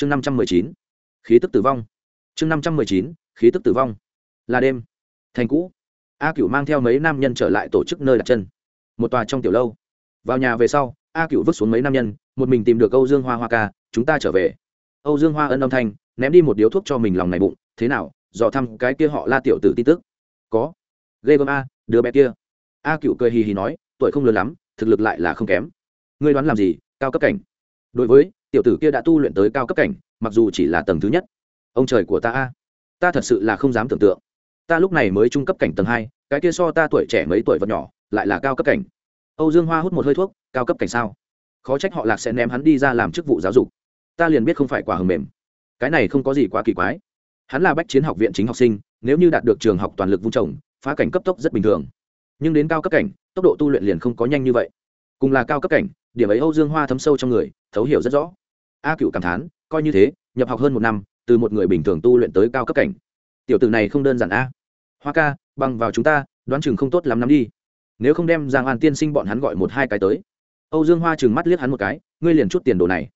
chương năm trăm mười chín, khí tức tử vong. Chương năm trăm mười chín, khí tức tử vong. Là đêm. Thành cũ. A cựu mang theo mấy nam nhân trở lại tổ chức nơi đặt chân. Một tòa trong tiểu lâu. Vào nhà về sau, a cựu vứt xuống mấy nam nhân, một mình tìm được âu dương hoa hoa ca, chúng ta trở về. Âu dương hoa ân âm thanh, ném đi một điếu thuốc cho mình lòng này bụng, thế nào, dò thăm cái kia họ la tiểu tử tin tức? Có. Ghê gớm a, đứa bé kia. A cựu cười hì hì nói, tuổi không lớn lắm, thực lực lại là không kém. Ngươi đoán làm gì, cao cấp cảnh? Đối với tiểu tử kia đã tu luyện tới cao cấp cảnh, mặc dù chỉ là tầng thứ nhất. Ông trời của ta a, ta thật sự là không dám tưởng tượng. Ta lúc này mới trung cấp cảnh tầng hai, cái kia so ta tuổi trẻ mấy tuổi vật nhỏ, lại là cao cấp cảnh. Âu dương hoa hút một hơi thuốc, cao cấp cảnh sao? Khó trách họ lạc sẽ ném hắn đi ra làm chức vụ giáo dục. Ta liền biết không phải quả hầm mềm. Cái này không có gì quá kỳ quái. Hắn là bách chiến học viện chính học sinh, nếu như đạt được trường học toàn lực vung trồng, phá cảnh cấp tốc rất bình thường. Nhưng đến cao cấp cảnh, tốc độ tu luyện liền không có nhanh như vậy. Cùng là cao cấp cảnh, điểm ấy âu dương hoa thấm sâu trong người thấu hiểu rất rõ. A cựu cảm thán, coi như thế, nhập học hơn một năm, từ một người bình thường tu luyện tới cao cấp cảnh. Tiểu tử này không đơn giản a. Hoa ca, bằng vào chúng ta, đoán chừng không tốt lắm năm đi. Nếu không đem giang an tiên sinh bọn hắn gọi một hai cái tới. Âu dương hoa chừng mắt liếc hắn một cái, ngươi liền chút tiền đồ này.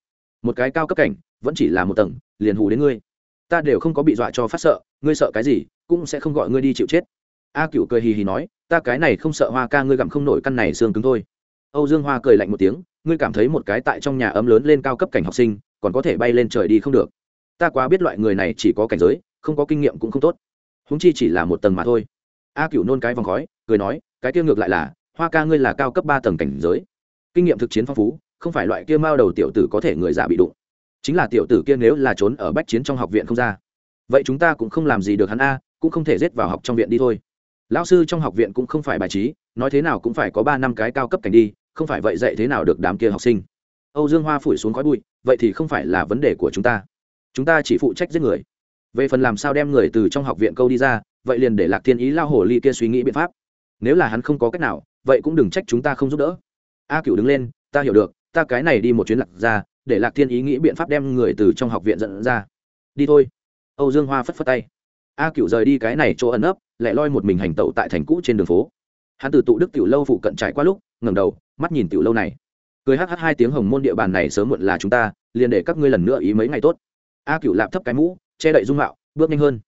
Một cái cao cấp cảnh, vẫn chỉ là một tầng, liền hù đến ngươi. Ta đều không có bị dọa cho phát sợ, ngươi sợ cái gì, cũng sẽ không gọi ngươi đi chịu chết. A cựu cười hì hì nói, ta cái này không sợ hoa ca, ngươi gặm không nổi căn này xương cứng thôi. Âu dương hoa cười lạnh một tiếng ngươi cảm thấy một cái tại trong nhà ấm lớn lên cao cấp cảnh học sinh, còn có thể bay lên trời đi không được. Ta quá biết loại người này chỉ có cảnh giới, không có kinh nghiệm cũng không tốt. Húng chi chỉ là một tầng mà thôi. A cựu nôn cái vòng khói, cười nói, cái kia ngược lại là, hoa ca ngươi là cao cấp ba tầng cảnh giới. Kinh nghiệm thực chiến phong phú, không phải loại kia mao đầu tiểu tử có thể người già bị đụng. Chính là tiểu tử kia nếu là trốn ở bách chiến trong học viện không ra, vậy chúng ta cũng không làm gì được hắn a, cũng không thể rết vào học trong viện đi thôi. Lão sư trong học viện cũng không phải bài trí, nói thế nào cũng phải có ba năm cái cao cấp cảnh đi không phải vậy dạy thế nào được đám kia học sinh? Âu dương hoa phủi xuống khói bụi, vậy thì không phải là vấn đề của chúng ta. Chúng ta chỉ phụ trách giết người. Về phần làm sao đem người từ trong học viện câu đi ra, vậy liền để lạc thiên ý lao hồ ly kia suy nghĩ biện pháp. Nếu là hắn không có cách nào, vậy cũng đừng trách chúng ta không giúp đỡ. A cựu đứng lên, ta hiểu được, ta cái này đi một chuyến lạc ra, để lạc thiên ý nghĩ biện pháp đem người từ trong học viện dẫn ra. Đi thôi. Âu dương hoa phất phất tay. A cựu rời đi cái này chỗ ẩn ấp lại loi một mình hành tẩu tại thành cũ trên đường phố. Hắn từ tụ đức tiểu lâu phụ cận trải qua lúc, ngẩng đầu mắt nhìn tiểu lâu này. Cười hh hai tiếng hồng môn địa bàn này sớm muộn là chúng ta, liền để các ngươi lần nữa ý mấy ngày tốt. A cựu lạp thấp cái mũ, che đậy dung mạo, bước nhanh hơn.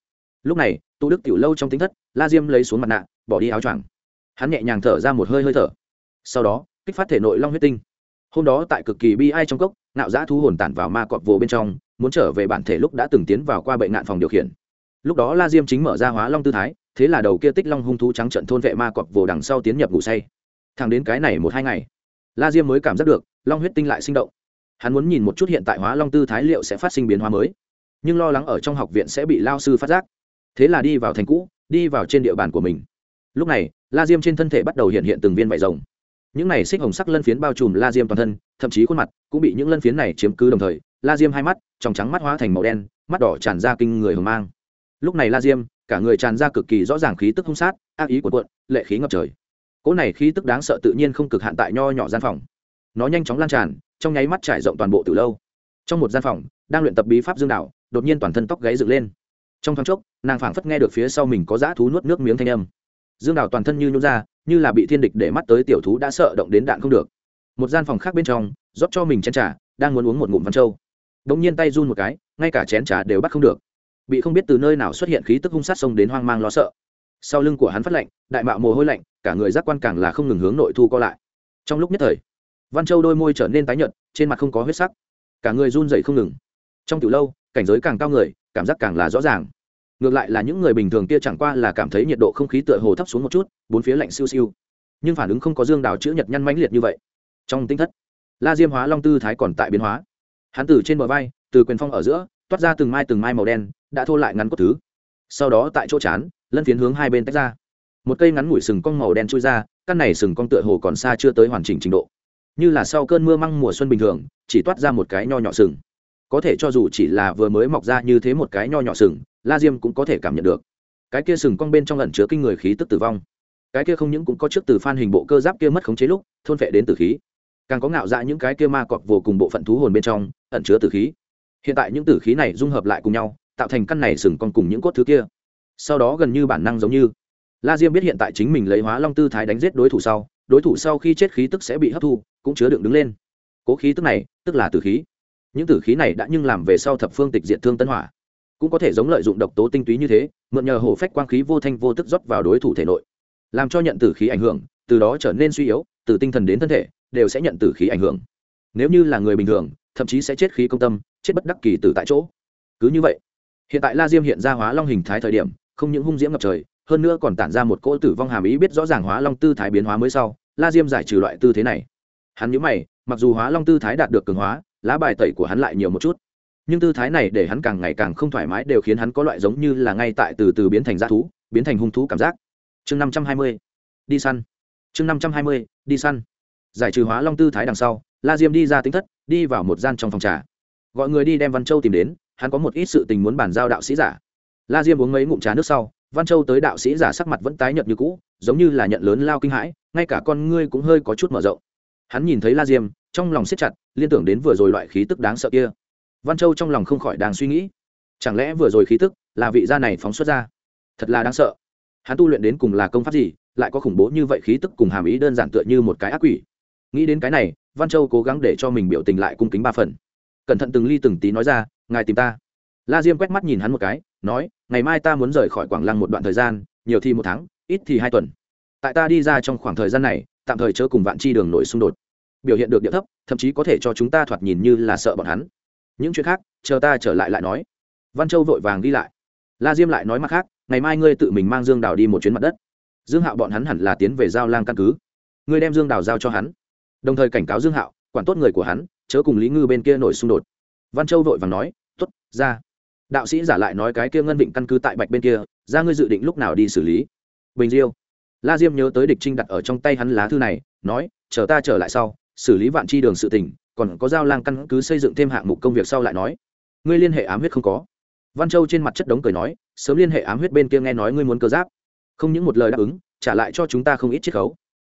Lúc này, tụ đức tiểu lâu trong tính thất, la diêm lấy xuống mặt nạ, bỏ đi áo choàng. Hắn nhẹ nhàng thở ra một hơi hơi thở. Sau đó, kích phát thể nội long huyết tinh. Hôm đó tại cực kỳ bi ai trong cốc, nạo giã thu hồn tản vào ma cọp vồ bên trong, muốn trở về bản thể lúc đã từng tiến vào qua bệnh nạn phòng điều khiển. Lúc đó la diêm chính mở ra hóa long tư thái, thế là đầu kia tích long hung thú trắng trận thôn vệ ma cọp vồ đằng sau tiến nhập ngủ say thẳng đến cái này một hai ngày, la diêm mới cảm giác được long huyết tinh lại sinh động. Hắn muốn nhìn một chút hiện tại hóa long tư thái liệu sẽ phát sinh biến hóa mới, nhưng lo lắng ở trong học viện sẽ bị lao sư phát giác. Thế là đi vào thành cũ, đi vào trên địa bàn của mình. Lúc này, la diêm trên thân thể bắt đầu hiện hiện từng viên vải rồng. Những này xích hồng sắc lân phiến bao trùm la diêm toàn thân, thậm chí khuôn mặt cũng bị những lân phiến này chiếm cứ đồng thời, la diêm hai mắt, trong trắng mắt hóa thành màu đen, mắt đỏ tràn ra kinh người hồng mang. Lúc này la diêm, cả người tràn ra cực kỳ rõ ràng khí tức hung sát, ác ý của cuộn, lệ khí ngập trời cỗ này khí tức đáng sợ tự nhiên không cực hạn tại nho nhỏ gian phòng. Nó nhanh chóng lan tràn, trong nháy mắt trải rộng toàn bộ từ lâu. Trong một gian phòng, đang luyện tập bí pháp dương đạo, đột nhiên toàn thân tóc gáy dựng lên. Trong thoáng chốc, nàng phảng phất nghe được phía sau mình có dã thú nuốt nước miếng thanh âm. Dương đào toàn thân như nhún ra, như là bị thiên địch để mắt tới tiểu thú đã sợ động đến đạn không được. Một gian phòng khác bên trong, rót cho mình chén trà, đang muốn uống một ngụm văn trâu đ nhiên tay run một cái, ngay cả chén trà đều bắt không được. Bị không biết từ nơi nào xuất hiện khí tức hung sát sông đến hoang mang lo sợ sau lưng của hắn phát lạnh, đại mạo mồ hôi lạnh, cả người giác quan càng là không ngừng hướng nội thu co lại. Trong lúc nhất thời, văn châu đôi môi trở nên tái nhợt, trên mặt không có huyết sắc. Cả người run dậy không ngừng. Trong từ lâu, cảnh giới càng cao người, cảm giác càng là rõ ràng. Ngược lại là những người bình thường kia chẳng qua là cảm thấy nhiệt độ không khí tựa hồ thấp xuống một chút, bốn phía lạnh siêu siêu. Nhưng phản ứng không có dương đào chữ nhật nhăn mãnh liệt như vậy. Trong tinh thất, la diêm hóa long tư thái còn tại biến hóa. Hắn từ trên bờ vai, từ quyền phong ở giữa, toát ra từng mai từng mai màu đen, đã thô lại ngắn cốt thứ. Sau đó tại chỗ chán lân phiến hướng hai bên tách ra. Một cây ngắn mũi sừng cong màu đen chui ra, căn này sừng cong tựa hồ còn xa chưa tới hoàn chỉnh trình độ. Như là sau cơn mưa măng mùa xuân bình thường, chỉ toát ra một cái nho nhỏ sừng. Có thể cho dù chỉ là vừa mới mọc ra như thế một cái nho nhỏ sừng, la diêm cũng có thể cảm nhận được. Cái kia sừng cong bên trong lần chứa kinh người khí tức tử vong. Cái kia không những cũng có trước từ phan hình bộ cơ giáp kia mất khống chế lúc, thôn phệ đến tử khí. Càng có ngạo dạ những cái kia ma cọp vô cùng bộ phận thú hồn bên trong, ẩn chứa tử khí. Hiện tại những tử khí này dung hợp lại cùng nhau, tạo thành căn này sừng cong cùng những cốt thứ kia sau đó gần như bản năng giống như. La diêm biết hiện tại chính mình lấy hóa long tư thái đánh giết đối thủ sau, đối thủ sau khi chết khí tức sẽ bị hấp thu, cũng chứa đựng đứng lên. Cố khí tức này, tức là tử khí. Những tử khí này đã nhưng làm về sau thập phương tịch diện thương tân hỏa. Cũng có thể giống lợi dụng độc tố tinh túy như thế, mượn nhờ hổ phách quang khí vô thanh vô tức rót vào đối thủ thể nội. Làm cho nhận tử khí ảnh hưởng, từ đó trở nên suy yếu, từ tinh thần đến thân thể, đều sẽ nhận tử khí ảnh hưởng. Nếu như là người bình thường, thậm chí sẽ chết khí công tâm, chết bất đắc kỳ từ tại chỗ. Cứ như vậy, hiện tại la diêm hiện ra hóa long hình thái thời điểm không những hung diễm ngập trời, hơn nữa còn tản ra một cỗ tử vong hàm ý biết rõ ràng hóa long tư thái biến hóa mới sau, la diêm giải trừ loại tư thế này. Hắn nhớ mày, mặc dù hóa long tư thái đạt được cường hóa, lá bài tẩy của hắn lại nhiều một chút. Nhưng tư thái này để hắn càng ngày càng không thoải mái đều khiến hắn có loại giống như là ngay tại từ từ biến thành g thú, biến thành hung thú cảm giác. Chương năm trăm hai mươi, đi săn. Chương năm trăm hai mươi, đi săn. Giải trừ hóa long tư thái đằng sau, la diêm đi ra tính thất, đi vào một gian trong phòng trà. Gọi người đi đem văn châu tìm đến, hắn có một ít sự tình muốn bàn giao đạo sĩ giả la diêm uống mấy ngụm trà nước sau, văn châu tới đạo sĩ giả sắc mặt vẫn tái nhợt như cũ, giống như là nhận lớn lao kinh hãi, ngay cả con ngươi cũng hơi có chút mở rộng. Hắn nhìn thấy la diêm, trong lòng siết chặt, liên tưởng đến vừa rồi loại khí tức đáng sợ kia. Văn châu trong lòng không khỏi đang suy nghĩ, chẳng lẽ vừa rồi khí tức là vị gia này phóng xuất ra? Thật là đáng sợ. Hắn tu luyện đến cùng là công pháp gì, lại có khủng bố như vậy khí tức cùng hàm ý đơn giản tựa như một cái ác quỷ? Nghĩ đến cái này, văn châu cố gắng để cho mình biểu tình lại cung kính ba phần. Cẩn thận từng ly từng tí nói ra, ngài tìm ta. La diêm quét mắt nhìn hắn một cái nói, ngày mai ta muốn rời khỏi quảng lăng một đoạn thời gian, nhiều thì một tháng, ít thì hai tuần. Tại ta đi ra trong khoảng thời gian này, tạm thời chớ cùng vạn chi đường nổi xung đột. Biểu hiện được địa thấp, thậm chí có thể cho chúng ta thoạt nhìn như là sợ bọn hắn. Những chuyện khác, chờ ta trở lại lại nói. Văn châu vội vàng đi lại. La diêm lại nói mặt khác, ngày mai ngươi tự mình mang dương đào đi một chuyến mặt đất. Dương hạo bọn hắn hẳn là tiến về giao lang căn cứ. Ngươi đem dương đào giao cho hắn. Đồng thời cảnh cáo dương hạo, quản tốt người của hắn, chớ cùng lý ngư bên kia nổi xung đột. Văn châu vội vàng nói t ố t ra đạo sĩ giả lại nói cái kia ngân vịnh căn cứ tại bạch bên kia, ra ngươi dự định lúc nào đi xử lý? Bình diêu. La diêm nhớ tới địch trinh đặt ở trong tay hắn lá thư này, nói, chờ ta trở lại sau, xử lý vạn chi đường sự tình, còn có giao lang căn cứ xây dựng thêm hạng mục công việc sau lại nói. Ngươi liên hệ ám huyết không có. Văn châu trên mặt chất đống cười nói, sớm liên hệ ám huyết bên kia nghe nói ngươi muốn cơ giáp. Không những một lời đáp ứng, trả lại cho chúng ta không ít chiết khấu.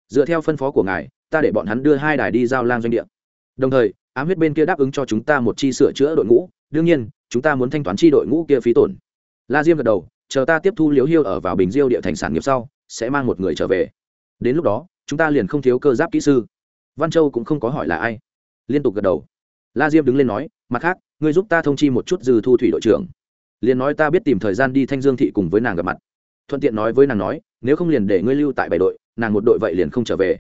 Dựa theo phân phó của ngài, ta để bọn hắn đưa hai đài đi giao lang doanh địa. Đồng thời, ám huyết bên kia đáp ứng cho chúng ta một chi sửa chữa đội ngũ, đương nhiên chúng ta muốn thanh toán chi đội ngũ kia phí tổn. La diêm gật đầu, chờ ta tiếp thu liếu hiêu ở vào bình diêu địa thành sản nghiệp sau, sẽ mang một người trở về. Đến lúc đó, chúng ta liền không thiếu cơ giáp kỹ sư. Văn châu cũng không có hỏi là ai. Liên tục gật đầu. La diêm đứng lên nói, mặt khác, ngươi giúp ta thông chi một chút dư thu thủy đội trưởng. Liền nói, ta biết tìm thời gian đi thanh dương thị cùng với nàng gặp mặt. Thuận tiện nói với nàng nói, nếu không liền để ngươi lưu tại bảy đội, nàng một đội vậy liền không trở về.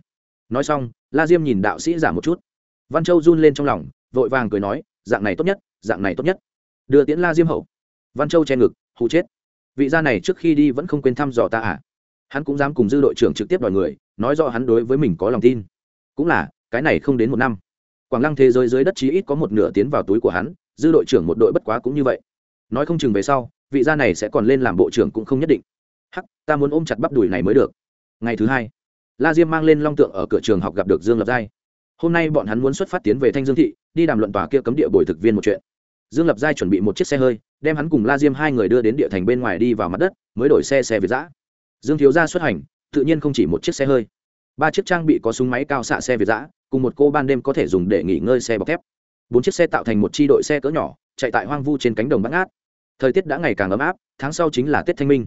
Nói xong, la diêm nhìn đạo sĩ giả một chút. Văn châu run lên trong lòng, vội vàng cười nói, dạng này tốt nhất, dạng này tốt nhất đưa tiễn la diêm hậu văn châu che ngực hụ chết vị gia này trước khi đi vẫn không quên thăm dò ta à? hắn cũng dám cùng dư đội trưởng trực tiếp đòi người, nói rõ hắn đối với mình có lòng tin. cũng là, cái này không đến một năm. quảng lăng thế giới dưới đất chí ít có một nửa tiến vào túi của hắn, dư đội trưởng một đội bất quá cũng như vậy. nói không chừng về sau, vị gia này sẽ còn lên làm bộ trưởng cũng không nhất định. hắc, ta muốn ôm chặt bắp đùi này mới được. ngày thứ hai, la diêm mang lên long tượng ở cửa trường học gặp được dương lập giai. hôm nay bọn hắn muốn xuất phát tiến về thanh dương thị, đi đàm luận tòa kia cấm địa bồi thực viên một chuyện dương lập giai chuẩn bị một chiếc xe hơi, đem hắn cùng la diêm hai người đưa đến địa thành bên ngoài đi vào mặt đất, mới đổi xe xe việt giã. Dương thiếu gia xuất hành, tự nhiên không chỉ một chiếc xe hơi. Ba chiếc trang bị có súng máy cao xạ xe việt giã, cùng một cô ban đêm có thể dùng để nghỉ ngơi xe bọc thép. Bốn chiếc xe tạo thành một chi đội xe cỡ nhỏ, chạy tại hoang vu trên cánh đồng bắt ngát. Thời tiết đã ngày càng ấm áp, tháng sau chính là tết thanh minh.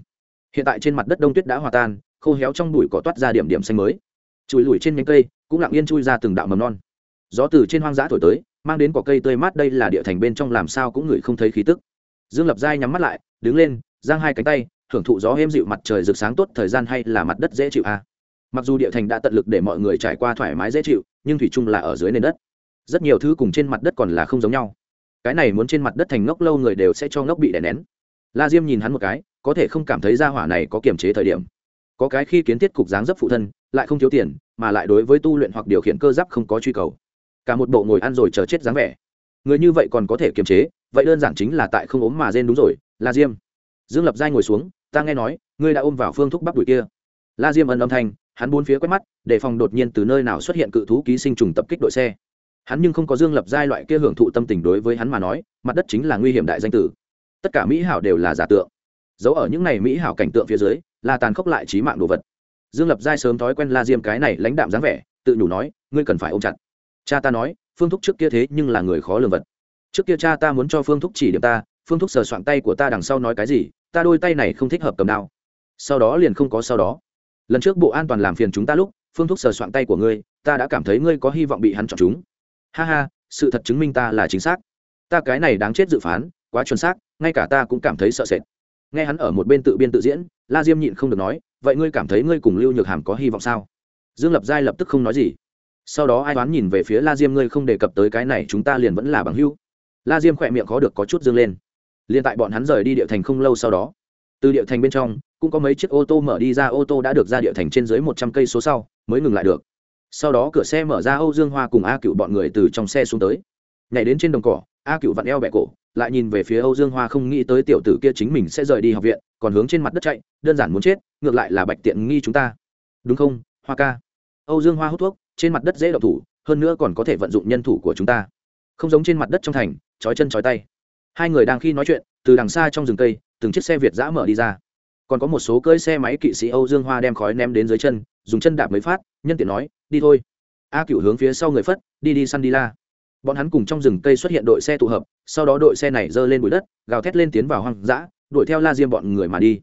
Hiện tại trên mặt đất đông tuyết đã hòa tan, khô héo trong bụi cỏ toát ra điểm điểm xanh mới. Chùi lùi trên nhánh cây, cũng lặng yên chui ra từng đạo mầm non. Gió từ trên hoang dã thổi tới mang đến quả cây tươi mát đây là địa thành bên trong làm sao cũng ngửi không thấy khí tức. Dương lập giai nhắm mắt lại, đứng lên, giang hai cánh tay hưởng thụ gió êm dịu mặt trời rực sáng tốt, thời gian hay là mặt đất dễ chịu à? mặc dù địa thành đã tận lực để mọi người trải qua thoải mái dễ chịu, nhưng thủy chung là ở dưới nền đất. Rất nhiều thứ cùng trên mặt đất còn là không giống nhau. Cái này muốn trên mặt đất thành ngốc lâu người đều sẽ cho ngốc bị đè nén. La diêm nhìn hắn một cái, có thể không cảm thấy ra hỏa này có kiềm chế thời điểm. Có cái khi kiến thiết cục dáng dấp phụ thân, lại không thiếu tiền, mà lại đối với tu luyện hoặc điều khiển cơ giáp không có truy cầu cả một bộ ngồi ăn rồi chờ chết dáng vẻ. Người như vậy còn có thể kiềm chế, vậy đơn giản chính là tại không ốm mà rên đúng rồi, la diêm. Dương lập giai ngồi xuống, ta nghe nói, ngươi đã ôm vào phương thúc bắp đuổi kia. La diêm ẩn âm thanh, hắn bốn phía quét mắt, để phòng đột nhiên từ nơi nào xuất hiện cự thú ký sinh trùng tập kích đội xe. Hắn nhưng không có dương lập giai loại kia hưởng thụ tâm tình đối với hắn mà nói, mặt đất chính là nguy hiểm đại danh tử. Tất cả mỹ hảo đều là giả tượng. Giấu ở những này mỹ hảo cảnh tượng phía dưới là tàn khốc lại trí mạng đồ vật. Dương lập giai sớm thói quen la diêm cái này lãnh đạm dáng vẻ, tự nhủ nói, ngươi cần phải ôm chặt cha ta nói, phương thúc trước kia thế nhưng là người khó lường vật. Trước kia cha ta muốn cho phương thúc chỉ điểm ta, phương thúc sờ soạn tay của ta đằng sau nói cái gì, ta đôi tay này không thích hợp cầm đao. Sau đó liền không có sau đó. Lần trước bộ an toàn làm phiền chúng ta lúc, phương thúc sờ soạn tay của ngươi, ta đã cảm thấy ngươi có hy vọng bị hắn chọn chúng. Ha ha, sự thật chứng minh ta là chính xác. Ta cái này đáng chết dự phán, quá chuẩn xác, ngay cả ta cũng cảm thấy sợ sệt. Nghe hắn ở một bên tự biên tự diễn, la diêm nhịn không được nói, vậy ngươi cảm thấy ngươi cùng lưu nhược hàm có hy vọng sao? Dương lập giai lập tức không nói gì sau đó ai đoán nhìn về phía la diêm, ngươi không đề cập tới cái này, chúng ta liền vẫn là bằng hữu. La diêm khỏe miệng khó được có chút dương lên. Liền tại bọn hắn rời đi địa thành không lâu sau đó, từ địa thành bên trong, cũng có mấy chiếc ô tô mở đi ra, ô tô đã được ra địa thành trên dưới một trăm cây số sau, mới ngừng lại được. Sau đó cửa xe mở ra, âu dương hoa cùng a cựu bọn người từ trong xe xuống tới. Nhảy đến trên đồng cỏ, a cựu vặn eo bẹ cổ, lại nhìn về phía âu dương hoa không nghĩ tới tiểu tử kia chính mình sẽ rời đi học viện, còn hướng trên mặt đất chạy, đơn giản muốn chết, ngược lại là bạch tiện nghi chúng ta. Đúng không, hoa ca? Âu dương hoa hút thuốc trên mặt đất dễ động thủ, hơn nữa còn có thể vận dụng nhân thủ của chúng ta. Không giống trên mặt đất trong thành trói chân trói tay. Hai người đang khi nói chuyện, từ đằng xa trong rừng cây, từng chiếc xe việt giã mở đi ra. Còn có một số cơi xe máy kỵ sĩ âu dương hoa đem khói ném đến dưới chân, dùng chân đạp mới phát, nhân tiện nói, đi thôi. A cựu hướng phía sau người phất, đi đi săn đi la bọn hắn cùng trong rừng cây xuất hiện đội xe tụ hợp, sau đó đội xe này giơ lên bụi đất, gào thét lên tiến vào hoang dã, đuổi theo la diêm bọn người mà đi.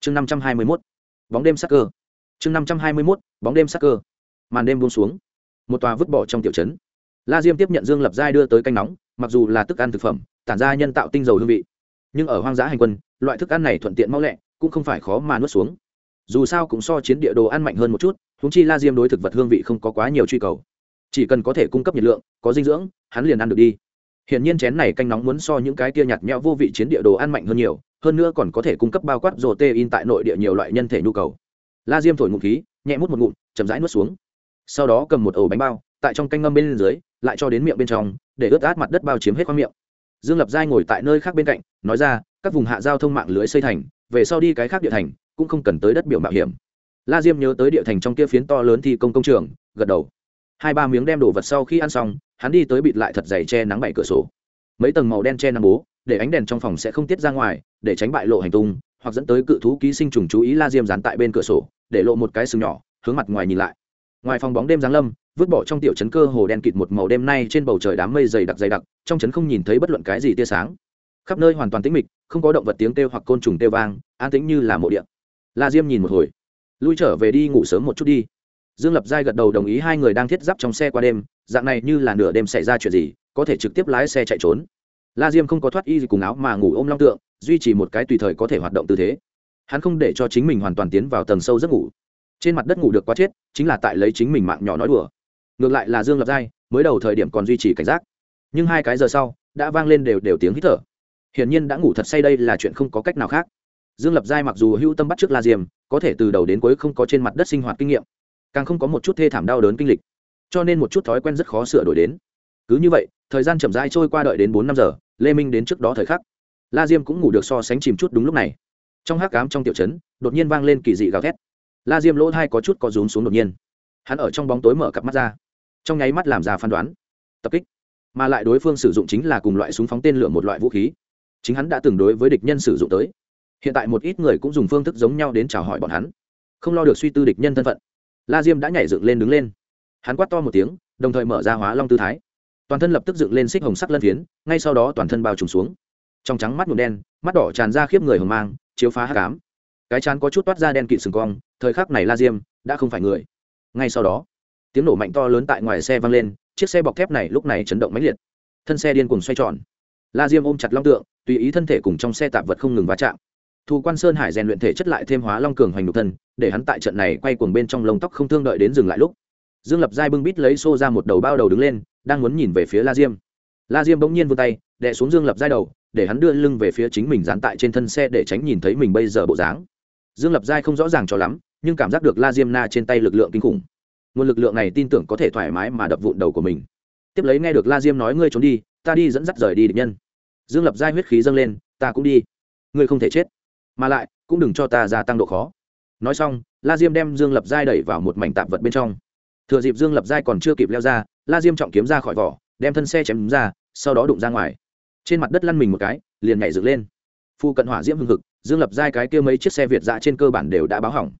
Chương năm trăm hai mươi mốt, bóng đêm sắc cơ. Chương năm trăm hai mươi mốt, bóng đêm sắc cơ màn đêm buông xuống. Một tòa vứt bỏ trong tiểu trấn. La diêm tiếp nhận dương lập giai đưa tới canh nóng, mặc dù là thức ăn thực phẩm, tản ra nhân tạo tinh dầu hương vị. Nhưng ở hoang dã hành quân, loại thức ăn này thuận tiện mau lẹ, cũng không phải khó mà nuốt xuống. Dù sao cũng so chiến địa đồ ăn mạnh hơn một chút húng chi la diêm đối thực vật hương vị không có quá nhiều truy cầu. Chỉ cần có thể cung cấp nhiệt lượng, có dinh dưỡng, hắn liền ăn được đi. Hiện nhiên chén này canh nóng muốn so những cái kia nhạt nhẽo vô vị chiến địa đồ ăn mạnh hơn nhiều, hơn nữa còn có thể cung cấp bao quát rồ tê in tại nội địa nhiều loại nhân thể nhu cầu. La diêm thổi ngụm khí, nhẹ mút một ngụm, chậm rãi nuốt xuống sau đó cầm một ổ bánh bao, tại trong canh ngâm bên dưới, lại cho đến miệng bên trong, để ướt át mặt đất bao chiếm hết khoang miệng. Dương lập giai ngồi tại nơi khác bên cạnh, nói ra, các vùng hạ giao thông mạng lưới xây thành, về sau đi cái khác địa thành, cũng không cần tới đất biểu mạo hiểm. La diêm nhớ tới địa thành trong kia phiến to lớn thi công công trường, gật đầu. Hai ba miếng đem đồ vật sau khi ăn xong, hắn đi tới bịt lại thật dày che nắng bảy cửa sổ. Mấy tầng màu đen che nắng bố, để ánh đèn trong phòng sẽ không tiết ra ngoài, để tránh bại lộ hành tung, hoặc dẫn tới cự thú ký sinh trùng chú ý la diêm dán tại bên cửa sổ, để lộ một cái sừng nhỏ, hướng mặt ngoài nhìn lại ngoài phòng bóng đêm giáng lâm, vứt bỏ trong tiểu trấn cơ hồ đen kịt một màu đêm nay trên bầu trời đám mây dày đặc dày đặc, trong trấn không nhìn thấy bất luận cái gì tia sáng. Khắp nơi hoàn toàn tĩnh mịch, không có động vật tiếng kêu hoặc côn trùng kêu vang, an tĩnh như là mộ điện la diêm nhìn một hồi, lui trở về đi ngủ sớm một chút đi. Dương lập giai gật đầu đồng ý hai người đang thiết giáp trong xe qua đêm, dạng này như là nửa đêm xảy ra chuyện gì, có thể trực tiếp lái xe chạy trốn. La diêm không có thoát y gì cùng áo mà ngủ ôm long tượng, duy trì một cái tùy thời có thể hoạt động tư thế. Hắn không để cho chính mình hoàn toàn tiến vào tầng sâu giấc ngủ trên mặt đất ngủ được quá chết, chính là tại lấy chính mình mạng nhỏ nói đùa. Ngược lại là dương lập giai, mới đầu thời điểm còn duy trì cảnh giác. Nhưng hai cái giờ sau, đã vang lên đều đều tiếng hít thở. Hiển nhiên đã ngủ thật say đây là chuyện không có cách nào khác. Dương lập giai mặc dù hưu tâm bắt trước la diêm có thể từ đầu đến cuối không có trên mặt đất sinh hoạt kinh nghiệm, càng không có một chút thê thảm đau đớn kinh lịch. Cho nên một chút thói quen rất khó sửa đổi đến. Cứ như vậy, thời gian chậm rãi trôi qua đợi đến bốn năm giờ, lê minh đến trước đó thời khắc. La diêm cũng ngủ được so sánh chìm chút đúng lúc này. Trong hát cám trong tiểu trấn, đột nhiên vang lên kỳ dị gào thét la diêm lỗ thai có chút có rúm xuống đột nhiên. Hắn ở trong bóng tối mở cặp mắt ra. Trong nháy mắt làm ra phán đoán. Tập kích. Mà lại đối phương sử dụng chính là cùng loại súng phóng tên lửa một loại vũ khí. Chính hắn đã từng đối với địch nhân sử dụng tới. Hiện tại một ít người cũng dùng phương thức giống nhau đến chào hỏi bọn hắn. Không lo được suy tư địch nhân thân phận. La diêm đã nhảy dựng lên đứng lên. Hắn quát to một tiếng, đồng thời mở ra hóa long tư thái. Toàn thân lập tức dựng lên xích hồng sắc lân phiến, ngay sau đó toàn thân bao trùm xuống. Trong trắng mắt nhuộm đen, mắt đỏ tràn ra khiếp người hồng mang, chiếu phá hát cám cái chán có chút toát ra đen kịt sừng cong, thời khắc này la diêm đã không phải người. Ngay sau đó, tiếng nổ mạnh to lớn tại ngoài xe vang lên, chiếc xe bọc thép này lúc này chấn động mãnh liệt. Thân xe điên cùng xoay tròn. La diêm ôm chặt long tượng, tùy ý thân thể cùng trong xe tạp vật không ngừng va chạm. Thu quan sơn hải rèn luyện thể chất lại thêm hóa long cường hoành độc thân, để hắn tại trận này quay cuồng bên trong lông tóc không thương đợi đến dừng lại lúc. Dương lập giai bưng bít lấy xô ra một đầu bao đầu đứng lên, đang muốn nhìn về phía la diêm. La diêm bỗng nhiên vươn tay, đè xuống dương lập giai đầu, để hắn đưa lưng về phía chính mình dán tại trên thân xe để tránh nhìn thấy mình bây giờ bộ dáng dương lập giai không rõ ràng cho lắm, nhưng cảm giác được la diêm na trên tay lực lượng kinh khủng. Nguồn lực lượng này tin tưởng có thể thoải mái mà đập vụn đầu của mình. Tiếp lấy nghe được la diêm nói ngươi trốn đi, ta đi dẫn dắt rời đi địch nhân. Dương lập giai huyết khí dâng lên, ta cũng đi. Ngươi không thể chết. Mà lại, cũng đừng cho ta gia tăng độ khó. Nói xong, la diêm đem dương lập giai đẩy vào một mảnh tạp vật bên trong. Thừa dịp dương lập giai còn chưa kịp leo ra, la diêm trọng kiếm ra khỏi vỏ, đem thân xe chém ra, sau đó đụng ra ngoài. Trên mặt đất lăn mình một cái, liền nhảy dựng lên. Phu cận hỏa diễm hưng hực dương lập giai cái kia mấy chiếc xe việt dạ trên cơ bản đều đã báo hỏng.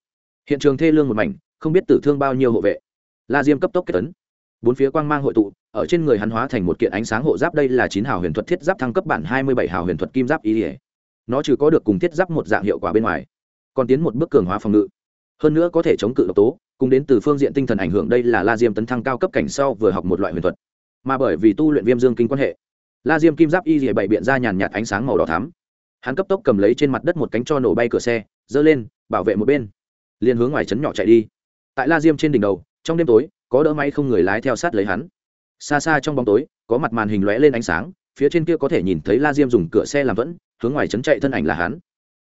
Hiện trường thê lương một mảnh, không biết tử thương bao nhiêu hộ vệ. La diêm cấp tốc kết tấn. Bốn phía quang mang hội tụ, ở trên người hắn hóa thành một kiện ánh sáng hộ giáp đây là chín hào huyền thuật thiết giáp thăng cấp bản hai mươi bảy hào huyền thuật kim giáp ý ỉa. Nó trừ có được cùng thiết giáp một dạng hiệu quả bên ngoài, còn tiến một bước cường hóa phòng ngự. Hơn nữa có thể chống cự độc tố, cùng đến từ phương diện tinh thần ảnh hưởng đây là la diêm tấn thăng cao cấp cảnh sau vừa học một loại huyền thuật. Mà bởi vì tu luyện viêm dương kinh quan hệ, la diêm kim giáp y dỉa bày biện ra nhàn nhạt ánh sáng màu đỏ thắm hắn cấp tốc cầm lấy trên mặt đất một cánh cho nổ bay cửa xe, giơ lên, bảo vệ một bên. Liền hướng ngoài trấn nhỏ chạy đi. Tại la diêm trên đỉnh đầu, trong đêm tối, có đỡ máy không người lái theo sát lấy hắn. Xa xa trong bóng tối, có mặt màn hình lóe lên ánh sáng, phía trên kia có thể nhìn thấy la diêm dùng cửa xe làm vẫn, hướng ngoài trấn chạy thân ảnh là hắn.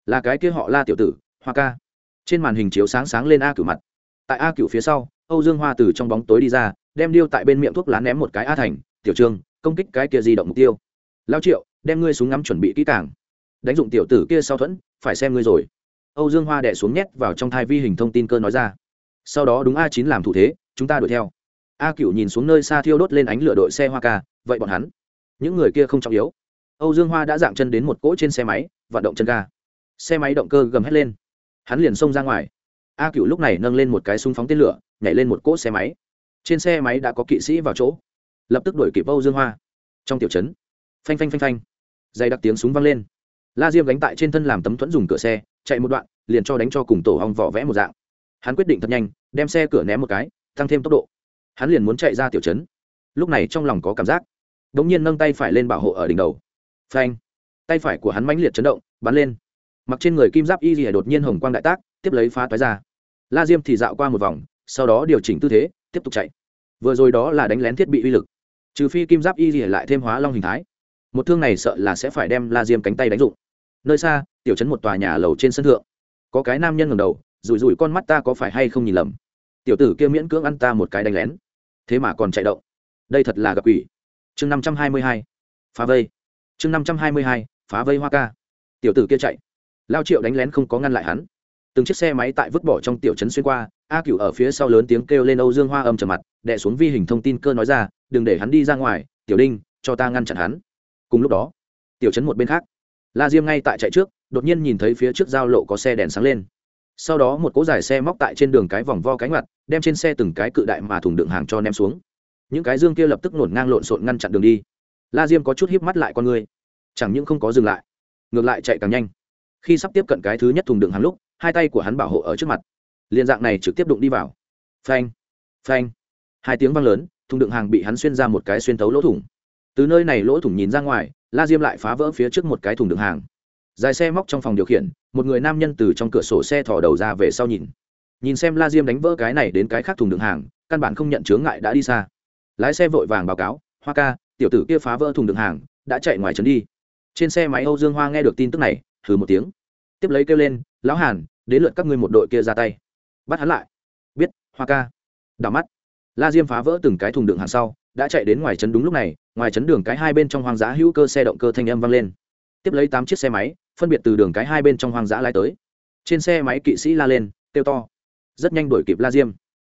Là cái kia họ la tiểu tử, hoa ca. Trên màn hình chiếu sáng sáng lên a cửu mặt. Tại a cửu phía sau, âu dương hoa từ trong bóng tối đi ra, đem điêu tại bên miệng thuốc lá ném một cái a thành. Tiểu trương, công kích cái kia di động mục tiêu. Lao triệu, đem ngươi súng ngắm chuẩn bị kỹ càng đánh dụng tiểu tử kia sau thuẫn, phải xem ngươi rồi. Âu dương hoa đẻ xuống nhét vào trong thai vi hình thông tin cơ nói ra. Sau đó đúng a chín làm thủ thế, chúng ta đuổi theo. A cựu nhìn xuống nơi xa thiêu đốt lên ánh lửa đội xe hoa ca, vậy bọn hắn, những người kia không trọng yếu. Âu dương hoa đã dạng chân đến một cỗ trên xe máy, vận động chân ga. Xe máy động cơ gầm hét lên. Hắn liền xông ra ngoài. A cựu lúc này nâng lên một cái súng phóng tên lửa, nhảy lên một cỗ xe máy. Trên xe máy đã có kỵ sĩ vào chỗ. Lập tức đuổi kịp âu dương hoa. Trong tiểu trấn, phanh phanh phanh phanh. Dày đặc tiếng súng vang lên la diêm gánh tại trên thân làm tấm thuẫn dùng cửa xe, chạy một đoạn, liền cho đánh cho cùng tổ hong vỏ vẽ một dạng. Hắn quyết định thật nhanh, đem xe cửa ném một cái, tăng thêm tốc độ. Hắn liền muốn chạy ra tiểu trấn. Lúc này trong lòng có cảm giác. Đ ỗ n g nhiên nâng tay phải lên bảo hộ ở đỉnh đầu. Phanh. Tay phải của hắn mãnh liệt chấn động, bắn lên. Mặc trên người kim giáp y rìa đột nhiên hồng quang đại tác, tiếp lấy phá toái ra. La diêm thì dạo qua một vòng, sau đó điều chỉnh tư thế, tiếp tục chạy. Vừa rồi đó là đánh lén thiết bị uy lực. Trừ phi kim giáp y rìa lại thêm hóa long hình thái. Một thương này sợ là sẽ phải đem la diêm cánh tay đánh dụng nơi xa, tiểu trấn một tòa nhà lầu trên sân thượng. Có cái nam nhân ngầm đầu, rủi rủi con mắt ta có phải hay không nhìn lầm. Tiểu tử kia miễn cưỡng ăn ta một cái đánh lén. Thế mà còn chạy động. Đây thật là gặp quỷ. Chương năm trăm hai mươi hai. Phá vây. Chương năm trăm hai mươi hai. Phá vây hoa ca. Tiểu tử kia chạy. Lao triệu đánh lén không có ngăn lại hắn. Từng chiếc xe máy tại vứt bỏ trong tiểu trấn xuyên qua, a cựu ở phía sau lớn tiếng kêu lên âu dương hoa âm trầm mặt đẻ xuống vi hình thông tin cơ nói ra, đừng để hắn đi ra ngoài, tiểu đinh, cho ta ngăn chặn hắn. Cùng lúc đó, tiểu trấn một bên khác la diêm ngay tại chạy trước, đột nhiên nhìn thấy phía trước giao lộ có xe đèn sáng lên. Sau đó một cỗ dài xe móc tại trên đường cái vòng vo cánh mặt, đem trên xe từng cái cự đại mà thùng đựng hàng cho ném xuống. Những cái dương kia lập tức nổn ngang lộn xộn ngăn chặn đường đi. La diêm có chút híp mắt lại con người. Chẳng những không có dừng lại, ngược lại chạy càng nhanh. Khi sắp tiếp cận cái thứ nhất thùng đựng hàng lúc, hai tay của hắn bảo hộ ở trước mặt. Liền dạng này trực tiếp đụng đi vào. Phanh phanh. Hai tiếng vang lớn, thùng đựng hàng bị hắn xuyên ra một cái xuyên tấu lỗ thủng từ nơi này lỗ thủng nhìn ra ngoài, la diêm lại phá vỡ phía trước một cái thùng đựng hàng. Dài xe móc trong phòng điều khiển, một người nam nhân từ trong cửa sổ xe thò đầu ra về sau nhìn. Nhìn xem la diêm đánh vỡ cái này đến cái khác thùng đựng hàng, căn bản không nhận chướng ngại đã đi xa. Lái xe vội vàng báo cáo, hoa ca, tiểu tử kia phá vỡ thùng đựng hàng, đã chạy ngoài trấn đi. Trên xe máy âu dương hoa nghe được tin tức này thử một tiếng. Tiếp lấy kêu lên, lão hàn, đến lượt các ngươi một đội kia ra tay. Bắt hắn lại. Biết, hoa ca. Đảo mắt, la diêm phá vỡ từng cái thùng đựng hàng sau đã chạy đến ngoài trấn đúng lúc này, ngoài trấn đường cái hai bên trong hoang dã hữu cơ xe động cơ thanh âm vang lên. Tiếp lấy tám chiếc xe máy, phân biệt từ đường cái hai bên trong hoang dã lái tới. Trên xe máy kỵ sĩ la lên, kêu to. Rất nhanh đuổi kịp la diêm.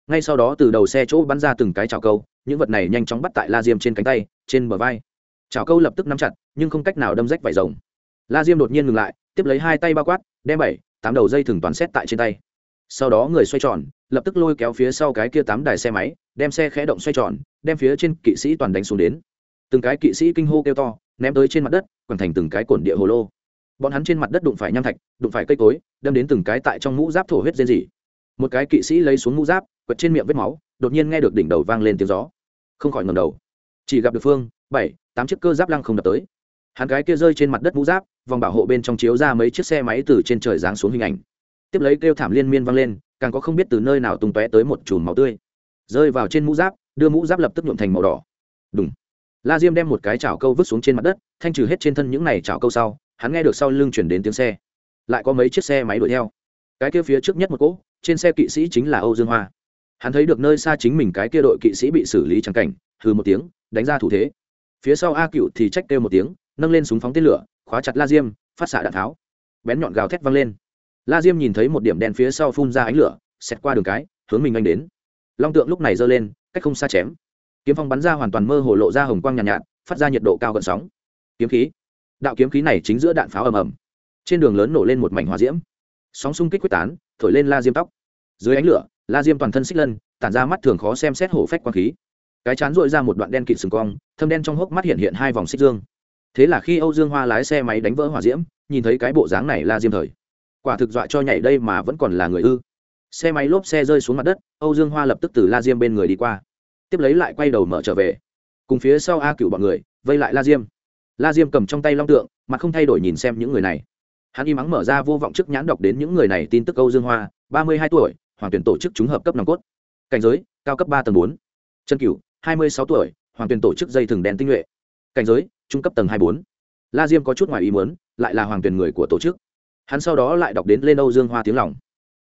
Ngay sau đó từ đầu xe chỗ bắn ra từng cái chảo câu, những vật này nhanh chóng bắt tại la diêm trên cánh tay, trên bờ vai. Chảo câu lập tức nắm chặt, nhưng không cách nào đâm rách vải rồng. La diêm đột nhiên ngừng lại, tiếp lấy hai tay bao quát, đem bảy, tám đầu dây thừng toàn xét tại trên tay. Sau đó người xoay tròn, lập tức lôi kéo phía sau cái kia tám đài xe máy, đem xe khẽ động xoay tròn đem phía trên kỵ sĩ toàn đánh xuống đến. Từng cái kỵ sĩ kinh hô kêu to, ném tới trên mặt đất còn thành từng cái cổn địa hồ lô. Bọn hắn trên mặt đất đụng phải nham thạch, đụng phải cây cối, đâm đến từng cái tại trong mũ giáp thổ huyết rên rỉ. Một cái kỵ sĩ lấy xuống mũ giáp, quật trên miệng vết máu, đột nhiên nghe được đỉnh đầu vang lên tiếng gió. Không khỏi ngầm đầu. Chỉ gặp được phương, bảy, tám chiếc cơ giáp lăng không đập tới. Hắn cái kia rơi trên mặt đất mũ giáp, vòng bảo hộ bên trong chiếu ra mấy chiếc xe máy từ trên trời giáng xuống hình ảnh. Tiếp lấy kêu thảm liên miên vang lên, càng có không biết từ nơi nào tung tóe tới một chùm máu tươi. Rơi vào trên mũ giáp đưa mũ giáp lập tức nhuộm thành màu đỏ. Đúng la diêm đem một cái chảo câu vứt xuống trên mặt đất, thanh trừ hết trên thân những này chảo câu sau, hắn nghe được sau lưng chuyển đến tiếng xe. Lại có mấy chiếc xe máy đuổi theo. Cái kia phía trước nhất một cỗ, trên xe kỵ sĩ chính là âu dương hoa. Hắn thấy được nơi xa chính mình cái kia đội kỵ sĩ bị xử lý trắng cảnh, hừ một tiếng, đánh ra thủ thế. Phía sau a cựu thì trách kêu một tiếng, nâng lên súng phóng tên lửa, khóa chặt la diêm, phát xạ đạn tháo. Bén nhọn gào thét văng lên. La diêm nhìn thấy một điểm đen phía sau phun ra ánh lửa, xẹt qua đường cái, hướng mình anh đến. Long tượng lúc này giơ lên cách không xa chém. Kiếm phong bắn ra hoàn toàn mơ hồ lộ ra hồng quang nhàn nhạt, nhạt phát ra nhiệt độ cao gần sóng. Kiếm khí. Đạo kiếm khí này chính giữa đạn pháo ầm ầm. Trên đường lớn nổ lên một mảnh hòa diễm. Sóng xung kích quyết tán thổi lên la diêm tóc. Dưới ánh lửa la diêm toàn thân xích lân tản ra mắt thường khó xem xét hổ phách quang khí. Cái chán dội ra một đoạn đen kịt sừng cong thâm đen trong hốc mắt hiện hiện hai vòng xích dương. Thế là khi âu dương hoa lái xe máy đánh vỡ hỏa diễm nhìn thấy cái bộ dáng này la diêm thời. Quả thực dọa cho nhảy đây mà vẫn còn là người ư xe máy lốp xe rơi xuống mặt đất âu dương hoa lập tức từ la diêm bên người đi qua. Tiếp lấy lại quay đầu mở trở về. Cùng phía sau a cựu bọn người vây lại la diêm. La diêm cầm trong tay long tượng mà không thay đổi nhìn xem những người này. Hắn im ắng mở ra vô vọng trước nhãn đọc đến những người này tin tức âu dương hoa ba mươi hai tuổi hoàng tuyển tổ chức trúng hợp cấp nòng cốt. Cảnh giới cao cấp ba tầng bốn. Trần Cựu, hai mươi sáu tuổi hoàng tuyển tổ chức dây thừng đèn tinh nhuệ. Cảnh giới trung cấp tầng hai bốn. La diêm có chút ngoài ý muốn lại là hoàng tuyển người của tổ chức. Hắn sau đó lại đọc đến lên âu dương hoa tiếng lòng.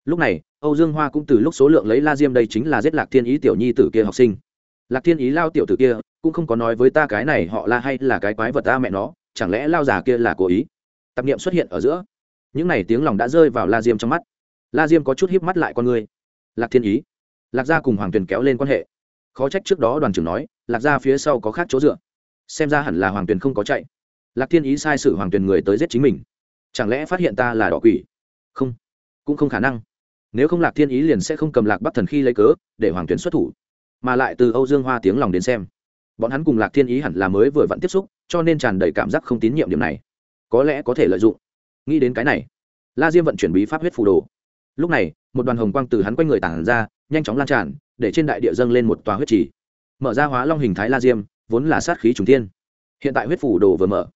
Lúc này âu dương hoa cũng từ lúc số lượng lấy la diêm đây chính là giết lạc thiên ý tiểu nhi tử kia học sinh. Lạc thiên ý lao tiểu tử kia, cũng không có nói với ta cái này họ la hay là cái quái vật ta mẹ nó, chẳng lẽ lao già kia là cố ý? Tạp niệm xuất hiện ở giữa. Những này tiếng lòng đã rơi vào la diêm trong mắt. La diêm có chút híp mắt lại con người. Lạc thiên ý. Lạc gia cùng hoàng tuyền kéo lên quan hệ. Khó trách trước đó đoàn trưởng nói, lạc gia phía sau có khác chỗ dựa. Xem ra hẳn là hoàng tuyền không có chạy. Lạc thiên ý sai sử hoàng tuyền người tới giết chính mình. Chẳng lẽ phát hiện ta là đỏ quỷ? Không. Cũng không khả năng nếu không lạc thiên ý liền sẽ không cầm lạc bắc thần khi lấy cớ, để hoàng tuyến xuất thủ, mà lại từ âu dương hoa tiếng lòng đến xem. Bọn hắn cùng lạc thiên ý hẳn là mới vừa vặn tiếp xúc, cho nên tràn đầy cảm giác không tín nhiệm điểm này. Có lẽ có thể lợi dụng. Nghĩ đến cái này, la diêm vận chuyển bí pháp huyết phù đồ. Lúc này, một đoàn hồng quang từ hắn quanh người tản ra, nhanh chóng lan tràn, để trên đại địa dâng lên một tòa huyết trì. Mở ra hóa long hình thái la diêm, vốn là sát khí trùng thiên. Hiện tại huyết phủ đồ vừa mở.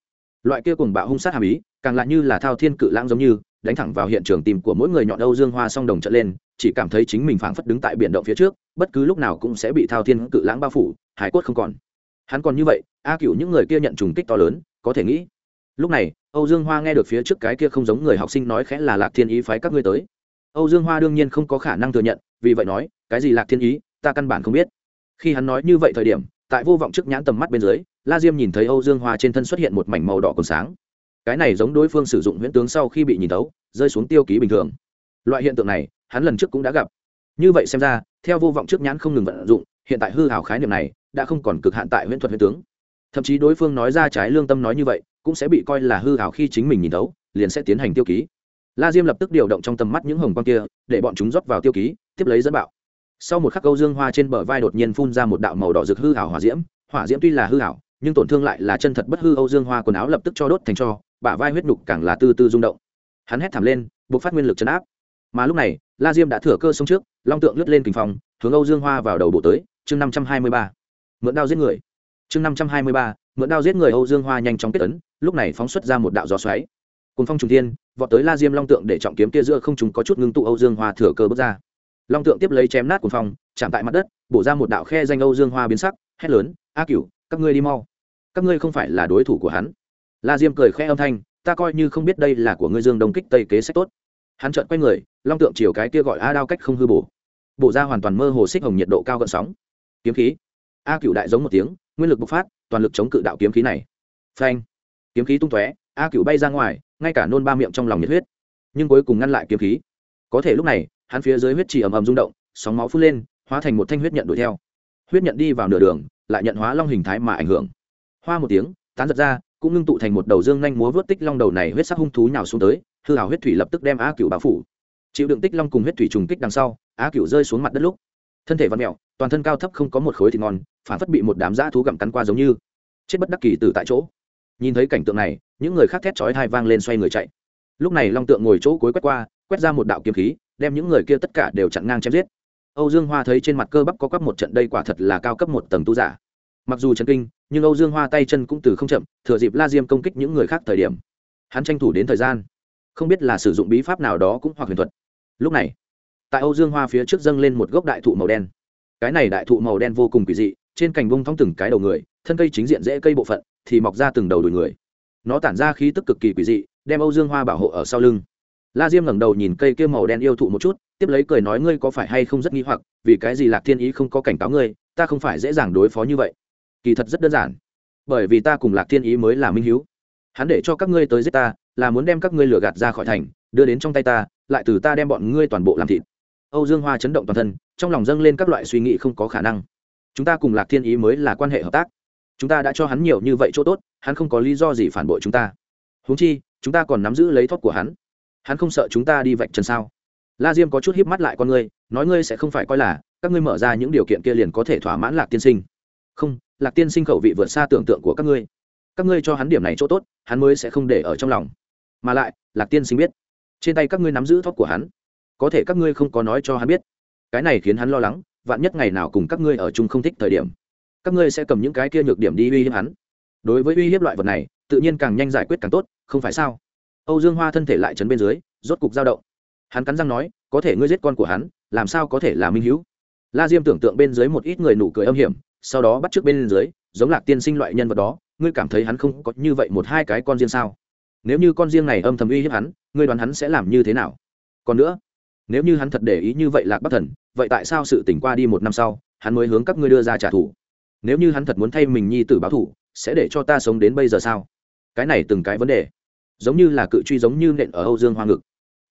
Loại kia cùng bạo hung sát hàm ý, càng lại như là thao thiên cự lãng giống như đánh thẳng vào hiện trường tìm của mỗi người nhọn âu dương hoa song đồng trận lên, chỉ cảm thấy chính mình phảng phất đứng tại biển động phía trước, bất cứ lúc nào cũng sẽ bị thao thiên cự lãng bao phủ, hải quất không còn. Hắn còn như vậy, a cựu những người kia nhận trùng kích to lớn, có thể nghĩ. Lúc này, âu dương hoa nghe được phía trước cái kia không giống người học sinh nói khẽ là lạc thiên ý phái các ngươi tới. Âu dương hoa đương nhiên không có khả năng thừa nhận, vì vậy nói, cái gì lạc thiên ý, ta căn bản không biết. Khi hắn nói như vậy thời điểm, tại vô vọng trước nhãn tầm mắt bên dưới, la diêm nhìn thấy âu dương hoa trên thân xuất hiện một mảnh màu đỏ còn sáng cái này giống đối phương sử dụng huyễn tướng sau khi bị nhìn tấu rơi xuống tiêu ký bình thường. Loại hiện tượng này, hắn lần trước cũng đã gặp. Như vậy xem ra, theo vô vọng trước nhãn không ngừng vận dụng, hiện tại hư hảo khái niệm này đã không còn cực hạn tại huyễn thuật huyễn tướng. Thậm chí đối phương nói ra trái lương tâm nói như vậy, cũng sẽ bị coi là hư hảo khi chính mình nhìn tấu liền sẽ tiến hành tiêu ký. La diêm lập tức điều động trong tầm mắt những hồng quang kia, để bọn chúng rót vào tiêu ký, tiếp lấy dẫn bạo. Sau một khắc câu dương hoa trên bờ vai đột nhiên phun ra một đạo màu đỏ rực hư hảo hỏa diễm hỏa diễm tuy là hư hảo nhưng tổn thương lại là chân thật bất hư âu dương hoa quần áo lập tức cho đốt thành cho, bả vai huyết nhục càng là tư tư rung động. Hắn hét thảm lên, buộc phát nguyên lực chấn áp. Mà lúc này, la diêm đã thừa cơ sống trước, long tượng lướt lên kinh phòng hướng âu dương hoa vào đầu bộ tới, chương năm trăm hai mươi ba. Mượn đao giết người. Chương năm trăm hai mươi ba, mượn đao giết người âu dương hoa nhanh chóng kết ấn, lúc này phóng xuất ra một đạo gió xoáy. Cùng phong trùng thiên, vọt tới la diêm long tượng để trọng kiếm kia giữa không chúng có chút ngưng tụ âu dương hoa thừa cơ bước ra. Long tượng tiếp lấy chém nát cuồng phong, chạm tại mặt đất, bổ ra một đạo khe danh âu dương hoa biến sắc, hét lớn, a cửu, các ngươi đi mau các ngươi không phải là đối thủ của hắn. La diêm cười khẽ âm thanh, ta coi như không biết đây là của ngươi dương đông kích tây kế sách tốt. Hắn trợn quay người, long tượng chiều cái kia gọi a đao cách không hư bổ. Bổ ra hoàn toàn mơ hồ xích hồng nhiệt độ cao gợn sóng. Kiếm khí. A Cựu đại giống một tiếng, nguyên lực bộc phát, toàn lực chống cự đạo kiếm khí này. Phanh. Kiếm khí tung tóe, a Cựu bay ra ngoài, ngay cả nôn ba miệng trong lòng nhiệt huyết. Nhưng cuối cùng ngăn lại kiếm khí. Có thể lúc này, hắn phía dưới huyết chỉ ầm ầm rung động, sóng máu phun lên, hóa thành một thanh huyết nhận đuổi theo. Huyết nhận đi vào nửa đường, lại nhận hóa long hình thái mà ảnh hưởng hoa một tiếng, tán giật ra, cũng ngưng tụ thành một đầu dương nhanh múa vớt tích long đầu này huyết sắc hung thú nhào xuống tới, hư hào huyết thủy lập tức đem á cựu bao phủ. Chịu đựng tích long cùng huyết thủy trùng kích đằng sau, á cựu rơi xuống mặt đất lúc. Thân thể văn mẹo toàn thân cao thấp không có một khối thịt ngon, phản phất bị một đám dã thú gặm cắn qua giống như. Chết bất đắc kỳ từ tại chỗ. Nhìn thấy cảnh tượng này, những người khác thét chói hai vang lên xoay người chạy. Lúc này long tượng ngồi chỗ cuối quét qua, quét ra một đạo kiếm khí, đem những người kia tất cả đều chặn ngang chém giết. Âu dương hoa thấy trên mặt cơ bắp có quắp một trận, đây quả thật là cao cấp một tầng tu giả mặc dù chấn kinh, nhưng âu dương hoa tay chân cũng từ không chậm, thừa dịp la diêm công kích những người khác thời điểm. Hắn tranh thủ đến thời gian. Không biết là sử dụng bí pháp nào đó cũng hoặc huyền thuật. Lúc này, tại âu dương hoa phía trước dâng lên một gốc đại thụ màu đen. Cái này đại thụ màu đen vô cùng kỳ dị, trên cành bông thong từng cái đầu người, thân cây chính diện dễ cây bộ phận, thì mọc ra từng đầu đùi người. Nó tản ra khí tức cực kỳ quỷ dị, đem âu dương hoa bảo hộ ở sau lưng. La diêm ngẩng đầu nhìn cây kia màu đen yêu thụ một chút, tiếp lấy cười nói ngươi có phải hay không rất nghi hoặc, vì cái gì lạc thiên ý không có cảnh cáo ngươi, ta không phải dễ dàng đối phó như vậy kỳ thật rất đơn giản. Bởi vì ta cùng lạc thiên ý mới là minh hiếu. Hắn để cho các ngươi tới giết ta, là muốn đem các ngươi lừa gạt ra khỏi thành, đưa đến trong tay ta, lại từ ta đem bọn ngươi toàn bộ làm thịt. Âu dương hoa chấn động toàn thân, trong lòng dâng lên các loại suy nghĩ không có khả năng. Chúng ta cùng lạc thiên ý mới là quan hệ hợp tác. Chúng ta đã cho hắn nhiều như vậy chỗ tốt, hắn không có lý do gì phản bội chúng ta. Húng chi, chúng ta còn nắm giữ lấy thoát của hắn. Hắn không sợ chúng ta đi vạch trần sao? La diêm có chút híp mắt lại con ngươi, nói ngươi sẽ không phải coi là, các ngươi mở ra những điều kiện kia liền có thể thỏa mãn lạc tiên sinh. Không lạc tiên sinh khẩu vị vượt xa tưởng tượng của các ngươi. Các ngươi cho hắn điểm này chỗ tốt, hắn mới sẽ không để ở trong lòng. Mà lại, lạc tiên sinh biết, trên tay các ngươi nắm giữ thóp của hắn. Có thể các ngươi không có nói cho hắn biết. Cái này khiến hắn lo lắng, vạn nhất ngày nào cùng các ngươi ở chung không thích thời điểm, các ngươi sẽ cầm những cái kia nhược điểm đi uy hiếp hắn. Đối với uy hiếp loại vật này, tự nhiên càng nhanh giải quyết càng tốt, không phải sao? Âu dương hoa thân thể lại chấn bên dưới, rốt cục dao động. Hắn cắn răng nói, có thể ngươi giết con của hắn, làm sao có thể là minh hữu? La diêm tưởng tượng bên dưới một ít người nụ cười âm hiểm sau đó bắt trước bên dưới, giống lạc tiên sinh loại nhân vật đó, ngươi cảm thấy hắn không có như vậy một hai cái con riêng sao? Nếu như con riêng này âm thầm uy hiếp hắn, ngươi đoán hắn sẽ làm như thế nào? Còn nữa, nếu như hắn thật để ý như vậy lạc bắc thần, vậy tại sao sự tỉnh qua đi một năm sau, hắn mới hướng các ngươi đưa ra trả thù? Nếu như hắn thật muốn thay mình nhi tử báo thù, sẽ để cho ta sống đến bây giờ sao? Cái này từng cái vấn đề, giống như là cự truy giống như nện ở âu dương hoa ngực.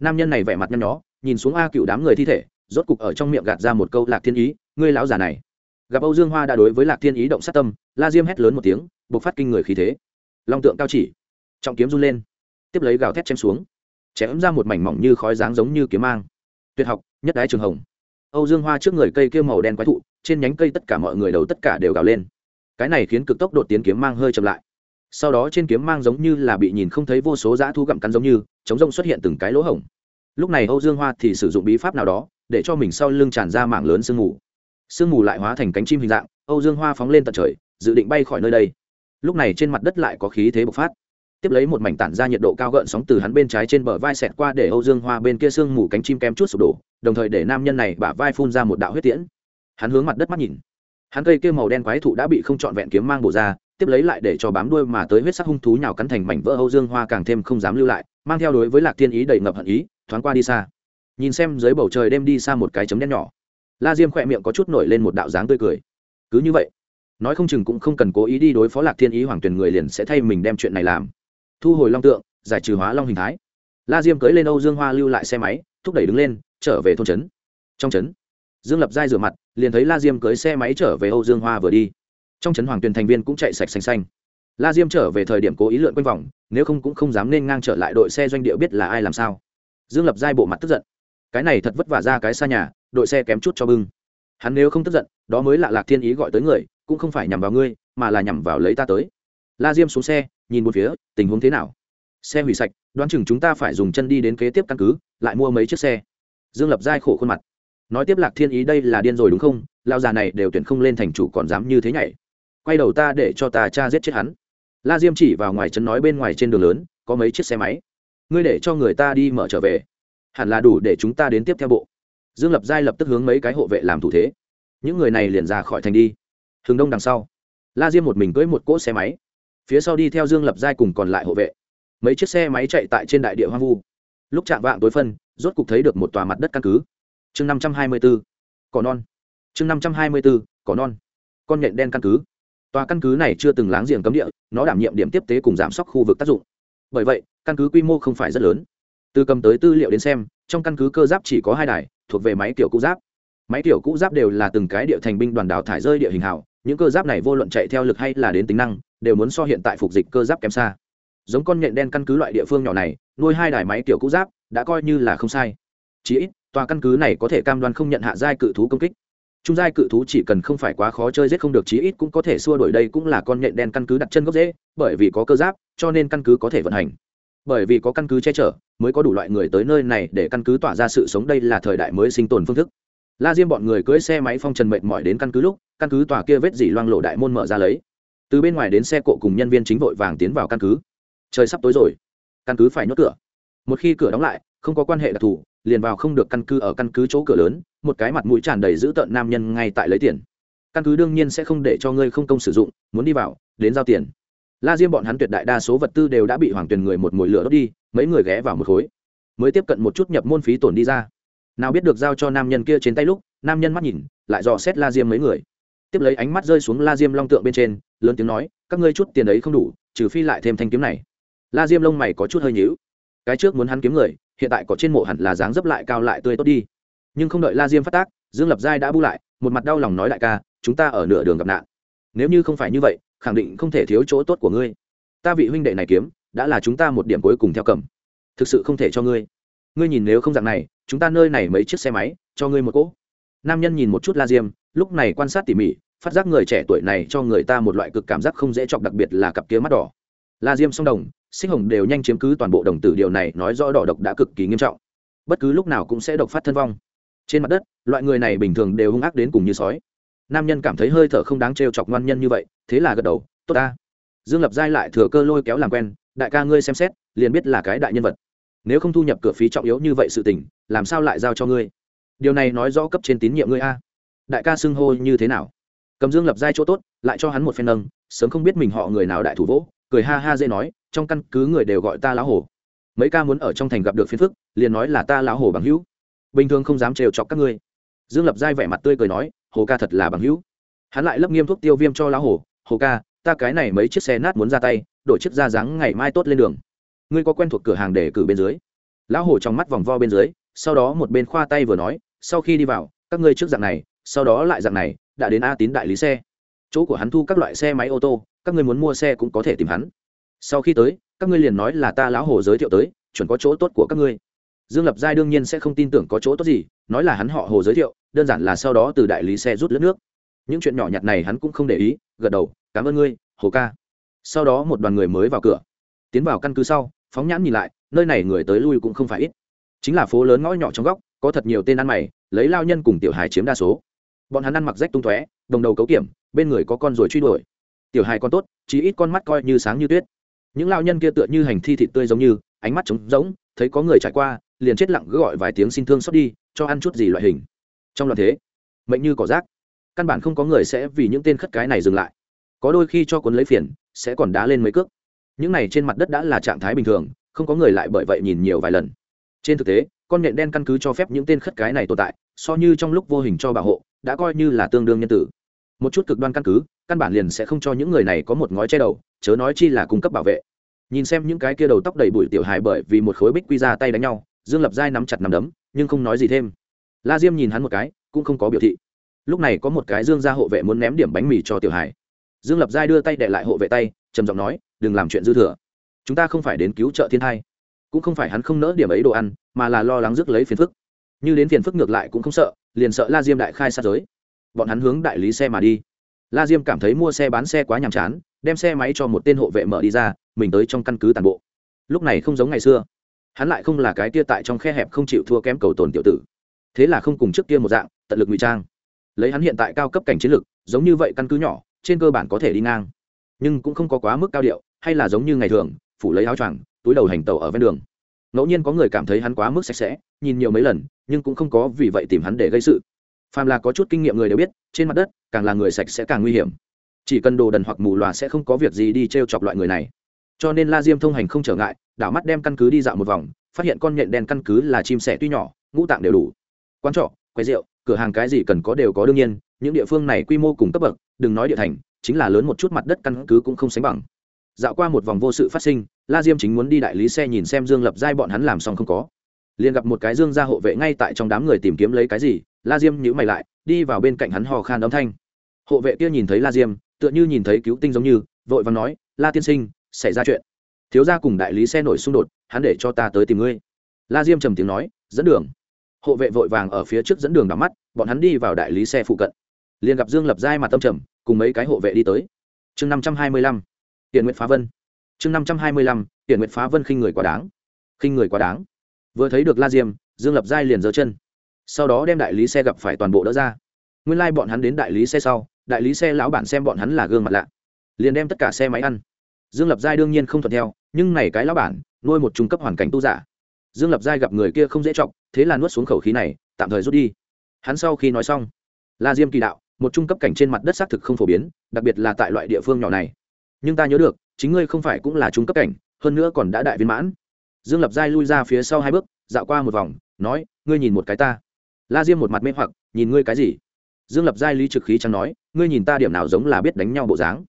Nam nhân này vẻ mặt nhăn nhó, nhìn xuống a cựu đám người thi thể, rốt cục ở trong miệng gạt ra một câu lạc thiên ý, ngươi lão già này gặp âu dương hoa đã đối với lạc thiên ý động sát tâm, la diêm hét lớn một tiếng buộc phát kinh người khí thế. Long tượng cao chỉ, trọng kiếm run lên, tiếp lấy gào thét chém xuống, chém ra một mảnh mỏng như khói dáng giống như kiếm mang. Tuyệt học, nhất đái trường hồng. Âu dương hoa trước người cây kia màu đen quái thụ, trên nhánh cây tất cả mọi người đầu tất cả đều gào lên. Cái này khiến cực tốc đột tiến kiếm mang hơi chậm lại. Sau đó trên kiếm mang giống như là bị nhìn không thấy vô số dã thu gặm cắn giống như, chống rông xuất hiện từng cái lỗ hổng. Lúc này âu dương hoa thì sử dụng bí pháp nào đó, để cho mình sau lưng tràn ra mảng lớn sương mù sương mù lại hóa thành cánh chim hình dạng, âu dương hoa phóng lên tận trời, dự định bay khỏi nơi đây. Lúc này trên mặt đất lại có khí thế bộc phát. Tiếp lấy một mảnh tản ra nhiệt độ cao gợn sóng từ hắn bên trái trên bờ vai xẹt qua để âu dương hoa bên kia sương mù cánh chim kém chút sụp đổ, đồng thời để nam nhân này bả vai phun ra một đạo huyết tiễn. Hắn hướng mặt đất mắt nhìn. Hắn cây kia màu đen quái thụ đã bị không trọn vẹn kiếm mang bổ ra, tiếp lấy lại để cho bám đuôi mà tới huyết sắc hung thú nhào cắn thành mảnh vỡ âu dương hoa càng thêm không dám lưu lại, mang theo đối với lạc thiên ý đầy ngập hận ý, thoáng qua đi xa. Nhìn xem dưới bầu trời đêm đi xa một cái chấm đen nhỏ la diêm khỏe miệng có chút nổi lên một đạo dáng tươi cười. Cứ như vậy, nói không chừng cũng không cần cố ý đi đối phó lạc thiên ý hoàng tuyển người liền sẽ thay mình đem chuyện này làm. Thu hồi long tượng, giải trừ hóa long hình thái. La diêm cưới lên âu dương hoa lưu lại xe máy, thúc đẩy đứng lên, trở về thôn trấn. Trong trấn, dương lập giai rửa mặt, liền thấy la diêm cưới xe máy trở về âu dương hoa vừa đi. Trong trấn hoàng tuyền thành viên cũng chạy sạch xanh xanh. La diêm trở về thời điểm cố ý lượn quanh vòng, nếu không cũng không dám nên ngang trở lại đội xe doanh địa biết là ai làm sao. Dương lập giai bộ mặt tức giận. Cái này thật vất vả ra cái xa nhà đội xe kém chút cho bưng. Hắn nếu không tức giận, đó mới là lạc thiên ý gọi tới người, cũng không phải nhằm vào ngươi, mà là nhằm vào lấy ta tới. La diêm xuống xe, nhìn một phía, tình huống thế nào? Xe hủy sạch, đoán chừng chúng ta phải dùng chân đi đến kế tiếp căn cứ, lại mua mấy chiếc xe. Dương lập giai khổ khuôn mặt. Nói tiếp lạc thiên ý đây là điên rồi đúng không? Lao già này đều tuyển không lên thành chủ còn dám như thế nhảy. Quay đầu ta để cho ta cha giết chết hắn. La diêm chỉ vào ngoài chân nói bên ngoài trên đường lớn, có mấy chiếc xe máy. Ngươi để cho người ta đi mở trở về. Hẳn là đủ để chúng ta đến tiếp theo bộ dương lập giai lập tức hướng mấy cái hộ vệ làm thủ thế. Những người này liền ra khỏi thành đi. Hướng đông đằng sau. La diêm một mình cưỡi một cỗ xe máy. Phía sau đi theo dương lập giai cùng còn lại hộ vệ. Mấy chiếc xe máy chạy tại trên đại địa hoang vu. Lúc chạm vạng tối phân, rốt cục thấy được một tòa mặt đất căn cứ. Chương năm trăm hai mươi bốn cỏ non. Chương năm trăm hai mươi bốn cỏ non. Con nhện đen căn cứ. Tòa căn cứ này chưa từng láng giềng cấm địa, nó đảm nhiệm điểm tiếp tế cùng giảm sóc khu vực tác dụng. Bởi vậy, căn cứ quy mô không phải rất lớn từ cầm tới tư liệu đến xem, trong căn cứ cơ giáp chỉ có hai đài, thuộc về máy kiểu cũ giáp. Máy kiểu cũ giáp đều là từng cái địa thành binh đoàn đảo thải rơi địa hình hảo, những cơ giáp này vô luận chạy theo lực hay là đến tính năng, đều muốn so hiện tại phục dịch cơ giáp kém xa. Giống con nhện đen căn cứ loại địa phương nhỏ này, nuôi hai đài máy kiểu cũ giáp, đã coi như là không sai. Chí ít, tòa căn cứ này có thể cam đoan không nhận hạ giai cự thú công kích. Trung giai cự thú chỉ cần không phải quá khó chơi giết không được, chí ít cũng có thể xua đổi đây cũng là con nhện đen căn cứ đặt chân gốc dễ bởi vì có cơ giáp, cho nên căn cứ có thể vận hành bởi vì có căn cứ che chở mới có đủ loại người tới nơi này để căn cứ tỏa ra sự sống đây là thời đại mới sinh tồn phương thức. La diêm bọn người cưỡi xe máy phong trần mệt mỏi đến căn cứ lúc, căn cứ tòa kia vết dỉ loang lộ đại môn mở ra lấy. Từ bên ngoài đến xe cộ cùng nhân viên chính vội vàng tiến vào căn cứ. Trời sắp tối rồi. Căn cứ phải nhốt cửa. Một khi cửa đóng lại, không có quan hệ đặc thù, liền vào không được căn cứ ở căn cứ chỗ cửa lớn, một cái mặt mũi tràn đầy dữ tợn nam nhân ngay tại lấy tiền. Căn cứ đương nhiên sẽ không để cho ngươi không công sử dụng, muốn đi vào, đến giao tiền la diêm bọn hắn tuyệt đại đa số vật tư đều đã bị hoàng tuyền người một mồi lửa đốt đi, mấy người ghé vào một khối, mới tiếp cận một chút nhập môn phí tổn đi ra. Nào biết được giao cho nam nhân kia trên tay lúc, nam nhân mắt nhìn, lại dò xét la diêm mấy người. Tiếp lấy ánh mắt rơi xuống la diêm long tượng bên trên, lớn tiếng nói, các ngươi chút tiền ấy không đủ, trừ phi lại thêm thanh kiếm này. La diêm lông mày có chút hơi nhíu. Cái trước muốn hắn kiếm người, hiện tại có trên mộ hẳn là dáng dấp lại cao lại tươi tốt đi. Nhưng không đợi la diêm phát tác, dương lập giai đã bu lại, một mặt đau lòng nói đại ca, chúng ta ở nửa đường gặp nạn. Nếu như không phải như vậy khẳng định không thể thiếu chỗ tốt của ngươi. Ta vị huynh đệ này kiếm, đã là chúng ta một điểm cuối cùng theo cầm. Thực sự không thể cho ngươi. Ngươi nhìn nếu không dạng này, chúng ta nơi này mấy chiếc xe máy, cho ngươi một cỗ. Nam nhân nhìn một chút la diêm, lúc này quan sát tỉ mỉ, phát giác người trẻ tuổi này cho người ta một loại cực cảm giác không dễ chọc đặc biệt là cặp kia mắt đỏ. La diêm song đồng, sinh hồng đều nhanh chiếm cứ toàn bộ đồng tử điều này nói rõ đỏ độc đã cực kỳ nghiêm trọng. Bất cứ lúc nào cũng sẽ độc phát thân vong. Trên mặt đất, loại người này bình thường đều hung ác đến cùng như sói nam nhân cảm thấy hơi thở không đáng trêu chọc ngoan nhân như vậy, thế là gật đầu, tốt ta. Dương lập giai lại thừa cơ lôi kéo làm quen, đại ca ngươi xem xét, liền biết là cái đại nhân vật. Nếu không thu nhập cửa phí trọng yếu như vậy sự tình, làm sao lại giao cho ngươi? Điều này nói rõ cấp trên tín nhiệm ngươi a. Đại ca xưng hô như thế nào? Cầm dương lập giai chỗ tốt, lại cho hắn một phen nâng, sớm không biết mình họ người nào đại thủ vỗ, cười ha ha dễ nói, trong căn cứ người đều gọi ta lão hổ. Mấy ca muốn ở trong thành gặp được phiền phức, liền nói là ta lão hổ bằng hữu. Bình thường không dám trêu chọc các ngươi. Dương lập giai vẻ mặt tươi cười nói hồ ca thật là bằng hữu. Hắn lại lấp nghiêm thuốc tiêu viêm cho lão hổ hồ ca, ta cái này mấy chiếc xe nát muốn ra tay, đổi chiếc ra dáng ngày mai tốt lên đường. Ngươi có quen thuộc cửa hàng để cử bên dưới? Lão hổ trong mắt vòng vo bên dưới, sau đó một bên khoa tay vừa nói, sau khi đi vào, các ngươi trước dạng này, sau đó lại dạng này, đã đến a tín đại lý xe. Chỗ của hắn thu các loại xe máy ô tô, các ngươi muốn mua xe cũng có thể tìm hắn. Sau khi tới, các ngươi liền nói là ta lão hồ giới thiệu tới, chuẩn có chỗ tốt của các ngươi dương lập giai đương nhiên sẽ không tin tưởng có chỗ tốt gì, nói là hắn họ hồ giới thiệu, đơn giản là sau đó từ đại lý xe rút lướt nước. Những chuyện nhỏ nhặt này hắn cũng không để ý, gật đầu, cảm ơn ngươi, hồ ca. Sau đó một đoàn người mới vào cửa. Tiến vào căn cứ sau, phóng nhãn nhìn lại, nơi này người tới lui cũng không phải ít. Chính là phố lớn ngõ nhỏ trong góc, có thật nhiều tên ăn mày, lấy lao nhân cùng tiểu hài chiếm đa số. Bọn hắn ăn mặc rách tung tóe, đồng đầu cấu kiểm, bên người có con rồi truy đuổi. Tiểu hài con tốt chỉ ít con mắt coi như sáng như tuyết. Những lao nhân kia tựa như hành thi thịt tươi giống như, ánh mắt trống rỗng thấy có người trải qua, liền chết lặng gọi vài tiếng xin thương xót đi, cho ăn chút gì loại hình. Trong loạn thế, mệnh như cỏ rác. Căn bản không có người sẽ vì những tên khất cái này dừng lại. Có đôi khi cho cuốn lấy phiền, sẽ còn đá lên mấy cước. Những này trên mặt đất đã là trạng thái bình thường, không có người lại bởi vậy nhìn nhiều vài lần. Trên thực tế, con nhện đen căn cứ cho phép những tên khất cái này tồn tại, so như trong lúc vô hình cho bảo hộ, đã coi như là tương đương nhân tử. Một chút cực đoan căn cứ, căn bản liền sẽ không cho những người này có một ngói che đầu, chớ nói chi là cung cấp bảo vệ nhìn xem những cái kia đầu tóc đầy bụi tiểu hài bởi vì một khối bích quy ra tay đánh nhau, dương lập giai nắm chặt nắm đấm, nhưng không nói gì thêm. La diêm nhìn hắn một cái, cũng không có biểu thị. Lúc này có một cái dương gia hộ vệ muốn ném điểm bánh mì cho tiểu hài. Dương lập giai đưa tay đệ lại hộ vệ tay, trầm giọng nói, đừng làm chuyện dư thừa. Chúng ta không phải đến cứu trợ thiên thai, cũng không phải hắn không nỡ điểm ấy đồ ăn, mà là lo lắng rước lấy phiền phức. Như đến phiền phức ngược lại cũng không sợ, liền sợ la diêm đại khai sát giới. Bọn hắn hướng đại lý xe mà đi la diêm cảm thấy mua xe bán xe quá nhàm chán, đem xe máy cho một tên hộ vệ mở đi ra, mình tới trong căn cứ tàn bộ. Lúc này không giống ngày xưa. Hắn lại không là cái tia tại trong khe hẹp không chịu thua kém cầu tồn tiểu tử. Thế là không cùng trước kia một dạng, tận lực ngụy trang. Lấy hắn hiện tại cao cấp cảnh chiến lược giống như vậy căn cứ nhỏ, trên cơ bản có thể đi ngang. Nhưng cũng không có quá mức cao điệu, hay là giống như ngày thường, phủ lấy áo choàng, túi đầu hành tàu ở ven đường. Ngẫu nhiên có người cảm thấy hắn quá mức sạch sẽ, nhìn nhiều mấy lần, nhưng cũng không có vì vậy tìm hắn để gây sự phàm là có chút kinh nghiệm người đều biết, trên mặt đất, càng là người sạch sẽ càng nguy hiểm. Chỉ cần đồ đần hoặc mù loà sẽ không có việc gì đi t r e o chọc loại người này. Cho nên la diêm thông hành không trở ngại, đảo mắt đem căn cứ đi dạo một vòng, phát hiện con nhện đen căn cứ là chim sẻ tuy nhỏ, ngũ tạng đều đủ. Quán trọ, quầy rượu, cửa hàng cái gì cần có đều có đương nhiên, những địa phương này quy mô cùng cấp bậc, đừng nói địa thành, chính là lớn một chút mặt đất căn cứ cũng không sánh bằng. Dạo qua một vòng vô sự phát sinh, la diêm chính muốn đi đại lý xe nhìn xem dương lập giai bọn hắn làm xong không có. Liền gặp một cái dương gia hộ vệ ngay tại trong đám người tìm kiếm lấy cái gì la diêm nhữ mày lại, đi vào bên cạnh hắn hò khan âm thanh. Hộ vệ kia nhìn thấy la diêm, tựa như nhìn thấy cứu tinh giống như, vội và nói, la tiên sinh, xảy ra chuyện. Thiếu gia cùng đại lý xe nổi xung đột, hắn để cho ta tới tìm ngươi. La diêm trầm tiếng nói, dẫn đường. Hộ vệ vội vàng ở phía trước dẫn đường đắm mắt, bọn hắn đi vào đại lý xe phụ cận. Liền gặp dương lập giai mặt tâm trầm, cùng mấy cái hộ vệ đi tới. Chương năm trăm hai mươi lăm tiền nguyện phá vân. Chương năm trăm hai mươi lăm tiền nguyện phá vân khinh người quá đáng. Khinh người quá đáng. Vừa thấy được la diêm, dương lập giai liền giơ chân sau đó đem đại lý xe gặp phải toàn bộ đỡ ra. Nguyên lai、like、bọn hắn đến đại lý xe sau, đại lý xe lão bản xem bọn hắn là gương mặt lạ, liền đem tất cả xe máy ăn. Dương lập giai đương nhiên không thuận theo, nhưng này cái lão bản, nuôi một trung cấp hoàn cảnh tu giả. Dương lập giai gặp người kia không dễ chọc, thế là nuốt xuống khẩu khí này, tạm thời rút đi. Hắn sau khi nói xong, la diêm kỳ đạo, một trung cấp cảnh trên mặt đất xác thực không phổ biến, đặc biệt là tại loại địa phương nhỏ này. Nhưng ta nhớ được, chính ngươi không phải cũng là trung cấp cảnh, hơn nữa còn đã đại viên mãn. Dương lập giai lui ra phía sau hai bước, dạo qua một vòng, nói, ngươi nhìn một cái ta la diêm một mặt mê hoặc, nhìn ngươi cái gì? Dương lập giai lý trực khí chẳng nói, ngươi nhìn ta điểm nào giống là biết đánh nhau bộ dáng?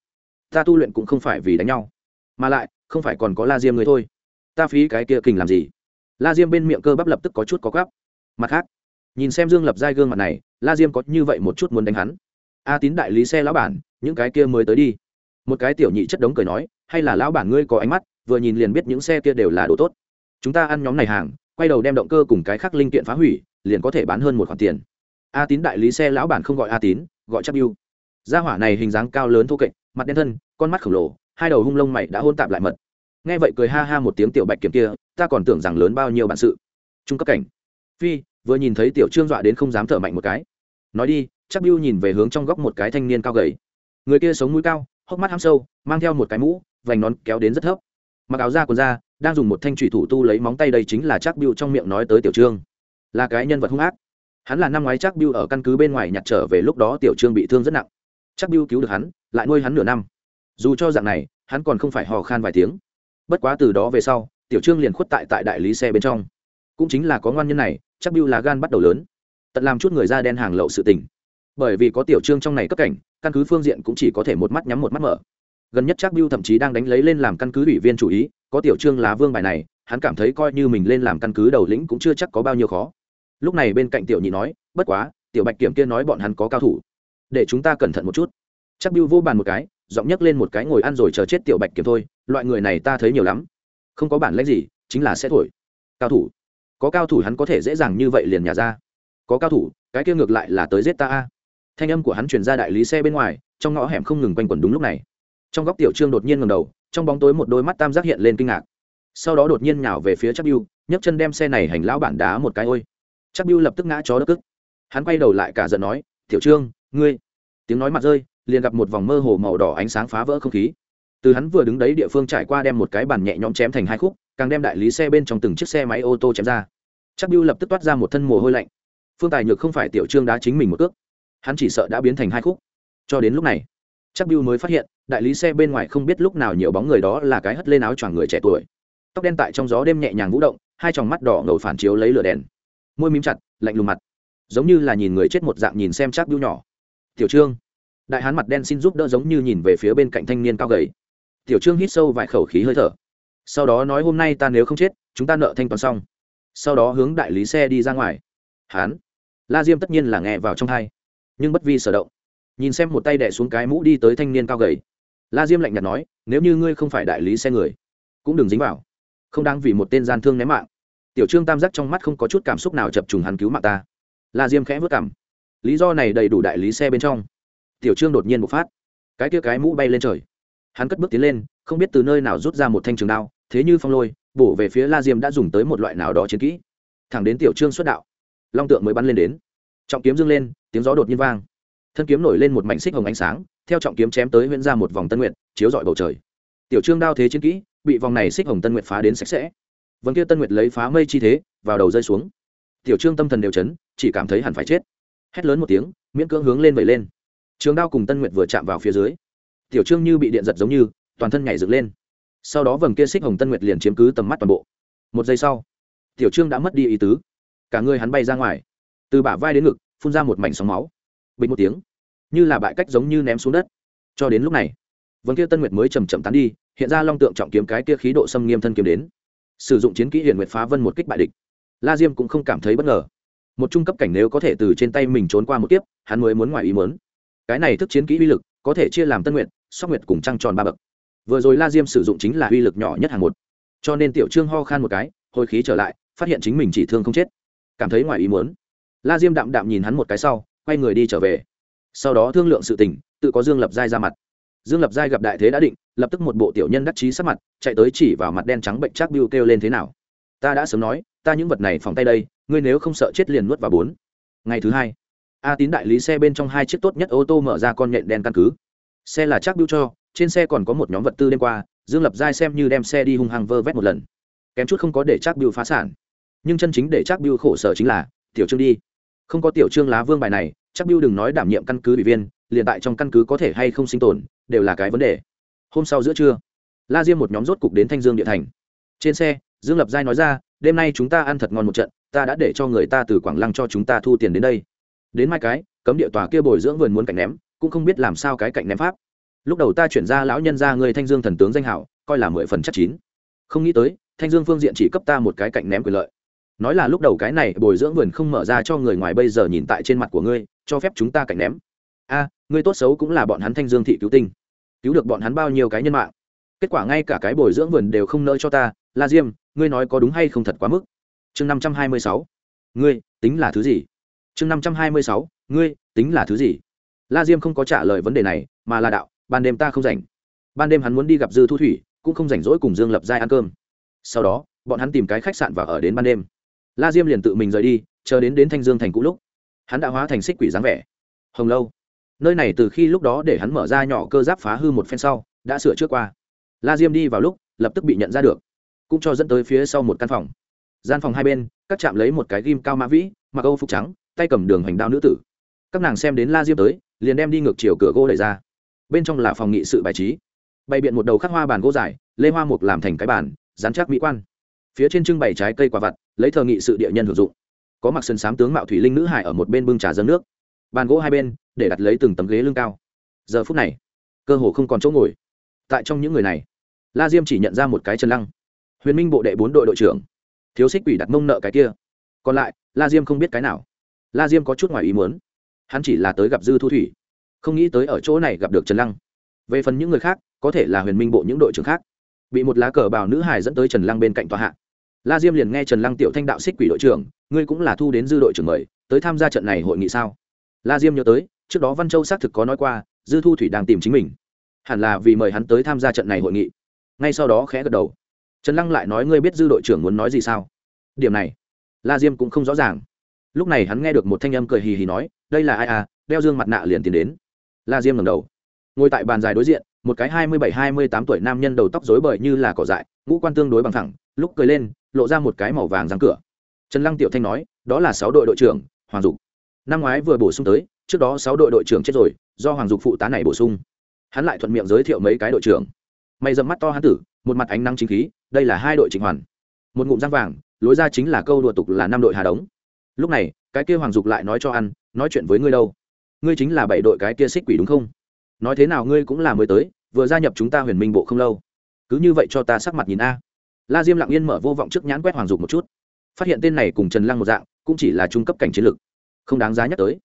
Ta tu luyện cũng không phải vì đánh nhau, mà lại, không phải còn có la diêm ngươi thôi. Ta phí cái kia kình làm gì? La diêm bên miệng cơ bắp lập tức có chút có gắp mặt khác, nhìn xem dương lập giai gương mặt này, la diêm có như vậy một chút muốn đánh hắn. A tín đại lý xe lão bản, những cái kia mới tới đi. Một cái tiểu nhị chất đống cười nói, hay là lão bản ngươi có ánh mắt, vừa nhìn liền biết những xe kia đều là đồ tốt. Chúng ta ăn nhóm này hàng, quay đầu đem động cơ cùng cái khác linh kiện phá hủy liền có thể bán hơn một khoản tiền. A tín đại lý xe lão bản không gọi a tín, gọi chắc biu. Gia hỏa này hình dáng cao lớn thô kệch, mặt đen thân, con mắt khổng lồ, hai đầu hung lông mày đã hôn tạp lại mật. Nghe vậy cười ha ha một tiếng tiểu bạch kiểm kia, ta còn tưởng rằng lớn bao nhiêu bản sự. Trung cấp cảnh. Phi, vừa nhìn thấy tiểu trương dọa đến không dám thở mạnh một cái. Nói đi, chắc biu nhìn về hướng trong góc một cái thanh niên cao gầy. Người kia sống mũi cao, hốc mắt ham sâu, mang theo một cái mũ, vành nón kéo đến rất thấp. Mặc áo da quần da, đang dùng một thanh trùy thủ tu lấy móng tay đây chính là chắc biêu trong miệng nói tới tiểu trương là cái nhân vật hung ác. Hắn là năm ngoái chắc biêu ở căn cứ bên ngoài nhặt trở về lúc đó tiểu trương bị thương rất nặng. Chắc biêu cứu được hắn, lại nuôi hắn nửa năm. Dù cho dạng này, hắn còn không phải hò khan vài tiếng. Bất quá từ đó về sau, tiểu trương liền khuất tại tại đại lý xe bên trong. Cũng chính là có ngoan nhân này chắc biêu là gan bắt đầu lớn. Tận làm chút người da đen hàng lậu sự tình. Bởi vì có tiểu trương trong này cấp cảnh, căn cứ phương diện cũng chỉ có thể một mắt nhắm một mắt mở. Gần nhất chắc biêu thậm chí đang đánh lấy lên làm căn cứ ủy viên chủ ý, có tiểu trương lá vương bài này, hắn cảm thấy coi như mình lên làm căn cứ đầu lĩnh cũng chưa chắc có bao nhiêu khó lúc này bên cạnh tiểu nhị nói, bất quá, tiểu bạch kiểm kia nói bọn hắn có cao thủ. Để chúng ta cẩn thận một chút. Chắc bưu vô bàn một cái, giọng nhấc lên một cái ngồi ăn rồi chờ chết tiểu bạch kiểm thôi, loại người này ta thấy nhiều lắm. Không có bản lãnh gì, chính là sẽ thổi. Cao thủ. Có cao thủ hắn có thể dễ dàng như vậy liền nhà ra. Có cao thủ, cái kia ngược lại là tới giết ta a. Thanh âm của hắn truyền ra đại lý xe bên ngoài, trong ngõ hẻm không ngừng quanh quẩn đúng lúc này. Trong góc tiểu trương đột nhiên ngầm đầu, trong bóng tối một đôi mắt tam giác hiện lên kinh ngạc. Sau đó đột nhiên nhào về phía chắc bưu, nhấc chân đem xe này hành lão bản đá một cái, ôi! Chắc biêu lập tức ngã chó đất cức. Hắn quay đầu lại cả giận nói tiểu trương ngươi. Tiếng nói mặt rơi liền gặp một vòng mơ hồ màu đỏ ánh sáng phá vỡ không khí. Từ hắn vừa đứng đấy địa phương trải qua đem một cái bàn nhẹ nhõm chém thành hai khúc càng đem đại lý xe bên trong từng chiếc xe máy ô tô chém ra. Chắc biêu lập tức toát ra một thân mồ hôi lạnh. Phương tài nhược không phải tiểu trương đá chính mình một cước, hắn chỉ sợ đã biến thành hai khúc. Cho đến lúc này chắc biêu mới phát hiện đại lý xe bên ngoài không biết lúc nào nhiều bóng người đó là cái hất lên áo choàng người trẻ tuổi. Tóc đen tại trong gió đêm nhẹ nhàng vũ động hai tròng mắt đỏ ngầu phản chiếu lấy lửa đèn môi mím chặt, lạnh lùng mặt. Giống như là nhìn người chết một dạng nhìn xem chắc biêu nhỏ. Tiểu trương. Đại hán mặt đen xin giúp đỡ giống như nhìn về phía bên cạnh thanh niên cao gầy. Tiểu trương hít sâu vài khẩu khí hơi thở. Sau đó nói hôm nay ta nếu không chết, chúng ta nợ thanh toán xong. Sau đó hướng đại lý xe đi ra ngoài. Hán. La diêm tất nhiên là nghe vào trong thai nhưng bất vi sở động. Nhìn xem một tay đẻ xuống cái mũ đi tới thanh niên cao gầy. La diêm lạnh nhạt nói, nếu như ngươi không phải đại lý xe người, cũng đừng dính vào. Không đáng vì một tên gian thương ném mạng tiểu trương tam giác trong mắt không có chút cảm xúc nào chập trùng hắn cứu mạng ta. La diêm khẽ vất cảm. Lý do này đầy đủ đại lý xe bên trong. Tiểu trương đột nhiên bộc phát. Cái kia cái mũ bay lên trời. Hắn cất bước tiến lên, không biết từ nơi nào rút ra một thanh trường đao, thế như phong lôi, bổ về phía la diêm đã dùng tới một loại nào đó chiến kỹ. Thẳng đến tiểu trương xuất đạo, long tượng mới bắn lên đến. Trọng kiếm dâng lên, tiếng gió đột nhiên vang. Thân kiếm nổi lên một mảnh xích hồng ánh sáng, theo trọng kiếm chém tới huyễn ra một vòng tân nguyện chiếu rọi bầu trời. Tiểu trương đao thế chiến kỹ, bị vòng này xích hồng tân nguyện phá đến sạch sẽ vâng kia tân nguyệt lấy phá mây chi thế, vào đầu rơi xuống. Tiểu trương tâm thần đều chấn, chỉ cảm thấy hẳn phải chết. Hét lớn một tiếng, miễn cưỡng hướng lên vẩy lên. Trường đao cùng tân nguyệt vừa chạm vào phía dưới, tiểu trương như bị điện giật giống như, toàn thân nhảy dựng lên. Sau đó vầng kia xích hồng tân nguyệt liền chiếm cứ tầm mắt toàn bộ. Một giây sau, tiểu trương đã mất đi ý tứ. Cả người hắn bay ra ngoài. Từ bả vai đến ngực, phun ra một mảnh sóng máu. Bình một tiếng, như là bại cách giống như ném xuống đất. Cho đến lúc này, vầng kia tân nguyệt mới chầm chậm tán đi, hiện ra long tượng trọng kiếm cái kia khí độ xâm nghiêm thân kiếm đến sử dụng chiến kỹ hiện nguyệt phá vân một kích bại địch. La diêm cũng không cảm thấy bất ngờ. Một trung cấp cảnh nếu có thể từ trên tay mình trốn qua một kiếp, hắn mới muốn ngoài ý muốn. Cái này thức chiến kỹ uy lực, có thể chia làm tân nguyện sóc nguyệt cùng trăng tròn ba bậc. Vừa rồi la diêm sử dụng chính là uy lực nhỏ nhất hàng một. Cho nên tiểu trương ho khan một cái, hồi khí trở lại, phát hiện chính mình chỉ thương không chết. Cảm thấy ngoài ý muốn. La diêm đạm đạm nhìn hắn một cái sau, quay người đi trở về. Sau đó thương lượng sự tình, tự có dương lập giai ra mặt dương lập giai gặp đại thế đã định, lập tức một bộ tiểu nhân đắc chí sắc mặt, chạy tới chỉ vào mặt đen trắng bệnh chắc biu kêu lên thế nào. Ta đã sớm nói, ta những vật này phòng tay đây, ngươi nếu không sợ chết liền nuốt vào bốn. Ngày thứ hai, a tín đại lý xe bên trong hai chiếc tốt nhất ô tô mở ra con nhện đen căn cứ. Xe là chắc biu cho, trên xe còn có một nhóm vật tư đêm qua dương lập giai xem như đem xe đi hung hăng vơ vét một lần. Kém chút không có để chắc biu phá sản. Nhưng chân chính để chắc biu khổ sở chính là, tiểu trương đi. Không có tiểu trương lá vương bài này chắc biu đừng nói đảm nhiệm căn cứ ủy viên liền tại trong căn cứ có thể hay không sinh tồn, đều là cái vấn đề. Hôm sau giữa trưa, la diêm một nhóm rốt cục đến thanh dương địa thành. Trên xe, dương lập giai nói ra, đêm nay chúng ta ăn thật ngon một trận, ta đã để cho người ta từ quảng lăng cho chúng ta thu tiền đến đây. Đến mai cái, cấm địa tòa kia bồi dưỡng vườn muốn cạnh ném, cũng không biết làm sao cái cạnh ném pháp. Lúc đầu ta chuyển ra lão nhân ra người thanh dương thần tướng danh hảo, coi là mười phần chắc chín. Không nghĩ tới, thanh dương phương diện chỉ cấp ta một cái cạnh ném quyền lợi. Nói là lúc đầu cái này bồi dưỡng vườn không mở ra cho người ngoài bây giờ nhìn tại trên mặt của ngươi, cho phép chúng ta cạnh ném. A ngươi tốt xấu cũng là bọn hắn thanh dương thị cứu tinh. Cứu được bọn hắn bao nhiêu cái nhân mạng. Kết quả ngay cả cái bồi dưỡng vườn đều không nỡ cho ta. La diêm, ngươi nói có đúng hay không thật quá mức? Chương năm trăm hai mươi sáu. Ngươi, tính là thứ gì? Chương năm trăm hai mươi sáu. Ngươi, tính là thứ gì? La diêm không có trả lời vấn đề này, mà là đạo, ban đêm ta không rảnh. Ban đêm hắn muốn đi gặp dư thu thủy, cũng không rảnh rỗi cùng dương lập giai ăn cơm. Sau đó, bọn hắn tìm cái khách sạn và ở đến ban đêm. La diêm liền tự mình rời đi, chờ đến đến thanh dương thành cũ lúc. Hắn đã hóa thành xích quỷ dáng vẻ. Hồng lâu nơi này từ khi lúc đó để hắn mở ra nhỏ cơ giáp phá hư một phen sau, đã sửa trước qua. La diêm đi vào lúc, lập tức bị nhận ra được, cũng cho dẫn tới phía sau một căn phòng. Gian phòng hai bên, các chạm lấy một cái ghim cao mã vĩ, mặc âu phục trắng, tay cầm đường hành đao nữ tử. Các nàng xem đến la diêm tới, liền đem đi ngược chiều cửa gỗ đẩy ra. Bên trong là phòng nghị sự bài trí. Bày biện một đầu khắc hoa bàn gỗ dài, lê hoa mục làm thành cái bàn, dán chắc mỹ quan. Phía trên trưng bày trái cây quả vặt, lấy thờ nghị sự địa nhân hưởng dụng. Có mặc sân sám tướng mạo thủy linh nữ hải ở một bên bưng trà dâng nước bàn gỗ hai bên, để đặt lấy từng tấm ghế lưng cao. Giờ phút này, cơ hồ không còn chỗ ngồi. Tại trong những người này, la diêm chỉ nhận ra một cái chân lăng. Huyền minh bộ đệ bốn đội đội trưởng. Thiếu xích quỷ đặt mông nợ cái kia. Còn lại, la diêm không biết cái nào. La diêm có chút ngoài ý muốn. Hắn chỉ là tới gặp dư thu thủy. Không nghĩ tới ở chỗ này gặp được trần lăng. Về phần những người khác, có thể là huyền minh bộ những đội trưởng khác. Bị một lá cờ bào nữ hải dẫn tới trần lăng bên cạnh tòa hạ. La diêm liền nghe trần lăng tiểu thanh đạo xích quỷ đội trưởng, ngươi cũng là thu đến dư đội trưởng mời, tới tham gia trận này hội nghị sao? La diêm nhớ tới, trước đó văn châu xác thực có nói qua, dư thu thủy đang tìm chính mình. Hẳn là vì mời hắn tới tham gia trận này hội nghị. Ngay sau đó khẽ gật đầu. Trần lăng lại nói, ngươi biết dư đội trưởng muốn nói gì sao? Điểm này, la diêm cũng không rõ ràng. Lúc này hắn nghe được một thanh âm cười hì hì nói, đây là ai à? Đeo dương mặt nạ liền tiến đến. La diêm ngầm đầu. Ngồi tại bàn dài đối diện, một cái hai mươi bảy, hai mươi tám tuổi nam nhân đầu tóc rối bời như là cỏ dại, ngũ quan tương đối bằng thẳng, lúc cười lên, lộ ra một cái màu vàng răng cửa. Trần lăng tiểu thanh nói, đó là sáu đội đội trưởng, hoàng dục năm ngoái vừa bổ sung tới, trước đó sáu đội đội trưởng chết rồi, do hoàng dục phụ tá này bổ sung. Hắn lại thuận miệng giới thiệu mấy cái đội trưởng. Mày dầm mắt to hắn tử, một mặt ánh nắng chính khí, đây là hai đội trịnh hoàn. Một ngụm răng vàng, lối ra chính là câu đùa tục là năm đội hà đống. Lúc này, cái kia hoàng dục lại nói cho ăn, nói chuyện với ngươi đâu? Ngươi chính là bảy đội cái kia xích quỷ đúng không? Nói thế nào ngươi cũng là mới tới, vừa gia nhập chúng ta huyền minh bộ không lâu. Cứ như vậy cho ta sắc mặt nhìn a. La diêm lặng yên mở vô vọng trước nhãn quét hoàng dục một chút. Phát hiện tên này cùng trần lăng một dạng, cũng chỉ là trung cấp cảnh chiến lược không đáng giá nhắc tới.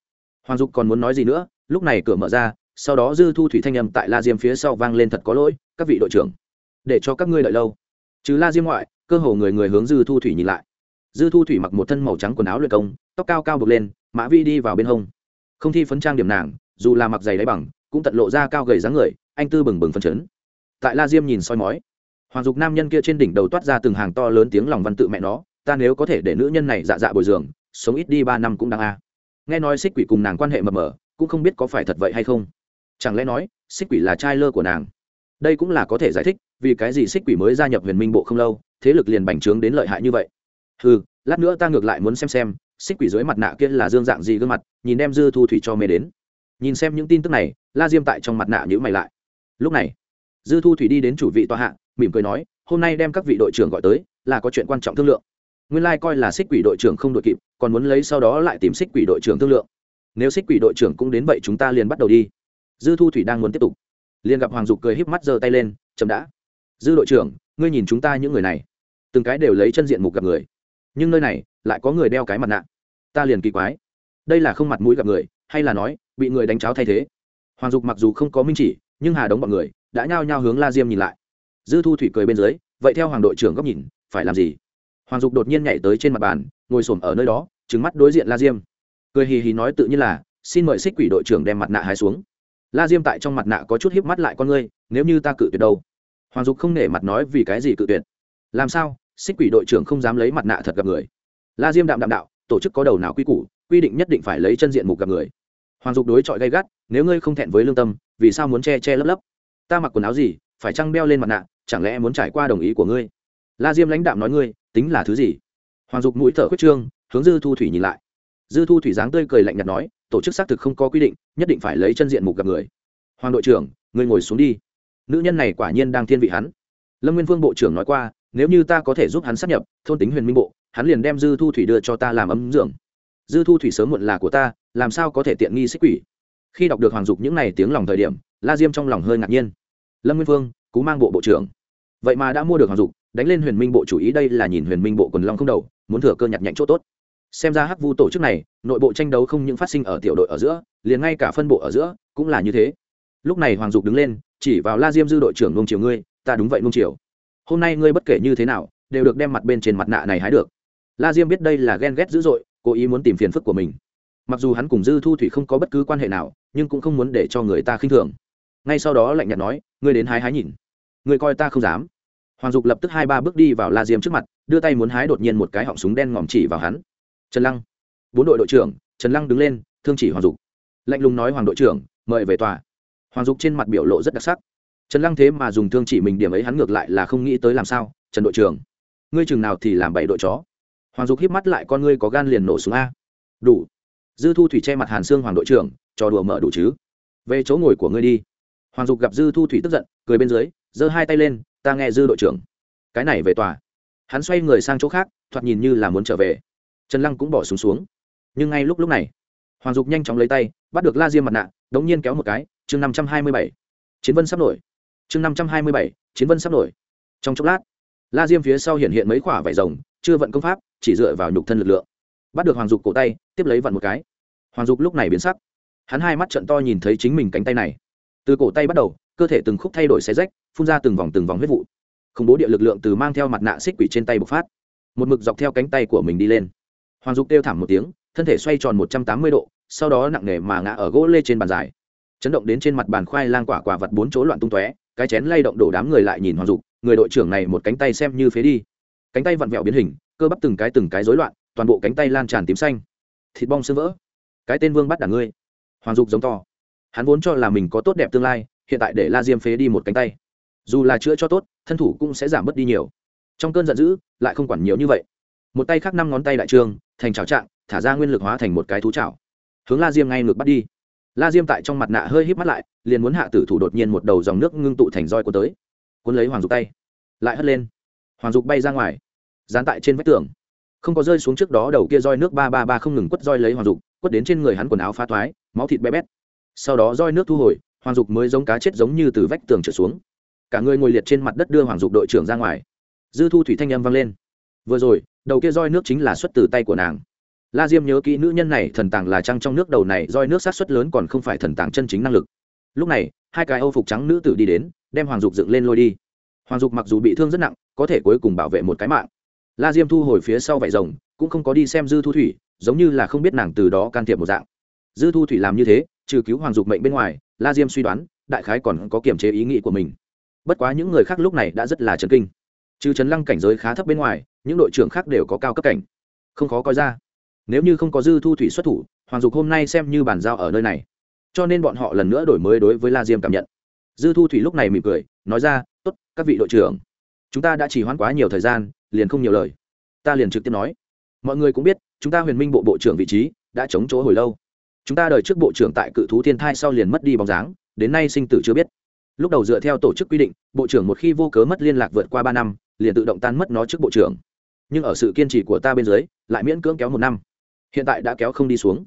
Hoàng dục còn muốn nói gì nữa lúc này cửa mở ra sau đó dư thu thủy thanh âm tại la diêm phía sau vang lên thật có lỗi các vị đội trưởng để cho các ngươi đợi lâu. Chứ la diêm ngoại cơ hồ người người hướng dư thu thủy nhìn lại. Dư thu thủy mặc một thân màu trắng quần áo luyện công tóc cao cao bực lên mã vi đi vào bên hông. Không thi phấn trang điểm nàng dù là mặc giày đáy bằng cũng tận lộ ra cao gầy dáng người anh tư bừng bừng phân chấn. Tại la diêm nhìn soi mói hoàng dục nam nhân kia trên đỉnh đầu toát ra từng hàng to lớn tiếng lòng văn tự mẹ nó ta nếu có thể để nữ nhân này dạ dạ bồi dường, sống ít đi ba năm cũng đáng a nghe nói xích quỷ cùng nàng quan hệ mập mờ, cũng không biết có phải thật vậy hay không. Chẳng lẽ nói, xích quỷ là trai lơ của nàng? Đây cũng là có thể giải thích, vì cái gì xích quỷ mới gia nhập huyền minh bộ không lâu, thế lực liền bành trướng đến lợi hại như vậy? Ừ lát nữa ta ngược lại muốn xem xem, xích quỷ dưới mặt nạ kia là dương dạng gì gương mặt, nhìn đem dư thu thủy cho mê đến. Nhìn xem những tin tức này, la diêm tại trong mặt nạ nhữ mày lại. Lúc này, dư thu thủy đi đến chủ vị tòa hạ, mỉm cười nói, hôm nay đem các vị đội trưởng gọi tới, là có chuyện quan trọng thương lượng nguyên lai、like、coi là xích quỷ đội trưởng không đội kịp, còn muốn lấy sau đó lại tìm xích quỷ đội trưởng thương lượng. Nếu xích quỷ đội trưởng cũng đến vậy chúng ta liền bắt đầu đi. Dư thu thủy đang muốn tiếp tục. Liền gặp hoàng dục cười híp mắt giơ tay lên, chậm đã. Dư đội trưởng, ngươi nhìn chúng ta những người này. Từng cái đều lấy chân diện mục gặp người. Nhưng nơi này, lại có người đeo cái mặt nạ. Ta liền kỳ quái. Đây là không mặt mũi gặp người, hay là nói, bị người đánh cháo thay thế? Hoàng dục mặc dù không có minh chỉ, nhưng hà đống bọn người đã nhao nhao hướng la diêm nhìn lại. Dư thu thủy cười bên dưới, vậy theo hoàng đội trưởng góc nhìn, phải làm gì? Hoàng dục đột nhiên nhảy tới trên mặt bàn, ngồi s ổ m ở nơi đó trứng mắt đối diện la diêm. Cười hì hì nói tự nhiên là, xin mời xích quỷ đội trưởng đem mặt nạ hái xuống. La diêm tại trong mặt nạ có chút hiếp mắt lại con ngươi, nếu như ta cự tuyệt đâu? Hoàng dục không nể mặt nói, vì cái gì cự tuyệt? Làm sao? Xích quỷ đội trưởng không dám lấy mặt nạ thật gặp người. La diêm đạm đạm đạo, tổ chức có đầu nào quy củ, quy định nhất định phải lấy chân diện mục gặp người. Hoàng dục đối chọi gay gắt, nếu ngươi không thẹn với lương tâm, vì sao muốn che che lấp lấp? Ta mặc quần áo gì, phải chăng đeo lên mặt nạ, chẳng lẽ muốn trải qua đồng ý của ngươi? La diêm lãnh đạm nói ngươi, tính là thứ gì? Hoàng dục mũi thở khuyết trương, hướng dư thu thủy nhìn lại. Dư thu thủy dáng tươi cười lạnh nhạt nói, tổ chức xác thực không có quy định, nhất định phải lấy chân diện mục gặp người. Hoàng đội trưởng, ngươi ngồi xuống đi. Nữ nhân này quả nhiên đang thiên vị hắn. Lâm nguyên vương bộ trưởng nói qua, nếu như ta có thể giúp hắn sát nhập, thôn tính huyền minh bộ, hắn liền đem dư thu thủy đưa cho ta làm ấm dưỡng. Dư thu thủy sớm muộn là của ta, làm sao có thể tiện nghi xích quỷ? Khi đọc được hoàng dục những n à y tiếng lòng thời điểm, la diêm trong lòng hơi ngạc nhiên. Lâm nguyên vương, cú mang bộ bộ trưởng. Vậy mà đã mua được hoàng dục đánh lên huyền minh bộ chủ ý đây là nhìn huyền minh bộ quần long không đầu, muốn thừa cơ nhặt nhạnh chỗ tốt. Xem ra hắc vu tổ chức này, nội bộ tranh đấu không những phát sinh ở tiểu đội ở giữa, liền ngay cả phân bộ ở giữa, cũng là như thế. Lúc này hoàng dục đứng lên, chỉ vào la diêm dư đội trưởng nung chiều ngươi, ta đúng vậy nung chiều hôm nay ngươi bất kể như thế nào, đều được đem mặt bên trên mặt nạ này hái được. La diêm biết đây là ghen ghét dữ dội, cố ý muốn tìm phiền phức của mình. Mặc dù hắn cùng dư thu thủy không có bất cứ quan hệ nào, nhưng cũng không muốn để cho người ta khinh thường. Ngay sau đó lạnh nhạt nói, ngươi đến hái hái nhìn. Ngươi coi ta không dám hoàng dục lập tức hai ba bước đi vào la diêm trước mặt, đưa tay muốn hái đột nhiên một cái họng súng đen ngòm chỉ vào hắn. Trần lăng. Bốn đội đội trưởng, trần lăng đứng lên, thương chỉ hoàng dục. Lạnh lùng nói, hoàng đội trưởng, mời về tòa. Hoàng dục trên mặt biểu lộ rất đặc sắc. Trần lăng thế mà dùng thương chỉ mình điểm ấy, hắn ngược lại là không nghĩ tới làm sao. Trần đội trưởng, ngươi chừng nào thì làm bảy đội chó? Hoàng dục híp mắt lại, con ngươi có gan liền nổ súng a. Đủ. Dư thu thủy che mặt hàn xương hoàng đội trưởng, trò đùa mở đủ chứ? Về chỗ ngồi của ngươi đi. Hoàng dục gặp dư thu thủy tức giận, cười bên dưới, giơ hai tay lên ta nghe dư đội trưởng. Cái này về tòa. Hắn xoay người sang chỗ khác, thoạt nhìn như là muốn trở về. Trần lăng cũng bỏ xuống xuống. Nhưng ngay lúc lúc này, hoàng dục nhanh chóng lấy tay, bắt được la diêm mặt nạ, đống nhiên kéo một cái, chương năm trăm hai mươi bảy. Chiến vân sắp nổi. Chương năm trăm hai mươi bảy, chiến vân sắp nổi. Trong chốc lát, la diêm phía sau hiện hiện mấy quả vải rồng, chưa vận công pháp, chỉ dựa vào nhục thân lực lượng. Bắt được hoàng dục cổ tay, tiếp lấy vặn một cái. Hoàng dục lúc này biến sắc. Hắn hai mắt trận to nhìn thấy chính mình cánh tay này. Từ cổ tay bắt đầu cơ thể từng khúc thay đổi xé rách, phun ra từng vòng từng vòng huyết vụ. Khủng bố địa lực lượng từ mang theo mặt nạ xích quỷ trên tay bộc phát. Một mực dọc theo cánh tay của mình đi lên. Hoàng dục kêu thảm một tiếng, thân thể xoay tròn một trăm tám mươi độ, sau đó nặng nề mà ngã ở gỗ lê trên bàn dài. Chấn động đến trên mặt bàn khoai lang quả quả vật bốn chỗ loạn tung tóe, cái chén lay động đổ đám người lại nhìn hoàng dục, người đội trưởng này một cánh tay xem như phế đi. Cánh tay vặn vẹo biến hình, cơ bắp từng cái từng cái rối loạn, toàn bộ cánh tay lan tràn tím xanh. Thịt bong sưng vỡ. Cái tên vương bắt đả ngươi. Hoàng dục giống to. Hắn vốn cho là mình có tốt đẹp tương lai hiện tại để la diêm phế đi một cánh tay. Dù là chữa cho tốt, thân thủ cũng sẽ giảm bớt đi nhiều. Trong cơn giận dữ, lại không quản nhiều như vậy. Một tay khác năm ngón tay đại trương thành trào trạng, thả ra nguyên lực hóa thành một cái thú chảo. Hướng la diêm ngay ngược bắt đi. La diêm tại trong mặt nạ hơi híp mắt lại, liền muốn hạ tử thủ đột nhiên một đầu dòng nước ngưng tụ thành roi của tới. Cuốn lấy hoàng dục tay. Lại hất lên. Hoàng dục bay ra ngoài. Dán tại trên vách tường. Không có rơi xuống trước đó đầu kia roi nước ba ba ba không ngừng quất roi lấy hoàng dục, quất đến trên người hắn quần áo phá thoái, máu thịt bé bét. Sau đó roi nước thu hồi hoàng dục mới giống cá chết giống như từ vách tường trở xuống. Cả người ngồi liệt trên mặt đất đưa hoàng dục đội trưởng ra ngoài. Dư thu thủy thanh âm vang lên. Vừa rồi, đầu kia roi nước chính là xuất từ tay của nàng. La diêm nhớ kỹ nữ nhân này thần tàng là trăng trong nước đầu này, roi nước sát xuất lớn còn không phải thần tàng chân chính năng lực. Lúc này, hai cái âu phục trắng nữ tử đi đến, đem hoàng dục dựng lên lôi đi. Hoàng dục mặc dù bị thương rất nặng, có thể cuối cùng bảo vệ một cái mạng. La diêm thu hồi phía sau vải rồng, cũng không có đi xem dư thu thủy, giống như là không biết nàng từ đó can thiệp một dạng. Dư thu thủy làm như thế trừ cứu hoàng dục mệnh bên ngoài, la diêm suy đoán, đại khái còn có kiểm chế ý nghĩ của mình. Bất quá những người khác lúc này đã rất là chấn kinh. Trừ trấn lăng cảnh giới khá thấp bên ngoài, những đội trưởng khác đều có cao cấp cảnh. Không khó coi ra. Nếu như không có dư thu thủy xuất thủ, hoàng dục hôm nay xem như bàn giao ở nơi này. Cho nên bọn họ lần nữa đổi mới đối với la diêm cảm nhận. Dư thu thủy lúc này mỉm cười, nói ra, tốt, các vị đội trưởng, chúng ta đã chỉ hoãn quá nhiều thời gian, liền không nhiều lời. Ta liền trực tiếp nói. Mọi người cũng biết, chúng ta huyền minh bộ bộ trưởng vị trí đã chống chỗ hồi lâu chúng ta đời trước bộ trưởng tại cự thú thiên thai sau liền mất đi bóng dáng, đến nay sinh tử chưa biết. Lúc đầu dựa theo tổ chức quy định, bộ trưởng một khi vô cớ mất liên lạc vượt qua ba năm, liền tự động tan mất nó trước bộ trưởng. Nhưng ở sự kiên trì của ta bên dưới, lại miễn cưỡng kéo một năm. Hiện tại đã kéo không đi xuống.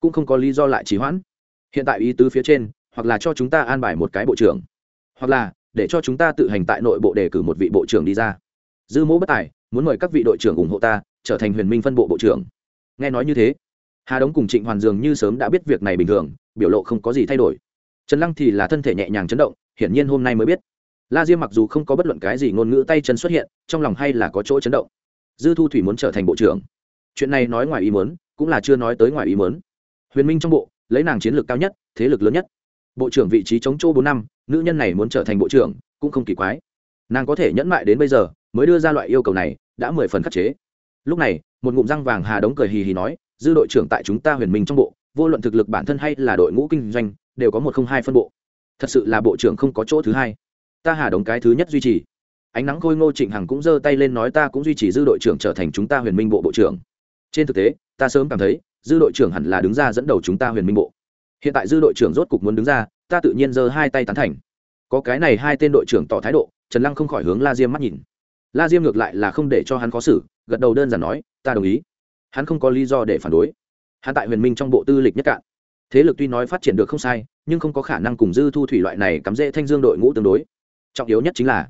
Cũng không có lý do lại trì hoãn. Hiện tại ý tứ phía trên, hoặc là cho chúng ta an bài một cái bộ trưởng, hoặc là để cho chúng ta tự hành tại nội bộ đề cử một vị bộ trưởng đi ra. Dư mẫu bất tài, muốn mời các vị đội trưởng ủng hộ ta, trở thành huyền minh phân bộ bộ trưởng. Nghe nói như thế hà đống cùng trịnh hoàn dường như sớm đã biết việc này bình thường, biểu lộ không có gì thay đổi. Trần lăng thì là thân thể nhẹ nhàng chấn động, hiển nhiên hôm nay mới biết. La diêm mặc dù không có bất luận cái gì ngôn ngữ tay chân xuất hiện, trong lòng hay là có chỗ chấn động. Dư thu thủy muốn trở thành bộ trưởng. Chuyện này nói ngoài ý mớn cũng là chưa nói tới ngoài ý mớn huyền minh trong bộ, lấy nàng chiến lược cao nhất, thế lực lớn nhất. Bộ trưởng vị trí chống chỗ bốn năm, nữ nhân này muốn trở thành bộ trưởng, cũng không kỳ quái. Nàng có thể nhẫn mại đến bây giờ, mới đưa ra loại yêu cầu này, đã mười phần khắc chế. Lúc này, một ngụm răng vàng hà đống cười hì hì nói dư đội trưởng tại chúng ta huyền minh trong bộ, vô luận thực lực bản thân hay là đội ngũ kinh doanh, đều có một không hai phân bộ. Thật sự là bộ trưởng không có chỗ thứ hai. Ta hà đống cái thứ nhất duy trì. Ánh nắng khôi ngô trịnh hằng cũng giơ tay lên nói ta cũng duy trì dư đội trưởng trở thành chúng ta huyền minh bộ bộ trưởng. Trên thực tế, ta sớm cảm thấy, dư đội trưởng hẳn là đứng ra dẫn đầu chúng ta huyền minh bộ. Hiện tại dư đội trưởng rốt cục muốn đứng ra, ta tự nhiên giơ hai tay tán thành. Có cái này hai tên đội trưởng tỏ thái độ, trần lăng không khỏi hướng la diêm mắt nhìn. La diêm ngược lại là không để cho hắn khó xử, gật đầu đơn giản nói, ta đồng ý hắn không có lý do để phản đối. Hắn tại huyền minh trong bộ tư lịch nhất cạn. Thế lực tuy nói phát triển được không sai, nhưng không có khả năng cùng dư thu thủy loại này cắm rễ thanh dương đội ngũ tương đối. Trọng yếu nhất chính là,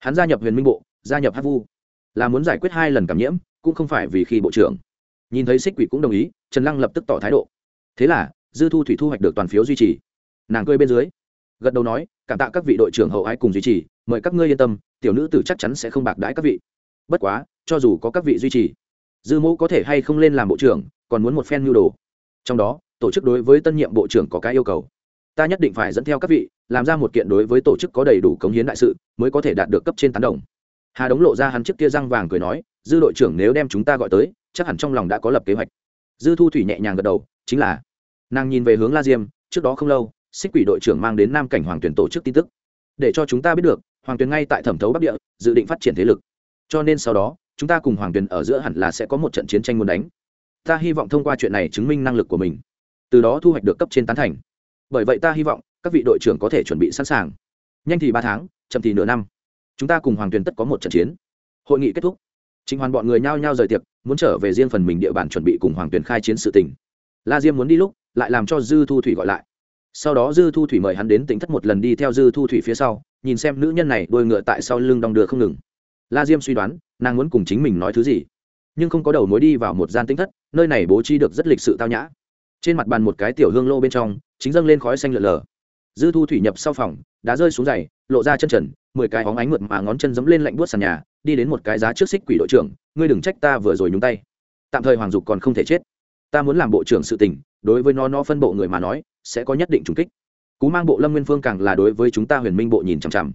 hắn gia nhập huyền minh bộ, gia nhập hát vu. Là muốn giải quyết hai lần cảm nhiễm, cũng không phải vì khi bộ trưởng. Nhìn thấy xích quỷ cũng đồng ý, trần lăng lập tức tỏ thái độ. Thế là, dư thu thủy thu hoạch được toàn phiếu duy trì. Nàng cười bên dưới, gật đầu nói, cảm tạ các vị đội trưởng hậu ái cùng duy trì, mời các ngươi yên tâm, tiểu nữ tử chắc chắn sẽ không bạc đãi các vị. Bất quá, cho dù có các vị duy trì dư mẫu có thể hay không lên làm bộ trưởng, còn muốn một phen nhu đồ. Trong đó, tổ chức đối với tân nhiệm bộ trưởng có cái yêu cầu. Ta nhất định phải dẫn theo các vị, làm ra một kiện đối với tổ chức có đầy đủ cống hiến đại sự, mới có thể đạt được cấp trên tán đồng. Hà đống lộ ra hắn trước kia răng vàng cười nói, dư đội trưởng nếu đem chúng ta gọi tới, chắc hẳn trong lòng đã có lập kế hoạch. Dư thu thủy nhẹ nhàng gật đầu, chính là. Nàng nhìn về hướng la diêm, trước đó không lâu, xích quỷ đội trưởng mang đến nam cảnh hoàng tuyển tổ chức tin tức. Để cho chúng ta biết được, hoàng tuyền ngay tại thẩm thấu bắc địa, dự định phát triển thế lực. Cho nên sau đó chúng ta cùng hoàng tuyền ở giữa hẳn là sẽ có một trận chiến tranh muốn đánh. Ta hy vọng thông qua chuyện này chứng minh năng lực của mình. Từ đó thu hoạch được cấp trên tán thành. Bởi vậy ta hy vọng các vị đội trưởng có thể chuẩn bị sẵn sàng. Nhanh thì ba tháng, chậm thì nửa năm. Chúng ta cùng hoàng tuyền tất có một trận chiến. Hội nghị kết thúc. Chính hoàn bọn người nhao nhao rời tiệc, muốn trở về riêng phần mình địa bàn chuẩn bị cùng hoàng tuyền khai chiến sự tình. La diêm muốn đi lúc, lại làm cho dư thu thủy gọi lại. Sau đó dư thu thủy mời hắn đến tỉnh thất một lần đi theo dư thu thủy phía sau, nhìn xem nữ nhân này đôi ngựa tại sau lưng đong đưa không ngừng la diêm suy đoán, nàng muốn cùng chính mình nói thứ gì. Nhưng không có đầu mối đi vào một gian tinh thất, nơi này bố trí được rất lịch sự tao nhã. Trên mặt bàn một cái tiểu hương lô bên trong, chính dâng lên khói xanh lợn lờ. Dư thu thủy nhập sau phòng, đã rơi xuống giày, lộ ra chân trần, mười cái hóng ánh mượt mà ngón chân dẫm lên lạnh buốt sàn nhà, đi đến một cái giá trước xích quỷ đội trưởng, ngươi đừng trách ta vừa rồi nhúng tay. Tạm thời hoàng dục còn không thể chết. Ta muốn làm bộ trưởng sự tình, đối với nó nó phân bộ người mà nói, sẽ có nhất định trùng kích. Cú mang bộ lâm nguyên phương càng là đối với chúng ta huyền minh bộ nhìn chằm chằm.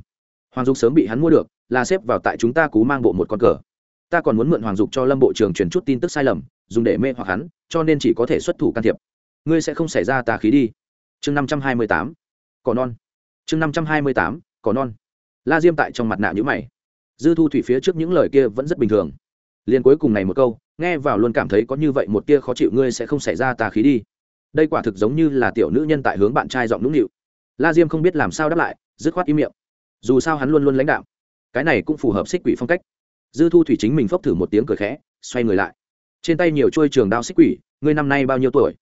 Hoàng dục sớm bị hắn mua được là xếp vào tại chúng ta cú mang bộ một con cờ. Ta còn muốn mượn hoàng dục cho lâm bộ trưởng truyền chút tin tức sai lầm, dùng để mê hoặc hắn, cho nên chỉ có thể xuất thủ can thiệp. Ngươi sẽ không xảy ra tà khí đi. Chương năm trăm hai mươi tám. Cỏ non. Chương năm trăm hai mươi tám. Cỏ non. La diêm tại trong mặt nạ nhữ mày. Dư thu thủy phía trước những lời kia vẫn rất bình thường. Liền cuối cùng này một câu, nghe vào luôn cảm thấy có như vậy một tia khó chịu ngươi sẽ không xảy ra tà khí đi. Đây quả thực giống như là tiểu nữ nhân tại hướng bạn trai giọng nũng nịu. La diêm không biết làm sao đáp lại, dứt khoát im miệng. Dù sao hắn luôn luôn lãnh đạo cái này cũng phù hợp xích quỷ phong cách. Dư thu thủy chính mình phốc thử một tiếng cười khẽ, xoay người lại. Trên tay nhiều trôi trường đao xích quỷ, ngươi năm nay bao nhiêu tuổi?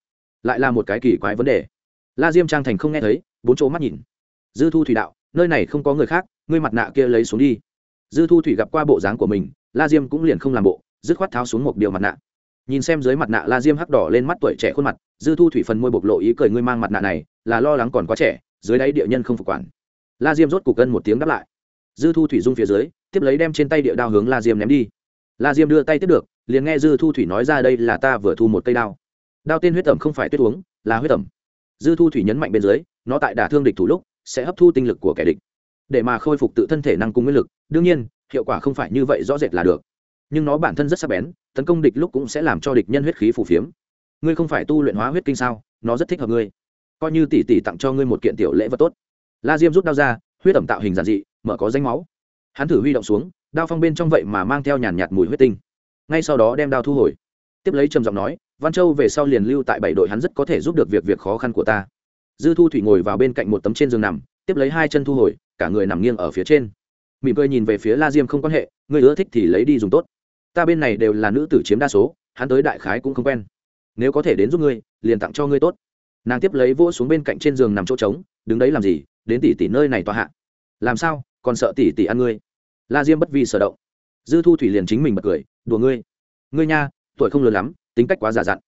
Lại là một cái kỳ quái vấn đề. La diêm trang thành không nghe thấy, bốn chỗ mắt nhìn. Dư thu thủy đạo, nơi này không có người khác, ngươi mặt nạ kia lấy xuống đi. Dư thu thủy gặp qua bộ dáng của mình, la diêm cũng liền không làm bộ, dứt khoát tháo xuống một điều mặt nạ. Nhìn xem dưới mặt nạ la diêm hắc đỏ lên mắt tuổi trẻ khuôn mặt, dư thu thủy phần môi bộc lộ ý cười ngươi mang mặt nạ này, là lo lắng còn quá trẻ, dưới đáy địa nhân không phục quản. La diêm rốt cục cân một tiếng đáp lại dư thu thủy dung phía dưới, tiếp lấy đem trên tay địa đao hướng la diêm ném đi. La diêm đưa tay tiếp được, liền nghe dư thu thủy nói ra đây là ta vừa thu một cây đao. Đao tên huyết tẩm không phải tuyết uống, là huyết tẩm. Dư thu thủy nhấn mạnh bên dưới, nó tại đả thương địch thủ lúc, sẽ hấp thu tinh lực của kẻ địch. Để mà khôi phục tự thân thể năng cung nguyên lực, đương nhiên, hiệu quả không phải như vậy rõ rệt là được. Nhưng nó bản thân rất sắc bén, tấn công địch lúc cũng sẽ làm cho địch nhân huyết khí phù phiếm. Ngươi không phải tu luyện hóa huyết kinh sao, nó rất thích hợp ngươi. Coi như tỷ tỷ tặng cho ngươi một kiện tiểu lễ vật tốt. La diêm rút đao ra, huyết ẩm tạo hình giản dị mở có danh máu. Hắn thử huy động xuống, đao phong bên trong vậy mà mang theo nhàn nhạt mùi huyết tinh. Ngay sau đó đem đao thu hồi. Tiếp lấy trầm giọng nói, văn châu về sau liền lưu tại bảy đội hắn rất có thể giúp được việc việc khó khăn của ta. Dư thu thủy ngồi vào bên cạnh một tấm trên giường nằm, tiếp lấy hai chân thu hồi, cả người nằm nghiêng ở phía trên. Mỉm cười nhìn về phía la diêm không quan hệ người ưa thích thì lấy đi dùng tốt. Ta bên này đều là nữ tử chiếm đa số, hắn tới đại khái cũng không quen. Nếu có thể đến giúp ngươi, liền tặng cho ngươi tốt. Nàng tiếp lấy vỗ xuống bên cạnh trên giường nằm chỗ trống, đứng đấy làm gì? Đến tỷ tỷ nơi này tòa hạ. Làm sao? Còn sợ tỷ tỷ ăn ngươi. La diêm bất vi sở động. Dư thu thủy liền chính mình bật cười, đùa ngươi. Ngươi nha, tuổi không lớn lắm, tính cách quá giả dặn.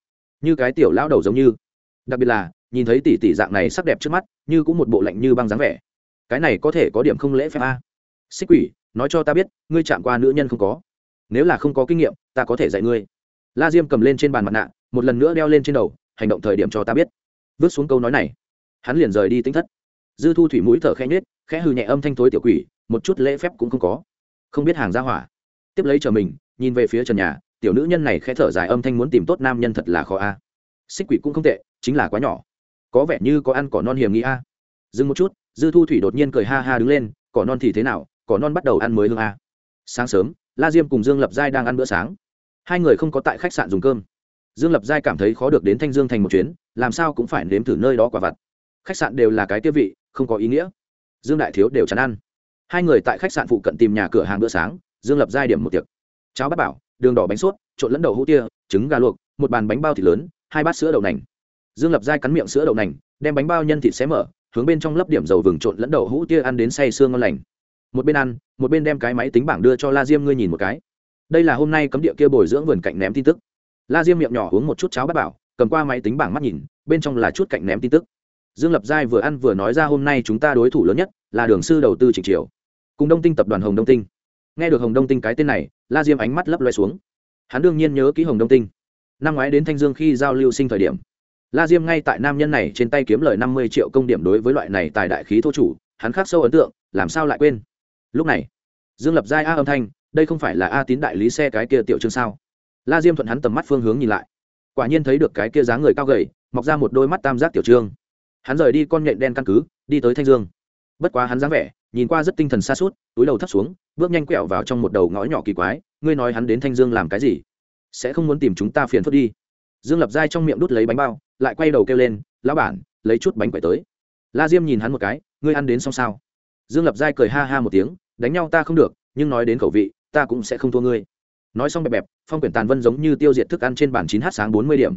Như cái tiểu lão đầu giống như. Đặc biệt là, nhìn thấy tỷ tỷ dạng này sắc đẹp trước mắt, như cũng một bộ lạnh như băng dáng vẻ. Cái này có thể có điểm không lễ phép a. Xích quỷ, nói cho ta biết, ngươi chạm qua nữ nhân không có? Nếu là không có kinh nghiệm, ta có thể dạy ngươi. La diêm cầm lên trên bàn mặt nạ, một lần nữa đeo lên trên đầu, hành động thời điểm cho ta biết. Vứt xuống câu nói này. Hắn liền rời đi tính thất dư thu thủy mũi thở khẽ nhết khẽ hư nhẹ âm thanh thối tiểu quỷ, một chút lễ phép cũng không có. Không biết hàng ra hỏa. Tiếp lấy chờ mình, nhìn về phía trần nhà, tiểu nữ nhân này khẽ thở dài âm thanh muốn tìm tốt nam nhân thật là khó a. Xích quỷ cũng không tệ, chính là quá nhỏ. Có vẻ như có ăn cỏ non hiểm nghĩ a. Dừng một chút, dư thu thủy đột nhiên cười ha ha đứng lên, cỏ non thì thế nào? Cỏ non bắt đầu ăn mới hương a. Sáng sớm, la diêm cùng dương lập giai đang ăn bữa sáng. Hai người không có tại khách sạn dùng cơm. Dương lập giai cảm thấy khó được đến thanh dương thành một chuyến, làm sao cũng phải nếm thử nơi đó quả vặt khách sạn đều là cái tiêu vị, không có ý nghĩa. Dương đại thiếu đều chán ăn. Hai người tại khách sạn phụ cận tìm nhà cửa hàng bữa sáng, dương lập giai điểm một tiệc. Cháo bát bảo, đường đỏ bánh suốt trộn lẫn đậu hũ tia, trứng gà luộc, một bàn bánh bao thịt lớn, hai bát sữa đậu nành. Dương lập giai cắn miệng sữa đậu nành, đem bánh bao nhân thịt xé mở, hướng bên trong lấp điểm dầu vừng trộn lẫn đậu hũ tia ăn đến say sương ngon lành. Một bên ăn, một bên đem cái máy tính bảng đưa cho la diêm, ngươi nhìn một cái. Đây là hôm nay cấm địa kia bồi dưỡng vườn cạnh ném tin tức. La diêm miệng nhỏ uống một chút cháo bát bảo, cầm qua máy tính bảng mắt nhìn, bên trong là chút cạnh ném tin tức dương lập giai vừa ăn vừa nói ra hôm nay chúng ta đối thủ lớn nhất là đường sư đầu tư trịnh triều, cùng đông tinh tập đoàn hồng đông tinh. Nghe được hồng đông tinh cái tên này, la diêm ánh mắt lấp loe xuống. Hắn đương nhiên nhớ ký hồng đông tinh. Năm ngoái đến thanh dương khi giao lưu sinh thời điểm, la diêm ngay tại nam nhân này trên tay kiếm lời năm mươi triệu công điểm đối với loại này tài đại khí thô chủ, hắn khắc sâu ấn tượng, làm sao lại quên? Lúc này, dương lập giai a âm thanh, đây không phải là a tín đại lý xe cái kia tiểu trương sao? La diêm thuận hắn tầm mắt phương hướng nhìn lại, quả nhiên thấy được cái kia dáng người cao gầy, mọc ra một đôi mắt tam giác tiểu trương hắn rời đi con nhện đen căn cứ, đi tới thanh dương. Bất quá hắn dáng vẻ, nhìn qua rất tinh thần xa suốt túi đầu thấp xuống, bước nhanh quẹo vào trong một đầu ngõ nhỏ kỳ quái, ngươi nói hắn đến thanh dương làm cái gì? Sẽ không muốn tìm chúng ta phiền phức đi? Dương lập giai trong miệng đút lấy bánh bao, lại quay đầu kêu lên, lão bản, lấy chút bánh quậy tới. La diêm nhìn hắn một cái, ngươi ăn đến xong sao? Dương lập giai cười ha ha một tiếng, đánh nhau ta không được, nhưng nói đến khẩu vị, ta cũng sẽ không thua ngươi. Nói xong bẹp bẹp, phong quyển tàn vân giống như tiêu diệt thức ăn trên bản chín h sáng bốn mươi điểm.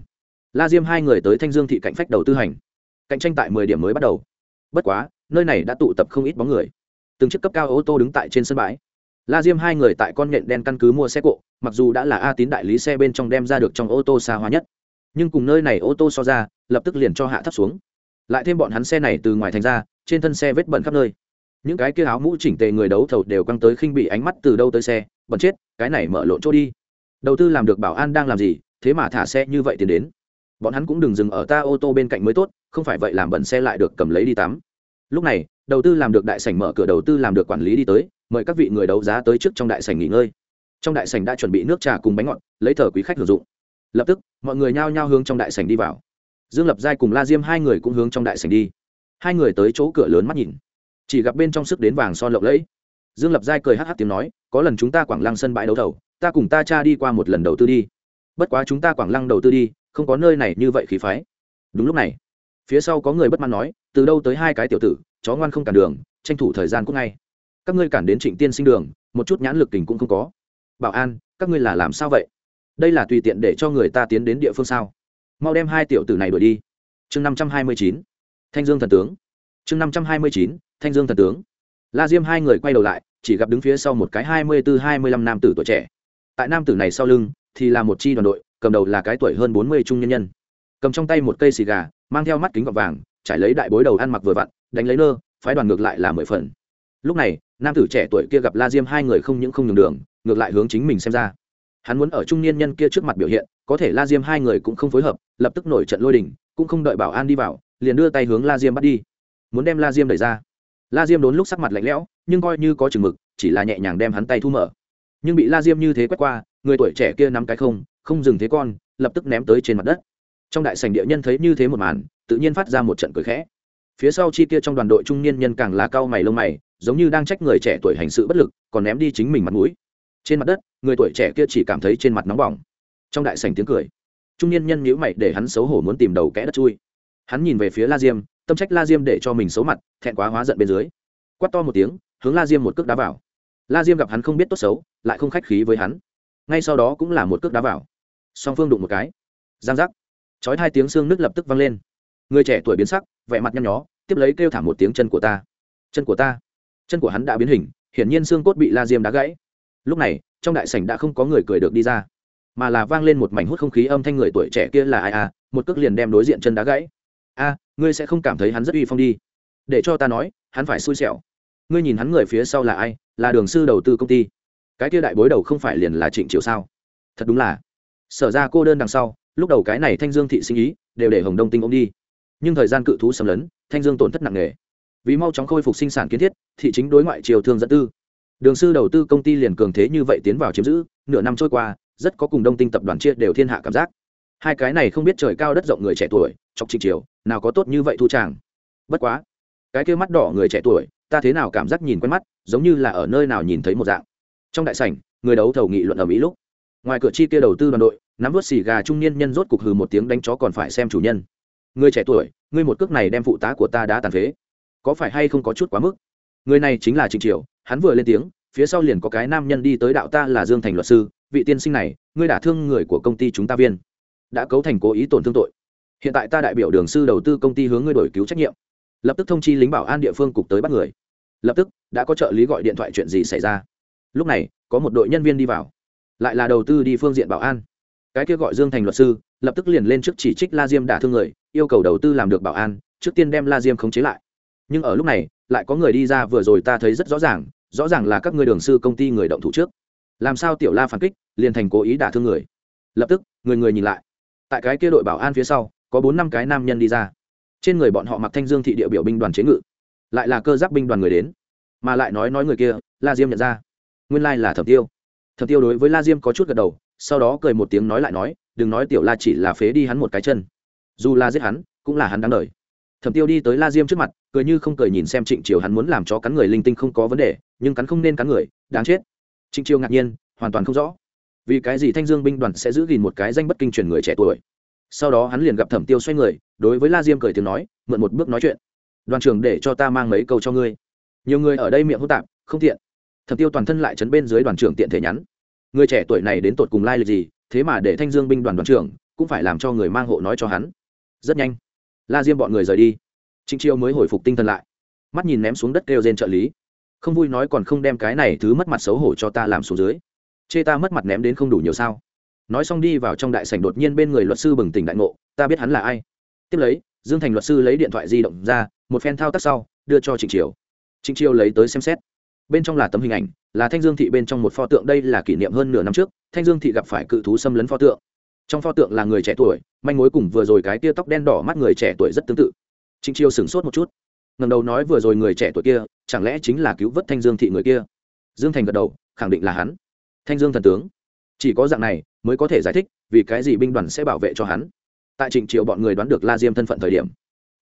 La diêm hai người tới thanh dương thị cạnh phách đầu tư hành cạnh tranh tại mười điểm mới bắt đầu. Bất quá, nơi này đã tụ tập không ít bóng người. Từng chiếc cấp cao ô tô đứng tại trên sân bãi. La diêm hai người tại con nhện đen căn cứ mua xe cộ, mặc dù đã là a tín đại lý xe bên trong đem ra được trong ô tô xa hoa nhất. Nhưng cùng nơi này ô tô so ra, lập tức liền cho hạ thấp xuống. Lại thêm bọn hắn xe này từ ngoài thành ra, trên thân xe vết bẩn khắp nơi. Những cái kia áo mũ chỉnh tề người đấu thầu đều căng tới khinh bị ánh mắt từ đâu tới xe, bẩn chết, cái này mở lộn chỗ đi. Đầu tư làm được bảo an đang làm gì, thế mà thả xe như vậy tiền đến. Bọn hắn cũng đừng dừng ở ta ô tô bên cạnh mới tốt không phải vậy làm bẩn xe lại được cầm lấy đi tắm. Lúc này, đầu tư làm được đại sảnh mở cửa đầu tư làm được quản lý đi tới, mời các vị người đấu giá tới trước trong đại sảnh nghỉ ngơi. Trong đại sảnh đã chuẩn bị nước trà cùng bánh ngọt, lấy thờ quý khách sử dụng. Lập tức, mọi người nhao nhao hướng trong đại sảnh đi vào. Dương lập giai cùng la diêm hai người cũng hướng trong đại sảnh đi. Hai người tới chỗ cửa lớn mắt nhìn. Chỉ gặp bên trong sức đến vàng son lộng lẫy. Dương lập giai cười hh tiếng nói, có lần chúng ta quảng lăng sân bãi đấu thầu, ta cùng ta cha đi qua một lần đầu tư đi. Bất quá chúng ta quảng lăng đầu tư đi, không có nơi này như vậy khí phái. Đúng lúc này phía sau có người bất mãn nói, từ đâu tới hai cái tiểu tử, chó ngoan không cản đường, tranh thủ thời gian cũng ngay. Các ngươi cản đến trịnh tiên sinh đường, một chút nhãn lực tình cũng không có. Bảo an, các ngươi là làm sao vậy? Đây là tùy tiện để cho người ta tiến đến địa phương sao? Mau đem hai tiểu tử này đuổi đi. Chương năm trăm hai mươi chín, thanh dương thần tướng. Chương năm trăm hai mươi chín, thanh dương thần tướng. La diêm hai người quay đầu lại, chỉ gặp đứng phía sau một cái hai mươi b ố hai mươi lăm nam tử tuổi trẻ. Tại nam tử này sau lưng, thì là một chi đoàn đội, cầm đầu là cái tuổi hơn bốn mươi trung nhân nhân cầm trong tay một cây xì gà, mang theo mắt kính gọt vàng, trải lấy đại bối đầu ăn mặc vừa vặn, đánh lấy nơ, phái đoàn ngược lại là mười phần. Lúc này, nam tử trẻ tuổi kia gặp la diêm hai người không những không nhường đường, ngược lại hướng chính mình xem ra. Hắn muốn ở trung niên nhân kia trước mặt biểu hiện, có thể la diêm hai người cũng không phối hợp, lập tức nổi trận lôi đình, cũng không đợi bảo an đi vào, liền đưa tay hướng la diêm bắt đi. Muốn đem la diêm đẩy ra. La diêm đốn lúc sắc mặt lạnh lẽo, nhưng coi như có chừng mực, chỉ là nhẹ nhàng đem hắn tay thu mở. Nhưng bị la diêm như thế quét qua, người tuổi trẻ kia nắm cái không không dừng thế con, lập tức ném tới trên mặt đất trong đại sảnh địa nhân thấy như thế một màn, tự nhiên phát ra một trận cười khẽ. Phía sau chi kia trong đoàn đội trung niên nhân càng là cao mày lông mày, giống như đang trách người trẻ tuổi hành sự bất lực, còn ném đi chính mình mặt mũi. Trên mặt đất, người tuổi trẻ kia chỉ cảm thấy trên mặt nóng bỏng. Trong đại sảnh tiếng cười, trung niên nhân nhíu mày để hắn xấu hổ muốn tìm đầu kẽ đất chui. Hắn nhìn về phía la diêm, tâm trách la diêm để cho mình xấu mặt, thẹn quá hóa giận bên dưới. Quát to một tiếng, hướng la diêm một cước đá vào. La diêm gặp hắn không biết tốt xấu, lại không khách khí với hắn. Ngay sau đó cũng là một cước đá vào. Song phương đụng một cái. Giang giác chói hai tiếng xương nước lập tức vang lên. Người trẻ tuổi biến sắc, vẻ mặt nhăn nhó, tiếp lấy kêu thảm một tiếng chân của ta. Chân của ta. Chân của hắn đã biến hình, hiển nhiên xương cốt bị la diêm đá gãy. Lúc này, trong đại sảnh đã không có người cười được đi ra, mà là vang lên một mảnh hút không khí âm thanh người tuổi trẻ kia là ai à một cước liền đem đối diện chân đá gãy. A, ngươi sẽ không cảm thấy hắn rất uy phong đi. Để cho ta nói, hắn phải xui xẻo. Ngươi nhìn hắn người phía sau là ai, là đường sư đầu tư công ty. Cái kia đại bối đầu không phải liền là trịnh triều sao? Thật đúng là. Sở ra cô đơn đằng sau lúc đầu cái này thanh dương thị sinh ý đều để hồng đông tinh ôm đi nhưng thời gian cự thú xâm lấn thanh dương tổn thất nặng nề vì mau chóng khôi phục sinh sản kiến thiết thị chính đối ngoại triều thương dẫn tư đường sư đầu tư công ty liền cường thế như vậy tiến vào chiếm giữ nửa năm trôi qua rất có cùng đông tinh tập đoàn chia đều thiên hạ cảm giác hai cái này không biết trời cao đất rộng người trẻ tuổi chọc trịnh triều nào có tốt như vậy thu tràng bất quá cái kia mắt đỏ người trẻ tuổi ta thế nào cảm giác nhìn quen mắt giống như là ở nơi nào nhìn thấy một dạng trong đại sảnh người đấu thầu nghị luận ở mỹ lúc ngoài cửa chi kia đầu tư đoàn đội nắm vớt xì gà trung niên nhân rốt cục hừ một tiếng đánh chó còn phải xem chủ nhân. Người trẻ tuổi, ngươi một cước này đem phụ tá của ta đã tàn phế. Có phải hay không có chút quá mức? Người này chính là trịnh triều, hắn vừa lên tiếng, phía sau liền có cái nam nhân đi tới đạo ta là dương thành luật sư, vị tiên sinh này, ngươi đả thương người của công ty chúng ta viên. Đã cấu thành cố ý tổn thương tội. Hiện tại ta đại biểu đường sư đầu tư công ty hướng ngươi đổi cứu trách nhiệm. Lập tức thông chi lính bảo an địa phương cục tới bắt người. Lập tức, đã có trợ lý gọi điện thoại chuyện gì xảy ra. Lúc này, có một đội nhân viên đi vào. Lại là đầu tư đi phương diện bảo an cái kia gọi dương thành luật sư, lập tức liền lên trước chỉ trích la diêm đả thương người, yêu cầu đầu tư làm được bảo an, trước tiên đem la diêm khống chế lại. Nhưng ở lúc này, lại có người đi ra vừa rồi ta thấy rất rõ ràng rõ ràng là các người đường sư công ty người động thủ trước. Làm sao tiểu la phản kích, liền thành cố ý đả thương người. Lập tức, người người nhìn lại. Tại cái kia đội bảo an phía sau, có bốn năm cái nam nhân đi ra. Trên người bọn họ mặc thanh dương thị địa biểu binh đoàn chế ngự. Lại là cơ giác binh đoàn người đến. Mà lại nói nói người kia, la diêm nhận ra. Nguyên lai là thẩm tiêu. Thẩm tiêu đối với la diêm có chút gật đầu sau đó cười một tiếng nói lại nói, đừng nói tiểu la chỉ là phế đi hắn một cái chân. Dù la giết hắn, cũng là hắn đáng đời. Thẩm tiêu đi tới la diêm trước mặt, cười như không cười nhìn xem trịnh triều hắn muốn làm cho cắn người linh tinh không có vấn đề, nhưng cắn không nên cắn người, đáng chết. Trịnh triều ngạc nhiên, hoàn toàn không rõ. Vì cái gì thanh dương binh đoàn sẽ giữ gìn một cái danh bất kinh truyền người trẻ tuổi? Sau đó hắn liền gặp thẩm tiêu xoay người, đối với la diêm cười tiếng nói, mượn một bước nói chuyện. Đoàn trưởng để cho ta mang mấy câu cho ngươi. Nhiều người ở đây miệng hô tạp, không tiện. Thẩm tiêu toàn thân lại chấn bên dưới đoàn trưởng tiện thể nhắn người trẻ tuổi này đến tột cùng lai lịch gì, thế mà để thanh dương binh đoàn đoàn trưởng cũng phải làm cho người mang hộ nói cho hắn. Rất nhanh, la diêm bọn người rời đi. Trịnh chiêu mới hồi phục tinh thần lại. Mắt nhìn ném xuống đất kêu trên trợ lý. Không vui nói còn không đem cái này thứ mất mặt xấu hổ cho ta làm xuống dưới. Chê ta mất mặt ném đến không đủ nhiều sao. Nói xong đi vào trong đại sảnh đột nhiên bên người luật sư bừng tỉnh đại ngộ, ta biết hắn là ai. Tiếp lấy, dương thành luật sư lấy điện thoại di động ra, một phen thao tác sau, đưa cho trịnh triều trịnh triều lấy tới xem xét. Bên trong là tấm hình ảnh là thanh dương thị bên trong một pho tượng, đây là kỷ niệm hơn nửa năm trước, thanh dương thị gặp phải cự thú xâm lấn pho tượng. Trong pho tượng là người trẻ tuổi, manh mối cùng vừa rồi cái tia tóc đen đỏ mắt người trẻ tuổi rất tương tự. Trịnh triều sửng sốt một chút. Ngầm đầu nói vừa rồi người trẻ tuổi kia, chẳng lẽ chính là cứu vớt thanh dương thị người kia? Dương thành gật đầu, khẳng định là hắn. Thanh dương thần tướng. Chỉ có dạng này mới có thể giải thích vì cái gì binh đoàn sẽ bảo vệ cho hắn. Tại trịnh triều bọn người đoán được la diêm thân phận thời điểm,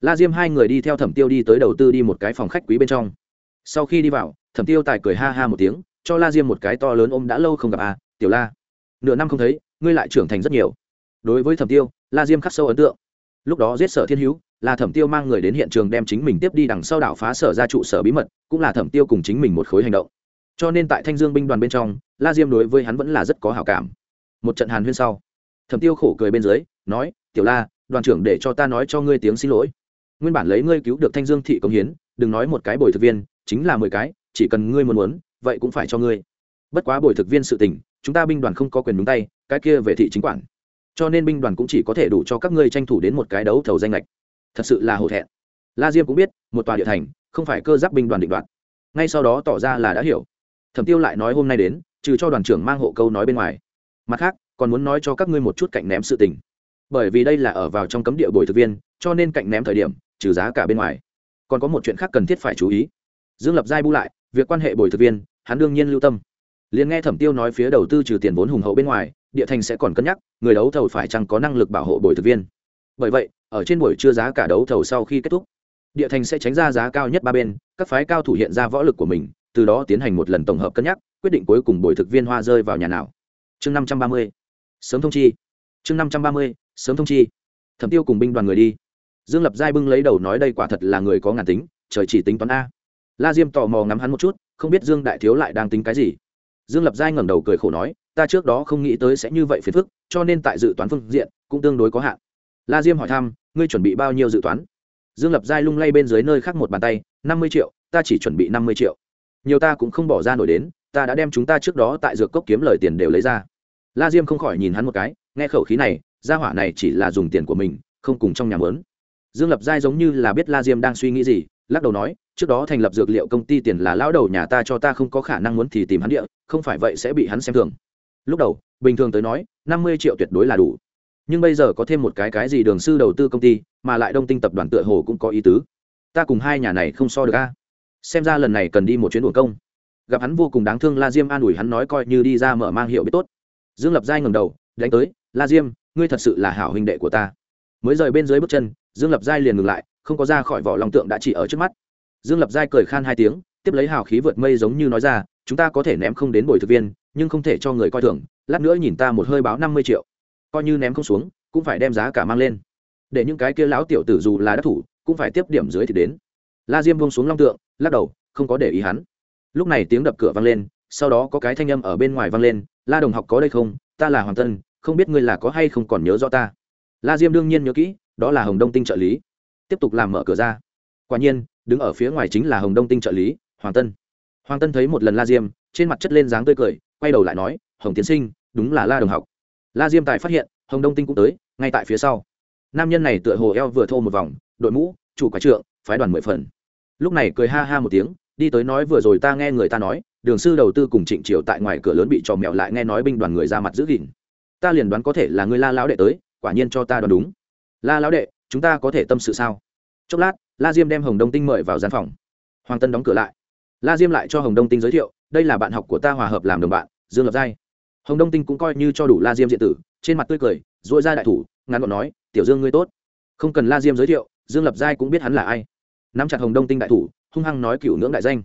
la diêm hai người đi theo thẩm tiêu đi tới đầu tư đi một cái phòng khách quý bên trong sau khi đi vào, thẩm tiêu tài cười ha ha một tiếng, cho la diêm một cái to lớn ôm đã lâu không gặp à tiểu la. Nửa năm không thấy, ngươi lại trưởng thành rất nhiều. Đối với thẩm tiêu, la diêm khắc sâu ấn tượng. Lúc đó giết sở thiên hữu, là thẩm tiêu mang người đến hiện trường đem chính mình tiếp đi đằng sau đảo phá sở ra trụ sở bí mật, cũng là thẩm tiêu cùng chính mình một khối hành động. Cho nên tại thanh dương binh đoàn bên trong, la diêm đối với hắn vẫn là rất có hảo cảm. Một trận hàn huyên sau, thẩm tiêu khổ cười bên dưới, nói, tiểu la, đoàn trưởng để cho ta nói cho ngươi tiếng xin lỗi. Nguyên bản lấy ngươi cứu được thanh dương thị công hiến, đừng nói một cái bồi thực viên chính là mười cái, chỉ cần ngươi muốn muốn, vậy cũng phải cho ngươi. Bất quá bồi thực viên sự tình, chúng ta binh đoàn không có quyền đúng tay, cái kia về thị chính quản. Cho nên binh đoàn cũng chỉ có thể đủ cho các ngươi tranh thủ đến một cái đấu thầu danh lệch. Thật sự là hổ thẹn. La diêm cũng biết, một tòa địa thành, không phải cơ giáp binh đoàn định đoạt. Ngay sau đó tỏ ra là đã hiểu. Thẩm tiêu lại nói hôm nay đến, trừ cho đoàn trưởng mang hộ câu nói bên ngoài. Mặt khác, còn muốn nói cho các ngươi một chút cạnh ném sự tình. Bởi vì đây là ở vào trong cấm địa bồi thực viên, cho nên cạnh ném thời điểm, trừ giá cả bên ngoài. Còn có một chuyện khác cần thiết phải chú ý dương lập giai bu lại, việc quan hệ bồi thực viên, hắn đương nhiên lưu tâm. Liền nghe thẩm tiêu nói phía đầu tư trừ tiền vốn hùng hậu bên ngoài, địa thành sẽ còn cân nhắc, người đấu thầu phải chăng có năng lực bảo hộ bồi thực viên. Bởi vậy, ở trên buổi trưa giá cả đấu thầu sau khi kết thúc, địa thành sẽ tránh ra giá cao nhất ba bên, các phái cao thủ hiện ra võ lực của mình, từ đó tiến hành một lần tổng hợp cân nhắc, quyết định cuối cùng bồi thực viên hoa rơi vào nhà nào. Chương năm trăm ba mươi, sớm thông chi. Chương năm trăm ba mươi, sớm thông chi. Thẩm tiêu cùng binh đoàn người đi. Dương lập giai bưng lấy đầu nói đây quả thật là người có ngàn tính, trời chỉ tính toán a la diêm tò mò ngắm hắn một chút, không biết dương đại thiếu lại đang tính cái gì. Dương lập giai ngẩng đầu cười khổ nói, ta trước đó không nghĩ tới sẽ như vậy phiền phức, cho nên tại dự toán phương diện cũng tương đối có hạn. La diêm hỏi thăm, ngươi chuẩn bị bao nhiêu dự toán? Dương lập giai lung lay bên dưới nơi khác một bàn tay, năm mươi triệu, ta chỉ chuẩn bị năm mươi triệu. Nhiều ta cũng không bỏ ra nổi đến, ta đã đem chúng ta trước đó tại dược cốc kiếm lời tiền đều lấy ra. La diêm không khỏi nhìn hắn một cái, nghe khẩu khí này, gia hỏa này chỉ là dùng tiền của mình, không cùng trong nhà mớn. Dương lập giai giống như là biết la diêm đang suy nghĩ gì lắc đầu nói, trước đó thành lập dược liệu công ty tiền là lão đầu nhà ta cho ta không có khả năng muốn thì tìm hắn địa, không phải vậy sẽ bị hắn xem thường. Lúc đầu, bình thường tới nói, năm mươi triệu tuyệt đối là đủ. Nhưng bây giờ có thêm một cái cái gì đường sư đầu tư công ty, mà lại đông tinh tập đoàn tựa hồ cũng có ý tứ. Ta cùng hai nhà này không so được a. Xem ra lần này cần đi một chuyến buồng công. Gặp hắn vô cùng đáng thương la diêm an ủi hắn nói coi như đi ra mở mang hiệu biết tốt. Dương lập giai ngầm đầu, đánh tới, la diêm, ngươi thật sự là hảo huynh đệ của ta. Mới rời bên dưới bước chân dương lập giai liền ngừng lại, không có ra khỏi vỏ lòng tượng đã chỉ ở trước mắt. Dương lập giai cười khan hai tiếng, tiếp lấy hào khí vượt mây giống như nói ra, chúng ta có thể ném không đến bồi thực viên, nhưng không thể cho người coi thường, lát nữa nhìn ta một hơi báo năm mươi triệu. Coi như ném không xuống, cũng phải đem giá cả mang lên. Để những cái kia lão tiểu tử dù là đắc thủ, cũng phải tiếp điểm dưới thì đến. La diêm bông xuống long tượng, lắc đầu, không có để ý hắn. Lúc này tiếng đập cửa vang lên, sau đó có cái thanh âm ở bên ngoài vang lên, la đồng học có đây không? Ta là hoàng tân, không biết ngươi là có hay không còn nhớ rõ ta? La diêm đương nhiên nhớ kỹ đó là hồng đông tinh trợ lý. Tiếp tục làm mở cửa ra. Quả nhiên, đứng ở phía ngoài chính là hồng đông tinh trợ lý, hoàng tân. Hoàng tân thấy một lần la diêm, trên mặt chất lên dáng tươi cười, quay đầu lại nói, hồng tiến sinh, đúng là la đồng học. La diêm tài phát hiện, hồng đông tinh cũng tới, ngay tại phía sau. Nam nhân này tựa hồ eo vừa thô một vòng, đội mũ, chủ quái trượng, phái đoàn mười phần. Lúc này cười ha ha một tiếng, đi tới nói vừa rồi ta nghe người ta nói, đường sư đầu tư cùng trịnh triều tại ngoài cửa lớn bị trò mèo lại nghe nói binh đoàn người ra mặt giữ gìn. Ta liền đoán có thể là người la lão đệ tới, quả nhiên cho ta đoán đúng la lão đệ, chúng ta có thể tâm sự sao? Chốc lát, la diêm đem hồng đông tinh mời vào gian phòng. Hoàng tân đóng cửa lại. La diêm lại cho hồng đông tinh giới thiệu, đây là bạn học của ta hòa hợp làm đồng bạn, dương lập giai. Hồng đông tinh cũng coi như cho đủ la diêm diện tử, trên mặt tươi cười dội ra đại thủ, ngắn gọn nói, tiểu dương ngươi tốt. Không cần la diêm giới thiệu, dương lập giai cũng biết hắn là ai. Nắm chặt hồng đông tinh đại thủ, hung hăng nói cựu ngưỡng đại danh.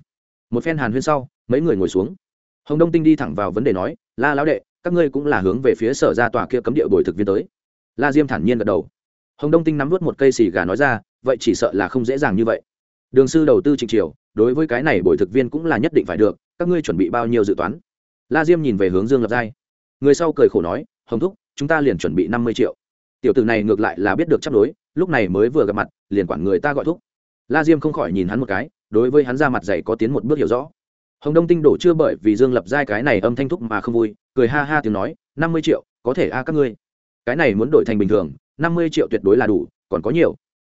Một phen hàn huyên sau, mấy người ngồi xuống. Hồng đông tinh đi thẳng vào vấn đề nói, la lão đệ, các ngươi cũng là hướng về phía sở ra tòa kia cấm địa bồi thực viên tới. La diêm thản nhiên gật đầu hồng đông tinh nắm vút một cây xì gà nói ra, vậy chỉ sợ là không dễ dàng như vậy. Đường sư đầu tư trịnh triều đối với cái này bồi thực viên cũng là nhất định phải được, các ngươi chuẩn bị bao nhiêu dự toán? La diêm nhìn về hướng dương lập giai. Người sau cười khổ nói, hồng thúc, chúng ta liền chuẩn bị năm mươi triệu. Tiểu tử này ngược lại là biết được chấp đối, lúc này mới vừa gặp mặt, liền quản người ta gọi thúc. La diêm không khỏi nhìn hắn một cái, đối với hắn ra mặt dày có tiến một bước hiểu rõ. Hồng đông tinh đổ chưa bởi vì dương lập giai cái này âm thanh thúc mà không vui, cười ha ha tiếng nói, năm mươi triệu, có thể a các ngươi. Cái này muốn đổi thành bình thường năm mươi triệu tuyệt đối là đủ, còn có nhiều.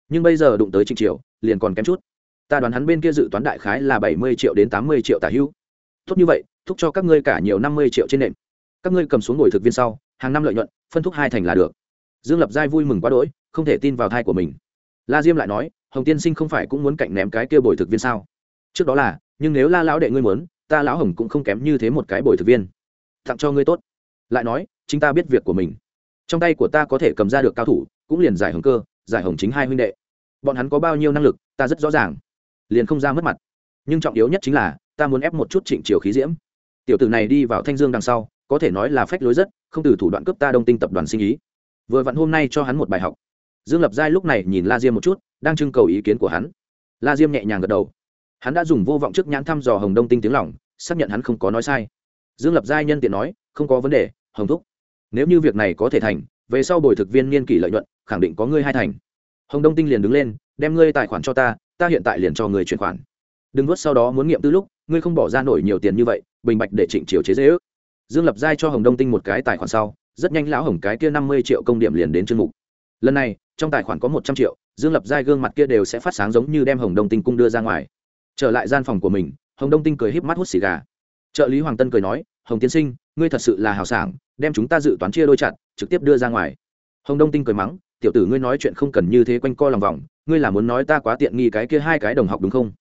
Nhưng bây giờ đụng tới trịnh triệu liền còn kém chút. Ta đoán hắn bên kia dự toán đại khái là bảy mươi triệu đến tám mươi triệu tả hữu tốt như vậy, thúc cho các ngươi cả nhiều năm mươi triệu trên nệm các ngươi cầm xuống ngồi thực viên sau, hàng năm lợi nhuận, phân thúc hai thành là được. Dương lập giai vui mừng quá đỗi, không thể tin vào thai của mình. La diêm lại nói, hồng tiên sinh không phải cũng muốn cạnh ném cái kia bồi thực viên sao? Trước đó là, nhưng nếu la lão đệ ngươi muốn, ta lão hồng cũng không kém như thế một cái bồi thực viên. Tặng cho ngươi tốt. Lại nói, chính ta biết việc của mình trong tay của ta có thể cầm ra được cao thủ, cũng liền giải hồng cơ, giải hồng chính hai huynh đệ. Bọn hắn có bao nhiêu năng lực, ta rất rõ ràng. Liền không ra mất mặt. Nhưng trọng yếu nhất chính là, ta muốn ép một chút trịnh triều khí diễm. Tiểu tử này đi vào thanh dương đằng sau, có thể nói là phách lối rất, không từ thủ đoạn cướp ta đông tinh tập đoàn sinh ý. Vừa vặn hôm nay cho hắn một bài học. Dương lập giai lúc này nhìn la diêm một chút, đang trưng cầu ý kiến của hắn. La diêm nhẹ nhàng gật đầu. Hắn đã dùng vô vọng trước nhãn thăm dò hồng đông tinh tiếng lỏng xác nhận hắn không có nói sai. Dương lập giai nhân tiện nói, không có vấn đề, hồng thúc nếu như việc này có thể thành, về sau bồi thực viên niên kỷ lợi nhuận, khẳng định có ngươi hai thành. Hồng đông tinh liền đứng lên, đem ngươi tài khoản cho ta ta hiện tại liền cho người chuyển khoản. Đừng vớt sau đó muốn nghiệm tư lúc, ngươi không bỏ ra nổi nhiều tiền như vậy, bình bạch để trịnh chiều chế dễ ước. Dương lập giai cho hồng đông tinh một cái tài khoản sau, rất nhanh lão hồng cái kia năm mươi triệu công điểm liền đến chương mục. Lần này, trong tài khoản có một trăm triệu, dương lập giai gương mặt kia đều sẽ phát sáng giống như đem hồng đông tinh cung đưa ra ngoài. Trở lại gian phòng của mình, hồng đông tinh cười híp mắt hút xì gà. Trợ lý hoàng tân cười nói, hồng tiến sinh ngươi thật sự là hào sảng, đem chúng ta dự toán chia đôi chặt, trực tiếp đưa ra ngoài. Hồng đông tinh cười mắng, tiểu tử ngươi nói chuyện không cần như thế quanh co lòng vòng, ngươi là muốn nói ta quá tiện nghi cái kia hai cái đồng học đúng không?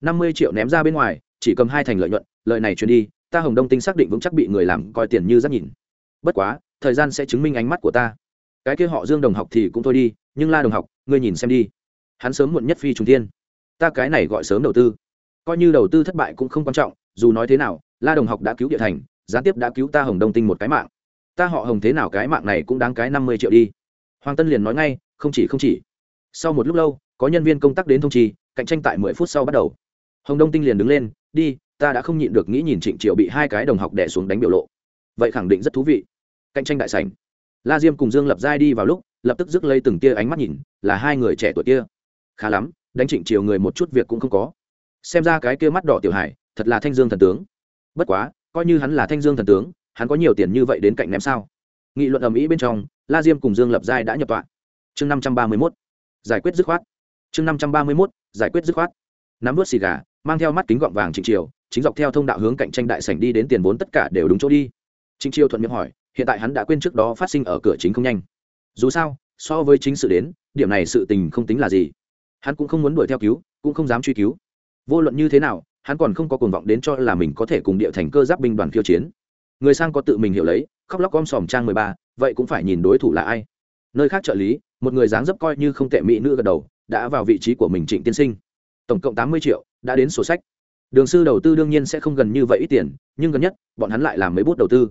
Năm mươi triệu ném ra bên ngoài, chỉ cầm hai thành lợi nhuận lợi này truyền đi, ta hồng đông tinh xác định vững chắc bị người làm coi tiền như rất nhìn. Bất quá, thời gian sẽ chứng minh ánh mắt của ta. Cái kia họ dương đồng học thì cũng thôi đi, nhưng la đồng học, ngươi nhìn xem đi. Hắn sớm muộn nhất phi trung thiên. Ta cái này gọi sớm đầu tư. Coi như đầu tư thất bại cũng không quan trọng, dù nói thế nào, la đồng học đã cứu địa thành gián tiếp đã cứu ta hồng đông tinh một cái mạng. Ta họ hồng thế nào cái mạng này cũng đáng cái năm mươi triệu đi. Hoàng tân liền nói ngay, không chỉ không chỉ. Sau một lúc lâu, có nhân viên công tác đến thông trì, cạnh tranh tại mười phút sau bắt đầu. Hồng đông tinh liền đứng lên, đi, ta đã không nhịn được nghĩ nhìn trịnh triệu bị hai cái đồng học đẻ xuống đánh biểu lộ. Vậy khẳng định rất thú vị. Cạnh tranh đại sảnh. La diêm cùng dương lập giai đi vào lúc, lập tức rước lấy từng tia ánh mắt nhìn, là hai người trẻ tuổi kia. Khá lắm, đánh trịnh triều người một chút việc cũng không có. Xem ra cái kia mắt đỏ tiểu hải, thật là thanh dương thần tướng. Bất quá coi như hắn là thanh dương thần tướng, hắn có nhiều tiền như vậy đến cạnh ném sao? Nghị luận ầm ĩ bên trong, la diêm cùng dương lập giai đã nhập tọa. Chương năm trăm ba mươi mốt, giải quyết dứt khoát. Chương năm trăm ba mươi mốt, giải quyết dứt khoát. Nắm vớt xì gà, mang theo mắt kính gọng vàng trịnh triều, chính dọc theo thông đạo hướng cạnh tranh đại sảnh đi đến tiền vốn tất cả đều đúng chỗ đi. Trịnh triều thuận miệng hỏi, hiện tại hắn đã quên trước đó phát sinh ở cửa chính không nhanh. Dù sao, so với chính sự đến, điểm này sự tình không tính là gì. Hắn cũng không muốn đuổi theo cứu, cũng không dám truy cứu. Vô luận như thế nào hắn còn không có cuồng vọng đến cho là mình có thể cùng địa thành cơ giáp binh đoàn khiêu chiến. Người sang có tự mình hiểu lấy, khóc lóc om sòm trang mười ba, vậy cũng phải nhìn đối thủ là ai. Nơi khác trợ lý, một người dáng dấp coi như không tệ mỹ nữ gật đầu, đã vào vị trí của mình trịnh tiên sinh. Tổng cộng tám mươi triệu, đã đến sổ sách. Đường sư đầu tư đương nhiên sẽ không gần như vậy ít tiền, nhưng gần nhất, bọn hắn lại làm mấy bút đầu tư.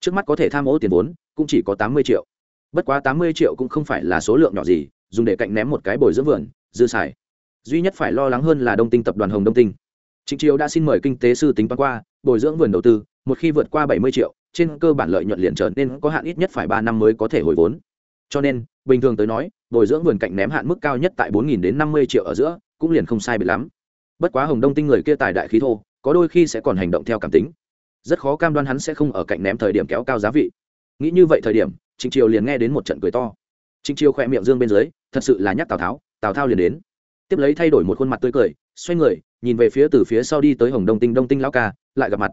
Trước mắt có thể tham ô tiền vốn, cũng chỉ có tám mươi triệu. Bất quá tám mươi triệu cũng không phải là số lượng nhỏ gì, dùng để cạnh ném một cái bồi dưỡng vườn, dư xài. Duy nhất phải lo lắng hơn là đông tinh tập đoàn hồng đông tinh trịnh triều đã xin mời kinh tế sư tính toán qua, bồi dưỡng vườn đầu tư, một khi vượt qua bảy mươi triệu, trên cơ bản lợi nhuận liền trở nên có hạn ít nhất phải ba năm mới có thể hồi vốn. Cho nên, bình thường tới nói, bồi dưỡng vườn cạnh ném hạn mức cao nhất tại bốn đến năm mươi triệu ở giữa, cũng liền không sai biệt lắm. Bất quá hồng đông tinh người kia tài đại khí thô, có đôi khi sẽ còn hành động theo cảm tính. Rất khó cam đoan hắn sẽ không ở cạnh ném thời điểm kéo cao giá vị. Nghĩ như vậy thời điểm, trịnh triều liền nghe đến một trận cười to. Trịnh triều khẽ miệng dương bên dưới, thật sự là nhắc tào tháo, tào thao liền đến. Tiếp lấy thay đổi một khuôn mặt tươi cười, xoay người nhìn về phía từ phía sau đi tới hồng đông tinh đông tinh lão ca, lại gặp mặt.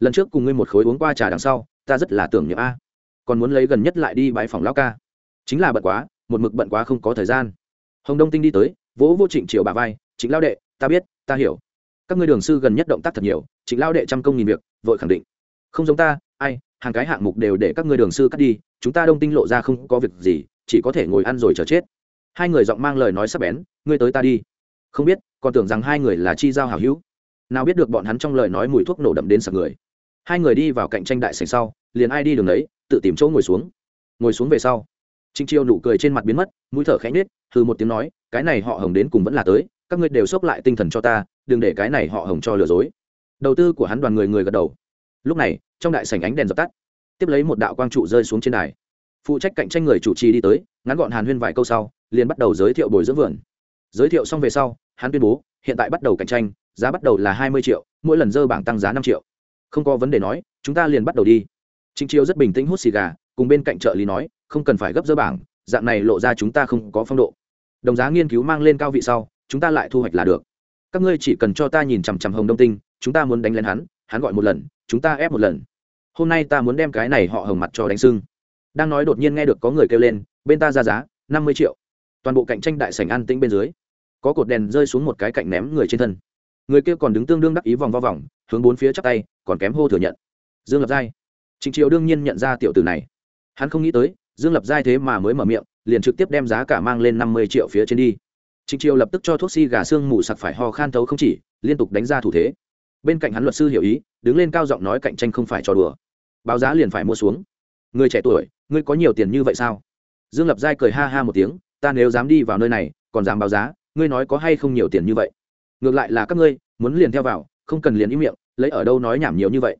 Lần trước cùng ngươi một khối uống qua trà đằng sau, ta rất là tưởng nhớ a. Còn muốn lấy gần nhất lại đi bãi phòng lão ca. Chính là bận quá, một mực bận quá không có thời gian. Hồng đông tinh đi tới, vỗ vô trịnh triều bà vai chính lao đệ, ta biết, ta hiểu. Các ngươi đường sư gần nhất động tác thật nhiều chính lao đệ trăm công nghìn việc, vội khẳng định. Không giống ta, ai, hàng cái hạng mục đều để các ngươi đường sư cắt đi, chúng ta đông tinh lộ ra không có việc gì, chỉ có thể ngồi ăn rồi chờ chết. Hai người giọng mang lời nói sắp bén, ngươi tới ta đi không biết, còn tưởng rằng hai người là chi giao hảo hữu. Nào biết được bọn hắn trong lời nói mùi thuốc nổ đậm đến sạc người. Hai người đi vào cạnh tranh đại sảnh sau, liền ai đi đường đấy tự tìm chỗ ngồi xuống. Ngồi xuống về sau, trịnh chiêu nụ cười trên mặt biến mất, mũi thở khẽ nhết từ một tiếng nói, cái này họ hồng đến cùng vẫn là tới, các ngươi đều xốc lại tinh thần cho ta, đừng để cái này họ hồng cho lừa dối. Đầu tư của hắn đoàn người người gật đầu. Lúc này, trong đại sảnh ánh đèn dập tắt. Tiếp lấy một đạo quang trụ rơi xuống trên đài. Phụ trách cạnh tranh người chủ trì đi tới, ngắn gọn hàn huyên vài câu sau, liền bắt đầu giới thiệu bồi dưỡng vườn. Giới thiệu xong về sau hắn tuyên bố, hiện tại bắt đầu cạnh tranh, giá bắt đầu là hai mươi triệu, mỗi lần dơ bảng tăng giá năm triệu. Không có vấn đề nói, chúng ta liền bắt đầu đi. Trịnh chiêu rất bình tĩnh hút xì gà, cùng bên cạnh trợ lý nói, không cần phải gấp dơ bảng, dạng này lộ ra chúng ta không có phong độ. Đồng giá nghiên cứu mang lên cao vị sau, chúng ta lại thu hoạch là được. Các ngươi chỉ cần cho ta nhìn chằm chằm hồng đông tinh, chúng ta muốn đánh lên hắn hắn gọi một lần, chúng ta ép một lần. Hôm nay ta muốn đem cái này họ hồng mặt cho đánh sưng. Đang nói đột nhiên nghe được có người kêu lên, bên ta ra giá năm mươi triệu. Toàn bộ cạnh tranh đại sảnh an tĩnh bên dưới có cột đèn rơi xuống một cái cạnh ném người trên thân. Người kia còn đứng tương đương đắc ý vòng vo vòng, hướng bốn phía chắc tay, còn kém hô thừa nhận. Dương lập giai. Trịnh triệu đương nhiên nhận ra tiểu tử này. Hắn không nghĩ tới, dương lập giai thế mà mới mở miệng, liền trực tiếp đem giá cả mang lên năm mươi triệu phía trên đi. Trịnh triệu lập tức cho thuốc si gà xương mù sặc phải ho khan thấu không chỉ, liên tục đánh ra thủ thế. Bên cạnh hắn luật sư hiểu ý, đứng lên cao giọng nói cạnh tranh không phải trò đùa. Báo giá liền phải mua xuống. Người trẻ tuổi, ngươi có nhiều tiền như vậy sao? Dương lập giai cười ha ha một tiếng, ta nếu dám đi vào nơi này, còn dám báo giá ngươi nói có hay không nhiều tiền như vậy? Ngược lại là các ngươi, muốn liền theo vào, không cần liền ý miệng, lấy ở đâu nói nhảm nhiều như vậy.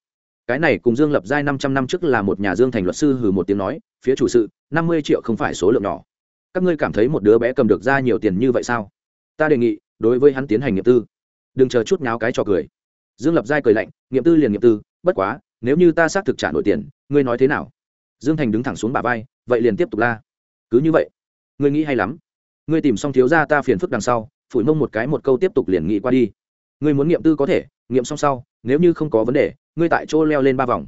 Cái này cùng dương lập giai năm trăm năm trước là một nhà dương thành luật sư hừ một tiếng nói, phía chủ sự, năm mươi triệu không phải số lượng nhỏ. Các ngươi cảm thấy một đứa bé cầm được ra nhiều tiền như vậy sao? Ta đề nghị, đối với hắn tiến hành nghiệm tư. Đừng chờ chút nháo cái trò cười. Dương lập giai cười lạnh, nghiệm tư liền nghiệm tư, bất quá, nếu như ta xác thực trả nổi tiền, ngươi nói thế nào? Dương thành đứng thẳng xuống bà vai, vậy liền tiếp tục la. Cứ như vậy. Ngươi nghĩ hay lắm ngươi tìm xong thiếu gia ta phiền phức đằng sau, phủi mông một cái một câu tiếp tục liền nghĩ qua đi. Ngươi muốn nghiệm tư có thể, nghiệm xong sau, nếu như không có vấn đề, ngươi tại chỗ leo lên ba vòng.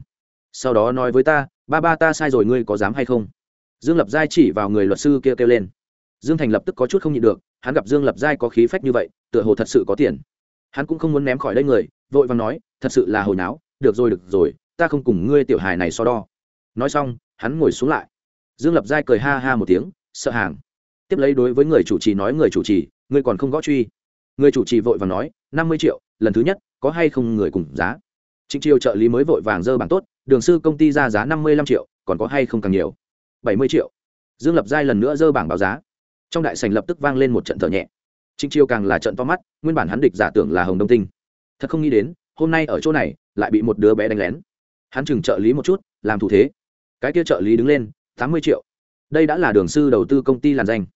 Sau đó nói với ta, ba ba ta sai rồi, ngươi có dám hay không? Dương lập giai chỉ vào người luật sư kia kêu lên. Dương thành lập tức có chút không nhịn được, hắn gặp dương lập giai có khí phách như vậy, tựa hồ thật sự có tiền. Hắn cũng không muốn ném khỏi đây người, vội vàng nói, thật sự là hồi náo, được rồi được rồi, ta không cùng ngươi tiểu hài này so đo. Nói xong, hắn ngồi xuống lại. Dương lập giai cười ha ha một tiếng, sợ hàng tiếp lấy đối với người chủ trì nói, người chủ trì, ngươi còn không gõ truy. Người chủ trì vội vàng nói, năm mươi triệu, lần thứ nhất, có hay không người cùng giá? Trịnh triều trợ lý mới vội vàng dơ bảng tốt, đường sư công ty ra giá năm mươi lăm triệu, còn có hay không càng nhiều? bảy mươi triệu. Dương lập giai lần nữa dơ bảng báo giá. Trong đại sành lập tức vang lên một trận thở nhẹ. Trịnh triều càng là trận to mắt, nguyên bản hắn địch giả tưởng là hồng đông tinh. Thật không nghĩ đến, hôm nay ở chỗ này, lại bị một đứa bé đánh lén. Hắn chừng trợ lý một chút, làm thủ thế. Cái kia trợ lý đứng lên, tám mươi triệu. Đây đã là đường sư đầu tư công ty làn danh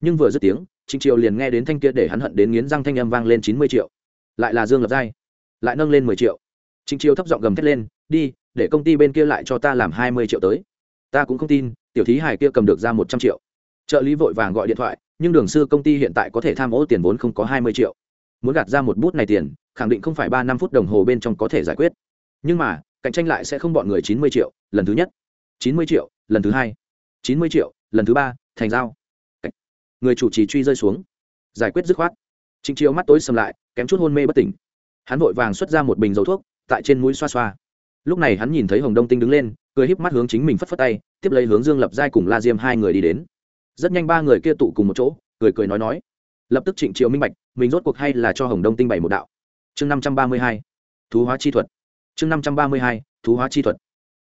nhưng vừa dứt tiếng, trịnh triều liền nghe đến thanh kia để hắn hận đến nghiến răng thanh âm vang lên chín mươi triệu. Lại là dương lập giai. Lại nâng lên mười triệu. Trịnh triều thấp giọng gầm thét lên, đi, để công ty bên kia lại cho ta làm hai mươi triệu tới. Ta cũng không tin, tiểu thí hải kia cầm được ra một trăm triệu. Trợ lý vội vàng gọi điện thoại, nhưng đường sư công ty hiện tại có thể tham ô tiền vốn không có hai mươi triệu. Muốn gạt ra một bút này tiền, khẳng định không phải ba năm phút đồng hồ bên trong có thể giải quyết. Nhưng mà, cạnh tranh lại sẽ không bọn người chín mươi triệu, lần thứ nhất. chín mươi triệu, lần thứ hai. chín mươi triệu, lần thứ ba, thành giao người chủ trì truy rơi xuống. Giải quyết dứt khoát. Trịnh chiếu mắt tối sầm lại, kém chút hôn mê bất tỉnh. Hắn vội vàng xuất ra một bình dầu thuốc, tại trên mũi xoa xoa. Lúc này hắn nhìn thấy hồng đông tinh đứng lên, cười híp mắt hướng chính mình phất phất tay, tiếp lấy hướng dương lập giai cùng la diêm hai người đi đến. Rất nhanh ba người kia tụ cùng một chỗ, cười cười nói nói. Lập tức trịnh chiếu minh bạch, mình rốt cuộc hay là cho hồng đông tinh bày một đạo. Chương năm trăm ba mươi hai, thú hóa chi thuật. Chương năm trăm ba mươi hai, thú hóa chi thuật.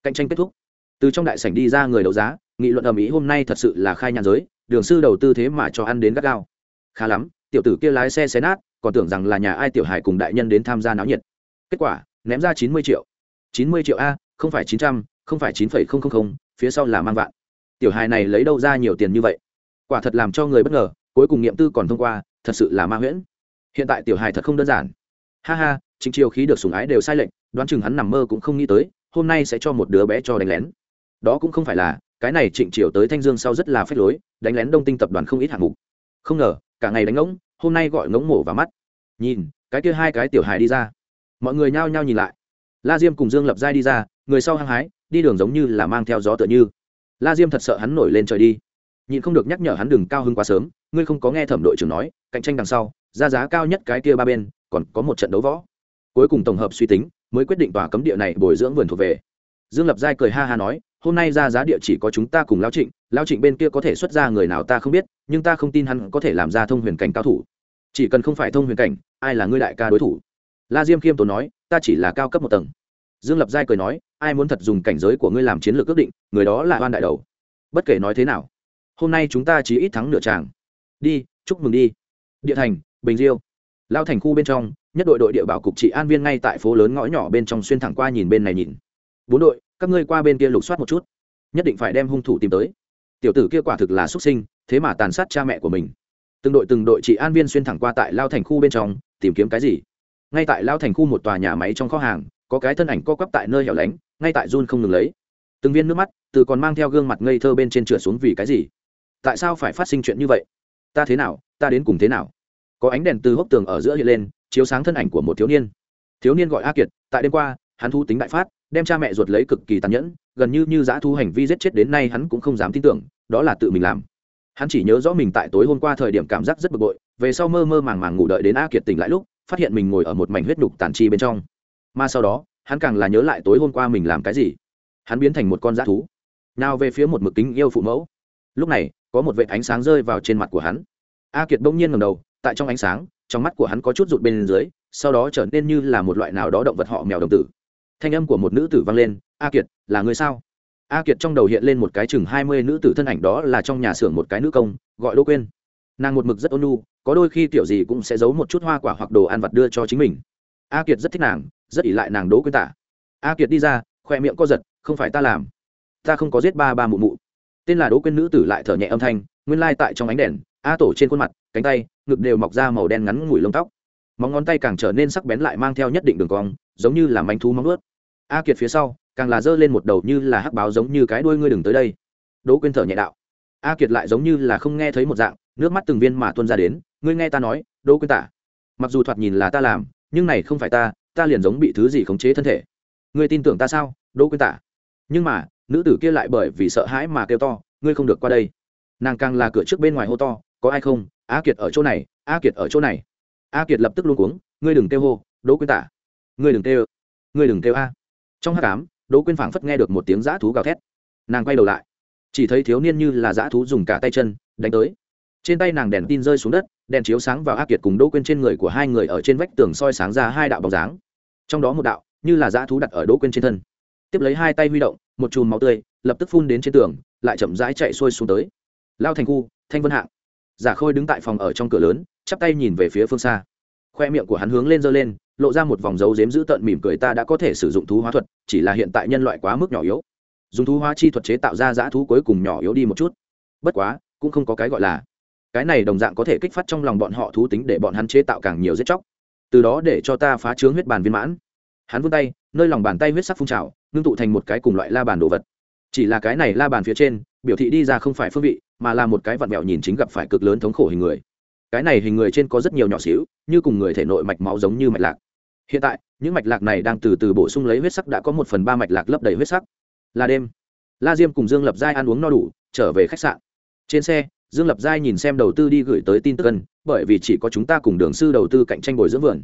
Cạnh tranh kết thúc. Từ trong đại sảnh đi ra người đấu giá, nghị luận ầm ĩ hôm nay thật sự là khai nhàn giới đường sư đầu tư thế mà cho ăn đến gắt gao. Khá lắm, tiểu tử kia lái xe xé nát, còn tưởng rằng là nhà ai tiểu hải cùng đại nhân đến tham gia náo nhiệt. Kết quả, ném ra chín mươi triệu. Chín mươi triệu a, không phải chín trăm, không phải chín phẩy không không không, phía sau là mang vạn. Tiểu hài này lấy đâu ra nhiều tiền như vậy? Quả thật làm cho người bất ngờ, cuối cùng nghiệm tư còn thông qua, thật sự là ma huyễn. Hiện tại tiểu hài thật không đơn giản. Ha ha, chính chiều khí được sùng ái đều sai lệnh đoán chừng hắn nằm mơ cũng không nghĩ tới, hôm nay sẽ cho một đứa bé cho đánh lén. Đó cũng không phải là cái này trịnh triều tới thanh dương sau rất là phách lối, đánh lén đông tinh tập đoàn không ít hạng mục. Không ngờ, cả ngày đánh ngỗng, hôm nay gọi ngỗng mổ vào mắt. Nhìn, cái kia hai cái tiểu hài đi ra. Mọi người nhao nhao nhìn lại. La diêm cùng dương lập giai đi ra, người sau hăng hái, đi đường giống như là mang theo gió tựa như. La diêm thật sợ hắn nổi lên trời đi. Nhìn không được nhắc nhở hắn đừng cao hơn quá sớm, ngươi không có nghe thẩm đội trưởng nói, cạnh tranh đằng sau, ra giá cao nhất cái kia ba bên, còn có một trận đấu võ. Cuối cùng tổng hợp suy tính, mới quyết định tòa cấm địa này bồi dưỡng vườn thuộc về. Dương lập giai cười ha ha nói hôm nay ra giá địa chỉ có chúng ta cùng Lão trịnh Lão trịnh bên kia có thể xuất ra người nào ta không biết, nhưng ta không tin hắn có thể làm ra thông huyền cảnh cao thủ. Chỉ cần không phải thông huyền cảnh, ai là ngươi đại ca đối thủ? La diêm khiêm tốn nói, ta chỉ là cao cấp một tầng. Dương lập giai cười nói, ai muốn thật dùng cảnh giới của ngươi làm chiến lược ước định, người đó là oan đại đầu. Bất kể nói thế nào, hôm nay chúng ta chỉ ít thắng nửa tràng. Đi, chúc mừng đi. Địa thành, bình diêu. Lao thành khu bên trong, nhất đội đội địa bảo cục trị an viên ngay tại phố lớn ngõ nhỏ bên trong xuyên thẳng qua nhìn bên này nhìn. Bốn đội các ngươi qua bên kia lục soát một chút, nhất định phải đem hung thủ tìm tới. Tiểu tử kia quả thực là xuất sinh, thế mà tàn sát cha mẹ của mình. Từng đội từng đội chị an viên xuyên thẳng qua tại lao thành khu bên trong, tìm kiếm cái gì? Ngay tại lao thành khu một tòa nhà máy trong kho hàng, có cái thân ảnh co quắp tại nơi hẻo lánh, ngay tại run không ngừng lấy. Từng viên nước mắt từ còn mang theo gương mặt ngây thơ bên trên trượt xuống vì cái gì? Tại sao phải phát sinh chuyện như vậy? Ta thế nào, ta đến cùng thế nào? Có ánh đèn từ hốc tường ở giữa hiện lên, chiếu sáng thân ảnh của một thiếu niên. Thiếu niên gọi a kiệt, tại đêm qua, hắn thu tính đại phát đem cha mẹ ruột lấy cực kỳ tàn nhẫn, gần như như giã thu hành vi giết chết đến nay hắn cũng không dám tin tưởng, đó là tự mình làm. Hắn chỉ nhớ rõ mình tại tối hôm qua thời điểm cảm giác rất bực bội, về sau mơ mơ màng màng ngủ đợi đến a kiệt tỉnh lại lúc, phát hiện mình ngồi ở một mảnh huyết đục tàn chi bên trong. Mà sau đó, hắn càng là nhớ lại tối hôm qua mình làm cái gì. Hắn biến thành một con dã thú. Nào về phía một mực kính yêu phụ mẫu. Lúc này, có một vệ ánh sáng rơi vào trên mặt của hắn. A kiệt bỗng nhiên ngầm đầu, tại trong ánh sáng, trong mắt của hắn có chút rụt bên dưới, sau đó trở nên như là một loại nào đó động vật họ mèo đồng tử thanh âm của một nữ tử vang lên, a kiệt, là người sao? A kiệt trong đầu hiện lên một cái chừng hai mươi nữ tử thân ảnh đó là trong nhà xưởng một cái nữ công, gọi đô quên nàng một mực rất ôn nhu, có đôi khi tiểu gì cũng sẽ giấu một chút hoa quả hoặc đồ ăn vặt đưa cho chính mình. A kiệt rất thích nàng, rất ỉ lại nàng đỗ quên tả a kiệt đi ra, khoe miệng co giật, không phải ta làm. Ta không có giết ba ba mụ mụ. Tên là đỗ quên nữ tử lại thở nhẹ âm thanh, nguyên lai tại trong ánh đèn, a tổ trên khuôn mặt, cánh tay, ngực đều mọc ra màu đen ngắn ngủi lông tóc. Móng ngón tay càng trở nên sắc bén lại mang theo nhất định đường cong giống như là manh thú móng ướt. A kiệt phía sau, càng là giơ lên một đầu như là hắc báo giống như cái đuôi ngươi đừng tới đây. Đỗ quên thở nhẹ đạo. A kiệt lại giống như là không nghe thấy một dạng, nước mắt từng viên mà tuôn ra đến, ngươi nghe ta nói, đỗ quên tả, mặc dù thoạt nhìn là ta làm, nhưng này không phải ta ta liền giống bị thứ gì khống chế thân thể. Ngươi tin tưởng ta sao, đỗ quên tả? Nhưng mà, nữ tử kia lại bởi vì sợ hãi mà kêu to, ngươi không được qua đây. Nàng càng là cửa trước bên ngoài hô to, có ai không? A kiệt ở chỗ này, a kiệt ở chỗ này. A kiệt lập tức luôn cuống, ngươi đừng kêu hô, đỗ quyên tả ngươi đừng kêu. Ngươi đừng kêu a. Trong hát cám đỗ quyên phảng phất nghe được một tiếng dã thú gào thét. Nàng quay đầu lại. Chỉ thấy thiếu niên như là dã thú dùng cả tay chân, đánh tới. Trên tay nàng đèn tin rơi xuống đất, đèn chiếu sáng vào a kiệt cùng đỗ quyên trên người của hai người ở trên vách tường soi sáng ra hai đạo bóng dáng. Trong đó một đạo, như là dã thú đặt ở đỗ quyên trên thân. Tiếp lấy hai tay huy động, một chùm máu tươi, lập tức phun đến trên tường, lại chậm rãi chạy xuôi xuống tới. Lao thành khu, thanh vân hạng. Giả khôi đứng tại phòng ở trong cửa lớn, chắp tay nhìn về phía phương xa. Khoe miệng của hắn hướng lên giơ lên lộ ra một vòng dấu dếm giữ tợn mỉm cười ta đã có thể sử dụng thú hóa thuật, chỉ là hiện tại nhân loại quá mức nhỏ yếu. Dùng thú hóa chi thuật chế tạo ra dã thú cuối cùng nhỏ yếu đi một chút. Bất quá, cũng không có cái gọi là. Cái này đồng dạng có thể kích phát trong lòng bọn họ thú tính để bọn hắn chế tạo càng nhiều giết chóc. Từ đó để cho ta phá trướng huyết bàn viên mãn. Hắn vươn tay, nơi lòng bàn tay huyết sắc phun trào, ngưng tụ thành một cái cùng loại la bàn đồ vật. Chỉ là cái này la bàn phía trên, biểu thị đi ra không phải phương vị, mà là một cái vặn vẹo nhìn chính gặp phải cực lớn thống khổ hình người. Cái này hình người trên có rất nhiều nhỏ xíu, như cùng người thể nội mạch máu giống như mạch lạc hiện tại, những mạch lạc này đang từ từ bổ sung lấy huyết sắc đã có một phần ba mạch lạc lấp đầy huyết sắc. Là đêm. La diêm cùng dương lập giai ăn uống no đủ, trở về khách sạn. Trên xe, dương lập giai nhìn xem đầu tư đi gửi tới tin tức cân bởi vì chỉ có chúng ta cùng đường sư đầu tư cạnh tranh bồi dưỡng vườn.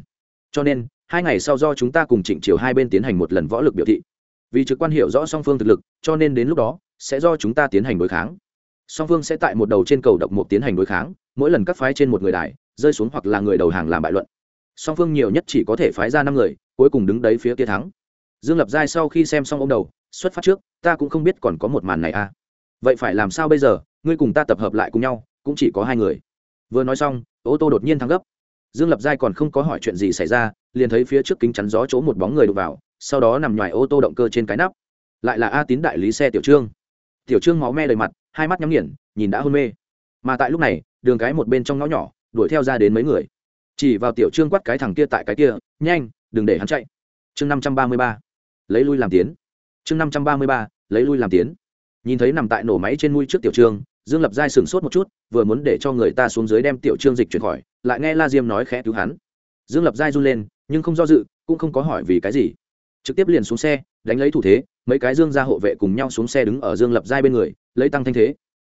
Cho nên, hai ngày sau do chúng ta cùng trịnh triều hai bên tiến hành một lần võ lực biểu thị. Vì trực quan hiểu rõ song phương thực lực, cho nên đến lúc đó, sẽ do chúng ta tiến hành đối kháng. Song phương sẽ tại một đầu trên cầu độc mục tiến hành đối kháng, mỗi lần các phái trên một người đài, rơi xuống hoặc là người đầu hàng làm bại luận song phương nhiều nhất chỉ có thể phái ra năm người, cuối cùng đứng đấy phía kia thắng. Dương lập giai sau khi xem xong ông đầu, xuất phát trước, ta cũng không biết còn có một màn này à. Vậy phải làm sao bây giờ? Ngươi cùng ta tập hợp lại cùng nhau, cũng chỉ có hai người. Vừa nói xong, ô tô đột nhiên thắng gấp. Dương lập giai còn không có hỏi chuyện gì xảy ra, liền thấy phía trước kính chắn gió chỗ một bóng người đụng vào, sau đó nằm ngoài ô tô động cơ trên cái nắp. Lại là a tín đại lý xe tiểu trương. Tiểu trương máu me đầy mặt, hai mắt nhắm nghiền, nhìn đã hôn mê. Mà tại lúc này, đường cái một bên trong ngõ nhỏ, đuổi theo ra đến mấy người chỉ vào tiểu trương quát cái thằng kia tại cái kia, nhanh, đừng để hắn chạy. Chương năm trăm ba mươi ba, lấy lui làm tiến. Chương năm trăm ba mươi ba, lấy lui làm tiến. Nhìn thấy nằm tại nổ máy trên mui trước tiểu trương, dương lập giai sửng sốt một chút, vừa muốn để cho người ta xuống dưới đem tiểu trương dịch chuyển khỏi, lại nghe la diêm nói khẽ cứu hắn. Dương lập giai run lên, nhưng không do dự, cũng không có hỏi vì cái gì. Trực tiếp liền xuống xe, đánh lấy thủ thế, mấy cái dương ra hộ vệ cùng nhau xuống xe đứng ở dương lập giai bên người, lấy tăng thanh thế.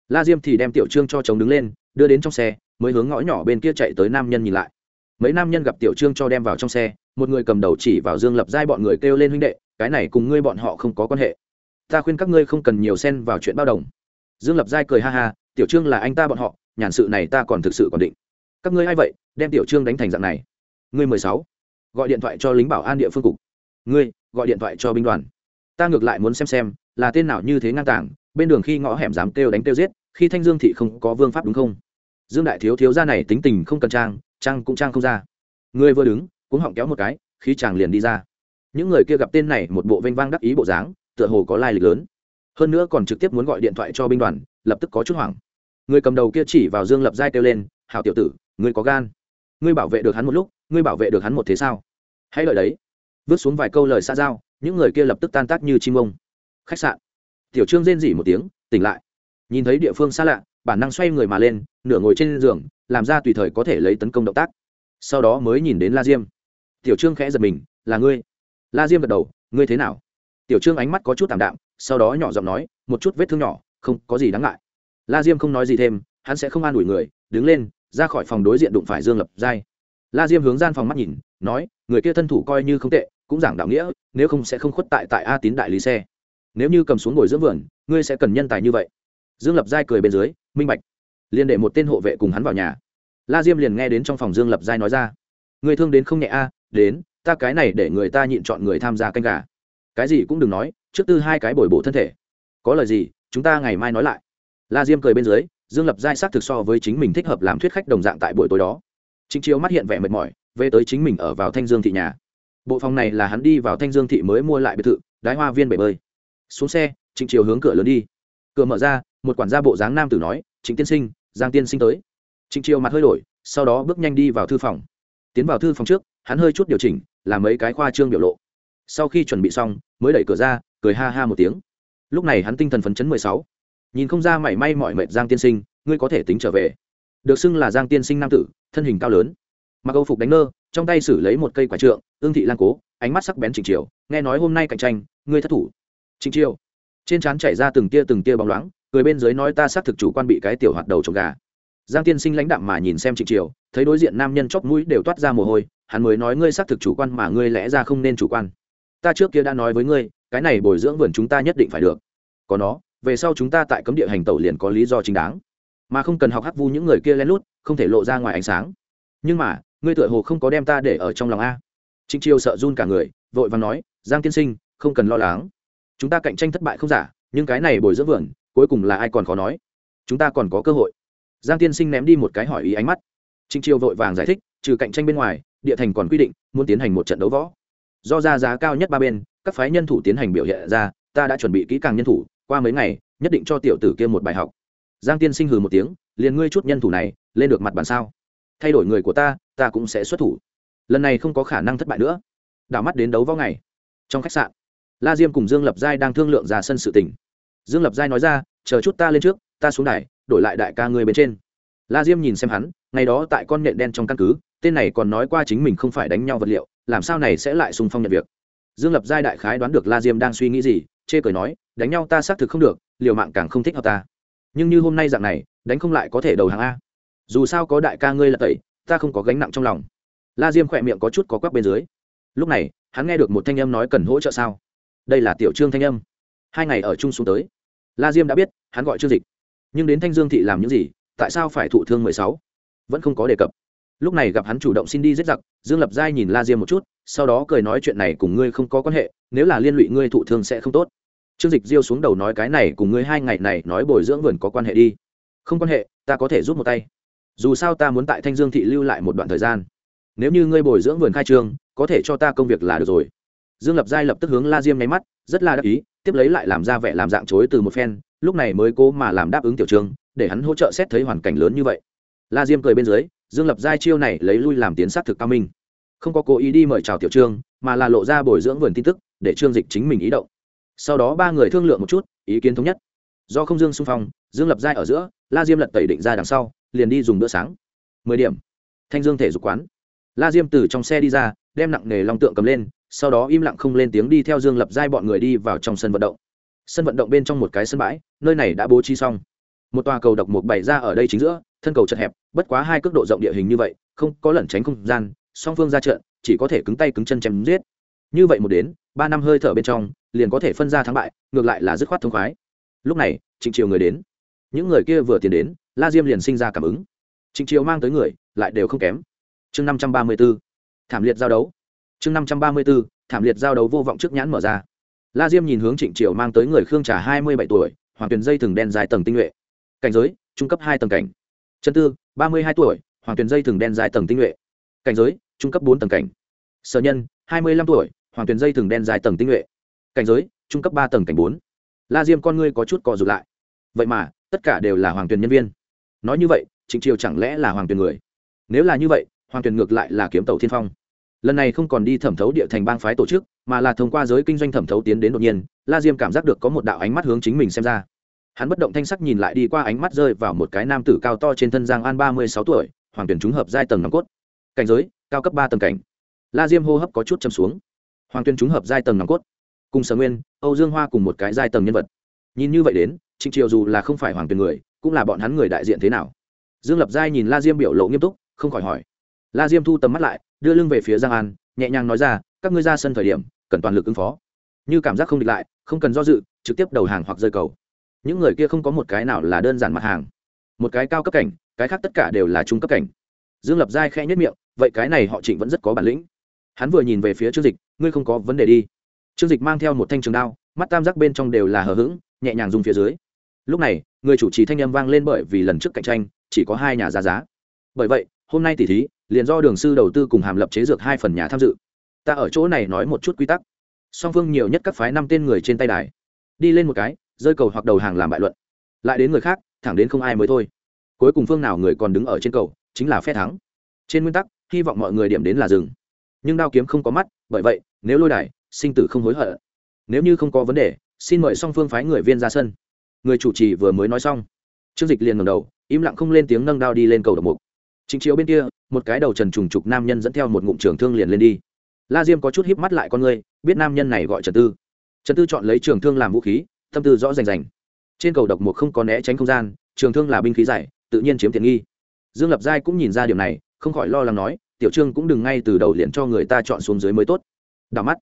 La diêm thì đem tiểu trương cho chồng đứng lên, đưa đến trong xe, mới hướng ngõ nhỏ bên kia chạy tới nam nhân nhìn lại mấy nam nhân gặp tiểu trương cho đem vào trong xe, một người cầm đầu chỉ vào dương lập giai bọn người kêu lên huynh đệ, cái này cùng ngươi bọn họ không có quan hệ. Ta khuyên các ngươi không cần nhiều xen vào chuyện bao đồng. Dương lập giai cười ha ha, tiểu trương là anh ta bọn họ, nhàn sự này ta còn thực sự còn định. Các ngươi a i vậy, đem tiểu trương đánh thành dạng này? Ngươi mười sáu. Gọi điện thoại cho lính bảo an địa phương cục. Ngươi, gọi điện thoại cho binh đoàn. Ta ngược lại muốn xem xem, là tên nào như thế ngang tàng, bên đường khi ngõ hẻm dám kêu đánh kêu giết, khi thanh dương thị không có vương pháp đúng không? Dương đại thiếu thiếu gia này tính tình không cần trang trang cũng trang không ra. Người vừa đứng cũng họng kéo một cái, khí chàng liền đi ra. Những người kia gặp tên này một bộ vênh vang đắc ý bộ dáng, tựa hồ có lai lịch lớn. Hơn nữa còn trực tiếp muốn gọi điện thoại cho binh đoàn, lập tức có chút hoảng. Người cầm đầu kia chỉ vào dương lập giai kêu lên, hảo tiểu tử, ngươi có gan. Ngươi bảo vệ được hắn một lúc, ngươi bảo vệ được hắn một thế sao? Hãy lợi đấy. Vứt xuống vài câu lời xa giao, những người kia lập tức tan tác như chim ông. Khách sạn. Tiểu trương rên rỉ một tiếng, tỉnh lại. Nhìn thấy địa phương xa lạ bản năng xoay người mà lên, nửa ngồi trên giường, làm ra tùy thời có thể lấy tấn công động tác. Sau đó mới nhìn đến la diêm. Tiểu trương khẽ giật mình, là ngươi? La diêm gật đầu, ngươi thế nào? Tiểu trương ánh mắt có chút t ạ m đạm, sau đó nhỏ giọng nói, một chút vết thương nhỏ, không có gì đáng ngại. La diêm không nói gì thêm, hắn sẽ không an ủi người, đứng lên, ra khỏi phòng đối diện đụng phải dương lập giai. La diêm hướng gian phòng mắt nhìn, nói, người kia thân thủ coi như không tệ, cũng giảng đạo nghĩa, nếu không sẽ không khuất tại tại a tín đại lý xe. Nếu như cầm xuống ngồi giữa vườn, ngươi sẽ cần nhân tài như vậy. Dương lập giai cười bên dưới minh bạch. Liền để một tên hộ vệ cùng hắn vào nhà. La diêm liền nghe đến trong phòng dương lập giai nói ra, người thương đến không nhẹ a, đến, ta cái này để người ta nhịn chọn người tham gia canh gà. Cái gì cũng đừng nói, trước tư hai cái bồi bổ thân thể. Có lời gì, chúng ta ngày mai nói lại. La diêm cười bên dưới, dương lập giai xác thực so với chính mình thích hợp làm thuyết khách đồng dạng tại buổi tối đó. Chính chiếu mắt hiện vẻ mệt mỏi, về tới chính mình ở vào thanh dương thị nhà. Bộ phòng này là hắn đi vào thanh dương thị mới mua lại biệt thự, đái hoa viên bể bơi. Xuống xe, trịnh chiều hướng cửa lớn đi. Cửa mở ra một quản gia bộ dáng nam tử nói chính tiên sinh, giang tiên sinh tới. Trịnh triều mặt hơi đổi, sau đó bước nhanh đi vào thư phòng. Tiến vào thư phòng trước, hắn hơi chút điều chỉnh, làm mấy cái khoa trương biểu lộ. Sau khi chuẩn bị xong, mới đẩy cửa ra, cười ha ha một tiếng. Lúc này hắn tinh thần phấn chấn mười sáu. Nhìn không ra mảy may mọi mệt giang tiên sinh, ngươi có thể tính trở về. Được xưng là giang tiên sinh nam tử, thân hình cao lớn. Mặc âu phục đánh nơ, trong tay xử lấy một cây quả trượng, ương thị lan cố, ánh mắt sắc bén trịnh triều, nghe nói hôm nay cạnh tranh, ngươi thất thủ. Trịnh triều, trên trán chảy ra từng tia từng tia bóng loáng cười bên dưới nói ta xác thực chủ quan bị cái tiểu hoạt đầu trồng gà. Giang tiên sinh lãnh đạm mà nhìn xem trịnh triều, thấy đối diện nam nhân chóp mũi đều toát ra mồ hôi, hắn mới nói ngươi xác thực chủ quan mà ngươi lẽ ra không nên chủ quan. Ta trước kia đã nói với ngươi, cái này bồi dưỡng vườn chúng ta nhất định phải được. Có nó, về sau chúng ta tại cấm địa hành tẩu liền có lý do chính đáng. Mà không cần học hắc vu những người kia lén lút, không thể lộ ra ngoài ánh sáng. Nhưng mà, ngươi tựa hồ không có đem ta để ở trong lòng a. Trịnh triều sợ run cả người, vội vàng nói, giang tiên sinh, không cần lo lắng. Chúng ta cạnh tranh thất bại không giả, nhưng cái này bồi dưỡng vườn cuối cùng là ai còn khó nói. Chúng ta còn có cơ hội. Giang tiên sinh ném đi một cái hỏi ý ánh mắt. Trịnh triều vội vàng giải thích, trừ cạnh tranh bên ngoài, địa thành còn quy định, muốn tiến hành một trận đấu võ. Do ra giá cao nhất ba bên, các phái nhân thủ tiến hành biểu hiện ra, ta đã chuẩn bị kỹ càng nhân thủ, qua mấy ngày, nhất định cho tiểu tử kia một bài học. Giang tiên sinh hừ một tiếng, liền ngươi chút nhân thủ này, lên được mặt bàn sao? Thay đổi người của ta ta cũng sẽ xuất thủ. Lần này không có khả năng thất bại nữa. Đảo mắt đến đấu võ ngày. Trong khách sạn, la diêm cùng dương lập giai đang thương lượng ra sân sự tỉnh dương lập giai nói ra, chờ chút ta lên trước, ta xuống đài, đổi lại đại ca ngươi bên trên. La diêm nhìn xem hắn, ngày đó tại con nhện đen trong căn cứ, tên này còn nói qua chính mình không phải đánh nhau vật liệu, làm sao này sẽ lại xung phong nhận việc. Dương lập giai đại khái đoán được la diêm đang suy nghĩ gì, chê cười nói, đánh nhau ta xác thực không được, liều mạng càng không thích hợp ta. Nhưng như hôm nay dạng này, đánh không lại có thể đầu hàng a. Dù sao có đại ca ngươi là tẩy, ta không có gánh nặng trong lòng. La diêm khỏe miệng có chút có quắc bên dưới. Lúc này, hắn nghe được một thanh âm nói cần hỗ trợ sao? Đây là tiểu trương thanh âm. Hai ngày ở chung xuống tới la diêm đã biết, hắn gọi trương dịch. Nhưng đến thanh dương thị làm những gì, tại sao phải thụ thương mười sáu? Vẫn không có đề cập. Lúc này gặp hắn chủ động xin đi giết giặc, dương lập giai nhìn la diêm một chút, sau đó cười nói chuyện này cùng ngươi không có quan hệ, nếu là liên lụy ngươi thụ thương sẽ không tốt. Trương dịch diêu xuống đầu nói cái này cùng ngươi hai ngày này nói bồi dưỡng vườn có quan hệ đi. Không quan hệ, ta có thể giúp một tay. Dù sao ta muốn tại thanh dương thị lưu lại một đoạn thời gian. Nếu như ngươi bồi dưỡng vườn khai trương có thể cho ta công việc là được rồi. Dương lập giai lập tức hướng la diêm nháy mắt, rất là đắc ý tiếp lấy lại làm ra vẻ làm dạng chối từ một phen, lúc này mới cố mà làm đáp ứng tiểu trương, để hắn hỗ trợ xét thấy hoàn cảnh lớn như vậy. La diêm cười bên dưới, dương lập giai chiêu này lấy lui làm tiến sát thực cao minh. Không có cố ý đi mời chào tiểu trương, mà là lộ ra bồi dưỡng vườn tin tức, để trương dịch chính mình ý động. Sau đó ba người thương lượng một chút, ý kiến thống nhất. Do không dương xung phong, dương lập giai ở giữa, la diêm lật tẩy định ra đằng sau, liền đi dùng bữa sáng. Mười điểm. Thanh dương thể dục quán. La diêm từ trong xe đi ra đem nặng nề long tượng cầm lên, sau đó im lặng không lên tiếng đi theo dương lập giai bọn người đi vào trong sân vận động. Sân vận động bên trong một cái sân bãi, nơi này đã bố trí xong. Một tòa cầu độc một bày ra ở đây chính giữa, thân cầu chật hẹp, bất quá hai cước độ rộng địa hình như vậy, không có lẩn tránh không gian, song phương ra trận, chỉ có thể cứng tay cứng chân chém giết. Như vậy một đến, ba năm hơi thở bên trong, liền có thể phân ra thắng bại, ngược lại là dứt khoát thông khoái. Lúc này, trịnh triều người đến. Những người kia vừa tiến đến, la diêm liền sinh ra cảm ứng. Trịnh triều mang tới người, lại đều không kém. Chương năm trăm ba mươi b ố thảm liệt giao đấu. Chương năm trăm ba mươi b ố thảm liệt giao đấu vô vọng trước nhãn mở ra. La diêm nhìn hướng trịnh triều mang tới người khương trà hai mươi bảy tuổi, hoàng tuyền dây thừng đen dài tầng tinh nhuệ. Cảnh giới, trung cấp hai tầng cảnh. Chân tư, ba mươi hai tuổi, hoàng tuyền dây thừng đen dài tầng tinh nhuệ. Cảnh giới, trung cấp bốn tầng cảnh. Sở nhân, hai mươi lăm tuổi, hoàng tuyền dây thừng đen dài tầng tinh nhuệ. Cảnh giới, trung cấp ba tầng cảnh bốn. La diêm con ngươi có chút cò rụt lại. Vậy mà, tất cả đều là hoàng tuyền nhân viên. Nói như vậy, trịnh triều chẳng lẽ là hoàng tuyền người? Nếu là như vậy hoàng tuyền ngược lại là kiếm tàu thiên phong. Lần này không còn đi thẩm thấu địa thành bang phái tổ chức, mà là thông qua giới kinh doanh thẩm thấu tiến đến đột nhiên, la diêm cảm giác được có một đạo ánh mắt hướng chính mình xem ra. Hắn bất động thanh sắc nhìn lại đi qua ánh mắt rơi vào một cái nam tử cao to trên thân giang an ba mươi sáu tuổi, hoàng tuyển trúng hợp giai tầng nòng cốt. Cảnh giới, cao cấp ba tầng cảnh. La diêm hô hấp có chút châm xuống. Hoàng Tuyền trúng hợp giai tầng nòng cốt. Cùng sở nguyên, âu dương hoa cùng một cái giai tầng nhân vật. Nhìn như vậy đến, trịnh triều dù là không phải hoàng Tuyền người, cũng là bọn hắn người đại diện thế nào? Dương lập giai nhìn la diêm biểu lộ nghiêm túc, không khỏi hỏi la diêm thu tầm mắt lại, đưa lưng về phía giang an, nhẹ nhàng nói ra, các ngươi ra sân thời điểm, cần toàn lực ứng phó. Như cảm giác không địch lại, không cần do dự, trực tiếp đầu hàng hoặc rơi cầu. Những người kia không có một cái nào là đơn giản mặt hàng. Một cái cao cấp cảnh, cái khác tất cả đều là trung cấp cảnh. Dương lập giai khẽ nhất miệng, vậy cái này họ trịnh vẫn rất có bản lĩnh. Hắn vừa nhìn về phía trương dịch, ngươi không có vấn đề đi. Trương dịch mang theo một thanh trường đao, mắt tam giác bên trong đều là hờ hững, nhẹ nhàng dùng phía dưới. Lúc này, người chủ trì thanh âm vang lên bởi vì lần trước cạnh tranh, chỉ có hai nhà ra giá. Bởi vậy, hôm nay tỉ thí liền do đường sư đầu tư cùng hàm lập chế dược hai phần nhà tham dự. Ta ở chỗ này nói một chút quy tắc. Song phương nhiều nhất các phái năm tên người trên tay đài. Đi lên một cái, rơi cầu hoặc đầu hàng làm bại luận. Lại đến người khác, thẳng đến không ai mới thôi. Cuối cùng phương nào người còn đứng ở trên cầu, chính là phe thắng. Trên nguyên tắc, hy vọng mọi người điểm đến là rừng nhưng đao kiếm không có mắt, bởi vậy, nếu lôi đài, sinh tử không hối hận. Nếu như không có vấn đề, xin mời song phương phái người viên ra sân. Người chủ trì vừa mới nói xong. Trương dịch liền ngầm đầu, im lặng không lên tiếng nâng đao đi lên cầu độc mục chính chiếu bên kia, một cái đầu trần trùng trục nam nhân dẫn theo một ngụm trường thương liền lên đi. La diêm có chút híp mắt lại con người, biết nam nhân này gọi trần tư. Trần tư chọn lấy trường thương làm vũ khí, tâm tư rõ rành rành. Trên cầu độc một không có né tránh không gian, trường thương là binh khí giải, tự nhiên chiếm tiện nghi. Dương lập giai cũng nhìn ra điều này, không khỏi lo lắng nói, tiểu trương cũng đừng ngay từ đầu liền cho người ta chọn xuống dưới mới tốt. Đảo mắt,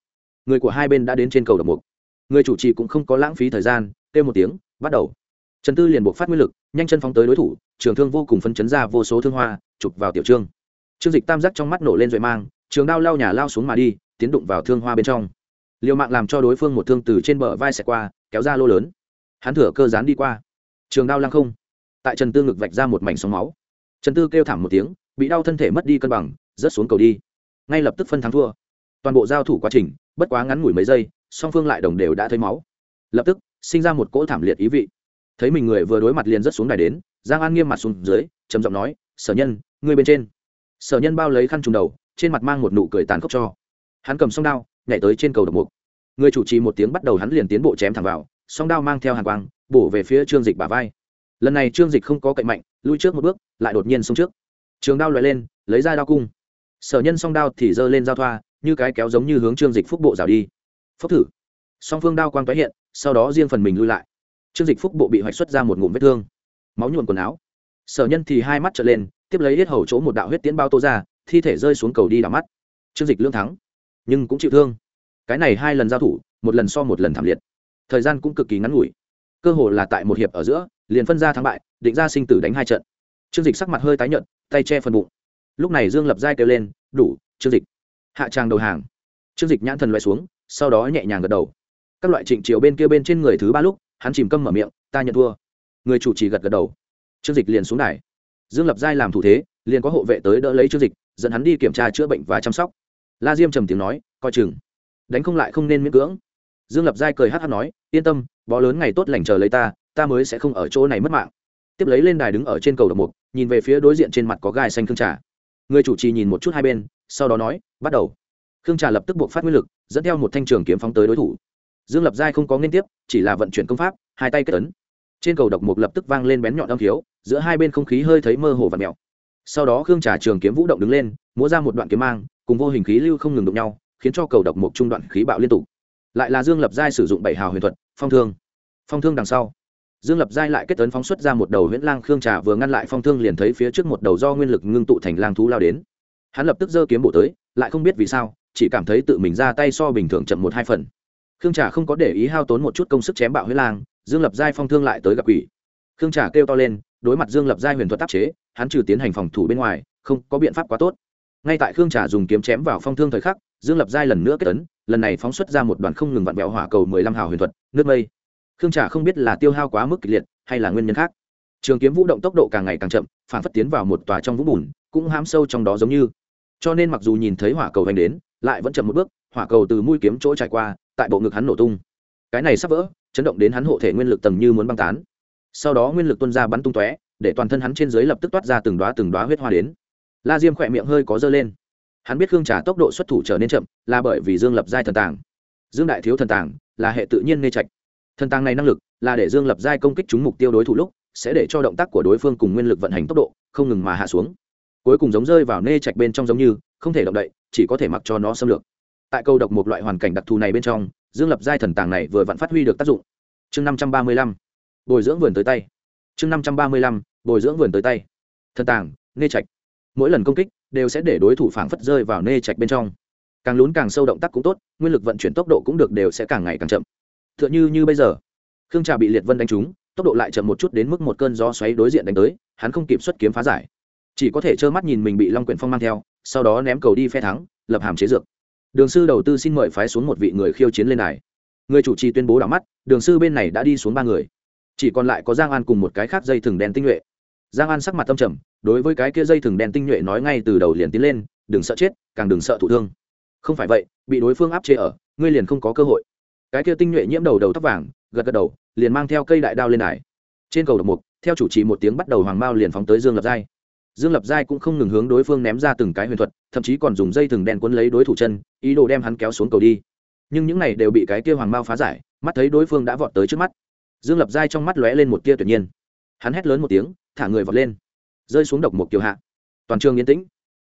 người của hai bên đã đến trên cầu độc mục. Người chủ trì cũng không có lãng phí thời gian, kêu một tiếng, bắt đầu trần tư liền buộc phát nguyên lực, nhanh chân phóng tới đối thủ, trường thương vô cùng phấn chấn ra vô số thương hoa, chụp vào tiểu trương. Trương dịch tam giác trong mắt nổ lên rồi mang, trường đao lao nhà lao xuống mà đi, tiến đụng vào thương hoa bên trong. Liều mạng làm cho đối phương một thương từ trên bờ vai xẹt qua, kéo ra lô lớn. Hắn thửa cơ dán đi qua. Trường đao lăng không. Tại trần tư ngực vạch ra một mảnh sóng máu. Trần tư kêu thảm một tiếng, bị đau thân thể mất đi cân bằng, rớt xuống cầu đi. Ngay lập tức phân thắng thua. Toàn bộ giao thủ quá trình, bất quá ngắn ngủi mấy giây, song phương lại đồng đều đã thấy máu. Lập tức, sinh ra một cỗ thảm liệt ý vị thấy mình người vừa đối mặt liền rớt xuống đài đến, giang an nghiêm mặt xuống dưới, trầm giọng nói, sở nhân, ngươi bên trên. Sở nhân bao lấy khăn trùng đầu, trên mặt mang một nụ cười tàn khốc cho. Hắn cầm song đao, nhảy tới trên cầu độc mục. Người chủ trì một tiếng bắt đầu hắn liền tiến bộ chém thẳng vào, song đao mang theo hàng quang, bổ về phía trương dịch bả vai. Lần này trương dịch không có cậy mạnh, lui trước một bước, lại đột nhiên xông trước. Trường đao loại lên, lấy ra đao cung. Sở nhân song đao thì giơ lên giao thoa, như cái kéo giống như hướng trương dịch phúc bộ rào đi. Phúc thử. Song phương đao quang tái hiện, sau đó riêng phần mình lui lại trương dịch phúc bộ bị hoạch xuất ra một ngụm vết thương. Máu nhuộn quần áo. Sở nhân thì hai mắt trở lên, tiếp lấy hết hầu chỗ một đạo huyết tiễn bao tô ra, thi thể rơi xuống cầu đi đảo mắt. Trương dịch lương thắng, nhưng cũng chịu thương. Cái này hai lần giao thủ, một lần so một lần thảm liệt. Thời gian cũng cực kỳ ngắn ngủi. Cơ hồ là tại một hiệp ở giữa, liền phân ra thắng bại, định ra sinh tử đánh hai trận. Trương dịch sắc mặt hơi tái nhợt, tay che phần bụng. Lúc này dương lập giai kêu lên, đủ, trương dịch. Hạ tràng đầu hàng. Trương dịch nhãn thần loại xuống, sau đó nhẹ nhàng gật đầu. Các loại trịnh chiều bên kia bên trên người thứ ba lúc hắn chìm câm mở miệng, ta nhận thua. Người chủ trì gật gật đầu. Trương dịch liền xuống đài. Dương lập giai làm thủ thế, liền có hộ vệ tới đỡ lấy trương dịch, dẫn hắn đi kiểm tra chữa bệnh và chăm sóc. La diêm trầm tiếng nói, coi chừng. Đánh không lại không nên miễn cưỡng. Dương lập giai cười hát hát nói, yên tâm, bó lớn ngày tốt lành chờ lấy ta ta mới sẽ không ở chỗ này mất mạng. Tiếp lấy lên đài đứng ở trên cầu độc mục, nhìn về phía đối diện trên mặt có gai xanh khương trà. Người chủ trì nhìn một chút hai bên, sau đó nói, bắt đầu. Khương trà lập tức buộc phát nguyên lực, dẫn theo một thanh trường kiếm phóng tới đối thủ dương lập giai không có liên tiếp, chỉ là vận chuyển công pháp, hai tay kết ấn. Trên cầu độc mục lập tức vang lên bén nhọn âm thiếu giữa hai bên không khí hơi thấy mơ hồ và mèo sau đó khương trà trường kiếm vũ động đứng lên, múa ra một đoạn kiếm mang, cùng vô hình khí lưu không ngừng đụng nhau, khiến cho cầu độc mục trung đoạn khí bạo liên tục. Lại là dương lập giai sử dụng bảy hào huyền thuật, phong thương. Phong thương đằng sau. Dương lập giai lại kết tấn phóng xuất ra một đầu huyễn lang khương trà vừa ngăn lại phong thương liền thấy phía trước một đầu do nguyên lực ngưng tụ thành lang thú lao đến. Hắn lập tức giơ kiếm bổ tới, lại không biết vì sao, chỉ cảm thấy tự mình ra tay so bình thường chậm một hai phần khương trà không có để ý hao tốn một chút công sức chém bạo huyết lang, dương lập giai phong thương lại tới gặp quỷ. Khương trà kêu to lên, đối mặt dương lập giai huyền thuật tác chế, hắn trừ tiến hành phòng thủ bên ngoài, không có biện pháp quá tốt. Ngay tại khương trà dùng kiếm chém vào phong thương thời khắc, dương lập giai lần nữa kết tấn lần này phóng xuất ra một đoàn không ngừng vặn vẹo hỏa cầu mười lăm hào huyền thuật, nước mây. Khương trà không biết là tiêu hao quá mức kịch liệt, hay là nguyên nhân khác. Trường kiếm vũ động tốc độ càng ngày càng chậm, phản phất tiến vào một tòa trong vũng bùn, cũng hám sâu trong đó giống như. Cho nên mặc dù nhìn thấy hỏa cầu hành đến, lại vẫn chậm một bước hỏa cầu từ mũi kiếm chỗ trải qua, tại bộ ngực hắn nổ tung. Cái này sắp vỡ, chấn động đến hắn hộ thể nguyên lực tầng như muốn băng tán. Sau đó nguyên lực tuôn ra bắn tung tóe, để toàn thân hắn trên dưới lập tức toát ra từng đoá từng đoá huyết hoa đến. La diêm khỏe miệng hơi có dơ lên. Hắn biết khương trà tốc độ xuất thủ trở nên chậm, là bởi vì dương lập giai thần tàng. Dương đại thiếu thần tàng, là hệ tự nhiên nê trạch. Thần tàng này năng lực, là để dương lập giai công kích chúng mục tiêu đối thủ lúc, sẽ để cho động tác của đối phương cùng nguyên lực vận hành tốc độ, không ngừng mà hạ xuống. Cuối cùng giống rơi vào nê trạch bên trong giống như, không thể động đậy, chỉ có thể mặc cho nó xâm lược tại câu độc một loại hoàn cảnh đặc thù này bên trong, dương lập giai thần tàng này vừa vặn phát huy được tác dụng. Chương năm trăm ba mươi lăm, bồi dưỡng vườn tới tay. Chương năm trăm ba mươi lăm, bồi dưỡng vườn tới tay. Thần tàng, nê trạch. Mỗi lần công kích đều sẽ để đối thủ phảng phất rơi vào nê trạch bên trong. Càng lún càng sâu động tác cũng tốt, nguyên lực vận chuyển tốc độ cũng được đều sẽ càng ngày càng chậm. T h ư ợ n h ư như bây giờ, khương trà bị liệt vân đánh trúng, tốc độ lại chậm một chút đến mức một cơn gió xoáy đối diện đánh tới, hắn không kịp xuất kiếm phá giải. Chỉ có thể trơ mắt nhìn mình bị long quyển phong mang theo, sau đó ném cầu đi phe thắng, lập hàm chế dược đường sư đầu tư xin mời phái xuống một vị người khiêu chiến lên này. Người chủ trì tuyên bố đảo mắt, đường sư bên này đã đi xuống ba người. Chỉ còn lại có giang an cùng một cái khác dây thừng đen tinh nhuệ. Giang an sắc mặt tâm trầm, đối với cái kia dây thừng đen tinh nhuệ nói ngay từ đầu liền tiến lên, đừng sợ chết, càng đừng sợ thụ thương. Không phải vậy, bị đối phương áp chế ở, ngươi liền không có cơ hội. Cái kia tinh nhuệ nhiễm đầu đầu tóc vàng, gật gật đầu, liền mang theo cây đại đao lên đài trên cầu độc mục, theo chủ trì một tiếng bắt đầu hoàng mao liền phóng tới dương lập giai dương lập giai cũng không ngừng hướng đối phương ném ra từng cái huyền thuật, thậm chí còn dùng dây thừng đèn quấn lấy đối thủ chân, ý đồ đem hắn kéo xuống cầu đi. Nhưng những này đều bị cái kia hoàng mao phá giải, mắt thấy đối phương đã vọt tới trước mắt. Dương lập giai trong mắt lóe lên một tia tuyệt nhiên. Hắn hét lớn một tiếng, thả người vọt lên. Rơi xuống độc một kiều hạ. Toàn trường yên tĩnh.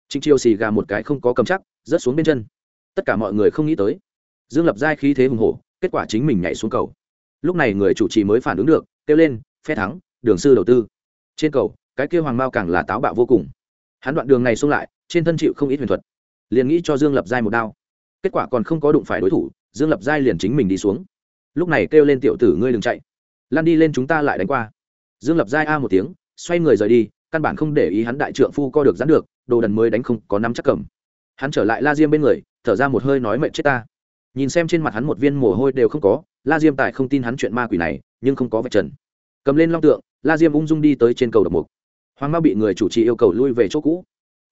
Trịnh chiêu xì gà một cái không có cầm chắc, rớt xuống bên chân. Tất cả mọi người không nghĩ tới. Dương lập giai khí thế hùng hổ, kết quả chính mình nhảy xuống cầu. Lúc này người chủ trì mới phản ứng được, kêu lên, phe thắng, đường sư đầu tư. Trên cầu cái kia hoàng mao càng là táo bạo vô cùng. Hắn đoạn đường này xông lại, trên thân chịu không ít huyền thuật. Liền nghĩ cho dương lập giai một đao. Kết quả còn không có đụng phải đối thủ, dương lập giai liền chính mình đi xuống. Lúc này kêu lên tiểu tử ngươi đừng chạy. Lan đi lên chúng ta lại đánh qua. Dương lập giai a một tiếng, xoay người rời đi, căn bản không để ý hắn đại trượng phu co được dán được, đồ đần mới đánh không có nắm chắc cầm. Hắn trở lại la diêm bên người, thở ra một hơi nói mệnh chết ta. Nhìn xem trên mặt hắn một viên mồ hôi đều không có, la diêm tại không tin hắn chuyện ma quỷ này, nhưng không có vật trần. Cầm lên long tượng, la diêm ung dung đi tới trên cầu độc mục hoàng mao bị người chủ trì yêu cầu lui về chỗ cũ.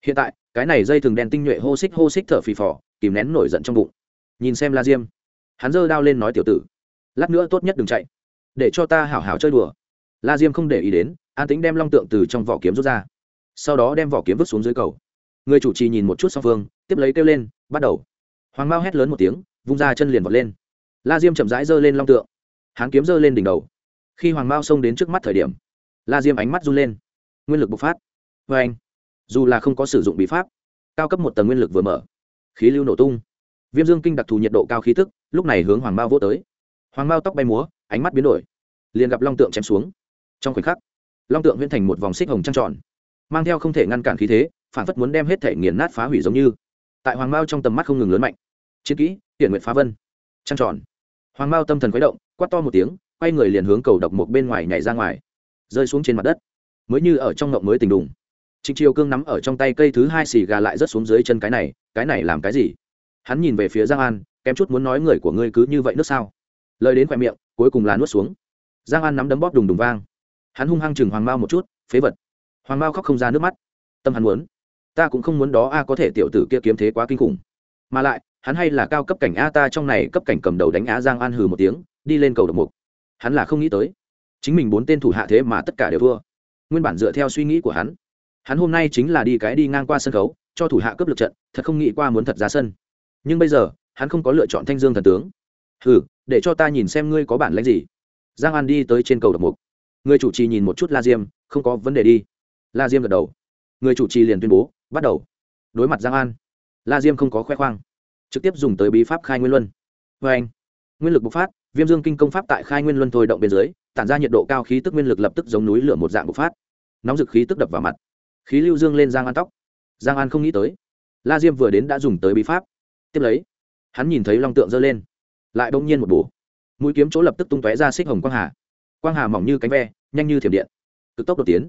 Hiện tại, cái này dây thường đèn tinh nhuệ hô xích hô xích thở phì phò, kìm nén nổi giận trong bụng. Nhìn xem la diêm, hắn giơ đao lên nói tiểu tử, lát nữa tốt nhất đừng chạy, để cho ta hảo hảo chơi đùa. La diêm không để ý đến, an tính đem long tượng từ trong vỏ kiếm rút ra, sau đó đem vỏ kiếm vứt xuống dưới cầu. Người chủ trì nhìn một chút song phương, tiếp lấy kêu lên, bắt đầu. Hoàng mao hét lớn một tiếng, vung ra chân liền vọt lên. La diêm chậm rãi giơ lên long tượng hán kiếm giơ lên đỉnh đầu. Khi hoàng mao xông đến trước mắt thời điểm, la diêm ánh mắt run lên nguyên lực bộc phát. Vê anh, dù là không có sử dụng bí pháp, cao cấp một tầng nguyên lực vừa mở, khí lưu nổ tung. Viêm dương kinh đặc thù nhiệt độ cao khí tức, lúc này hướng hoàng mao vô tới. Hoàng mao tóc bay múa, ánh mắt biến đổi, liền gặp long tượng chém xuống. Trong khoảnh khắc, long tượng huyễn thành một vòng xích hồng trăng tròn, mang theo không thể ngăn cản khí thế, phản phất muốn đem hết thể nghiền nát phá hủy giống như. Tại hoàng mao trong tầm mắt không ngừng lớn mạnh. Chiến kỹ hiện nguyện phá vân. Trăng tròn. Hoàng mao tâm thần khuấy động, quát to một tiếng, quay người liền hướng cầu độc một bên ngoài nhảy ra ngoài, rơi xuống trên mặt đất mới như ở trong ngộng mới tình đùng. Trịnh triều cương nắm ở trong tay cây thứ hai xì gà lại rớt xuống dưới chân cái này cái này làm cái gì? Hắn nhìn về phía giang an, kém chút muốn nói người của ngươi cứ như vậy nước sao? Lời đến khoe miệng, cuối cùng là nuốt xuống. Giang an nắm đấm bóp đùng đùng vang. Hắn hung hăng chừng hoàng mao một chút, phế vật. Hoàng mao khóc không ra nước mắt. Tâm hắn muốn. Ta cũng không muốn đó, a, có thể tiểu tử kia kiếm thế quá kinh khủng. Mà lại, hắn hay là cao cấp cảnh a, ta trong này cấp cảnh cầm đầu đánh á giang an hừ một tiếng, đi lên cầu độc mục. Hắn là không nghĩ tới. Chính mình bốn tên thủ hạ thế mà tất cả đều thua nguyên bản dựa theo suy nghĩ của hắn. Hắn hôm nay chính là đi cái đi ngang qua sân khấu, cho thủ hạ cướp lực trận, thật không nghĩ qua muốn thật ra sân. Nhưng bây giờ, hắn không có lựa chọn thanh dương thần tướng. Hừ, để cho ta nhìn xem ngươi có bản lãnh gì. Giang an đi tới trên cầu độc mục. Người chủ trì nhìn một chút la diêm, không có vấn đề đi. La diêm gật đầu. Người chủ trì liền tuyên bố, bắt đầu. Đối mặt giang an, la diêm không có khoe khoang, trực tiếp dùng tới bí pháp khai nguyên luân. Vê anh. Nguyên lực bộc phát viêm dương kinh công pháp tại khai nguyên luân thôi động bên dưới, tản ra nhiệt độ cao khí tức nguyên lực lập tức giống núi lửa một dạng bộc phát. Nóng dực khí tức đập vào mặt. Khí lưu dương lên giang an tóc. Giang an không nghĩ tới. La diêm vừa đến đã dùng tới bí pháp. Tiếp lấy, hắn nhìn thấy long tượng giơ lên, lại bỗng nhiên một bổ. Mũi kiếm chỗ lập tức tung tóe ra xích hồng quang hà. Quang hà mỏng như cánh ve, nhanh như thiểm điện. Cực tốc đột tiến,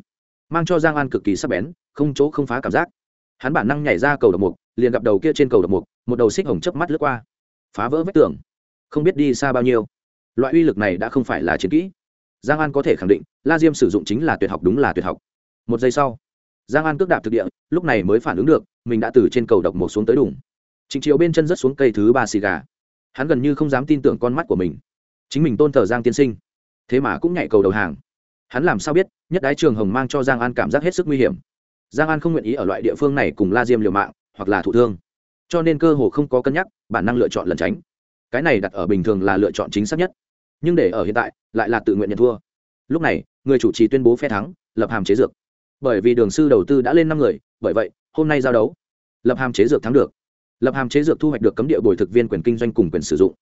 mang cho giang an cực kỳ sắc bén, không chỗ không phá cảm giác. Hắn bản năng nhảy ra cầu độc mục, liền gặp đầu kia trên cầu độc mục, một đầu xích hồng chớp mắt lướt qua. Phá vỡ vách tường. Không biết đi xa bao nhiêu loại uy lực này đã không phải là chiến kỹ. Giang an có thể khẳng định, la diêm sử dụng chính là tuyệt học đúng là tuyệt học. Một giây sau, giang an cước đạp thực địa, lúc này mới phản ứng được, mình đã từ trên cầu độc một xuống tới đủng trịnh chiếu bên chân rất xuống cây thứ ba xì gà. Hắn gần như không dám tin tưởng con mắt của mình. Chính mình tôn thờ giang tiên sinh. Thế mà cũng nhảy cầu đầu hàng. Hắn làm sao biết, nhất đái trường hồng mang cho giang an cảm giác hết sức nguy hiểm. Giang an không nguyện ý ở loại địa phương này cùng la diêm liều mạng, hoặc là thụ thương. Cho nên cơ hồ không có cân nhắc, bản năng lựa chọn lẩn tránh. Cái này đặt ở bình thường là lựa chọn chính xác nhất nhưng để ở hiện tại lại là tự nguyện nhận thua. Lúc này, người chủ trì tuyên bố phe thắng, lập hàm chế dược. Bởi vì đường sư đầu tư đã lên năm người, bởi vậy, hôm nay giao đấu. Lập hàm chế dược thắng được. Lập hàm chế dược thu hoạch được cấm địa bồi thực viên quyền kinh doanh cùng quyền sử dụng.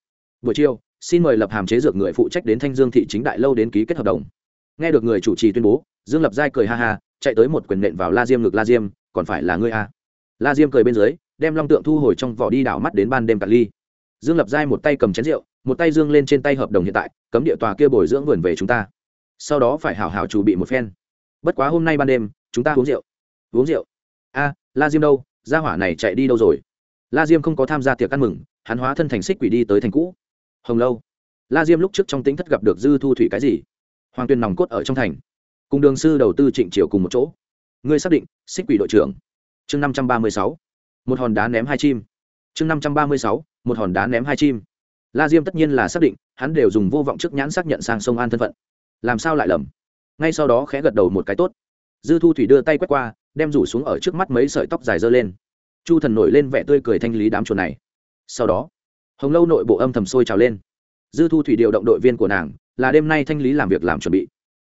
Buổi chiều, xin mời lập hàm chế dược người phụ trách đến thanh dương thị chính đại lâu đến ký kết hợp đồng. Nghe được người chủ trì tuyên bố, dương lập giai cười ha ha, chạy tới một quyền nện vào la diêm ngực la diêm, còn phải là ngươi a la diêm cười bên dưới, đem long tượng thu hồi trong vỏ đi đảo mắt đến ban đêm cạn ly. Dương lập giai một tay cầm chén rượu một tay dương lên trên tay hợp đồng hiện tại, cấm địa tòa kia bồi dưỡng vườn về chúng ta. Sau đó phải hảo hảo chủ bị một phen. Bất quá hôm nay ban đêm, chúng ta uống rượu. Uống rượu? A, la diêm đâu? Gia hỏa này chạy đi đâu rồi? La diêm không có tham gia tiệc ăn mừng, hắn hóa thân thành xích quỷ đi tới thành cũ. Hồng lâu. La diêm lúc trước trong tính thất gặp được dư thu thủy cái gì? Hoàng tuyên nòng cốt ở trong thành. Cùng đường sư đầu tư trịnh triều cùng một chỗ. Ngươi xác định, xích quỷ đội trưởng. Chương năm trăm ba mươi sáu. Một hòn đá ném hai chim. Chương năm trăm ba mươi sáu. Một hòn đá ném hai chim la diêm tất nhiên là xác định, hắn đều dùng vô vọng trước nhãn xác nhận sang sông an thân phận. Làm sao lại lầm? Ngay sau đó khẽ gật đầu một cái tốt. Dư thu thủy đưa tay quét qua, đem rủ xuống ở trước mắt mấy sợi tóc dài dơ lên. Chu thần nổi lên vẻ tươi cười thanh lý đám chuột này. Sau đó, hồng lâu nội bộ âm thầm sôi trào lên. Dư thu thủy điều động đội viên của nàng, là đêm nay thanh lý làm việc làm chuẩn bị.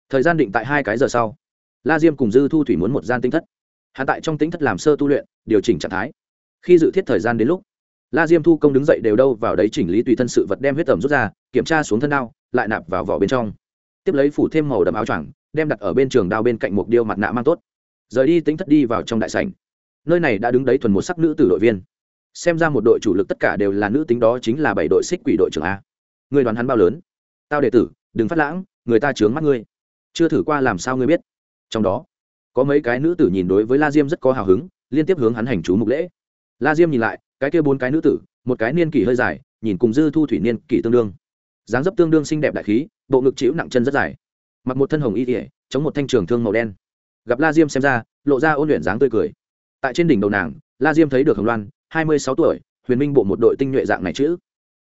Thời gian định tại hai cái giờ sau. La diêm cùng dư thu thủy muốn một gian tinh thất. Hạ tại trong tinh thất làm sơ tu luyện, điều chỉnh trạng thái. Khi dự thiết thời gian đến lúc la diêm thu công đứng dậy đều đâu vào đấy chỉnh lý tùy thân sự vật đem huyết tẩm rút ra, kiểm tra xuống thân đao, lại nạp vào vỏ bên trong. Tiếp lấy phủ thêm màu đậm áo choàng, đem đặt ở bên trường đao bên cạnh một điêu mặt nạ mang tốt. Rời đi tính thất đi vào trong đại sảnh. Nơi này đã đứng đấy thuần một sắc nữ tử đội viên. Xem ra một đội chủ lực tất cả đều là nữ tính đó chính là bảy đội xích quỷ đội trưởng a. Người đoán hắn bao lớn? Tao đệ tử, đừng phát lãng, người ta chướng mắt ngươi. Chưa thử qua làm sao ngươi biết? Trong đó, có mấy cái nữ tử nhìn đối với la diêm rất có hào hứng, liên tiếp hướng hắn hành chú mục lễ. La diêm nhìn lại cái kia bốn cái nữ tử, một cái niên kỷ hơi dài, nhìn cùng dư thu thủy niên kỷ tương đương. Dáng dấp tương đương xinh đẹp đại khí, bộ ngực chịu nặng chân rất dài. Mặc một thân hồng y kỉa chống một thanh trường thương màu đen. Gặp la diêm xem ra, lộ ra ôn luyện dáng tươi cười. Tại trên đỉnh đầu nàng, la diêm thấy được hồng loan, hai mươi sáu tuổi, huyền minh bộ một đội tinh nhuệ dạng này chữ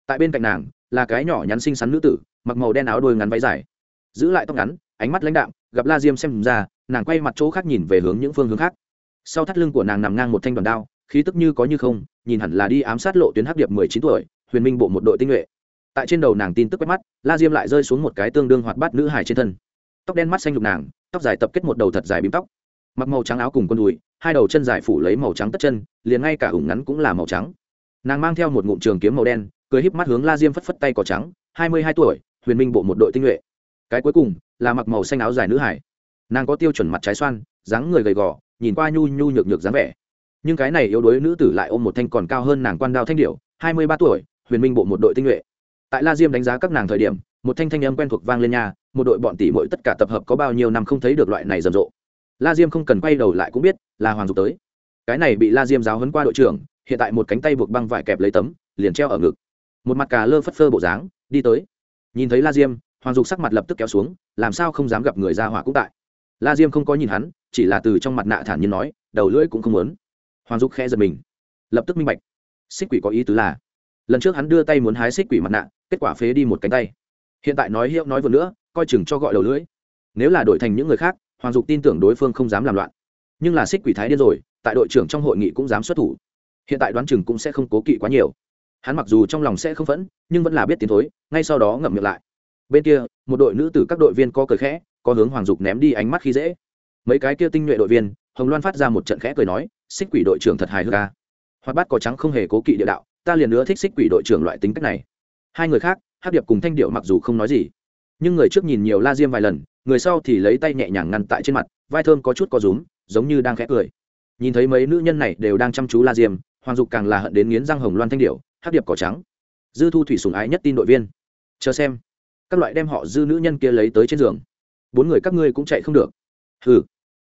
tại bên cạnh nàng, là cái nhỏ nhắn xinh xắn nữ tử, mặc màu đen áo đôi ngắn váy dài. Giữ lại tóc ngắn, ánh mắt lãnh đạm, gặp la diêm xem ra, nàng quay mặt chỗ khác nhìn về hướng những phương hướng khác. Sau thắt lưng của nàng nằm ngang một thanh đoàn đao khí tức như có như không, nhìn hẳn là đi ám sát lộ tuyến hắc điệp mười chín tuổi, huyền minh bộ một đội tinh nhuệ. Tại trên đầu nàng tin tức quét mắt, la diêm lại rơi xuống một cái tương đương hoạt bát nữ hài trên thân. Tóc đen mắt xanh lục nàng, tóc dài tập kết một đầu thật dài bím tóc. Mặc màu trắng áo cùng con đùi, hai đầu chân dài phủ lấy màu trắng tất chân, liền ngay cả ủng ngắn cũng là màu trắng. Nàng mang theo một ngụm trường kiếm màu đen, cười híp mắt hướng la diêm phất phất tay cỏ trắng, hai mươi hai tuổi, huyền minh bộ một đội tinh nhuệ. Cái cuối cùng, là mặc màu xanh áo dài nữ hải nàng có tiêu chuẩn mặt trái xoan, dáng người gầy gò, nhìn qua nhu nhu nhược nhược dáng vẻ nhưng cái này yếu đuối nữ tử lại ôm một thanh còn cao hơn nàng quan đao thanh điệu hai mươi ba tuổi, huyền minh bộ một đội tinh nhuệ. Tại la diêm đánh giá các nàng thời điểm, một thanh thanh âm quen thuộc vang lên nhà một đội bọn tỷ mỗi tất cả tập hợp có bao nhiêu năm không thấy được loại này rầm rộ. La diêm không cần quay đầu lại cũng biết, là hoàng dục tới. Cái này bị la diêm giáo hấn qua đội trưởng, hiện tại một cánh tay buộc băng vải kẹp lấy tấm, liền treo ở ngực. Một mặt cà lơ phất phơ bộ dáng, đi tới. Nhìn thấy la diêm, hoàng dục sắc mặt lập tức kéo xuống, làm sao không dám gặp người ra hỏa cũng tại. La diêm không có nhìn hắn, chỉ là từ trong mặt nạ thản nhiên nói, đầu lưỡi cũng không muốn hoàng dục khẽ giật mình. Lập tức minh bạch. Xích quỷ có ý tứ là, lần trước hắn đưa tay muốn hái xích quỷ mặt nạ, kết quả phế đi một cánh tay. Hiện tại nói hiệu nói vừa nữa, coi chừng cho gọi đầu lưỡi. Nếu là đổi thành những người khác, hoàng dục tin tưởng đối phương không dám làm loạn. Nhưng là xích quỷ thái điên rồi, tại đội trưởng trong hội nghị cũng dám xuất thủ. Hiện tại đoán chừng cũng sẽ không cố kỵ quá nhiều. Hắn mặc dù trong lòng sẽ không phẫn, nhưng vẫn là biết tiến thối, ngay sau đó ngậm miệng lại. Bên kia, một đội nữ tử các đội viên có cười khẽ, có hướng hoàng dục ném đi ánh mắt khi dễ. Mấy cái kia tinh nhuệ đội viên, hồng loan phát ra một trận khẽ cười nói xích quỷ đội trưởng thật hài hước ca hoạt bát có trắng không hề cố kỵ địa đạo, ta liền nữa thích xích quỷ đội trưởng loại tính cách này. Hai người khác hát điệp cùng thanh điệu mặc dù không nói gì, nhưng người trước nhìn nhiều la diêm vài lần, người sau thì lấy tay nhẹ nhàng ngăn tại trên mặt, vai thơm có chút có rúm, giống như đang khẽ cười. Nhìn thấy mấy nữ nhân này đều đang chăm chú la diêm, hoàng dục càng là hận đến nghiến răng hồng loan thanh điệu hát điệp cỏ trắng. Dư thu thủy sùng ái nhất tin đội viên. Chờ xem. Các loại đem họ dư nữ nhân kia lấy tới trên giường. Bốn người các ngươi cũng chạy không được. Ừ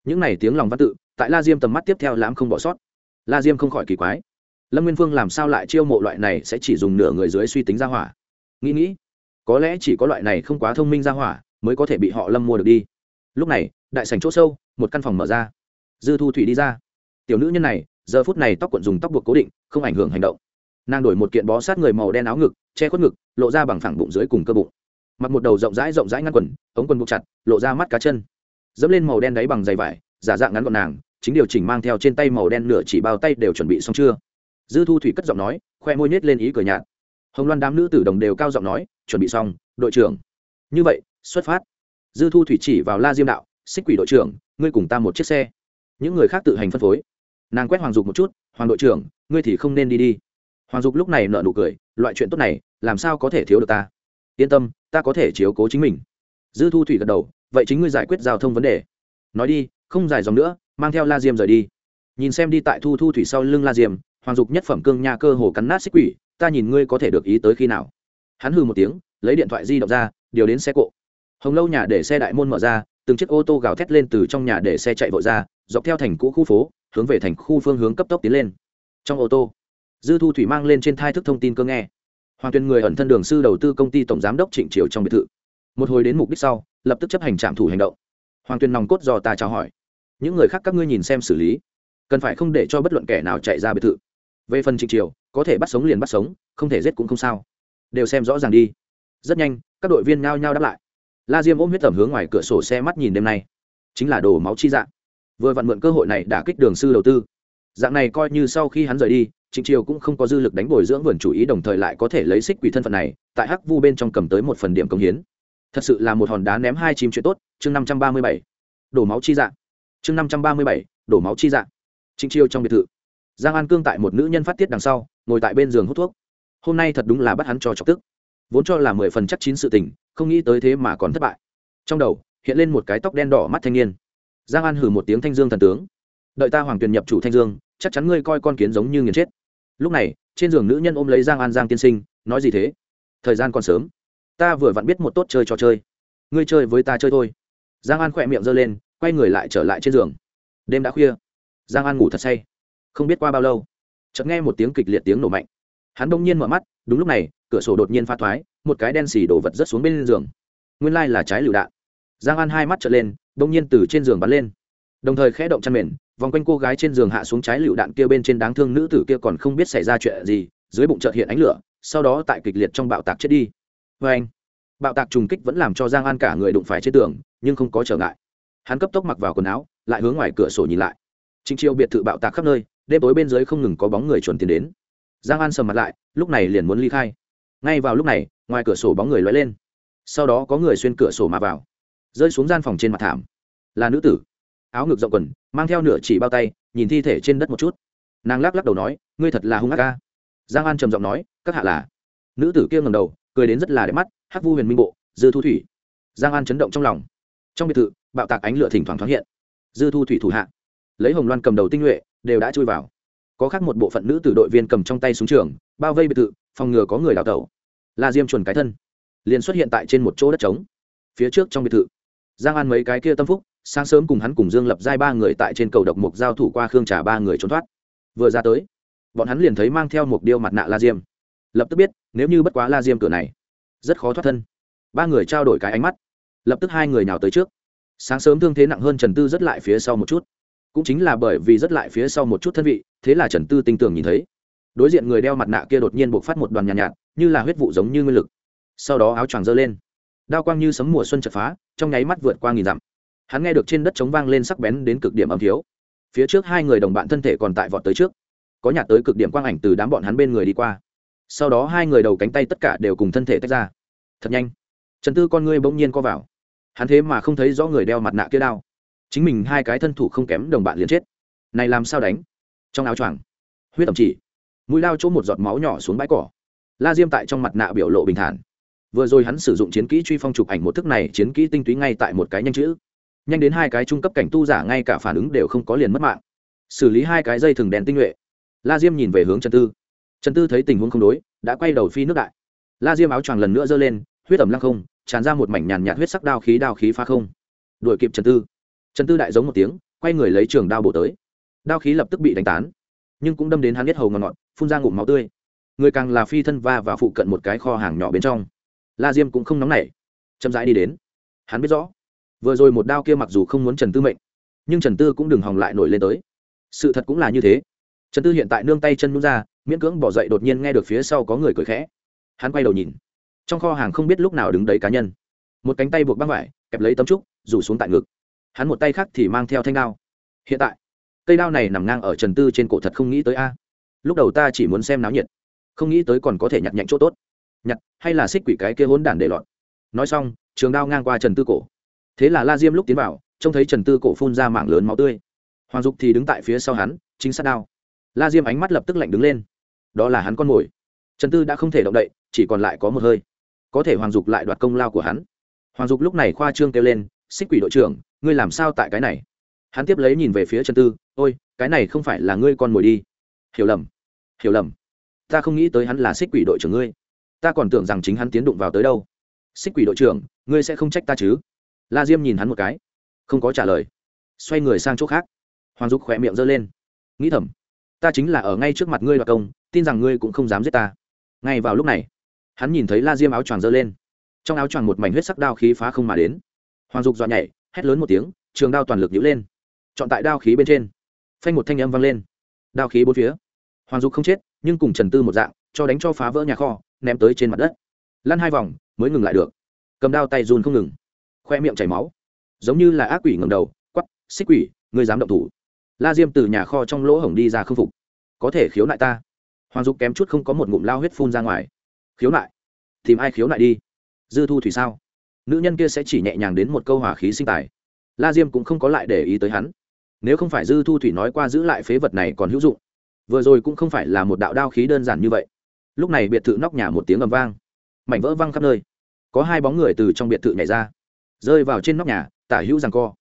những này tiếng lòng văn tự tại la diêm tầm mắt tiếp theo lãm không bỏ sót. La diêm không khỏi kỳ quái. Lâm nguyên phương làm sao lại chiêu mộ loại này sẽ chỉ dùng nửa người dưới suy tính ra hỏa? Nghĩ nghĩ, có lẽ chỉ có loại này không quá thông minh ra hỏa mới có thể bị họ lâm mua được đi. Lúc này, đại sảnh chỗ sâu, một căn phòng mở ra. Dư thu thủy đi ra. Tiểu nữ nhân này, giờ phút này tóc quận dùng tóc buộc cố định, không ảnh hưởng hành động. Nàng đổi một kiện bó sát người màu đen áo ngực, che khuất ngực, lộ ra bằng phẳng bụng dưới cùng cơ bụng. Mặc một đầu rộng rãi rộng rãi ngăn quần, ống quần buộc chặt, lộ ra mắt cá chân. Dẫm lên màu đen đáy bằng giày vải, giả dạng ngắn gọn nàng chính điều chỉnh mang theo trên tay màu đen nửa chỉ bao tay đều chuẩn bị xong chưa? Dư thu thủy cất giọng nói, khoe môi nhét lên ý cười nhạt. Hồng loan đám nữ tử đồng đều cao giọng nói, chuẩn bị xong, đội trưởng. Như vậy, xuất phát. Dư thu thủy chỉ vào la diêm đạo, xích quỷ đội trưởng, ngươi cùng ta một chiếc xe. Những người khác tự hành phân phối. Nàng quét hoàng dục một chút, hoàng đội trưởng, ngươi thì không nên đi đi. Hoàng dục lúc này nợ nụ cười, loại chuyện tốt này, làm sao có thể thiếu được ta? Yên tâm, ta có thể chiếu cố chính mình. Dư thu thủy gật đầu, vậy chính ngươi giải quyết giao thông vấn đề. Nói đi, không dài dòng nữa mang theo la diêm rời đi. Nhìn xem đi tại thu thu thủy sau lưng la diêm, hoàng dục nhất phẩm cương nha cơ hồ cắn nát xích quỷ, ta nhìn ngươi có thể được ý tới khi nào. Hắn hừ một tiếng, lấy điện thoại di động ra, điều đến xe cộ. Hồng lâu nhà để xe đại môn mở ra, từng chiếc ô tô gào thét lên từ trong nhà để xe chạy vội ra, dọc theo thành cũ khu phố, hướng về thành khu phương hướng cấp tốc tiến lên. Trong ô tô, dư thu thủy mang lên trên thai thức thông tin cơ nghe. Hoàng tuyên người ẩn thân đường sư đầu tư công ty tổng giám đốc trịnh triều trong biệt thự. Một hồi đến mục đích sau, lập tức chấp hành trạm thủ hành động. Hoàng tuyên nòng cốt do ta chào hỏi những người khác các ngươi nhìn xem xử lý. Cần phải không để cho bất luận kẻ nào chạy ra biệt thự. Về phần trịnh triều, có thể bắt sống liền bắt sống, không thể giết cũng không sao. Đều xem rõ ràng đi. Rất nhanh, các đội viên nhao nhao đáp lại. La diêm ôm huyết tẩm hướng ngoài cửa sổ xe mắt nhìn đêm nay. Chính là đổ máu chi dạng. Vừa vặn mượn cơ hội này đã kích đường sư đầu tư. Dạng này coi như sau khi hắn rời đi, trịnh triều cũng không có dư lực đánh bồi dưỡng vườn chủ ý đồng thời lại có thể lấy xích quỷ thân phận này, tại hắc vu bên trong cầm tới một phần điểm công hiến. Thật sự là một hòn đá ném hai chim chuyện tốt, chương năm trăm ba mươi bảy. Đổ máu chi dạng chương năm trăm ba mươi bảy, đổ máu chi dạng trịnh triều trong biệt thự. Giang an cương tại một nữ nhân phát tiết đằng sau, ngồi tại bên giường hút thuốc. Hôm nay thật đúng là bắt hắn cho chọc tức. Vốn cho là mười phần chắc chín sự tình, không nghĩ tới thế mà còn thất bại. Trong đầu, hiện lên một cái tóc đen đỏ mắt thanh niên. Giang an hử một tiếng thanh dương thần tướng. Đợi ta hoàng tuyền nhập chủ thanh dương, chắc chắn ngươi coi con kiến giống như nghiền chết. Lúc này, trên giường nữ nhân ôm lấy giang an giang tiên sinh, nói gì thế? Thời gian còn sớm. Ta vừa vặn biết một tốt chơi trò chơi. Ngươi chơi với ta chơi thôi. Giang an khỏe miệng giơ lên quay người lại trở lại trên giường. Đêm đã khuya. Giang an ngủ thật say. Không biết qua bao lâu, chợt nghe một tiếng kịch liệt tiếng nổ mạnh. Hắn đông nhiên mở mắt, đúng lúc này, cửa sổ đột nhiên pha thoái, một cái đen xì đổ vật rất xuống bên giường. Nguyên lai là trái lựu đạn. Giang an hai mắt trở lên đông nhiên từ trên giường bắn lên. Đồng thời khẽ động chăn mền, vòng quanh cô gái trên giường hạ xuống trái lựu đạn kia bên trên đáng thương nữ tử kia còn không biết xảy ra chuyện gì, dưới bụng chợt hiện ánh lửa, sau đó tại kịch liệt trong bạo tạc chết đi. Vê anh bạo tạc trùng kích vẫn làm cho giang an cả người đụng phải trên tường, nhưng không có trở ngại hắn cấp tốc mặc vào quần áo, lại hướng ngoài cửa sổ nhìn lại. Trịnh triều biệt thự bạo tạc khắp nơi, đêm tối bên dưới không ngừng có bóng người chuẩn tiến đến. Giang an sầm mặt lại, lúc này liền muốn ly khai. Ngay vào lúc này, ngoài cửa sổ bóng người lóe lên. Sau đó có người xuyên cửa sổ mà vào. Rơi xuống gian phòng trên mặt thảm. Là nữ tử. Áo ngực rộng quần, mang theo nửa chỉ bao tay, nhìn thi thể trên đất một chút. Nàng lắc lắc đầu nói, ngươi thật là hung ác ca. Giang an trầm giọng nói, các hạ là. Nữ tử kia ngầm đầu, cười đến rất là đẹp mắt, hắc vu huyền minh bộ, dư thu thủy. Giang an chấn động trong lòng trong biệt thự, bạo tạc ánh lửa thỉnh thoảng thoáng hiện. Dư thu thủy thủ hạ, lấy hồng loan cầm đầu tinh nhuệ, đều đã chui vào. Có khác một bộ phận nữ tử đội viên cầm trong tay súng trường, bao vây biệt thự, phòng ngừa có người đào tẩu. La diêm chuẩn cái thân, liền xuất hiện tại trên một chỗ đất trống. Phía trước trong biệt thự, giang an mấy cái kia tâm phúc, sáng sớm cùng hắn cùng dương lập giai ba người tại trên cầu độc mục giao thủ qua khương trà ba người trốn thoát. Vừa ra tới, bọn hắn liền thấy mang theo một điêu mặt nạ la diêm. Lập tức biết, nếu như bất quá la diêm cửa này, rất khó thoát thân. Ba người trao đổi cái ánh mắt lập tức hai người nào tới trước. Sáng sớm thương thế nặng hơn trần tư rất lại phía sau một chút. Cũng chính là bởi vì rất lại phía sau một chút thân vị thế là trần tư tinh tường nhìn thấy. Đối diện người đeo mặt nạ kia đột nhiên buộc phát một đoàn nhàn nhạt, nhạt như là huyết vụ giống như nguyên lực. Sau đó áo choàng giơ lên. Đao quang như sấm mùa xuân chật phá trong nháy mắt vượt qua nghìn dặm. Hắn nghe được trên đất trống vang lên sắc bén đến cực điểm âm thiếu. Phía trước hai người đồng bạn thân thể còn tại vọt tới trước. Có nhạt tới cực điểm quang ảnh từ đám bọn hắn bên người đi qua. Sau đó hai người đầu cánh tay tất cả đều cùng thân thể tách ra. Thật nhanh. Trần tư con ngươi bỗng nhiên co vào hắn thế mà không thấy rõ người đeo mặt nạ kia đao chính mình hai cái thân thủ không kém đồng bạn liền chết. Này làm sao đánh? Trong áo choàng, huyết ẩm chỉ, mũi lao chỗ một giọt máu nhỏ xuống bãi cỏ. La diêm tại trong mặt nạ biểu lộ bình thản. Vừa rồi hắn sử dụng chiến kỹ truy phong chụp ảnh một thức này, chiến kỹ tinh túy ngay tại một cái nhanh chữ. Nhanh đến hai cái trung cấp cảnh tu giả ngay cả phản ứng đều không có liền mất mạng. Xử lý hai cái dây thừng đèn tinh nhuệ. La diêm nhìn về hướng trần tư. Trần tư thấy tình huống không đối, đã quay đầu phi nước đại. La diêm áo choàng lần nữa giơ lên, huyết ẩm lăng không tràn ra một mảnh nhàn nhạt huyết sắc đao khí đao khí phá không. Đuổi kịp trần tư. Trần tư đại giống một tiếng, quay người lấy trường đao bổ tới. Đao khí lập tức bị đánh tán, nhưng cũng đâm đến hắn biết hầu ngọt ngọt phun ra ngụm máu tươi. Người càng là phi thân va và phụ cận một cái kho hàng nhỏ bên trong. La diêm cũng không nóng nảy, chậm rãi đi đến. Hắn biết rõ, vừa rồi một đao kia mặc dù không muốn trần tư mệnh, nhưng trần tư cũng đừng hòng lại nổi lên tới. Sự thật cũng là như thế. Trần tư hiện tại nương tay chân nhún ra, miễn cưỡng bỏ dậy, đột nhiên nghe được phía sau có người cười khẽ. Hắn quay đầu nhìn trong kho hàng không biết lúc nào đứng đấy cá nhân. Một cánh tay buộc băng vải, kẹp lấy tấm trúc, rủ xuống tại ngực. Hắn một tay khác thì mang theo thanh đao. Hiện tại, cây đao này nằm ngang ở trần tư trên cổ thật không nghĩ tới a. Lúc đầu ta chỉ muốn xem náo nhiệt. Không nghĩ tới còn có thể nhặt nhạnh chỗ tốt. Nhặt, hay là xích quỷ cái kia hỗn đản để lọt. Nói xong, trường đao ngang qua trần tư cổ. Thế là la diêm lúc tiến vào, trông thấy trần tư cổ phun ra mạng lớn máu tươi. Hoàng dục thì đứng tại phía sau hắn, chính sát đao. La diêm ánh mắt lập tức lạnh đứng lên. Đó là hắn con mồi. Trần tư đã không thể động đậy, chỉ còn lại có một hơi có thể hoàng dục lại đoạt công lao của hắn. Hoàng dục lúc này khoa trương kêu lên, xích quỷ đội trưởng, ngươi làm sao tại cái này? Hắn tiếp lấy nhìn về phía trần tư, ôi, cái này không phải là ngươi con mồi đi. Hiểu lầm hiểu lầm. Ta không nghĩ tới hắn là xích quỷ đội trưởng ngươi. Ta còn tưởng rằng chính hắn tiến đụng vào tới đâu. Xích quỷ đội trưởng, ngươi sẽ không trách ta chứ? La diêm nhìn hắn một cái, không có trả lời. Xoay người sang chỗ khác. Hoàng dục khỏe miệng giơ lên. Nghĩ thầm, ta chính là ở ngay trước mặt ngươi đoạt công, tin rằng ngươi cũng không dám giết ta. Ngay vào lúc này hắn nhìn thấy la diêm áo choàng giơ lên. Trong áo choàng một mảnh huyết sắc đao khí phá không mà đến. Hoàng dục dọa nhảy, hét lớn một tiếng, trường đao toàn lực nhữ lên. Chọn tại đao khí bên trên. Phanh một thanh âm vang lên. Đao khí bốn phía. Hoàng dục không chết, nhưng cùng trần tư một dạng, cho đánh cho phá vỡ nhà kho, ném tới trên mặt đất. Lăn hai vòng, mới ngừng lại được. Cầm đao tay run không ngừng. Khoe miệng chảy máu. Giống như là ác quỷ ngầm đầu quắp xích quỷ, ngươi dám động thủ. La diêm từ nhà kho trong lỗ hổng đi ra khâm phục. Có thể khiếu nại ta. Hoàng dục kém chút không có một ngụm lao huyết phun ra ngoài khiếu nại. Tìm ai khiếu nại đi? Dư thu thủy sao? Nữ nhân kia sẽ chỉ nhẹ nhàng đến một câu hỏa khí sinh tài. La diêm cũng không có lại để ý tới hắn. Nếu không phải dư thu thủy nói qua giữ lại phế vật này còn hữu dụng. Vừa rồi cũng không phải là một đạo đao khí đơn giản như vậy. Lúc này biệt thự nóc nhà một tiếng ầm vang. Mảnh vỡ văng khắp nơi. Có hai bóng người từ trong biệt thự nhảy ra. Rơi vào trên nóc nhà, tả hữu rằng co.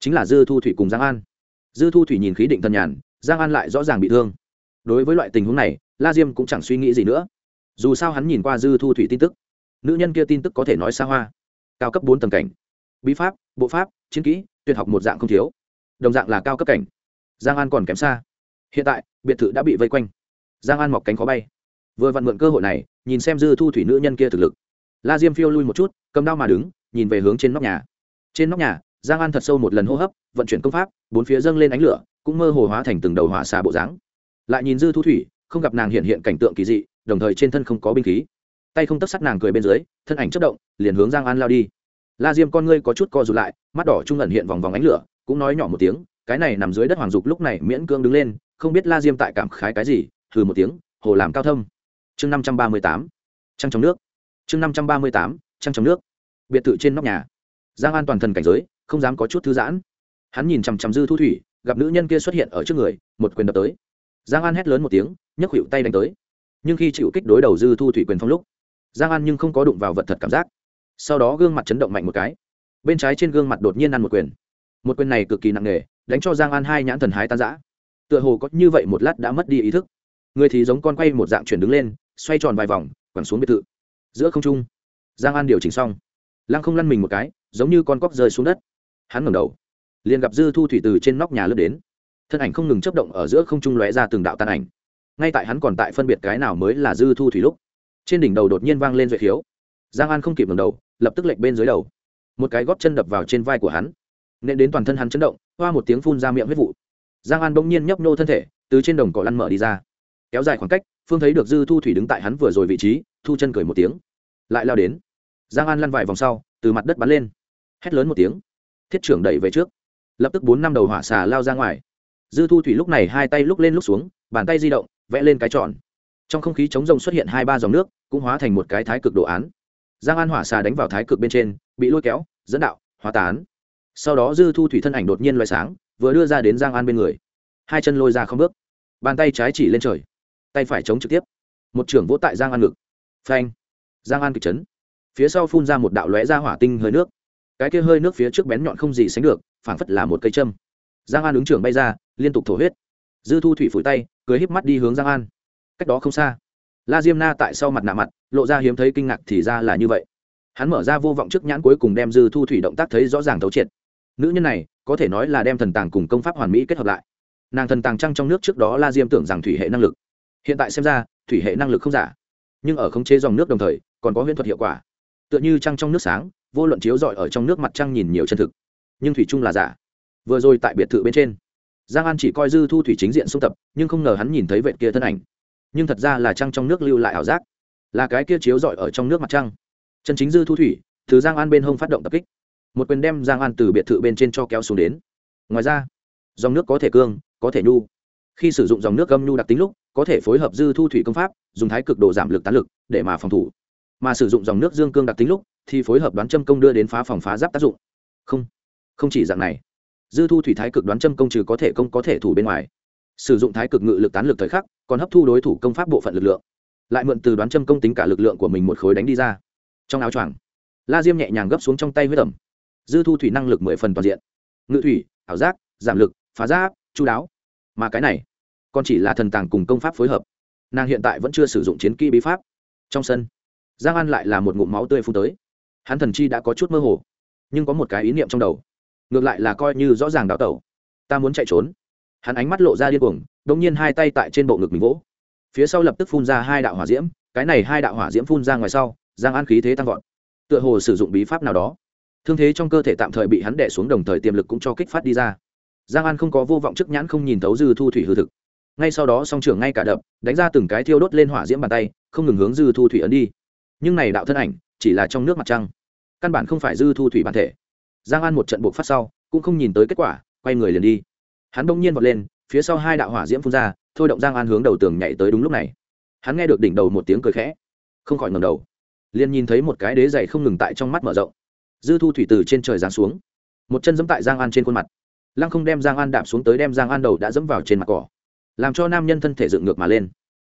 Chính là dư thu thủy cùng giang an. Dư thu thủy nhìn khí định thần nhàn, giang an lại rõ ràng bị thương. Đối với loại tình huống này, la diêm cũng chẳng suy nghĩ gì nữa dù sao hắn nhìn qua dư thu thủy tin tức, nữ nhân kia tin tức có thể nói xa hoa, cao cấp bốn tầng cảnh, bí pháp, bộ pháp, chiến kỹ, tuyệt học một dạng không thiếu, đồng dạng là cao cấp cảnh. Giang an còn kém xa. Hiện tại, biệt thự đã bị vây quanh. Giang an mọc cánh khó bay. Vừa vặn mượn cơ hội này, nhìn xem dư thu thủy nữ nhân kia thực lực. La diêm phiêu lui một chút, cầm đao mà đứng, nhìn về hướng trên nóc nhà. Trên nóc nhà, giang an thật sâu một lần hô hấp, vận chuyển công pháp, bốn phía dâng lên ánh lửa, cũng mơ hồ hóa thành từng đầu hỏa xà bộ dáng. Lại nhìn dư thu thủy, không gặp nàng hiện hiện cảnh tượng kỳ dị đồng thời trên thân không có binh khí. Tay không tấp sắt nàng cười bên dưới, thân ảnh chất động, liền hướng giang an lao đi. La diêm con ngươi có chút co rụt lại, mắt đỏ trung ẩn hiện vòng vòng ánh lửa, cũng nói nhỏ một tiếng, cái này nằm dưới đất hoàng dục lúc này miễn cương đứng lên, không biết la diêm tại cảm khái cái gì thử một tiếng, hồ làm cao thâm. Chương năm trăm ba mươi tám, trăng trong nước. Chương năm trăm ba mươi tám, trăng trong nước. Biệt thự trên nóc nhà. Giang an toàn thần cảnh giới, không dám có chút thư giãn. Hắn nhìn chằm chằm dư thu thủy, gặp nữ nhân kia xuất hiện ở trước người, một quyền đập tới. Giang an hét lớn một tiếng, nhấc hiệu tay đánh tới nhưng khi chịu kích đối đầu dư thu thủy quyền phong lúc, giang an nhưng không có đụng vào vật thật cảm giác. Sau đó gương mặt chấn động mạnh một cái. Bên trái trên gương mặt đột nhiên ăn một quyền. Một quyền này cực kỳ nặng nề, đánh cho giang an hai nhãn thần hái tan giã tựa hồ có như vậy một lát đã mất đi ý thức. Người thì giống con quay một dạng chuyển đứng lên, xoay tròn vài vòng, quẳng xuống biệt thự. Giữa không trung, giang an điều chỉnh xong. Lăng không lăn mình một cái, giống như con cóc rơi xuống đất. Hắn ngẩng đầu, liền gặp dư thu thủy từ trên nóc nhà lướt đến. Thân ảnh không ngừng chấp động ở giữa không trung lóe ra từng đạo tan ảnh ngay tại hắn còn tại phân biệt cái nào mới là dư thu thủy lúc, trên đỉnh đầu đột nhiên vang lên duệ khiếu. Giang an không kịp ngẩng đầu, lập tức lệnh bên dưới đầu. Một cái góp chân đập vào trên vai của hắn, nên đến toàn thân hắn chấn động, hoa một tiếng phun ra miệng huyết vụ. Giang an bỗng nhiên nhấp nô thân thể, từ trên đồng cỏ lăn mở đi ra. Kéo dài khoảng cách, phương thấy được dư thu thủy đứng tại hắn vừa rồi vị trí, thu chân cười một tiếng. Lại lao đến. Giang an lăn vài vòng sau, từ mặt đất bắn lên. Hét lớn một tiếng. Thiết trưởng đẩy về trước. Lập tức bốn năm đầu hỏa xà lao ra ngoài. Dư thu thủy lúc này hai tay lúc lên lúc xuống bàn tay di động, vẽ lên cái tròn. Trong không khí chống rông xuất hiện hai ba dòng nước, cũng hóa thành một cái thái cực đồ án. Giang an hỏa xà đánh vào thái cực bên trên, bị lôi kéo, dẫn đạo, hóa tán. Sau đó dư thu thủy thân ảnh đột nhiên loay sáng, vừa đưa ra đến giang an bên người. Hai chân lôi ra không bước. Bàn tay trái chỉ lên trời. Tay phải chống trực tiếp. Một trưởng vỗ tại giang an ngực. Phanh. Giang an kịch chấn. Phía sau phun ra một đạo lóe ra hỏa tinh hơi nước. Cái kia hơi nước phía trước bén nhọn không gì sánh được, phảng phất là một cây châm. Giang an ứng trưởng bay ra, liên tục thổ huyết. Dư thu thủy phủi tay cười híp mắt đi hướng giang an. Cách đó không xa, la diêm na tại sau mặt nạ mặt, lộ ra hiếm thấy kinh ngạc thì ra là như vậy. Hắn mở ra vô vọng trước nhãn cuối cùng đem dư thu thủy động tác thấy rõ ràng thấu triệt. Nữ nhân này, có thể nói là đem thần tàng cùng công pháp hoàn mỹ kết hợp lại. Nàng thần tàng trăng trong nước trước đó la diêm tưởng rằng thủy hệ năng lực. Hiện tại xem ra, thủy hệ năng lực không giả. Nhưng ở khống chế dòng nước đồng thời, còn có huyễn thuật hiệu quả. Tựa như trăng trong nước sáng, vô luận chiếu rọi ở trong nước mặt trăng nhìn nhiều chân thực. Nhưng thủy chung là giả. Vừa rồi tại biệt thự bên trên giang an chỉ coi dư thu thủy chính diện sưu tập, nhưng không ngờ hắn nhìn thấy vệ kia thân ảnh. Nhưng thật ra là trăng trong nước lưu lại ảo giác. Là cái kia chiếu rọi ở trong nước mặt trăng. Chân chính dư thu thủy, từ giang an bên hông phát động tập kích. Một quyền đem giang an từ biệt thự bên trên cho kéo xuống đến. Ngoài ra, dòng nước có thể cương, có thể nhu. Khi sử dụng dòng nước gâm nhu đặc tính lúc, có thể phối hợp dư thu thủy công pháp, dùng thái cực độ giảm lực tán lực, để mà phòng thủ. Mà sử dụng dòng nước dương cương đặc tính lúc, thì phối hợp đoán châm công đưa đến phá phòng phá giáp tác dụng. Không không chỉ dạng này dư thu thủy thái cực đoán châm công trừ có thể công có thể thủ bên ngoài. Sử dụng thái cực ngự lực tán lực thời khắc, còn hấp thu đối thủ công pháp bộ phận lực lượng. Lại mượn từ đoán châm công tính cả lực lượng của mình một khối đánh đi ra. Trong áo choàng, la diêm nhẹ nhàng gấp xuống trong tay huyết tẩm dư thu thủy năng lực mười phần toàn diện. Ngự thủy, ảo giác, giảm lực, phá giáp, chú đáo. Mà cái này, còn chỉ là thần tàng cùng công pháp phối hợp. Nàng hiện tại vẫn chưa sử dụng chiến kỹ bí pháp. Trong sân, giang an lại là một ngụm máu tươi phun tới. Hắn thần chi đã có chút mơ hồ, nhưng có một cái ý niệm trong đầu ngược lại là coi như rõ ràng đào tẩu. Ta muốn chạy trốn. Hắn ánh mắt lộ ra điên cuồng đông nhiên hai tay tại trên bộ ngực mình vỗ. Phía sau lập tức phun ra hai đạo hỏa diễm, cái này hai đạo hỏa diễm phun ra ngoài sau, giang an khí thế tăng vọt. Tựa hồ sử dụng bí pháp nào đó. Thương thế trong cơ thể tạm thời bị hắn đẻ xuống đồng thời tiềm lực cũng cho kích phát đi ra. Giang an không có vô vọng chức nhãn không nhìn thấu dư thu thủy hư thực. Ngay sau đó song trưởng ngay cả đập, đánh ra từng cái thiêu đốt lên hỏa diễm bàn tay, không ngừng hướng dư thu thủy ấn đi. Nhưng này đạo thân ảnh chỉ là trong nước mặt trăng. Căn bản không phải dư thu thủy bản thể giang an một trận buộc phát sau, cũng không nhìn tới kết quả, quay người liền đi. Hắn bỗng nhiên vọt lên, phía sau hai đạo hỏa diễm phun ra, thôi động giang an hướng đầu tường nhảy tới đúng lúc này. Hắn nghe được đỉnh đầu một tiếng cười khẽ, không khỏi ngầm đầu, liền nhìn thấy một cái đế dày không ngừng tại trong mắt mở rộng. Dư thu thủy từ trên trời giáng xuống, một chân dẫm tại giang an trên khuôn mặt. Lăng không đem giang an đạp xuống tới đem giang an đầu đã dẫm vào trên mặt cỏ, làm cho nam nhân thân thể dựng ngược mà lên.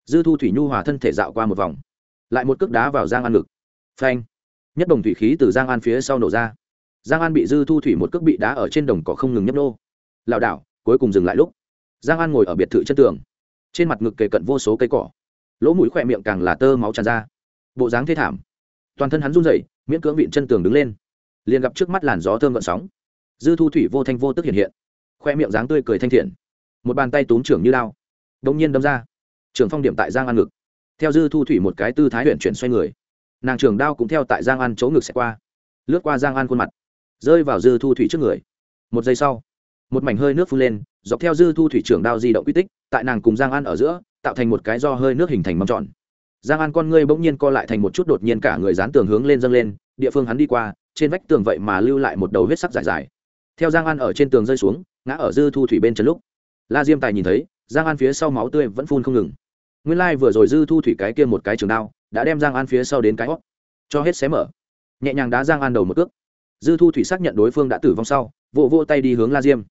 Dư thu thủy nhu hòa thân thể dạo qua một vòng, lại một cước đá vào giang an ngực. Phanh! Nhất đồng thủy khí từ giang an phía sau nổ ra giang an bị dư thu thủy một cước bị đá ở trên đồng cỏ không ngừng nhấp nô. Lảo đảo, cuối cùng dừng lại lúc, giang an ngồi ở biệt thự chân tường. Trên mặt ngực kề cận vô số cây cỏ. Lỗ mũi khỏe miệng càng là tơ máu tràn ra. Bộ dáng thê thảm. Toàn thân hắn run rẩy, miễn cưỡng vịn chân tường đứng lên. Liền gặp trước mắt làn gió thơm gợn sóng. Dư thu thủy vô thanh vô tức hiện hiện. Khoe miệng dáng tươi cười thanh thiện. Một bàn tay túm trưởng như lao. Đông nhiên đâm ra. Trường phong điểm tại giang an ngực. Theo dư thu thủy một cái tư thái huyện chuyển xoay người. Nàng trường đao cũng theo tại giang an chỗ ngực sẽ qua. Lướt qua giang an khuôn mặt rơi vào dư thu thủy trước người. Một giây sau, một mảnh hơi nước phun lên, dọc theo dư thu thủy trưởng đao di động quy tích, tại nàng cùng giang an ở giữa, tạo thành một cái do hơi nước hình thành mâm tròn. Giang an con ngươi bỗng nhiên co lại thành một chút đột nhiên cả người dán tường hướng lên dâng lên, địa phương hắn đi qua, trên vách tường vậy mà lưu lại một đầu huyết sắc dài dài. Theo giang an ở trên tường rơi xuống, ngã ở dư thu thủy bên chân lúc. La diêm tài nhìn thấy, giang an phía sau máu tươi vẫn phun không ngừng. Nguyên lai、like、vừa rồi dư thu thủy cái kia một cái trường đao, đã đem giang an phía sau đến cái hót cho hết xé mở. Nhẹ nhàng đá giang an đầu một cước dư thu thủy xác nhận đối phương đã tử vong sau, vỗ vỗ tay đi hướng la diêm.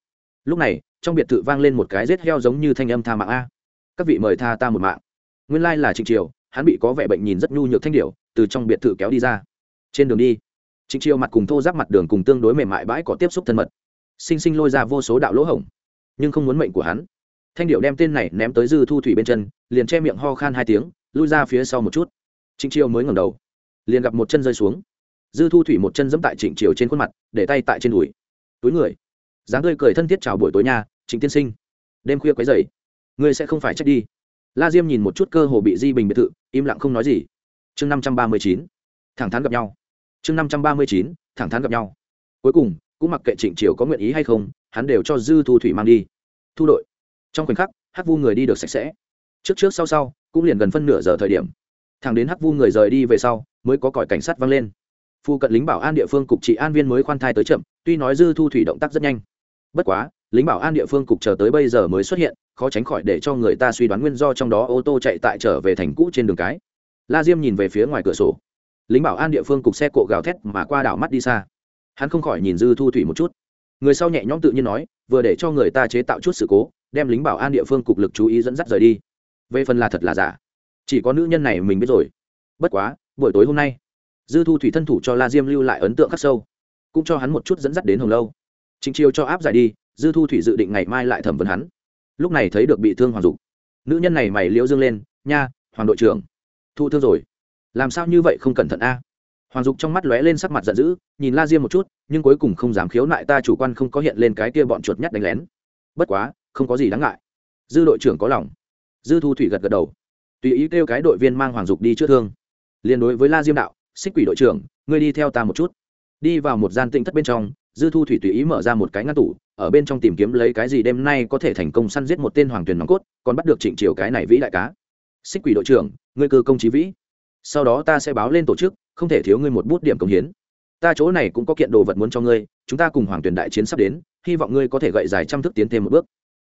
Lúc này, trong biệt thự vang lên một cái rết heo giống như thanh âm tha mạng a. Các vị mời tha ta một mạng. Nguyên lai là trịnh triều, hắn bị có vẻ bệnh nhìn rất nhu nhược thanh điệu từ trong biệt thự kéo đi ra. Trên đường đi, trịnh triều mặt cùng thô giáp mặt đường cùng tương đối mềm mại bãi có tiếp xúc thân mật. Sinh sinh lôi ra vô số đạo lỗ hổng, nhưng không muốn mệnh của hắn. Thanh điệu đem tên này ném tới dư thu thủy bên chân, liền che miệng ho khan hai tiếng, lui ra phía sau một chút. Trịnh triều mới ngẩng đầu, liền gặp một chân rơi xuống dư thu thủy một chân dẫm tại trịnh triều trên khuôn mặt, để tay tại trên đùi. Túi người. Dáng tươi cười thân thiết chào buổi tối nhà trịnh tiên sinh. Đêm khuya quấy dày ngươi sẽ không phải trách đi. La diêm nhìn một chút cơ hồ bị di bình biệt thự, im lặng không nói gì. Chương năm trăm ba mươi chín. Thẳng thắn gặp nhau. Chương năm trăm ba mươi chín, thẳng thắn gặp nhau. Cuối cùng, cũng mặc kệ trịnh triều có nguyện ý hay không, hắn đều cho dư thu thủy mang đi. Thu đội. Trong khoảnh khắc, hắc vu người đi được sạch sẽ. Trước trước sau sau, cũng liền gần phân nửa giờ thời điểm. Thằng đến hắc vu người rời đi về sau, mới có còi cảnh sát vang lên phu cận lính bảo an địa phương cục trị an viên mới khoan thai tới chậm, tuy nói dư thu thủy động tác rất nhanh. Bất quá, lính bảo an địa phương cục chờ tới bây giờ mới xuất hiện, khó tránh khỏi để cho người ta suy đoán nguyên do trong đó ô tô chạy tại trở về thành cũ trên đường cái. La diêm nhìn về phía ngoài cửa sổ. Lính bảo an địa phương cục xe cộ gào thét mà qua đảo mắt đi xa. Hắn không khỏi nhìn dư thu thủy một chút. Người sau nhẹ nhõm tự nhiên nói, vừa để cho người ta chế tạo chút sự cố, đem lính bảo an địa phương cục lực chú ý dẫn dắt rời đi. Về phần là thật là giả. Chỉ có nữ nhân này mình biết rồi. Bất quá, buổi tối hôm nay dư thu thủy thân thủ cho la diêm lưu lại ấn tượng khắc sâu, cũng cho hắn một chút dẫn dắt đến hồng lâu. Trịnh chiêu cho áp giải đi, dư thu thủy dự định ngày mai lại thẩm vấn hắn. Lúc này thấy được bị thương hoàng dục. Nữ nhân này mày liễu dương lên, nha, hoàng đội trưởng thụ thương rồi. Làm sao như vậy không cẩn thận a? Hoàng dục trong mắt lóe lên sắc mặt giận dữ, nhìn la diêm một chút, nhưng cuối cùng không dám khiếu nại ta chủ quan không có hiện lên cái kia bọn chuột nhắt đánh lén. Bất quá, không có gì đáng ngại. Dư đội trưởng có lòng. Dư thu thủy gật gật đầu. Tùy ý kêu cái đội viên mang hoàng dục đi chữa thương. Liên đối với la diêm đạo xích quỷ đội trưởng, ngươi đi theo ta một chút. Đi vào một gian tĩnh thất bên trong, dư thu thủy tùy ý mở ra một cái ngăn tủ, ở bên trong tìm kiếm lấy cái gì đêm nay có thể thành công săn giết một tên hoàng tuyền nòng cốt, còn bắt được trịnh triều cái này vĩ đại cá. Xích quỷ đội trưởng, ngươi cơ công trí vĩ. Sau đó ta sẽ báo lên tổ chức, không thể thiếu ngươi một bút điểm công hiến. Ta chỗ này cũng có kiện đồ vật muốn cho ngươi, chúng ta cùng hoàng tuyển đại chiến sắp đến, hy vọng ngươi có thể gậy dài trăm thức tiến thêm một bước.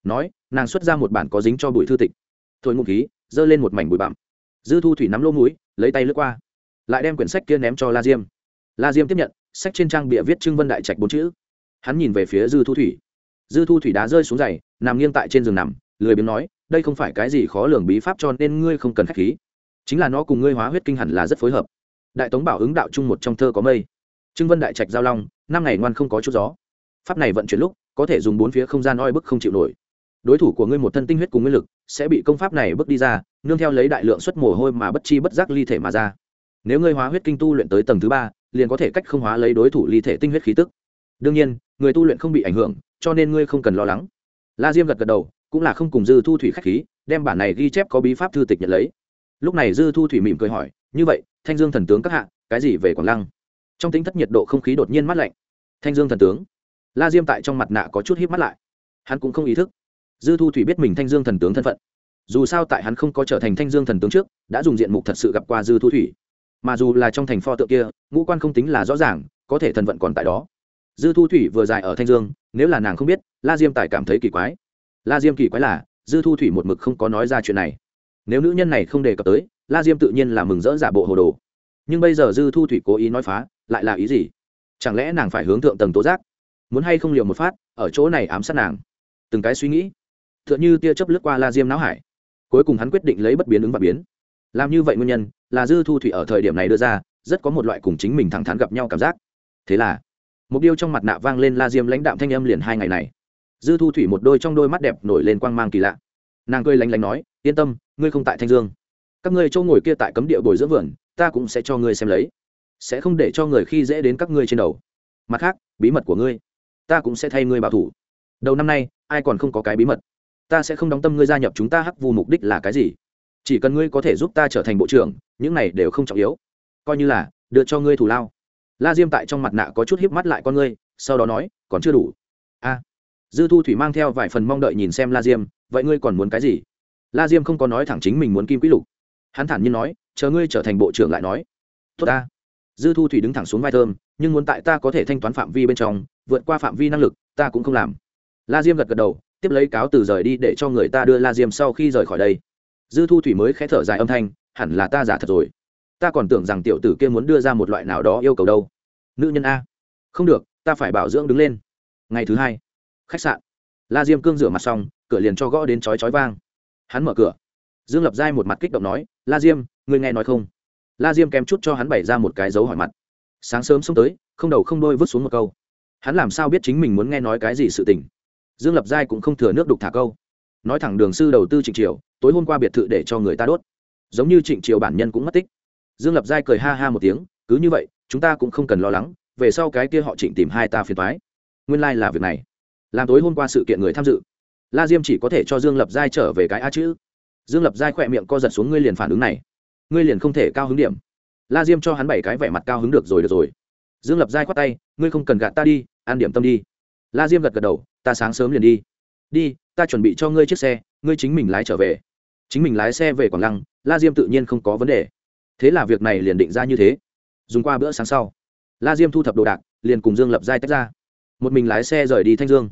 Nói, nàng xuất ra một bản có dính cho bụi thư tịch. Thôi ngụ khí, giơ lên một mảnh bụi bặm. Dư thu thủy nắm lỗ mũi, lấy tay lướt qua lại đem quyển sách kia ném cho la diêm. La diêm tiếp nhận, sách trên trang bịa viết trưng vân đại trạch bốn chữ. Hắn nhìn về phía dư thu thủy. Dư thu thủy đá rơi xuống giày, nằm nghiêng tại trên giường nằm, lười biếng nói, đây không phải cái gì khó lường bí pháp cho nên ngươi không cần k h á c h khí. Chính là nó cùng ngươi hóa huyết kinh hẳn là rất phối hợp. Đại tống bảo ứng đạo chung một trong thơ có mây. Trưng vân đại trạch giao long, năm ngày ngoan không có chút gió. Pháp này vận chuyển lúc, có thể dùng bốn phía không gian oi bức không chịu nổi. Đối thủ của ngươi một thân tinh huyết cùng nguyên lực, sẽ bị công pháp này bước đi ra, nương theo lấy đại lượng xuất mồ hôi mà bất chi bất giác ly thể mà ra nếu ngươi hóa huyết kinh tu luyện tới tầng thứ ba, liền có thể cách không hóa lấy đối thủ ly thể tinh huyết khí tức. Đương nhiên, người tu luyện không bị ảnh hưởng, cho nên ngươi không cần lo lắng. La diêm gật gật đầu, cũng là không cùng dư thu thủy khách khí, đem bản này ghi chép có bí pháp thư tịch nhận lấy. Lúc này dư thu thủy mỉm cười hỏi, như vậy, thanh dương thần tướng các hạ, cái gì về quảng lăng? Trong tính thất nhiệt độ không khí đột nhiên mát lạnh. Thanh dương thần tướng. La diêm tại trong mặt nạ có chút híp mắt lại. Hắn cũng không ý thức. Dư thu thủy biết mình thanh dương thần tướng thân phận. Dù sao tại hắn không có trở thành thanh dương thần tướng trước, đã dùng diện mục thật sự gặp qua dư thu thủy mà dù là trong thành pho tượng kia, ngũ quan không tính là rõ ràng, có thể thần vận còn tại đó. Dư thu thủy vừa dài ở thanh dương, nếu là nàng không biết, la diêm tài cảm thấy kỳ quái. La diêm kỳ quái là, dư thu thủy một mực không có nói ra chuyện này. Nếu nữ nhân này không đề cập tới, la diêm tự nhiên là mừng rỡ giả bộ hồ đồ. Nhưng bây giờ dư thu thủy cố ý nói phá, lại là ý gì? Chẳng lẽ nàng phải hướng thượng tầng tố giác? Muốn hay không liều một phát, ở chỗ này ám sát nàng? Từng cái suy nghĩ. T h ư ợ n h ư tia chấp lướt qua la diêm não hải. Cuối cùng hắn quyết định lấy bất biến ứng và biến làm như vậy nguyên nhân là dư thu thủy ở thời điểm này đưa ra, rất có một loại cùng chính mình thẳng thắn gặp nhau cảm giác. Thế là, một điêu trong mặt nạ vang lên la diêm lãnh đạm thanh âm liền hai ngày này. Dư thu thủy một đôi trong đôi mắt đẹp nổi lên quang mang kỳ lạ. Nàng cười lánh lánh nói, yên tâm, ngươi không tại thanh dương. Các ngươi châu ngồi kia tại cấm địa bồi dưỡng vườn, ta cũng sẽ cho ngươi xem lấy. Sẽ không để cho người khi dễ đến các ngươi trên đầu. Mặt khác, bí mật của ngươi, ta cũng sẽ thay ngươi bảo thủ. Đầu năm nay, ai còn không có cái bí mật? Ta sẽ không đóng tâm ngươi gia nhập chúng ta hắc vu mục đích là cái gì? Chỉ cần ngươi có thể giúp ta trở thành bộ trưởng, những này đều không trọng yếu. Coi như là, đưa cho ngươi thủ lao. La diêm tại trong mặt nạ có chút hiếp mắt lại con ngươi, sau đó nói, còn chưa đủ. A. Dư thu thủy mang theo vài phần mong đợi nhìn xem la diêm, vậy ngươi còn muốn cái gì? La diêm không có nói thẳng chính mình muốn kim quỹ lục. Hắn thản nhiên nói, chờ ngươi trở thành bộ trưởng lại nói. Tốt ta. Dư thu thủy đứng thẳng xuống vai thơm, nhưng muốn tại ta có thể thanh toán phạm vi bên trong, vượt qua phạm vi năng lực, ta cũng không làm. La diêm gật gật đầu, tiếp lấy cáo từ rời đi để cho người ta đưa la diêm sau khi rời khỏi đây dư thu thủy mới khẽ thở dài âm thanh, hẳn là ta giả thật rồi. Ta còn tưởng rằng tiểu tử kia muốn đưa ra một loại nào đó yêu cầu đâu. Nữ nhân a. Không được, ta phải bảo dưỡng đứng lên. Ngày thứ hai, khách sạn. La diêm cương rửa mặt xong, cửa liền cho gõ đến chói chói vang. Hắn mở cửa. Dương lập giai một mặt kích động nói, la diêm, ngươi nghe nói không? La diêm kém chút cho hắn bày ra một cái dấu hỏi mặt. Sáng sớm xông tới, không đầu không đôi vứt xuống một câu. Hắn làm sao biết chính mình muốn nghe nói cái gì sự tình? Dương lập giai cũng không thừa nước đục thả câu nói thẳng đường sư đầu tư trịnh triều, tối hôm qua biệt thự để cho người ta đốt. Giống như trịnh triều bản nhân cũng mất tích. Dương lập giai cười ha ha một tiếng, cứ như vậy, chúng ta cũng không cần lo lắng, về sau cái kia họ trịnh tìm hai ta phiền thoái nguyên lai、like、là việc này. Làm tối hôm qua sự kiện người tham dự. La diêm chỉ có thể cho dương lập giai trở về cái a chữ. Dương lập giai khỏe miệng co giật xuống, ngươi liền phản ứng này. Ngươi liền không thể cao hứng điểm. La diêm cho hắn bảy cái vẻ mặt cao hứng được rồi được rồi. Dương lập giai khoát tay, ngươi không cần gạt ta đi an điểm tâm đi. La diêm gật gật đầu, ta sáng sớm liền đi. Đi ta chuẩn bị cho ngươi chiếc xe, ngươi chính mình lái trở về. Chính mình lái xe về quảng lăng, la diêm tự nhiên không có vấn đề. Thế là việc này liền định ra như thế. Dùng qua bữa sáng sau, la diêm thu thập đồ đạc, liền cùng dương lập giai tách ra. Một mình lái xe rời đi thanh dương.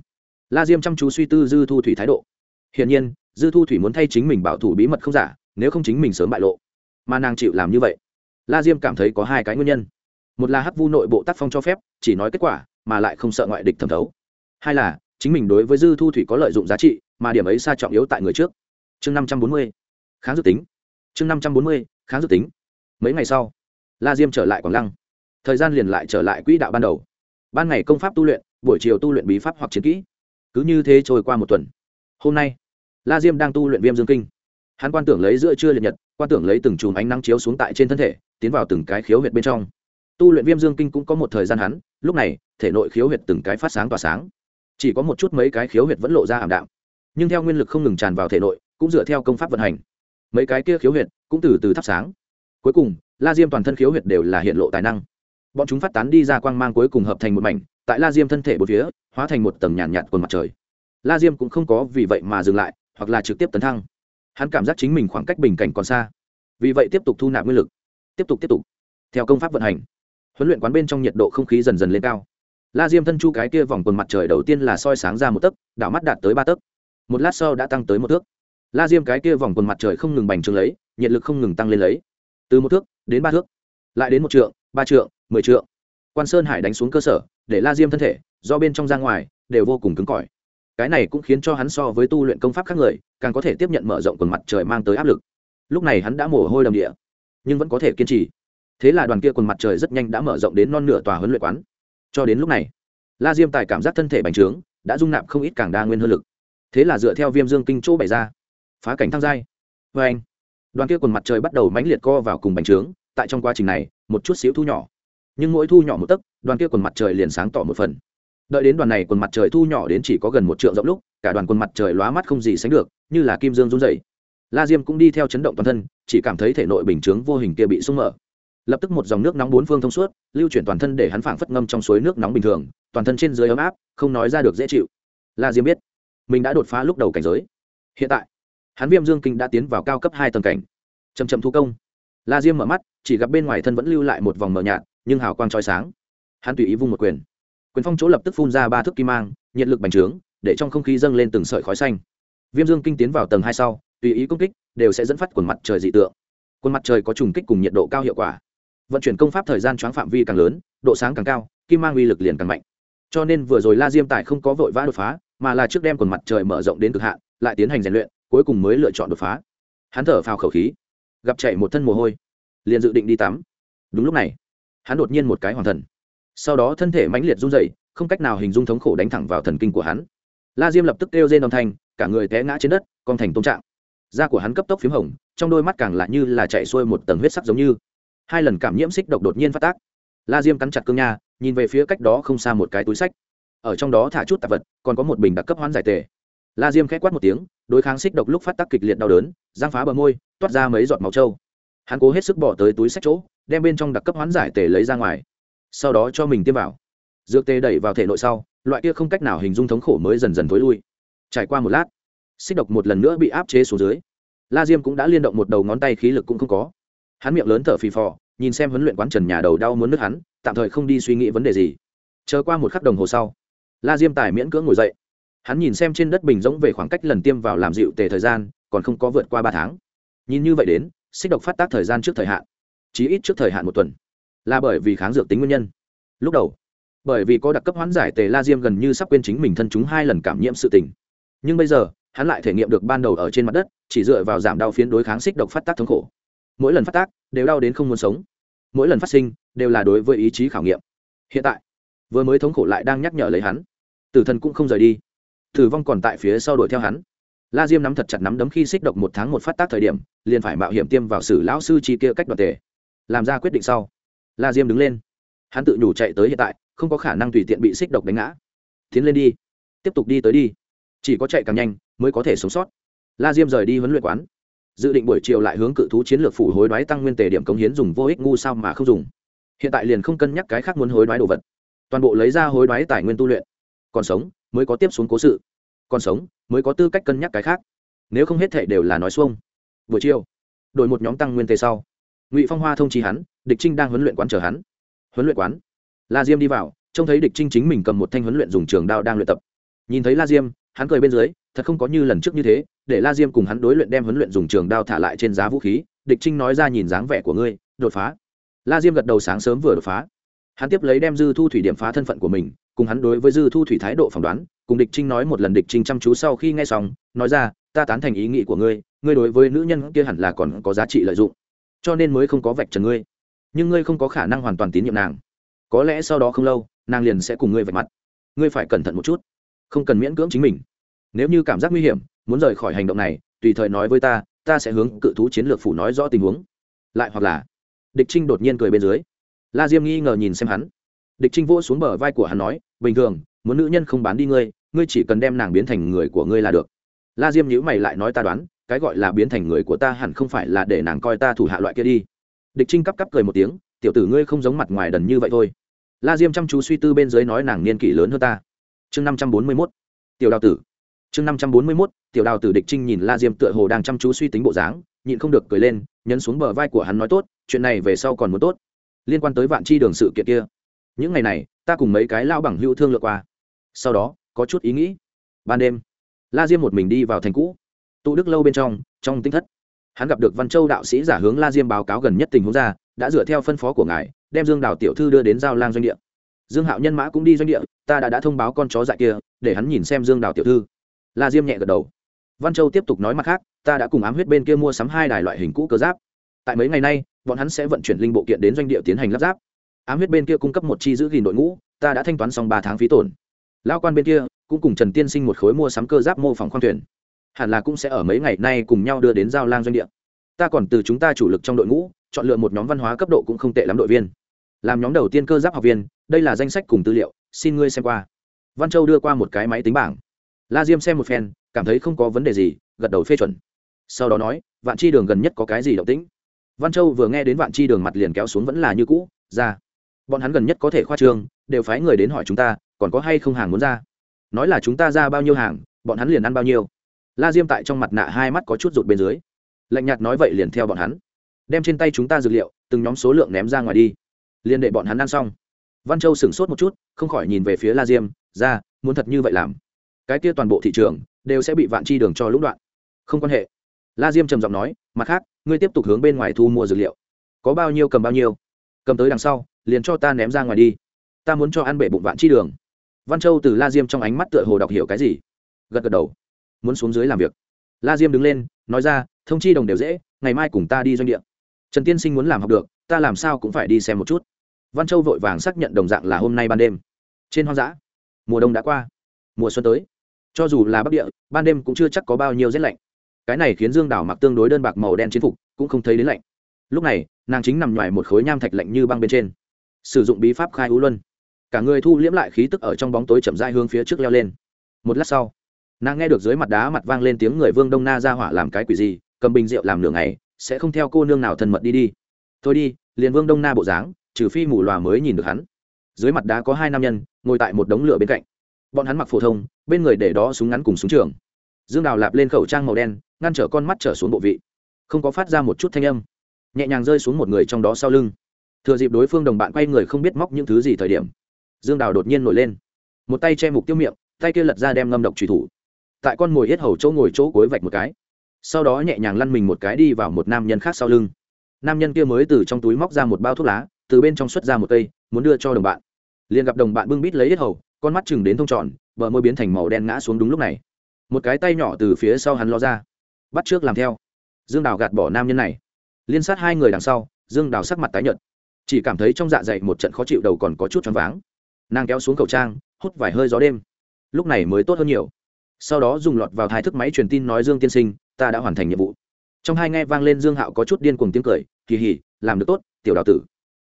La diêm chăm chú suy tư dư thu thủy thái độ. Hiển nhiên, dư thu thủy muốn thay chính mình bảo thủ bí mật không giả, nếu không chính mình sớm bại lộ. Mà nàng chịu làm như vậy. La diêm cảm thấy có hai cái nguyên nhân. Một là hắc vu nội bộ tác phong cho phép, chỉ nói kết quả, mà lại không sợ ngoại địch thẩm thấu. Hai là chính mình đối với dư thu thủy có lợi dụng giá trị, mà điểm ấy xa trọng yếu tại người trước. Chương năm trăm bốn mươi, kháng dự tính. Chương năm trăm bốn mươi, kháng dự tính. Mấy ngày sau, la diêm trở lại quảng lăng. Thời gian liền lại trở lại quỹ đạo ban đầu. Ban ngày công pháp tu luyện, buổi chiều tu luyện bí pháp hoặc chiến kỹ. Cứ như thế trôi qua một tuần. Hôm nay, la diêm đang tu luyện viêm dương kinh. Hắn quan tưởng lấy giữa trưa liệt nhật, quan tưởng lấy từng chùm ánh nắng chiếu xuống tại trên thân thể, tiến vào từng cái khiếu huyệt bên trong. Tu luyện viêm dương kinh cũng có một thời gian hắn, lúc này, thể nội khiếu huyệt từng cái phát sáng tỏa sáng chỉ có một chút mấy cái khiếu huyệt vẫn lộ ra ảm đạm. Nhưng theo nguyên lực không ngừng tràn vào thể nội cũng dựa theo công pháp vận hành. Mấy cái kia khiếu huyệt cũng từ từ thắp sáng. Cuối cùng la diêm toàn thân khiếu huyệt đều là hiện lộ tài năng. Bọn chúng phát tán đi ra quang mang cuối cùng hợp thành một mảnh tại la diêm thân thể bốn phía hóa thành một tầng nhàn nhạt, nhạt quần mặt trời. La diêm cũng không có vì vậy mà dừng lại hoặc là trực tiếp tấn thăng. Hắn cảm giác chính mình khoảng cách bình cảnh còn xa. Vì vậy tiếp tục thu nạp nguyên lực. Tiếp tục tiếp tục. Theo công pháp vận hành huấn luyện quán bên trong nhiệt độ không khí dần dần lên cao la diêm thân chu cái kia vòng quần mặt trời đầu tiên là soi sáng ra một tấc, đảo mắt đạt tới ba tấc. Một lát sau đã tăng tới một thước. La diêm cái kia vòng quần mặt trời không ngừng bành trướng lấy, nhiệt lực không ngừng tăng lên lấy. Từ một thước đến ba thước, lại đến một trượng, ba trượng, mười trượng. Quan sơn hải đánh xuống cơ sở, để la diêm thân thể, do bên trong ra ngoài, đều vô cùng cứng cỏi. Cái này cũng khiến cho hắn so với tu luyện công pháp khác người, càng có thể tiếp nhận mở rộng quần mặt trời mang tới áp lực. Lúc này hắn đã mồ hôi đầm địa, nhưng vẫn có thể kiên trì. Thế là đoàn kia quần mặt trời rất nhanh đã mở rộng đến non nửa tòa huấn luyện quán cho đến lúc này, la diêm tài cảm giác thân thể bành trướng, đã dung nạp không ít càng đa nguyên hơn lực. Thế là dựa theo viêm dương kinh chỗ bày ra, phá cảnh thăng giai. Vê anh, đoàn kia quần mặt trời bắt đầu mãnh liệt co vào cùng bành trướng, tại trong quá trình này, một chút xíu thu nhỏ. Nhưng mỗi thu nhỏ một tấc, đoàn kia quần mặt trời liền sáng tỏ một phần. Đợi đến đoàn này quần mặt trời thu nhỏ đến chỉ có gần một trượng rộng lúc, cả đoàn quần mặt trời lóa mắt không gì sánh được, như là kim dương run dày la diêm cũng đi theo chấn động toàn thân, chỉ cảm thấy thể nội bình chướng vô hình kia bị sung mở lập tức một dòng nước nóng bốn phương thông suốt, lưu chuyển toàn thân để hắn phảng phất ngâm trong suối nước nóng bình thường, toàn thân trên dưới ấm áp, không nói ra được dễ chịu. La diêm biết, mình đã đột phá lúc đầu cảnh giới. Hiện tại, hắn viêm dương kinh đã tiến vào cao cấp hai tầng cảnh. Chầm chậm thu công. La diêm mở mắt, chỉ gặp bên ngoài thân vẫn lưu lại một vòng mờ nhạt, nhưng hào quang trói sáng. Hắn tùy ý vung một quyền. Quyền phong chỗ lập tức phun ra ba thước kim mang, nhiệt lực bành trướng, để trong không khí dâng lên từng sợi khói xanh. Viêm dương kinh tiến vào tầng hai sau, tùy ý công kích, đều sẽ dẫn phát quần mặt trời dị tượng. Quần mặt trời có trùng kích cùng nhiệt độ cao hiệu quả vận chuyển công pháp thời gian choáng phạm vi càng lớn, độ sáng càng cao, kim mang uy lực liền càng mạnh. Cho nên vừa rồi la diêm tài không có vội vã đột phá, mà là trước đem quần mặt trời mở rộng đến cực hạn, lại tiến hành rèn luyện, cuối cùng mới lựa chọn đột phá. Hắn thở phào khẩu khí, gặp chạy một thân mồ hôi, liền dự định đi tắm. Đúng lúc này, hắn đột nhiên một cái hoàng thần. Sau đó thân thể mãnh liệt run dậy không cách nào hình dung thống khổ đánh thẳng vào thần kinh của hắn. La diêm lập tức kêu rên âm thanh, cả người té ngã trên đất con thành tôm trạng. Da của hắn cấp tốc p h í m hồng, trong đôi mắt càng lạ như là chạy xuôi một tầng huyết sắc giống như hai lần cảm nhiễm xích độc đột nhiên phát tác. La diêm cắn chặt cương nha, nhìn về phía cách đó không xa một cái túi sách. Ở trong đó thả chút tạp vật, còn có một bình đặc cấp hoán giải tề. La diêm k h á quát một tiếng, đối kháng xích độc lúc phát tác kịch liệt đau đớn, giang phá bờ môi, toát ra mấy giọt máu trâu. Hắn cố hết sức bỏ tới túi sách chỗ, đem bên trong đặc cấp hoán giải tề lấy ra ngoài, sau đó cho mình tiêm vào. Dược tê đẩy vào thể nội sau, loại kia không cách nào hình dung thống khổ mới dần dần t ố i lui. Trải qua một lát, xích độc một lần nữa bị áp chế xuống dưới. La diêm cũng đã liên động một đầu ngón tay khí lực cũng không có hắn miệng lớn thở phì phò, nhìn xem huấn luyện quán trần nhà đầu đau muốn nước hắn, tạm thời không đi suy nghĩ vấn đề gì. Chờ qua một khắc đồng hồ sau, la diêm tài miễn cưỡng ngồi dậy. Hắn nhìn xem trên đất bình rỗng về khoảng cách lần tiêm vào làm dịu tề thời gian, còn không có vượt qua ba tháng. Nhìn như vậy đến, xích độc phát tác thời gian trước thời hạn, chí ít trước thời hạn một tuần, là bởi vì kháng dược tính nguyên nhân. Lúc đầu, bởi vì có đặc cấp hoán giải tề la diêm gần như sắp quên chính mình thân chúng hai lần cảm nhiễm sự tình. Nhưng bây giờ, hắn lại thể nghiệm được ban đầu ở trên mặt đất, chỉ dựa vào giảm đau phiến đối kháng xích độc phát tác thống khổ mỗi lần phát tác đều đau đến không muốn sống. Mỗi lần phát sinh đều là đối với ý chí khảo nghiệm. Hiện tại, vừa mới thống khổ lại đang nhắc nhở lấy hắn. Tử thần cũng không rời đi. Tử vong còn tại phía sau đuổi theo hắn. La diêm nắm thật chặt nắm đấm khi xích độc một tháng một phát tác thời điểm, liền phải mạo hiểm tiêm vào sử lão sư chi kia cách đoạt tề. Làm ra quyết định sau, la diêm đứng lên. Hắn tự nhủ chạy tới hiện tại, không có khả năng tùy tiện bị xích độc đánh ngã. Tiến lên đi, tiếp tục đi tới đi. Chỉ có chạy càng nhanh mới có thể sống sót. La diêm rời đi huấn luyện quán dự định buổi chiều lại hướng cự thú chiến lược phủ hối đoái tăng nguyên tề điểm cống hiến dùng vô ích ngu sao mà không dùng. Hiện tại liền không cân nhắc cái khác muốn hối đoái đồ vật. Toàn bộ lấy ra hối đoái tài nguyên tu luyện. Còn sống, mới có tiếp xuống cố sự. Còn sống, mới có tư cách cân nhắc cái khác. Nếu không hết thể đều là nói xuông. Buổi chiều, đổi một nhóm tăng nguyên tề sau. Ngụy phong hoa thông trí hắn, địch trinh đang huấn luyện quán chờ hắn. Huấn luyện quán. La diêm đi vào, trông thấy địch trinh chính mình cầm một thanh huấn luyện dùng trường đao đang luyện tập. Nhìn thấy la diêm, hắn cười bên dưới, thật không có như lần trước như thế để la diêm cùng hắn đối luyện đem huấn luyện dùng trường đao thả lại trên giá vũ khí, địch trinh nói ra nhìn dáng vẻ của ngươi, đột phá. La diêm gật đầu sáng sớm vừa đột phá. Hắn tiếp lấy đem dư thu thủy điểm phá thân phận của mình, cùng hắn đối với dư thu thủy thái độ phỏng đoán, cùng địch trinh nói một lần địch trinh chăm chú sau khi nghe xong, nói ra, ta tán thành ý nghĩ của ngươi ngươi đối với nữ nhân kia hẳn là còn có giá trị lợi dụng, cho nên mới không có vạch trần ngươi. Nhưng ngươi không có khả năng hoàn toàn tín nhiệm nàng. Có lẽ sau đó không lâu, nàng liền sẽ cùng ngươi vạch mặt. Ngươi phải cẩn thận một chút, không cần miễn cưỡng chính mình. Nếu như cảm giác nguy hiểm muốn rời khỏi hành động này, tùy thời nói với ta ta sẽ hướng cự thú chiến lược phủ nói rõ tình huống. Lại hoặc là, địch trinh đột nhiên cười bên dưới. La diêm nghi ngờ nhìn xem hắn. Địch trinh vỗ xuống bờ vai của hắn nói, bình thường, muốn nữ nhân không bán đi ngươi ngươi chỉ cần đem nàng biến thành người của ngươi là được. La diêm nhữ mày lại nói ta đoán, cái gọi là biến thành người của ta hẳn không phải là để nàng coi ta thủ hạ loại kia đi. Địch trinh cắp cắp cười một tiếng, tiểu tử ngươi không giống mặt ngoài đần như vậy thôi. La diêm chăm chú suy tư bên dưới nói nàng niên kỷ lớn hơn ta. Chương năm trăm bốn mươi mốt. Tiểu đào tử chương năm trăm bốn mươi mốt, tiểu đào tử địch trinh nhìn la diêm tựa hồ đang chăm chú suy tính bộ dáng, nhịn không được cười lên, nhấn xuống bờ vai của hắn nói tốt, chuyện này về sau còn muốn tốt. Liên quan tới vạn chi đường sự kiện kia. Những ngày này, ta cùng mấy cái lao bằng hữu thương lượt qua. Sau đó, có chút ý nghĩ. Ban đêm, la diêm một mình đi vào thành cũ. Tụ đức lâu bên trong trong tinh thất. Hắn gặp được văn châu đạo sĩ giả hướng la diêm báo cáo gần nhất tình huống ra, đã dựa theo phân phó của ngài, đem dương đào tiểu thư đưa đến giao lang doanh địa. Dương hạo nhân mã cũng đi doanh địa, ta đã đã thông báo con chó dại kia, để hắn nhìn xem dương đào tiểu thư la diêm nhẹ gật đầu. Văn châu tiếp tục nói mặt khác, ta đã cùng ám huyết bên kia mua sắm hai đài loại hình cũ cơ giáp. Tại mấy ngày nay, bọn hắn sẽ vận chuyển linh bộ kiện đến doanh địa tiến hành lắp ráp. Ám huyết bên kia cung cấp một chi giữ gìn đội ngũ, ta đã thanh toán xong ba tháng phí tổn. Lao quan bên kia cũng cùng trần tiên sinh một khối mua sắm cơ giáp mô phỏng khoang thuyền. Hẳn là cũng sẽ ở mấy ngày nay cùng nhau đưa đến giao lang doanh địa. Ta còn từ chúng ta chủ lực trong đội ngũ, chọn lựa một nhóm văn hóa cấp độ cũng không tệ lắm đội viên. Làm nhóm đầu tiên cơ giáp học viên, đây là danh sách cùng tư liệu, xin ngươi xem qua. Văn châu đưa qua một cái máy tính bảng la diêm xem một phen, cảm thấy không có vấn đề gì, gật đầu phê chuẩn. Sau đó nói, vạn chi đường gần nhất có cái gì động tĩnh? Văn châu vừa nghe đến vạn chi đường mặt liền kéo xuống vẫn là như cũ, ra. Bọn hắn gần nhất có thể khoa trương đều phái người đến hỏi chúng ta, còn có hay không hàng muốn ra? Nói là chúng ta ra bao nhiêu hàng, bọn hắn liền ăn bao nhiêu. La diêm tại trong mặt nạ hai mắt có chút rụt bên dưới. Lạnh nhạt nói vậy liền theo bọn hắn. Đem trên tay chúng ta dược liệu, từng nhóm số lượng ném ra ngoài đi. Liền để bọn hắn ăn xong. Văn châu sửng sốt một chút, không khỏi nhìn về phía la diêm, ra, muốn thật như vậy làm cái kia toàn bộ thị trường đều sẽ bị vạn chi đường cho lũng đoạn. Không quan hệ. La diêm trầm giọng nói, mặt khác, ngươi tiếp tục hướng bên ngoài thu mua dược liệu. Có bao nhiêu cầm bao nhiêu. Cầm tới đằng sau, liền cho ta ném ra ngoài đi. Ta muốn cho ăn bể bụng vạn chi đường. Văn châu từ la diêm trong ánh mắt tựa hồ đọc hiểu cái gì. Gật gật đầu. Muốn xuống dưới làm việc. La diêm đứng lên, nói ra, thông chi đồng đều dễ, ngày mai cùng ta đi doanh địa. Trần tiên sinh muốn làm học được, ta làm sao cũng phải đi xem một chút. Văn châu vội vàng xác nhận đồng dạng là hôm nay ban đêm. Trên hoang dã, mùa đông đã qua, mùa xuân tới cho dù là bắc địa, ban đêm cũng chưa chắc có bao nhiêu rét lạnh. Cái này khiến dương đảo mặc tương đối đơn bạc màu đen chiến phục, cũng không thấy đến lạnh. Lúc này, nàng chính nằm ngoài một khối nham thạch lạnh như băng bên trên. Sử dụng bí pháp khai hữu luân. Cả người thu liễm lại khí tức ở trong bóng tối chậm dai hướng phía trước leo lên. Một lát sau, nàng nghe được dưới mặt đá mặt vang lên tiếng người vương đông na ra hỏa làm cái quỷ gì, cầm bình rượu làm nửa ngày, sẽ không theo cô nương nào thân mật đi đi. Thôi đi, liền vương đông na bộ dáng, trừ phi mù lòa mới nhìn được hắn. Dưới mặt đá có hai nam nhân, ngồi tại một đống lửa bên cạnh bọn hắn mặc phổ thông, bên người để đó súng ngắn cùng súng trường. Dương đào lạp lên khẩu trang màu đen, ngăn trở con mắt trở xuống bộ vị. Không có phát ra một chút thanh âm. Nhẹ nhàng rơi xuống một người trong đó sau lưng. Thừa dịp đối phương đồng bạn quay người không biết móc những thứ gì thời điểm, dương đào đột nhiên nổi lên. Một tay che mục tiêu miệng, tay kia lật ra đem ngâm độc trùy thủ. Tại con ngồi hết hầu chỗ ngồi chỗ cối vạch một cái. Sau đó nhẹ nhàng lăn mình một cái đi vào một nam nhân khác sau lưng. Nam nhân kia mới từ trong túi móc ra một bao thuốc lá, từ bên trong xuất ra một cây, muốn đưa cho đồng bạn. Liền gặp đồng bạn bưng bít lấy hết hầu con mắt chừng đến thông tròn, bờ môi biến thành màu đen ngã xuống đúng lúc này. Một cái tay nhỏ từ phía sau hắn lo ra. Bắt trước làm theo. Dương đào gạt bỏ nam nhân này. Liên sát hai người đằng sau, dương đào sắc mặt tái nhợt. Chỉ cảm thấy trong dạ dày một trận khó chịu đầu còn có chút choáng váng. Nàng kéo xuống khẩu trang, hút vài hơi gió đêm. Lúc này mới tốt hơn nhiều. Sau đó dùng lọt vào thái thức máy truyền tin nói dương tiên sinh, ta đã hoàn thành nhiệm vụ. Trong hai nghe vang lên dương hạo có chút điên cùng tiếng cười, kỳ hỉ, làm được tốt, tiểu đào tử.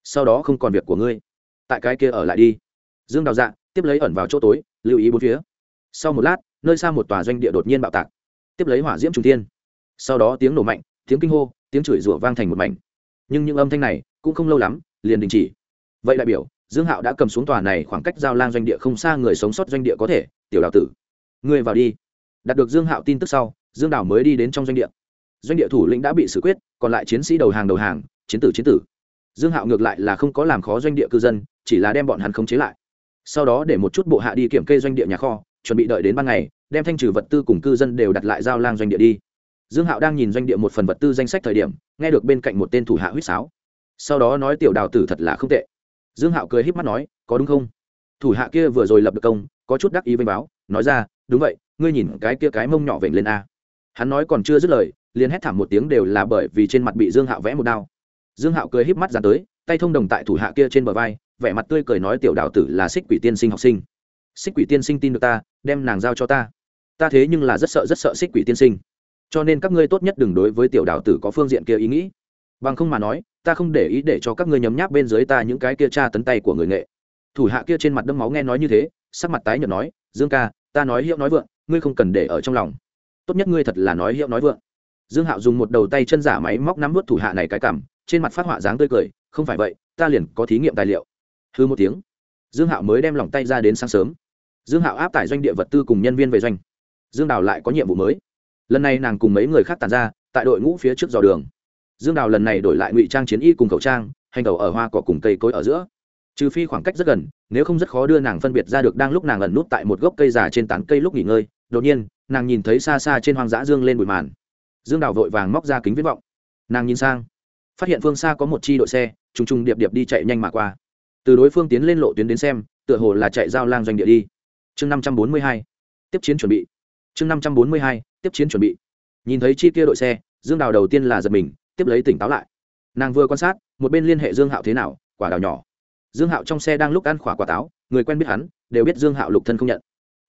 Sau đó không còn việc của ngươi. Tại cái kia ở lại đi. Dương đào dạ tiếp lấy ẩn vào chỗ tối, lưu ý bốn phía. Sau một lát, nơi xa một tòa doanh địa đột nhiên bạo tạc. Tiếp lấy hỏa diễm trung tiên sau đó tiếng nổ mạnh, tiếng kinh hô, tiếng chửi rủa vang thành một mảnh. Nhưng những âm thanh này cũng không lâu lắm, liền đình chỉ. Vậy đại biểu, dương hạo đã cầm xuống tòa này khoảng cách giao lang doanh địa không xa người sống sót doanh địa có thể, tiểu đào tử. Người vào đi. Đạt được dương hạo tin tức sau, dương đào mới đi đến trong doanh địa. Doanh địa thủ lĩnh đã bị xử quyết, còn lại chiến sĩ đầu hàng đầu hàng, chiến tử chiến tử. Dương hạo ngược lại là không có làm khó doanh địa cư dân, chỉ là đem bọn hắn khống chế lại sau đó để một chút bộ hạ đi kiểm kê doanh địa nhà kho, chuẩn bị đợi đến ban ngày, đem thanh trừ vật tư cùng cư dân đều đặt lại giao lang doanh địa đi. Dương hạo đang nhìn doanh địa một phần vật tư danh sách thời điểm, nghe được bên cạnh một tên thủ hạ huýt sáo. Sau đó nói tiểu đào tử thật là không tệ. Dương hạo cười h í p mắt nói, có đúng không? Thủ hạ kia vừa rồi lập được công, có chút đắc ý vênh báo, nói ra, đúng vậy, ngươi nhìn cái kia cái mông nhỏ vểnh lên a. Hắn nói còn chưa dứt lời, liền hét thảm một tiếng đều là bởi vì trên mặt bị dương hạo vẽ một đao. Dương hạo cười híp mắt ra tới, tay thông đồng tại thủ hạ kia trên bờ vai vẻ mặt tươi cười nói tiểu đạo tử là xích quỷ tiên sinh học sinh. Xích quỷ tiên sinh tin được ta, đem nàng giao cho ta. Ta thế nhưng là rất sợ rất sợ xích quỷ tiên sinh. Cho nên các ngươi tốt nhất đừng đối với tiểu đạo tử có phương diện kia ý nghĩ. Bằng không mà nói, ta không để ý để cho các ngươi nhấm nháp bên dưới ta những cái kia tra tấn tay của người nghệ. Thủ hạ kia trên mặt đâm máu nghe nói như thế, sắc mặt tái nhợt nói, dương ca, ta nói hiệu nói vượng, ngươi không cần để ở trong lòng. Tốt nhất ngươi thật là nói hiệu nói vượng. Dương hạo dùng một đầu tay chân giả máy móc nắm vớt thủ hạ này cái cảm, trên mặt phát họa dáng tươi cười, không phải vậy, ta liền có thí nghiệm tài liệu hư một tiếng. Dương hạo mới đem lòng tay ra đến sáng sớm. Dương hạo áp tải doanh địa vật tư cùng nhân viên về doanh. Dương đào lại có nhiệm vụ mới. Lần này nàng cùng mấy người khác tàn ra, tại đội ngũ phía trước dò đường. Dương đào lần này đổi lại ngụy trang chiến y cùng khẩu trang, hành tàu ở hoa cỏ cùng cây cối ở giữa. Trừ phi khoảng cách rất gần, nếu không rất khó đưa nàng phân biệt ra được đang lúc nàng ẩn nút tại một gốc cây già trên tán cây lúc nghỉ ngơi. Đột nhiên, nàng nhìn thấy xa xa trên hoang dã dương lên bụi màn. Dương đào vội vàng móc ra kính viết vọng. Nàng nhìn sang, phát hiện phương xa có một chi đội xe t r ù n g t r ù n g điệp điệp đi chạy nhanh mà qua từ đối phương tiến lên lộ tuyến đến xem, tựa hồ là chạy giao lang doanh địa đi. Chương năm trăm bốn mươi hai, tiếp chiến chuẩn bị. Chương năm trăm bốn mươi hai, tiếp chiến chuẩn bị. Nhìn thấy chi kia đội xe, dương đào đầu tiên là giật mình, tiếp lấy tỉnh táo lại. Nàng vừa quan sát, một bên liên hệ dương hạo thế nào, quả đào nhỏ. Dương hạo trong xe đang lúc ăn khỏa quả táo, người quen biết hắn, đều biết dương hạo lục thân không nhận.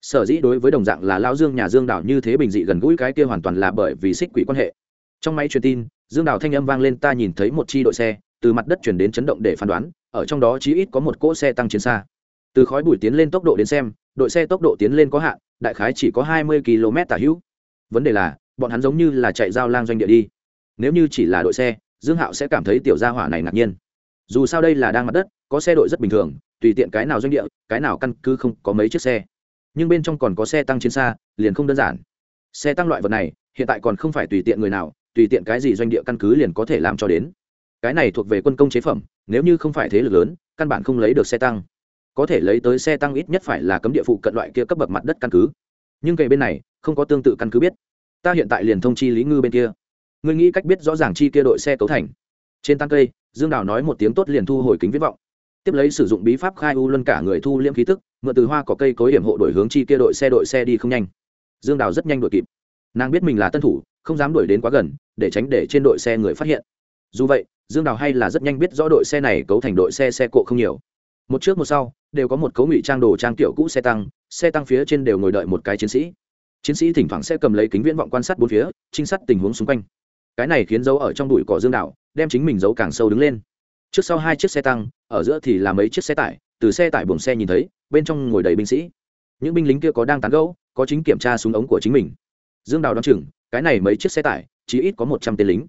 Sở dĩ đối với đồng dạng là lao dương nhà dương đào như thế bình dị gần gũi cái kia hoàn toàn là bởi vì xích quỷ quan hệ. Trong máy truyền tin, dương đào thanh âm vang lên, ta nhìn thấy một chi đội xe từ mặt đất chuyển đến chấn động để phán đoán, ở trong đó chí ít có một cỗ xe tăng chiến xa. Từ khói bụi tiến lên tốc độ đến xem, đội xe tốc độ tiến lên có hạn, đại khái chỉ có hai mươi km tả hữu. Vấn đề là, bọn hắn giống như là chạy giao lang doanh địa đi. Nếu như chỉ là đội xe, dương hạo sẽ cảm thấy tiểu gia hỏa này ngạc nhiên. Dù sao đây là đang mặt đất, có xe đội rất bình thường, tùy tiện cái nào doanh địa, cái nào căn cứ không có mấy chiếc xe. Nhưng bên trong còn có xe tăng chiến xa, liền không đơn giản. Xe tăng loại vật này, hiện tại còn không phải tùy tiện người nào, tùy tiện cái gì doanh địa căn cứ liền có thể làm cho đến cái này thuộc về quân công chế phẩm, nếu như không phải thế lực lớn, căn bản không lấy được xe tăng. Có thể lấy tới xe tăng ít nhất phải là cấm địa phụ cận loại kia cấp bậc mặt đất căn cứ. Nhưng kệ bên này, không có tương tự căn cứ biết. Ta hiện tại liền thông chi lý ngư bên kia. Ngươi nghĩ cách biết rõ ràng chi kia đội xe cấu thành. Trên tăng cây, dương đào nói một tiếng tốt liền thu hồi kính viết vọng. Tiếp lấy sử dụng bí pháp khai u luân cả người thu liễm khí tức, mượn từ hoa có cây cối hiểm hộ đổi hướng chi kia đội xe đội xe đi không nhanh. Dương đào rất nhanh đuổi kịp. Nàng biết mình là tân thủ, không dám đuổi đến quá gần, để tránh để trên đội xe người phát hiện. Dù vậy dương đào hay là rất nhanh biết rõ đội xe này cấu thành đội xe xe cộ không nhiều. Một trước một sau, đều có một cấu ngụy trang đồ trang tiểu cũ xe tăng xe tăng phía trên đều ngồi đợi một cái chiến sĩ. Chiến sĩ thỉnh thoảng sẽ cầm lấy kính viễn vọng quan sát bốn phía, trinh sát tình huống xung quanh. Cái này khiến dấu ở trong đùi cỏ dương đảo đem chính mình giấu càng sâu đứng lên. Trước sau hai chiếc xe tăng, ở giữa thì là mấy chiếc xe tải, từ xe tải buồng xe nhìn thấy, bên trong ngồi đầy binh sĩ. Những binh lính kia có đang tán gẫu, có chính kiểm tra súng ống của chính mình. Dương đào đ o á n chừng, cái này mấy chiếc xe tải chỉ ít có một trăm tên lính.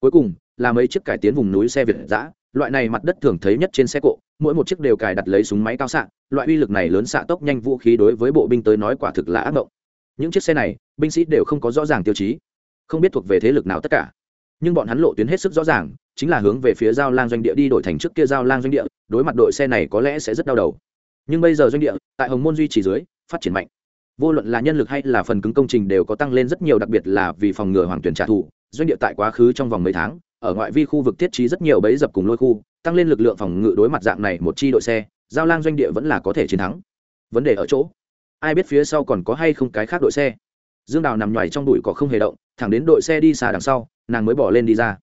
Cuối cùng là mấy chiếc cải tiến vùng núi xe việt giã loại này mặt đất thường thấy nhất trên xe cộ, mỗi một chiếc đều cài đặt lấy súng máy cao xạ, loại uy lực này lớn xạ tốc nhanh vũ khí đối với bộ binh tới nói quả thực là ác mộng. Những chiếc xe này, binh sĩ đều không có rõ ràng tiêu chí, không biết thuộc về thế lực nào tất cả. Nhưng bọn hắn lộ tuyến hết sức rõ ràng, chính là hướng về phía giao lang doanh địa đi đổi thành trước kia giao lang doanh địa, đối mặt đội xe này có lẽ sẽ rất đau đầu. Nhưng bây giờ doanh địa, tại hồng môn duy trì dưới, phát triển mạnh. Vô luận là nhân lực hay là phần cứng công trình đều có tăng lên rất nhiều, đặc biệt là vì phòng ngừa hoàng tuyển trả thù, doanh địa tại quá khứ trong vòng mấy tháng ở ngoại vi khu vực thiết trí rất nhiều bẫy dập cùng lôi khu, tăng lên lực lượng phòng ngự đối mặt dạng này một chi đội xe, giao lang doanh địa vẫn là có thể chiến thắng. Vấn đề ở chỗ, ai biết phía sau còn có hay không cái khác đội xe. Dương đào nằm nhoài trong đùi cỏ không hề động, thẳng đến đội xe đi xa đằng sau, nàng mới bỏ lên đi ra.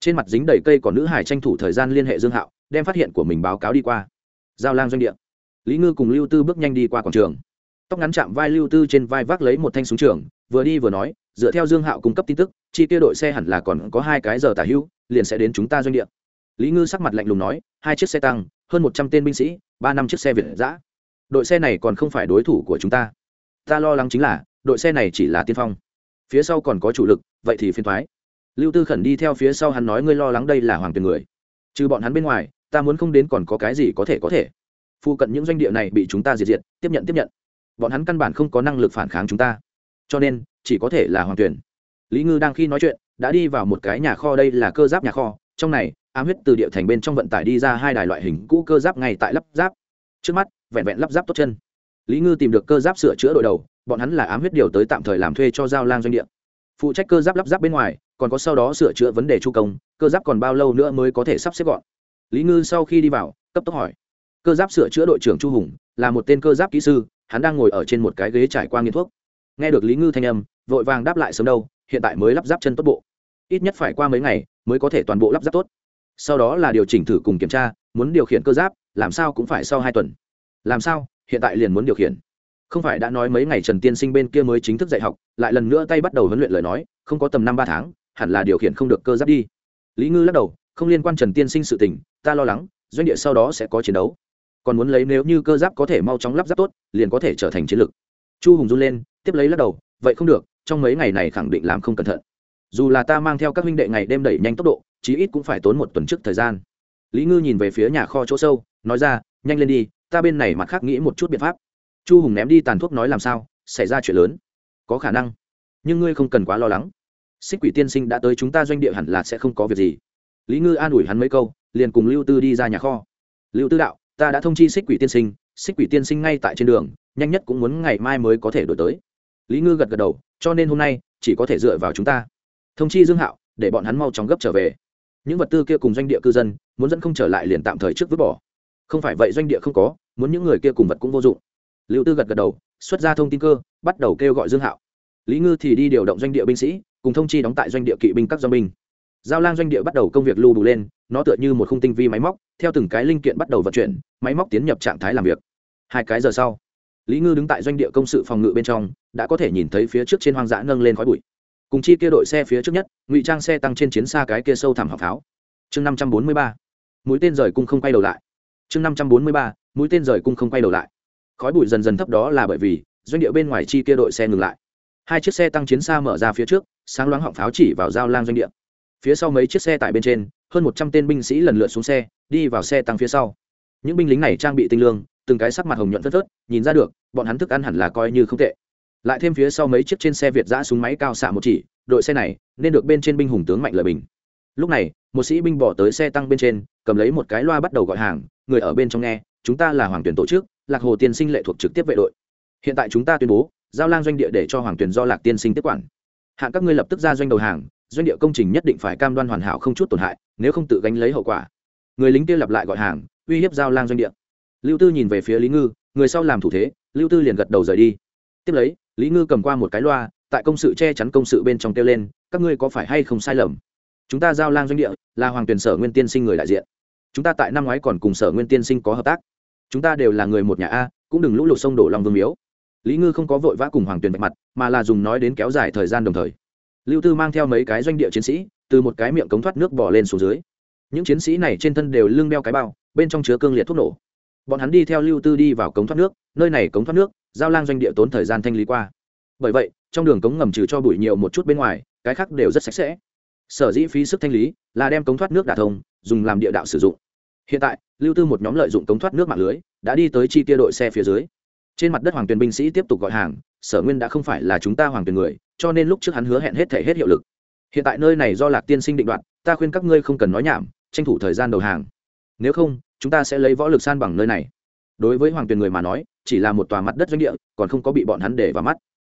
Trên mặt dính đầy cây còn nữ hải tranh thủ thời gian liên hệ dương hạo, đem phát hiện của mình báo cáo đi qua. Giao lang doanh địa. Lý ngư cùng lưu tư bước nhanh đi qua quảng trường. Tóc ngắn chạm vai lưu tư trên vai vác lấy một thanh súng trường, vừa đi vừa nói dựa theo dương hạo cung cấp tin tức, chi tiêu đội xe hẳn là còn có hai cái giờ tả hữu, liền sẽ đến chúng ta doanh địa. Lý ngư sắc mặt lạnh lùng nói, hai chiếc xe tăng, hơn một trăm tên binh sĩ, ba năm chiếc xe việt giã đội xe này còn không phải đối thủ của chúng ta. Ta lo lắng chính là, đội xe này chỉ là tiên phong. Phía sau còn có chủ lực, vậy thì phiền thoái. Lưu tư khẩn đi theo phía sau hắn nói, ngươi lo lắng đây là hoàng tiền người. Trừ bọn hắn bên ngoài, ta muốn không đến còn có cái gì có thể có thể. Phụ cận những doanh địa này bị chúng ta diệt diệt, tiếp nhận tiếp nhận. Bọn hắn căn bản không có năng lực phản kháng chúng ta cho nên, chỉ có thể là hoàng tuyển. Lý ngư đang khi nói chuyện, đã đi vào một cái nhà kho, đây là cơ giáp nhà kho. Trong này, ám huyết từ địa thành bên trong vận tải đi ra hai đài loại hình cũ cơ giáp ngay tại lắp giáp trước mắt, vẹn vẹn lắp giáp tốt chân. Lý ngư tìm được cơ giáp sửa chữa đội đầu, bọn hắn là ám huyết điều tới tạm thời làm thuê cho giao lang doanh địa. Phụ trách cơ giáp lắp giáp bên ngoài, còn có sau đó sửa chữa vấn đề chu công, cơ giáp còn bao lâu nữa mới có thể sắp xếp gọn? Lý ngư sau khi đi vào, cấp tốc hỏi. Cơ giáp sửa chữa đội trưởng chu hùng, là một tên cơ giáp kỹ sư, hắn đang ngồi ở trên một cái ghế trải qua nghiên thuốc nghe được lý ngư thanh âm, vội vàng đáp lại sớm đâu, hiện tại mới lắp ráp chân tốt bộ. Ít nhất phải qua mấy ngày, mới có thể toàn bộ lắp ráp tốt. Sau đó là điều chỉnh thử cùng kiểm tra, muốn điều khiển cơ giáp, làm sao cũng phải sau hai tuần. Làm sao? Hiện tại liền muốn điều khiển. Không phải đã nói mấy ngày trần tiên sinh bên kia mới chính thức dạy học, lại lần nữa tay bắt đầu huấn luyện lời nói, không có tầm năm ba tháng, hẳn là điều khiển không được cơ giáp đi. Lý ngư lắc đầu, không liên quan trần tiên sinh sự tình, ta lo lắng, doanh địa sau đó sẽ có chiến đấu. Còn muốn lấy nếu như cơ giáp có thể mau chóng lắp ráp tốt, liền có thể trở thành chiến lược. Chu hùng run lên tiếp lấy lắc đầu, vậy không được, trong mấy ngày này khẳng định làm không cẩn thận. Dù là ta mang theo các huynh đệ ngày đêm đẩy nhanh tốc độ, chí ít cũng phải tốn một tuần trước thời gian. Lý ngư nhìn về phía nhà kho chỗ sâu, nói ra, nhanh lên đi, ta bên này mặt khác nghĩ một chút biện pháp. Chu hùng ném đi tàn thuốc nói làm sao, xảy ra chuyện lớn. Có khả năng, nhưng ngươi không cần quá lo lắng. Xích quỷ tiên sinh đã tới chúng ta doanh địa hẳn là sẽ không có việc gì. Lý ngư an ủi hắn mấy câu, liền cùng lưu tư đi ra nhà kho. Lưu tư đạo, ta đã thông chi xích quỷ tiên sinh, xích quỷ tiên sinh ngay tại trên đường, nhanh nhất cũng muốn ngày mai mới có thể đổi tới lý ngư gật gật đầu, cho nên hôm nay chỉ có thể dựa vào chúng ta. Thông chi dương hạo, để bọn hắn mau chóng gấp trở về. Những vật tư kia cùng doanh địa cư dân, muốn dẫn không trở lại liền tạm thời trước vứt bỏ. Không phải vậy doanh địa không có, muốn những người kia cùng vật cũng vô dụng. Lưu tư gật gật đầu, xuất ra thông tin cơ, bắt đầu kêu gọi dương hạo. Lý ngư thì đi điều động doanh địa binh sĩ, cùng thông chi đóng tại doanh địa kỵ binh các do binh. Giao lang doanh địa bắt đầu công việc lưu đủ lên, nó tựa như một khung tinh vi máy móc, theo từng cái linh kiện bắt đầu vận chuyển, máy móc tiến nhập trạng thái làm việc. Hai cái giờ sau lý ngư đứng tại doanh địa công sự phòng ngự bên trong, đã có thể nhìn thấy phía trước trên hoang dã nâng lên khói bụi. Cùng chi kia đội xe phía trước nhất, ngụy trang xe tăng trên chiến xa cái kia sâu thẳm học pháo. Chương năm trăm bốn mươi ba, mũi tên rời cung không quay đầu lại. Chương năm trăm bốn mươi ba, mũi tên rời cung không quay đầu lại. Khói bụi dần dần thấp đó là bởi vì, doanh địa bên ngoài chi kia đội xe ngừng lại. Hai chiếc xe tăng chiến xa mở ra phía trước, sáng loáng họng pháo chỉ vào giao lang doanh địa. Phía sau mấy chiếc xe tại bên trên, hơn một trăm tên binh sĩ lần lượt xuống xe, đi vào xe tăng phía sau. Những binh lính này trang bị tinh lương từng cái sắc mặt hồng nhuận phất phớt, nhìn ra được, bọn hắn thức ăn hẳn là coi như không tệ. Lại thêm phía sau mấy chiếc trên xe việt giã súng máy cao xạ một chỉ, đội xe này nên được bên trên binh hùng tướng mạnh lời bình. Lúc này, một sĩ binh bỏ tới xe tăng bên trên, cầm lấy một cái loa bắt đầu gọi hàng, người ở bên trong nghe, chúng ta là hoàng tuyển tổ chức, lạc hồ tiên sinh lệ thuộc trực tiếp vệ đội. Hiện tại chúng ta tuyên bố, giao lang doanh địa để cho hoàng tuyển do lạc tiên sinh tiếp quản. Hạ các ngươi lập tức ra doanh đầu hàng, doanh địa công trình nhất định phải cam đoan hoàn hảo không chút tổn hại, nếu không tự gánh lấy hậu quả. Người lính kia lặp lại gọi hàng, uy hiếp giao lang doanh địa lưu tư nhìn về phía lý ngư, người sau làm thủ thế, lưu tư liền gật đầu rời đi. Tiếp lấy, lý ngư cầm qua một cái loa, tại công sự che chắn công sự bên trong kêu lên, các ngươi có phải hay không sai lầm? Chúng ta giao lang doanh địa, là hoàng tuyển sở nguyên tiên sinh người đại diện. Chúng ta tại năm ngoái còn cùng sở nguyên tiên sinh có hợp tác. Chúng ta đều là người một nhà a, cũng đừng lũ lụt sông đổ lòng vương miếu. Lý ngư không có vội vã cùng hoàng tuyền bạch mặt, mà là dùng nói đến kéo dài thời gian đồng thời. Lưu tư mang theo mấy cái doanh địa chiến sĩ, từ một cái miệng cống thoát nước bỏ lên xuống dưới. Những chiến sĩ này trên thân đều lưng đeo cái bao, bên trong chứa cương liệt thuốc nổ bọn hắn đi theo lưu tư đi vào cống thoát nước, nơi này cống thoát nước, giao lang doanh địa tốn thời gian thanh lý qua. Bởi vậy, trong đường cống ngầm trừ cho bụi nhiều một chút bên ngoài, cái khác đều rất sạch sẽ. Sở dĩ phí sức thanh lý là đem cống thoát nước đả thông, dùng làm địa đạo sử dụng. Hiện tại, lưu tư một nhóm lợi dụng cống thoát nước mạng lưới, đã đi tới chi tiêu đội xe phía dưới. Trên mặt đất hoàng tuyền binh sĩ tiếp tục gọi hàng, sở nguyên đã không phải là chúng ta hoàng tuyền người, cho nên lúc trước hắn hứa hẹn hết thể hết hiệu lực. Hiện tại nơi này do lạc tiên sinh định đoạt, ta khuyên các ngươi không cần nói nhảm, tranh thủ thời gian đầu hàng. Nếu không chúng ta sẽ lấy võ lực san bằng nơi này. Đối với hoàng tuyền người mà nói, chỉ là một tòa mặt đất doanh địa, còn không có bị bọn hắn để vào mắt.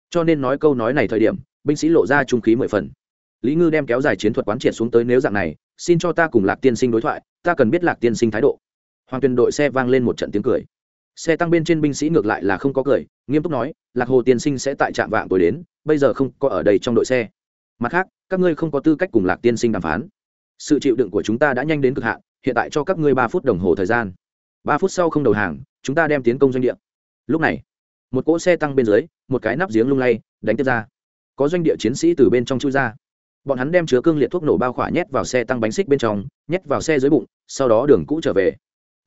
Cho nên nói câu nói này thời điểm, binh sĩ lộ ra trung khí mười phần. Lý ngư đem kéo dài chiến thuật quán triệt xuống tới nếu dạng này, xin cho ta cùng lạc tiên sinh đối thoại, ta cần biết lạc tiên sinh thái độ. Hoàng tuyền đội xe vang lên một trận tiếng cười. Xe tăng bên trên binh sĩ ngược lại là không có cười, nghiêm túc nói, lạc hồ tiên sinh sẽ tại trạm vạng tối đến, bây giờ không có ở đây trong đội xe. Mặt khác, các ngươi không có tư cách cùng lạc tiên sinh đàm phán. Sự chịu đựng của chúng ta đã nhanh đến cực hạn hiện tại cho các ngươi ba phút đồng hồ thời gian. Ba phút sau không đầu hàng, chúng ta đem tiến công doanh địa. Lúc này, một cỗ xe tăng bên dưới, một cái nắp giếng lung lay, đánh tiếp ra. Có doanh địa chiến sĩ từ bên trong chui ra. Bọn hắn đem chứa cương liệt thuốc nổ bao khỏa nhét vào xe tăng bánh xích bên trong, nhét vào xe dưới bụng, sau đó đường cũ trở về.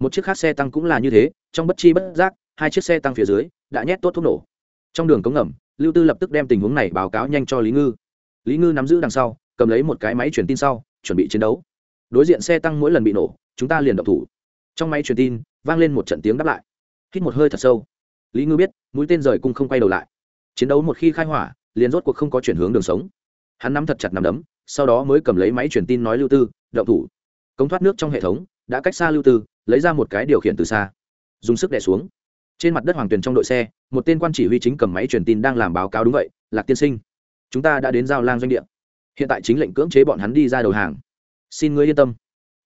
Một chiếc khác xe tăng cũng là như thế, trong bất chi bất giác, hai chiếc xe tăng phía dưới đã nhét tốt thuốc nổ. Trong đường cống ngầm, lưu tư lập tức đem tình huống này báo cáo nhanh cho lý ngư. Lý ngư nắm giữ đằng sau, cầm lấy một cái máy truyền tin sau, chuẩn bị chiến đấu đối diện xe tăng mỗi lần bị nổ, chúng ta liền động thủ. Trong máy truyền tin, vang lên một trận tiếng đáp lại. Hít một hơi thật sâu. Lý ngư biết, mũi tên rời cung không quay đầu lại. Chiến đấu một khi khai hỏa, liền rốt cuộc không có chuyển hướng đường sống. Hắn nắm thật chặt nắm đấm, sau đó mới cầm lấy máy truyền tin nói lưu tư, động thủ. Cống thoát nước trong hệ thống, đã cách xa lưu tư, lấy ra một cái điều khiển từ xa. Dùng sức đè xuống. Trên mặt đất hoàng tuyền trong đội xe, một tên quan chỉ huy chính cầm máy truyền tin đang làm báo cáo đúng vậy, lạc tiên sinh, chúng ta đã đến giao lang doanh địa. Hiện tại chính lệnh cưỡng chế bọn hắn đi ra đầu hàng xin ngươi yên tâm.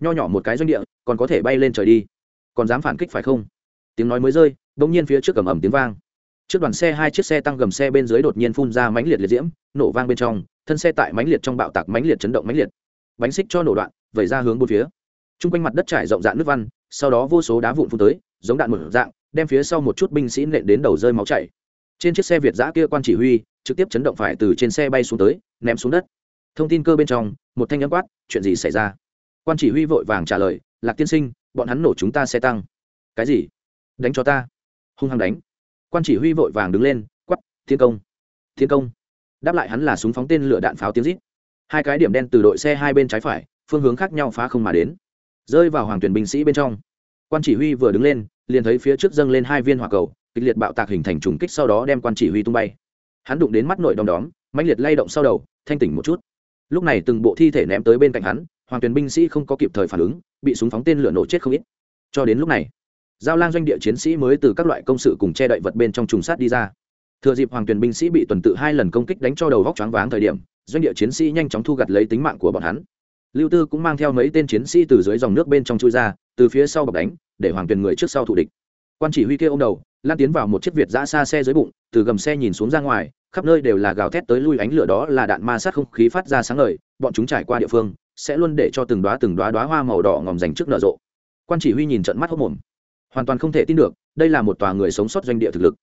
Nho nhỏ một cái doanh địa, còn có thể bay lên trời đi. Còn dám phản kích phải không? Tiếng nói mới rơi đ ỗ n g nhiên phía trước cầm ẩm tiếng vang. Trước đoàn xe hai chiếc xe tăng gầm xe bên dưới đột nhiên phun ra mánh liệt liệt diễm, nổ vang bên trong, thân xe tại mánh liệt trong bạo tạc mánh liệt chấn động mánh liệt. Bánh xích cho nổ đoạn, vẩy ra hướng bốn phía. T r u n g quanh mặt đất trải rộng dạn nước văn, sau đó vô số đá vụn phun tới, giống đạn mở dạng, đem phía sau một chút binh sĩ nện đến đầu rơi máu chảy. Trên chiếc xe việt giã kia quan chỉ huy, trực tiếp chấn động phải từ trên xe bay xuống tới, ném xuống đất thông tin cơ bên trong, một thanh âm quát, chuyện gì xảy ra? Quan chỉ huy vội vàng trả lời, lạc tiên sinh, bọn hắn nổ chúng ta xe tăng. Cái gì? Đánh cho ta? Hung hăng đánh. Quan chỉ huy vội vàng đứng lên quắp thiên công thiên công. Đáp lại hắn là súng phóng tên lửa đạn pháo tiếng rít. Hai cái điểm đen từ đội xe hai bên trái phải, phương hướng khác nhau phá không mà đến. Rơi vào hoàng tuyển binh sĩ bên trong. Quan chỉ huy vừa đứng lên, liền thấy phía trước dâng lên hai viên hỏa cầu, kịch liệt bạo tạc hình thành trùng kích sau đó đem quan chỉ huy tung bay. Hắn đụng đến mắt nội đom đóm, mãnh liệt lay động sau đầu, thanh tỉnh một chút lúc này từng bộ thi thể ném tới bên cạnh hắn, hoàng tuyền binh sĩ không có kịp thời phản ứng, bị súng phóng tên lửa nổ chết không ít. Cho đến lúc này, giao lang doanh địa chiến sĩ mới từ các loại công sự cùng che đậy vật bên trong trùng sát đi ra. Thừa dịp hoàng tuyền binh sĩ bị tuần tự hai lần công kích đánh cho đầu vóc choáng váng thời điểm, doanh địa chiến sĩ nhanh chóng thu gặt lấy tính mạng của bọn hắn. Lưu tư cũng mang theo mấy tên chiến sĩ từ dưới dòng nước bên trong chui ra, từ phía sau bọc đánh, để hoàng tuyền người trước sau thủ địch quan chỉ huy kia ô m đầu, lan tiến vào một chiếc việt giã xa xe dưới bụng, từ gầm xe nhìn xuống ra ngoài, khắp nơi đều là gào thét tới lui ánh lửa đó là đạn ma sát không khí phát ra sáng ngời, bọn chúng trải qua địa phương, sẽ luôn để cho từng đoá từng đoá đoá hoa màu đỏ ngòm dành trước nở rộ. Quan chỉ huy nhìn trận mắt hốc mồm. Hoàn toàn không thể tin được, đây là một tòa người sống sót doanh địa thực lực.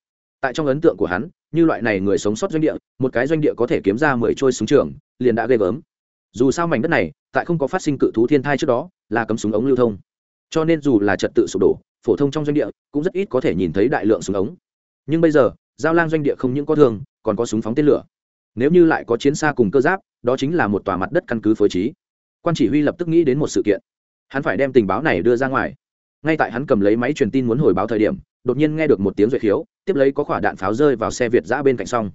Tại trong ấn tượng của hắn, như loại này người sống sót doanh địa, một cái doanh địa có thể kiếm ra mười trôi súng trường, liền đã ghê gớm. Dù sao mảnh đất này, tại không có phát sinh cự thú thiên thai trước đó, là cấm súng ống lưu thông. Cho nên dù là trật tự sụp đổ phổ thông trong doanh địa cũng rất ít có thể nhìn thấy đại lượng súng ống. Nhưng bây giờ, giao lang doanh địa không những có thường, còn có súng phóng tên lửa. Nếu như lại có chiến xa cùng cơ giáp, đó chính là một tòa mặt đất căn cứ phối trí. Quan chỉ huy lập tức nghĩ đến một sự kiện. Hắn phải đem tình báo này đưa ra ngoài. Ngay tại hắn cầm lấy máy truyền tin muốn hồi báo thời điểm, đột nhiên nghe được một tiếng duệ khiếu, tiếp lấy có quả đạn pháo rơi vào xe việt giã bên cạnh xong.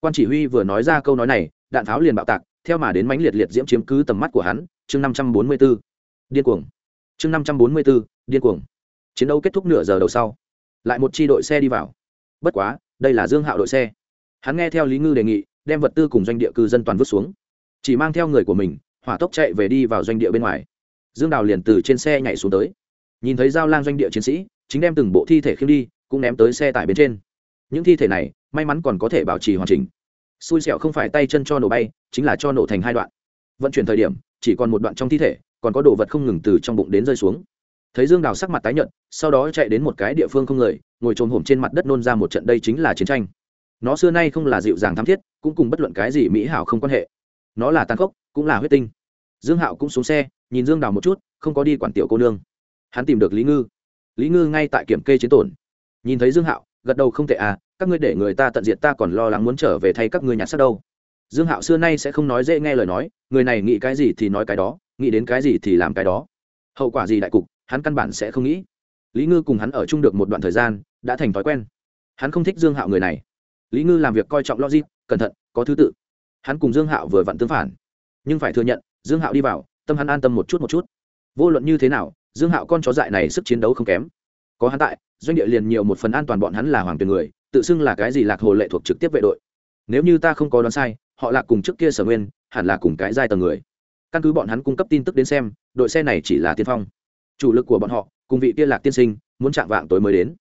Quan chỉ huy vừa nói ra câu nói này, đạn pháo liền bạo tạc, theo mà đến mánh liệt liệt diễm chiếm cứ tầm mắt của hắn, chương năm trăm bốn mươi b ố điên cuồng. Chương năm trăm bốn mươi b ố điên cuồng chiến đấu kết thúc nửa giờ đầu sau, lại một chi đội xe đi vào. Bất quá, đây là dương hạo đội xe. Hắn nghe theo lý ngư đề nghị, đem vật tư cùng doanh địa cư dân toàn vứt xuống. Chỉ mang theo người của mình, hỏa tốc chạy về đi vào doanh địa bên ngoài. Dương đào liền từ trên xe nhảy xuống tới. Nhìn thấy giao lang doanh địa chiến sĩ, chính đem từng bộ thi thể khiêng đi, cũng ném tới xe tải bên trên. Những thi thể này, may mắn còn có thể bảo trì hoàn chỉnh. Xui xẹo không phải tay chân cho nổ bay, chính là cho nổ thành hai đoạn. Vận chuyển thời điểm, chỉ còn một đoạn trong thi thể, còn có đồ vật không ngừng từ trong bụng đến rơi xuống thấy dương đào sắc mặt tái nhợt, sau đó chạy đến một cái địa phương không người, ngồi trồm hổm trên mặt đất nôn ra một trận, đây chính là chiến tranh. Nó xưa nay không là dịu dàng thắm thiết, cũng cùng bất luận cái gì mỹ hảo không quan hệ. Nó là tàn khốc, cũng là huyết tinh. Dương hạo cũng xuống xe, nhìn dương đào một chút, không có đi quản tiểu cô nương. Hắn tìm được lý ngư. Lý ngư ngay tại kiểm kê chiến tổn. Nhìn thấy dương hạo, gật đầu không tệ à các ngươi để người ta tận diện ta còn lo lắng muốn trở về thay các ngươi nhặt xác đâu. Dương hạo xưa nay sẽ không nói dễ nghe lời nói, người này nghĩ cái gì thì nói cái đó, nghĩ đến cái gì thì làm cái đó. Hậu quả gì đại cục hắn căn bản sẽ không nghĩ. Lý ngư cùng hắn ở chung được một đoạn thời gian, đã thành thói quen. Hắn không thích dương hạo người này. Lý ngư làm việc coi trọng logic, cẩn thận, có thứ tự. Hắn cùng dương hạo vừa vặn tương phản. Nhưng phải thừa nhận, dương hạo đi vào, tâm hắn an tâm một chút một chút. Vô luận như thế nào, dương hạo con chó dại này sức chiến đấu không kém. Có hắn tại, doanh địa liền nhiều một phần an toàn bọn hắn là hoàng tuyển người, tự xưng là cái gì lạc hồ lệ thuộc trực tiếp vệ đội. Nếu như ta không có đoán sai, họ lạc cùng trước kia sở nguyên, hẳn là cùng cái giai tầng người. Căn cứ bọn hắn cung cấp tin tức đến xem, đội xe này chỉ là tiên phong chủ lực của bọn họ, cùng vị kia lạc tiên sinh, muốn chạm vạng tối mới đến.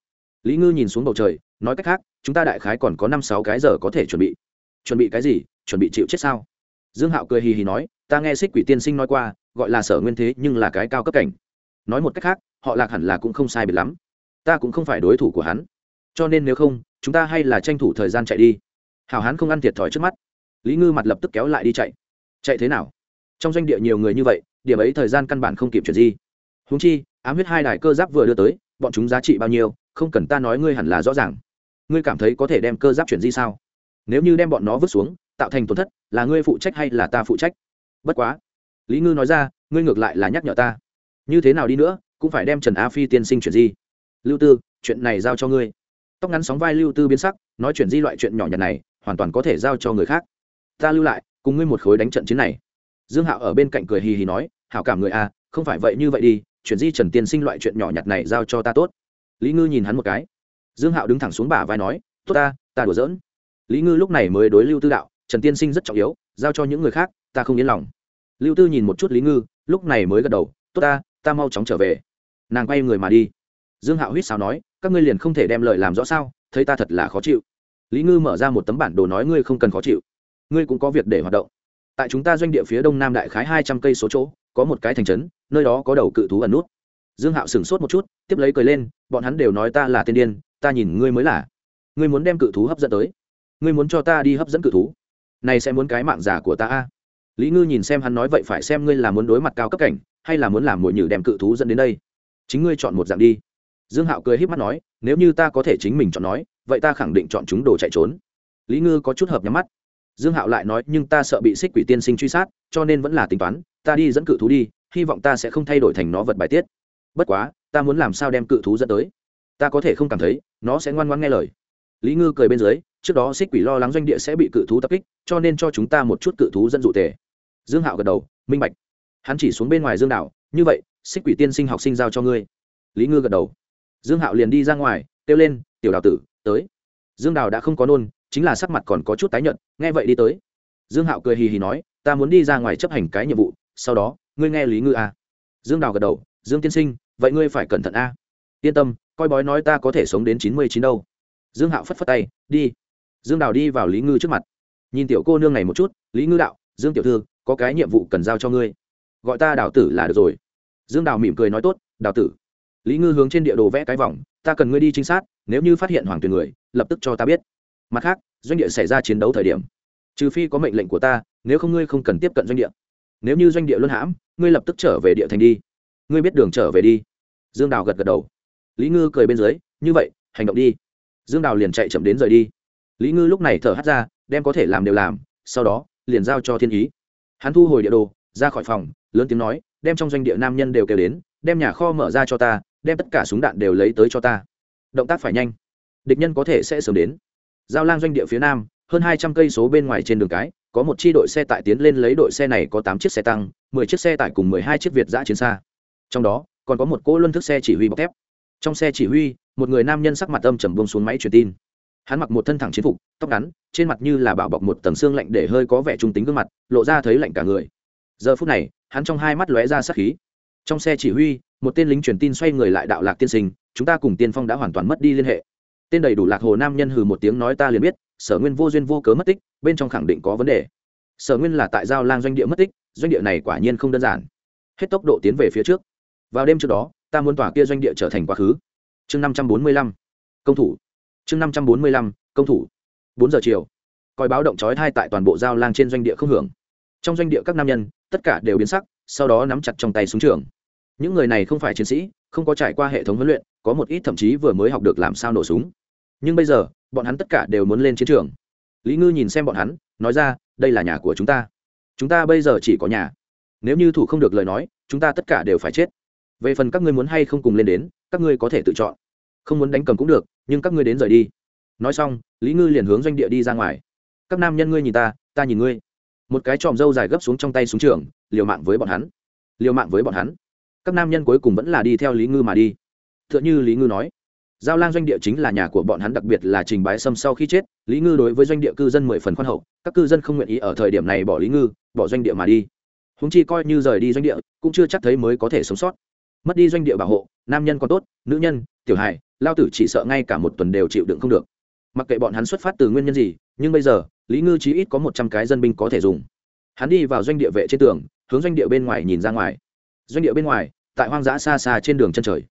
Lý ngư nhìn xuống bầu trời, nói cách khác, chúng ta đại khái còn có năm sáu cái giờ có thể chuẩn bị. Chuẩn bị cái gì? Chuẩn bị chịu chết sao? Dương hạo cười hì hì nói, ta nghe xích quỷ tiên sinh nói qua, gọi là sở nguyên thế nhưng là cái cao cấp cảnh. Nói một cách khác, họ lạc hẳn là cũng không sai biệt lắm. Ta cũng không phải đối thủ của hắn. Cho nên nếu không, chúng ta hay là tranh thủ thời gian chạy đi. Hảo hán không ăn thiệt thòi trước mắt. Lý ngư mặt lập tức kéo lại đi chạy. Chạy thế nào? Trong doanh địa nhiều người như vậy, điểm ấy thời gian căn bản không kịp chuyện gì húng chi, ám huyết hai đài cơ giáp vừa đưa tới, bọn chúng giá trị bao nhiêu, không cần ta nói ngươi hẳn là rõ ràng. Ngươi cảm thấy có thể đem cơ giáp chuyển di sao? Nếu như đem bọn nó vứt xuống, tạo thành tổn thất, là ngươi phụ trách hay là ta phụ trách? Bất quá, lý ngư nói ra, ngươi ngược lại là nhắc nhở ta. Như thế nào đi nữa, cũng phải đem trần a phi tiên sinh chuyển di. Lưu tư, chuyện này giao cho ngươi. Tóc ngắn sóng vai lưu tư biến sắc, nói chuyện di loại chuyện nhỏ nhặt này, hoàn toàn có thể giao cho người khác. Ta lưu lại, cùng ngươi một khối đánh trận chiến này. Dương hạo ở bên cạnh cười hì hì nói, hảo cảm người a, không phải vậy như vậy đi chuyển di trần tiên sinh loại chuyện nhỏ nhặt này giao cho ta tốt. Lý ngư nhìn hắn một cái. Dương hạo đứng thẳng xuống bả vai nói, tốt ta ta đùa giỡn. Lý ngư lúc này mới đối lưu tư đạo, trần tiên sinh rất trọng yếu, giao cho những người khác, ta không yên lòng. Lưu tư nhìn một chút lý ngư, lúc này mới gật đầu, tốt ta ta mau chóng trở về. Nàng quay người mà đi. Dương hạo huýt sao nói, các ngươi liền không thể đem lời làm rõ sao, thấy ta thật là khó chịu. Lý ngư mở ra một tấm bản đồ nói, ngươi không cần khó chịu, ngươi cũng có việc để hoạt động. Tại chúng ta doanh địa phía đông nam đại khái hai trăm cây số chỗ có một cái thành trấn, nơi đó có đầu cự thú ẩn nút. Dương hạo sửng sốt một chút, tiếp lấy cười lên, bọn hắn đều nói ta là tiên điên, ta nhìn ngươi mới là. Ngươi muốn đem cự thú hấp dẫn tới. Ngươi muốn cho ta đi hấp dẫn cự thú. Này sẽ muốn cái mạng giả của ta a. Lý ngư nhìn xem hắn nói vậy phải xem ngươi là muốn đối mặt cao cấp cảnh, hay là muốn làm mồi nhử đem cự thú dẫn đến đây. Chính ngươi chọn một dạng đi. Dương hạo cười h í p mắt nói, nếu như ta có thể chính mình chọn nói, vậy ta khẳng định chọn chúng đồ chạy trốn. Lý ngư có chút hợp nhắm mắt dương hạo lại nói, nhưng ta sợ bị xích quỷ tiên sinh truy sát, cho nên vẫn là tính toán, ta đi dẫn cự thú đi, hy vọng ta sẽ không thay đổi thành nó vật bài tiết. Bất quá, ta muốn làm sao đem cự thú dẫn tới? Ta có thể không cảm thấy, nó sẽ ngoan ngoan nghe lời. Lý ngư cười bên dưới, trước đó xích quỷ lo lắng doanh địa sẽ bị cự thú tập kích, cho nên cho chúng ta một chút cự thú dẫn dụ tề. Dương hạo gật đầu, minh bạch. Hắn chỉ xuống bên ngoài dương đảo như vậy, xích quỷ tiên sinh học sinh giao cho ngươi. Lý ngư gật đầu. Dương hạo liền đi ra ngoài, kêu lên, tiểu đào tử, tới. Dương đào đã không có nôn chính là sắc mặt còn có chút tái nhợt, nghe vậy đi tới. Dương hạo cười hì hì nói, ta muốn đi ra ngoài chấp hành cái nhiệm vụ, sau đó, ngươi nghe lý ngư a à. dương đào gật đầu, dương tiên sinh, vậy ngươi phải cẩn thận a yên tâm, coi bói nói ta có thể sống đến chín mươi chín đâu. Dương hạo phất phất tay, đi. Dương đào đi vào lý ngư trước mặt. Nhìn tiểu cô nương này một chút, lý ngư đạo, dương tiểu thư, có cái nhiệm vụ cần giao cho ngươi. Gọi ta đào tử là được rồi. Dương đào mỉm cười nói, tốt, đào tử. Lý ngư hướng trên địa đồ vẽ cái vòng, ta cần ngươi đi trinh sát, nếu như phát hiện hoàng tuyền người, lập tức cho ta biết mặt khác, doanh địa xảy ra chiến đấu thời điểm, trừ phi có mệnh lệnh của ta, nếu không ngươi không cần tiếp cận doanh địa. Nếu như doanh địa luân hãm, ngươi lập tức trở về địa thành đi. Ngươi biết đường trở về đi. Dương đào gật gật đầu. Lý ngư cười bên dưới, như vậy, hành động đi. Dương đào liền chạy chậm đến rời đi. Lý ngư lúc này thở hắt ra, đem có thể làm đều làm, sau đó, liền giao cho thiên ý. Hắn thu hồi địa đồ, ra khỏi phòng, lớn tiếng nói, đem trong doanh địa nam nhân đều kêu đến, đem nhà kho mở ra cho ta, đem tất cả súng đạn đều lấy tới cho ta. Động tác phải nhanh. Địch nhân có thể sẽ sớm đến giao lang doanh địa phía nam, hơn hai trăm cây số bên ngoài trên đường cái, có một chi đội xe tải tiến lên lấy đội xe này có tám chiếc xe tăng, mười chiếc xe tải cùng mười hai chiếc việt giã chiến xa. Trong đó, còn có một cỗ luân thức xe chỉ huy bọc thép. Trong xe chỉ huy, một người nam nhân sắc mặt âm trầm bông xuống máy truyền tin. Hắn mặc một thân thẳng chiến phục, tóc ngắn, trên mặt như là bảo bọc một tầng xương lạnh để hơi có vẻ trung tính gương mặt, lộ ra thấy lạnh cả người. Giờ phút này, hắn trong hai mắt lóe ra sắc khí. Trong xe chỉ huy, một tên lính truyền tin xoay người lại đạo lạc tiên sinh, chúng ta cùng tiên phong đã hoàn toàn mất đi liên hệ tên đầy đủ lạc hồ nam nhân hừ một tiếng nói ta liền biết, sở nguyên vô duyên vô cớ mất tích, bên trong khẳng định có vấn đề. Sở nguyên là tại giao lang doanh địa mất tích, doanh địa này quả nhiên không đơn giản. Hết tốc độ tiến về phía trước. Vào đêm trước đó, ta muốn tỏa kia doanh địa trở thành quá khứ. Chương năm trăm bốn mươi lăm, công thủ. Chương năm trăm bốn mươi lăm, công thủ. Bốn giờ chiều, coi báo động trói thai tại toàn bộ giao lang trên doanh địa không hưởng. Trong doanh địa các nam nhân, tất cả đều biến sắc, sau đó nắm chặt trong tay súng trường. Những người này không phải chiến sĩ, không có trải qua hệ thống huấn luyện, có một ít thậm chí vừa mới học được làm sao nổ súng nhưng bây giờ, bọn hắn tất cả đều muốn lên chiến trường. Lý ngư nhìn xem bọn hắn, nói ra, đây là nhà của chúng ta. Chúng ta bây giờ chỉ có nhà. Nếu như thủ không được lời nói, chúng ta tất cả đều phải chết. Về phần các ngươi muốn hay không cùng lên đến, các ngươi có thể tự chọn. Không muốn đánh cầm cũng được, nhưng các ngươi đến rời đi. Nói xong, lý ngư liền hướng doanh địa đi ra ngoài. Các nam nhân ngươi nhìn ta ta nhìn ngươi. Một cái tròm râu dài gấp xuống trong tay xuống trường, liều mạng với bọn hắn. Liều mạng với bọn hắn. Các nam nhân cuối cùng vẫn là đi theo lý ngư mà đi. T h ư ợ n h ư lý ngư nói giao lang doanh địa chính là nhà của bọn hắn, đặc biệt là trình bái sâm sau khi chết, lý ngư đối với doanh địa cư dân mười phần khoan hậu, các cư dân không nguyện ý ở thời điểm này bỏ lý ngư, bỏ doanh địa mà đi. Húng chi coi như rời đi doanh địa, cũng chưa chắc thấy mới có thể sống sót. Mất đi doanh địa bảo hộ, nam nhân còn tốt, nữ nhân, tiểu hài, lao tử chỉ sợ ngay cả một tuần đều chịu đựng không được. Mặc kệ bọn hắn xuất phát từ nguyên nhân gì, nhưng bây giờ, lý ngư chí ít có một trăm cái dân binh có thể dùng. Hắn đi vào doanh địa vệ trên tường, hướng doanh địa bên ngoài nhìn ra ngoài. Doanh địa bên ngoài, tại hoang dã xa xa trên đường chân trời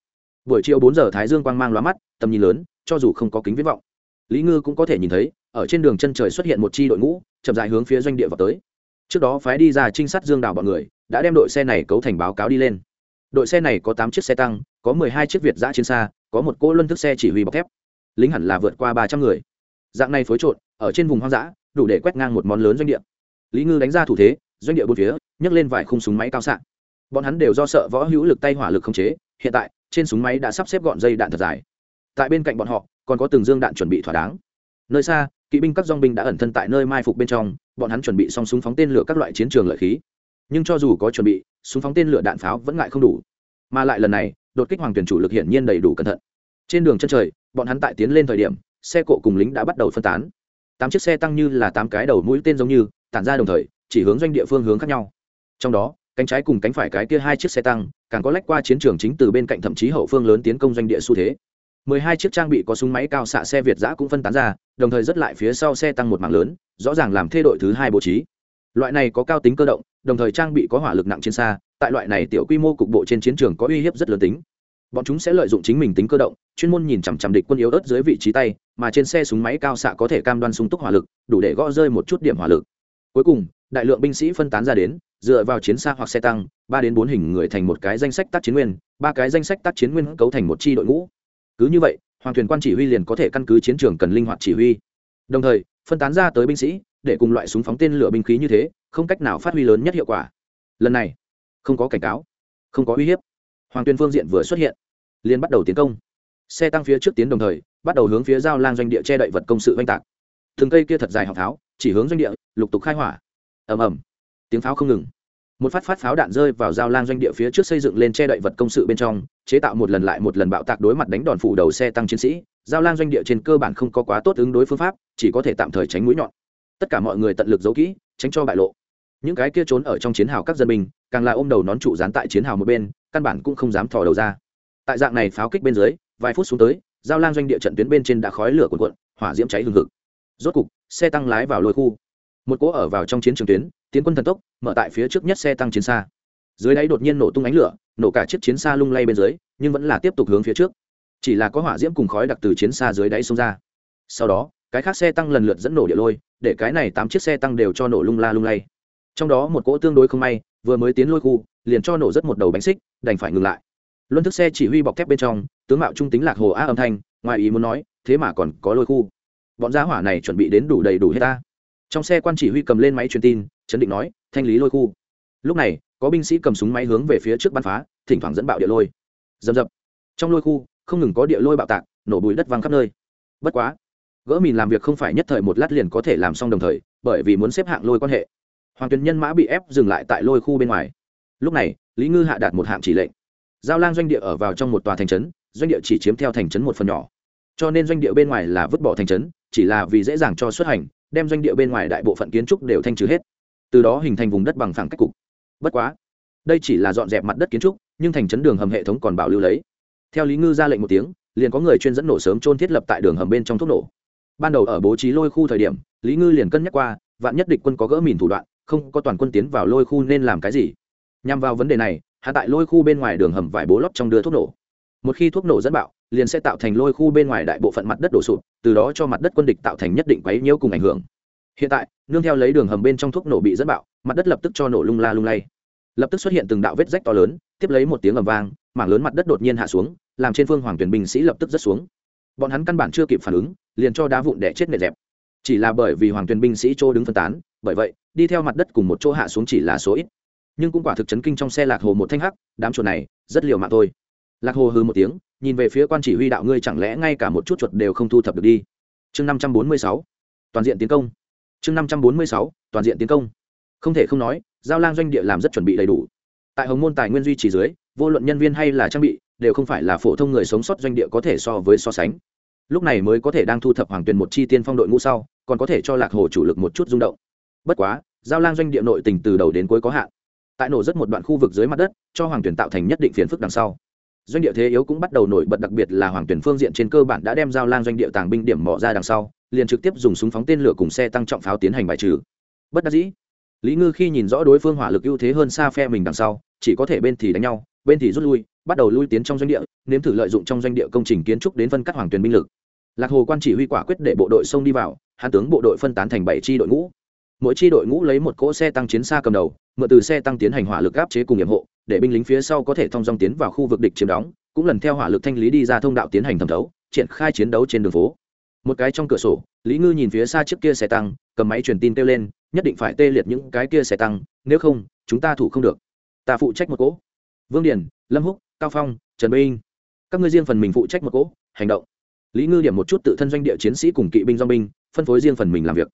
buổi chiều bốn giờ thái dương quang mang lóa mắt, tầm nhìn lớn, cho dù không có kính viết vọng. Lý ngư cũng có thể nhìn thấy, ở trên đường chân trời xuất hiện một chi đội ngũ, chậm dài hướng phía doanh địa vào tới. Trước đó phái đi ra trinh sát dương đảo bọn người, đã đem đội xe này cấu thành báo cáo đi lên. Đội xe này có tám chiếc xe tăng, có mười hai chiếc việt giã chiến xa, có một cỗ luân thức xe chỉ huy bọc thép. Lính hẳn là vượt qua ba trăm người. Dạng này phối trộn, ở trên vùng hoang dã, đủ để quét ngang một món lớn doanh địa. Lý ngư đánh ra thủ thế, doanh địa bốn phía, nhấc lên vài khung súng máy cao xạ bọn hắn đều do sợ võ hữu lực tay hỏa lực không chế, hiện tại trên súng máy đã sắp xếp gọn dây đạn thật dài. Tại bên cạnh bọn họ, còn có từng dương đạn chuẩn bị thỏa đáng. Nơi xa, kỵ binh các dong binh đã ẩn thân tại nơi mai phục bên trong, bọn hắn chuẩn bị xong súng phóng tên lửa các loại chiến trường lợi khí. Nhưng cho dù có chuẩn bị, súng phóng tên lửa đạn pháo vẫn ngại không đủ. Mà lại lần này, đột kích hoàng tuyển chủ lực hiển nhiên đầy đủ cẩn thận. Trên đường chân trời, bọn hắn tại tiến lên thời điểm, xe cộ cùng lính đã bắt đầu phân tán. Tám chiếc xe tăng như là tám cái đầu mũi tên giống như, tản ra đồng thời, chỉ hướng doanh địa phương hướng khác nhau. Trong đó cánh trái cùng cánh phải cái kia hai chiếc xe tăng, càng có lách qua chiến trường chính từ bên cạnh thậm chí hậu phương lớn tiến công doanh địa xu thế. Mười hai chiếc trang bị có súng máy cao xạ xe việt giã cũng phân tán ra, đồng thời rất lại phía sau xe tăng một mạng lớn, rõ ràng làm thê đội thứ hai bố trí. Loại này có cao tính cơ động, đồng thời trang bị có hỏa lực nặng trên xa, tại loại này tiểu quy mô cục bộ trên chiến trường có uy hiếp rất lớn tính. Bọn chúng sẽ lợi dụng chính mình tính cơ động, chuyên môn nhìn chằm chằm địch quân yếu ớt dưới vị trí tay, mà trên xe súng máy cao xạ có thể cam đoan súng túc hỏa lực, đủ để gõ rơi một chút điểm hỏa lực cuối cùng, đại lượng binh sĩ phân tán ra đến, dựa vào chiến xa hoặc xe tăng, ba đến bốn hình người thành một cái danh sách tác chiến nguyên, ba cái danh sách tác chiến nguyên cấu thành một chi đội ngũ. Cứ như vậy, hoàng thuyền quan chỉ huy liền có thể căn cứ chiến trường cần linh hoạt chỉ huy. Đồng thời, phân tán ra tới binh sĩ, để cùng loại súng phóng tên lửa binh khí như thế, không cách nào phát huy lớn nhất hiệu quả. Lần này, không có cảnh cáo, không có uy hiếp. Hoàng tuyên phương diện vừa xuất hiện, liền bắt đầu tiến công. Xe tăng phía trước tiến đồng thời, bắt đầu hướng phía giao lang doanh địa che đậy vật công sự oanh tạc. Thường cây kia thật dài học tháo chỉ hướng doanh địa, lục tục khai hỏa. Ầm ầm. Tiếng pháo không ngừng. Một phát phát pháo đạn rơi vào giao lang doanh địa phía trước xây dựng lên che đậy vật công sự bên trong, chế tạo một lần lại một lần bạo tạc đối mặt đánh đòn phủ đầu xe tăng chiến sĩ. Giao lang doanh địa trên cơ bản không có quá tốt ứng đối phương pháp, chỉ có thể tạm thời tránh mũi nhọn. Tất cả mọi người tận lực giấu kỹ, tránh cho bại lộ. Những cái kia trốn ở trong chiến hào các dân binh, càng là ôm đầu nón trụ dán tại chiến hào một bên, căn bản cũng không dám thò đầu ra. Tại dạng này pháo kích bên dưới, vài phút xuống tới, giao lang doanh địa trận tuyến bên trên đã khói lửa cuồn cuộn, hỏa diễm cháy hừng hực. Rốt cục xe tăng lái vào lôi khu. Một cỗ ở vào trong chiến trường tuyến, tiến quân thần tốc, mở tại phía trước nhất xe tăng chiến xa. Dưới đáy đột nhiên nổ tung ánh lửa, nổ cả chiếc chiến xa lung lay bên dưới, nhưng vẫn là tiếp tục hướng phía trước. Chỉ là có hỏa diễm cùng khói đặc từ chiến xa dưới đáy xông ra. Sau đó, cái khác xe tăng lần lượt dẫn nổ địa lôi, để cái này tám chiếc xe tăng đều cho nổ lung la lung lay. Trong đó một cỗ tương đối không may, vừa mới tiến lôi khu, liền cho nổ rất một đầu bánh xích, đành phải ngừng lại. Luân thức xe chỉ huy bọc thép bên trong, tướng mạo trung tính lạc hồ a âm thanh, ngoài ý muốn nói, thế mà còn có lôi khu bọn gia hỏa này chuẩn bị đến đủ đầy đủ hết ta. Trong xe quan chỉ huy cầm lên máy truyền tin, chấn định nói, thanh lý lôi khu. Lúc này, có binh sĩ cầm súng máy hướng về phía trước bắn phá, thỉnh thoảng dẫn bạo địa lôi. Dầm dập. Trong lôi khu, không ngừng có địa lôi bạo tạc, nổ bụi đất văng khắp nơi. Bất quá, gỡ mìn làm việc không phải nhất thời một lát liền có thể làm xong đồng thời, bởi vì muốn xếp hạng lôi quan hệ. Hoàng tuyền nhân mã bị ép dừng lại tại lôi khu bên ngoài. Lúc này, lý ngư hạ đạt một hạng chỉ lệnh. Giao lang doanh địa ở vào trong một tòa thành trấn, doanh địa chỉ chiếm theo thành trấn một phần nhỏ. Cho nên doanh địa bên ngoài là vứt bỏ thành trấn chỉ là vì dễ dàng cho xuất hành, đem doanh địa bên ngoài đại bộ phận kiến trúc đều thanh trừ hết. Từ đó hình thành vùng đất bằng phẳng cách cục. Bất quá, đây chỉ là dọn dẹp mặt đất kiến trúc, nhưng thành trấn đường hầm hệ thống còn bảo lưu lấy. Theo lý ngư ra lệnh một tiếng, liền có người chuyên dẫn nổ sớm trôn thiết lập tại đường hầm bên trong thuốc nổ. Ban đầu ở bố trí lôi khu thời điểm, lý ngư liền cân nhắc qua, vạn nhất địch quân có gỡ mìn thủ đoạn, không có toàn quân tiến vào lôi khu nên làm cái gì. Nhằm vào vấn đề này, hạ tại lôi khu bên ngoài đường hầm vải bố lót trong đưa thuốc nổ một khi thuốc nổ dẫn bạo, liền sẽ tạo thành lôi khu bên ngoài đại bộ phận mặt đất đổ sụp, từ đó cho mặt đất quân địch tạo thành nhất định quấy nhiễu cùng ảnh hưởng. Hiện tại, nương theo lấy đường hầm bên trong thuốc nổ bị dẫn bạo, mặt đất lập tức cho nổ lung la lung lay. Lập tức xuất hiện từng đạo vết rách to lớn, tiếp lấy một tiếng ầm vang, mảng lớn mặt đất đột nhiên hạ xuống, làm trên phương hoàng tuyển binh sĩ lập tức rất xuống. Bọn hắn căn bản chưa kịp phản ứng, liền cho đá vụn đẻ chết nệ dẹp. Chỉ là bởi vì hoàng tuyển binh sĩ chỗ đứng phân tán, bởi vậy, đi theo mặt đất cùng một chỗ hạ xuống chỉ là số ít. Nhưng cũng quả thực chấn kinh trong xe lạc hồ một thanh hắc, đám chuột này, rất liều mạng thôi lạc hồ hư một tiếng, nhìn về phía quan chỉ huy đạo ngươi chẳng lẽ ngay cả một chút chuột đều không thu thập được đi. Chương năm trăm bốn mươi sáu, toàn diện tiến công. Chương năm trăm bốn mươi sáu, toàn diện tiến công. Không thể không nói, giao lang doanh địa làm rất chuẩn bị đầy đủ. Tại hồng môn tài nguyên duy trì dưới, vô luận nhân viên hay là trang bị, đều không phải là phổ thông người sống sót doanh địa có thể so với so sánh. Lúc này mới có thể đang thu thập hoàng tuyền một chi tiên phong đội ngũ sau, còn có thể cho lạc hồ chủ lực một chút rung động. Bất quá, giao lang doanh địa nội tình từ đầu đến cuối có hạn. Tại nổ rất một đoạn khu vực dưới mặt đất, cho hoàng tuyển tạo thành nhất định phiền phức đằng sau doanh địa thế yếu cũng bắt đầu nổi bật, đặc biệt là hoàng tuyển phương diện trên cơ bản đã đem giao lang doanh địa tàng binh điểm mỏ ra đằng sau, liền trực tiếp dùng súng phóng tên lửa cùng xe tăng trọng pháo tiến hành bài trừ. Bất đắc dĩ, lý ngư khi nhìn rõ đối phương hỏa lực ưu thế hơn xa phe mình đằng sau, chỉ có thể bên thì đánh nhau, bên thì rút lui, bắt đầu lui tiến trong doanh địa, nếm thử lợi dụng trong doanh địa công trình kiến trúc đến phân cắt hoàng tuyển binh lực. Lạc hồ quan chỉ huy quả quyết để bộ đội xông đi vào hạ tướng bộ đội phân tán thành bảy chi đội ngũ. Mỗi chi đội ngũ lấy một cỗ xe tăng chiến xa cầm đầu, mượn từ xe tăng tiến hành hỏa lực áp chế cùng nhiệm hộ để binh lính phía sau có thể thông dong tiến vào khu vực địch chiếm đóng, cũng lần theo hỏa lực thanh lý đi ra thông đạo tiến hành thẩm thấu, triển khai chiến đấu trên đường phố. Một cái trong cửa sổ, lý ngư nhìn phía xa trước kia xe tăng, cầm máy truyền tin kêu lên, nhất định phải tê liệt những cái kia xe tăng, nếu không, chúng ta thủ không được. Ta phụ trách một cỗ. Vương điển lâm húc, cao phong, trần binh các ngươi riêng phần mình phụ trách một cỗ, hành động. Lý ngư điểm một chút tự thân doanh địa chiến sĩ cùng kỵ binh do binh, phân phối riêng phần mình làm việc.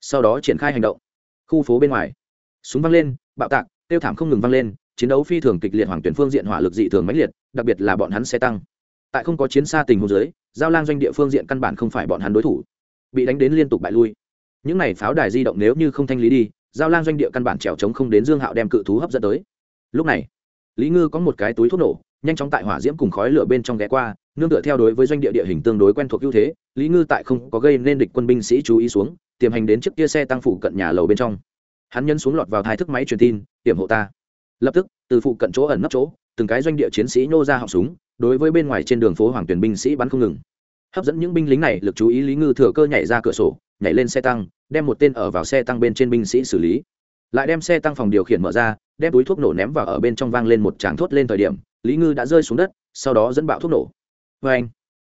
Sau đó triển khai hành động. Khu phố bên ngoài. Súng văng lên, bạo tạc, tiêu thảm không ngừng văng lên chiến đấu phi thường kịch liệt hoàng tuyển phương diện hỏa lực dị thường mãnh liệt, đặc biệt là bọn hắn xe tăng. Tại không có chiến xa tình huống dưới, giao lang doanh địa phương diện căn bản không phải bọn hắn đối thủ. Bị đánh đến liên tục bại lui. Những này pháo đài di động nếu như không thanh lý đi, giao lang doanh địa căn bản trèo trống không đến dương hạo đem cự thú hấp dẫn tới. Lúc này, lý ngư có một cái túi thuốc nổ, nhanh chóng tại hỏa diễm cùng khói lửa bên trong ghé qua, nương tựa theo đối với doanh địa địa hình tương đối quen thuộc ưu thế, lý ngư tại không có gây nên địch quân binh sĩ chú ý xuống, tiềm hành đến trước kia xe tăng phủ cận nhà lầu bên trong. Hắn nhân xuống lọt vào thái thức máy truyền tin tiềm hộ ta lập tức, từ phụ cận chỗ ẩn nấp chỗ, từng cái doanh địa chiến sĩ nhô ra họng súng, đối với bên ngoài trên đường phố hoàng tuyển binh sĩ bắn không ngừng. Hấp dẫn những binh lính này, lực chú ý lý ngư thừa cơ nhảy ra cửa sổ, nhảy lên xe tăng, đem một tên ở vào xe tăng bên trên binh sĩ xử lý. Lại đem xe tăng phòng điều khiển mở ra, đem túi thuốc nổ ném vào ở bên trong vang lên một tràng thốt lên thời điểm, lý ngư đã rơi xuống đất, sau đó dẫn bạo thuốc nổ. Vê anh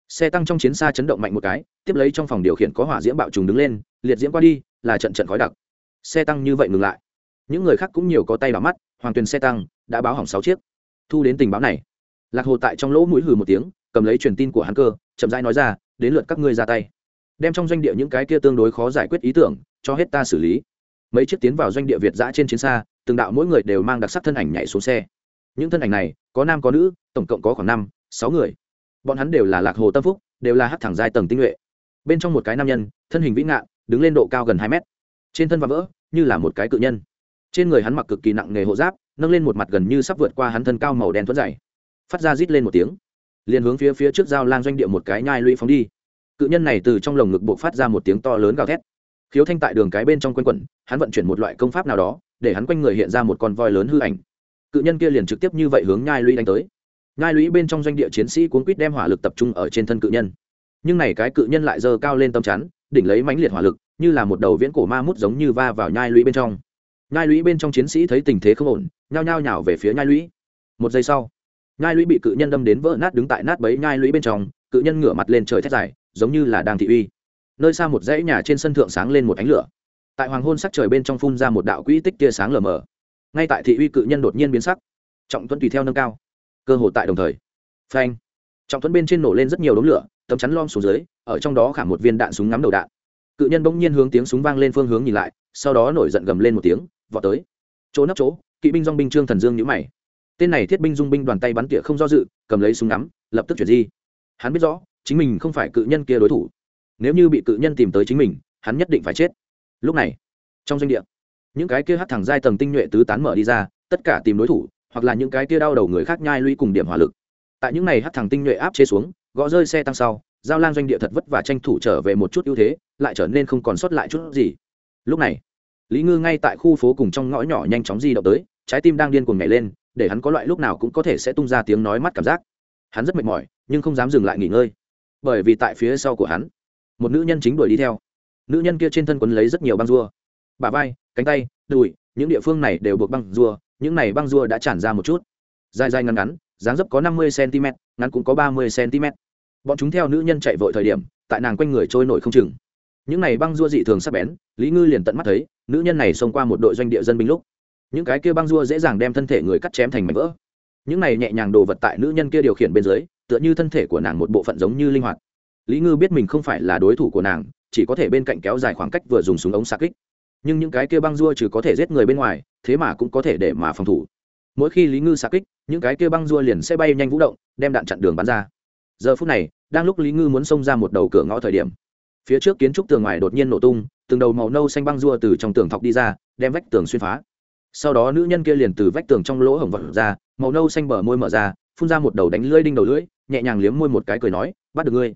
xe tăng trong chiến xa chấn động mạnh một cái, tiếp lấy trong phòng điều khiển có hỏa diễm bạo trùng đứng lên, liệt diễm qua đi, là trận trận khói đặc. Xe tăng như vậy ngừng lại. Những người khác cũng nhiều có tay vào mắt hoàng tuyền xe tăng đã báo hỏng sáu chiếc thu đến tình báo này lạc hồ tại trong lỗ mũi hừ một tiếng cầm lấy truyền tin của hắn cơ chậm rãi nói ra đến lượt các ngươi ra tay đem trong doanh địa những cái kia tương đối khó giải quyết ý tưởng cho hết ta xử lý mấy chiếc tiến vào doanh địa việt giã trên chiến xa từng đạo mỗi người đều mang đặc sắc thân ảnh nhảy xuống xe những thân ảnh này có nam có nữ tổng cộng có khoảng năm sáu người bọn hắn đều là lạc hồ tâm phúc đều là hát thẳng giai tầng tinh nhuệ bên trong một cái nam nhân thân hình vĩ ngạn đứng lên độ cao gần hai mét trên thân và vỡ như là một cái cự nhân trên người hắn mặc cực kỳ nặng nghề hộ giáp, nâng lên một mặt gần như sắp vượt qua hắn thân cao màu đen thuẫn dày. Phát ra rít lên một tiếng, liền hướng phía phía trước giao lang doanh địa một cái nhai lũy phóng đi. Cự nhân này từ trong lồng ngực buộc phát ra một tiếng to lớn gào thét. Khiếu thanh tại đường cái bên trong q u a n quẩn, hắn vận chuyển một loại công pháp nào đó, để hắn quanh người hiện ra một con voi lớn hư ảnh. Cự nhân kia liền trực tiếp như vậy hướng nhai lũy đánh tới. Nhai lũy bên trong doanh địa chiến sĩ cuốn quýt đem hỏa lực tập trung ở trên thân cự nhân. Nhưng này cái cự nhân lại dơ cao lên tâm chắn, đỉnh lấy mãnh liệt hỏa lực, như là một đầu viễn cổ ma mút giống như va vào nhai lũy bên trong nhai lũy bên trong chiến sĩ thấy tình thế không ổn, nhao nhao nhào về phía nhai lũy. Một giây sau, nhai lũy bị cự nhân đâm đến vỡ nát đứng tại nát bấy nhai lũy bên trong, cự nhân ngửa mặt lên trời thét dài, giống như là đang thị uy. Nơi xa một dãy nhà trên sân thượng sáng lên một ánh lửa. Tại hoàng hôn sắc trời bên trong phun ra một đạo quỹ tích tia sáng lờ mờ. Ngay tại thị uy cự nhân đột nhiên biến sắc, trọng tuấn tùy theo nâng cao, cơ hội tại đồng thời. Phanh! Trọng tuấn bên trên nổ lên rất nhiều đống lửa, tấm chắn lom xuống dưới, ở trong đó khả một viên đạn súng ngắm đầu đạn. Cự nhân bỗng nhiên hướng tiếng súng vang lên phương hướng nhìn lại, sau đó nổi giận gầm lên một tiếng vọt tới. Chỗ nấp chỗ, kỵ binh dong binh trương thần dương nhữ mày. Tên này thiết binh dung binh đoàn tay bắn tỉa không do dự, cầm lấy súng ngắm, lập tức chuyển di. Hắn biết rõ, chính mình không phải cự nhân kia đối thủ. Nếu như bị cự nhân tìm tới chính mình, hắn nhất định phải chết. Lúc này, trong doanh địa, những cái kia hắt thẳng giai tầng tinh nhuệ tứ tán mở đi ra, tất cả tìm đối thủ, hoặc là những cái kia đau đầu người khác nhai lũy cùng điểm hỏa lực. Tại những này hắt thẳng tinh nhuệ áp chế xuống, gõ rơi xe tăng sau, giao lan doanh địa thật vất và tranh thủ trở về một chút ưu thế, lại trở nên không còn sót lại chút gì. Lúc này lý ngư ngay tại khu phố cùng trong ngõ nhỏ nhanh chóng di động tới, trái tim đang điên cuồng nhảy lên, để hắn có loại lúc nào cũng có thể sẽ tung ra tiếng nói mắt cảm giác. Hắn rất mệt mỏi, nhưng không dám dừng lại nghỉ ngơi. Bởi vì tại phía sau của hắn, một nữ nhân chính đuổi đi theo. Nữ nhân kia trên thân quấn lấy rất nhiều băng rua. Bà vai, cánh tay, đùi, những địa phương này đều buộc băng rua, những này băng rua đã tràn ra một chút. Dài dài ngắn ngắn, dáng dấp có năm mươi cm ngắn cũng có ba mươi cm bọn chúng theo nữ nhân chạy vội thời điểm, tại nàng quanh người trôi nổi không chừng. Những này băng rua dị thường sắp bén, lý ngư liền tận mắt thấy nữ nhân này xông qua một đội doanh địa dân binh lúc, những cái kia băng rua dễ dàng đem thân thể người cắt chém thành mảnh vỡ. Những này nhẹ nhàng đồ vật tại nữ nhân kia điều khiển bên dưới, tựa như thân thể của nàng một bộ phận giống như linh hoạt. Lý ngư biết mình không phải là đối thủ của nàng, chỉ có thể bên cạnh kéo dài khoảng cách vừa dùng súng ống xa kích. Nhưng những cái kia băng rua trừ có thể giết người bên ngoài, thế mà cũng có thể để mà phòng thủ. Mỗi khi lý ngư xa kích, những cái kia băng rua liền sẽ bay nhanh vũ động, đem đạn chặn đường bắn ra. Giờ phút này, đang lúc lý ngư muốn xông ra một đầu cửa ngõ thời điểm, phía trước kiến trúc tường ngoài đột nhiên nổ tung từng đầu màu nâu xanh băng rua từ trong tường thọc đi ra, đem vách tường xuyên phá. Sau đó nữ nhân kia liền từ vách tường trong lỗ hổng vật ra, màu nâu xanh bờ môi mở ra, phun ra một đầu đánh lưỡi đinh đầu lưỡi, nhẹ nhàng liếm môi một cái cười nói, bắt được ngươi.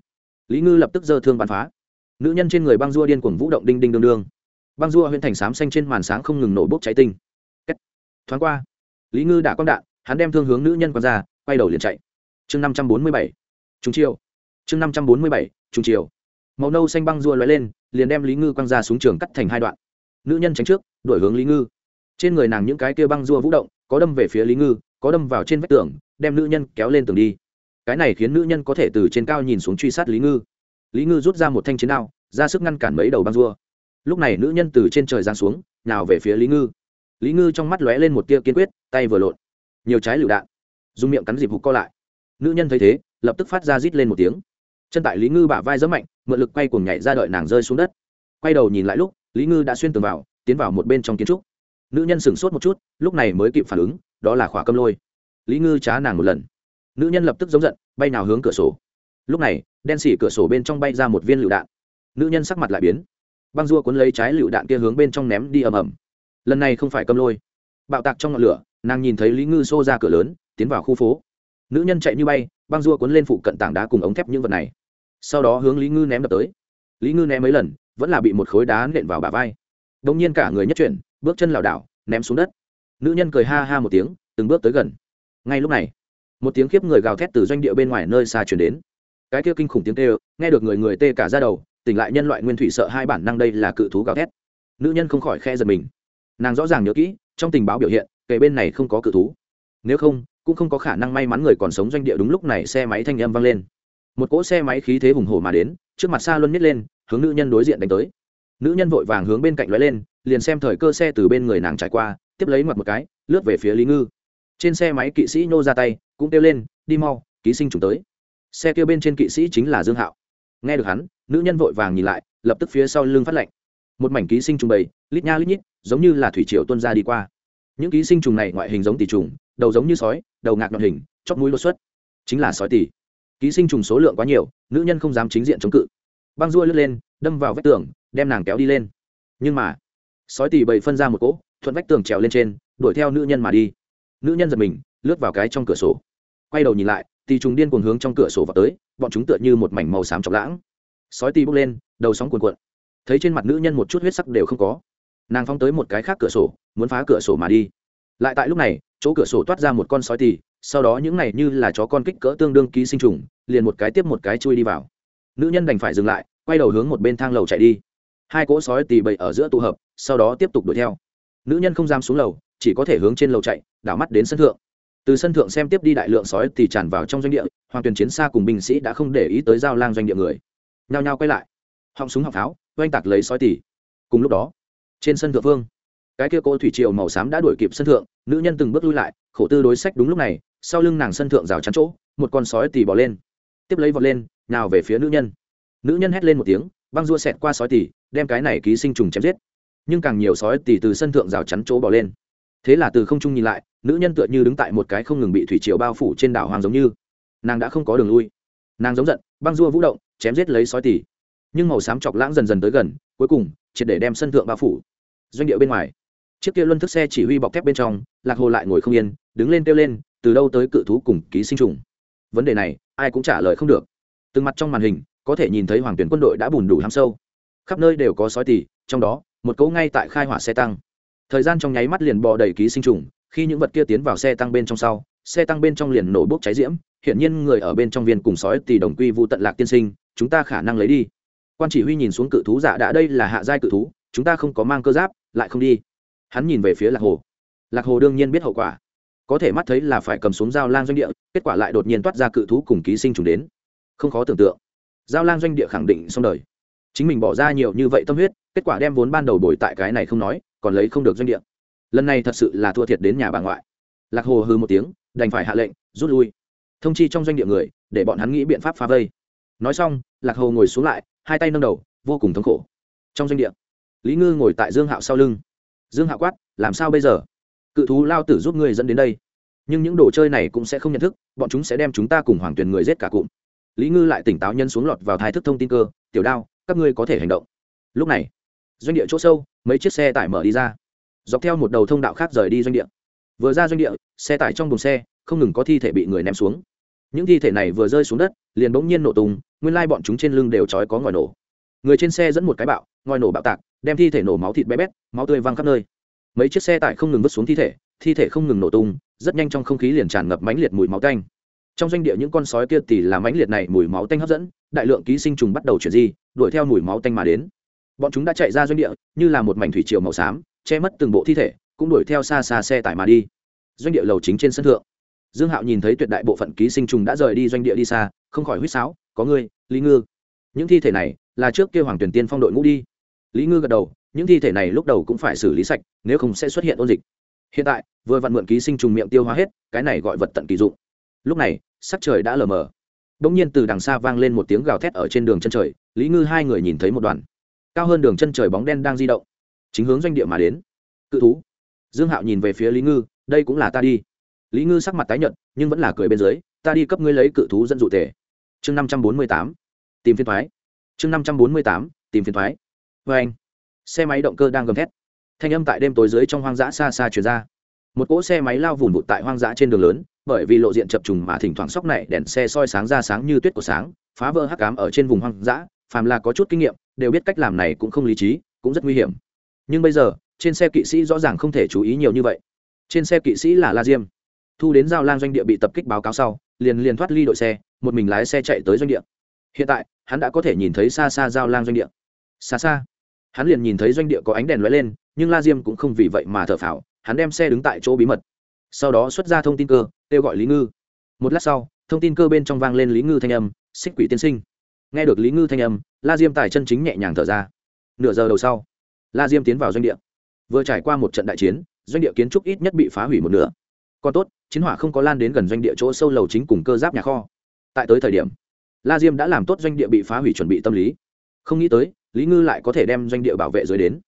Lý ngư lập tức giơ thương bắn phá. Nữ nhân trên người băng rua điên cuồng vũ động đinh đinh đương đương. Băng rua huyện thành xám xanh trên màn sáng không ngừng nổ bốc cháy tinh. Kết. thoáng qua, lý ngư đã quang đạn, hắn đem thương hướng nữ nhân quăng ra, quay đầu liền chạy. Chương năm trăm bốn mươi bảy. Trung chiều chương năm trăm bốn mươi bảy. Trung chiều màu nâu xanh băng rua lóe lên liền đem lý ngư quăng ra xuống trường cắt thành hai đoạn nữ nhân tránh trước đổi hướng lý ngư trên người nàng những cái kia băng rua vũ động có đâm về phía lý ngư có đâm vào trên vách tường đem nữ nhân kéo lên tường đi cái này khiến nữ nhân có thể từ trên cao nhìn xuống truy sát lý ngư lý ngư rút ra một thanh chiến đao ra sức ngăn cản mấy đầu băng rua lúc này nữ nhân từ trên trời giang xuống nào về phía lý ngư lý ngư trong mắt lóe lên một tia kiên quyết tay vừa lộn nhiều trái lựu đạn dùng miệng cắn dịp hụt co lại nữ nhân thấy thế lập tức phát ra rít lên một tiếng chân tại lý ngư bả vai rất mạnh, mượn lực quay cuồng nhảy ra đợi nàng rơi xuống đất. Quay đầu nhìn lại lúc, lý ngư đã xuyên tường vào, tiến vào một bên trong kiến trúc. Nữ nhân sửng sốt một chút, lúc này mới kịp phản ứng, đó là khỏa câm lôi. Lý ngư trá nàng một lần. Nữ nhân lập tức giống giận, bay nào hướng cửa sổ. Lúc này, đen xỉ cửa sổ bên trong bay ra một viên lựu đạn. Nữ nhân sắc mặt lại biến. Băng dua cuốn lấy trái lựu đạn kia hướng bên trong ném đi ầm ầm. Lần này không phải câm lôi. Bạo tạc trong ngọn lửa, nàng nhìn thấy lý ngư xô ra cửa lớn, tiến vào khu phố. Nữ nhân chạy như bay, băng dua cuốn lên phụ cận tảng đá cùng ống thép những vật này sau đó hướng lý ngư ném đập tới. Lý ngư ném mấy lần, vẫn là bị một khối đá nện vào bả vai. Đ ỗ n g nhiên cả người nhất chuyển, bước chân lảo đảo, ném xuống đất. Nữ nhân cười ha ha một tiếng, từng bước tới gần. Ngay lúc này, một tiếng khiếp người gào thét từ doanh địa bên ngoài nơi xa chuyển đến. Cái kia kinh khủng tiếng tê nghe được người người tê cả ra đầu, tỉnh lại nhân loại nguyên thủy sợ hai bản năng đây là cự thú gào thét. Nữ nhân không khỏi khe giật mình. Nàng rõ ràng nhớ kỹ, trong tình báo biểu hiện, kề bên này không có cự thú. Nếu không, cũng không có khả năng may mắn người còn sống doanh địa đúng lúc này xe máy thanh âm vang lên một cỗ xe máy khí thế hùng hổ mà đến, trước mặt xa luân nhét lên, hướng nữ nhân đối diện đánh tới. Nữ nhân vội vàng hướng bên cạnh lóe lên, liền xem thời cơ xe từ bên người nàng trải qua, tiếp lấy mặt một cái, lướt về phía lý ngư. Trên xe máy kỵ sĩ nhô ra tay, cũng kêu lên, đi mau, ký sinh trùng tới. Xe kêu bên trên kỵ sĩ chính là dương hạo. Nghe được hắn, nữ nhân vội vàng nhìn lại, lập tức phía sau lưng phát lạnh một mảnh ký sinh trùng bầy, lít nha lít nhít, giống như là thủy triều tuân ra đi qua. Những ký sinh trùng này ngoại hình giống tỷ trùng, đầu giống như sói, đầu ngạc nhọn hình, chóp mũi lột xuất. Chính là sói tỷ ký sinh trùng số lượng quá nhiều, nữ nhân không dám chính diện chống cự. Băng rua lướt lên, đâm vào vách tường, đem nàng kéo đi lên. Nhưng mà, sói tỉ bầy phân ra một cỗ, thuận vách tường trèo lên trên, đuổi theo nữ nhân mà đi. Nữ nhân giật mình, lướt vào cái trong cửa sổ. Quay đầu nhìn lại thì trùng điên cuồng hướng trong cửa sổ vào tới, bọn chúng tựa như một mảnh màu xám chọc lãng. Sói tì bốc lên, đầu sóng cuồn cuộn. Thấy trên mặt nữ nhân một chút huyết sắc đều không có. Nàng phóng tới một cái khác cửa sổ, muốn phá cửa sổ mà đi. Lại tại lúc này, chỗ cửa sổ toát ra một con sói tì sau đó những này như là chó con kích cỡ tương đương ký sinh trùng, liền một cái tiếp một cái chui đi vào. Nữ nhân đành phải dừng lại, quay đầu hướng một bên thang lầu chạy đi. Hai cỗ sói tỳ bậy ở giữa tụ hợp, sau đó tiếp tục đuổi theo. Nữ nhân không dám xuống lầu, chỉ có thể hướng trên lầu chạy, đảo mắt đến sân thượng. Từ sân thượng xem tiếp đi đại lượng sói tỳ tràn vào trong doanh địa, hoàng tuyền chiến xa cùng binh sĩ đã không để ý tới giao lang doanh địa người. Nhao nhao quay lại. Họng súng họng pháo, oanh tạc lấy sói tỳ cùng lúc đó, trên sân thượng vương, cái kia cô thủy triều màu xám đã đuổi kịp sân thượng, nữ nhân từng bước lui lại, khổ tư đối sách đúng lúc này sau lưng nàng sân thượng rào chắn chỗ, một con sói tỉ bỏ lên. Tiếp lấy vọt lên, nào về phía nữ nhân. Nữ nhân hét lên một tiếng, băng rua xẹt qua sói tỉ đem cái này ký sinh trùng chém giết. Nhưng càng nhiều sói tỉ từ sân thượng rào chắn chỗ bỏ lên. Thế là từ không trung nhìn lại, nữ nhân tựa như đứng tại một cái không ngừng bị thủy triều bao phủ trên đảo hoàng giống như. Nàng đã không có đường lui. Nàng giống giận, băng rua vũ động, chém giết lấy sói tỉ nhưng màu xám chọc lãng dần dần tới gần, cuối cùng, triệt để đem sân thượng bao phủ. Doanh địa bên ngoài, chiếc kia luân thức xe chỉ huy bọc thép bên trong, lạc hồ lại ngồi không yên, đứng lên kêu lên từ đâu tới cự thú cùng ký sinh trùng? Vấn đề này, ai cũng trả lời không được. Từng mặt trong màn hình, có thể nhìn thấy hoàng tuyển quân đội đã bùn đủ hám sâu. Khắp nơi đều có sói tỉ trong đó, một cấu ngay tại khai hỏa xe tăng. Thời gian trong nháy mắt liền bò đầy ký sinh trùng, khi những vật kia tiến vào xe tăng bên trong sau, xe tăng bên trong liền nổ bốc cháy diễm hiện nhiên người ở bên trong viên cùng sói tỉ đồng quy vụ tận lạc tiên sinh, chúng ta khả năng lấy đi. Quan chỉ huy nhìn xuống cự thú giả đã đây là hạ giai cự thú, chúng ta không có mang cơ giáp, lại không đi. Hắn nhìn về phía lạc hồ. Lạc hồ đương nhiên biết hậu quả có thể mắt thấy là phải cầm xuống giao lang doanh địa, kết quả lại đột nhiên toát ra cự thú cùng ký sinh trùng đến. Không khó tưởng tượng. Giao lang doanh địa khẳng định xong đời. Chính mình bỏ ra nhiều như vậy tâm huyết, kết quả đem vốn ban đầu bồi tại cái này không nói, còn lấy không được doanh địa. Lần này thật sự là thua thiệt đến nhà bà ngoại. Lạc hồ hư một tiếng, đành phải hạ lệnh, rút lui. Thông chi trong doanh địa người, để bọn hắn nghĩ biện pháp phá vây. Nói xong, lạc hồ ngồi xuống lại, hai tay nâng đầu, vô cùng thống khổ. Trong doanh địa, lý ngư ngồi tại dương hạo sau lưng. Dương hạo quát, làm sao bây giờ? Cự thú lao tử giúp ngươi dẫn đến đây. Nhưng những đồ chơi này cũng sẽ không nhận thức, bọn chúng sẽ đem chúng ta cùng hoàng tuyển người giết cả cụm. Lý ngư lại tỉnh táo nhân xuống lọt vào thái thức thông tin cơ, tiểu đao, các ngươi có thể hành động. Lúc này, doanh địa chỗ sâu, mấy chiếc xe tải mở đi ra. Dọc theo một đầu thông đạo khác rời đi doanh địa. Vừa ra doanh địa, xe tải trong buồng xe, không ngừng có thi thể bị người ném xuống. Những thi thể này vừa rơi xuống đất, liền bỗng nhiên nổ tung, nguyên lai bọn chúng trên lưng đều trói có ngòi nổ. Người trên xe dẫn một cái bạo, ngòi nổ bạo tạc, đem thi thể nổ máu thịt bé bét, máu tươi văng khắp nơi mấy chiếc xe tải không ngừng vứt xuống thi thể thi thể không ngừng nổ tung, rất nhanh trong không khí liền tràn ngập mãnh liệt mùi máu tanh. Trong doanh địa những con sói kia tỉ là mãnh liệt này mùi máu tanh hấp dẫn, đại lượng ký sinh trùng bắt đầu chuyển di, đuổi theo mùi máu tanh mà đến. Bọn chúng đã chạy ra doanh địa, như là một mảnh thủy triều màu xám, che mất từng bộ thi thể, cũng đuổi theo xa xa xe tải mà đi. Doanh địa lầu chính trên sân thượng. Dương hạo nhìn thấy tuyệt đại bộ phận ký sinh trùng đã rời đi doanh địa đi xa, không khỏi huýt sáo, có ngươi, lý ngư. Những thi thể này là trước kêu hoàng tuyển tiên phong đội ngũ đi. Lý ngư gật đầu những thi thể này lúc đầu cũng phải xử lý sạch, nếu không sẽ xuất hiện ôn dịch. Hiện tại, vừa vặn mượn ký sinh trùng miệng tiêu hóa hết, cái này gọi vật tận kỳ dụng. Lúc này, sắc trời đã lờ mờ. Đ ỗ n g nhiên từ đằng xa vang lên một tiếng gào thét ở trên đường chân trời, lý ngư hai người nhìn thấy một đoàn. Cao hơn đường chân trời bóng đen đang di động. Chính hướng doanh địa mà đến. Cự thú. Dương hạo nhìn về phía lý ngư, đây cũng là ta đi. Lý ngư sắc mặt tái nhợt, nhưng vẫn là cười bên dưới, ta đi cấp ngươi lấy cự thú dẫn dụ tề. Chương năm trăm bốn mươi tám, tìm phiên thoái. Chương năm trăm bốn mươi tám, tìm phiên thoái. Vê anh xe máy động cơ đang gầm thét. Thanh âm tại đêm tối dưới trong hoang dã xa xa chuyển ra. Một cỗ xe máy lao vùn vụt tại hoang dã trên đường lớn, bởi vì lộ diện chập trùng mà thỉnh thoảng sóc này đèn xe soi sáng ra sáng như tuyết của sáng, phá vỡ hắc cám ở trên vùng hoang dã, phàm là có chút kinh nghiệm, đều biết cách làm này cũng không lý trí, cũng rất nguy hiểm. Nhưng bây giờ, trên xe kỵ sĩ rõ ràng không thể chú ý nhiều như vậy. Trên xe kỵ sĩ là la diêm. Thu đến giao lang doanh địa bị tập kích báo cáo sau, liền liền thoát ly đội xe, một mình lái xe chạy tới doanh địa. Hiện tại, hắn đã có thể nhìn thấy xa xa giao lang doanh địa. Xa xa hắn liền nhìn thấy doanh địa có ánh đèn lóe lên, nhưng la diêm cũng không vì vậy mà thở phào, hắn đem xe đứng tại chỗ bí mật. Sau đó xuất ra thông tin cơ, kêu gọi lý ngư. Một lát sau, thông tin cơ bên trong vang lên lý ngư thanh âm, xích quỷ tiên sinh. Nghe được lý ngư thanh âm, la diêm tài chân chính nhẹ nhàng thở ra. Nửa giờ đầu sau, la diêm tiến vào doanh địa. Vừa trải qua một trận đại chiến, doanh địa kiến trúc ít nhất bị phá hủy một nửa. Còn tốt, chiến hỏa không có lan đến gần doanh địa chỗ sâu lầu chính cùng cơ giáp nhà kho. Tại tới thời điểm, la diêm đã làm tốt doanh địa bị phá hủy chuẩn bị tâm lý không nghĩ tới, lý ngư lại có thể đem doanh địa bảo vệ dưới đến.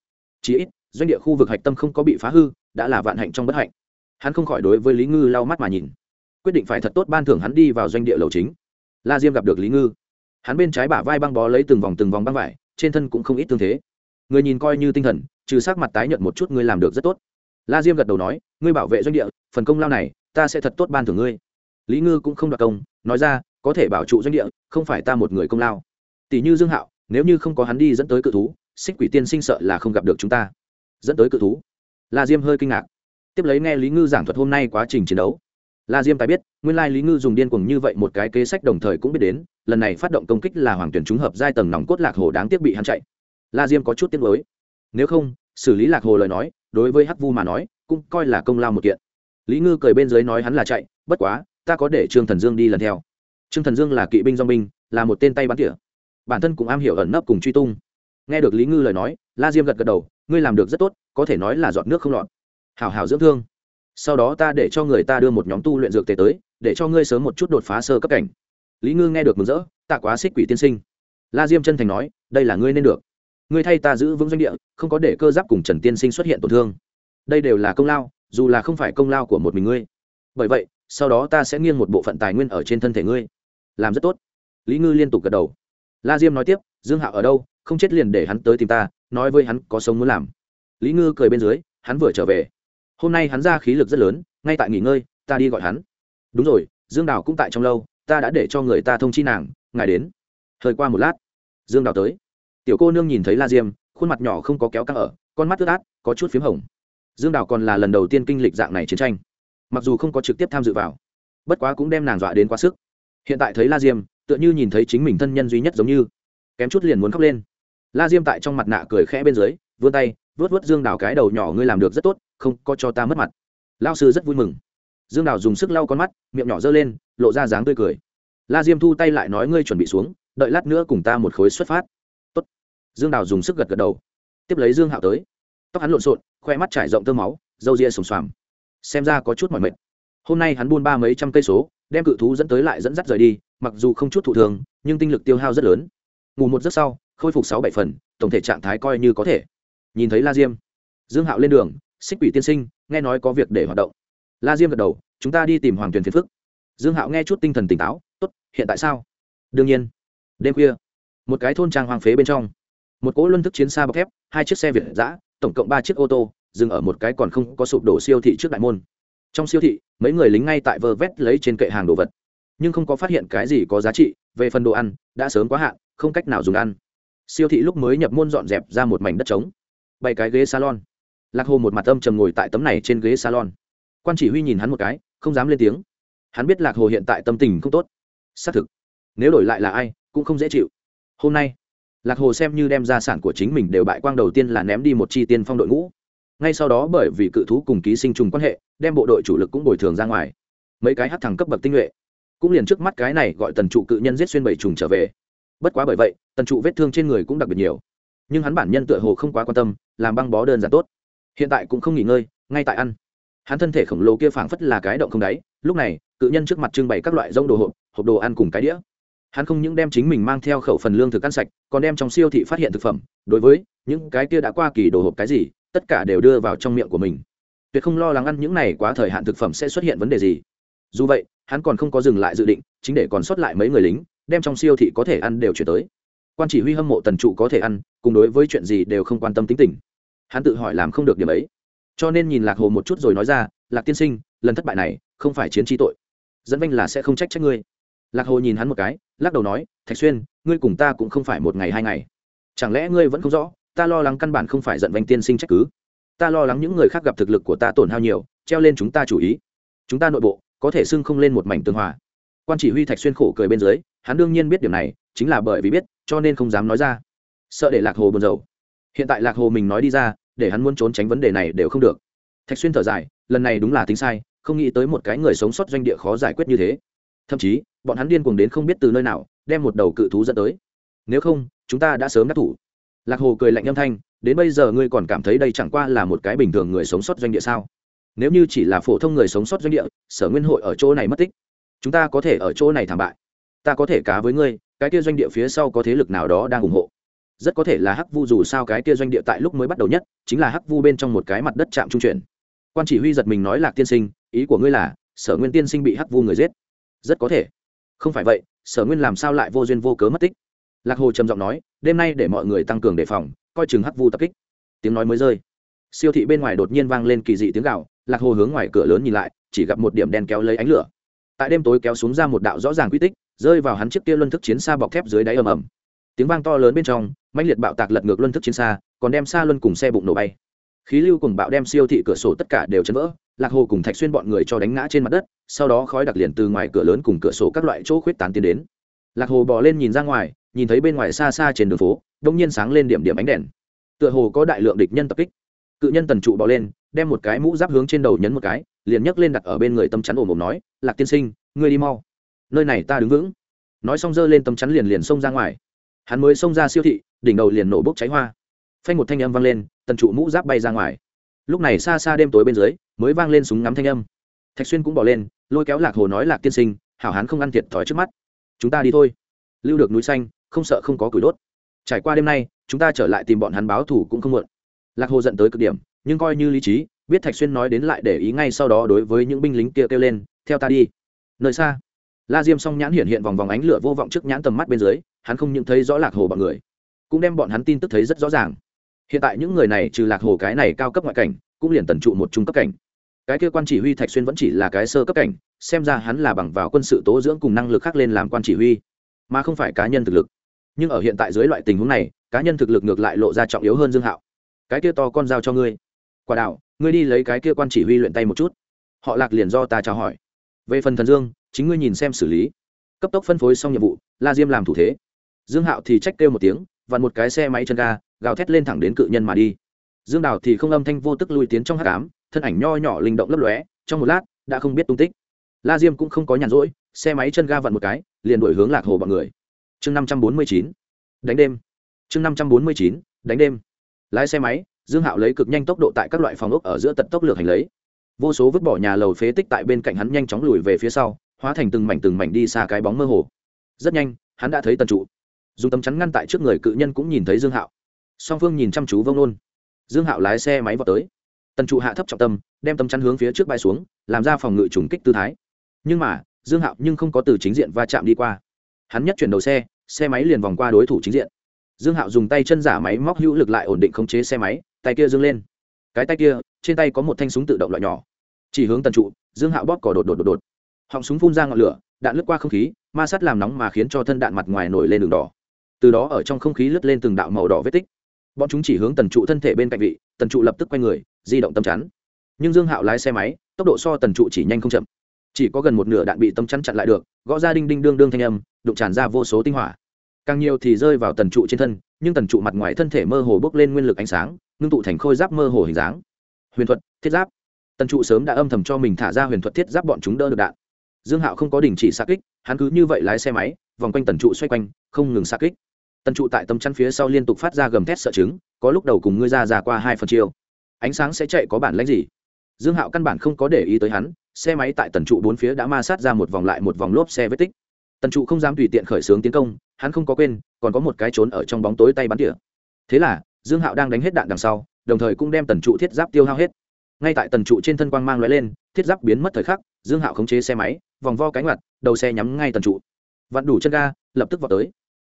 Chí ít, doanh địa khu vực hạch tâm không có bị phá hư, đã là vạn hạnh trong bất hạnh. Hắn không khỏi đối với lý ngư lau mắt mà nhìn. Quyết định phải thật tốt ban thưởng hắn đi vào doanh địa lầu chính. La diêm gặp được lý ngư. Hắn bên trái bả vai băng bó lấy từng vòng từng vòng băng vải, trên thân cũng không ít tương thế. Người nhìn coi như tinh thần, trừ sắc mặt tái nhợt một chút ngươi làm được rất tốt. La diêm gật đầu nói, ngươi bảo vệ doanh địa, phần công lao này, ta sẽ thật tốt ban thưởng ngươi. Lý ngư cũng không đoạt công, nói ra, có thể bảo trụ doanh địa, không phải ta một người công lao. Tỷ như dương hạo nếu như không có hắn đi dẫn tới cự thú, xích quỷ tiên sinh sợ là không gặp được chúng ta. Dẫn tới cự thú? La diêm hơi kinh ngạc. Tiếp lấy nghe lý ngư giảng thuật hôm nay quá trình chiến đấu. La diêm tài biết, nguyên lai lý ngư dùng điên cuồng như vậy một cái kế sách đồng thời cũng biết đến, lần này phát động công kích là hoàng tuyển chúng hợp giai tầng nòng cốt lạc hồ đáng tiếc bị hắn chạy. La diêm có chút tiếc lối nếu không, xử lý lạc hồ lời nói, đối với hắc vu mà nói, cũng coi là công lao một kiện. Lý ngư cười bên dưới nói hắn là chạy, bất quá, ta có để trương thần dương đi lần theo. Trương thần dương là kỵ binh do binh, là một tên tay bắn tỉa bản thân cũng am hiểu ẩn nấp cùng truy tung. Nghe được lý ngư lời nói, la diêm gật gật đầu, ngươi làm được rất tốt, có thể nói là dọn nước không lọt. Hảo hảo dưỡng thương. Sau đó ta để cho người ta đưa một nhóm tu luyện dược tề tới, để cho ngươi sớm một chút đột phá sơ cấp cảnh. Lý ngư nghe được mừng rỡ, tạ quá xích quỷ tiên sinh. La diêm chân thành nói, đây là ngươi nên được. Ngươi thay ta giữ vững doanh địa, không có để cơ giáp cùng trần tiên sinh xuất hiện tổn thương. Đây đều là công lao, dù là không phải công lao của một mình ngươi. Bởi vậy, sau đó ta sẽ nghiêng một bộ phận tài nguyên ở trên thân thể ngươi. Làm rất tốt. Lý ngư liên tục gật đầu la diêm nói tiếp, dương hạo ở đâu, không chết liền để hắn tới tìm ta, nói với hắn có sống muốn làm. Lý ngư cười bên dưới, hắn vừa trở về. Hôm nay hắn ra khí lực rất lớn, ngay tại nghỉ ngơi, ta đi gọi hắn. Đúng rồi, dương đào cũng tại trong lâu, ta đã để cho người ta thông chi nàng, ngài đến. Thời qua một lát, dương đào tới. Tiểu cô nương nhìn thấy la diêm, khuôn mặt nhỏ không có kéo căng ở, con mắt ướt át, có chút p h í m hồng. Dương đào còn là lần đầu tiên kinh lịch dạng này chiến tranh. Mặc dù không có trực tiếp tham dự vào, bất quá cũng đem nàng dọa đến quá sức. Hiện tại thấy la diêm tựa như nhìn thấy chính mình thân nhân duy nhất giống như. Kém chút liền muốn khóc lên. La diêm tại trong mặt nạ cười khẽ bên dưới, vươn tay vớt vớt dương đào cái đầu nhỏ ngươi làm được rất tốt, không có cho ta mất mặt. Lao sư rất vui mừng. Dương đào dùng sức lau con mắt, miệng nhỏ giơ lên, lộ ra dáng tươi cười. La diêm thu tay lại nói ngươi chuẩn bị xuống, đợi lát nữa cùng ta một khối xuất phát. Tốt. dương đào dùng sức gật gật đầu. Tiếp lấy dương hạo tới. Tóc hắn lộn xộn, khoe mắt trải rộng tơ máu, râu ria sùng xoàm. Xem ra có chút mỏi mệt. Hôm nay hắn buôn ba mấy trăm cây số, đem cự thú dẫn tới lại dẫn dắt rời đi mặc dù không chút thụ thường, nhưng tinh lực tiêu hao rất lớn. Ngủ một giấc sau, khôi phục sáu bảy phần, tổng thể trạng thái coi như có thể. Nhìn thấy la diêm, dương hạo lên đường, xích quỷ tiên sinh, nghe nói có việc để hoạt động. La diêm gật đầu, chúng ta đi tìm hoàng tuyền phiền phức. Dương hạo nghe chút tinh thần tỉnh táo, tốt, hiện tại sao? Đương nhiên. Đêm khuya, một cái thôn trang hoang phế bên trong, một cỗ luân thức chiến xa bọc thép, hai chiếc xe việt giã tổng cộng ba chiếc ô tô, dừng ở một cái còn không có sụp đổ siêu thị trước đại môn. Trong siêu thị, mấy người lính ngay tại vơ vét lấy trên kệ hàng đồ vật nhưng không có phát hiện cái gì có giá trị, về phần đồ ăn, đã sớm quá hạn, không cách nào dùng ăn. Siêu thị lúc mới nhập môn dọn dẹp ra một mảnh đất trống. Bảy cái ghế salon. Lạc hồ một mặt âm trầm ngồi tại tấm này trên ghế salon. Quan chỉ huy nhìn hắn một cái, không dám lên tiếng. Hắn biết lạc hồ hiện tại tâm tình không tốt. Xác thực, nếu đổi lại là ai, cũng không dễ chịu. Hôm nay, lạc hồ xem như đem gia sản của chính mình đều bại quang đầu tiên là ném đi một chi tiên phong đội ngũ. Ngay sau đó bởi vì cự thú cùng ký sinh trùng quan hệ, đem bộ đội chủ lực cũng bồi thường ra ngoài. Mấy cái hát thẳng cấp bậc tinh nhuệ cũng liền trước mắt cái này gọi tần trụ cự nhân giết xuyên bảy trùng trở về. Bất quá bởi vậy, tần trụ vết thương trên người cũng đặc biệt nhiều. Nhưng hắn bản nhân tựa hồ không quá quan tâm, làm băng bó đơn giản tốt. Hiện tại cũng không nghỉ ngơi, ngay tại ăn. Hắn thân thể khổng lồ kia phảng phất là cái động không đáy, lúc này, cự nhân trước mặt trưng bày các loại rông đồ hộp hộp đồ ăn cùng cái đĩa. Hắn không những đem chính mình mang theo khẩu phần lương thực ăn sạch, còn đem trong siêu thị phát hiện thực phẩm. Đối với những cái kia đã qua kỳ đồ hộp cái gì, tất cả đều đưa vào trong miệng của mình. Tuyệt không lo lắng ăn những này quá thời hạn thực phẩm sẽ xuất hiện vấn đề gì. Dù vậy hắn còn không có dừng lại dự định, chính để còn sót lại mấy người lính, đem trong siêu thị có thể ăn đều chuyển tới. Quan chỉ huy hâm mộ tần trụ có thể ăn, cùng đối với chuyện gì đều không quan tâm tính tình. Hắn tự hỏi làm không được điểm ấy. Cho nên nhìn lạc hồ một chút rồi nói ra, lạc tiên sinh, lần thất bại này không phải chiến tri tội. Dẫn vanh là sẽ không trách trách ngươi. Lạc hồ nhìn hắn một cái, lắc đầu nói, thạch xuyên, ngươi cùng ta cũng không phải một ngày hai ngày. Chẳng lẽ ngươi vẫn không rõ, ta lo lắng căn bản không phải giận vanh tiên sinh trách cứ? Ta lo lắng những người khác gặp thực lực của ta tổn hao nhiều, treo lên chúng ta chủ ý. Chúng ta nội bộ có thể xưng không lên một mảnh tương hòa. Quan chỉ huy thạch xuyên khổ cười bên dưới, hắn đương nhiên biết điểm này, chính là bởi vì biết, cho nên không dám nói ra. Sợ để lạc hồ buồn rầu. Hiện tại lạc hồ mình nói đi ra, để hắn muốn trốn tránh vấn đề này đều không được. Thạch xuyên thở dài, lần này đúng là tính sai, không nghĩ tới một cái người sống sót doanh địa khó giải quyết như thế. Thậm chí, bọn hắn điên cuồng đến không biết từ nơi nào, đem một đầu cự thú dẫn tới. Nếu không, chúng ta đã sớm đắc thủ. Lạc hồ cười lạnh âm thanh, đến bây giờ ngươi còn cảm thấy đây chẳng qua là một cái bình thường người sống sót doanh địa sao? Nếu như chỉ là phổ thông người sống sót doanh địa, sở nguyên hội ở chỗ này mất tích. Chúng ta có thể ở chỗ này thảm bại. Ta có thể cá với ngươi, cái kia doanh địa phía sau có thế lực nào đó đang ủng hộ. Rất có thể là hắc vu dù sao cái kia doanh địa tại lúc mới bắt đầu nhất, chính là hắc vu bên trong một cái mặt đất chạm trung chuyển. Quan chỉ huy giật mình nói lạc tiên sinh, ý của ngươi là, sở nguyên tiên sinh bị hắc vu người giết. Rất có thể. Không phải vậy, sở nguyên làm sao lại vô duyên vô cớ mất tích? Lạc hồ trầm giọng nói, đêm nay để mọi người tăng cường đề phòng, coi chừng hắc vu tập kích. Tiếng nói mới rơi. Siêu thị bên ngoài đột nhiên vang lên kỳ dị tiếng gạo lạc hồ hướng ngoài cửa lớn nhìn lại, chỉ gặp một điểm đen kéo lấy ánh lửa. Tại đêm tối kéo xuống ra một đạo rõ ràng quy tích, rơi vào hắn chiếc kia luân thức chiến xa bọc thép dưới đáy ầm ầm. Tiếng vang to lớn bên trong mạnh liệt bạo tạc lật ngược luân thức chiến xa, còn đem xa luân cùng xe bụng nổ bay. Khí lưu cùng bạo đem siêu thị cửa sổ tất cả đều chấn vỡ, lạc hồ cùng thạch xuyên bọn người cho đánh ngã trên mặt đất, sau đó khói đặc liền từ ngoài cửa lớn cùng cửa sổ các loại chỗ khuyết tán tiến đến. Lạc hồ bỏ lên nhìn ra ngoài, nhìn thấy bên ngoài xa xa trên đường phố đông nhiên sáng lên điểm điểm ánh đèn. Tựa hồ có đại lượng địch nhân tập kích. Cự nhân tần trụ bỏ lên đem một cái mũ giáp hướng trên đầu nhấn một cái, liền nhấc lên đặt ở bên người tâm chắn ồm ồm nói, lạc tiên sinh, ngươi đi mau. Nơi này ta đứng vững. Nói xong giơ lên tâm chắn liền liền xông ra ngoài. Hắn mới xông ra siêu thị, đỉnh đầu liền nổ bốc cháy hoa. Phanh một thanh âm vang lên, tần trụ mũ giáp bay ra ngoài. Lúc này xa xa đêm tối bên dưới, mới vang lên súng ngắm thanh âm. Thạch xuyên cũng bỏ lên, lôi kéo lạc hồ nói, lạc tiên sinh, hảo hán không ăn thiệt thòi trước mắt. Chúng ta đi thôi. Lưu được núi xanh, không sợ không có củi đốt. Trải qua đêm nay, chúng ta trở lại tìm bọn hắn báo thủ cũng không muộn. Lạc hồ giận tới cực điểm nhưng coi như lý trí, biết thạch xuyên nói đến lại để ý ngay sau đó đối với những binh lính kia kêu lên, theo ta đi. Nơi xa, la diêm song nhãn hiện hiện vòng vòng ánh lửa vô vọng trước nhãn tầm mắt bên dưới, hắn không những thấy rõ lạc hồ bọn người, cũng đem bọn hắn tin tức thấy rất rõ ràng. Hiện tại những người này trừ lạc hồ cái này cao cấp ngoại cảnh, cũng liền tần trụ một trung cấp cảnh. Cái kia quan chỉ huy thạch xuyên vẫn chỉ là cái sơ cấp cảnh, xem ra hắn là bằng vào quân sự tố dưỡng cùng năng lực khác lên làm quan chỉ huy, mà không phải cá nhân thực lực. Nhưng ở hiện tại dưới loại tình huống này, cá nhân thực lực ngược lại lộ ra trọng yếu hơn dương hạo. Cái kia to con giao cho ngươi quả đạo ngươi đi lấy cái kia quan chỉ huy luyện tay một chút. Họ lạc liền do ta chào hỏi. Về phần thần dương, chính ngươi nhìn xem xử lý. Cấp tốc phân phối xong nhiệm vụ, la diêm làm thủ thế. Dương hạo thì trách kêu một tiếng, vặn một cái xe máy chân ga, gào thét lên thẳng đến cự nhân mà đi. Dương đào thì không âm thanh vô tức lui tiến trong hát cám thân ảnh nho nhỏ linh động lấp lóe, trong một lát, đã không biết tung tích. La diêm cũng không có nhàn rỗi, xe máy chân ga vặn một cái, liền đổi hướng lạc hồ bọn người. Chương năm trăm bốn mươi chín, đánh đêm. Chương năm trăm bốn mươi chín, đánh đêm. Lái xe máy dương hạo lấy cực nhanh tốc độ tại các loại phòng ốc ở giữa tận tốc lược hành lấy. Vô số vứt bỏ nhà lầu phế tích tại bên cạnh hắn nhanh chóng lùi về phía sau, hóa thành từng mảnh từng mảnh đi xa cái bóng mơ hồ. Rất nhanh, hắn đã thấy tần trụ. Dùng tấm chắn ngăn tại trước người cự nhân cũng nhìn thấy dương hạo. Song phương nhìn chăm chú vông nôn dương hạo lái xe máy vào tới. Tần trụ hạ thấp trọng tâm, đem tấm chắn hướng phía trước bay xuống, làm ra phòng ngự trùng kích tư thái. Nhưng mà, dương hạo nhưng không có từ chính diện va chạm đi qua. Hắn nhất chuyển đầu xe xe máy liền vòng qua đối thủ chính diện. Dương hạo dùng tay chân giả máy móc hữu lực lại ổn định khống chế xe máy tay kia dương lên. Cái tay kia, trên tay có một thanh súng tự động loại nhỏ. Chỉ hướng tần trụ, dương hạo bóp cỏ đột đột đột đột. Họng súng phun ra ngọn lửa, đạn lướt qua không khí, ma sát làm nóng mà khiến cho thân đạn mặt ngoài nổi lên đường đỏ. Từ đó ở trong không khí lướt lên từng đạo màu đỏ vết tích. Bọn chúng chỉ hướng tần trụ thân thể bên cạnh vị, tần trụ lập tức quay người, di động tâm chắn. Nhưng dương hạo lái xe máy, tốc độ so tần trụ chỉ nhanh không chậm. Chỉ có gần một nửa đạn bị tâm chắn chặn lại được, gõ ra đinh đinh đương đương thanh âm, đụng tràn ra vô số tinh hỏa càng nhiều thì rơi vào tần trụ trên thân, nhưng tần trụ mặt ngoài thân thể mơ hồ bốc lên nguyên lực ánh sáng, ngưng tụ thành khôi giáp mơ hồ hình dáng. Huyền thuật, thiết giáp. Tần trụ sớm đã âm thầm cho mình thả ra huyền thuật thiết giáp bọn chúng đỡ được đạn. Dương hạo không có đình chỉ xa kích, hắn cứ như vậy lái xe máy, vòng quanh tần trụ xoay quanh, không ngừng xa kích. Tần trụ tại tầm chăn phía sau liên tục phát ra gầm thét sợ chứng, có lúc đầu cùng ngươi ra già qua hai phần chiều. ánh sáng sẽ chạy có bản lãnh gì? Dương hạo căn bản không có để ý tới hắn, xe máy tại tần trụ bốn phía đã ma sát ra một vòng lại một vòng lốp xe vết tích. Tần trụ không dám tùy tiện khởi xướng tiến công hắn không có quên, còn có một cái trốn ở trong bóng tối tay bắn tỉa. Thế là, dương hạo đang đánh hết đạn đằng sau, đồng thời cũng đem tần trụ thiết giáp tiêu hao hết. Ngay tại tần trụ trên thân quang mang loại lên, thiết giáp biến mất thời khắc, dương hạo khống chế xe máy, vòng vo cánh mặt, đầu xe nhắm ngay tần trụ. Vặn đủ chân ga, lập tức vào tới.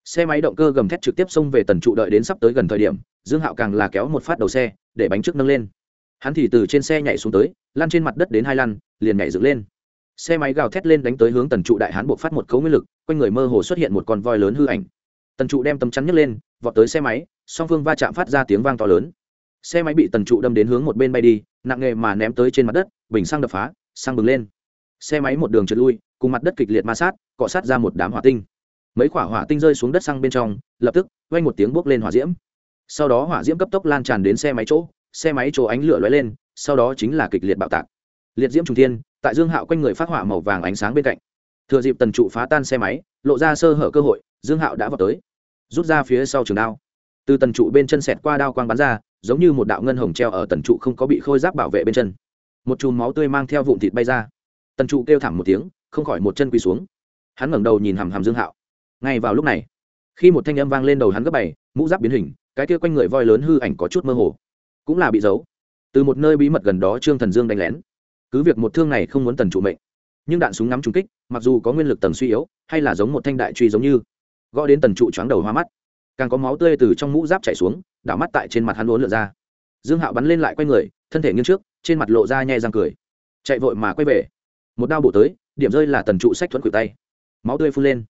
Xe máy động cơ gầm thét trực tiếp xông về tần trụ đợi đến sắp tới gần thời điểm, dương hạo càng là kéo một phát đầu xe, để bánh trước nâng lên. Hắn thì từ trên xe nhảy xuống tới, lăn trên mặt đất đến hai lăn, liền nhảy dựng lên xe máy gào thét lên đánh tới hướng tần trụ đại hán buộc phát một cấu nguyên lực, quanh người mơ hồ xuất hiện một con voi lớn hư ảnh. Tần trụ đem tấm chắn nhấc lên, vọt tới xe máy, song phương va chạm phát ra tiếng vang to lớn. Xe máy bị tần trụ đâm đến hướng một bên bay đi, nặng nghề mà ném tới trên mặt đất, bình xăng đập phá, xăng bừng lên. Xe máy một đường trượt lui, cùng mặt đất kịch liệt ma sát, cọ sát ra một đám hỏa tinh. Mấy quả hỏa tinh rơi xuống đất xăng bên trong, lập tức, vang một tiếng bốc lên hỏa diễm. Sau đó hỏa diễm cấp tốc lan tràn đến xe máy chỗ, xe máy chỗ ánh lửa lóe lên, sau đó chính là kịch liệt bạo tạc. Liệt diễm trùng thiên tại dương hạo quanh người phát hỏa màu vàng ánh sáng bên cạnh. Thừa dịp tần trụ phá tan xe máy, lộ ra sơ hở cơ hội, dương hạo đã vào tới. Rút ra phía sau trường đao. Từ tần trụ bên chân xẹt qua đao quang bắn ra, giống như một đạo ngân hồng treo ở tần trụ không có bị khôi giáp bảo vệ bên chân. Một chùm máu tươi mang theo vụn thịt bay ra. Tần trụ kêu thảm một tiếng, không khỏi một chân quỳ xuống. Hắn ngẩng đầu nhìn hàm hàm dương hạo. Ngay vào lúc này, khi một thanh âm vang lên đầu hắn gấp bảy, mũ giáp biến hình, cái kia quanh người voi lớn hư ảnh có chút mơ hồ. Cũng là bị giấu. Từ một nơi bí mật gần đó trương thần dương đánh lén cứ việc một thương này không muốn tần trụ mệnh, nhưng đạn súng ngắm trúng kích, mặc dù có nguyên lực tầng suy yếu, hay là giống một thanh đại truy giống như, gõ đến tần trụ choáng đầu hoa mắt. Càng có máu tươi từ trong mũ giáp chảy xuống, đảo mắt tại trên mặt hắn uốn lượn ra. Dương hạo bắn lên lại quay người, thân thể nghiêng trước, trên mặt lộ ra nhai răng cười. Chạy vội mà quay về. Một đao bổ tới, điểm rơi là tần trụ sách thuẫn cử tay. Máu tươi phun lên.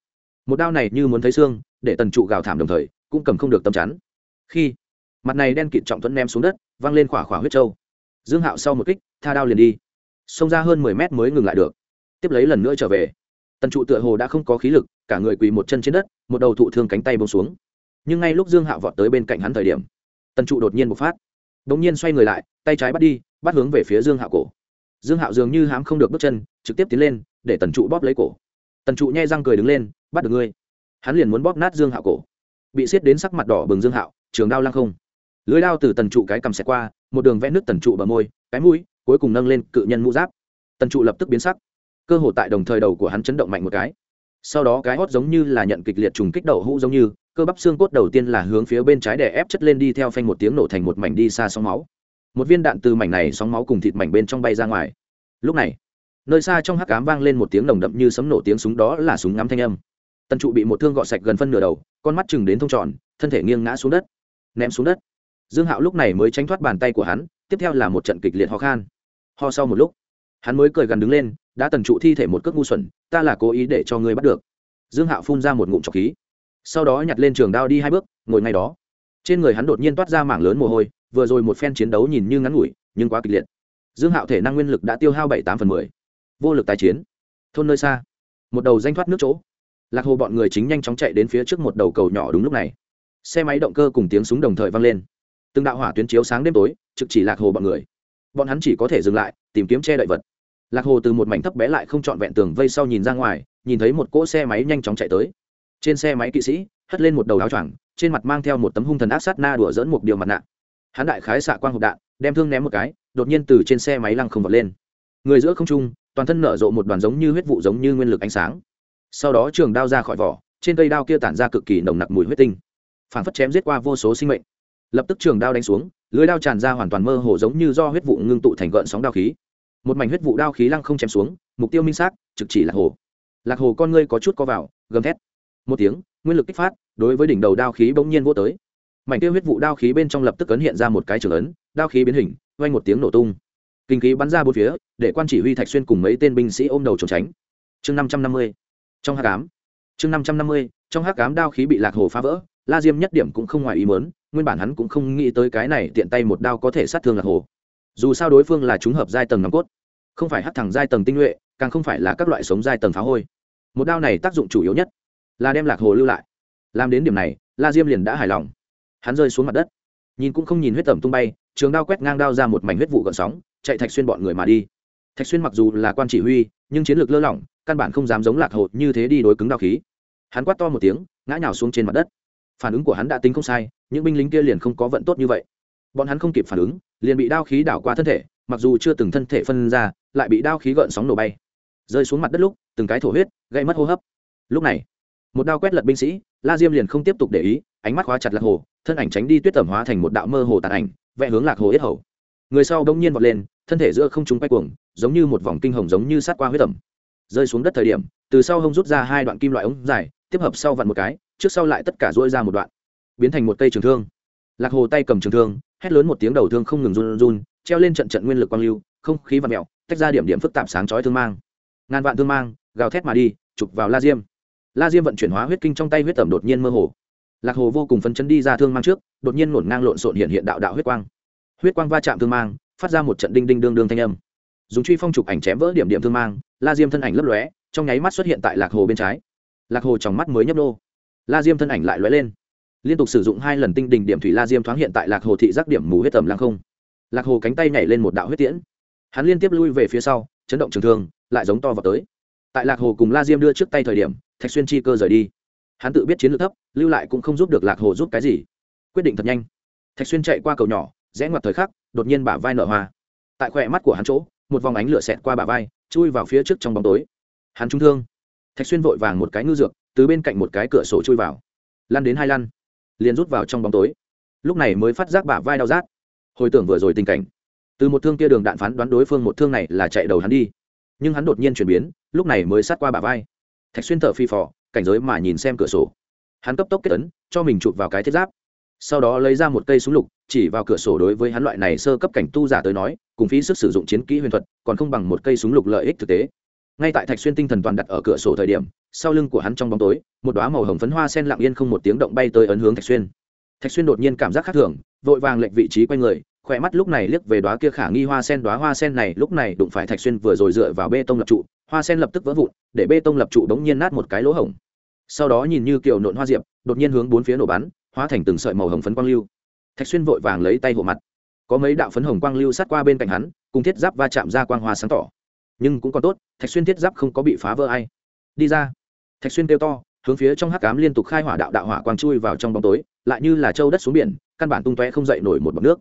Một đao này như muốn thấy xương, để tần trụ gào thảm đồng thời, cũng cầm không được tâm chắn. Khi, mặt này đen kịt trọng thuẫn ném xuống đất, văng lên khỏa khỏa huyết trâu dương hạo sau một kích, tha đao liền đi xông ra hơn mười mét mới ngừng lại được. Tiếp lấy lần nữa trở về. Tần trụ tựa hồ đã không có khí lực, cả người quỳ một chân trên đất, một đầu thụ thương cánh tay bông xuống. Nhưng ngay lúc dương hạo vọt tới bên cạnh hắn thời điểm, tần trụ đột nhiên một phát. Đ ỗ n g nhiên xoay người lại, tay trái bắt đi, bắt hướng về phía dương hạo cổ. Dương hạo dường như hám không được bước chân, trực tiếp tiến lên, để tần trụ bóp lấy cổ. Tần trụ nhai răng cười đứng lên, bắt được ngươi. Hắn liền muốn bóp nát dương hạo cổ. Bị xiết đến sắc mặt đỏ bừng dương hạo, trường đao lăng không. Lưới đao từ tần trụ cái cầm xẹt qua, một đường vẽ nước tần trụ bờ môi, cái mũi cuối cùng nâng lên cự nhân mũ giáp. Tần trụ lập tức biến sắc. Cơ hồ tại đồng thời đầu của hắn chấn động mạnh một cái. Sau đó cái hót giống như là nhận kịch liệt trùng kích đầu hũ giống như, cơ bắp xương cốt đầu tiên là hướng phía bên trái để ép chất lên đi theo phanh một tiếng nổ thành một mảnh đi xa sóng máu. Một viên đạn từ mảnh này sóng máu cùng thịt mảnh bên trong bay ra ngoài. Lúc này, nơi xa trong hắc cám vang lên một tiếng nồng đậm như sấm nổ tiếng súng đó là súng ngắm thanh âm. Tần trụ bị một thương gọt sạch gần phân nửa đầu, con mắt chừng đến thông tròn, thân thể nghiêng ngã xuống đất. Ném xuống đất. Dương hạo lúc này mới tránh thoát bàn tay của hắn, tiếp theo là một trận kịch liệt ho khan ho sau một lúc. Hắn mới cười gần đứng lên, đã tần trụ thi thể một cước ngu xuẩn, ta là cố ý để cho ngươi bắt được. Dương hạo phun ra một ngụm trọc khí. Sau đó nhặt lên trường đao đi hai bước, ngồi ngay đó. Trên người hắn đột nhiên toát ra mảng lớn mồ hôi, vừa rồi một phen chiến đấu nhìn như ngắn ngủi, nhưng quá kịch liệt. Dương hạo thể năng nguyên lực đã tiêu hao bảy tám phần mười. Vô lực tái chiến. Thôn nơi xa. Một đầu danh thoát nước chỗ. Lạc hồ bọn người chính nhanh chóng chạy đến phía trước một đầu cầu nhỏ đúng lúc này. Xe máy động cơ cùng tiếng súng đồng thời vang lên. Từng đạo hỏa tuyến chiếu sáng đêm tối, trực chỉ lạc hồ bọn người bọn hắn chỉ có thể dừng lại, tìm kiếm che đậy vật. Lạc hồ từ một mảnh thấp bé lại không trọn vẹn tường vây sau nhìn ra ngoài, nhìn thấy một cỗ xe máy nhanh chóng chạy tới. Trên xe máy kỵ sĩ, hất lên một đầu áo choàng, trên mặt mang theo một tấm hung thần ác sát na đùa dỡn một điều mặt nạ. Hắn đại khái xạ quang hộp đạn, đem thương ném một cái, đột nhiên từ trên xe máy lăng không vật lên. Người giữa không trung, toàn thân nở rộ một đoàn giống như huyết vụ giống như nguyên lực ánh sáng. Sau đó trường đao ra khỏi vỏ, trên cây đao kia tản ra cực kỳ nồng nặc mùi huyết tinh. Phản phất chém giết qua vô số sinh mệnh. Lập tức trường đao đánh xuống lưới đao tràn ra hoàn toàn mơ hồ giống như do huyết vụ ngưng tụ thành gợn sóng đao khí. Một mảnh huyết vụ đao khí lăng không chém xuống, mục tiêu minh xác, trực chỉ lạc hồ. Lạc hồ con ngươi có chút co vào, gầm thét. Một tiếng, nguyên lực kích phát, đối với đỉnh đầu đao khí bỗng nhiên vô tới. Mảnh tiêu huyết vụ đao khí bên trong lập tức ấn hiện ra một cái trường ấn, đao khí biến hình, vang một tiếng nổ tung. Kinh khí bắn ra bốn phía, để quan chỉ huy thạch xuyên cùng mấy tên binh sĩ ôm đầu trốn tránh. Chương năm trăm năm mươi, trong hắc ám. Chương năm trăm năm mươi, trong hắc ám đao khí bị lạc hồ phá vỡ la diêm nhất điểm cũng không ngoài ý mớn nguyên bản hắn cũng không nghĩ tới cái này tiện tay một đao có thể sát thương lạc hồ. Dù sao đối phương là chúng hợp giai tầng nòng cốt, không phải hắc thẳng giai tầng tinh nhuệ, càng không phải là các loại sống giai tầng phá hôi. Một đao này tác dụng chủ yếu nhất là đem lạc hồ lưu lại. Làm đến điểm này, la diêm liền đã hài lòng. Hắn rơi xuống mặt đất, nhìn cũng không nhìn huyết tẩm tung bay, trường đao quét ngang đao ra một mảnh huyết vụ gợn sóng, chạy thạch xuyên bọn người mà đi. Thạch xuyên mặc dù là quan chỉ huy, nhưng chiến lược lơ lỏng, căn bản không dám giống lạc hồ như thế đi đối cứng đao khí. Hắn quát to một tiếng, ngã nhào xuống trên mặt đất phản ứng của hắn đã tính không sai, những binh lính kia liền không có vận tốt như vậy. Bọn hắn không kịp phản ứng, liền bị đao khí đảo qua thân thể, mặc dù chưa từng thân thể phân ra, lại bị đao khí gợn sóng nổ bay. Rơi xuống mặt đất lúc, từng cái thổ huyết gây mất hô hấp. Lúc này, một đao quét lật binh sĩ, la diêm liền không tiếp tục để ý, ánh mắt khóa chặt lạc hồ, thân ảnh tránh đi tuyết tẩm hóa thành một đạo mơ hồ tàn ảnh, vẽ hướng lạc hồ yết hầu. Người sau đông nhiên vọt lên, thân thể giữa không chúng quay cuồng, giống như một vòng kinh hồng giống như sát qua huyết tẩm. Rơi xuống đất thời điểm, từ sau hông rút ra hai đoạn kim loại ống dài, tiếp hợp sau vặn một cái trước sau lại tất cả dỗi ra một đoạn, biến thành một cây trường thương. Lạc hồ tay cầm trường thương, hét lớn một tiếng đầu thương không ngừng run run, treo lên trận trận nguyên lực quang lưu, không khí và mẹo tách ra điểm điểm phức tạp sáng chói thương mang. Ngàn vạn thương mang, gào thét mà đi, chụp vào la diêm. La diêm vận chuyển hóa huyết kinh trong tay huyết tẩm đột nhiên mơ hồ. Lạc hồ vô cùng phấn chấn đi ra thương mang trước, đột nhiên ngổn ngang lộn xộn hiện hiện đạo đạo huyết quang. Huyết quang va chạm thương mang, phát ra một trận đinh đinh đương đương thanh âm. Dùng truy phong chụp ảnh chém vỡ điểm điểm thương mang, la diêm thân ảnh lấp lóe, trong nháy mắt xuất hiện tại lạc hồ bên trái. Lạc hồ trong mắt mới nhấp nô la diêm thân ảnh lại lóe lên. Liên tục sử dụng hai lần tinh đỉnh điểm thủy la diêm thoáng hiện tại lạc hồ thị giác điểm mù huyết tầm lăng không. Lạc hồ cánh tay nhảy lên một đạo huyết tiễn. Hắn liên tiếp lui về phía sau, chấn động trường thương, lại giống to vào tới. Tại lạc hồ cùng la diêm đưa trước tay thời điểm, thạch xuyên chi cơ rời đi. Hắn tự biết chiến lược thấp, lưu lại cũng không giúp được lạc hồ giúp cái gì. Quyết định thật nhanh. Thạch xuyên chạy qua cầu nhỏ, rẽ ngoặt thời khắc, đột nhiên bả vai nở hoa. Tại khỏe mắt của hắn chỗ, một vòng ánh lửa xẹt qua bả vai, chui vào phía trước trong bóng tối. Hắn trung thương. Thạch xuyên vội vàng một cái ngư dược từ bên cạnh một cái cửa sổ chui vào. Lăn đến hai lăn, liền rút vào trong bóng tối. Lúc này mới phát giác bả vai đau rát. Hồi tưởng vừa rồi tình cảnh. Từ một thương kia đường đạn phán đoán đối phương một thương này là chạy đầu hắn đi. Nhưng hắn đột nhiên chuyển biến, lúc này mới sát qua bả vai. Thạch xuyên thở phi phò, cảnh giới mà nhìn xem cửa sổ. Hắn cấp tốc kết ấn, cho mình chụp vào cái thiết giáp. Sau đó lấy ra một cây súng lục, chỉ vào cửa sổ đối với hắn loại này sơ cấp cảnh tu giả tới nói, cùng phí sức sử dụng chiến kỹ huyền thuật, còn không bằng một cây súng lục lợi ích thực tế ngay tại thạch xuyên tinh thần toàn đặt ở cửa sổ thời điểm, sau lưng của hắn trong bóng tối, một đoá màu hồng phấn hoa sen lặng yên không một tiếng động bay tới ấn hướng thạch xuyên. Thạch xuyên đột nhiên cảm giác khác thường, vội vàng lệnh vị trí quanh người, khỏe mắt lúc này liếc về đoá kia khả nghi hoa sen. Đoá hoa sen này lúc này đụng phải thạch xuyên vừa rồi dựa vào bê tông lập trụ, hoa sen lập tức vỡ vụn, để bê tông lập trụ đống nhiên nát một cái lỗ hổng. Sau đó nhìn như kiểu nộn hoa diệp, đột nhiên hướng bốn phía nổ bắn, hóa thành từng sợi màu hồng phấn quang lưu. Thạch xuyên vội vàng lấy tay hộ mặt. Có mấy đạo phấn hồng quang lưu sát qua bên cạnh hắn, cùng thiết giáp va chạm ra quang hoa sáng tỏ nhưng cũng còn tốt, thạch xuyên thiết giáp không có bị phá vỡ ai. Đi ra. Thạch xuyên kêu to, hướng phía trong hắc cám liên tục khai hỏa đạo đạo hỏa quang chui vào trong bóng tối, lại như là châu đất xuống biển, căn bản tung tóe không dậy nổi một bọc nước.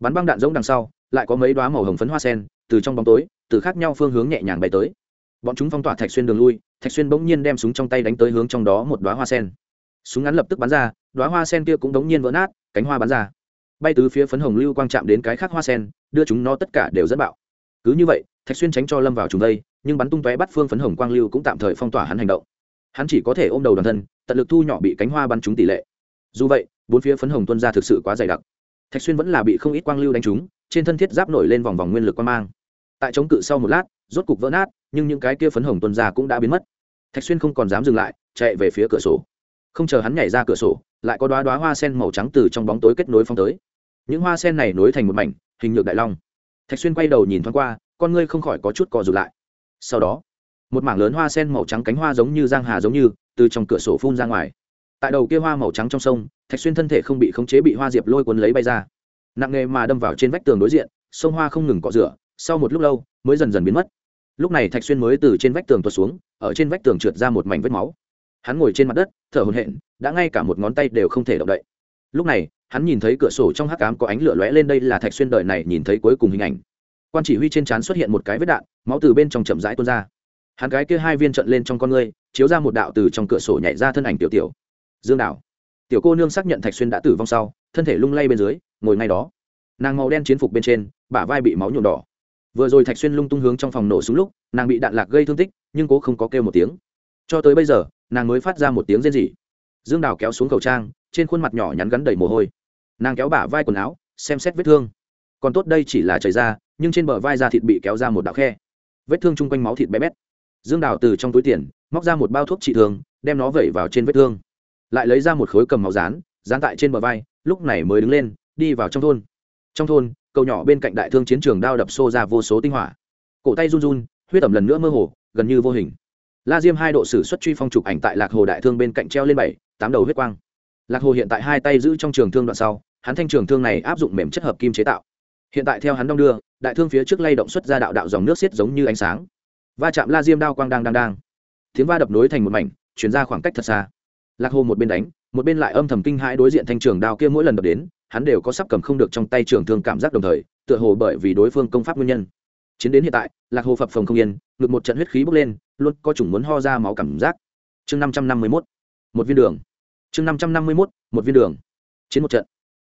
Bắn băng đạn giống đằng sau, lại có mấy đoá màu hồng phấn hoa sen từ trong bóng tối, từ khác nhau phương hướng nhẹ nhàng bay tới. Bọn chúng phong tỏa thạch xuyên đường lui, thạch xuyên bỗng nhiên đem súng trong tay đánh tới hướng trong đó một đoá hoa sen. Súng ngắn lập tức bắn ra đoá hoa sen kia cũng đống nhiên vỡ nát, cánh hoa bắn ra. Bay từ phía phấn hồng lưu quang chạm đến cái khác hoa sen, đưa chúng nó tất cả đều dẫn bạo. Cứ như vậy thạch xuyên tránh cho lâm vào chúng đây nhưng bắn tung tóe bắt phương phấn hồng quang lưu cũng tạm thời phong tỏa hắn hành động. Hắn chỉ có thể ôm đầu đoàn thân, tận lực thu nhỏ bị cánh hoa bắn trúng tỷ lệ. Dù vậy, bốn phía phấn hồng tuân ra thực sự quá dày đặc. Thạch xuyên vẫn là bị không ít quang lưu đánh trúng, trên thân thiết giáp nổi lên vòng vòng nguyên lực quang mang. Tại chống cự sau một lát, rốt cục vỡ nát, nhưng những cái kia phấn hồng tuân ra cũng đã biến mất. Thạch xuyên không còn dám dừng lại, chạy về phía cửa sổ. Không chờ hắn nhảy ra cửa sổ, lại có đoá đoá hoa sen màu trắng từ trong bóng tối kết nối phong tới. Những hoa sen này nối thành một mảnh, hình nhược đại long. Thạch xuyên quay đầu nhìn thoáng qua con ngươi không khỏi có chút co rụt lại. Sau đó, một mảng lớn hoa sen màu trắng cánh hoa giống như giang hà giống như, từ trong cửa sổ phun ra ngoài. Tại đầu kia hoa màu trắng trong sông, thạch xuyên thân thể không bị khống chế bị hoa diệp lôi cuốn lấy bay ra. Nặng nề mà đâm vào trên vách tường đối diện, sông hoa không ngừng cọ rửa, sau một lúc lâu, mới dần dần biến mất. Lúc này thạch xuyên mới từ trên vách tường tuột xuống, ở trên vách tường trượt ra một mảnh vết máu. Hắn ngồi trên mặt đất, thở hồn hện đã ngay cả một ngón tay đều không thể động đậy. Lúc này, hắn nhìn thấy cửa sổ trong hắc cám có ánh lửa lóe lên đây là thạch xuyên đời này nhìn thấy cuối cùng hình ảnh quan chỉ huy trên trán xuất hiện một cái vết đạn, máu từ bên trong chậm rãi tuôn ra. Hắn cái kia hai viên trận lên trong con ngươi, chiếu ra một đạo từ trong cửa sổ nhảy ra thân ảnh tiểu tiểu. Dương đảo. Tiểu cô nương xác nhận thạch xuyên đã tử vong sau, thân thể lung lay bên dưới, ngồi ngay đó. Nàng màu đen chiến phục bên trên, bả vai bị máu nhuộm đỏ. Vừa rồi thạch xuyên lung tung hướng trong phòng nổ súng lúc, nàng bị đạn lạc gây thương tích, nhưng cố không có kêu một tiếng. Cho tới bây giờ, nàng mới phát ra một tiếng rên rỉ. Dương đào kéo xuống khẩu trang, trên khuôn mặt nhỏ nhắn gắn đầy mồ hôi. Nàng kéo bả vai quần áo, xem xét vết thương. Còn tốt đây chỉ là chảy ra nhưng trên bờ vai da thịt bị kéo ra một đạo khe. Vết thương chung quanh máu thịt bé bét. Dương đào từ trong túi tiền, móc ra một bao thuốc trị thương, đem nó vẩy vào trên vết thương. Lại lấy ra một khối cầm máu rán dán tại trên bờ vai, lúc này mới đứng lên, đi vào trong thôn. Trong thôn, cầu nhỏ bên cạnh đại thương chiến trường đao đập xô ra vô số tinh hỏa. Cổ tay run run, huyết ẩm lần nữa mơ hồ, gần như vô hình. La diêm hai độ sử xuất truy phong chụp ảnh tại lạc hồ đại thương bên cạnh treo lên bảy, tám đầu huyết quang. Lạc hồ hiện tại hai tay giữ trong trường thương đoạn sau, hắn thanh trường thương này áp dụng mềm chất hợp kim chế tạo. Hiện tại theo hắn đong đưa đại thương phía trước lay động xuất ra đạo đạo dòng nước xiết giống như ánh sáng. Va chạm la diêm đao quang đang đang đang. Tiếng va đập nối thành một mảnh, chuyển ra khoảng cách thật xa. Lạc hồ một bên đánh, một bên lại âm thầm kinh hãi đối diện thanh trường đao kia mỗi lần đập đến, hắn đều có sắp cầm không được trong tay trường thương cảm giác đồng thời, tựa hồ bởi vì đối phương công pháp nguyên nhân. Chiến đến hiện tại, lạc hồ phập phồng không yên, ngực một trận huyết khí bốc lên, luôn có chủng muốn ho ra máu cảm giác. Chương năm trăm năm mươi mốt, một viên đường. Chương năm trăm năm mươi mốt, một viên đường. Chiến một trận.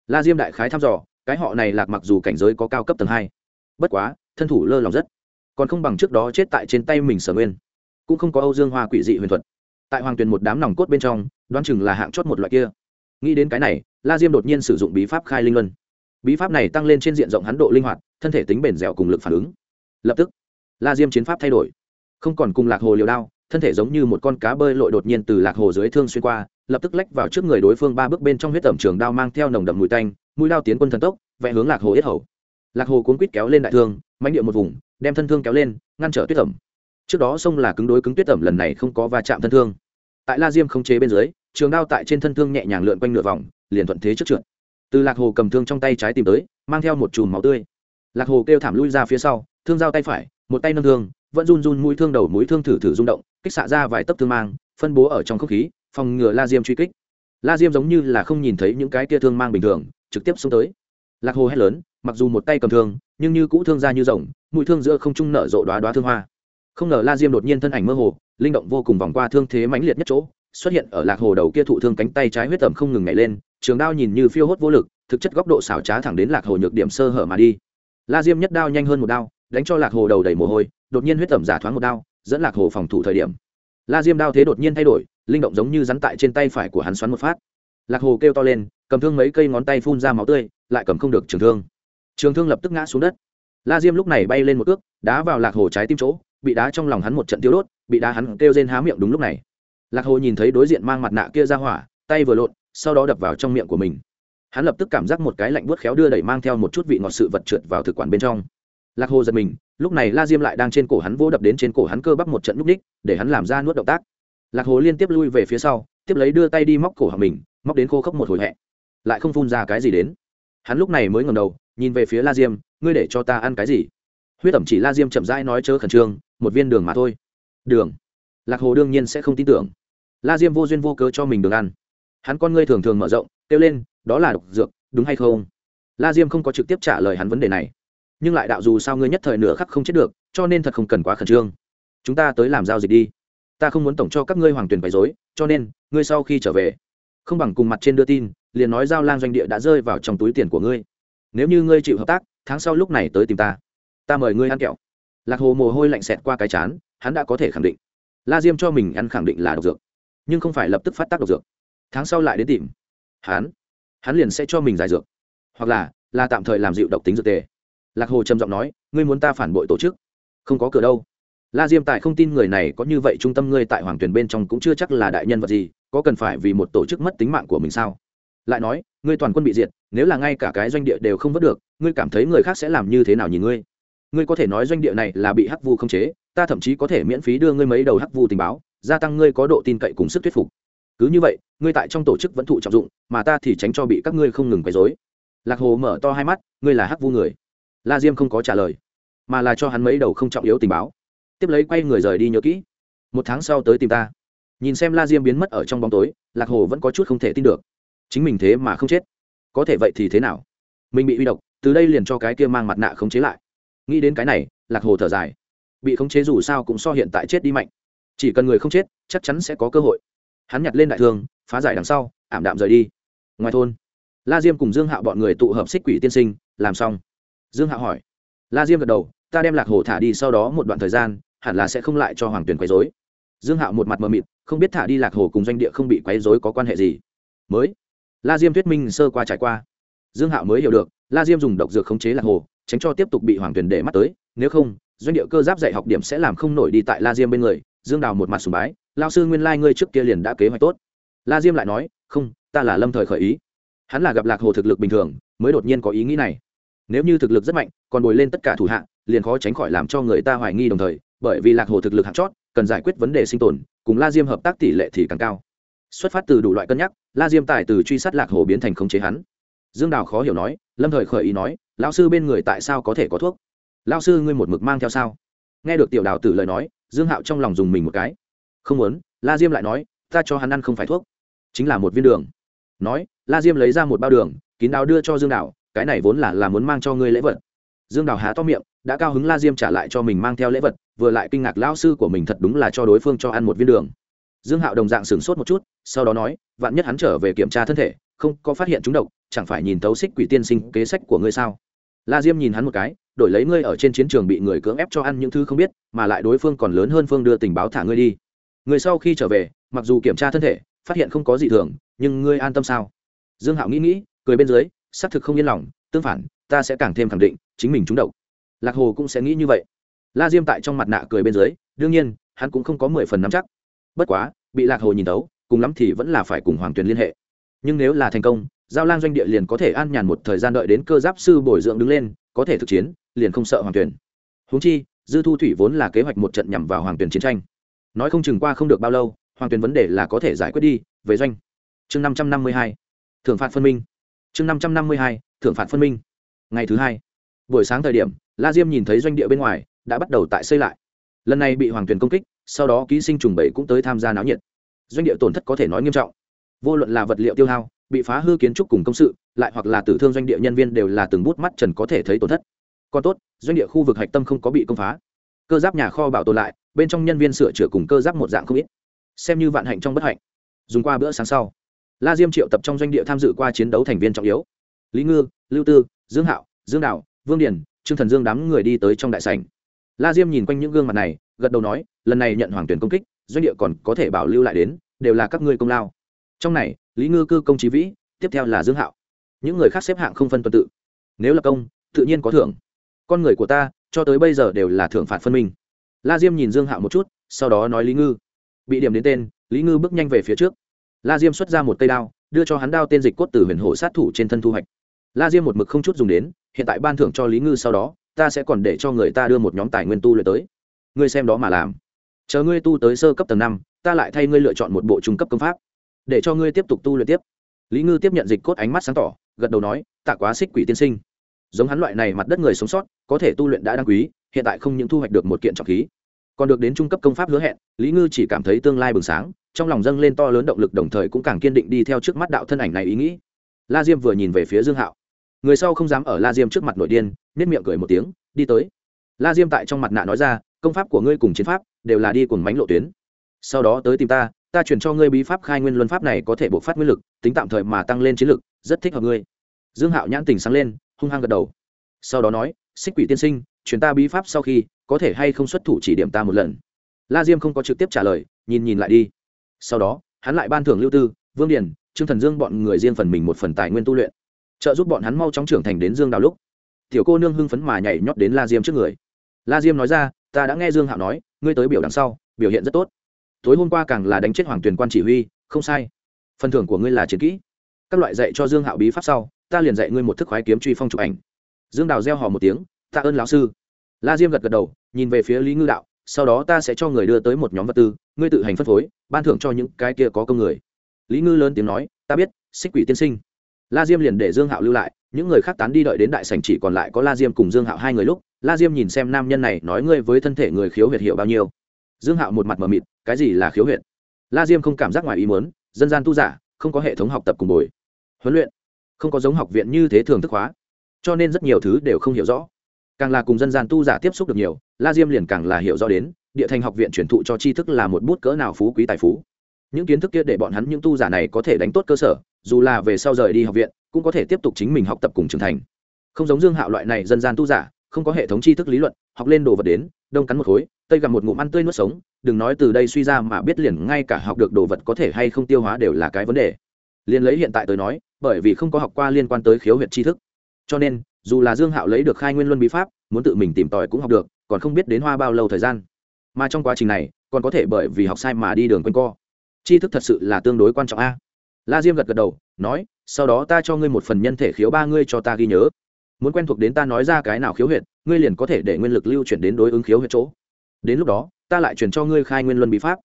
La diêm đại khái thăm dò, cái họ này lạc mặc dù cảnh giới có cao cấp tầng hai bất quá, thân thủ lơ lòng rất. Còn không bằng trước đó chết tại trên tay mình sở nguyên. Cũng không có âu dương hoa quỷ dị huyền thuật. Tại hoàng tuyền một đám nòng cốt bên trong, đoán chừng là hạng chót một loại kia. Nghĩ đến cái này, la diêm đột nhiên sử dụng bí pháp khai linh luân. Bí pháp này tăng lên trên diện rộng hắn độ linh hoạt, thân thể tính bền dẻo cùng lực phản ứng. Lập tức, la diêm chiến pháp thay đổi. Không còn cùng lạc hồ liều đao, thân thể giống như một con cá bơi lội đột nhiên từ lạc hồ dưới thương xuyên qua, lập tức lách vào trước người đối phương ba bước bên trong huyết tẩm trường đao mang theo nồng đậm mùi tanh, mũi đao tiến quân thần tốc, vẽ hướng lạc hồ yết hầu lạc hồ cuốn quýt kéo lên đại thương mánh điệu một vùng, đem thân thương kéo lên, ngăn trở tuyết tẩm trước đó sông là cứng đối cứng tuyết tẩm lần này không có va chạm thân thương. Tại la diêm không chế bên dưới, trường đao tại trên thân thương nhẹ nhàng lượn quanh nửa vòng, liền thuận thế trước trượt. Từ lạc hồ cầm thương trong tay trái tìm tới, mang theo một chùm máu tươi. Lạc hồ kêu thảm lui ra phía sau, thương dao tay phải, một tay nâng thương, vẫn run run mũi thương đầu mũi thương thử thử rung động, kích xạ ra vài tấc thương mang, phân bố ở trong không khí, phòng ngừa la diêm truy kích. La diêm giống như là không nhìn thấy những cái tia thương mang bình thường, trực tiếp xông tới. Lạc hồ hét lớn mặc dù một tay cầm thương, nhưng như cũ thương ra như rồng, mũi thương giữa không trung nở rộ đoá đoá thương hoa. Không ngờ la diêm đột nhiên thân ảnh mơ hồ, linh động vô cùng vòng qua thương thế mãnh liệt nhất chỗ, xuất hiện ở lạc hồ đầu kia thụ thương cánh tay trái huyết tầm không ngừng nhảy lên, trường đao nhìn như phiêu hốt vô lực, thực chất góc độ xảo trá thẳng đến lạc hồ nhược điểm sơ hở mà đi. La diêm nhất đao nhanh hơn một đao, đánh cho lạc hồ đầu đầy mồ hôi, đột nhiên huyết tầm giả thoáng một đao, dẫn lạc hồ phòng thủ thời điểm. La diêm đao thế đột nhiên thay đổi, linh động giống như rắn tại trên tay phải của hắn xoắn một phát. Lạc hồ kêu to lên, cầm thương mấy cây ngón tay phun ra máu tươi, lại cầm không được trường thương trường thương lập tức ngã xuống đất. La diêm lúc này bay lên một ước đá vào lạc hồ trái tim chỗ, bị đá trong lòng hắn một trận tiêu đốt, bị đá hắn kêu rên há miệng đúng lúc này. Lạc hồ nhìn thấy đối diện mang mặt nạ kia ra hỏa, tay vừa lộn, sau đó đập vào trong miệng của mình. Hắn lập tức cảm giác một cái lạnh buốt khéo đưa đẩy mang theo một chút vị ngọt sự vật trượt vào thực quản bên trong. Lạc hồ giật mình, lúc này la diêm lại đang trên cổ hắn vỗ đập đến trên cổ hắn cơ bắp một trận núp ních, để hắn làm ra nuốt động tác. Lạc hồ liên tiếp lui về phía sau, tiếp lấy đưa tay đi móc cổ họng mình, móc đến khô khốc một hồi hẹ. Lại không phun ra cái gì đến. Hắn lúc này mới ngầm đầu nhìn về phía la diêm, ngươi để cho ta ăn cái gì? Huyết ẩm chỉ la diêm chậm rãi nói chớ khẩn trương, một viên đường mà thôi. Đường? Lạc hồ đương nhiên sẽ không tin tưởng. La diêm vô duyên vô cớ cho mình đường ăn. Hắn con ngươi thường thường mở rộng, kêu lên, đó là độc dược, đúng hay không? La diêm không có trực tiếp trả lời hắn vấn đề này. Nhưng lại đạo dù sao ngươi nhất thời nửa khắc không chết được, cho nên thật không cần quá khẩn trương. Chúng ta tới làm giao dịch đi. Ta không muốn tổng cho các ngươi hoàng tuyển bày dối cho nên, ngươi sau khi trở về, không bằng cùng mặt trên đưa tin, liền nói giao lang doanh địa đã rơi vào trong túi tiền của ngươi nếu như ngươi chịu hợp tác, tháng sau lúc này tới tìm ta. Ta mời ngươi ăn kẹo. Lạc hồ mồ hôi lạnh xẹt qua cái chán, hắn đã có thể khẳng định. La diêm cho mình ăn khẳng định là độc dược, nhưng không phải lập tức phát tác độc dược. Tháng sau lại đến tìm hắn hắn liền sẽ cho mình giải dược. Hoặc là là tạm thời làm dịu độc tính dược tề. Lạc hồ trầm giọng nói, ngươi muốn ta phản bội tổ chức? Không có cửa đâu. La diêm tại không tin người này có như vậy trung tâm ngươi tại hoàng tuyển bên trong cũng chưa chắc là đại nhân vật gì, có cần phải vì một tổ chức mất tính mạng của mình sao? Lại nói, ngươi toàn quân bị diệt, nếu là ngay cả cái doanh địa đều không vớt được, ngươi cảm thấy người khác sẽ làm như thế nào nhìn ngươi? Ngươi có thể nói doanh địa này là bị hắc vu không chế, ta thậm chí có thể miễn phí đưa ngươi mấy đầu hắc vu tình báo, gia tăng ngươi có độ tin cậy cùng sức thuyết phục. Cứ như vậy, ngươi tại trong tổ chức vẫn thụ trọng dụng, mà ta thì tránh cho bị các ngươi không ngừng quấy dối lạc hồ mở to hai mắt, ngươi là hắc vu người. La diêm không có trả lời, mà là cho hắn mấy đầu không trọng yếu tình báo. Tiếp lấy quay người rời đi nhớ kỹ. Một tháng sau tới tìm ta. Nhìn xem la diêm biến mất ở trong bóng tối, lạc hồ vẫn có chút không thể tin được chính mình thế mà không chết. Có thể vậy thì thế nào? Mình bị uy độc, từ đây liền cho cái kia mang mặt nạ khống chế lại. Nghĩ đến cái này, lạc hồ thở dài. Bị khống chế dù sao cũng so hiện tại chết đi mạnh. Chỉ cần người không chết, chắc chắn sẽ có cơ hội. Hắn nhặt lên đại thương, phá giải đằng sau, ảm đạm rời đi. Ngoài thôn, la diêm cùng dương hạo bọn người tụ hợp xích quỷ tiên sinh, làm xong. Dương hạo hỏi. La diêm gật đầu, ta đem lạc hồ thả đi sau đó một đoạn thời gian, hẳn là sẽ không lại cho hoàng tuyền quấy dối dương hạo một mặt mờ mịt, không biết thả đi lạc hồ cùng doanh địa không bị quấy dối có quan hệ gì. Mới la diêm thuyết minh sơ qua trải qua. Dương hạo mới hiểu được, la diêm dùng độc dược khống chế lạc hồ, tránh cho tiếp tục bị hoàng tuyền để mắt tới, nếu không, doanh địa cơ giáp dạy học điểm sẽ làm không nổi đi tại la diêm bên người, dương đào một mặt sùng bái lao sư nguyên lai、like、ngươi trước kia liền đã kế hoạch tốt. La diêm lại nói, không, ta là lâm thời khởi ý. Hắn là gặp lạc hồ thực lực bình thường, mới đột nhiên có ý nghĩ này. Nếu như thực lực rất mạnh, còn bồi lên tất cả thủ hạ, liền khó tránh khỏi làm cho người ta hoài nghi đồng thời, bởi vì lạc hồ thực lực hạng chót, cần giải quyết vấn đề sinh tồn, cùng la diêm hợp tác tỷ lệ thì càng cao xuất phát từ đủ loại cân nhắc, la diêm tài từ truy sát lạc hồ biến thành khống chế hắn. Dương đào khó hiểu nói, lâm thời khởi ý nói, lão sư bên người tại sao có thể có thuốc? Lão sư ngươi một mực mang theo sao? Nghe được tiểu đào tử lời nói, dương hạo trong lòng dùng mình một cái. Không muốn. La diêm lại nói, ta cho hắn ăn không phải thuốc, chính là một viên đường. Nói, la diêm lấy ra một bao đường, kín đáo đưa cho dương đào, cái này vốn là là muốn mang cho ngươi lễ vật. Dương đào há to miệng, đã cao hứng la diêm trả lại cho mình mang theo lễ vật, vừa lại kinh ngạc lao sư của mình thật đúng là cho đối phương cho ăn một viên đường. Dương hạo đồng dạng sửng sốt một chút sau đó nói, vạn nhất hắn trở về kiểm tra thân thể, không có phát hiện chúng độc, chẳng phải nhìn tấu xích quỷ tiên sinh kế sách của ngươi sao? La diêm nhìn hắn một cái, đổi lấy ngươi ở trên chiến trường bị người cưỡng ép cho ăn những thứ không biết, mà lại đối phương còn lớn hơn phương đưa tình báo thả ngươi đi. Người sau khi trở về, mặc dù kiểm tra thân thể, phát hiện không có gì thường, nhưng ngươi an tâm sao? Dương hạo nghĩ nghĩ, cười bên dưới, xác thực không yên lòng, tương phản, ta sẽ càng thêm khẳng định, chính mình trúng độc. Lạc hồ cũng sẽ nghĩ như vậy. La diêm tại trong mặt nạ cười bên dưới, đương nhiên, hắn cũng không có mười phần nắm chắc. Bất quá, bị lạc hồ nhìn tấu cùng lắm thì vẫn là phải cùng hoàng tuyền liên hệ. Nhưng nếu là thành công, giao lang doanh địa liền có thể an nhàn một thời gian đợi đến cơ giáp sư bồi dưỡng đứng lên, có thể thực chiến, liền không sợ hoàng tuyền. Húng chi, dư thu thủy vốn là kế hoạch một trận nhằm vào hoàng tuyền chiến tranh. Nói không chừng qua không được bao lâu, hoàng tuyền vấn đề là có thể giải quyết đi, về doanh. Chương năm trăm năm mươi hai, thưởng phạt phân minh. Chương năm trăm năm mươi hai, thưởng phạt phân minh. Ngày thứ hai, buổi sáng thời điểm, la diêm nhìn thấy doanh địa bên ngoài, đã bắt đầu tại xây lại. Lần này bị hoàng tuyền công kích, sau đó ký sinh trùng bảy cũng tới tham gia náo nhiệt doanh địa tổn thất có thể nói nghiêm trọng. Vô luận là vật liệu tiêu hao, bị phá hư kiến trúc cùng công sự, lại hoặc là tử thương doanh địa nhân viên đều là từng bút mắt trần có thể thấy tổn thất. Còn tốt, doanh địa khu vực hạch tâm không có bị công phá. Cơ giáp nhà kho bảo tồn lại, bên trong nhân viên sửa chữa cùng cơ giáp một dạng không ít. Xem như vạn hạnh trong bất hạnh. Dùng qua bữa sáng sau, la diêm triệu tập trong doanh địa tham dự qua chiến đấu thành viên trọng yếu. Lý ngư, lưu tư, dương hạo, dương đạo vương điền, trương thần dương đám người đi tới trong đại sảnh. La diêm nhìn quanh những gương mặt này, gật đầu nói, lần này nhận hoàng tuyển công kích doanh địa còn có thể bảo lưu lại đến, đều là các ngươi công lao. Trong này, lý ngư cư công trí vĩ, tiếp theo là dương hạo. Những người khác xếp hạng không phân tuần tự. Nếu là công, tự nhiên có thưởng. Con người của ta, cho tới bây giờ đều là thưởng phạt phân minh. La diêm nhìn dương hạo một chút, sau đó nói lý ngư. Bị điểm đến tên, lý ngư bước nhanh về phía trước. La diêm xuất ra một cây đao, đưa cho hắn đao tên dịch cốt từ huyền hổ sát thủ trên thân thu hoạch. La diêm một mực không chút dùng đến, hiện tại ban thưởng cho lý ngư sau đó, ta sẽ còn để cho người ta đưa một nhóm tài nguyên tu luyện tới. Ngươi xem đó mà làm chờ ngươi tu tới sơ cấp tầng năm, ta lại thay ngươi lựa chọn một bộ trung cấp công pháp, để cho ngươi tiếp tục tu luyện tiếp. Lý ngư tiếp nhận dịch cốt ánh mắt sáng tỏ, gật đầu nói, tạ quá xích quỷ tiên sinh. Giống hắn loại này mặt đất người sống sót, có thể tu luyện đã đăng quý, hiện tại không những thu hoạch được một kiện trọng khí, còn được đến trung cấp công pháp hứa hẹn, lý ngư chỉ cảm thấy tương lai bừng sáng, trong lòng dâng lên to lớn động lực đồng thời cũng càng kiên định đi theo trước mắt đạo thân ảnh này ý nghĩ. La diêm vừa nhìn về phía dương hạo. Người sau không dám ở la diêm trước mặt nội điên nếp miệng cười một tiếng, đi tới. La diêm tại trong mặt nạ nói ra, công pháp của ngươi cùng chiến pháp đều là đi cùng mánh lộ tuyến. Sau đó tới tìm ta ta chuyển cho ngươi bí pháp khai nguyên luân pháp này có thể bộc phát nguyên lực, tính tạm thời mà tăng lên chiến lực, rất thích hợp ngươi. Dương hạo nhãn tình sáng lên, hung hăng gật đầu. Sau đó nói, xích quỷ tiên sinh chuyển ta bí pháp sau khi, có thể hay không xuất thủ chỉ điểm ta một lần? La diêm không có trực tiếp trả lời, nhìn nhìn lại đi. Sau đó, hắn lại ban thưởng lưu tư, vương điền, trương thần dương bọn người riêng phần mình một phần tài nguyên tu luyện, trợ giúp bọn hắn mau chóng trưởng thành đến dương đào lúc. Tiểu cô nương hưng phấn mà nhảy nhót đến la diêm trước người. La diêm nói ra ta đã nghe dương hạo nói, ngươi tới biểu đằng sau, biểu hiện rất tốt. Tối hôm qua càng là đánh chết hoàng tuyền quan chỉ huy, không sai. Phần thưởng của ngươi là chiến kỹ. Các loại dạy cho dương hạo bí pháp sau, ta liền dạy ngươi một thức khoái kiếm truy phong chụp ảnh. Dương đào gieo hò một tiếng tạ ơn lão sư. La diêm gật gật đầu, nhìn về phía lý ngư đạo, sau đó ta sẽ cho người đưa tới một nhóm vật tư, ngươi tự hành phân phối, ban thưởng cho những cái kia có công người. Lý ngư lớn tiếng nói, ta biết, xích quỷ tiên sinh. La diêm liền để dương hạo lưu lại, những người khác tán đi đợi đến đại sảnh chỉ còn lại có la diêm cùng dương hạo hai người lúc la diêm nhìn xem nam nhân này, nói ngươi với thân thể người khiếu huyệt hiệu bao nhiêu? Dương hạo một mặt mờ mịt, cái gì là khiếu huyệt? La diêm không cảm giác ngoài ý muốn, dân gian tu giả, không có hệ thống học tập cùng bồi. Huấn luyện, không có giống học viện như thế thường thức hóa. Cho nên rất nhiều thứ đều không hiểu rõ. Càng là cùng dân gian tu giả tiếp xúc được nhiều, la diêm liền càng là hiểu rõ đến, địa thành học viện truyền thụ cho tri thức là một bút cỡ nào phú quý tài phú. Những kiến thức kia để bọn hắn, những tu giả này có thể đánh tốt cơ sở, dù là về sau rời đi học viện, cũng có thể tiếp tục chính mình học tập cùng trưởng thành. Không giống dương hạo loại này dân gian tu giả không có hệ thống tri thức lý luận, học lên đồ vật đến, đông cắn một khối, tây gặp một ngụm ăn tươi nuốt sống, đừng nói từ đây suy ra mà biết liền ngay cả học được đồ vật có thể hay không tiêu hóa đều là cái vấn đề. Liền lấy hiện tại tôi nói, bởi vì không có học qua liên quan tới khiếu huyệt tri thức. Cho nên, dù là dương hạo lấy được khai nguyên luân bí pháp, muốn tự mình tìm tòi cũng học được, còn không biết đến hoa bao lâu thời gian. Mà trong quá trình này, còn có thể bởi vì học sai mà đi đường quanh co. Tri thức thật sự là tương đối quan trọng a. La diêm gật gật đầu, nói, sau đó ta cho ngươi một phần nhân thể khiếu ba ngươi cho ta ghi nhớ muốn quen thuộc đến ta nói ra cái nào khiếu huyệt, ngươi liền có thể để nguyên lực lưu chuyển đến đối ứng khiếu huyệt chỗ. Đến lúc đó, ta lại chuyển cho ngươi khai nguyên luân bí pháp.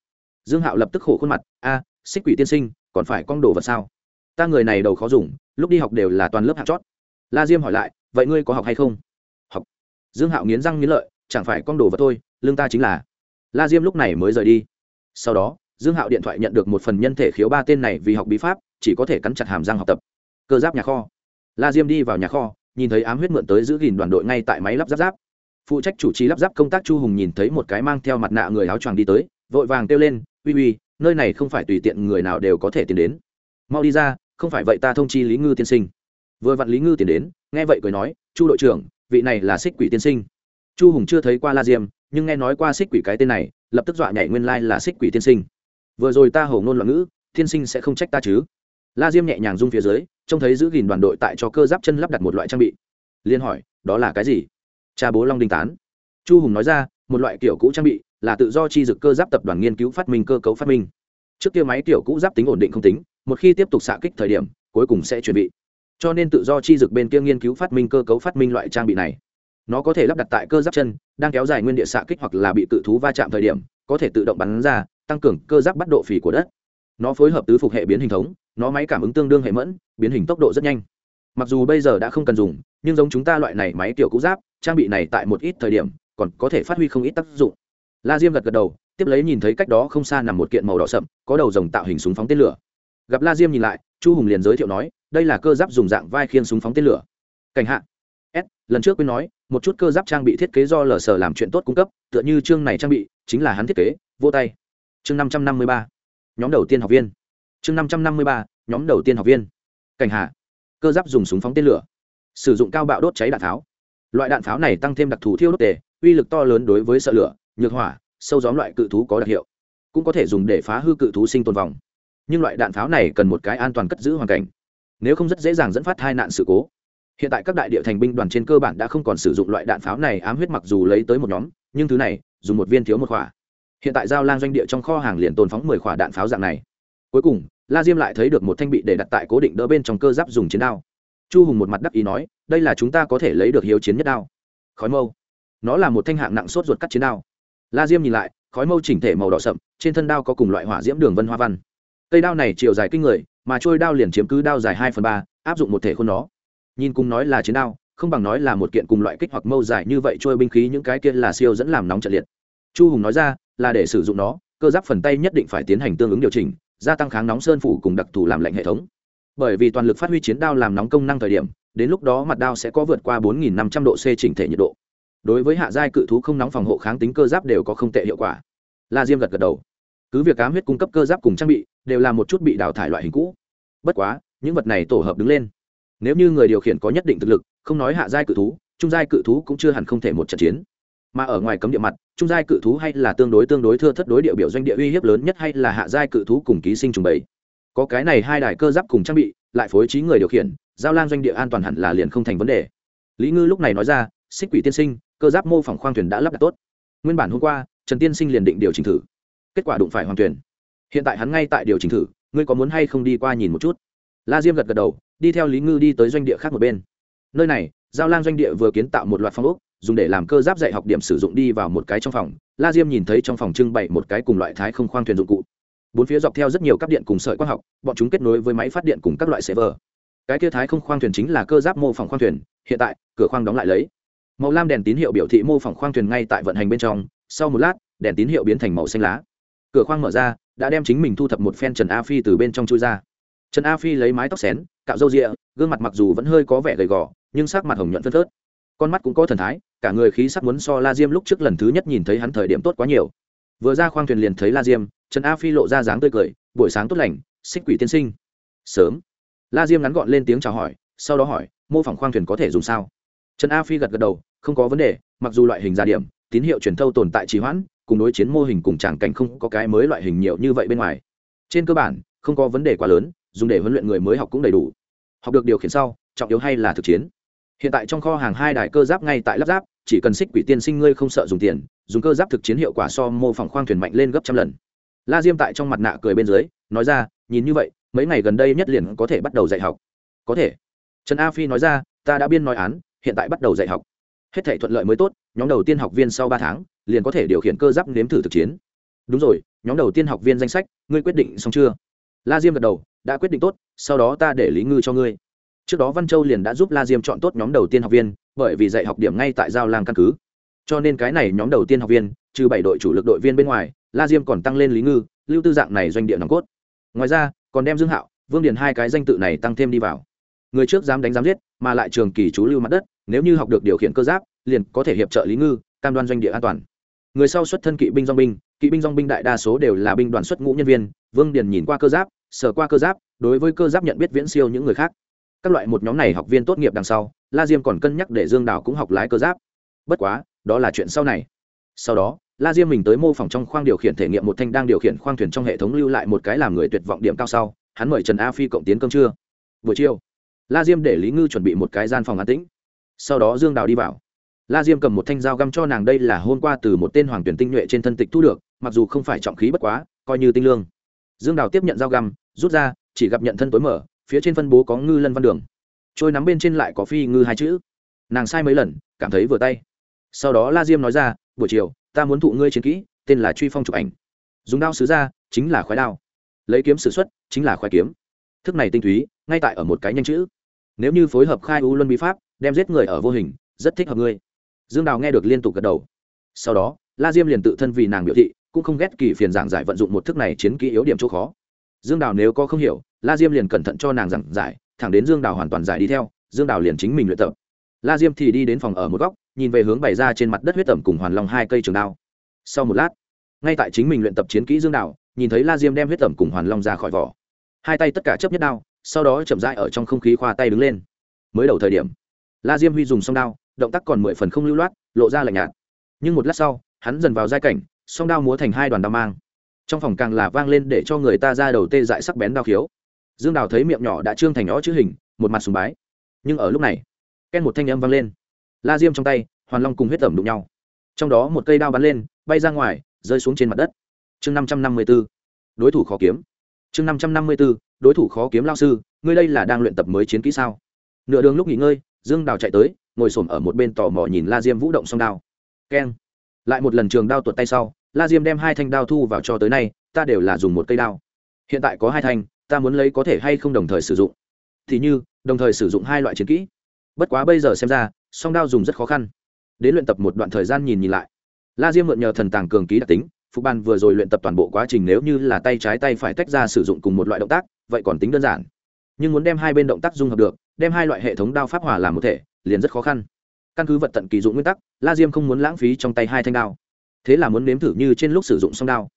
Dương hạo lập tức khổ khuôn mặt, a, xích quỷ tiên sinh, còn phải con đồ vật sao? Ta người này đầu khó dùng, lúc đi học đều là toàn lớp hạt chót. La diêm hỏi lại, vậy ngươi có học hay không? Học. Dương hạo nghiến răng nghiến lợi, chẳng phải con đồ vật thôi, lương ta chính là. La diêm lúc này mới rời đi. Sau đó, dương hạo điện thoại nhận được một phần nhân thể khiếu ba tên này vì học bí pháp, chỉ có thể cắn chặt hàm răng học tập. Cơ giáp nhà kho. La diêm đi vào nhà kho nhìn thấy ám huyết mượn tới giữ gìn đoàn đội ngay tại máy lắp ráp giáp phụ trách chủ trì lắp ráp công tác chu hùng nhìn thấy một cái mang theo mặt nạ người áo choàng đi tới, vội vàng kêu lên, uy uy, nơi này không phải tùy tiện người nào đều có thể tiến đến. Mau đi ra, không phải vậy ta thông chi lý ngư tiên sinh. Vừa vặn lý ngư tiến đến, nghe vậy cười nói, chu đội trưởng, vị này là xích quỷ tiên sinh. Chu hùng chưa thấy qua la diêm, nhưng nghe nói qua xích quỷ cái tên này, lập tức dọa nhảy nguyên lai là xích quỷ tiên sinh. Vừa rồi ta hầu ngôn loạn ngữ, tiên sinh sẽ không trách ta chứ? La diêm nhẹ nhàng rung phía dưới trông thấy giữ gìn đoàn đội tại cho cơ giáp chân lắp đặt một loại trang bị. Liên hỏi, đó là cái gì? Cha bố long đinh tán. Chu hùng nói ra, một loại kiểu cũ trang bị, là tự do chi dực cơ giáp tập đoàn nghiên cứu phát minh, cơ cấu phát minh. Trước kia máy kiểu cũ giáp tính ổn định không tính, một khi tiếp tục xạ kích thời điểm, cuối cùng sẽ chuẩn bị cho nên tự do chi dực bên kia nghiên cứu phát minh, cơ cấu phát minh loại trang bị này. Nó có thể lắp đặt tại cơ giáp chân, đang kéo dài nguyên địa xạ kích hoặc là bị tự thú va chạm thời điểm, có thể tự động bắn ra, tăng cường cơ giáp bắt độ phì của đất. Nó phối hợp tứ phục hệ biến hình thống nó máy cảm ứng tương đương hệ mẫn, biến hình tốc độ rất nhanh. Mặc dù bây giờ đã không cần dùng, nhưng giống chúng ta loại này máy kiểu cũ giáp, trang bị này tại một ít thời điểm, còn có thể phát huy không ít tác dụng. La diêm gật gật đầu, tiếp lấy nhìn thấy cách đó không xa nằm một kiện màu đỏ sậm, có đầu rồng tạo hình súng phóng tên lửa. Gặp la diêm nhìn lại, chu hùng liền giới thiệu nói, đây là cơ giáp dùng dạng vai khiên súng phóng tên lửa. Cảnh hạ. S, lần trước quên nói, một chút cơ giáp trang bị thiết kế do lờ sờ làm chuyện tốt cung cấp, tựa như chương này trang bị, chính là hắn thiết kế, vô tay. Chương năm trăm năm mươi ba. Nhóm đầu tiên học viên chương năm trăm năm mươi ba, nhóm đầu tiên học viên. Cảnh hạ cơ giáp dùng súng phóng tên lửa. Sử dụng cao bạo đốt cháy đạn pháo loại đạn pháo này tăng thêm đặc thù thiêu đốt tề, uy lực to lớn đối với sợ lửa, nhược hỏa, sâu gióm loại cự thú có đặc hiệu. Cũng có thể dùng để phá hư cự thú sinh tồn vòng. Nhưng loại đạn pháo này cần một cái an toàn cất giữ hoàn cảnh. Nếu không rất dễ dàng dẫn phát hai nạn sự cố. Hiện tại các đại địa thành binh đoàn trên cơ bản đã không còn sử dụng loại đạn pháo này ám huyết mặc dù lấy tới một nhóm, nhưng thứ này, dùng một viên thiếu một khỏa. Hiện tại giao lang doanh địa trong kho hàng liền tồn phóng mười khỏa đạn pháo dạng này cuối cùng, la diêm lại thấy được một thanh bị để đặt tại cố định đỡ bên trong cơ giáp dùng chiến đao. Chu hùng một mặt đắc ý nói, đây là chúng ta có thể lấy được hiếu chiến nhất đao. Khói mâu. Nó là một thanh hạng nặng sốt ruột cắt chiến đao. La diêm nhìn lại, khói mâu chỉnh thể màu đỏ sậm, trên thân đao có cùng loại hỏa diễm đường vân hoa văn. Cây đao này chiều dài kinh người, mà trôi đao liền chiếm cứ đao dài hai phần ba, áp dụng một thể khuôn nó. Nhìn cùng nói là chiến đao, không bằng nói là một kiện cùng loại kích hoặc mâu dài như vậy trôi binh khí những cái kia là siêu dẫn làm nóng trận liệt. Chu hùng nói ra, là để sử dụng nó, cơ giáp phần tay nhất định phải tiến hành tương ứng điều chỉnh gia tăng kháng nóng sơn phủ cùng đặc thù làm lạnh hệ thống. Bởi vì toàn lực phát huy chiến đao làm nóng công năng thời điểm, đến lúc đó mặt đao sẽ có vượt qua 4.500 độ C chỉnh thể nhiệt độ. Đối với hạ giai cự thú không nóng phòng hộ kháng tính cơ giáp đều có không tệ hiệu quả. La diêm gật gật đầu. Cứ việc cám huyết cung cấp cơ giáp cùng trang bị đều là một chút bị đào thải loại hình cũ. Bất quá, những vật này tổ hợp đứng lên. Nếu như người điều khiển có nhất định thực lực, không nói hạ giai cự thú, trung giai cự thú cũng chưa hẳn không thể một trận chiến mà ở ngoài cấm địa mặt, trung giai cự thú hay là tương đối tương đối thưa thất đối địa biểu doanh địa uy hiếp lớn nhất hay là hạ giai cự thú cùng ký sinh trùng bầy. Có cái này hai đài cơ giáp cùng trang bị, lại phối trí người điều khiển, giao lan doanh địa an toàn hẳn là liền không thành vấn đề. Lý ngư lúc này nói ra, xích quỷ tiên sinh, cơ giáp mô phỏng khoang thuyền đã lắp đặt tốt. Nguyên bản hôm qua, trần tiên sinh liền định điều chỉnh thử. Kết quả đụng phải hoàng thuyền. Hiện tại hắn ngay tại điều chỉnh thử, ngươi có muốn hay không đi qua nhìn một chút? La diêm gật gật đầu, đi theo lý ngư đi tới doanh địa khác một bên. Nơi này, giao lang doanh địa vừa kiến tạo một loạt phong ốc dùng để làm cơ giáp dạy học điểm sử dụng đi vào một cái trong phòng. La diêm nhìn thấy trong phòng trưng bày một cái cùng loại thái không khoang thuyền dụng cụ. Bốn phía dọc theo rất nhiều cắp điện cùng sợi quang học, bọn chúng kết nối với máy phát điện cùng các loại server. Cái kia thái không khoang thuyền chính là cơ giáp mô phỏng khoang thuyền, hiện tại, cửa khoang đóng lại lấy. Màu lam đèn tín hiệu biểu thị mô phỏng khoang thuyền ngay tại vận hành bên trong, sau một lát, đèn tín hiệu biến thành màu xanh lá. Cửa khoang mở ra, đã đem chính mình thu thập một phen trần a phi từ bên trong chui ra. Trần a phi lấy mái tóc xén, cạo râu rịa, gương mặt mặc dù vẫn hơi có vẻ gầy gò, nhưng sắc mặt hồng nhuận phân phớt con mắt cũng có thần thái, cả người khí sắc muốn so la diêm lúc trước lần thứ nhất nhìn thấy hắn thời điểm tốt quá nhiều. Vừa ra khoang thuyền liền thấy la diêm, trần a phi lộ ra dáng tươi cười, buổi sáng tốt lành, xích quỷ tiên sinh. Sớm. La diêm ngắn gọn lên tiếng chào hỏi, sau đó hỏi, mô phỏng khoang thuyền có thể dùng sao? Trần a phi gật gật đầu, không có vấn đề, mặc dù loại hình gia điểm, tín hiệu truyền thâu tồn tại trì hoãn, cùng đối chiến mô hình cùng tràng cảnh không có cái mới loại hình nhiều như vậy bên ngoài. Trên cơ bản, không có vấn đề quá lớn, dùng để huấn luyện người mới học cũng đầy đủ. Học được điều khiển sau, trọng yếu hay là thực chiến hiện tại trong kho hàng hai đài cơ giáp ngay tại lắp ráp, chỉ cần xích quỷ tiên sinh ngươi không sợ dùng tiền, dùng cơ giáp thực chiến hiệu quả so mô phỏng khoang thuyền mạnh lên gấp trăm lần. La diêm tại trong mặt nạ cười bên dưới, nói ra, nhìn như vậy, mấy ngày gần đây nhất liền có thể bắt đầu dạy học. Có thể. Trần a phi nói ra, ta đã biên nói án, hiện tại bắt đầu dạy học. Hết thể thuận lợi mới tốt, nhóm đầu tiên học viên sau ba tháng, liền có thể điều khiển cơ giáp nếm thử thực chiến. Đúng rồi, nhóm đầu tiên học viên danh sách, ngươi quyết định xong chưa? La diêm gật đầu, đã quyết định tốt, sau đó ta để lý ngư cho ngươi trước đó văn châu liền đã giúp la diêm chọn tốt nhóm đầu tiên học viên bởi vì dạy học điểm ngay tại giao lang căn cứ cho nên cái này nhóm đầu tiên học viên trừ bảy đội chủ lực đội viên bên ngoài la diêm còn tăng lên lý ngư lưu tư dạng này doanh địa nòng cốt ngoài ra còn đem dương hạo vương điền hai cái danh tự này tăng thêm đi vào người trước dám đánh dám giết mà lại trường kỳ chú lưu mặt đất nếu như học được điều khiển cơ giáp liền có thể hiệp trợ lý ngư cam đoan doanh địa an toàn người sau xuất thân kỵ binh dong binh kỵ binh dong binh đại đa số đều là binh đoàn xuất ngũ nhân viên vương điền nhìn qua cơ giáp sờ qua cơ giáp đối với cơ giáp nhận biết viễn siêu những người khác các loại một nhóm này học viên tốt nghiệp đằng sau, la diêm còn cân nhắc để dương đào cũng học lái cơ giáp. Bất quá, đó là chuyện sau này. Sau đó, la diêm mình tới mô phỏng trong khoang điều khiển thể nghiệm một thanh đang điều khiển khoang thuyền trong hệ thống lưu lại một cái làm người tuyệt vọng điểm cao sau, hắn mời trần a phi cộng tiến cơm trưa. Buổi chiều, la diêm để lý ngư chuẩn bị một cái gian phòng an tĩnh. Sau đó dương đào đi vào. La diêm cầm một thanh dao găm cho nàng đây là hôm qua từ một tên hoàng tuyển tinh nhuệ trên thân tịch thu được, mặc dù không phải trọng khí bất quá, coi như tinh lương. Dương đào tiếp nhận dao găm, rút ra, chỉ gặp nhận thân tối mở phía trên phân bố có ngư lân văn đường. Trôi nắm bên trên lại có phi ngư hai chữ. Nàng sai mấy lần, cảm thấy vừa tay. Sau đó la diêm nói ra, buổi chiều, ta muốn thụ ngươi chiến kỹ, tên là truy phong chụp ảnh. Dùng đao sứ ra, chính là khoái đao. Lấy kiếm sử xuất, chính là khoái kiếm. Thức này tinh túy, ngay tại ở một cái nhanh chữ. Nếu như phối hợp khai u luân bí pháp, đem giết người ở vô hình, rất thích hợp ngươi. Dương đào nghe được liên tục gật đầu. Sau đó, la diêm liền tự thân vì nàng biểu thị, cũng không ghét kỳ phiền giảng giải vận dụng một thức này chiến kỹ yếu điểm chỗ khó. Dương đào nếu có không hiểu la diêm liền cẩn thận cho nàng giảng giải, thẳng đến dương đào hoàn toàn giải đi theo, dương đào liền chính mình luyện tập. La diêm thì đi đến phòng ở một góc, nhìn về hướng bày ra trên mặt đất huyết tẩm cùng hoàn long hai cây trường đao. Sau một lát, ngay tại chính mình luyện tập chiến kỹ dương đào, nhìn thấy la diêm đem huyết tẩm cùng hoàn long ra khỏi vỏ. Hai tay tất cả chấp nhất đao, sau đó chậm rãi ở trong không khí khoa tay đứng lên. Mới đầu thời điểm, la diêm huy dùng song đao, động tác còn mười phần không lưu loát, lộ ra lạnh nhạt. Nhưng một lát sau, hắn dần vào giai cảnh, song đao múa thành hai đoàn đao mang. Trong phòng càng là vang lên để cho người ta ra đầu tê dại sắc bén đao khiếu dương đào thấy miệng nhỏ đã trương thành nó chữ hình, một mặt sùng bái. Nhưng ở lúc này ken một thanh âm vang lên. La diêm trong tay, hoàn long cùng huyết tẩm đụng nhau. Trong đó một cây đao bắn lên, bay ra ngoài, rơi xuống trên mặt đất. Chương năm trăm năm mươi b ố đối thủ khó kiếm. Chương năm trăm năm mươi b ố đối thủ khó kiếm lao sư, ngươi đây là đang luyện tập mới chiến kỹ sao? Nửa đường lúc nghỉ ngơi, dương đào chạy tới, ngồi s ổ m ở một bên tò mò nhìn la diêm vũ động song đao. Keng. Lại một lần trường đao tuột tay sau, la diêm đem hai thanh đao thu vào cho tới nay, ta đều là dùng một cây đao. Hiện tại có hai thanh ta muốn lấy có thể hay không đồng thời sử dụng. Thì như, đồng thời sử dụng hai loại chiến kỹ. Bất quá bây giờ xem ra, song đao dùng rất khó khăn. Đến luyện tập một đoạn thời gian nhìn nhìn lại. La diêm mượn nhờ thần tàng cường ký đặc tính, phục ban vừa rồi luyện tập toàn bộ quá trình nếu như là tay trái tay phải tách ra sử dụng cùng một loại động tác, vậy còn tính đơn giản. Nhưng muốn đem hai bên động tác dung hợp được, đem hai loại hệ thống đao pháp hòa làm một thể, liền rất khó khăn. Căn cứ vật tận kỳ dụng nguyên tắc, la diêm không muốn lãng phí trong tay hai thanh đao. Thế là muốn nếm thử như trên lúc sử dụng song đao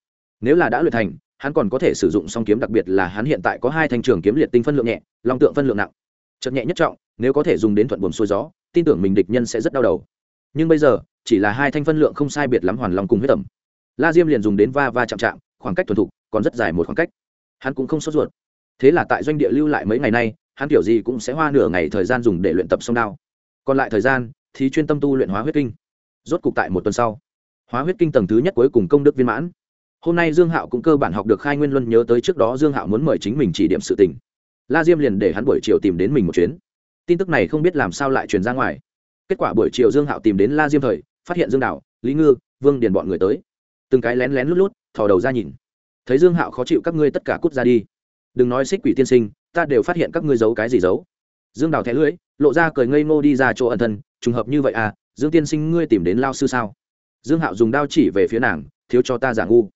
nếu là đã luyện thành, hắn còn có thể sử dụng song kiếm, đặc biệt là hắn hiện tại có hai thanh trường kiếm liệt tinh phân lượng nhẹ, long tượng phân lượng nặng. Chậm nhẹ nhất trọng, nếu có thể dùng đến thuận buồm xuôi gió, tin tưởng mình địch nhân sẽ rất đau đầu. Nhưng bây giờ, chỉ là hai thanh phân lượng không sai biệt lắm hoàn lòng cùng huyết tẩm la diêm liền dùng đến va va chạm chạm, khoảng cách thuần thục, còn rất dài một khoảng cách. Hắn cũng không sốt ruột. Thế là tại doanh địa lưu lại mấy ngày nay, hắn kiểu gì cũng sẽ hoa nửa ngày thời gian dùng để luyện tập sông đao. Còn lại thời gian, thì chuyên tâm tu luyện hóa huyết kinh. Rốt cục tại một tuần sau, hóa huyết kinh tầng thứ nhất cuối cùng công đức viên mãn hôm nay dương hạo cũng cơ bản học được khai nguyên luân nhớ tới trước đó dương hạo muốn mời chính mình chỉ điểm sự tình. La diêm liền để hắn buổi chiều tìm đến mình một chuyến. Tin tức này không biết làm sao lại truyền ra ngoài. Kết quả buổi chiều dương hạo tìm đến la diêm thời, phát hiện dương đạo, lý ngư, vương điền bọn người tới. Từng cái lén lén lút lút, thò đầu ra nhìn. Thấy dương hạo khó chịu các ngươi tất cả cút ra đi. Đừng nói xích quỷ tiên sinh, ta đều phát hiện các ngươi giấu cái gì giấu. Dương đào thẻ lưỡi, lộ ra cười ngây ngô đi ra chỗ ẩn thân, trùng hợp như vậy à dương tiên sinh ngươi tìm đến lao sư sao? Dương hạo dùng đao chỉ về phía nàng, thiếu cho ta giả ngu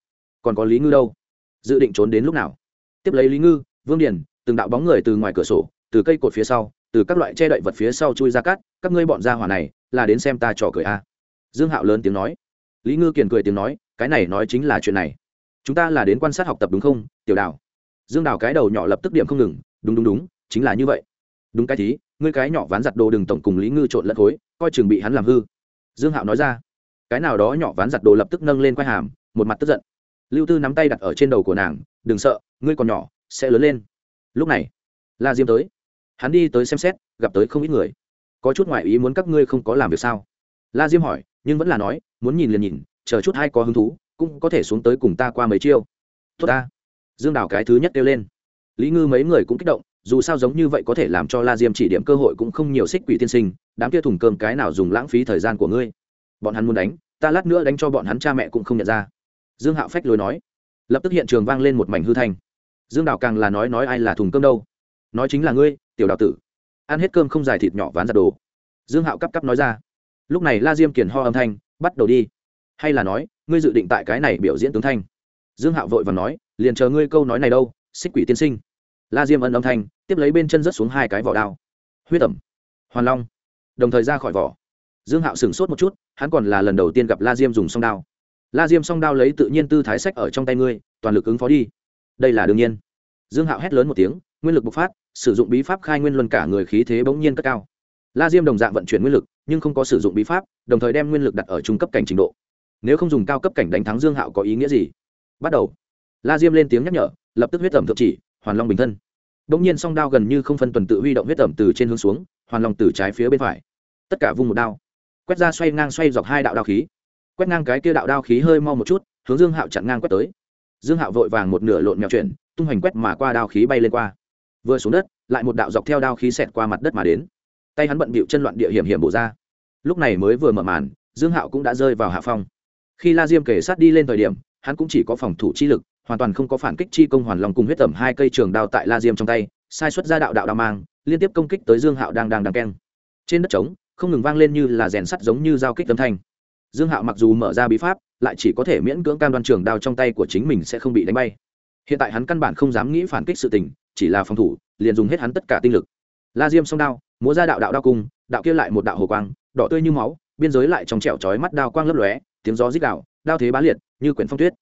còn có lý ngư đâu? Dự định trốn đến lúc nào? Tiếp lấy lý ngư, vương điền, từng đạo bóng người từ ngoài cửa sổ, từ cây cột phía sau, từ các loại che đậy vật phía sau chui ra cát, các ngươi bọn ra hỏa này, là đến xem ta trò cười a. À. dương hạo lớn tiếng nói. Lý ngư kiền cười tiếng nói, cái này nói chính là chuyện này. Chúng ta là đến quan sát học tập đúng không, tiểu đào? Dương đào cái đầu nhỏ lập tức điểm không ngừng, đúng đúng đúng, chính là như vậy. Đúng cái thí, ngươi cái nhỏ ván giặt đồ đừng tổng cùng lý ngư trộn lẫn khối, coi chừng bị hắn làm hư. Dương hạo nói ra. Cái nào đó nhỏ ván giặt đồ lập tức nâng lên quai hàm, một mặt tức giận lưu tư nắm tay đặt ở trên đầu của nàng, đừng sợ, ngươi còn nhỏ, sẽ lớn lên. Lúc này, la diêm tới. Hắn đi tới xem xét, gặp tới không ít người. Có chút ngoại ý muốn các ngươi không có làm việc sao? La diêm hỏi, nhưng vẫn là nói, muốn nhìn liền nhìn, chờ chút hay có hứng thú, cũng có thể xuống tới cùng ta qua mấy chiêu. Tốt ta. Dương đào cái thứ nhất kêu lên. Lý ngư mấy người cũng kích động, dù sao giống như vậy có thể làm cho la diêm chỉ điểm cơ hội cũng không nhiều xích quỷ tiên sinh, đám kia thùng cơm cái nào dùng lãng phí thời gian của ngươi? Bọn hắn muốn đánh, ta lát nữa đánh cho bọn hắn cha mẹ cũng không nhận ra dương hạo phách lối nói. Lập tức hiện trường vang lên một mảnh hư thanh. Dương đào càng là nói nói ai là thùng cơm đâu. Nói chính là ngươi, tiểu đào tử. Ăn hết cơm không dài thịt nhỏ ván giặt đồ. Dương hạo cắp cắp nói ra. Lúc này la diêm kiền ho âm thanh, bắt đầu đi. Hay là nói, ngươi dự định tại cái này biểu diễn tướng thanh. Dương hạo vội và nói, liền chờ ngươi câu nói này đâu, xích quỷ tiên sinh. La diêm ân âm thanh, tiếp lấy bên chân rớt xuống hai cái vỏ đao. Huyết ẩm. Hoàn long. Đồng thời ra khỏi vỏ. Dương hạo sửng sốt một chút, hắn còn là lần đầu tiên gặp la diêm dùng song đao la diêm song đao lấy tự nhiên tư thái sách ở trong tay ngươi, toàn lực ứng phó đi. Đây là đương nhiên. Dương hạo hét lớn một tiếng, nguyên lực bộc phát, sử dụng bí pháp khai nguyên luân cả người khí thế bỗng nhiên cất cao. La diêm đồng dạng vận chuyển nguyên lực, nhưng không có sử dụng bí pháp, đồng thời đem nguyên lực đặt ở trung cấp cảnh trình độ. Nếu không dùng cao cấp cảnh đánh thắng dương hạo có ý nghĩa gì? Bắt đầu. La diêm lên tiếng nhắc nhở, lập tức huyết tẩm thượng chỉ, hoàn long bình thân. Bỗng nhiên song đao gần như không phân tuần tự huy động huyết tẩm từ trên hướng xuống, hoàn long từ trái phía bên phải. Tất cả vung một đao. Quét ra xoay ngang xoay dọc hai đạo đao khí quét ngang cái kia đạo đao khí hơi mau một chút, hướng dương hạo chặn ngang quét tới. Dương hạo vội vàng một nửa lộn mèo chuyển, tung hoành quét mà qua đao khí bay lên qua. Vừa xuống đất, lại một đạo dọc theo đao khí xẹt qua mặt đất mà đến. Tay hắn bận bịu chân loạn địa hiểm hiểm bổ ra. Lúc này mới vừa mở màn, dương hạo cũng đã rơi vào hạ phong. Khi la diêm kể sát đi lên thời điểm, hắn cũng chỉ có phòng thủ chi lực, hoàn toàn không có phản kích chi công hoàn lòng cùng huyết tẩm hai cây trường đao tại la diêm trong tay, sai xuất ra đạo đạo đao mang, liên tiếp công kích tới dương hạo đang đang đang keng. Trên đất trống, không ngừng vang lên như là rèn sắt giống như giao kích âm thanh dương hạo mặc dù mở ra bí pháp, lại chỉ có thể miễn cưỡng cam đoan trường đao trong tay của chính mình sẽ không bị đánh bay. Hiện tại hắn căn bản không dám nghĩ phản kích sự tình, chỉ là phòng thủ, liền dùng hết hắn tất cả tinh lực. La diêm song đao, múa ra đạo đạo đao cung, đạo kia lại một đạo hồ quang, đỏ tươi như máu, biên giới lại trong trẻo chói mắt đao quang lấp lóe, tiếng gió rít đạo đao thế bá liệt, như quyển phong tuyết.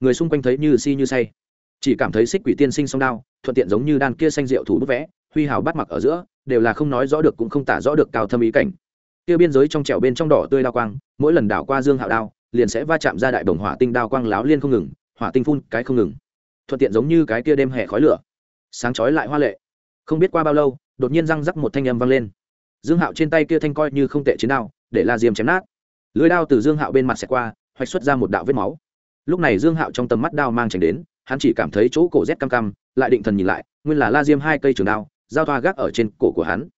Người xung quanh thấy như si như say. Chỉ cảm thấy xích quỷ tiên sinh song đao, thuận tiện giống như đan kia xanh rượu thủ bút vẽ, huy hào bắt mặc ở giữa, đều là không nói rõ được cũng không tả rõ được cao thâm ý cảnh kia biên giới trong trẻo bên trong đỏ tươi đao quang, mỗi lần đảo qua dương hạo đao, liền sẽ va chạm ra đại đồng hỏa tinh đao quang láo liên không ngừng, hỏa tinh phun cái không ngừng. Thuận tiện giống như cái kia đêm hè khói lửa. Sáng chói lại hoa lệ. Không biết qua bao lâu, đột nhiên răng rắc một thanh âm vang lên. Dương hạo trên tay kia thanh coi như không tệ chiến đao, để la diêm chém nát. Lưới đao từ dương hạo bên mặt xẹt qua, hoạch xuất ra một đạo vết máu. Lúc này dương hạo trong tầm mắt đao mang chảnh đến, hắn chỉ cảm thấy chỗ cổ rét cam cam lại định thần nhìn lại, nguyên là la diêm hai cây trường đao, giao thoa gác ở trên cổ của hắn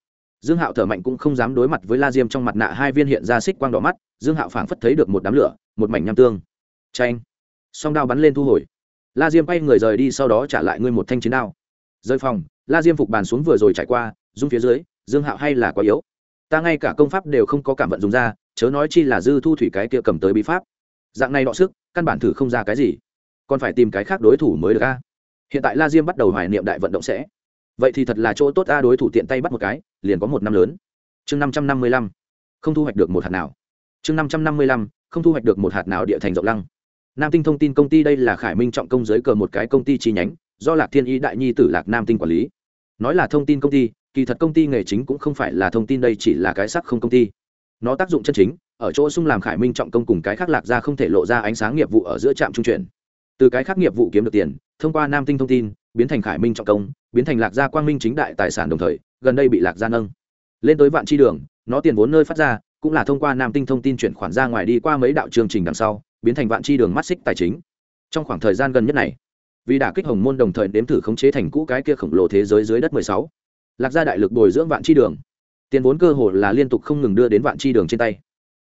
dương hạo thở mạnh cũng không dám đối mặt với la diêm trong mặt nạ hai viên hiện ra xích quang đỏ mắt, dương hạo phảng phất thấy được một đám lửa, một mảnh nham tương. Tranh song đao bắn lên thu hồi. La diêm quay người rời đi sau đó trả lại ngươi một thanh chiến đao. Rơi phòng, la diêm phục bàn xuống vừa rồi trải qua, dung phía dưới, dương hạo hay là quá yếu. Ta ngay cả công pháp đều không có cảm vận dùng ra, chớ nói chi là dư thu thủy cái kia cầm tới bí pháp. Dạng này đọ sức, căn bản thử không ra cái gì. Còn phải tìm cái khác đối thủ mới được a. Hiện tại la diêm bắt đầu hoài niệm đại vận động sẽ vậy thì thật là chỗ tốt a, đối thủ tiện tay bắt một cái, liền có một năm lớn. Chương năm trăm năm mươi lăm, không thu hoạch được một hạt nào. Chương năm trăm năm mươi lăm, không thu hoạch được một hạt nào địa thành rộng lăng. Nam tinh thông tin công ty đây là khải minh trọng công giới cờ một cái công ty chi nhánh, do lạc thiên y đại nhi tử lạc nam tinh quản lý. Nói là thông tin công ty, kỳ thật công ty nghề chính cũng không phải là thông tin đây chỉ là cái sắc không công ty. Nó tác dụng chân chính, ở chỗ sung làm khải minh trọng công cùng cái khác lạc ra không thể lộ ra ánh sáng nghiệp vụ ở giữa trạm trung chuyển. Từ cái khác nghiệp vụ kiếm được tiền, thông qua nam tinh thông tin biến thành khải minh trọng công, biến thành lạc gia quang minh chính đại tài sản đồng thời, gần đây bị lạc gia nâng. Lên tới vạn chi đường, nó tiền vốn nơi phát ra, cũng là thông qua nam tinh thông tin chuyển khoản ra ngoài đi qua mấy đạo chương trình đằng sau, biến thành vạn chi đường mắt xích tài chính. Trong khoảng thời gian gần nhất này, vì đã kích hồng môn đồng thời đếm thử khống chế thành cũ cái kia khổng lồ thế giới dưới đất 16. lạc gia đại lực bồi dưỡng vạn chi đường. Tiền vốn cơ hội là liên tục không ngừng đưa đến vạn chi đường trên tay.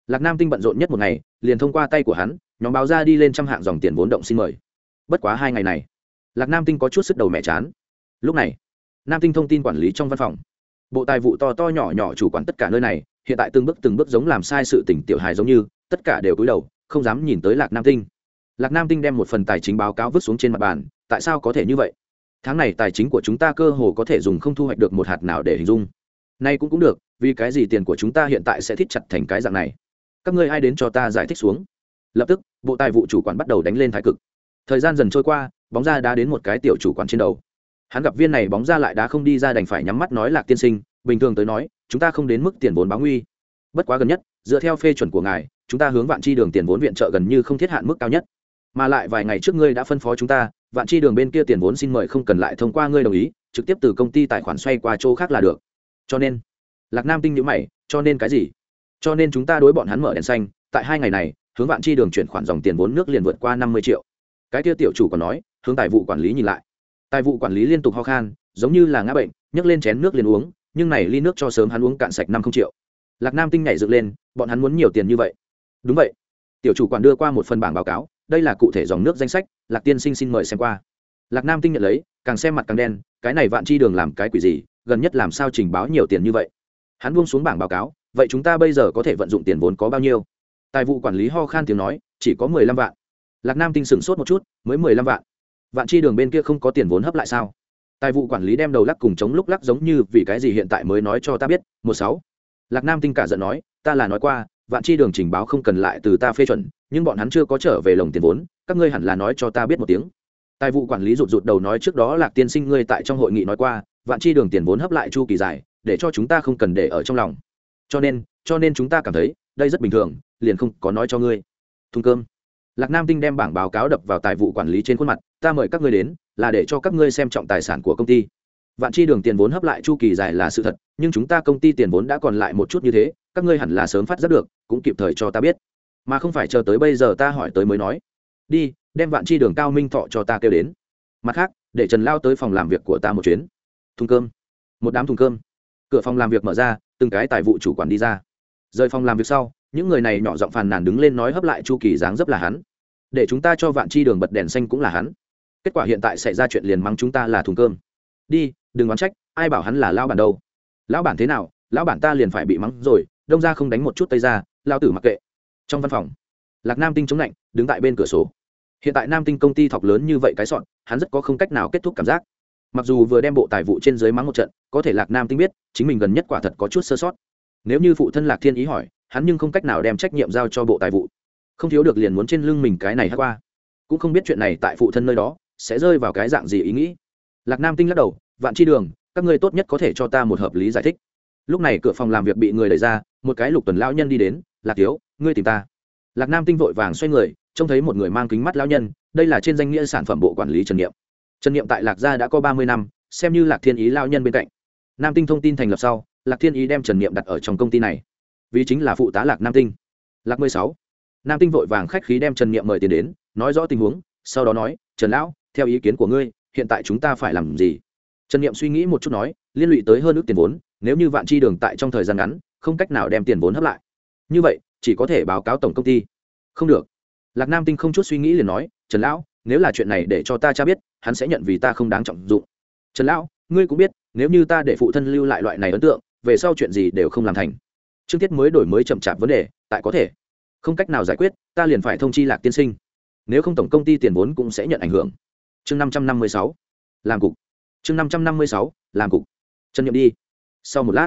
Lạc nam tinh bận rộn nhất một ngày, liền thông qua tay của hắn, nhóm báo ra đi lên trăm hạng dòng tiền vốn động xin mời. Bất quá hai ngày này lạc nam tinh có chút sức đầu mẹ chán. Lúc này, nam tinh thông tin quản lý trong văn phòng. Bộ tài vụ to to nhỏ nhỏ chủ quản tất cả nơi này, hiện tại từng bước từng bước giống làm sai sự tỉnh tiểu hài giống như, tất cả đều cúi đầu, không dám nhìn tới lạc nam tinh. Lạc nam tinh đem một phần tài chính báo cáo vứt xuống trên mặt bàn, tại sao có thể như vậy? Tháng này tài chính của chúng ta cơ hồ có thể dùng không thu hoạch được một hạt nào để hình dung. Nay cũng cũng được, vì cái gì tiền của chúng ta hiện tại sẽ thít chặt thành cái dạng này? Các ngươi ai đến cho ta giải thích xuống? Lập tức, bộ tài vụ chủ quản bắt đầu đánh lên thái cực thời gian dần trôi qua, bóng ra đã đến một cái tiểu chủ quản trên đầu. Hắn gặp viên này bóng ra lại đã không đi ra đành phải nhắm mắt nói lạc tiên sinh, bình thường tới nói, chúng ta không đến mức tiền vốn báo nguy. Bất quá gần nhất, dựa theo phê chuẩn của ngài, chúng ta hướng vạn chi đường tiền vốn viện trợ gần như không thiết hạn mức cao nhất. Mà lại vài ngày trước ngươi đã phân phó chúng ta, vạn chi đường bên kia tiền vốn xin mời không cần lại thông qua ngươi đồng ý, trực tiếp từ công ty tài khoản xoay qua chỗ khác là được. Cho nên, lạc nam tinh nhữ mày, cho nên cái gì? Cho nên chúng ta đối bọn hắn mở đèn xanh, tại hai ngày này, hướng vạn chi đường chuyển khoản dòng tiền vốn nước liền vượt qua năm mươi triệu cái kia tiểu chủ còn nói, hướng tài vụ quản lý nhìn lại. Tài vụ quản lý liên tục ho khan, giống như là ngã bệnh, nhấc lên chén nước liền uống, nhưng này ly nước cho sớm hắn uống cạn sạch năm không triệu. Lạc nam tinh nhảy dựng lên, bọn hắn muốn nhiều tiền như vậy. Đúng vậy. Tiểu chủ quản đưa qua một phần bảng báo cáo, đây là cụ thể dòng nước danh sách, lạc tiên sinh xin mời xem qua. Lạc nam tinh nhận lấy, càng xem mặt càng đen, cái này vạn chi đường làm cái quỷ gì, gần nhất làm sao trình báo nhiều tiền như vậy. Hắn buông xuống bảng báo cáo, vậy chúng ta bây giờ có thể vận dụng tiền vốn có bao nhiêu? Tài vụ quản lý ho khan tiếng nói, chỉ có mười lăm vạn lạc nam tinh sửng sốt một chút, mới mười lăm vạn. Vạn chi đường bên kia không có tiền vốn hấp lại sao? Tài vụ quản lý đem đầu lắc cùng chống lúc lắc giống như vì cái gì hiện tại mới nói cho ta biết, một sáu. Lạc nam tinh cả giận nói, ta là nói qua, vạn chi đường trình báo không cần lại từ ta phê chuẩn, nhưng bọn hắn chưa có trở về lồng tiền vốn, các ngươi hẳn là nói cho ta biết một tiếng. Tài vụ quản lý rụt rụt đầu nói trước đó lạc tiên sinh ngươi tại trong hội nghị nói qua, vạn chi đường tiền vốn hấp lại chu kỳ dài, để cho chúng ta không cần để ở trong lòng. Cho nên cho nên chúng ta cảm thấy, đây rất bình thường, liền không có nói cho ngươi. Thùng cơm lạc nam tinh đem bảng báo cáo đập vào tài vụ quản lý trên khuôn mặt, ta mời các ngươi đến, là để cho các ngươi xem trọng tài sản của công ty. Vạn chi đường tiền vốn hấp lại chu kỳ dài là sự thật, nhưng chúng ta công ty tiền vốn đã còn lại một chút như thế, các ngươi hẳn là sớm phát giác được, cũng kịp thời cho ta biết. Mà không phải chờ tới bây giờ ta hỏi tới mới nói. Đi, đem vạn chi đường cao minh thọ cho ta kêu đến. Mặt khác, để trần lao tới phòng làm việc của ta một chuyến. Thùng cơm. Một đám thùng cơm. Cửa phòng làm việc mở ra, từng cái tài vụ chủ quản đi ra. Rời phòng làm việc sau những người này nhỏ giọng phàn nàn đứng lên nói hấp lại chu kỳ dáng dấp là hắn. Để chúng ta cho vạn chi đường bật đèn xanh cũng là hắn. Kết quả hiện tại xảy ra chuyện liền mắng chúng ta là thùng cơm. Đi, đừng oán trách, ai bảo hắn là lão bản đâu. Lão bản thế nào, lão bản ta liền phải bị mắng rồi, đông ra không đánh một chút tây ra lao tử mặc kệ. Trong văn phòng, lạc nam tinh chống lạnh đứng tại bên cửa sổ. Hiện tại nam tinh công ty thọc lớn như vậy cái sọn, hắn rất có không cách nào kết thúc cảm giác. Mặc dù vừa đem bộ tài vụ trên dưới mắng một trận, có thể lạc nam tinh biết, chính mình gần nhất quả thật có chút sơ sót. Nếu như phụ thân lạc thiên ý hỏi hắn nhưng không cách nào đem trách nhiệm giao cho bộ tài vụ. Không thiếu được liền muốn trên lưng mình cái này hát qua. Cũng không biết chuyện này tại phụ thân nơi đó sẽ rơi vào cái dạng gì ý nghĩ. Lạc nam tinh lắc đầu, vạn chi đường, các ngươi tốt nhất có thể cho ta một hợp lý giải thích. Lúc này cửa phòng làm việc bị người đẩy ra, một cái lục tuần lão nhân đi đến, lạc thiếu, ngươi tìm ta. Lạc nam tinh vội vàng xoay người, trông thấy một người mang kính mắt lão nhân, đây là trên danh nghĩa sản phẩm bộ quản lý trần niệm trần niệm tại lạc gia đã có ba mươi năm, xem như lạc thiên ý lão nhân bên cạnh. Nam tinh thông tin thành lập sau, lạc thiên ý đem trần niệm đặt ở trong công ty này vì chính là phụ tá lạc nam tinh. Lạc mười sáu. Nam tinh vội vàng khách khí đem trần niệm mời tiền đến, nói rõ tình huống, sau đó nói, trần lão, theo ý kiến của ngươi, hiện tại chúng ta phải làm gì? Trần niệm suy nghĩ một chút nói, liên lụy tới hơn ước tiền vốn, nếu như vạn chi đường tại trong thời gian ngắn, không cách nào đem tiền vốn hấp lại. Như vậy, chỉ có thể báo cáo tổng công ty. Không được. Lạc nam tinh không chút suy nghĩ liền nói, trần lão, nếu là chuyện này để cho ta cha biết, hắn sẽ nhận vì ta không đáng trọng dụng. Trần lão, ngươi cũng biết, nếu như ta để phụ thân lưu lại loại này ấn tượng, về sau chuyện gì đều không làm thành chương tiết mới đổi mới chậm chạp vấn đề, tại có thể. Không cách nào giải quyết, ta liền phải thông chi lạc tiên sinh. Nếu không tổng công ty tiền vốn cũng sẽ nhận ảnh hưởng. Chương năm trăm năm mươi sáu. Làm cục. Chương năm trăm năm mươi sáu. Làm cục. Trần nhậm đi. Sau một lát,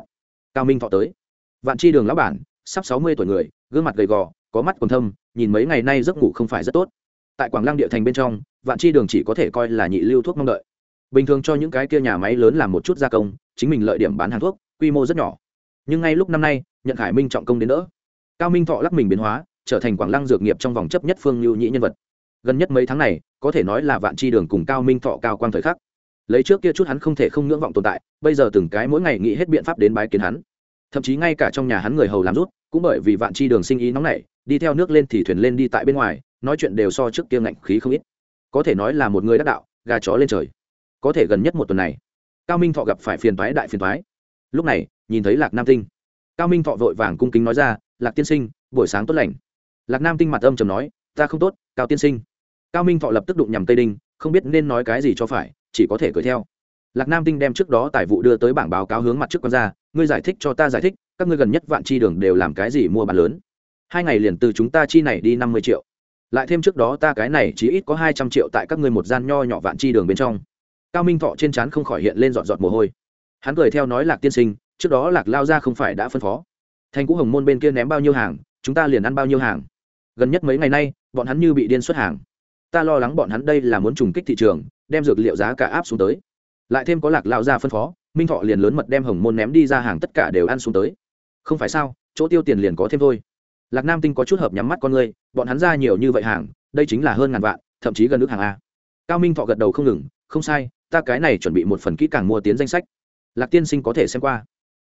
cao minh thọ tới. Vạn chi đường lão bản, sắp sáu mươi tuổi người, gương mặt gầy gò, có mắt còn thâm, nhìn mấy ngày nay giấc ngủ không phải rất tốt. Tại quảng lăng địa thành bên trong, vạn chi đường chỉ có thể coi là nhị lưu thuốc mong đợi. Bình thường cho những cái kia nhà máy lớn làm một chút gia công, chính mình lợi điểm bán hàng thuốc, quy mô rất nhỏ. Nhưng ngay lúc năm nay nhận khải minh trọng công đến đỡ. Cao minh thọ lắc mình biến hóa, trở thành quảng lăng dược nghiệp trong vòng chấp nhất phương lưu nhị nhân vật. Gần nhất mấy tháng này, có thể nói là vạn chi đường cùng cao minh thọ cao quang thời khắc. Lấy trước kia chút hắn không thể không ngưỡng vọng tồn tại, bây giờ từng cái mỗi ngày nghĩ hết biện pháp đến bái kiến hắn. Thậm chí ngay cả trong nhà hắn người hầu làm rút, cũng bởi vì vạn chi đường sinh ý nóng nảy, đi theo nước lên thì thuyền lên đi tại bên ngoài, nói chuyện đều so trước kia ngạnh khí không ít. Có thể nói là một người đắc đạo, gà chó lên trời. Có thể gần nhất một tuần này, cao minh thọ gặp phải phiền toái đại phiền toái. Lúc này, nhìn thấy lạc nam tinh cao minh thọ vội vàng cung kính nói ra, lạc tiên sinh, buổi sáng tốt lành. Lạc nam tinh mặt âm trầm nói, ta không tốt, cao tiên sinh. Cao minh thọ lập tức đụng nhằm tây đinh, không biết nên nói cái gì cho phải, chỉ có thể cười theo. Lạc nam tinh đem trước đó tài vụ đưa tới bảng báo cáo hướng mặt trước con ra, ngươi giải thích cho ta giải thích, các ngươi gần nhất vạn chi đường đều làm cái gì mua bán lớn? Hai ngày liền từ chúng ta chi này đi năm mươi triệu. Lại thêm trước đó ta cái này chỉ ít có hai trăm triệu tại các ngươi một gian nho nhỏ vạn chi đường bên trong. Cao minh thọ trên trán không khỏi hiện lên dọn dọn mồ hôi. Hắn cười theo nói, lạc tiên sinh trước đó lạc lao ra không phải đã phân phó. Thành cũ hồng môn bên kia ném bao nhiêu hàng, chúng ta liền ăn bao nhiêu hàng. Gần nhất mấy ngày nay, bọn hắn như bị điên xuất hàng. Ta lo lắng bọn hắn đây là muốn trùng kích thị trường, đem dược liệu giá cả áp xuống tới. Lại thêm có lạc lao ra phân phó, minh thọ liền lớn mật đem hồng môn ném đi ra hàng tất cả đều ăn xuống tới. Không phải sao, chỗ tiêu tiền liền có thêm thôi. Lạc nam tinh có chút hợp nhắm mắt con người, bọn hắn ra nhiều như vậy hàng, đây chính là hơn ngàn vạn, thậm chí gần nước hàng a. Cao minh thọ gật đầu không ngừng, không sai, ta cái này chuẩn bị một phần kỹ càng mua tiến danh sách. Lạc tiên sinh có thể xem qua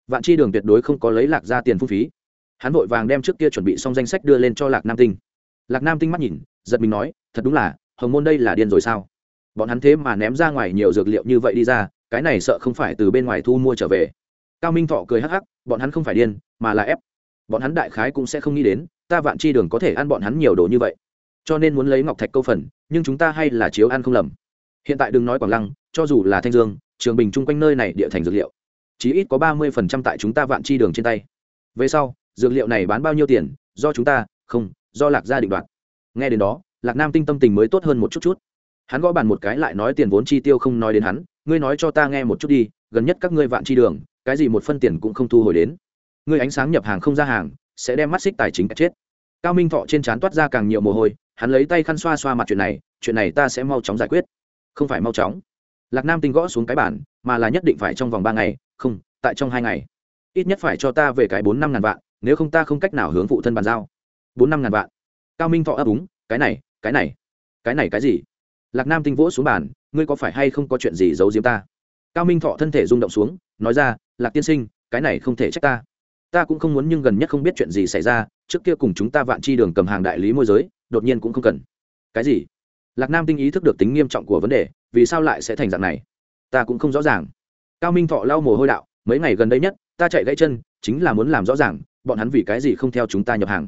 vạn chi đường tuyệt đối không có lấy lạc ra tiền phung phí. Hắn vội vàng đem trước kia chuẩn bị xong danh sách đưa lên cho lạc nam tinh. Lạc nam tinh mắt nhìn, giật mình nói, thật đúng là, hồng môn đây là điên rồi sao? Bọn hắn thế mà ném ra ngoài nhiều dược liệu như vậy đi ra, cái này sợ không phải từ bên ngoài thu mua trở về. Cao minh thọ cười hắc hắc, bọn hắn không phải điên, mà là ép. Bọn hắn đại khái cũng sẽ không nghĩ đến, ta vạn chi đường có thể ăn bọn hắn nhiều đồ như vậy. Cho nên muốn lấy ngọc thạch câu phần, nhưng chúng ta hay là chiếu ăn không lầm. Hiện tại đừng nói quảng lăng, cho dù là thanh dương, trường bình chung quanh nơi này địa thành dược liệu chí ít có ba mươi phần trăm tại chúng ta vạn chi đường trên tay. Về sau, dược liệu này bán bao nhiêu tiền, do chúng ta, không, do lạc gia định đoạt. Nghe đến đó, lạc nam tinh tâm tình mới tốt hơn một chút chút. Hắn gõ bàn một cái lại nói tiền vốn chi tiêu không nói đến hắn, ngươi nói cho ta nghe một chút đi, gần nhất các ngươi vạn chi đường, cái gì một phân tiền cũng không thu hồi đến. Ngươi ánh sáng nhập hàng không ra hàng, sẽ đem mắt xích tài chính chết. Cao minh thọ trên trán toát ra càng nhiều mồ hôi, hắn lấy tay khăn xoa xoa mặt chuyện này chuyện này ta sẽ mau chóng giải quyết. Không phải mau chóng. Lạc nam tinh gõ xuống cái bản mà là nhất định phải trong vòng ba ngày không, tại trong hai ngày. Ít nhất phải cho ta về cái bốn năm ngàn vạn, nếu không ta không cách nào hướng phụ thân bàn giao. Bốn năm ngàn vạn. Cao minh thọ ấp úng, cái này cái này cái này cái gì? Lạc nam tinh vỗ xuống bàn, ngươi có phải hay không có chuyện gì giấu giếm ta? Cao minh thọ thân thể rung động xuống, nói ra, lạc tiên sinh, cái này không thể trách ta. Ta cũng không muốn nhưng gần nhất không biết chuyện gì xảy ra, trước kia cùng chúng ta vạn chi đường cầm hàng đại lý môi giới, đột nhiên cũng không cần. Cái gì? Lạc nam tinh ý thức được tính nghiêm trọng của vấn đề, vì sao lại sẽ thành dạng này? Ta cũng không rõ ràng cao minh thọ lau mồ hôi đạo, mấy ngày gần đây nhất, ta chạy gãy chân, chính là muốn làm rõ ràng, bọn hắn vì cái gì không theo chúng ta nhập hàng.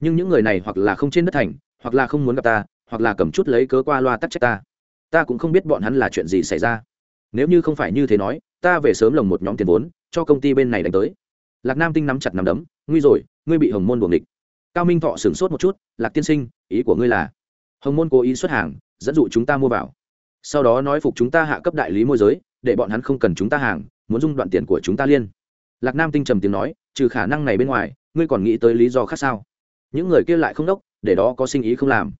Nhưng những người này hoặc là không trên đất thành, hoặc là không muốn gặp ta, hoặc là cầm chút lấy cớ qua loa tắc trách ta. Ta cũng không biết bọn hắn là chuyện gì xảy ra. Nếu như không phải như thế nói, ta về sớm lồng một nhóm tiền vốn, cho công ty bên này đánh tới. Lạc nam tinh nắm chặt nắm đấm nguy rồi, ngươi bị hồng môn buồng địch. Cao minh thọ sửng sốt một chút, lạc tiên sinh, ý của ngươi là, hồng môn cố ý xuất hàng, dẫn dụ chúng ta mua vào sau đó nói phục chúng ta hạ cấp đại lý môi giới, để bọn hắn không cần chúng ta hàng, muốn dung đoạn tiền của chúng ta liên. Lạc nam tinh trầm tiếng nói, trừ khả năng này bên ngoài, ngươi còn nghĩ tới lý do khác sao? Những người kia lại không đốc, để đó có sinh ý không làm.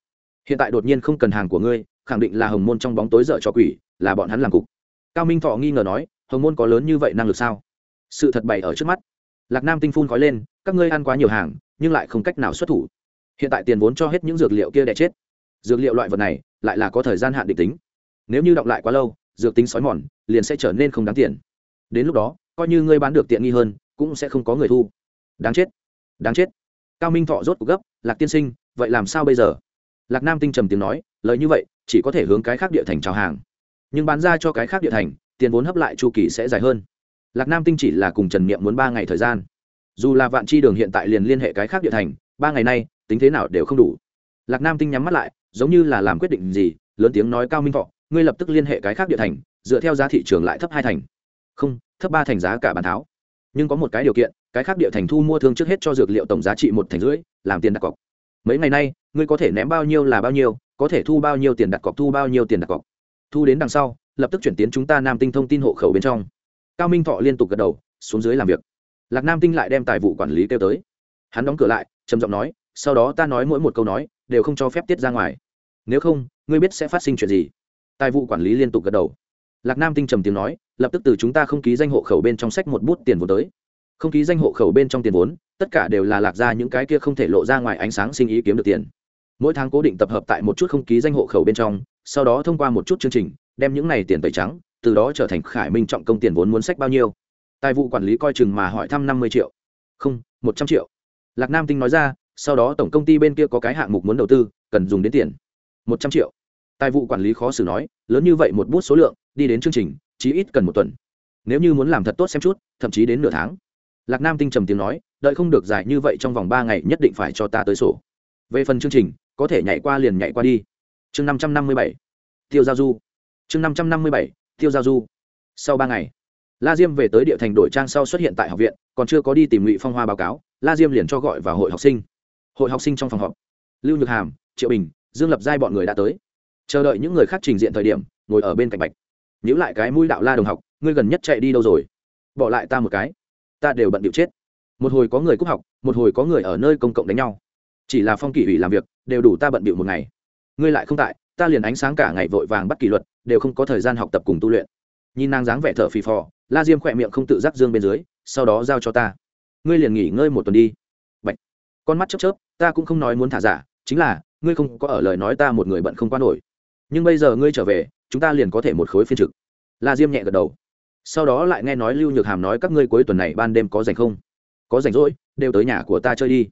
Hiện tại đột nhiên không cần hàng của ngươi, khẳng định là hồng môn trong bóng tối dở cho quỷ, là bọn hắn làm cục. Cao minh thọ nghi ngờ nói, hồng môn có lớn như vậy năng lực sao? Sự thật bày ở trước mắt. Lạc nam tinh phun khói lên, các ngươi ăn quá nhiều hàng, nhưng lại không cách nào xuất thủ. Hiện tại tiền vốn cho hết những dược liệu kia đẻ chết. Dược liệu loại vật này, lại là có thời gian hạn định tính nếu như đọng lại quá lâu, dược tính sói mòn, liền sẽ trở nên không đáng tiền. Đến lúc đó, coi như ngươi bán được tiện nghi hơn, cũng sẽ không có người thu. Đáng chết đáng chết. Cao minh thọ rốt cuộc gấp, lạc tiên sinh, vậy làm sao bây giờ? Lạc nam tinh trầm tiếng nói, lời như vậy, chỉ có thể hướng cái khác địa thành trào hàng. Nhưng bán ra cho cái khác địa thành, tiền vốn hấp lại chu kỳ sẽ dài hơn. Lạc nam tinh chỉ là cùng trần niệm muốn ba ngày thời gian. Dù là vạn chi đường hiện tại liền liên hệ cái khác địa thành, ba ngày nay, tính thế nào đều không đủ. Lạc nam tinh nhắm mắt lại, giống như là làm quyết định gì, lớn tiếng nói cao minh thọ ngươi lập tức liên hệ cái khác địa thành, dựa theo giá thị trường lại thấp hai thành. Không, thấp ba thành giá cả bàn tháo. Nhưng có một cái điều kiện, cái khác địa thành thu mua thương trước hết cho dược liệu tổng giá trị một thành rưỡi, làm tiền đặt cọc. Mấy ngày nay, ngươi có thể ném bao nhiêu là bao nhiêu, có thể thu bao nhiêu tiền đặt cọc thu bao nhiêu tiền đặt cọc. Thu đến đằng sau, lập tức chuyển tiến chúng ta nam tinh thông tin hộ khẩu bên trong. Cao minh thọ liên tục gật đầu, xuống dưới làm việc. Lạc nam tinh lại đem tài vụ quản lý kêu tới. Hắn đóng cửa lại, trầm giọng nói, sau đó ta nói mỗi một câu nói, đều không cho phép tiết ra ngoài. Nếu không, ngươi biết sẽ phát sinh chuyện gì tài vụ quản lý liên tục gật đầu. Lạc nam tinh trầm tiếng nói, lập tức từ chúng ta không ký danh hộ khẩu bên trong sách một bút tiền vốn tới. Không ký danh hộ khẩu bên trong tiền vốn, tất cả đều là lạc ra những cái kia không thể lộ ra ngoài ánh sáng sinh ý kiếm được tiền. Mỗi tháng cố định tập hợp tại một chút không ký danh hộ khẩu bên trong, sau đó thông qua một chút chương trình, đem những này tiền tẩy trắng, từ đó trở thành khải minh trọng công tiền vốn muốn sách bao nhiêu. Tài vụ quản lý coi chừng mà hỏi thăm năm mươi triệu. Không, một trăm triệu. Lạc nam tinh nói ra, sau đó tổng công ty bên kia có cái hạng mục muốn đầu tư, cần dùng đến tiền. Một trăm triệu tài vụ quản lý khó xử nói, lớn như vậy một bút số lượng, đi đến chương trình, chí ít cần một tuần. Nếu như muốn làm thật tốt xem chút, thậm chí đến nửa tháng. Lạc nam tinh trầm tiếng nói, đợi không được dài như vậy trong vòng ba ngày nhất định phải cho ta tới sổ. Về phần chương trình, có thể nhảy qua liền nhảy qua đi. Chương năm trăm năm mươi bảy, tiêu giao du. Chương năm trăm năm mươi bảy, tiêu giao du. Sau ba ngày, la diêm về tới địa thành đổi trang sau xuất hiện tại học viện, còn chưa có đi tìm ngụy phong hoa báo cáo, la diêm liền cho gọi vào hội học sinh. Hội học sinh trong phòng họp. Lưu nhược hàm, triệu bình, dương lập giai bọn người đã tới chờ đợi những người khác trình diện thời điểm, ngồi ở bên cạnh bạch. Nhữ lại cái mũi đạo la đồng học, ngươi gần nhất chạy đi đâu rồi? Bỏ lại ta một cái. Ta đều bận điệu chết. Một hồi có người cúc học, một hồi có người ở nơi công cộng đánh nhau. Chỉ là phong kỷ ủy làm việc, đều đủ ta bận bịu một ngày. Ngươi lại không tại, ta liền ánh sáng cả ngày vội vàng bắt kỷ luật, đều không có thời gian học tập cùng tu luyện. Nhìn nàng dáng vẻ thở phì phò, la diêm khỏe miệng không tự giác dương bên dưới, sau đó giao cho ta. Ngươi liền nghỉ ngơi một tuần đi. Bạch. con mắt chớp chớp, ta cũng không nói muốn thả giả, chính là, ngươi không có ở lời nói ta một người bận không qua nổi nhưng bây giờ ngươi trở về, chúng ta liền có thể một khối phiên trực. La diêm nhẹ gật đầu. Sau đó lại nghe nói lưu nhược hàm nói các ngươi cuối tuần này ban đêm có rảnh không? Có rảnh rỗi, đều tới nhà của ta chơi đi.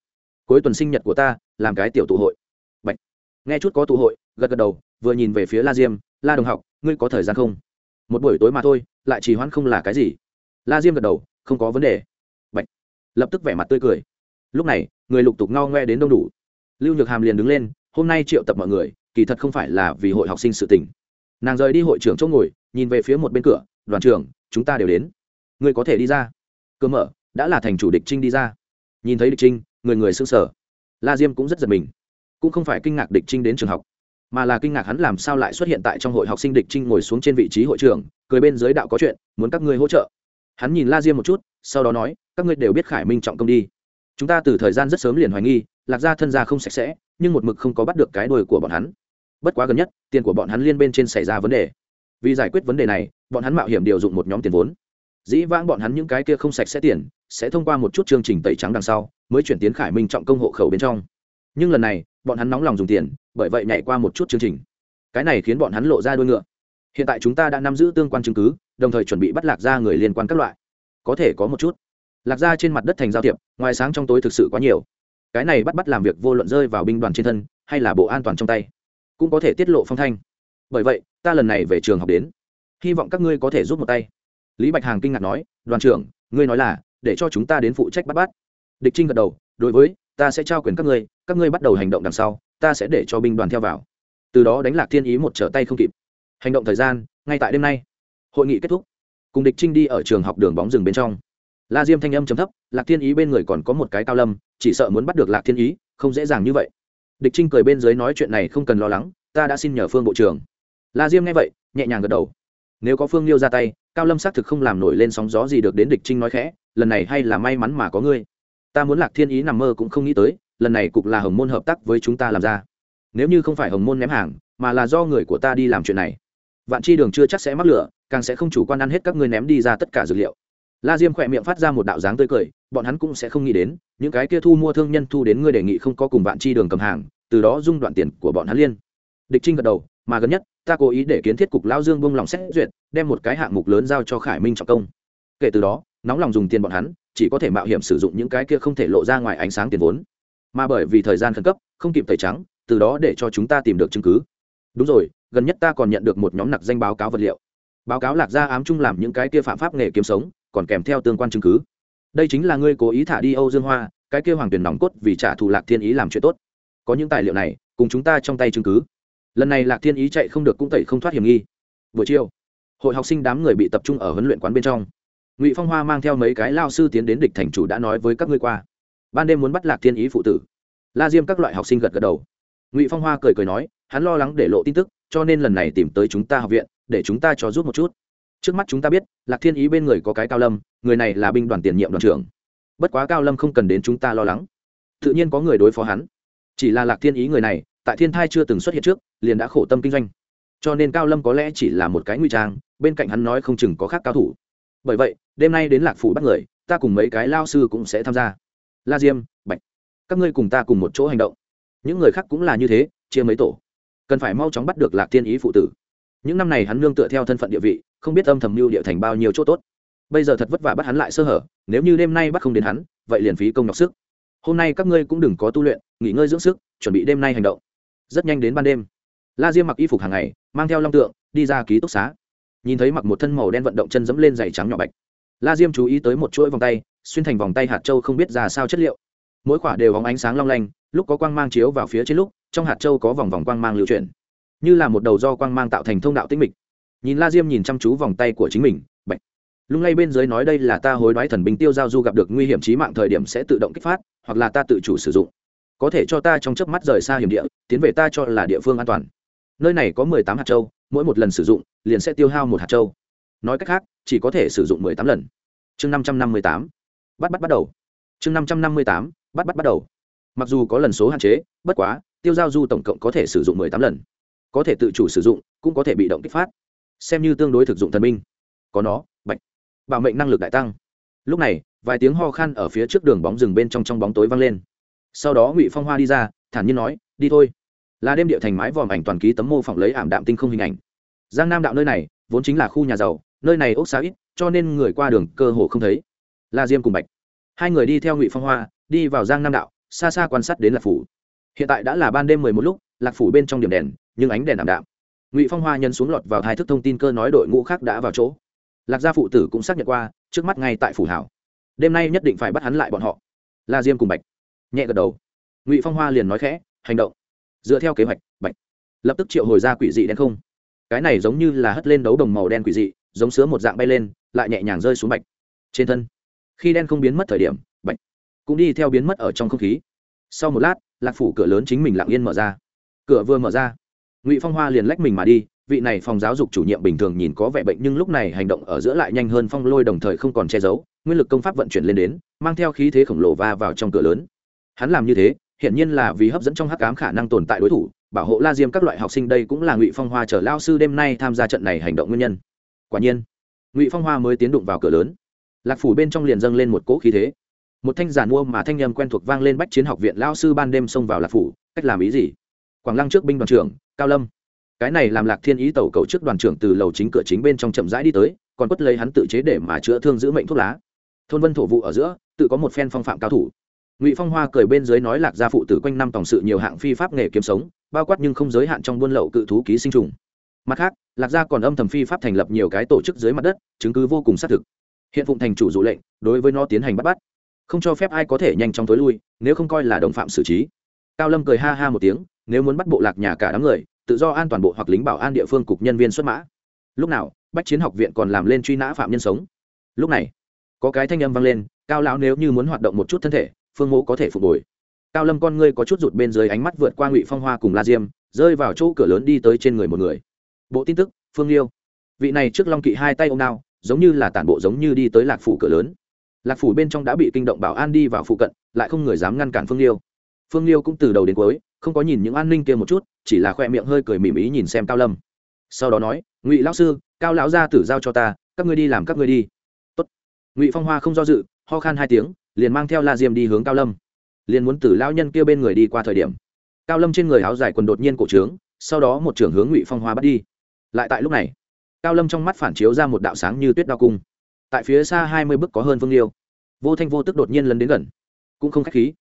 Cuối tuần sinh nhật của ta, làm cái tiểu tụ hội. Bạch. nghe chút có tụ hội, gật gật đầu, vừa nhìn về phía la diêm, la đồng học, ngươi có thời gian không? Một buổi tối mà thôi, lại chỉ hoãn không là cái gì. La diêm gật đầu, không có vấn đề. Bạch. lập tức vẻ mặt tươi cười. Lúc này, người lục tục ngao ngoe đến đông đủ. Lưu nhược hàm liền đứng lên, hôm nay triệu tập mọi người kỳ thật không phải là vì hội học sinh sự tình. Nàng rời đi hội trưởng chỗ ngồi, nhìn về phía một bên cửa, đoàn trưởng, chúng ta đều đến. Người có thể đi ra. Cơ mở, đã là thành chủ địch trinh đi ra. Nhìn thấy địch trinh, người người xưng sở la diêm cũng rất giật mình. Cũng không phải kinh ngạc địch trinh đến trường học, mà là kinh ngạc hắn làm sao lại xuất hiện tại trong hội học sinh địch trinh ngồi xuống trên vị trí hội trưởng, cười bên giới đạo có chuyện, muốn các ngươi hỗ trợ. Hắn nhìn la diêm một chút, sau đó nói, các ngươi đều biết khải minh trọng công đi. Chúng ta từ thời gian rất sớm liền hoài nghi, lạc gia thân gia không sạch sẽ, nhưng một mực không có bắt được cái đuôi của bọn hắn bất quá gần nhất, tiền của bọn hắn liên bên trên xảy ra vấn đề. Vì giải quyết vấn đề này, bọn hắn mạo hiểm điều dụng một nhóm tiền vốn. Dĩ vãng bọn hắn những cái kia không sạch sẽ tiền, sẽ thông qua một chút chương trình tẩy trắng đằng sau, mới chuyển tiến khải minh trọng công hộ khẩu bên trong. Nhưng lần này, bọn hắn nóng lòng dùng tiền, bởi vậy nhảy qua một chút chương trình. Cái này khiến bọn hắn lộ ra đuôi ngựa. Hiện tại chúng ta đã nắm giữ tương quan chứng cứ, đồng thời chuẩn bị bắt lạc ra người liên quan các loại. Có thể có một chút. Lạc ra trên mặt đất thành giao thiệp, ngoài sáng trong tối thực sự quá nhiều. Cái này bắt bắt làm việc vô luận rơi vào binh đoàn trên thân, hay là bộ an toàn trong tay cũng có thể tiết lộ phong thanh. Bởi vậy, ta lần này về trường học đến. Hy vọng các ngươi có thể giúp một tay. Lý bạch hàng kinh ngạc nói, đoàn trưởng, ngươi nói là, để cho chúng ta đến phụ trách bắt bắt. Địch trinh gật đầu, đối với, ta sẽ trao quyền các ngươi các ngươi bắt đầu hành động đằng sau, ta sẽ để cho binh đoàn theo vào. Từ đó đánh lạc thiên ý một trở tay không kịp. Hành động thời gian, ngay tại đêm nay. Hội nghị kết thúc. Cùng địch trinh đi ở trường học đường bóng rừng bên trong. La diêm thanh âm chấm thấp, lạc thiên ý bên người còn có một cái cao lâm, chỉ sợ muốn bắt được lạc thiên ý, không dễ dàng như vậy địch trinh cười bên dưới nói chuyện này không cần lo lắng, ta đã xin nhờ phương bộ trưởng. La diêm nghe vậy, nhẹ nhàng gật đầu. Nếu có phương liêu ra tay, cao lâm xác thực không làm nổi lên sóng gió gì được đến địch trinh nói khẽ, lần này hay là may mắn mà có ngươi. Ta muốn lạc thiên ý nằm mơ cũng không nghĩ tới, lần này cục là hồng môn hợp tác với chúng ta làm ra. Nếu như không phải hồng môn ném hàng, mà là do người của ta đi làm chuyện này, vạn chi đường chưa chắc sẽ mắc lửa, càng sẽ không chủ quan ăn hết các ngươi ném đi ra tất cả dược liệu la diêm khỏe miệng phát ra một đạo dáng tươi cười, bọn hắn cũng sẽ không nghĩ đến, những cái kia thu mua thương nhân thu đến ngươi đề nghị không có cùng vạn chi đường cầm hàng, từ đó dung đoạn tiền của bọn hắn liên. Địch trinh gật đầu, mà gần nhất, ta cố ý để kiến thiết cục lao dương bông lòng xét duyệt, đem một cái hạng mục lớn giao cho khải minh trọng công. Kể từ đó, nóng lòng dùng tiền bọn hắn, chỉ có thể mạo hiểm sử dụng những cái kia không thể lộ ra ngoài ánh sáng tiền vốn. Mà bởi vì thời gian khẩn cấp, không kịp tẩy trắng, từ đó để cho chúng ta tìm được chứng cứ. Đúng rồi, gần nhất ta còn nhận được một nhóm nặc danh báo cáo vật liệu. Báo cáo lạc ra ám chung làm những cái kia phạm pháp nghề kiếm sống còn kèm theo tương quan chứng cứ. Đây chính là ngươi cố ý thả đi âu dương hoa, cái kia hoàng tuyển nòng cốt vì trả thù lạc thiên ý làm chuyện tốt. Có những tài liệu này, cùng chúng ta trong tay chứng cứ. Lần này lạc thiên ý chạy không được cũng tẩy không thoát hiểm nghi. Buổi chiều, hội học sinh đám người bị tập trung ở huấn luyện quán bên trong. Ngụy phong hoa mang theo mấy cái lao sư tiến đến địch thành chủ đã nói với các ngươi qua. Ban đêm muốn bắt lạc thiên ý phụ tử. La diêm các loại học sinh gật gật đầu. Ngụy phong hoa cười cười nói, hắn lo lắng để lộ tin tức, cho nên lần này tìm tới chúng ta học viện, để chúng ta cho giúp một chút trước mắt chúng ta biết, lạc thiên ý bên người có cái cao lâm, người này là binh đoàn tiền nhiệm đoàn trưởng. Bất quá cao lâm không cần đến chúng ta lo lắng. Tự nhiên có người đối phó hắn. Chỉ là lạc thiên ý người này, tại thiên thai chưa từng xuất hiện trước, liền đã khổ tâm kinh doanh. Cho nên cao lâm có lẽ chỉ là một cái nguy trang, bên cạnh hắn nói không chừng có khác cao thủ. Bởi vậy, đêm nay đến lạc phủ bắt người, ta cùng mấy cái lao sư cũng sẽ tham gia. La diêm, bạch, các ngươi cùng ta cùng một chỗ hành động. Những người khác cũng là như thế, chia mấy tổ. Cần phải mau chóng bắt được lạc thiên ý phụ tử. Những năm này hắn nương tựa theo thân phận địa vị không biết âm thầm mưu địa thành bao nhiêu chỗ tốt. Bây giờ thật vất vả bắt hắn lại sơ hở, nếu như đêm nay bắt không đến hắn, vậy liền phí công nhọc sức. Hôm nay các ngươi cũng đừng có tu luyện, nghỉ ngơi dưỡng sức, chuẩn bị đêm nay hành động. Rất nhanh đến ban đêm. La diêm mặc y phục hàng ngày, mang theo long tượng, đi ra ký túc xá. Nhìn thấy mặc một thân màu đen vận động chân dẫm lên giày trắng nhỏ bạch. La diêm chú ý tới một chuỗi vòng tay, xuyên thành vòng tay hạt châu không biết ra sao chất liệu. Mỗi khỏa đều vòng ánh sáng long lanh, lúc có quang mang chiếu vào phía trên lúc, trong hạt châu có vòng vòng quang mang lưu chuyển. Như là một đầu do quang mang tạo thành thông đạo tinh mịch nhìn la diêm nhìn chăm chú vòng tay của chính mình bệnh lung lay bên dưới nói đây là ta hối đoái thần binh tiêu giao du gặp được nguy hiểm trí mạng thời điểm sẽ tự động kích phát, hoặc là ta tự chủ sử dụng. Có thể cho ta trong chớp mắt rời xa hiểm địa, tiến về ta cho là địa phương an toàn. Nơi này có mười tám hạt châu, mỗi một lần sử dụng, liền sẽ tiêu hao một hạt châu. Nói cách khác, chỉ có thể sử dụng mười tám lần. Chương năm trăm năm mươi tám. Bắt bắt bắt đầu. Chương năm trăm năm mươi tám. Bắt bắt bắt đầu. Mặc dù có lần số hạn chế, bất quá, tiêu giao du tổng cộng có thể sử dụng mười tám lần. Có thể tự chủ sử dụng, cũng có thể bị động kích phát xem như tương đối thực dụng thần minh. Có nó, bạch. Bảo mệnh năng lực đại tăng. Lúc này, vài tiếng ho khan ở phía trước đường bóng rừng bên trong trong bóng tối vang lên. Sau đó ngụy phong hoa đi ra, thản nhiên nói, đi thôi. Là đêm địa thành mái vòm ảnh toàn ký tấm mô phỏng lấy ảm đạm tinh không hình ảnh. Giang nam đạo nơi này, vốn chính là khu nhà giàu, nơi này ốc xá ít, cho nên người qua đường cơ hồ không thấy. La diêm cùng bạch. Hai người đi theo ngụy phong hoa, đi vào giang nam đạo, xa xa quan sát đến lạc phủ. Hiện tại đã là ban đêm mười một lúc, lạc phủ bên trong điểm đèn, nhưng ánh đèn ảm đạm ngụy phong hoa nhân xuống lọt vào hai thức thông tin cơ nói đội ngũ khác đã vào chỗ lạc gia phụ tử cũng xác nhận qua trước mắt ngay tại phủ hảo đêm nay nhất định phải bắt hắn lại bọn họ la diêm cùng bạch nhẹ gật đầu ngụy phong hoa liền nói khẽ hành động dựa theo kế hoạch bạch lập tức triệu hồi ra quỷ dị đen không cái này giống như là hất lên đấu đồng màu đen quỷ dị giống sứa một dạng bay lên lại nhẹ nhàng rơi xuống bạch trên thân khi đen không biến mất thời điểm bạch cũng đi theo biến mất ở trong không khí sau một lát lạc phủ cửa lớn chính mình lặng yên mở ra cửa vừa mở ra ngụy phong hoa liền lách mình mà đi, vị này phòng giáo dục chủ nhiệm bình thường nhìn có vẻ bệnh nhưng lúc này hành động ở giữa lại nhanh hơn phong lôi đồng thời không còn che giấu, nguyên lực công pháp vận chuyển lên đến, mang theo khí thế khổng lồ va vào trong cửa lớn. Hắn làm như thế, hiển nhiên là vì hấp dẫn trong hắc ám khả năng tồn tại đối thủ, bảo hộ la diêm các loại học sinh đây cũng là ngụy phong hoa chở lao sư đêm nay tham gia trận này hành động nguyên nhân. Quả nhiên, ngụy phong hoa mới tiến đụng vào cửa lớn. Lạc phủ bên trong liền dâng lên một cỗ khí thế. Một thanh giàn mua mà thanh nhầm quen thuộc vang lên bách chiến học viện lao sư ban đêm xông vào lạc phủ, cách làm ý gì? Quảng lăng trước binh đoàn trưởng cao lâm. Cái này làm lạc thiên ý tẩu cầu trước đoàn trưởng từ lầu chính cửa chính bên trong chậm rãi đi tới, còn quất lấy hắn tự chế để mà chữa thương giữ mệnh thuốc lá. Thôn vân thổ vụ ở giữa, tự có một phen phong phạm cao thủ. Ngụy phong hoa cười bên dưới nói lạc gia phụ tử quanh năm tổng sự nhiều hạng phi pháp nghề kiếm sống, bao quát nhưng không giới hạn trong buôn lậu cự thú ký sinh trùng. Mặt khác, lạc gia còn âm thầm phi pháp thành lập nhiều cái tổ chức dưới mặt đất, chứng cứ vô cùng xác thực. Hiện phụng thành chủ dụ lệnh, đối với nó tiến hành bắt bắt. Không cho phép ai có thể nhanh chóng tối lui, nếu không coi là đồng phạm xử trí. Cao lâm cười ha ha một tiếng nếu muốn bắt bộ lạc nhà cả đám người, tự do an toàn bộ hoặc lính bảo an địa phương cục nhân viên xuất mã. Lúc nào, bách chiến học viện còn làm lên truy nã phạm nhân sống. Lúc này, có cái thanh âm vang lên, cao lão nếu như muốn hoạt động một chút thân thể, phương mẫu có thể phục hồi. Cao lâm con ngươi có chút rụt bên dưới ánh mắt vượt qua ngụy phong hoa cùng la diêm, rơi vào chỗ cửa lớn đi tới trên người một người. Bộ tin tức, phương liêu. Vị này trước long kỵ hai tay ông nào giống như là tản bộ giống như đi tới lạc phủ cửa lớn. Lạc phủ bên trong đã bị kinh động bảo an đi vào phụ cận, lại không người dám ngăn cản phương liêu. Phương liêu cũng từ đầu đến cuối không có nhìn những an ninh kia một chút, chỉ là khoe miệng hơi cười mỉm ý nhìn xem cao lâm. Sau đó nói, ngụy lão sư, cao lão gia tử giao cho ta, các ngươi đi làm các ngươi đi. Tốt. ngụy phong hoa không do dự, ho khan hai tiếng, liền mang theo la diêm đi hướng cao lâm. Liền muốn từ lão nhân kia bên người đi qua thời điểm, cao lâm trên người áo dài quần đột nhiên cổ trướng, sau đó một trưởng hướng ngụy phong hoa bắt đi. Lại tại lúc này, cao lâm trong mắt phản chiếu ra một đạo sáng như tuyết đao cung. Tại phía xa hai mươi bước có hơn vương liêu. Vô thanh vô tức đột nhiên lấn đến gần, cũng không k h á c h khí.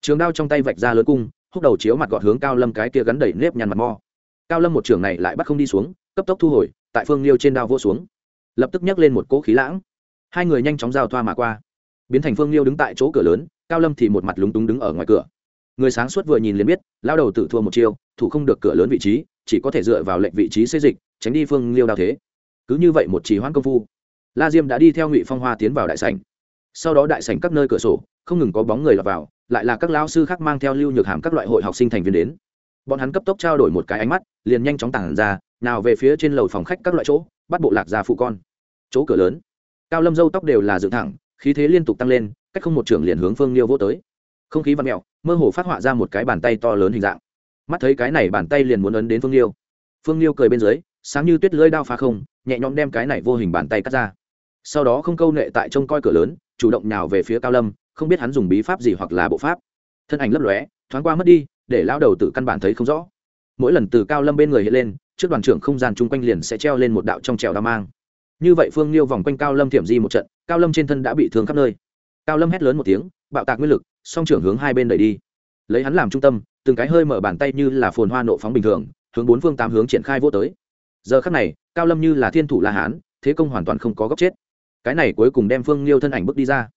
Trường đao trong tay vạch ra lớn cung húc đầu chiếu mặt gọt hướng cao lâm cái kia gắn đầy nếp nhăn mặt mo. Cao lâm một trường này lại bắt không đi xuống, cấp tốc thu hồi, tại phương liêu trên đao vô xuống. Lập tức nhấc lên một cỗ khí lãng. Hai người nhanh chóng giao thoa mà qua. Biến thành phương liêu đứng tại chỗ cửa lớn, cao lâm thì một mặt lúng túng đứng ở ngoài cửa. Người sáng suốt vừa nhìn liền biết, lao đầu tự thua một chiêu, thủ không được cửa lớn vị trí, chỉ có thể dựa vào lệnh vị trí xây dịch, tránh đi phương liêu đao thế. Cứ như vậy một trì hoãn công phu, la diêm đã đi theo ngụy phong hoa tiến vào đại sảnh. Sau đó đại sảnh các nơi cửa sổ, không ngừng có bóng người lọt vào lại là các lao sư khác mang theo lưu nhược hàm các loại hội học sinh thành viên đến. Bọn hắn cấp tốc trao đổi một cái ánh mắt, liền nhanh chóng tản ra, nào về phía trên lầu phòng khách các loại chỗ, bắt bộ lạc ra phụ con. Chỗ cửa lớn. Cao lâm dâu tóc đều là dựng thẳng, khí thế liên tục tăng lên, cách không một trưởng liền hướng phương liêu vô tới. Không khí văn mẹo mơ hồ phát họa ra một cái bàn tay to lớn hình dạng. Mắt thấy cái này bàn tay liền muốn ấn đến phương liêu. Phương liêu cười bên dưới, sáng như tuyết lưỡi đao phá không, nhẹ nhõm đem cái này vô hình bàn tay cắt ra. Sau đó không câu nệ tại trông coi cửa lớn, chủ động nào về phía cao lâm không biết hắn dùng bí pháp gì hoặc là bộ pháp. Thân ảnh lấp lóe, thoáng qua mất đi, để lão đầu tử căn bản thấy không rõ. Mỗi lần từ cao lâm bên người hiện lên, trước đoàn trưởng không gian chung quanh liền sẽ treo lên một đạo trong trèo đao mang. Như vậy phương liêu vòng quanh cao lâm thiểm di một trận, cao lâm trên thân đã bị thương khắp nơi. Cao lâm hét lớn một tiếng, bạo tạc nguyên lực, song trưởng hướng hai bên đẩy đi. Lấy hắn làm trung tâm, từng cái hơi mở bàn tay như là phồn hoa nộ phóng bình thường, hướng bốn phương tám hướng triển khai vô tới. Giờ khắc này, cao lâm như là thiên thủ la hán, thế công hoàn toàn không có góc chết. Cái này cuối cùng đem phương liêu thân ảnh bước đi ra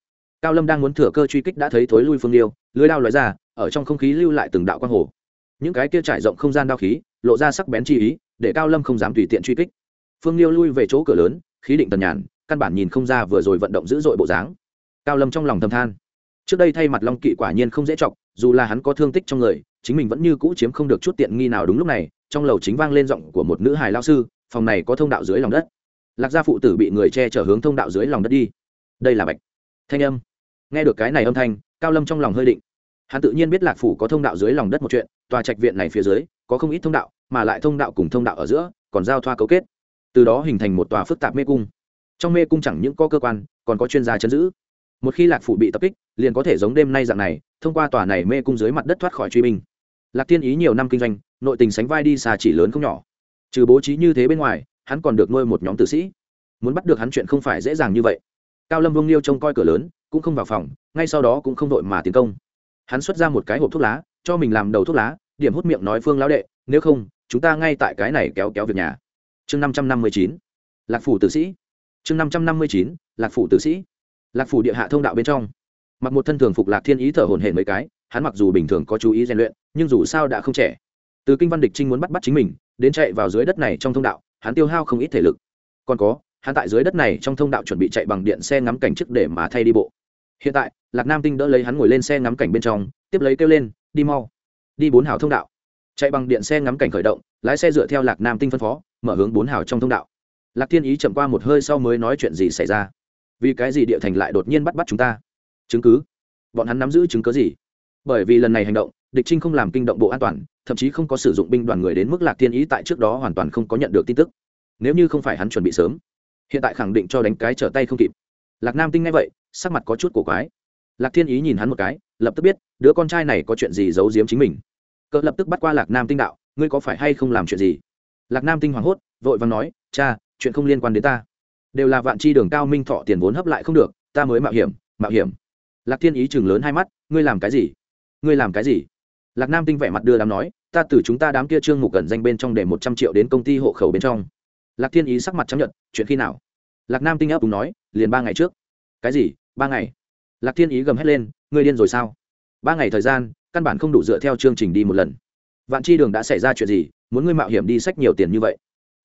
cao lâm đang muốn thừa cơ truy kích đã thấy thối lui phương liêu, lưới đao lói ra, ở trong không khí lưu lại từng đạo quang hồ. Những cái kia trải rộng không gian đao khí, lộ ra sắc bén chi ý, để cao lâm không dám tùy tiện truy kích. Phương liêu lui về chỗ cửa lớn, khí định tần nhàn, căn bản nhìn không ra vừa rồi vận động dữ dội bộ dáng. Cao lâm trong lòng thầm than. Trước đây thay mặt long kỵ quả nhiên không dễ chọc, dù là hắn có thương tích trong người, chính mình vẫn như cũ chiếm không được chút tiện nghi nào đúng lúc này, trong lầu chính vang lên giọng của một nữ hài lao sư, phòng này có thông đạo dưới lòng đất. Lạc gia phụ tử bị người che chở hướng thông đạo dưới lòng đất đi. Đây là bạch. Thanh âm nghe được cái này âm thanh, cao lâm trong lòng hơi định. Hắn tự nhiên biết lạc phủ có thông đạo dưới lòng đất một chuyện, tòa trạch viện này phía dưới, có không ít thông đạo, mà lại thông đạo cùng thông đạo ở giữa, còn giao thoa cấu kết. Từ đó hình thành một tòa phức tạp mê cung. Trong mê cung chẳng những có cơ quan, còn có chuyên gia chấn giữ. Một khi lạc phủ bị tập kích, liền có thể giống đêm nay dạng này, thông qua tòa này mê cung dưới mặt đất thoát khỏi truy binh. Lạc tiên ý nhiều năm kinh doanh, nội tình sánh vai đi xa chỉ lớn không nhỏ. Trừ bố trí như thế bên ngoài, hắn còn được nuôi một nhóm tử sĩ. Muốn bắt được hắn chuyện không phải dễ dàng như vậy. Cao lâm vương liêu trông coi cửa lớn cũng không vào phòng, ngay sau đó cũng không đội mà tiến công. Hắn xuất ra một cái hộp thuốc lá, cho mình làm đầu thuốc lá, điểm hút miệng nói phương lão đệ, nếu không, chúng ta ngay tại cái này kéo kéo việc nhà. Chương năm trăm năm mươi chín, lạc phủ tử sĩ. Chương năm trăm năm mươi chín, lạc phủ tử sĩ. Lạc phủ địa hạ thông đạo bên trong. Mặc một thân thường phục lạc thiên ý thở hồn hển mấy cái, hắn mặc dù bình thường có chú ý rèn luyện, nhưng dù sao đã không trẻ. Từ kinh văn địch trinh muốn bắt bắt chính mình, đến chạy vào dưới đất này trong thông đạo, hắn tiêu hao không ít thể lực. Còn có hắn tại dưới đất này trong thông đạo chuẩn bị chạy bằng điện xe ngắm cảnh trước để mà thay đi bộ. Hiện tại, lạc nam tinh đỡ lấy hắn ngồi lên xe ngắm cảnh bên trong, tiếp lấy kêu lên, đi mau, đi bốn hào thông đạo. Chạy bằng điện xe ngắm cảnh khởi động, lái xe dựa theo lạc nam tinh phân phó, mở hướng bốn hào trong thông đạo. Lạc thiên ý chậm qua một hơi sau mới nói chuyện gì xảy ra. Vì cái gì địa thành lại đột nhiên bắt bắt chúng ta? Chứng cứ. Bọn hắn nắm giữ chứng cứ gì? Bởi vì lần này hành động, địch trinh không làm kinh động bộ an toàn, thậm chí không có sử dụng binh đoàn người đến mức lạc thiên ý tại trước đó hoàn toàn không có nhận được tin tức. Nếu như không phải hắn chuẩn bị sớm hiện tại khẳng định cho đánh cái trở tay không kịp lạc nam tinh nghe vậy sắc mặt có chút cổ quái lạc thiên ý nhìn hắn một cái lập tức biết đứa con trai này có chuyện gì giấu giếm chính mình cỡ lập tức bắt qua lạc nam tinh đạo ngươi có phải hay không làm chuyện gì lạc nam tinh hoảng hốt vội vàng nói cha chuyện không liên quan đến ta đều là vạn chi đường cao minh thọ tiền vốn hấp lại không được ta mới mạo hiểm mạo hiểm lạc thiên ý chừng lớn hai mắt ngươi làm cái gì ngươi làm cái gì lạc nam tinh vẻ mặt đưa đám nói ta từ chúng ta đám kia trương mục gần danh bên trong để một trăm triệu đến công ty hộ khẩu bên trong lạc thiên ý sắc mặt chấp nhận chuyện khi nào? Lạc nam tinh ấp cùng nói, liền ba ngày trước. Cái gì? Ba ngày? Lạc thiên ý gầm hét lên, ngươi điên rồi sao? Ba ngày thời gian, căn bản không đủ dựa theo chương trình đi một lần. Vạn chi đường đã xảy ra chuyện gì, muốn ngươi mạo hiểm đi sách nhiều tiền như vậy?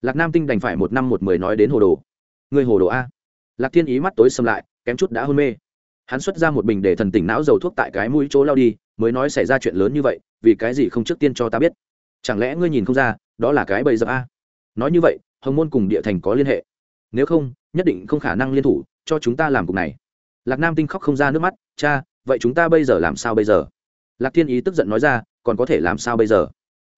Lạc nam tinh đành phải một năm một mười nói đến hồ đồ. Ngươi hồ đồ a? Lạc thiên ý mắt tối xâm lại, kém chút đã hôn mê. Hắn xuất ra một bình để thần tỉnh não dầu thuốc tại cái mũi chỗ lao đi, mới nói xảy ra chuyện lớn như vậy, vì cái gì không trước tiên cho ta biết? Chẳng lẽ ngươi nhìn không ra, đó là cái bầy dập a? Nói như vậy hồng môn cùng địa thành có liên hệ. Nếu không, nhất định không khả năng liên thủ, cho chúng ta làm cục này. Lạc nam tinh khóc không ra nước mắt, cha, vậy chúng ta bây giờ làm sao bây giờ? Lạc thiên ý tức giận nói ra, còn có thể làm sao bây giờ?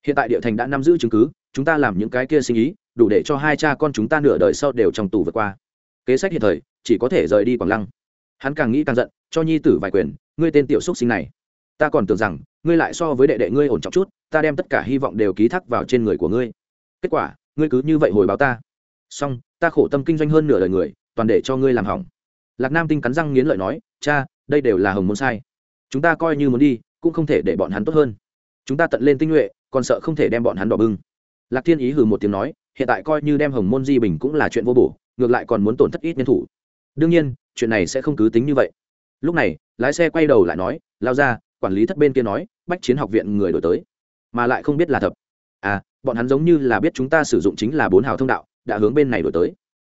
Hiện tại địa thành đã nắm giữ chứng cứ, chúng ta làm những cái kia sinh ý, đủ để cho hai cha con chúng ta nửa đời sau đều trong tù vượt qua. Kế sách hiện thời, chỉ có thể rời đi quảng lăng. Hắn càng nghĩ càng giận, cho nhi tử vài quyền, ngươi tên tiểu xúc sinh này. Ta còn tưởng rằng, ngươi lại so với đệ đệ ngươi ổn trọng chút, ta đem tất cả hy vọng đều ký thác vào trên người của ngươi. Kết quả ngươi cứ như vậy hồi báo ta. Xong, ta khổ tâm kinh doanh hơn nửa đời người, toàn để cho ngươi làm hỏng. Lạc nam tinh cắn răng nghiến lợi nói, cha, đây đều là hồng môn sai. Chúng ta coi như muốn đi, cũng không thể để bọn hắn tốt hơn. Chúng ta tận lên tinh nhuệ, còn sợ không thể đem bọn hắn đỏ bưng lạc thiên ý hừ một tiếng nói, hiện tại coi như đem hồng môn di bình cũng là chuyện vô bổ, ngược lại còn muốn tổn thất ít nhân thủ. Đương nhiên, chuyện này sẽ không cứ tính như vậy. Lúc này, lái xe quay đầu lại nói, lao ra, quản lý thất bên kia nói, bách chiến học viện người đổi tới, mà lại không biết là thật. À bọn hắn giống như là biết chúng ta sử dụng chính là bốn hào thông đạo, đã hướng bên này đổi tới.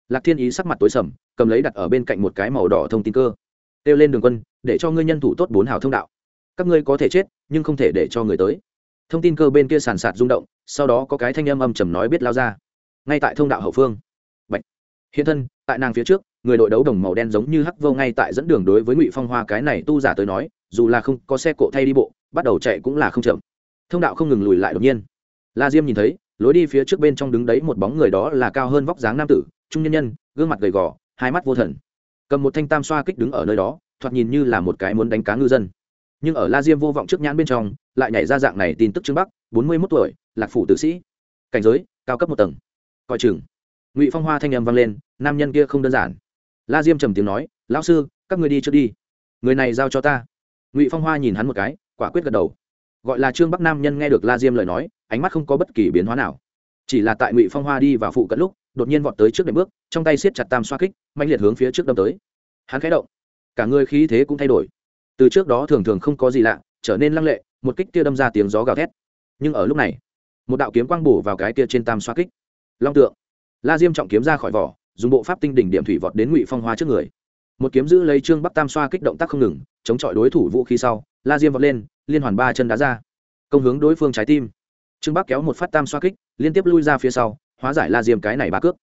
Lạc thiên ý sắc mặt tối sầm, cầm lấy đặt ở bên cạnh một cái màu đỏ thông tin cơ. Kêu lên đường quân, để cho ngươi nhân thủ tốt bốn hào thông đạo. Các ngươi có thể chết, nhưng không thể để cho người tới. Thông tin cơ bên kia sàn sạt rung động, sau đó có cái thanh âm âm trầm nói biết lao ra. Ngay tại thông đạo hậu phương. Bạch. hiện thân, tại nàng phía trước, người đội đấu đồng màu đen giống như hắc vô ngay tại dẫn đường đối với ngụy phong hoa cái này tu giả tới nói, dù là không có xe cộ thay đi bộ, bắt đầu chạy cũng là không chậm. Thông đạo không ngừng lùi lại đột nhiên la diêm nhìn thấy, lối đi phía trước bên trong đứng đấy một bóng người đó là cao hơn vóc dáng nam tử, trung nhân nhân, gương mặt gầy gò, hai mắt vô thần. Cầm một thanh tam xoa kích đứng ở nơi đó, thoạt nhìn như là một cái muốn đánh cá ngư dân. Nhưng ở la diêm vô vọng trước nhãn bên trong, lại nhảy ra dạng này tin tức trương bắc, bốn mươi mốt tuổi, lạc phủ tử sĩ. Cảnh giới, cao cấp một tầng. Coi chừng. Ngụy phong hoa thanh â m vang lên, nam nhân kia không đơn giản. La diêm trầm tiếng nói, lão sư, các người đi trước đi. Người này giao cho ta. Ngụy phong hoa nhìn hắn một cái, quả quyết gật đầu gọi là trương bắc nam nhân nghe được la diêm lời nói, ánh mắt không có bất kỳ biến hóa nào. Chỉ là tại ngụy phong hoa đi vào phụ cận lúc, đột nhiên vọt tới trước đệm bước, trong tay siết chặt tam xoa kích mạnh liệt hướng phía trước đâm tới. Hắn khẽ động. Cả người khí thế cũng thay đổi. Từ trước đó thường thường không có gì lạ, trở nên lăng lệ, một kích tia đâm ra tiếng gió gào thét. Nhưng ở lúc này, một đạo kiếm quang bổ vào cái kia trên tam xoa kích. Long tượng. La diêm trọng kiếm ra khỏi vỏ, dùng bộ pháp tinh đỉnh điểm thủy vọt đến ngụy phong hoa trước người. Một kiếm giữ lấy trương bắc tam xoa kích động tác không ngừng, chống chọi đối thủ vũ khí sau, la diêm vọt lên liên hoàn ba chân đá ra. Công hướng đối phương trái tim. Trương bắc kéo một phát tam xoa kích, liên tiếp lui ra phía sau, hóa giải la diêm cái này ba cước.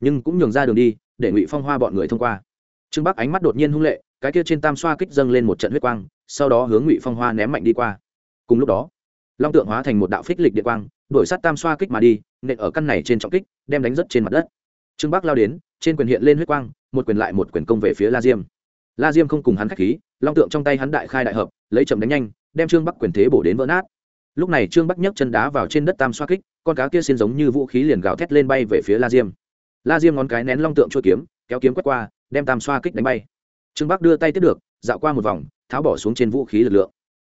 Nhưng cũng nhường ra đường đi, để ngụy phong hoa bọn người thông qua. Trương bắc ánh mắt đột nhiên hung lệ, cái kia trên tam xoa kích dâng lên một trận huyết quang, sau đó hướng ngụy phong hoa ném mạnh đi qua. Cùng lúc đó, long tượng hóa thành một đạo phích lịch địa quang đổi sát tam xoa kích mà đi, nện ở căn này trên trọng kích, đem đánh rất trên mặt đất. Trương bắc lao đến, trên quyền hiện lên huyết quang, một quyền lại một quyền công về phía la diêm. La diêm không cùng hắn k h á c h khí, long tượng trong tay hắn đại khai đại hợp, lấy chậm đánh nhanh đem trương bắc quyền thế bổ đến vỡ nát. Lúc này trương bắc nhấc chân đá vào trên đất tam xoa kích, con cá kia xin giống như vũ khí liền gào thét lên bay về phía la diêm. La diêm ngón cái nén long tượng chua kiếm, kéo kiếm quét qua, đem tam xoa kích đánh bay. Trương bắc đưa tay tiếp được, dạo qua một vòng, tháo bỏ xuống trên vũ khí lực lượng.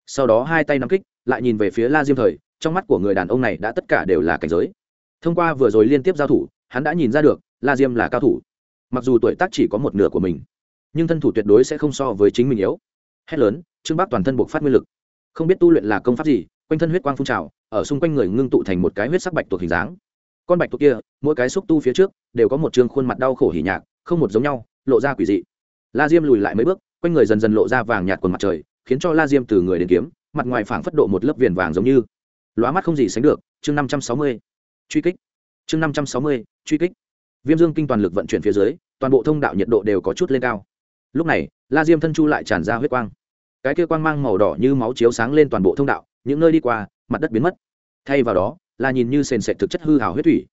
Sau đó hai tay nắm kích, lại nhìn về phía la diêm thời, trong mắt của người đàn ông này đã tất cả đều là cảnh giới. Thông qua vừa rồi liên tiếp giao thủ, hắn đã nhìn ra được, la diêm là cao thủ. Mặc dù tuổi tác chỉ có một nửa của mình, nhưng thân thủ tuyệt đối sẽ không so với chính mình yếu. Hét lớn, trương bắc toàn thân buộc phát nguyên lực không biết tu luyện là công pháp gì, quanh thân huyết quang phun trào, ở xung quanh người ngưng tụ thành một cái huyết sắc bạch tuộc hình dáng. Con bạch tuộc kia, mỗi cái xúc tu phía trước, đều có một trường khuôn mặt đau khổ hỉ nhạc, không một giống nhau, lộ ra quỷ dị. La diêm lùi lại mấy bước, quanh người dần dần lộ ra vàng nhạt quần mặt trời, khiến cho la diêm từ người đến kiếm, mặt ngoài phảng phất độ một lớp viền vàng giống như. Lóa mắt không gì sánh được, chương năm trăm sáu mươi. Truy kích. Chương năm trăm sáu mươi, truy kích. Viêm dương kinh toàn lực vận chuyển phía dưới, toàn bộ thông đạo nhiệt độ đều có chút lên cao. Lúc này, la diêm thân chu lại tràn ra huyết quang cái kia quang mang màu đỏ như máu chiếu sáng lên toàn bộ thông đạo, những nơi đi qua, mặt đất biến mất. Thay vào đó, là nhìn như sền sệt thực chất hư hào huyết thủy.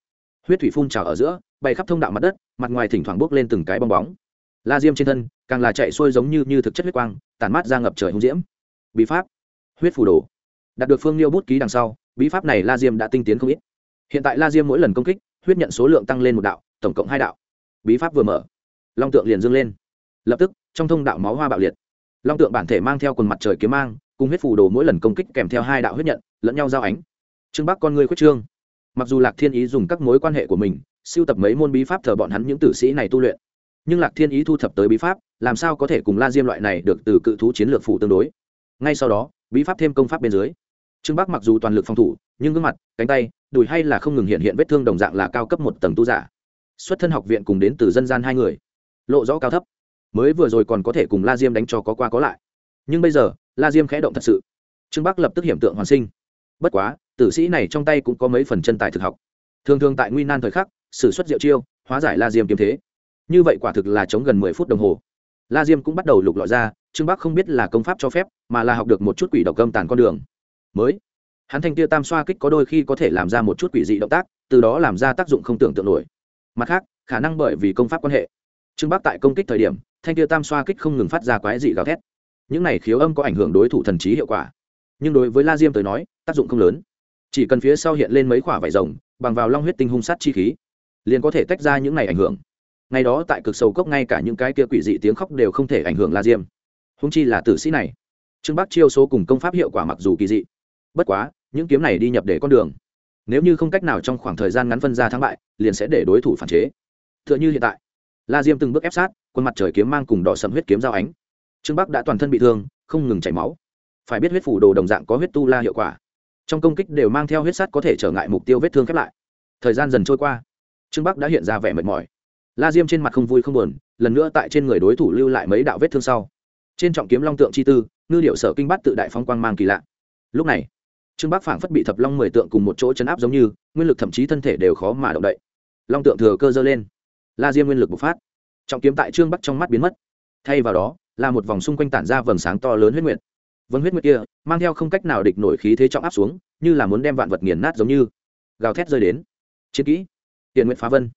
Huyết thủy phun trào ở giữa, bay khắp thông đạo mặt đất, mặt ngoài thỉnh thoảng bốc lên từng cái bong bóng. La diêm trên thân, càng là chạy xuôi giống như như thực chất huyết quang, tản mát ra ngập trời hung diễm. Bí pháp, huyết phù đồ. Đạt được phương liêu bút ký đằng sau, bí pháp này la diêm đã tinh tiến không ít. Hiện tại la diêm mỗi lần công kích, huyết nhận số lượng tăng lên một đạo, tổng cộng hai đạo. Bí pháp vừa mở, long tượng liền dâng lên. Lập tức, trong thông đạo máu hoa bạo liệt long tượng bản thể mang theo quần mặt trời kiếm mang, cùng huyết phù đồ mỗi lần công kích kèm theo hai đạo huyết nhận, lẫn nhau giao ánh. Trương bắc con người khuyết trương. Mặc dù lạc thiên ý dùng các mối quan hệ của mình, siêu tập mấy môn bí pháp thờ bọn hắn những tử sĩ này tu luyện. Nhưng lạc thiên ý thu thập tới bí pháp, làm sao có thể cùng la diêm loại này được từ cự thú chiến lược phủ tương đối? Ngay sau đó, bí pháp thêm công pháp bên dưới. Trương bắc mặc dù toàn lực phòng thủ, nhưng gương mặt, cánh tay, đùi hay là không ngừng hiện hiện vết thương đồng dạng là cao cấp một tầng tu giả. Xuất thân học viện cùng đến từ dân gian hai người, lộ rõ cao thấp mới vừa rồi còn có thể cùng la diêm đánh cho có qua có lại. Nhưng bây giờ, la diêm khẽ động thật sự. Trương bắc lập tức hiểm tượng hoàn sinh. Bất quá, tử sĩ này trong tay cũng có mấy phần chân tài thực học. Thường thường tại nguy nan thời khắc s ử suất diệu chiêu, hóa giải la diêm kiếm thế. Như vậy quả thực là chống gần mười phút đồng hồ. La diêm cũng bắt đầu lục lọi ra, trương bắc không biết là công pháp cho phép, mà là học được một chút quỷ độc cơm tàn con đường. Mới, hắn thanh tia tam xoa kích có đôi khi có thể làm ra một chút quỷ dị động tác, từ đó làm ra tác dụng không tưởng tượng nổi. Mặt khác, khả năng bởi vì công pháp quan hệ trương bắc tại công kích thời điểm, thanh kia tam xoa kích không ngừng phát ra quái dị gào thét. Những này khiếu âm có ảnh hưởng đối thủ thần trí hiệu quả. Nhưng đối với la diêm tới nói, tác dụng không lớn. Chỉ cần phía sau hiện lên mấy quả vải rồng, bằng vào long huyết tinh hung sát chi khí, liền có thể tách ra những này ảnh hưởng. Ngày đó tại cực sầu cốc ngay cả những cái kia quỷ dị tiếng khóc đều không thể ảnh hưởng la diêm. Húng chi là tử sĩ này. Trương bắc chiêu số cùng công pháp hiệu quả mặc dù kỳ dị. Bất quá, những kiếm này đi nhập để con đường. Nếu như không cách nào trong khoảng thời gian ngắn phân ra thắng bại, liền sẽ để đối thủ phản chế. T h ư ợ n h ư hiện tại la diêm từng bước ép sát quân mặt trời kiếm mang cùng đỏ sầm huyết kiếm giao ánh. Trương bắc đã toàn thân bị thương, không ngừng chảy máu. Phải biết huyết phủ đồ đồng dạng có huyết tu la hiệu quả. Trong công kích đều mang theo huyết sắt có thể trở ngại mục tiêu vết thương khép lại. Thời gian dần trôi qua, trương bắc đã hiện ra vẻ mệt mỏi. La diêm trên mặt không vui không buồn, lần nữa tại trên người đối thủ lưu lại mấy đạo vết thương sau. Trên trọng kiếm long tượng chi tư, ngư điệu sở kinh bắt tự đại phong quang mang kỳ lạ. Lúc này, trương bắc phảng phất bị thập long mười tượng cùng một chỗ chấn áp giống như, nguyên lực thậm chí thân thể đều khó mà động đậy. Long tượng thừa cơ dơ lên la diêm nguyên lực bộc phát. Trọng kiếm tại trương bắc trong mắt biến mất. Thay vào đó, là một vòng xung quanh tản ra vầng sáng to lớn huyết nguyệt. Vâng huyết nguyệt kia mang theo không cách nào địch nổi khí thế trọng áp xuống, như là muốn đem vạn vật nghiền nát giống như. Gào thét rơi đến. Chiến kỹ. Tiền nguyện phá vân.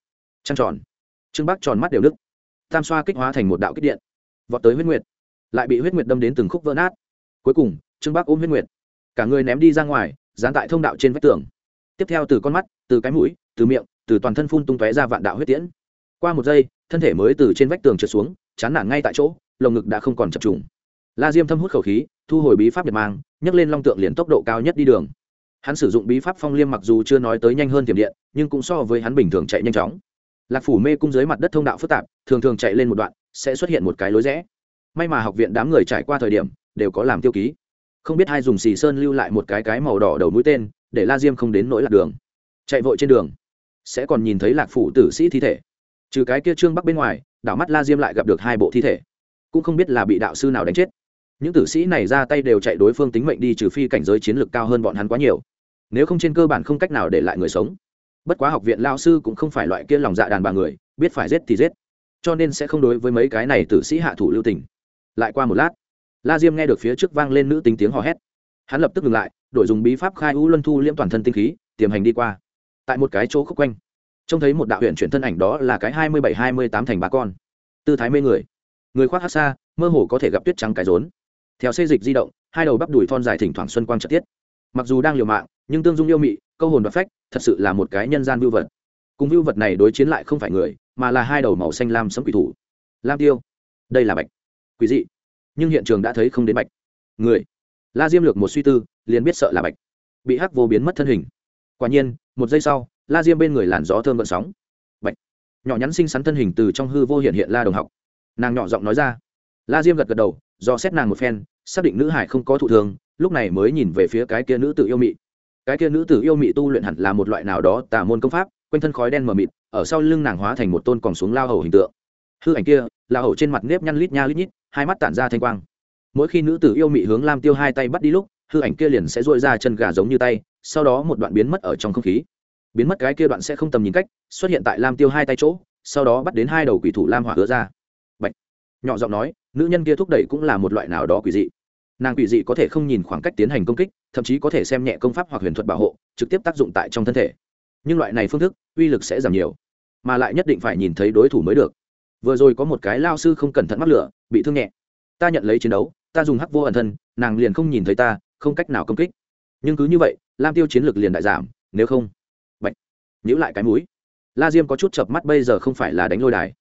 Trăng tròn. Trương bắc tròn mắt đều đức tam xoa kích hóa thành một đạo kích điện. Vọt tới huyết nguyệt. Lại bị huyết nguyệt đâm đến từng khúc vỡ nát. Cuối cùng, trương bắc ôm huyết nguyệt. Cả người ném đi ra ngoài, dán tại thông đạo trên vách tường. Tiếp theo từ con mắt, từ cái mũi, từ miệng, từ toàn thân phun tung tóe ra vạn đạo huyết tiễn qua một giây, thân thể mới từ trên vách tường trượt xuống, chán nản ngay tại chỗ, lồng ngực đã không còn chập trùng. La diêm thâm hút khẩu khí, thu hồi bí pháp nhật mang, nhấc lên long tượng liền tốc độ cao nhất đi đường. Hắn sử dụng bí pháp phong liêm mặc dù chưa nói tới nhanh hơn tiềm điện, nhưng cũng so với hắn bình thường chạy nhanh chóng. Lạc phủ mê cung dưới mặt đất thông đạo phức tạp, thường thường chạy lên một đoạn, sẽ xuất hiện một cái lối rẽ. May mà học viện đám người trải qua thời điểm, đều có làm tiêu ký. Không biết ai dùng xì sơn lưu lại một cái cái màu đỏ đầu mũi tên, để la diêm không đến nỗi lạc đường. Chạy vội trên đường. Sẽ còn nhìn thấy lạc phủ tử sĩ thi thể trừ cái kia trương bắc bên ngoài, đảo mắt la diêm lại gặp được hai bộ thi thể. Cũng không biết là bị đạo sư nào đánh chết. Những tử sĩ này ra tay đều chạy đối phương tính mệnh đi trừ phi cảnh giới chiến lược cao hơn bọn hắn quá nhiều. Nếu không trên cơ bản không cách nào để lại người sống. Bất quá học viện lao sư cũng không phải loại kia lòng dạ đàn bà người, biết phải giết thì giết. Cho nên sẽ không đối với mấy cái này tử sĩ hạ thủ lưu tình. Lại qua một lát, la diêm nghe được phía trước vang lên nữ tính tiếng hò hét. Hắn lập tức ngừng lại, đổi dùng bí pháp khai u luân thu liễm toàn thân tinh khí, tiềm hành đi qua. Tại một cái chỗ khúc quanh trông thấy một đạo huyện chuyển thân ảnh đó là cái hai mươi bảy, hai mươi tám thành ba con. Tư thái mê người. Người khoác hát xa, mơ hồ có thể gặp tuyết trắng cái rốn. Theo xê dịch di động, hai đầu bắp đùi thon dài thỉnh thoảng xuân quang trật tiết. Mặc dù đang liều mạng, nhưng tương dung yêu mị, câu hồn và phách, thật sự là một cái nhân gian vưu vật. Cùng vưu vật này đối chiến lại không phải người, mà là hai đầu màu xanh lam sấm quỷ thủ. Lam tiêu. Đây là bạch. Quỷ dị. Nhưng hiện trường đã thấy không đến bạch. Người. La diêm lược một suy tư, liền biết sợ là bạch. Bị hắc vô biến mất thân hình. Quả nhiên, một giây sau la diêm bên người làn gió thơm vận sóng. Bạch. Nhỏ nhắn xinh xắn thân hình từ trong hư vô hiện hiện la đồng học. Nàng nhỏ giọng nói ra. La diêm gật gật đầu, do xét nàng một phen, xác định nữ hải không có thụ thường lúc này mới nhìn về phía cái kia nữ tự yêu mị. Cái kia nữ tử yêu mị tu luyện hẳn là một loại nào đó tà môn công pháp, quanh thân khói đen mờ mịt, ở sau lưng nàng hóa thành một tôn còn xuống lao hầu hình tượng. Hư ảnh kia là hầu trên mặt nếp nhăn lít nha lít nhít, hai mắt tản ra thanh quang. Mỗi khi nữ tử yêu mị hướng lam tiêu hai tay bắt đi lúc, hư ảnh kia liền sẽ dội ra chân gà giống như tay, sau đó một đoạn biến mất ở trong không khí biến mất cái kia đoạn sẽ không tầm nhìn cách, xuất hiện tại lam tiêu hai tay chỗ, sau đó bắt đến hai đầu quỷ thủ lam hỏa hứa ra. Bạch. nhỏ giọng nói, nữ nhân kia thúc đẩy cũng là một loại nào đó quỷ dị. Nàng quỷ dị có thể không nhìn khoảng cách tiến hành công kích, thậm chí có thể xem nhẹ công pháp hoặc huyền thuật bảo hộ, trực tiếp tác dụng tại trong thân thể. Nhưng loại này phương thức, uy lực sẽ giảm nhiều, mà lại nhất định phải nhìn thấy đối thủ mới được. Vừa rồi có một cái lao sư không cẩn thận mắc lửa, bị thương nhẹ. Ta nhận lấy chiến đấu, ta dùng hắc vô ẩn thân, nàng liền không nhìn thấy ta, không cách nào công kích. Nhưng cứ như vậy, lam tiêu chiến lược liền đại giảm, nếu không nhữ lại cái mũi. La diêm có chút chập mắt, bây giờ không phải là đánh lôi đài.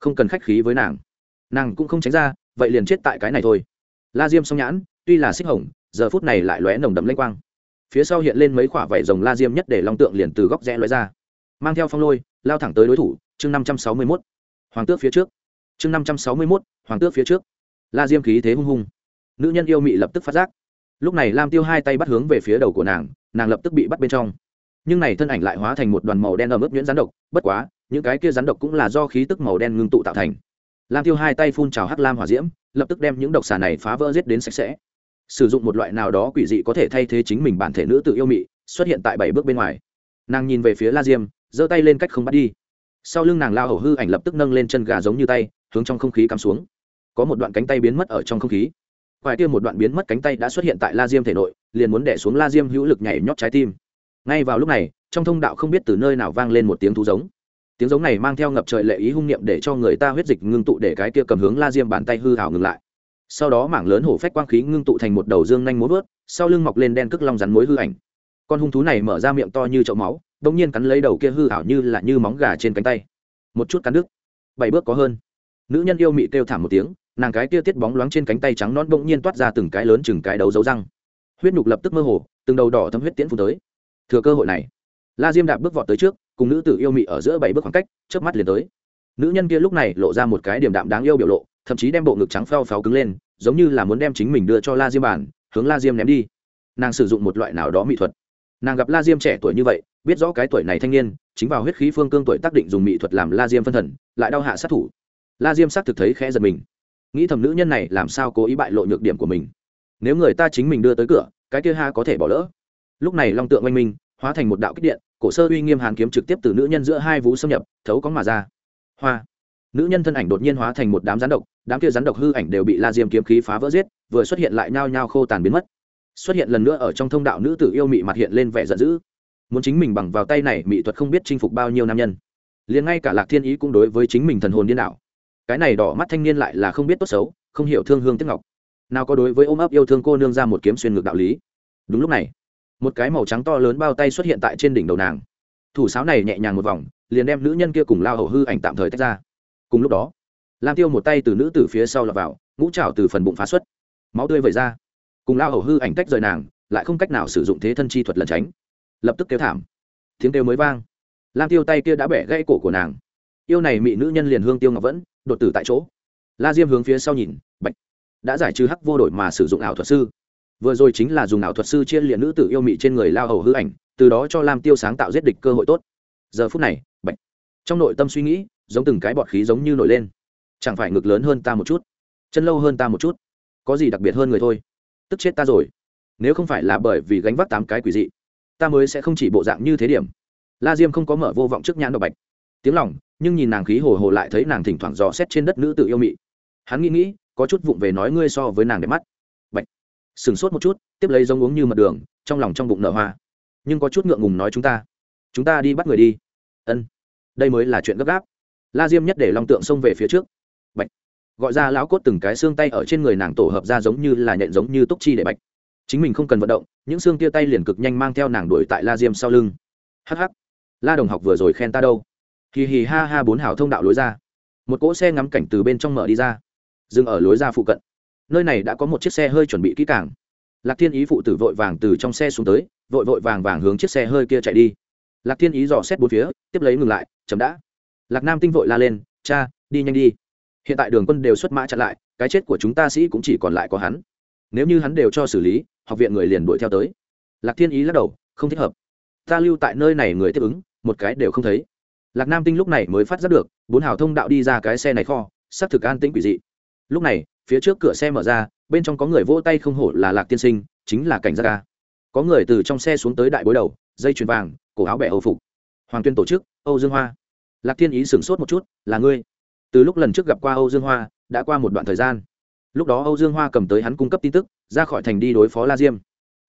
Không cần khách khí với nàng. Nàng cũng không tránh ra, vậy liền chết tại cái này thôi. La diêm xong nhãn, tuy là xích hồng, giờ phút này lại lóe nồng đậm lênh quang. Phía sau hiện lên mấy khoả vảy rồng la diêm nhất để long tượng liền từ góc rẽ lóe ra. Mang theo phong lôi, lao thẳng tới đối thủ, chương năm trăm sáu mươi mốt. Hoàng tước phía trước. Chương năm trăm sáu mươi mốt, hoàng tước phía trước. La diêm khí thế hung hung. Nữ nhân yêu mị lập tức phát giác. Lúc này lam tiêu hai tay bắt hướng về phía đầu của nàng nàng lập tức bị bắt bên trong nhưng này thân ảnh lại hóa thành một đoàn màu đen ở mức nhuyễn rắn độc, bất quá, những cái kia rắn độc cũng là do khí tức màu đen ngưng tụ tạo thành. Lam tiêu hai tay phun trào hắc lam hỏa diễm, lập tức đem những độc xà này phá vỡ giết đến sạch sẽ. Sử dụng một loại nào đó quỷ dị có thể thay thế chính mình bản thể nữ tự yêu mị, xuất hiện tại bảy bước bên ngoài. Nàng nhìn về phía la diêm, giơ tay lên cách không bắt đi. Sau lưng nàng lao hầu hư ảnh lập tức nâng lên chân gà giống như tay, hướng trong không khí cắm xuống. Có một đoạn cánh tay biến mất ở trong không khí. Ngoài kia một đoạn biến mất cánh tay đã xuất hiện tại la diêm thể nội, liền muốn đẻ xuống la diêm hữu lực nhảy nhót trái tim ngay vào lúc này, trong thông đạo không biết từ nơi nào vang lên một tiếng thú giống. Tiếng giống này mang theo ngập trời lệ ý hung niệm để cho người ta huyết dịch ngưng tụ để cái kia cầm hướng la diêm bàn tay hư hào ngừng lại. Sau đó mảng lớn hổ phách quang khí ngưng tụ thành một đầu dương nhanh múa vớt, sau lưng mọc lên đen cức long rắn mối hư ảnh. Con hung thú này mở ra miệng to như chậu máu đ ỗ n g nhiên cắn lấy đầu kia hư hảo như là như móng gà trên cánh tay. Một chút cắn đứt. Bảy bước có hơn. Nữ nhân yêu mị kêu thảm một tiếng, nàng cái kia tiết bóng loáng trên cánh tay trắng non bỗng nhiên toát ra từng cái lớn chừng cái đấu dấu răng. Huyết nhục lập tức mơ hồ, từng đầu đỏ thấm huyết tiễn phun tới thừa cơ hội này. La diêm đạp bước vọt tới trước, cùng nữ tử yêu mị ở giữa bảy bước khoảng cách trước mắt liền tới. Nữ nhân kia lúc này lộ ra một cái điểm đạm đáng yêu biểu lộ, thậm chí đem bộ ngực trắng phao pháo cứng lên, giống như là muốn đem chính mình đưa cho la diêm bàn. hướng la diêm ném đi. Nàng sử dụng một loại nào đó mỹ thuật. Nàng gặp la diêm trẻ tuổi như vậy, biết rõ cái tuổi này thanh niên, chính vào huyết khí phương cương tuổi tác định dùng mỹ thuật làm la diêm phân thần, lại đau hạ sát thủ. La diêm xác thực thấy khẽ giật mình. Nghĩ thầm nữ nhân này làm sao cố ý bại lộ nhược điểm của mình. Nếu người ta chính mình đưa tới cửa, cái kia ha có thể bỏ lỡ lúc này long tượng oanh minh, hóa thành một đạo kích điện, cổ sơ uy nghiêm hàn kiếm trực tiếp từ nữ nhân giữa hai vú xâm nhập, thấu có mà ra. Hoa! Nữ nhân thân ảnh đột nhiên hóa thành một đám rắn độc, đám kia rắn độc hư ảnh đều bị la diêm kiếm khí phá vỡ giết, vừa xuất hiện lại nhao nhao khô tàn biến mất. Xuất hiện lần nữa ở trong thông đạo nữ tử yêu mị mặt hiện lên vẻ giận dữ. Muốn chính mình bằng vào tay này mỹ thuật không biết chinh phục bao nhiêu nam nhân. Liền ngay cả lạc thiên ý cũng đối với chính mình thần hồn điên đảo. Cái này đỏ mắt thanh niên lại là không biết tốt xấu, không hiểu thương hương tiếc ngọc. Nào có đối với ôm ấp yêu thương cô nương ra một kiếm xuyên ngược đạo lý. Đúng lúc này một cái màu trắng to lớn bao tay xuất hiện tại trên đỉnh đầu nàng. Thủ sáo này nhẹ nhàng một vòng, liền đem nữ nhân kia cùng lao hầu hư ảnh tạm thời tách ra. Cùng lúc đó, lam tiêu một tay từ nữ từ phía sau lọt vào, ngũ trào từ phần bụng phá xuất. Máu tươi vẩy ra. Cùng lao hầu hư ảnh tách rời nàng, lại không cách nào sử dụng thế thân chi thuật lẩn tránh. Lập tức kêu thảm. Tiếng kêu mới vang. Lam tiêu tay kia đã bẻ gãy cổ của nàng. Yêu này mị nữ nhân liền hương tiêu ngọc vẫn, đột tử tại chỗ. La diêm hướng phía sau nhìn, bạch. Đã giải trừ hắc vô đổi mà sử dụng ảo thuật sư vừa rồi chính là dùng ảo thuật sư chia liệt nữ tử yêu mị trên người lao hầu hư ảnh, từ đó cho lam tiêu sáng tạo giết địch cơ hội tốt. Giờ phút này, bạch. Trong nội tâm suy nghĩ, giống từng cái bọt khí giống như nổi lên. Chẳng phải ngực lớn hơn ta một chút? Chân lâu hơn ta một chút? Có gì đặc biệt hơn người thôi? Tức chết ta rồi. Nếu không phải là bởi vì gánh vác tám cái quỷ dị, ta mới sẽ không chỉ bộ dạng như thế điểm. La diêm không có mở vô vọng trước nhãn độc bạch. Tiếng lòng, nhưng nhìn nàng khí hồ hồ lại thấy nàng thỉnh thoảng dò xét trên đất nữ tự yêu mị. Hắn nghĩ nghĩ, có chút vụng về nói ngươi so với nàng đẹp mắt sửng sốt một chút, tiếp lấy giống uống như mật đường, trong lòng trong bụng nở hoa. Nhưng có chút ngượng ngùng nói chúng ta chúng ta đi bắt người đi. Ân. Đây mới là chuyện gấp gáp. La diêm nhất để long tượng xông về phía trước. Bạch. Gọi ra lão cốt từng cái xương tay ở trên người nàng tổ hợp ra giống như là nhện giống như túc chi để bạch. Chính mình không cần vận động, những xương tia tay liền cực nhanh mang theo nàng đuổi tại la diêm sau lưng. Hh la đồng học vừa rồi khen ta đâu? Hì hì ha ha bốn hảo thông đạo lối ra. Một cỗ xe ngắm cảnh từ bên trong mở đi ra. Dừng ở lối ra phụ cận nơi này đã có một chiếc xe hơi chuẩn bị kỹ càng. Lạc thiên ý phụ tử vội vàng từ trong xe xuống tới, vội vội vàng vàng hướng chiếc xe hơi kia chạy đi. Lạc thiên ý dò xét bốn phía, tiếp lấy ngừng lại chấm đã. Lạc nam tinh vội la lên, cha, đi nhanh đi. Hiện tại đường quân đều xuất mã chặn lại, cái chết của chúng ta sĩ cũng chỉ còn lại có hắn. Nếu như hắn đều cho xử lý, học viện người liền đuổi theo tới. Lạc thiên ý lắc đầu, không thích hợp. Ta lưu tại nơi này người tiếp ứng, một cái đều không thấy. Lạc nam tinh lúc này mới phát giác được, bốn hào thông đạo đi ra cái xe này kho, xác thực an tĩnh quỷ dị. Lúc này phía trước cửa xe mở ra, bên trong có người vỗ tay không hổ là lạc tiên sinh, chính là cảnh giác ca có người từ trong xe xuống tới đại bối đầu, dây chuyền vàng, cổ áo bẻ hầu phục. Hoàng tuyên tổ chức, âu dương hoa. Lạc thiên ý sửng sốt một chút, là ngươi? Từ lúc lần trước gặp qua âu dương hoa, đã qua một đoạn thời gian. Lúc đó âu dương hoa cầm tới hắn cung cấp tin tức, ra khỏi thành đi đối phó la diêm.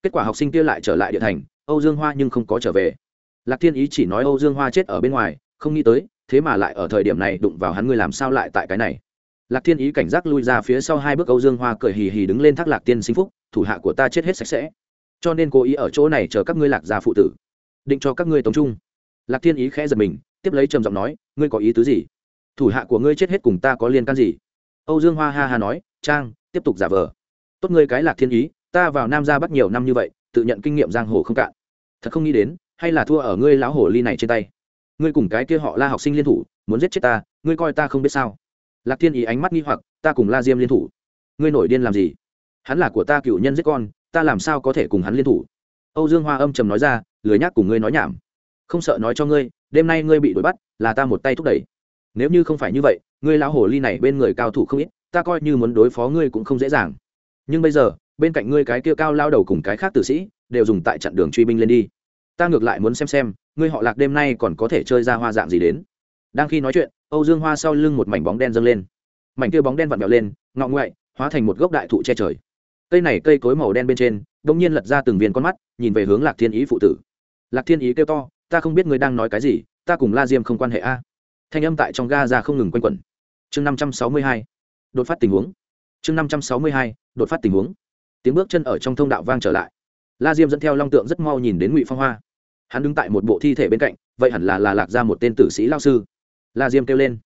Kết quả học sinh kia lại trở lại địa thành, âu dương hoa nhưng không có trở về. Lạc thiên ý chỉ nói âu dương hoa chết ở bên ngoài, không nghĩ tới, thế mà lại ở thời điểm này đụng vào hắn, ngươi làm sao lại tại cái này? Lạc thiên ý cảnh giác lui ra phía sau hai bước, âu dương hoa cười hì hì đứng lên thác lạc tiên sinh phúc, thủ hạ của ta chết hết sạch sẽ. Cho nên cố ý ở chỗ này chờ các ngươi lạc gia phụ tử. Định cho các ngươi tống trung. Lạc thiên ý khẽ giật mình, tiếp lấy trầm giọng nói, ngươi có ý tứ gì? Thủ hạ của ngươi chết hết cùng ta có liên can gì? Âu dương hoa ha ha nói, trang, tiếp tục giả vờ. Tốt ngươi cái lạc thiên ý, ta vào nam ra bắt nhiều năm như vậy, tự nhận kinh nghiệm giang hồ không cạn. Thật không nghĩ đến, hay là thua ở ngươi lão hồ ly này trên tay. Ngươi cùng cái kia họ la học sinh liên thủ, muốn giết chết ta, ngươi coi ta không biết sao lạc thiên ý ánh mắt nghi hoặc, ta cùng la diêm liên thủ. Ngươi nổi điên làm gì? Hắn là của ta cựu nhân giết con, ta làm sao có thể cùng hắn liên thủ? Âu dương hoa âm trầm nói ra, lười nhác cùng ngươi nói nhảm. Không sợ nói cho ngươi, đêm nay ngươi bị đuổi bắt, là ta một tay thúc đẩy. Nếu như không phải như vậy, ngươi lão hồ ly này bên người cao thủ không ít, ta coi như muốn đối phó ngươi cũng không dễ dàng. Nhưng bây giờ, bên cạnh ngươi cái kia cao lao đầu cùng cái khác tử sĩ, đều dùng tại chặn đường truy binh lên đi. Ta ngược lại muốn xem xem, ngươi họ lạc đêm nay còn có thể chơi ra hoa dạng gì đến đang khi nói chuyện, âu dương hoa sau lưng một mảnh bóng đen dâng lên. Mảnh kia bóng đen vặn vẹo lên, ngọ ngoại, hóa thành một gốc đại thụ che trời. Cây này cây cối màu đen bên trên đ ỗ n g nhiên lật ra từng viên con mắt, nhìn về hướng lạc thiên ý phụ tử. Lạc thiên ý kêu to, ta không biết người đang nói cái gì, ta cùng la diêm không quan hệ a. Thanh âm tại trong ga ra không ngừng quanh quẩn. Chương năm trăm sáu mươi hai, đột phát tình huống. Chương năm trăm sáu mươi hai, đột phát tình huống. Tiếng bước chân ở trong thông đạo vang trở lại. La diêm dẫn theo long tượng rất mau nhìn đến ngụy phong hoa. Hắn đứng tại một bộ thi thể bên cạnh, vậy hẳn là là lạc ra một tên tử sĩ lao sư la diêm kêu lên.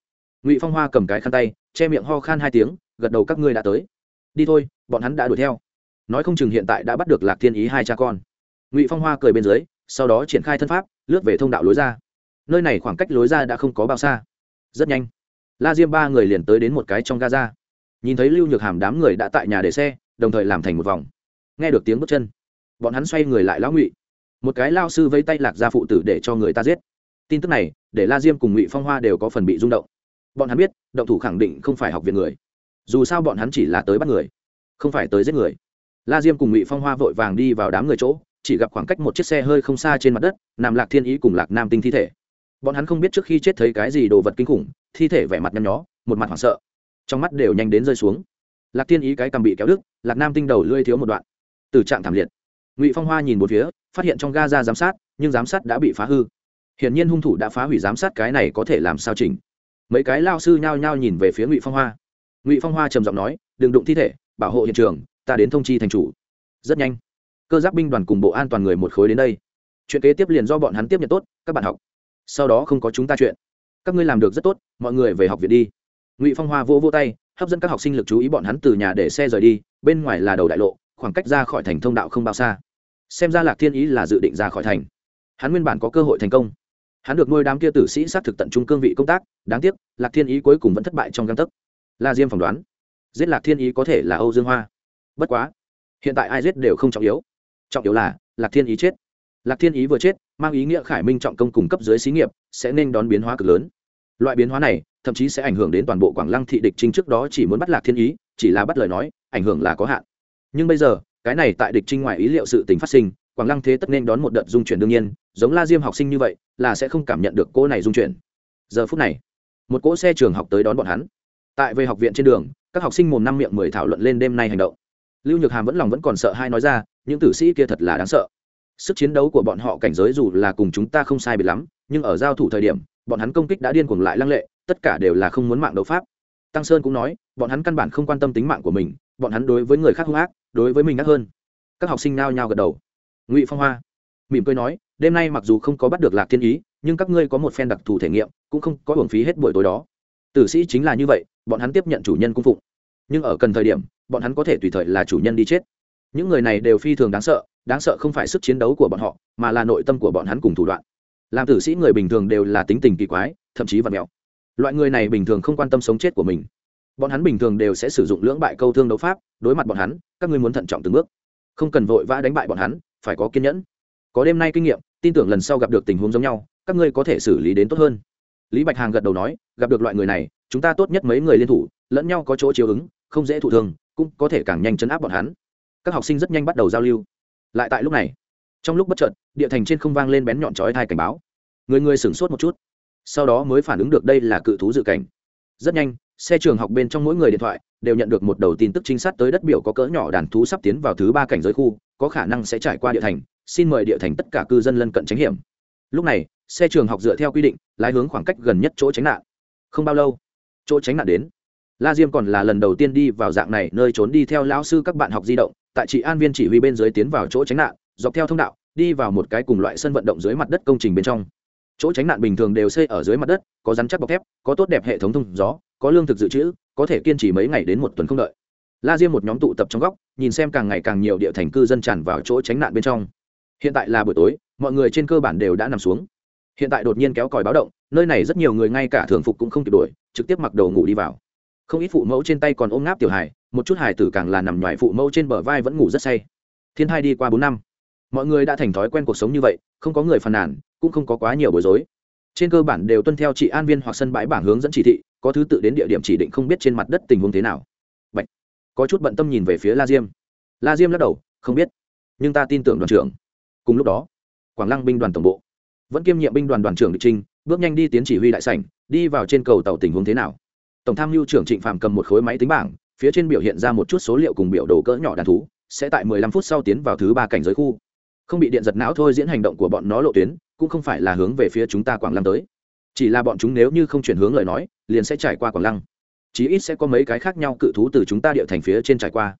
Ngụy phong hoa cầm cái khăn tay, che miệng ho khan hai tiếng, gật đầu các ngươi đã tới. Đi thôi, bọn hắn đã đuổi theo. Nói không chừng hiện tại đã bắt được lạc thiên ý hai cha con. Ngụy phong hoa cười bên dưới, sau đó triển khai thân pháp, lướt về thông đạo lối ra. Nơi này khoảng cách lối ra đã không có bao xa. Rất nhanh, la diêm ba người liền tới đến một cái trong gaza. Nhìn thấy lưu nhược hàm đám người đã tại nhà để xe, đồng thời làm thành một vòng. Nghe được tiếng bước chân, bọn hắn xoay người lại lão ngụy. Một cái lao sư vây tay lạc ra phụ tử để cho người ta giết tin tức này, để la diêm cùng ngụy phong hoa đều có phần bị rung động. Bọn hắn biết, động thủ khẳng định không phải học viện người. Dù sao bọn hắn chỉ là tới bắt người, không phải tới giết người. La diêm cùng ngụy phong hoa vội vàng đi vào đám người chỗ, chỉ gặp khoảng cách một chiếc xe hơi không xa trên mặt đất, nằm lạc thiên ý cùng lạc nam tinh thi thể. Bọn hắn không biết trước khi chết thấy cái gì đồ vật kinh khủng, thi thể vẻ mặt nhăn nhó, một mặt hoảng sợ. Trong mắt đều nhanh đến rơi xuống. Lạc thiên ý cái cầm bị kéo đứt, lạc nam tinh đầu lươi thiếu một đoạn. Từ trạng thảm liệt, ngụy phong hoa nhìn một phía, phát hiện trong ga ra giám sát, nhưng giám sát đã bị phá hư hiển nhiên hung thủ đã phá hủy giám sát cái này có thể làm sao chỉnh. Mấy cái lao sư nhao nhao nhìn về phía ngụy phong hoa. Ngụy phong hoa trầm giọng nói, đừng đụng thi thể, bảo hộ hiện trường, ta đến thông chi thành chủ. Rất nhanh. Cơ giáp binh đoàn cùng bộ an toàn người một khối đến đây. Chuyện kế tiếp liền do bọn hắn tiếp nhận tốt, các bạn học. Sau đó không có chúng ta chuyện. Các ngươi làm được rất tốt, mọi người về học viện đi. Ngụy phong hoa vỗ vỗ tay, hấp dẫn các học sinh lực chú ý bọn hắn từ nhà để xe rời đi, bên ngoài là đầu đại lộ, khoảng cách ra khỏi thành thông đạo không bao xa. Xem ra lạc thiên ý là dự định ra khỏi thành. Hắn nguyên bản có cơ hội thành công hắn được nuôi đám kia tử sĩ sát thực tận trung cương vị công tác, đáng tiếc, lạc thiên ý cuối cùng vẫn thất bại trong găng tấc. La diêm phỏng đoán, giết lạc thiên ý có thể là âu dương hoa. Bất quá, hiện tại ai giết đều không trọng yếu. Trọng yếu là, lạc thiên ý chết. Lạc thiên ý vừa chết, mang ý nghĩa khải minh trọng công cung cấp dưới xí nghiệp sẽ nên đón biến hóa cực lớn. Loại biến hóa này, thậm chí sẽ ảnh hưởng đến toàn bộ quảng lăng thị địch trinh trước đó chỉ muốn bắt lạc thiên ý, chỉ là bắt lời nói, ảnh hưởng là có hạn. Nhưng bây giờ, cái này tại địch trinh ngoài ý liệu sự tình phát sinh quảng lăng thế tất nên đón một đợt dung chuyển đương nhiên, giống la diêm học sinh như vậy, là sẽ không cảm nhận được cô này dung chuyển. Giờ phút này, một cỗ xe trường học tới đón bọn hắn. Tại về học viện trên đường, các học sinh mồm năm miệng mười thảo luận lên đêm nay hành động. Lưu nhược hàm vẫn lòng vẫn còn sợ hai nói ra, những tử sĩ kia thật là đáng sợ. Sức chiến đấu của bọn họ cảnh giới dù là cùng chúng ta không sai biệt lắm, nhưng ở giao thủ thời điểm, bọn hắn công kích đã điên cuồng lại lăng lệ, tất cả đều là không muốn mạng đấu pháp. Tăng sơn cũng nói, bọn hắn căn bản không quan tâm tính mạng của mình, bọn hắn đối với người khác hung ác, đối với mình ác hơn. Các học sinh nao nhao gật đầu ngụy phong hoa mỉm cười nói đêm nay mặc dù không có bắt được lạc thiên ý nhưng các ngươi có một phen đặc thù thể nghiệm cũng không có hưởng phí hết buổi tối đó tử sĩ chính là như vậy bọn hắn tiếp nhận chủ nhân cung phụng nhưng ở cần thời điểm bọn hắn có thể tùy thời là chủ nhân đi chết những người này đều phi thường đáng sợ đáng sợ không phải sức chiến đấu của bọn họ mà là nội tâm của bọn hắn cùng thủ đoạn làm tử sĩ người bình thường đều là tính tình kỳ quái thậm chí vật mẹo loại người này bình thường không quan tâm sống chết của mình bọn hắn bình thường đều sẽ sử dụng lưỡng bại câu thương đấu pháp đối mặt bọn hắn các ngươi muốn thận trọng từng bước không cần vội vã đánh bại bọn hắn phải có kiên nhẫn. Có đêm nay kinh nghiệm, tin tưởng lần sau gặp được tình huống giống nhau, các ngươi có thể xử lý đến tốt hơn. Lý bạch hàng gật đầu nói, gặp được loại người này, chúng ta tốt nhất mấy người liên thủ, lẫn nhau có chỗ chiếu ứng, không dễ thụ thương, cũng có thể càng nhanh chấn áp bọn hắn. Các học sinh rất nhanh bắt đầu giao lưu. Lại tại lúc này, trong lúc bất chợt, địa thành trên không vang lên bén nhọn chói thai cảnh báo. Người người sửng sốt một chút, sau đó mới phản ứng được đây là cự thú dự cảnh rất nhanh, xe trường học bên trong mỗi người điện thoại đều nhận được một đầu tin tức trinh sát tới đất biểu có cỡ nhỏ đàn thú sắp tiến vào thứ ba cảnh giới khu, có khả năng sẽ trải qua địa thành. Xin mời địa thành tất cả cư dân lân cận tránh hiểm. Lúc này, xe trường học dựa theo quy định, lái hướng khoảng cách gần nhất chỗ tránh nạn. Không bao lâu, chỗ tránh nạn đến. La diêm còn là lần đầu tiên đi vào dạng này, nơi trốn đi theo lão sư các bạn học di động. Tại chị an viên chỉ huy bên dưới tiến vào chỗ tránh nạn, dọc theo thông đạo, đi vào một cái cùng loại sân vận động dưới mặt đất công trình bên trong chỗ tránh nạn bình thường đều xây ở dưới mặt đất, có rắn chắc bọc thép, có tốt đẹp hệ thống thông gió, có lương thực dự trữ, có thể kiên trì mấy ngày đến một tuần không đợi. La diêm một nhóm tụ tập trong góc, nhìn xem càng ngày càng nhiều địa thành cư dân tràn vào chỗ tránh nạn bên trong. Hiện tại là buổi tối, mọi người trên cơ bản đều đã nằm xuống. Hiện tại đột nhiên kéo còi báo động, nơi này rất nhiều người ngay cả thường phục cũng không kịp đuổi, trực tiếp mặc đồ ngủ đi vào. Không ít phụ mẫu trên tay còn ôm ngáp tiểu hài, một chút hài tử càng là nằm ngoài phụ mẫu trên bờ vai vẫn ngủ rất say. Thiên hai đi qua bốn năm mọi người đã thành thói quen cuộc sống như vậy, không có người phàn nàn, cũng không có quá nhiều bối rối. Trên cơ bản đều tuân theo chị an viên hoặc sân bãi bảng hướng dẫn chỉ thị, có thứ tự đến địa điểm chỉ định không biết trên mặt đất tình huống thế nào. Bạch. có chút bận tâm nhìn về phía la diêm. La diêm lắc đầu, không biết, nhưng ta tin tưởng đoàn trưởng. Cùng lúc đó, quảng lăng binh đoàn tổng bộ vẫn kiêm nhiệm binh đoàn đoàn trưởng địch trinh, bước nhanh đi tiến chỉ huy đại sảnh, đi vào trên cầu tàu tình huống thế nào. Tổng tham mưu trưởng trịnh phạm cầm một khối máy tính bảng, phía trên biểu hiện ra một chút số liệu cùng biểu đồ cỡ nhỏ đàn thú, sẽ tại 15 phút sau tiến vào thứ ba cảnh giới khu không bị điện giật não thôi diễn hành động của bọn nó lộ tuyến, cũng không phải là hướng về phía chúng ta quảng lăng tới. Chỉ là bọn chúng nếu như không chuyển hướng lời nói, liền sẽ trải qua quảng lăng. Chí ít sẽ có mấy cái khác nhau cự thú từ chúng ta địa thành phía trên trải qua.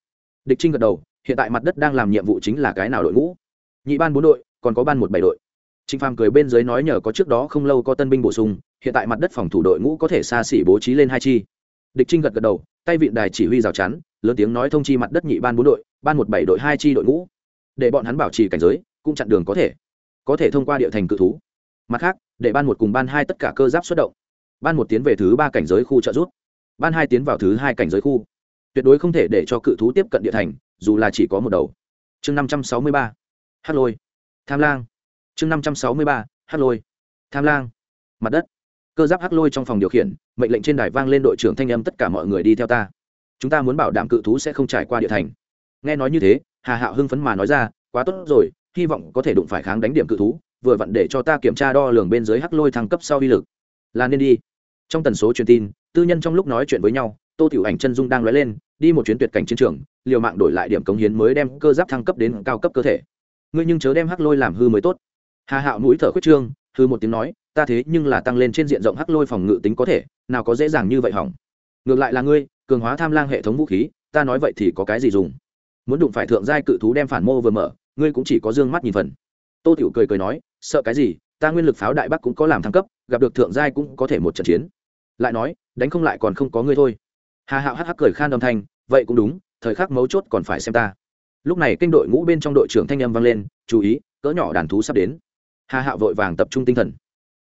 Địch trinh gật đầu, hiện tại mặt đất đang làm nhiệm vụ chính là cái nào đội ngũ? Nhị ban bốn đội, còn có ban một bảy đội. Trinh phàm cười bên dưới nói nhờ có trước đó không lâu có tân binh bổ sung, hiện tại mặt đất phòng thủ đội ngũ có thể xa xỉ bố trí lên hai chi. Địch trinh gật gật đầu, tay vịn đài chỉ huy rào chắn, lớn tiếng nói thông chi mặt đất nhị ban bốn đội, ban một bảy đội hai chi đội ngũ để bọn hắn bảo trì cảnh giới, cũng chặn đường có thể. Có thể thông qua địa thành cự thú. Mặt khác, để ban một cùng ban hai tất cả cơ giáp xuất động. Ban một tiến về thứ ba cảnh giới khu trợ rút ban hai tiến vào thứ hai cảnh giới khu. Tuyệt đối không thể để cho cự thú tiếp cận địa thành, dù là chỉ có một đầu. Chương năm trăm sáu mươi ba. Hát lôi. Tham lang. Chương năm trăm sáu mươi ba. Hát lôi. Tham lang. Mặt đất. Cơ giáp hát lôi trong phòng điều khiển, mệnh lệnh trên đài vang lên đội trưởng thanh âm tất cả mọi người đi theo ta. Chúng ta muốn bảo đảm cự thú sẽ không trải qua địa thành. Nghe nói như thế hà hạo hưng phấn mà nói ra, quá tốt rồi, hy vọng có thể đụng phải kháng đánh điểm cự thú, vừa vặn để cho ta kiểm tra đo lường bên dưới hắc lôi thăng cấp sau uy lực. Là nên đi. Trong tần số truyền tin, tư nhân trong lúc nói chuyện với nhau, tô tiểu ảnh chân dung đang lóe lên, đi một chuyến tuyệt cảnh chiến trường, liều mạng đổi lại điểm cống hiến mới đem cơ giáp thăng cấp đến cao cấp cơ thể. Ngươi nhưng chớ đem hắc lôi làm hư mới tốt. Hà hạo mũi thở khuyết trương, hư một tiếng nói, ta thế nhưng là tăng lên trên diện rộng hắc lôi phòng ngự tính có thể, nào có dễ dàng như vậy hỏng. Ngược lại là ngươi, cường hóa tham lang hệ thống vũ khí, ta nói vậy thì có cái gì dùng? Muốn đụng phải thượng giai cự thú đem phản mô vừa mở, ngươi cũng chỉ có d ư ơ n g mắt nhìn phần. Tô tiểu cười cười nói, sợ cái gì, ta nguyên lực pháo đại bắc cũng có làm thăng cấp, gặp được thượng giai cũng có thể một trận chiến. Lại nói, đánh không lại còn không có ngươi thôi. Hà hạo hắc hắc cười khan âm thanh, vậy cũng đúng, thời khắc mấu chốt còn phải xem ta. Lúc này kênh đội ngũ bên trong đội trưởng thanh âm vang lên, chú ý, cỡ nhỏ đàn thú sắp đến. Hà hạo vội vàng tập trung tinh thần.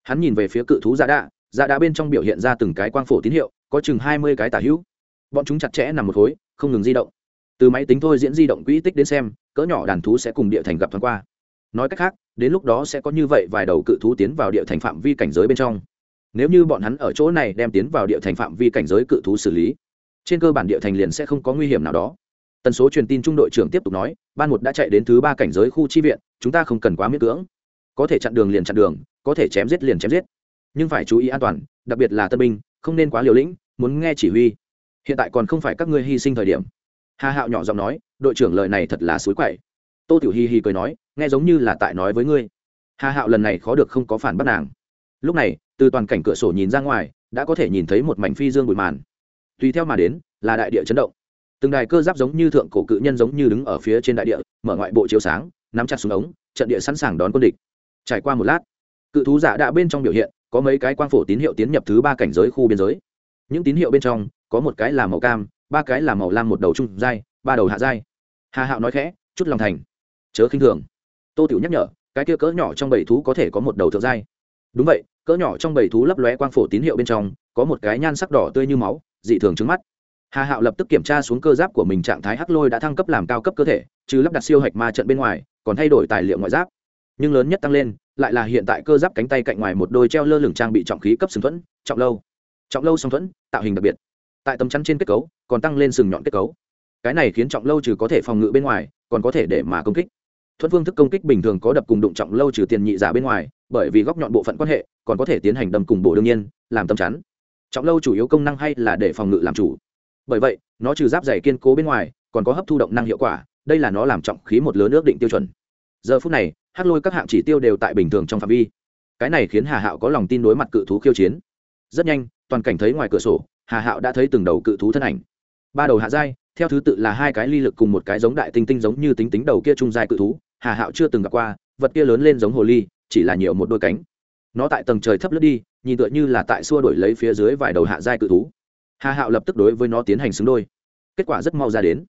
Hắn nhìn về phía cự thú dạ đạ dạ đạ bên trong biểu hiện ra từng cái quang phổ tín hiệu, có chừng hai mươi cái tả hữu. Bọn chúng chặt chẽ nằm một khối, không ngừng di động từ máy tính thôi diễn di động quỹ tích đến xem, cỡ nhỏ đàn thú sẽ cùng địa thành gặp thoáng qua. Nói cách khác, đến lúc đó sẽ có như vậy vài đầu cự thú tiến vào địa thành phạm vi cảnh giới bên trong. Nếu như bọn hắn ở chỗ này đem tiến vào địa thành phạm vi cảnh giới cự thú xử lý, trên cơ bản địa thành liền sẽ không có nguy hiểm nào đó. Tần số truyền tin trung đội trưởng tiếp tục nói, ban một đã chạy đến thứ ba cảnh giới khu chi viện, chúng ta không cần quá miễn cưỡng. Có thể chặn đường liền chặn đường, có thể chém giết liền chém giết. Nhưng phải chú ý an toàn, đặc biệt là tân binh, không nên quá liều lĩnh, muốn nghe chỉ huy. Hiện tại còn không phải các ngươi hy sinh thời điểm hà hạo nhỏ giọng nói, đội trưởng, lời này thật là suối quậy. Tô tiểu hi hi cười nói, nghe giống như là tại nói với ngươi. Hà hạo lần này khó được không có phản bắt nàng. Lúc này, từ toàn cảnh cửa sổ nhìn ra ngoài, đã có thể nhìn thấy một mảnh phi dương bụi màn. Tùy theo mà đến, là đại địa chấn động. Từng đài cơ giáp giống như thượng cổ cự nhân giống như đứng ở phía trên đại địa, mở ngoại bộ chiếu sáng, nắm chặt xuống ống, trận địa sẵn sàng đón quân địch. Trải qua một lát, cự thú giả đã bên trong biểu hiện, có mấy cái quang phổ tín hiệu tiến nhập thứ ba cảnh giới khu biên giới. Những tín hiệu bên trong, có một cái là màu cam ba cái là màu lam một đầu trung giai, ba đầu hạ giai. Hà hạo nói khẽ, chút lòng thành. Chớ khinh thường. Tô tiểu nhắc nhở, cái kia cỡ nhỏ trong bầy thú có thể có một đầu thượng giai. Đúng vậy, cỡ nhỏ trong bầy thú lấp lóe quang phổ tín hiệu bên trong, có một cái nhan sắc đỏ tươi như máu, dị thường trứng mắt. Hà hạo lập tức kiểm tra xuống cơ giáp của mình trạng thái hắc lôi đã thăng cấp làm cao cấp cơ thể chứ lắp đặt siêu hạch ma trận bên ngoài, còn thay đổi tài liệu ngoại giáp. Nhưng lớn nhất tăng lên, lại là hiện tại cơ giáp cánh tay cạnh ngoài một đôi treo lơ lửng trang bị trọng khí cấp sừng thuẫn, trọng lâu. Trọng lâu song thuẫn, tạo hình đặc biệt tại tấm chắn trên kết cấu, còn tăng lên sừng nhọn kết cấu. Cái này khiến trọng lâu trừ có thể phòng ngự bên ngoài, còn có thể để mà công kích. Thuận phương thức công kích bình thường có đập cùng đụng trọng lâu trừ tiền nhị giả bên ngoài, bởi vì góc nhọn bộ phận quan hệ, còn có thể tiến hành đâm cùng bộ đương nhiên, làm tấm chắn. Trọng lâu chủ yếu công năng hay là để phòng ngự làm chủ. Bởi vậy, nó trừ giáp dày kiên cố bên ngoài, còn có hấp thu động năng hiệu quả, đây là nó làm trọng khí một lớn ước định tiêu chuẩn. Giờ phút này, hắc lôi các hạng chỉ tiêu đều tại bình thường trong phạm vi. Cái này khiến hà hạo có lòng tin đối mặt cự thú khiêu chiến. Rất nhanh, toàn cảnh thấy ngoài cửa sổ hà hạo đã thấy từng đầu cự thú thân ảnh. Ba đầu hạ giai, theo thứ tự là hai cái ly lực cùng một cái giống đại tinh tinh giống như tính tính đầu kia trung giai cự thú. Hà hạo chưa từng gặp qua, vật kia lớn lên giống hồ ly, chỉ là nhiều một đôi cánh. Nó tại tầng trời thấp lướt đi, nhìn tựa như là tại xua đổi lấy phía dưới vài đầu hạ giai cự thú. Hà hạo lập tức đối với nó tiến hành xứng đôi. Kết quả rất mau ra đến.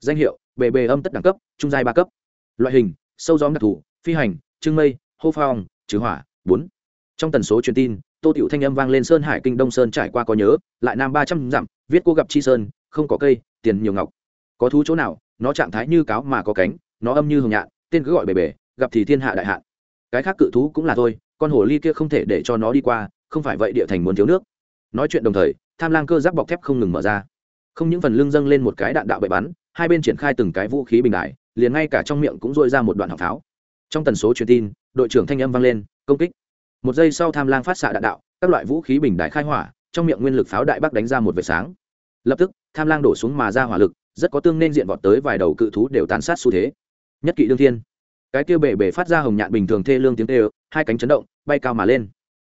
Danh hiệu, bề bề âm tất đẳng cấp, trung giai ba cấp. Loại hình, sâu gió đặc thù, phi hành trưng mây, hô phong, trừ hỏa, bốn. Trong tần số truyền tin tô tiểu thanh âm vang lên sơn hải kinh đông sơn trải qua có nhớ, lại nam ba trăm dặm, viết cô gặp chi sơn, không có cây, tiền nhiều ngọc. Có thú chỗ nào, nó trạng thái như cáo mà có cánh, nó âm như hồng nhạn, tên cứ gọi bề bề, gặp thì thiên hạ đại hạn. Cái khác cự thú cũng là thôi, con hồ ly kia không thể để cho nó đi qua, không phải vậy địa thành muốn thiếu nước. Nói chuyện đồng thời, tham lang cơ giáp bọc thép không ngừng mở ra. Không những phần lưng dâng lên một cái đạn đạo bậy bắn, hai bên triển khai từng cái vũ khí bình đại, liền ngay cả trong miệng cũng dội ra một đoạn hạng pháo trong tần số truyền tin, đội trưởng thanh âm vang lên, công kích một giây sau tham lang phát xạ đạn đạo, các loại vũ khí bình đại khai hỏa, trong miệng nguyên lực pháo đại bắc đánh ra một vệt sáng. Lập tức, tham lang đổ xuống mà ra hỏa lực, rất có tương nên diện vọt tới vài đầu cự thú đều tàn sát xu thế. Nhất kỵ đương thiên. Cái kia bể bể phát ra hồng nhạn bình thường thê lương tiếng tê hai cánh chấn động, bay cao mà lên.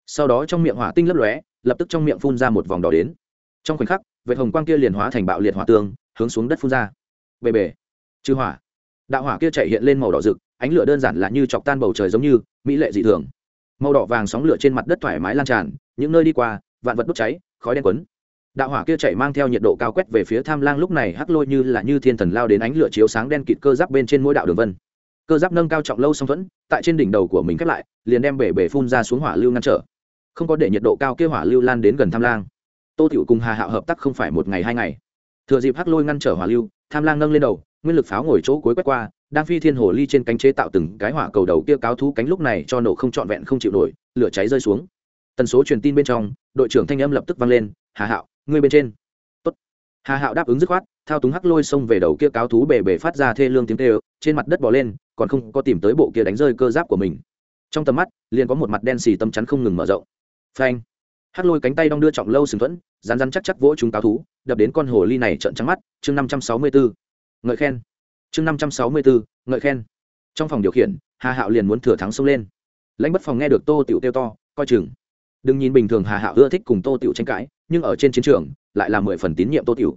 Sau đó trong miệng hỏa tinh lấp lóe, lập tức trong miệng phun ra một vòng đỏ đến. Trong khoảnh khắc, vệt hồng quang kia liền hóa thành bạo liệt hỏa tương, hướng xuống đất phun ra. Bề bề chư hỏa. Đạo hỏa kia chạy hiện lên màu đỏ rực, ánh lửa đơn giản là như chọc tan bầu trời giống như, mỹ lệ dị thường màu đỏ vàng sóng lửa trên mặt đất thoải mái lan tràn, những nơi đi qua, vạn vật đốt cháy, khói đen quấn. Đạo hỏa kia chạy mang theo nhiệt độ cao quét về phía tham lang lúc này hắc lôi như là như thiên thần lao đến ánh lửa chiếu sáng đen kịt cơ giáp bên trên mỗi đạo đường vân. Cơ giáp nâng cao trọng lâu song thuẫn, tại trên đỉnh đầu của mình khép lại, liền đem bể bể phun ra xuống hỏa lưu ngăn trở. Không có để nhiệt độ cao kia hỏa lưu lan đến gần tham lang. Tô tiểu cùng hà hạo hợp tác không phải một ngày hai ngày. Thừa dịp hắc lôi ngăn trở hỏa lưu, tham lang nâng lên đầu, nguyên lực pháo ngồi chỗ cuối quét qua đang phi thiên hồ ly trên cánh chế tạo từng cái hỏa cầu đầu kia cáo thú cánh lúc này cho nổ không trọn vẹn không chịu nổi, lửa cháy rơi xuống. Tần số truyền tin bên trong, đội trưởng thanh âm lập tức vang lên, hà hạo, ngươi bên trên. Tốt. hà hạo đáp ứng dứt khoát, thao túng hắc lôi xông về đầu kia cáo thú bề bề phát ra thê lương tiếng tê trên mặt đất bỏ lên, còn không có tìm tới bộ kia đánh rơi cơ giáp của mình. Trong tầm mắt, liền có một mặt đen xì tâm chắn không ngừng mở rộng. Phanh! Hắc lôi cánh tay đong đưa trọng lâu sừng thuẫn rán rán chắc chắc vỗ chúng cáo thú, đập đến con hồ ly này trợn trắng mắt, chương năm trăm sáu mươi bốn ngợi khen chương năm trăm sáu mươi bốn ngợi khen. Trong phòng điều khiển, hà hạo liền muốn thừa thắng xông lên. Lãnh bất phòng nghe được tô tiểu tiêu to, coi chừng. Đừng nhìn bình thường hà hạo ưa thích cùng tô tiểu tranh cãi, nhưng ở trên chiến trường, lại là mười phần tín nhiệm tô tiểu.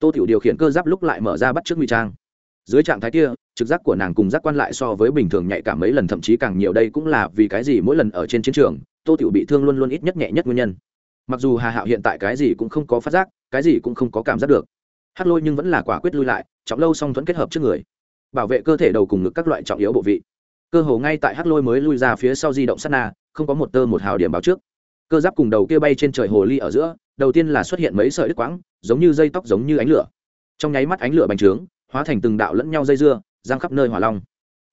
Tô tiểu điều khiển cơ giáp lúc lại mở ra bắt trước nguy trang. Dưới trạng thái kia, trực giác của nàng cùng giác quan lại so với bình thường nhạy cảm mấy lần, thậm chí càng nhiều đây cũng là vì cái gì mỗi lần ở trên chiến trường, tô tiểu bị thương luôn luôn ít nhất nhẹ nhất nguyên nhân. Mặc dù hà hạo hiện tại cái gì cũng không có phát giác, cái gì cũng không có cảm giác được hát lôi nhưng vẫn là quả quyết lui lại, trọng lâu song thuẫn kết hợp trước người. Bảo vệ cơ thể đầu cùng ngực các loại trọng yếu bộ vị. Cơ hồ ngay tại hát lôi mới lui ra phía sau di động sát na, không có một tơ một hào điểm báo trước. Cơ giáp cùng đầu kia bay trên trời hồ ly ở giữa, đầu tiên là xuất hiện mấy sợi đứt quãng, giống như dây tóc giống như ánh lửa. Trong nháy mắt ánh lửa bành trướng, hóa thành từng đạo lẫn nhau dây dưa, giang khắp nơi hỏa long.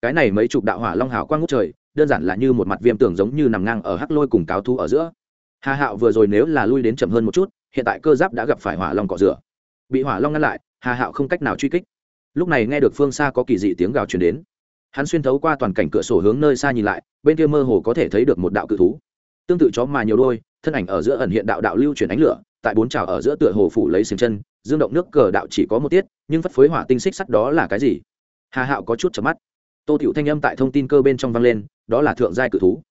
Cái này mấy chục đạo hỏa long hào quang ngút trời, đơn giản là như một mặt viêm tưởng giống như nằm ngang ở hắc lôi cùng cáo thu ở giữa. Hà hạo vừa rồi nếu là lui đến chậm hơn một chút, hiện tại cơ giáp đã gặp phải hỏa long cọ rửa bị hỏa long ngăn lại, hà hạo không cách nào truy kích. Lúc này nghe được phương xa có kỳ dị tiếng gào truyền đến. Hắn xuyên thấu qua toàn cảnh cửa sổ hướng nơi xa nhìn lại, bên kia mơ hồ có thể thấy được một đạo cự thú. Tương tự chó mà nhiều đôi, thân ảnh ở giữa ẩn hiện đạo đạo lưu chuyển ánh lửa, tại bốn trào ở giữa tựa hồ phủ lấy xiềng chân, dương động nước cờ đạo chỉ có một tiết, nhưng phất phối hỏa tinh xích sắt đó là cái gì? Hà hạo có chút chấm mắt. Tô tiểu thanh âm tại thông tin cơ bên trong vang lên, đó là thượng giai cự thú.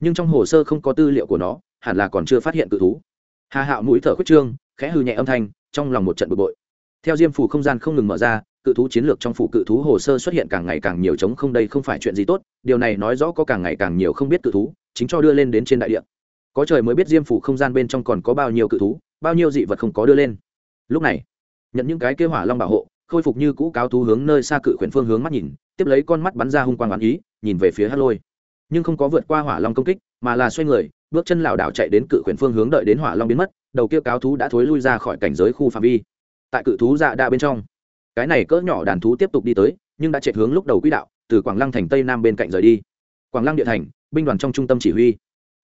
Nhưng trong hồ sơ không có tư liệu của nó, hẳn là còn chưa phát hiện cự thú. Hà hạo mũi thở khuyết trương, khẽ hư nhẹ âm thanh trong lòng một trận bực bội. Theo diêm phủ không gian không ngừng mở ra, cự thú chiến lược trong phủ cự thú hồ sơ xuất hiện càng ngày càng nhiều chống không đây không phải chuyện gì tốt, điều này nói rõ có càng ngày càng nhiều không biết cự thú, chính cho đưa lên đến trên đại địa. Có trời mới biết diêm phủ không gian bên trong còn có bao nhiêu cự thú, bao nhiêu dị vật không có đưa lên. Lúc này, nhận những cái kế hỏa long bảo hộ, khôi phục như cũ cáo thú hướng nơi xa cự khuyển phương hướng mắt nhìn, tiếp lấy con mắt bắn ra hung quang oán ý, nhìn về phía hát lôi. Nhưng không có vượt qua hỏa long công kích, mà là xoay người bước chân lảo đảo chạy đến cự khuyển phương hướng đợi đến hỏa long biến mất, đầu kia cáo thú đã thối lui ra khỏi cảnh giới khu phạm vi. Tại cự thú dạ đa bên trong, cái này cỡ nhỏ đàn thú tiếp tục đi tới, nhưng đã chạy hướng lúc đầu quỹ đạo, từ quảng lăng thành tây nam bên cạnh rời đi. Quảng lăng địa thành, binh đoàn trong trung tâm chỉ huy.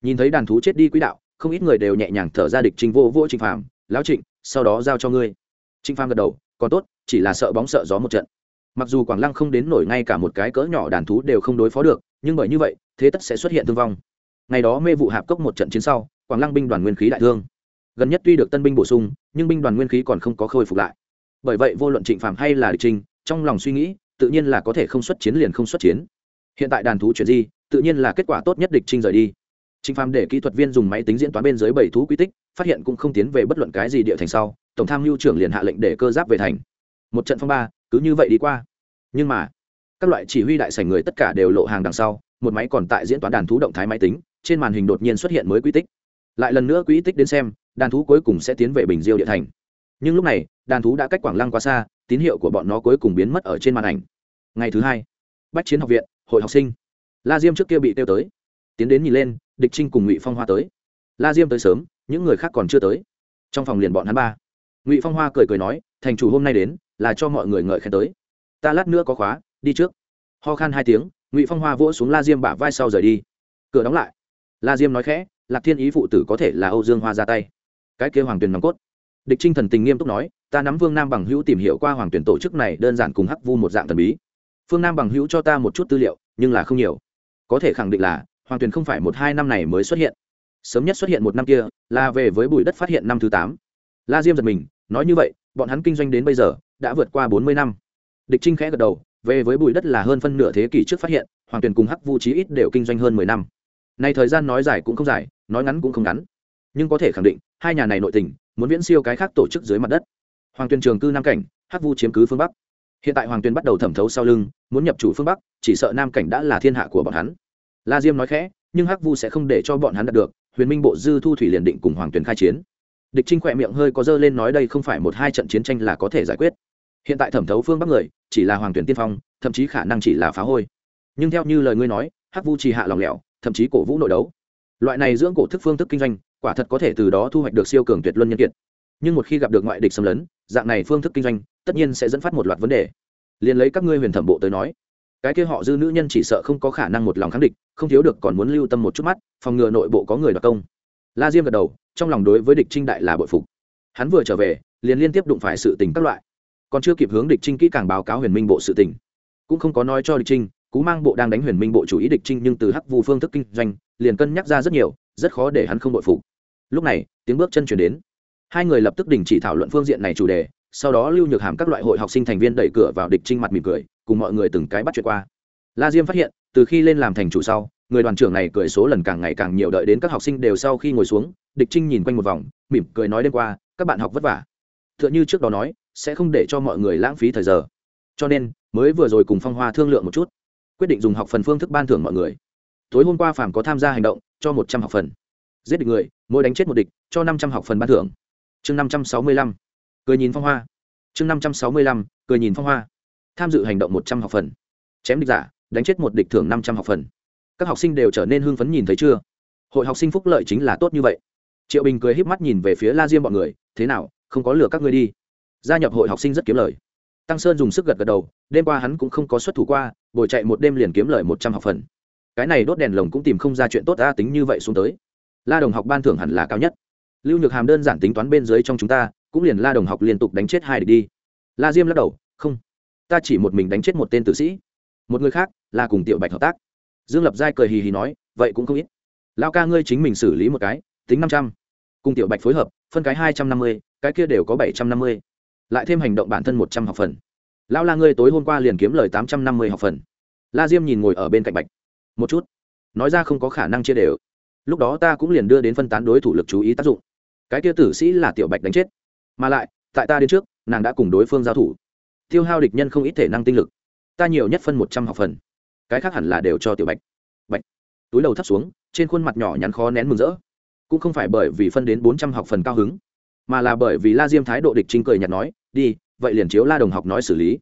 Nhìn thấy đàn thú chết đi quỹ đạo, không ít người đều nhẹ nhàng thở ra địch trình vô vô trịnh phàm, lão trịnh, sau đó giao cho ngươi. Trịnh phàm gật đầu, còn tốt, chỉ là sợ bóng sợ gió một trận. Mặc dù quảng lăng không đến nổi ngay cả một cái cỡ nhỏ đàn thú đều không đối phó được, nhưng bởi như vậy, thế tất sẽ xuất hiện thương vong ngày đó mê vụ hạp cốc một trận chiến sau, quảng lăng binh đoàn nguyên khí đại thương. Gần nhất tuy được tân binh bổ sung, nhưng binh đoàn nguyên khí còn không có khôi phục lại. Bởi vậy vô luận trịnh phạm hay là địch trình trong lòng suy nghĩ, tự nhiên là có thể không xuất chiến liền không xuất chiến. Hiện tại đàn thú chuyển di, tự nhiên là kết quả tốt nhất địch trinh rời đi. Trịnh phạm để kỹ thuật viên dùng máy tính diễn toán bên dưới bảy thú quy tích, phát hiện cũng không tiến về bất luận cái gì địa thành sau, tổng tham mưu trưởng liền hạ lệnh để cơ giáp về thành. Một trận phong ba, cứ như vậy đi qua. Nhưng mà, các loại chỉ huy đại sảnh người tất cả đều lộ hàng đằng sau, một máy còn tại diễn toán đàn thú động thái máy tính trên màn hình đột nhiên xuất hiện mới quy tích. Lại lần nữa quy tích đến xem, đàn thú cuối cùng sẽ tiến về bình diêu địa thành. Nhưng lúc này, đàn thú đã cách quảng lăng quá xa, tín hiệu của bọn nó cuối cùng biến mất ở trên màn ảnh. Ngày thứ hai, bách chiến học viện, hội học sinh. La diêm trước kia bị tiêu tới. Tiến đến nhìn lên, địch trinh cùng ngụy phong hoa tới. La diêm tới sớm, những người khác còn chưa tới. Trong phòng liền bọn hắn ba. Ngụy phong hoa cười cười nói, thành chủ hôm nay đến, là cho mọi người ngợi khen tới. Ta lát nữa có khóa, đi trước. Ho khan hai tiếng, ngụy phong hoa vỗ xuống la diêm bả vai sau rời đi. Cửa đóng lại la diêm nói khẽ, lạc thiên ý phụ tử có thể là âu dương hoa ra tay. Cái kia hoàng tuyền nòng cốt. Địch trinh thần tình nghiêm túc nói, ta nắm vương nam bằng hữu tìm hiểu qua hoàng tuyển tổ chức này đơn giản cùng hắc vu một dạng thần bí. Phương nam bằng hữu cho ta một chút tư liệu, nhưng là không nhiều. Có thể khẳng định là, hoàng tuyển không phải một hai năm này mới xuất hiện. Sớm nhất xuất hiện một năm kia, là về với bụi đất phát hiện năm thứ tám. La diêm giật mình, nói như vậy, bọn hắn kinh doanh đến bây giờ, đã vượt qua bốn mươi năm. Địch trinh khẽ gật đầu, về với bụi đất là hơn phân nửa thế kỷ trước phát hiện, hoàng tuyển cùng hắc vu chí ít đều kinh doanh hơn mười năm nay thời gian nói dài cũng không dài, nói ngắn cũng không ngắn. Nhưng có thể khẳng định, hai nhà này nội tình, muốn viễn siêu cái khác tổ chức dưới mặt đất. Hoàng tuyên trường cư nam cảnh, hắc vu chiếm cứ phương bắc. Hiện tại hoàng tuyên bắt đầu thẩm thấu sau lưng, muốn nhập chủ phương bắc, chỉ sợ nam cảnh đã là thiên hạ của bọn hắn. La diêm nói khẽ, nhưng hắc vu sẽ không để cho bọn hắn đạt được, huyền minh bộ dư thu thủy liền định cùng hoàng tuyên khai chiến. Địch trinh khỏe miệng hơi có dơ lên nói đây không phải một hai trận chiến tranh là có thể giải quyết. Hiện tại thẩm thấu phương bắc người, chỉ là hoàng tuyển tiên phong, thậm chí khả năng chỉ là phá hôi. Nhưng theo như lời ngươi nói, hắc vu chỉ hạ lòng lẻo thậm chí cổ vũ nội đấu. Loại này dưỡng cổ thức phương thức kinh doanh, quả thật có thể từ đó thu hoạch được siêu cường tuyệt luân nhân kiệt. Nhưng một khi gặp được ngoại địch xâm lấn, dạng này phương thức kinh doanh, tất nhiên sẽ dẫn phát một loạt vấn đề. Liền lấy các ngươi huyền thẩm bộ tới nói, cái kia họ dư nữ nhân chỉ sợ không có khả năng một lòng kháng địch, không thiếu được còn muốn lưu tâm một chút mắt, phòng ngừa nội bộ có người đặc công. La diêm gật đầu, trong lòng đối với địch trinh đại là bội phục. Hắn vừa trở về, liền liên tiếp đụng phải sự tình các loại. Còn chưa kịp hướng địch trinh kỹ càng báo cáo huyền minh bộ sự tình. Cũng không có nói cho địch trinh cú mang bộ đang đánh huyền minh bộ chủ ý địch trinh nhưng từ hắc vu phương thức kinh doanh, liền cân nhắc ra rất nhiều, rất khó để hắn không bội phục. Lúc này, tiếng bước chân chuyển đến. Hai người lập tức đình chỉ thảo luận phương diện này chủ đề, sau đó lưu nhược hàm các loại hội học sinh thành viên đẩy cửa vào địch trinh mặt mỉm cười, cùng mọi người từng cái bắt chuyện qua. La diêm phát hiện, từ khi lên làm thành chủ sau, người đoàn trưởng này cười số lần càng ngày càng nhiều đợi đến các học sinh đều sau khi ngồi xuống, địch trinh nhìn quanh một vòng, mỉm cười nói đêm qua, các bạn học vất vả. T h ư ợ n h ư trước đó nói, sẽ không để cho mọi người lãng phí thời giờ. Cho nên, mới vừa rồi cùng phong hoa thương lượng một chút quyết định dùng học phần phương thức ban thưởng mọi người. Tối hôm qua phàm có tham gia hành động, cho một trăm học phần. Giết địch người, mỗi đánh chết một địch, cho năm trăm học phần ban thưởng. Chương năm trăm sáu mươi lăm. Cười nhìn phong hoa. Chương năm trăm sáu mươi lăm, cười nhìn phong hoa. Tham dự hành động một trăm học phần. Chém địch giả, đánh chết một địch thưởng năm trăm học phần. Các học sinh đều trở nên hưng phấn nhìn thấy chưa? Hội học sinh phúc lợi chính là tốt như vậy. Triệu bình cười híp mắt nhìn về phía la diêm mọi người, thế nào, không có lừa các ngươi đi? Gia nhập hội học sinh rất kiếm lời tăng sơn dùng sức gật gật đầu, đêm qua hắn cũng không có xuất thủ qua, bồi chạy một đêm liền kiếm lời một trăm học phần. Cái này đốt đèn lồng cũng tìm không ra chuyện tốt ta tính như vậy xuống tới. La đồng học ban thưởng hẳn là cao nhất. Lưu nhược hàm đơn giản tính toán bên dưới trong chúng ta, cũng liền la đồng học liên tục đánh chết hai địch đi. La diêm lắc đầu, không, ta chỉ một mình đánh chết một tên tử sĩ. Một người khác, là cùng tiểu bạch hợp tác. Dương lập giai cười hì hì nói, vậy cũng không ít. Lao ca ngươi chính mình xử lý một cái, tính năm trăm. Cùng tiểu bạch phối hợp, phân cái hai trăm năm mươi, cái kia đều có bảy trăm năm mươi lại thêm hành động bản thân một trăm học phần. Lao la ngươi tối hôm qua liền kiếm lời tám trăm năm mươi học phần. La diêm nhìn ngồi ở bên cạnh bạch. Một chút. Nói ra không có khả năng chia đều. Lúc đó ta cũng liền đưa đến phân tán đối thủ lực chú ý tác dụng. Cái kia tử sĩ là tiểu bạch đánh chết. Mà lại, tại ta đến trước, nàng đã cùng đối phương giao thủ. Tiêu hao địch nhân không ít thể năng tinh lực. Ta nhiều nhất phân một trăm học phần. Cái khác hẳn là đều cho tiểu bạch. Bạch. Túi đầu thấp xuống, trên khuôn mặt nhỏ nhắn khó nén mừng rỡ. Cũng không phải bởi vì phân đến bốn trăm học phần cao hứng, mà là bởi vì la diêm thái độ địch trinh cười nhạt nói đi, vậy liền chiếu la đồng học nói xử lý.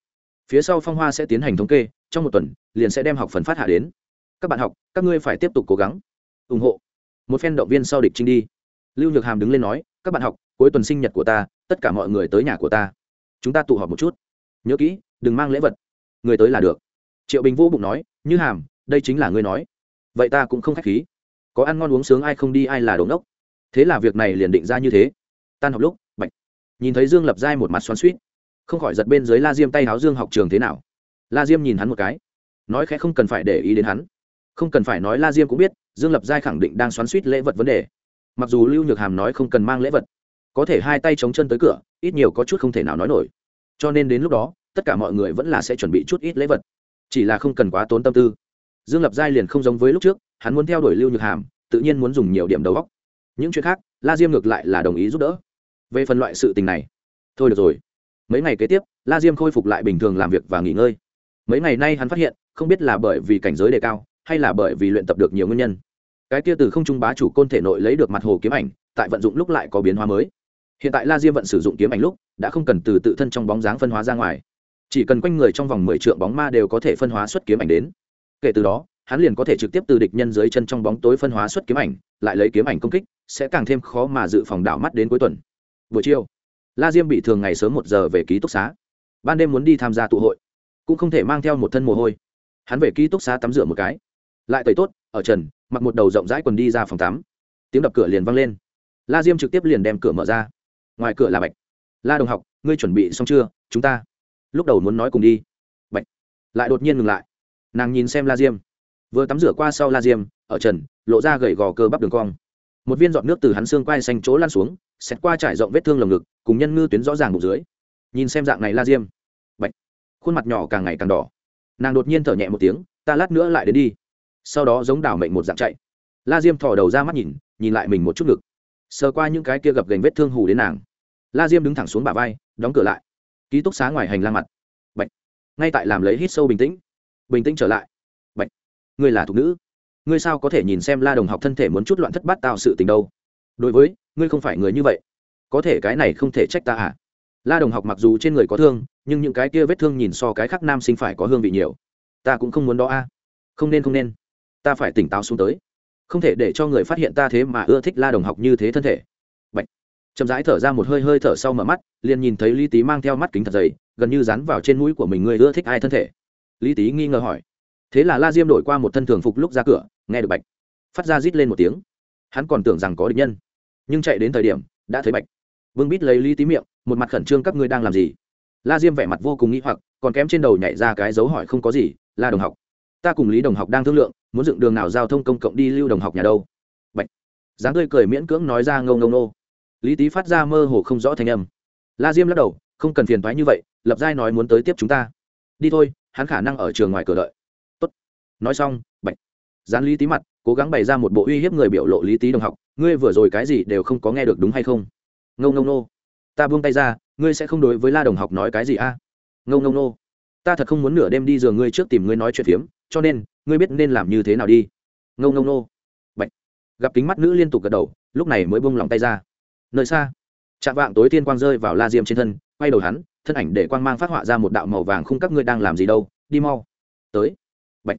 Phía sau phong hoa sẽ tiến hành thống kê, trong một tuần, liền sẽ đem học phần phát hạ đến. Các bạn học, các ngươi phải tiếp tục cố gắng. Ủng hộ. Một phen động viên sau địch trinh đi. Lưu nhược hàm đứng lên nói, các bạn học, cuối tuần sinh nhật của ta, tất cả mọi người tới nhà của ta. Chúng ta tụ họp một chút. Nhớ kỹ, đừng mang lễ vật. Người tới là được. Triệu bình vô bụng nói, như hàm, đây chính là ngươi nói. Vậy ta cũng không k h á c h khí. Có ăn ngon uống sướng ai không đi ai là đống đốc. Thế là việc này liền định ra như thế. Tan học lúc nhìn thấy dương lập giai một mặt xoắn suýt không khỏi giật bên dưới la diêm tay háo dương học trường thế nào. La diêm nhìn hắn một cái, nói khẽ không cần phải để ý đến hắn. Không cần phải nói la diêm cũng biết, dương lập giai khẳng định đang xoắn suýt lễ vật vấn đề. Mặc dù lưu nhược hàm nói không cần mang lễ vật, có thể hai tay chống chân tới cửa, ít nhiều có chút không thể nào nói nổi. Cho nên đến lúc đó, tất cả mọi người vẫn là sẽ chuẩn bị chút ít lễ vật. Chỉ là không cần quá tốn tâm tư. Dương lập giai liền không giống với lúc trước, hắn muốn theo đuổi lưu nhược hàm, tự nhiên muốn dùng nhiều điểm đầu góc những chuyện khác, la diêm ngược lại là đồng ý giúp đỡ về phần loại sự tình này, thôi được rồi. Mấy ngày kế tiếp, la diêm khôi phục lại bình thường làm việc và nghỉ ngơi. Mấy ngày nay hắn phát hiện, không biết là bởi vì cảnh giới đề cao, hay là bởi vì luyện tập được nhiều nguyên nhân. Cái kia từ không trung bá chủ côn thể nội lấy được mặt hồ kiếm ảnh, tại vận dụng lúc lại có biến hóa mới. Hiện tại la diêm vận sử dụng kiếm ảnh lúc, đã không cần từ tự thân trong bóng dáng phân hóa ra ngoài. Chỉ cần quanh người trong vòng mười triệu bóng ma đều có thể phân hóa xuất kiếm ảnh đến. Kể từ đó, hắn liền có thể trực tiếp từ địch nhân dưới chân trong bóng tối phân hóa xuất kiếm ảnh, lại lấy kiếm ảnh công kích, sẽ càng thêm khó mà dự phòng đảo mắt đến cuối tuần buổi chiều, la diêm bị thường ngày sớm một giờ về ký túc xá. Ban đêm muốn đi tham gia tụ hội, cũng không thể mang theo một thân mồ hôi. Hắn về ký túc xá tắm rửa một cái. Lại tẩy tốt, ở trần, mặc một đầu rộng rãi quần đi ra phòng tắm. Tiếng đập cửa liền vang lên. La diêm trực tiếp liền đem cửa mở ra. Ngoài cửa là bạch. La đồng học, ngươi chuẩn bị xong chưa? Chúng ta lúc đầu muốn nói cùng đi. Bạch lại đột nhiên ngừng lại. Nàng nhìn xem la diêm. Vừa tắm rửa qua sau la diêm, ở trần, lộ ra gầy gò cơ bắp đường cong. Một viên giọt nước từ hắn xương quai xanh chỗ lan xuống xét qua trải rộng vết thương lồng ngực, cùng nhân ngư tuyến rõ ràng bụng dưới. Nhìn xem dạng này la diêm. Bệnh khuôn mặt nhỏ càng ngày càng đỏ. Nàng đột nhiên thở nhẹ một tiếng, ta lát nữa lại đến đi. Sau đó giống đảo mệnh một dạng chạy. La diêm thò đầu ra mắt nhìn nhìn lại mình một chút ngực. Sờ qua những cái kia gập gành vết thương hù đến nàng. La diêm đứng thẳng xuống bả vai, đóng cửa lại. Ký túc xá ngoài hành lang mặt. Bệnh ngay tại làm lấy hít sâu bình tĩnh. Bình tĩnh trở lại. Bệnh ngươi là thục nữ. Ngươi sao có thể nhìn xem la đồng học thân thể muốn chút loạn thất bát tạo sự tình đâu? Đối với ngươi không phải người như vậy. Có thể cái này không thể trách ta à? La đồng học mặc dù trên người có thương, nhưng những cái kia vết thương nhìn so cái khác nam sinh phải có hương vị nhiều. Ta cũng không muốn đó a không nên không nên. Ta phải tỉnh táo xuống tới. Không thể để cho người phát hiện ta thế mà ưa thích la đồng học như thế thân thể. Bạch. chậm rãi thở ra một hơi hơi thở sau mở mắt, liền nhìn thấy lý tý mang theo mắt kính thật dày, gần như dán vào trên mũi của mình người ưa thích ai thân thể. Lý tý nghi ngờ hỏi. Thế là la diêm đổi qua một thân thường phục lúc ra cửa, nghe được bạch. Phát ra rít lên một tiếng. Hắn còn tưởng rằng có địch nhân nhưng chạy đến thời điểm, đã thấy bạch. Vương bít lấy lý tí miệng, một mặt khẩn trương, các ngươi đang làm gì? La diêm vẻ mặt vô cùng nghĩ hoặc, còn kém trên đầu nhảy ra cái dấu hỏi không có gì, la đồng học. Ta cùng lý đồng học đang thương lượng, muốn dựng đường nào giao thông công cộng đi lưu đồng học nhà đâu? Bạch. dáng tươi cười miễn cưỡng nói ra ngâu ngâu nô lý tý phát ra mơ hồ không rõ thanh âm. La diêm lắc đầu, không cần phiền thoái như vậy, lập giai nói muốn tới tiếp chúng ta. Đi thôi, hắn khả năng ở trường ngoài cửa đợi. Tốt. nói xong, bạch. Dán lý tí mặt cố gắng bày ra một bộ uy hiếp người biểu lộ lý tý đồng học ngươi vừa rồi cái gì đều không có nghe được đúng hay không? Ngâu Ngâu nô ta buông tay ra ngươi sẽ không đối với la đồng học nói cái gì a à? Ngâu Ngâu, nô ta thật không muốn nửa đêm đi giường ngươi trước tìm ngươi nói chuyện phiếm cho nên ngươi biết nên làm như thế nào đi. Ngâu Ngâu nô Bạch. gặp kính mắt nữ liên tục gật đầu lúc này mới buông lòng tay ra. Nơi xa chạm vạng tối tiên quang rơi vào la diêm trên thân quay đầu hắn thân ảnh để quang mang phát họa ra một đạo màu vàng khung các ngươi đang làm gì đâu đi mau. Tới. Bạch.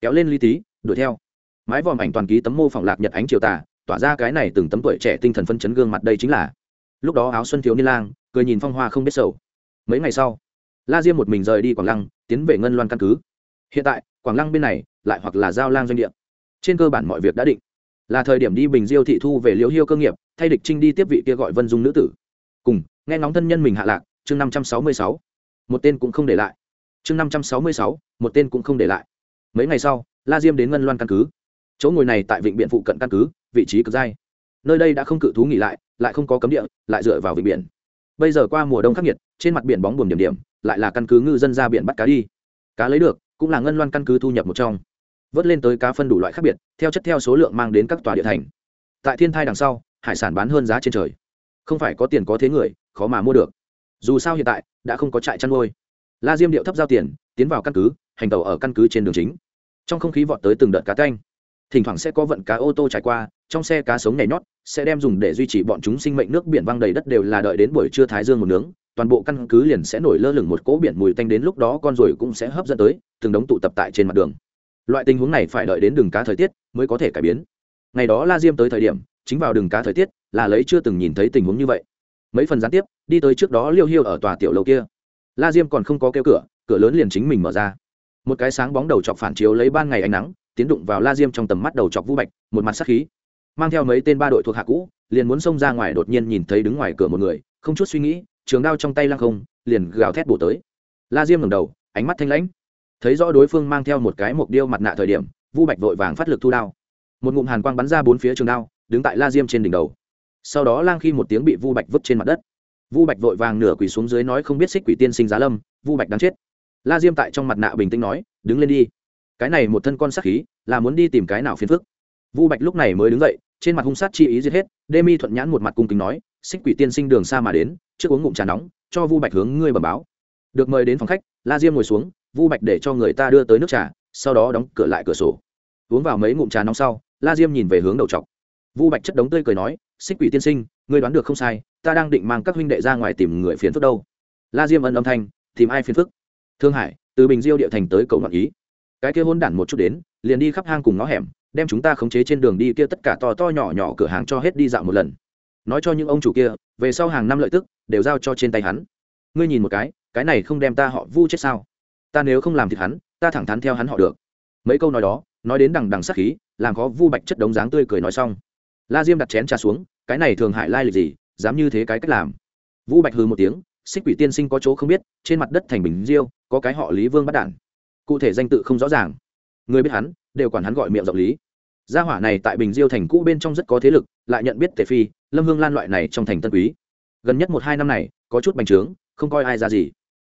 kéo lên ly tí đuổi theo mái vòm ảnh toàn ký tấm mô phỏng lạc nhật ánh chiều tà, tỏa ra cái này từng tấm tuổi trẻ tinh thần phân chấn gương mặt đây chính là. Lúc đó áo xuân thiếu niên lang, cười nhìn phong hoa không biết sầu. Mấy ngày sau, la diêm một mình rời đi quảng lăng, tiến về ngân loan căn cứ. Hiện tại, quảng lăng bên này lại hoặc là giao lang doanh địa. Trên cơ bản mọi việc đã định. Là thời điểm đi bình diêu thị thu về liễu hiêu cơ nghiệp, thay địch trinh đi tiếp vị kia gọi vân dung nữ tử. Cùng, nghe ngóng thân nhân mình hạ lạc, chương năm trăm sáu mươi sáu. Một tên cũng không để lại. Chương năm trăm sáu mươi sáu, một tên cũng không để lại. Mấy ngày sau, la diêm đến ngân loan căn cứ chỗ ngồi này tại vịnh biển phụ cận căn cứ, vị trí cực dai. Nơi đây đã không cự thú nghỉ lại lại không có cấm địa, lại dựa vào vịnh biển. Bây giờ qua mùa đông khắc nghiệt, trên mặt biển bóng buồm điểm điểm, lại là căn cứ ngư dân ra biển bắt cá đi. Cá lấy được, cũng là ngân loan căn cứ thu nhập một trong. Vớt lên tới cá phân đủ loại khác biệt, theo chất theo số lượng mang đến các tòa địa thành. Tại thiên thai đằng sau, hải sản bán hơn giá trên trời. Không phải có tiền có thế người, khó mà mua được. Dù sao hiện tại, đã không có trại chăn nuôi. La diêm điệu thấp giao tiền, tiến vào căn cứ, hành tàu ở căn cứ trên đường chính. Trong không khí vọt tới từng đợt cá canh thỉnh thoảng sẽ có vận cá ô tô trải qua, trong xe cá sống nhảy nhót, sẽ đem dùng để duy trì bọn chúng sinh mệnh nước biển văng đầy đất đều là đợi đến buổi trưa thái dương một nướng, toàn bộ căn cứ liền sẽ nổi lơ lửng một cỗ biển mùi tanh đến lúc đó con ruồi cũng sẽ hấp dẫn tới, từng đống tụ tập tại trên mặt đường. Loại tình huống này phải đợi đến đường cá thời tiết mới có thể cải biến. Ngày đó la diêm tới thời điểm, chính vào đường cá thời tiết là lấy chưa từng nhìn thấy tình huống như vậy. Mấy phần gián tiếp, đi tới trước đó liêu hiêu ở tòa tiểu lầu kia. La diêm còn không có kêu cửa cửa lớn liền chính mình mở ra. Một cái sáng bóng đầu chọc phản chiếu lấy ban ngày ánh nắng tiến đụng vào la diêm trong tầm mắt đầu chọc vũ bạch, một mặt sắc khí. Mang theo mấy tên ba đội thuộc hạ cũ, liền muốn xông ra ngoài đột nhiên nhìn thấy đứng ngoài cửa một người, không chút suy nghĩ, trường đao trong tay lăng không, liền gào thét bổ tới. La diêm ngẩng đầu, ánh mắt thanh lãnh. Thấy rõ đối phương mang theo một cái mục điêu mặt nạ thời điểm vu bạch vội vàng phát lực thu đao. Một ngụm hàn quang bắn ra bốn phía trường đao, đứng tại la diêm trên đỉnh đầu. Sau đó lang khi một tiếng bị vu bạch vứt trên mặt đất. Vu bạch vội vàng nửa quỳ xuống dưới nói không biết xích quỷ tiên sinh giá lâm vu bạch đáng chết. La diêm tại trong mặt nạ bình tĩnh nói, đứng lên đi cái này một thân con sắc khí, là muốn đi tìm cái nào phiền phức. Vu bạch lúc này mới đứng dậy, trên mặt hung sát chi ý giết hết, đê mi thuận nhãn một mặt cung kính nói, xích quỷ tiên sinh đường xa mà đến, trước uống ngụm trà nóng, cho vu bạch hướng ngươi bẩm báo. Được mời đến phòng khách, la diêm ngồi xuống, vu bạch để cho người ta đưa tới nước trà, sau đó đóng cửa lại cửa sổ. Uống vào mấy ngụm trà nóng sau, la diêm nhìn về hướng đầu trọc. Vu bạch chất đống tươi cười nói, xích quỷ tiên sinh, ngươi đoán được không sai, ta đang định mang các huynh đệ ra ngoài tìm người phiền phức đâu. La diêm ân âm thanh, tìm ai phiền phức? Thương hải, từ bình diêu địa thành tới cầu ngọn ý cái kia hôn đản một chút đến, liền đi khắp hang cùng ngõ hẻm, đem chúng ta khống chế trên đường đi kia tất cả to to nhỏ nhỏ cửa hàng cho hết đi dạo một lần. Nói cho những ông chủ kia, về sau hàng năm lợi tức, đều giao cho trên tay hắn. Ngươi nhìn một cái cái này không đem ta họ vu chết sao? Ta nếu không làm thịt hắn, ta thẳng thắn theo hắn họ được. Mấy câu nói đó, nói đến đằng đằng sắc khí, làm khó vu bạch chất đống dáng tươi cười nói xong. La diêm đặt chén trà xuống, cái này thường hại lai lịch gì, dám như thế cái cách làm. Vu bạch hừ một tiếng, xích quỷ tiên sinh có chỗ không biết, trên mặt đất thành bình diêu, có cái họ lý vương bắt đản cụ thể danh tự không rõ ràng. Người biết hắn, đều quản hắn gọi miệng rộng lý. Gia hỏa này tại bình diêu thành cũ bên trong rất có thế lực, lại nhận biết tề phi, lâm hương lan loại này trong thành tân quý. Gần nhất một hai năm này, có chút bành trướng, không coi ai ra gì.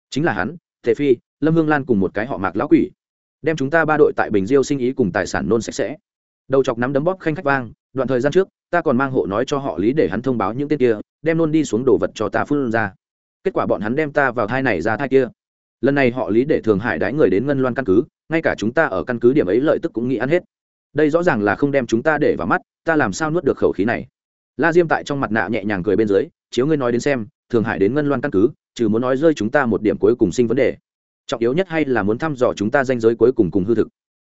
Chính là hắn, tề phi, lâm hương lan cùng một cái họ mạc lão quỷ. Đem chúng ta ba đội tại bình diêu sinh ý cùng tài sản nôn sạch sẽ. Đầu chọc nắm đấm bóp khanh khách vang, đoạn thời gian trước, ta còn mang hộ nói cho họ lý để hắn thông báo những tên kia, đem nôn đi xuống đồ vật cho ta phun ra. Kết quả bọn hắn đem ta vào thai này ra thai kia lần này họ lý để thường hải đái người đến ngân loan căn cứ, ngay cả chúng ta ở căn cứ điểm ấy lợi tức cũng nghĩ ăn hết. Đây rõ ràng là không đem chúng ta để vào mắt, ta làm sao nuốt được khẩu khí này? La diêm tại trong mặt nạ nhẹ nhàng cười bên dưới, chiếu ngươi nói đến xem, thường hải đến ngân loan căn cứ, trừ muốn nói rơi chúng ta một điểm cuối cùng sinh vấn đề. Trọng yếu nhất hay là muốn thăm dò chúng ta danh giới cuối cùng cùng hư thực.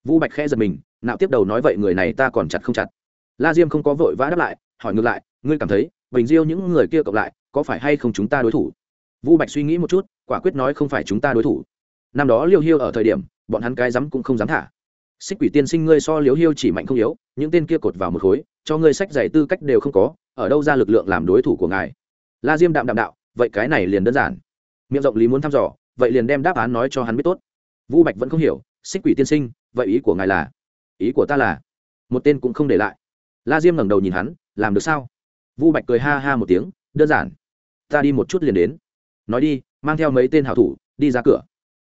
Vũ bạch khẽ giật mình, nạo tiếp đầu nói, vậy người này ta còn chặt không chặt? La diêm không có vội vã đáp lại, hỏi ngược lại, ngươi cảm thấy bình diêu những người kia cộng lại có phải hay không chúng ta đối thủ? Vũ bạch suy nghĩ một chút quả quyết nói không phải chúng ta đối thủ. Năm đó liêu hiêu ở thời điểm, bọn hắn cái dám cũng không dám thả. Xích quỷ tiên sinh ngươi so liêu hiêu chỉ mạnh không yếu, những tên kia cột vào một khối, cho ngươi sách giải tư cách đều không có, ở đâu ra lực lượng làm đối thủ của ngài? La diêm đạm đạm đạo, vậy cái này liền đơn giản. Miệng rộng lý muốn thăm dò, vậy liền đem đáp án nói cho hắn biết tốt. Vũ bạch vẫn không hiểu, xích quỷ tiên sinh, vậy ý của ngài là? Ý của ta là, một tên cũng không để lại. La diêm ngẩng đầu nhìn hắn, làm được sao? Vu bạch cười ha ha một tiếng, đơn giản. Ta đi một chút liền đến nói đi, mang theo mấy tên hảo thủ, đi ra cửa.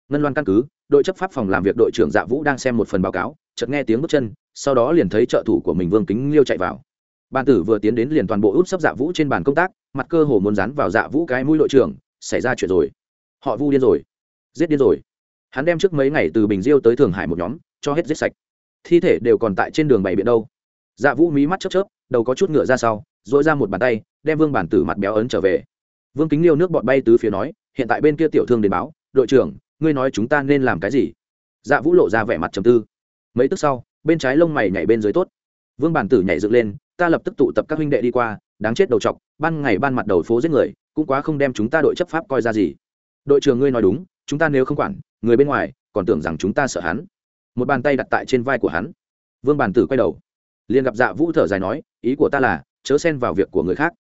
Ngân loan căn cứ, đội chấp pháp phòng làm việc đội trưởng dạ vũ đang xem một phần báo cáo, chợt nghe tiếng bước chân, sau đó liền thấy trợ thủ của mình vương kính liêu chạy vào. Bàn tử vừa tiến đến liền toàn bộ út sấp dạ vũ trên bàn công tác, mặt cơ hồ muốn dán vào dạ vũ cái mũi đội trưởng, xảy ra chuyện rồi. Họ vu điên rồi. Giết điên rồi. Hắn đem trước mấy ngày từ bình diêu tới thường hải một nhóm, cho hết giết sạch. Thi thể đều còn tại trên đường bảy biển đâu. Dạ vũ mí mắt chớp chớp, đầu có chút ngựa ra sau dội ra một bàn tay, đem vương bản tử mặt béo ấn trở về vương kính liêu nước bọt bay tứ phía nói, hiện tại bên kia tiểu thương đến báo, đội trưởng, ngươi nói chúng ta nên làm cái gì? Dạ vũ lộ ra vẻ mặt trầm tư. Mấy tức sau, bên trái lông mày nhảy bên dưới tốt. Vương bản tử nhảy dựng lên, ta lập tức tụ tập các huynh đệ đi qua, đáng chết đầu chọc ban ngày ban mặt đầu phố giết người, cũng quá không đem chúng ta đội chấp pháp coi ra gì. Đội trưởng ngươi nói đúng, chúng ta nếu không quản, người bên ngoài còn tưởng rằng chúng ta sợ hắn. Một bàn tay đặt tại trên vai của hắn. Vương bản tử quay đầu, liền gặp dạ vũ thở dài nói, ý của ta là, chớ xen vào việc của người khác.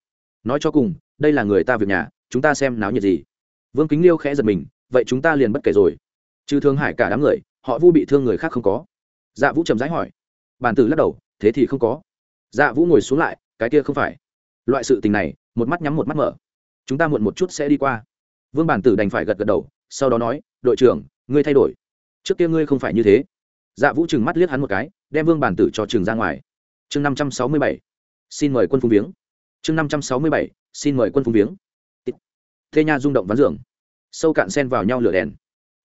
Nói cho cùng đây là người ta việc nhà, chúng ta xem náo nhiệt gì. Vương kính liêu khẽ giật mình, vậy chúng ta liền bất kể rồi. Trừ thương hải cả đám người, họ vu bị thương người khác không có. Dạ vũ trầm rãi hỏi. Bàn tử lắc đầu, thế thì không có. Dạ vũ ngồi xuống lại, cái kia không phải. Loại sự tình này, một mắt nhắm một mắt mở. Chúng ta muộn một chút sẽ đi qua. Vương bản tử đành phải gật gật đầu, sau đó nói, đội trưởng, ngươi thay đổi. Trước kia ngươi không phải như thế. Dạ vũ trừng mắt liếc hắn một cái, đem vương bản tử cho trường ra ngoài. Chương năm trăm sáu mươi bảy. Xin mời quân phung viếng. Chương năm trăm sáu mươi bảy xin mời quân phung viếng. Thê nha rung động ván giường. Sâu cạn sen vào nhau lửa đèn.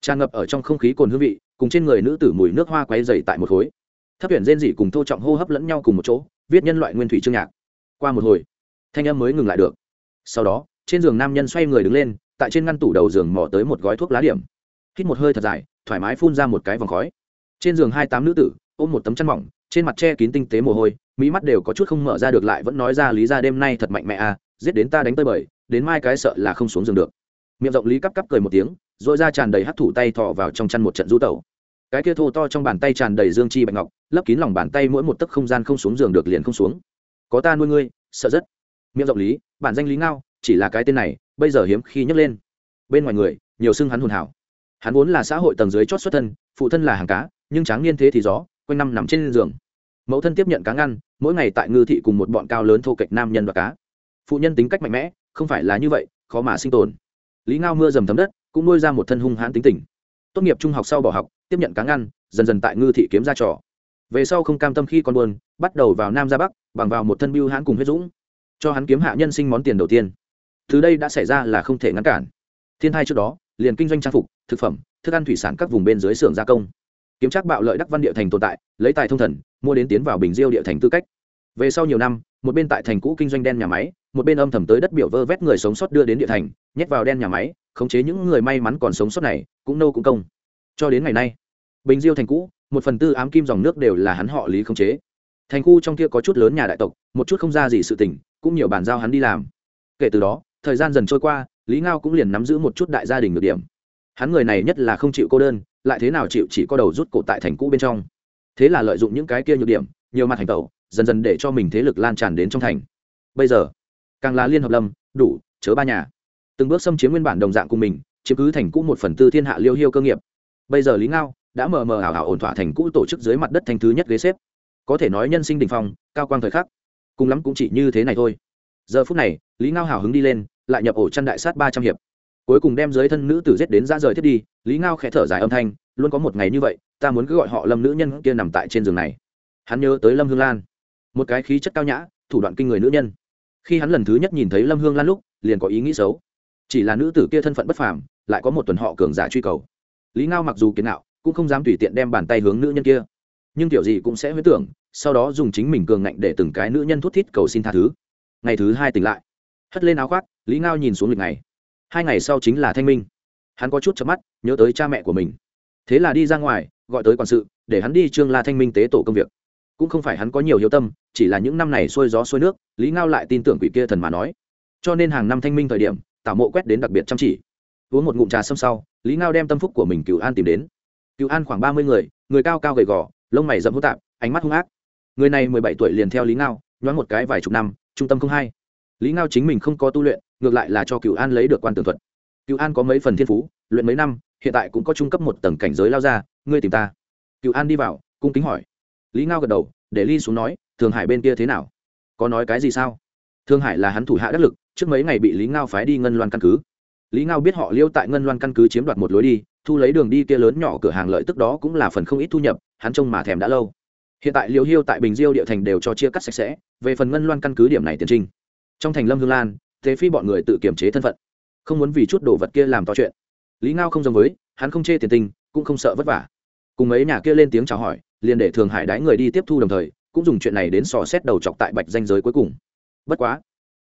Tràn ngập ở trong không khí cồn hương vị, cùng trên người nữ tử mùi nước hoa quay dày tại một khối. Thấp tuyển rên dị cùng thô trọng hô hấp lẫn nhau cùng một chỗ, viết nhân loại nguyên thủy chương nhạc. Qua một hồi, thanh âm mới ngừng lại được. Sau đó, trên giường nam nhân xoay người đứng lên, tại trên ngăn tủ đầu giường mò tới một gói thuốc lá điểm. Hít một hơi thật dài, thoải mái phun ra một cái vòng khói. Trên giường hai tám nữ tử, ôm một tấm chăn mỏng, trên mặt che kín tinh tế mồ hôi, mỹ mắt đều có chút không mở ra được lại vẫn nói ra lý ra đêm nay thật mạnh mẽ à giết đến ta đánh tơi bời, đến mai cái sợ là không xuống giường được. Miệng rộng lý cắp cắp cười một tiếng dội ra tràn đầy hắt thủ tay thọ vào trong chăn một trận du tẩu. Cái kia thô to trong bàn tay tràn đầy dương chi bạch ngọc, lấp kín lòng bàn tay mỗi một tấc không gian không xuống giường được liền không xuống. Có ta nuôi ngươi, sợ rất. Miệng rộng lý, bản danh lý ngao, chỉ là cái tên này, bây giờ hiếm khi nhấc lên. Bên ngoài người, nhiều xưng hắn hồn hảo. Hắn vốn là xã hội tầng dưới chót xuất thân, phụ thân là hàng cá, nhưng tráng niên thế thì gió, quanh năm nằm trên giường. Mẫu thân tiếp nhận cá ngăn, mỗi ngày tại ngư thị cùng một bọn cao lớn thô kệch nam nhân và cá phụ nhân tính cách mạnh mẽ, không phải là như vậy, khó mà sinh tồn. Lý ngao mưa dầm thấm đất, cũng nuôi ra một thân hung hãn tính tình. Tốt nghiệp trung học sau bỏ học, tiếp nhận cá ngăn, dần dần tại ngư thị kiếm ra trò. Về sau không cam tâm khi con buồn, bắt đầu vào nam ra bắc, bằng vào một thân biêu hãn cùng huyết dũng. Cho hắn kiếm hạ nhân sinh món tiền đầu tiên. Thứ đây đã xảy ra là không thể ngăn cản. Thiên thai trước đó, liền kinh doanh trang phục, thực phẩm, thức ăn thủy sản các vùng bên dưới xưởng gia công. Kiếm trác bạo lợi đắc văn địa thành tồn tại, lấy tài thông thần, mua đến tiến vào bình diêu địa thành tư cách. Về sau nhiều năm, một bên tại thành cũ kinh doanh đen nhà máy một bên âm thầm tới đất biểu vơ vét người sống sót đưa đến địa thành, nhét vào đen nhà máy, khống chế những người may mắn còn sống sót này, cũng nâu cũng công. Cho đến ngày nay, bình diêu thành cũ, một phần tư ám kim dòng nước đều là hắn họ lý khống chế. Thành khu trong kia có chút lớn nhà đại tộc, một chút không ra gì sự tình, cũng nhiều bàn giao hắn đi làm. Kể từ đó, thời gian dần trôi qua, lý ngao cũng liền nắm giữ một chút đại gia đình được điểm. Hắn người này nhất là không chịu cô đơn, lại thế nào chịu chỉ có đầu rút cổ tại thành cũ bên trong. Thế là lợi dụng những cái kia nhược điểm, nhiều mặt hành tẩu, dần dần để cho mình thế lực lan tràn đến trong thành. Bây giờ càng là liên hợp lâm, đủ, chớ ba nhà. Từng bước xâm chiếm nguyên bản đồng dạng của mình, chiếm cứ thành cũ một phần tư thiên hạ liêu hiêu cơ nghiệp. Bây giờ lý ngao đã mờ mờ ảo ảo ổn thỏa thành cũ tổ chức dưới mặt đất thành thứ nhất ghế xếp. Có thể nói nhân sinh đình phong, cao quang thời khắc. Cùng lắm cũng chỉ như thế này thôi. Giờ phút này, lý ngao hào hứng đi lên, lại nhập ổ chăn đại sát ba trăm hiệp. Cuối cùng đem dưới thân nữ tử giết đến ra rời thiết đi, lý ngao khẽ thở dài âm thanh, luôn có một ngày như vậy, ta muốn cứ gọi họ lâm nữ nhân kia nằm tại trên giường này. Hắn nhớ tới lâm hương lan. Một cái khí chất cao nhã, thủ đoạn kinh người nữ nhân khi hắn lần thứ nhất nhìn thấy lâm hương lan lúc, liền có ý nghĩ xấu. Chỉ là nữ tử kia thân phận bất phàm, lại có một tuần họ cường giả truy cầu. Lý ngao mặc dù kiến nạo cũng không dám tùy tiện đem bàn tay hướng nữ nhân kia. Nhưng kiểu gì cũng sẽ huyết tưởng, sau đó dùng chính mình cường ngạnh để từng cái nữ nhân thút thít cầu xin tha thứ. Ngày thứ hai tỉnh lại. Hất lên áo khoác, lý ngao nhìn xuống lịch ngày. Hai ngày sau chính là thanh minh. Hắn có chút chớp mắt, nhớ tới cha mẹ của mình. Thế là đi ra ngoài, gọi tới quản sự, để hắn đi trương la thanh minh tế tổ công việc. Cũng không phải hắn có nhiều hiếu tâm chỉ là những năm này xuôi gió xuôi nước, lý ngao lại tin tưởng quỷ kia thần mà nói. Cho nên hàng năm thanh minh thời điểm, tảo mộ quét đến đặc biệt chăm chỉ. Uống một ngụm trà xâm sau, lý ngao đem tâm phúc của mình cựu an tìm đến. Cựu an khoảng ba mươi người người cao cao gầy gò, lông mày rậm hô tạp, ánh mắt hung ác. Người này mười bảy tuổi liền theo lý ngao, nhoáng một cái vài chục năm, trung tâm không hay lý ngao chính mình không có tu luyện, ngược lại là cho cựu an lấy được quan tường thuật. Cựu an có mấy phần thiên phú, luyện mấy năm, hiện tại cũng có trung cấp một tầng cảnh giới lao ra, ngươi tìm ta. Cựu an đi vào, cung kính hỏi. Lý ngao gật đầu, để ly xuống nói thường hải bên kia thế nào? Có nói cái gì sao? Thương hải là hắn thủ hạ đắc lực, trước mấy ngày bị lý ngao phái đi ngân loan căn cứ. Lý ngao biết họ liêu tại ngân loan căn cứ chiếm đoạt một lối đi, thu lấy đường đi kia lớn nhỏ cửa hàng lợi tức đó cũng là phần không ít thu nhập, hắn trông mà thèm đã lâu. Hiện tại liều hiêu tại bình diêu địa thành đều cho chia cắt sạch sẽ, về phần ngân loan căn cứ điểm này tiến trình. trong thành lâm hương lan, thế phi bọn người tự kiềm chế thân phận, không muốn vì chút đồ vật kia làm to chuyện. Lý ngao không giống với, hắn không chê tiền tình, cũng không sợ vất vả. Cùng mấy nhà kia lên tiếng chào hỏi, liền để thường hải đái người đi tiếp thu đồng thời cũng dùng chuyện này đến sò xét đầu chọc tại bạch danh giới cuối cùng. Bất quá,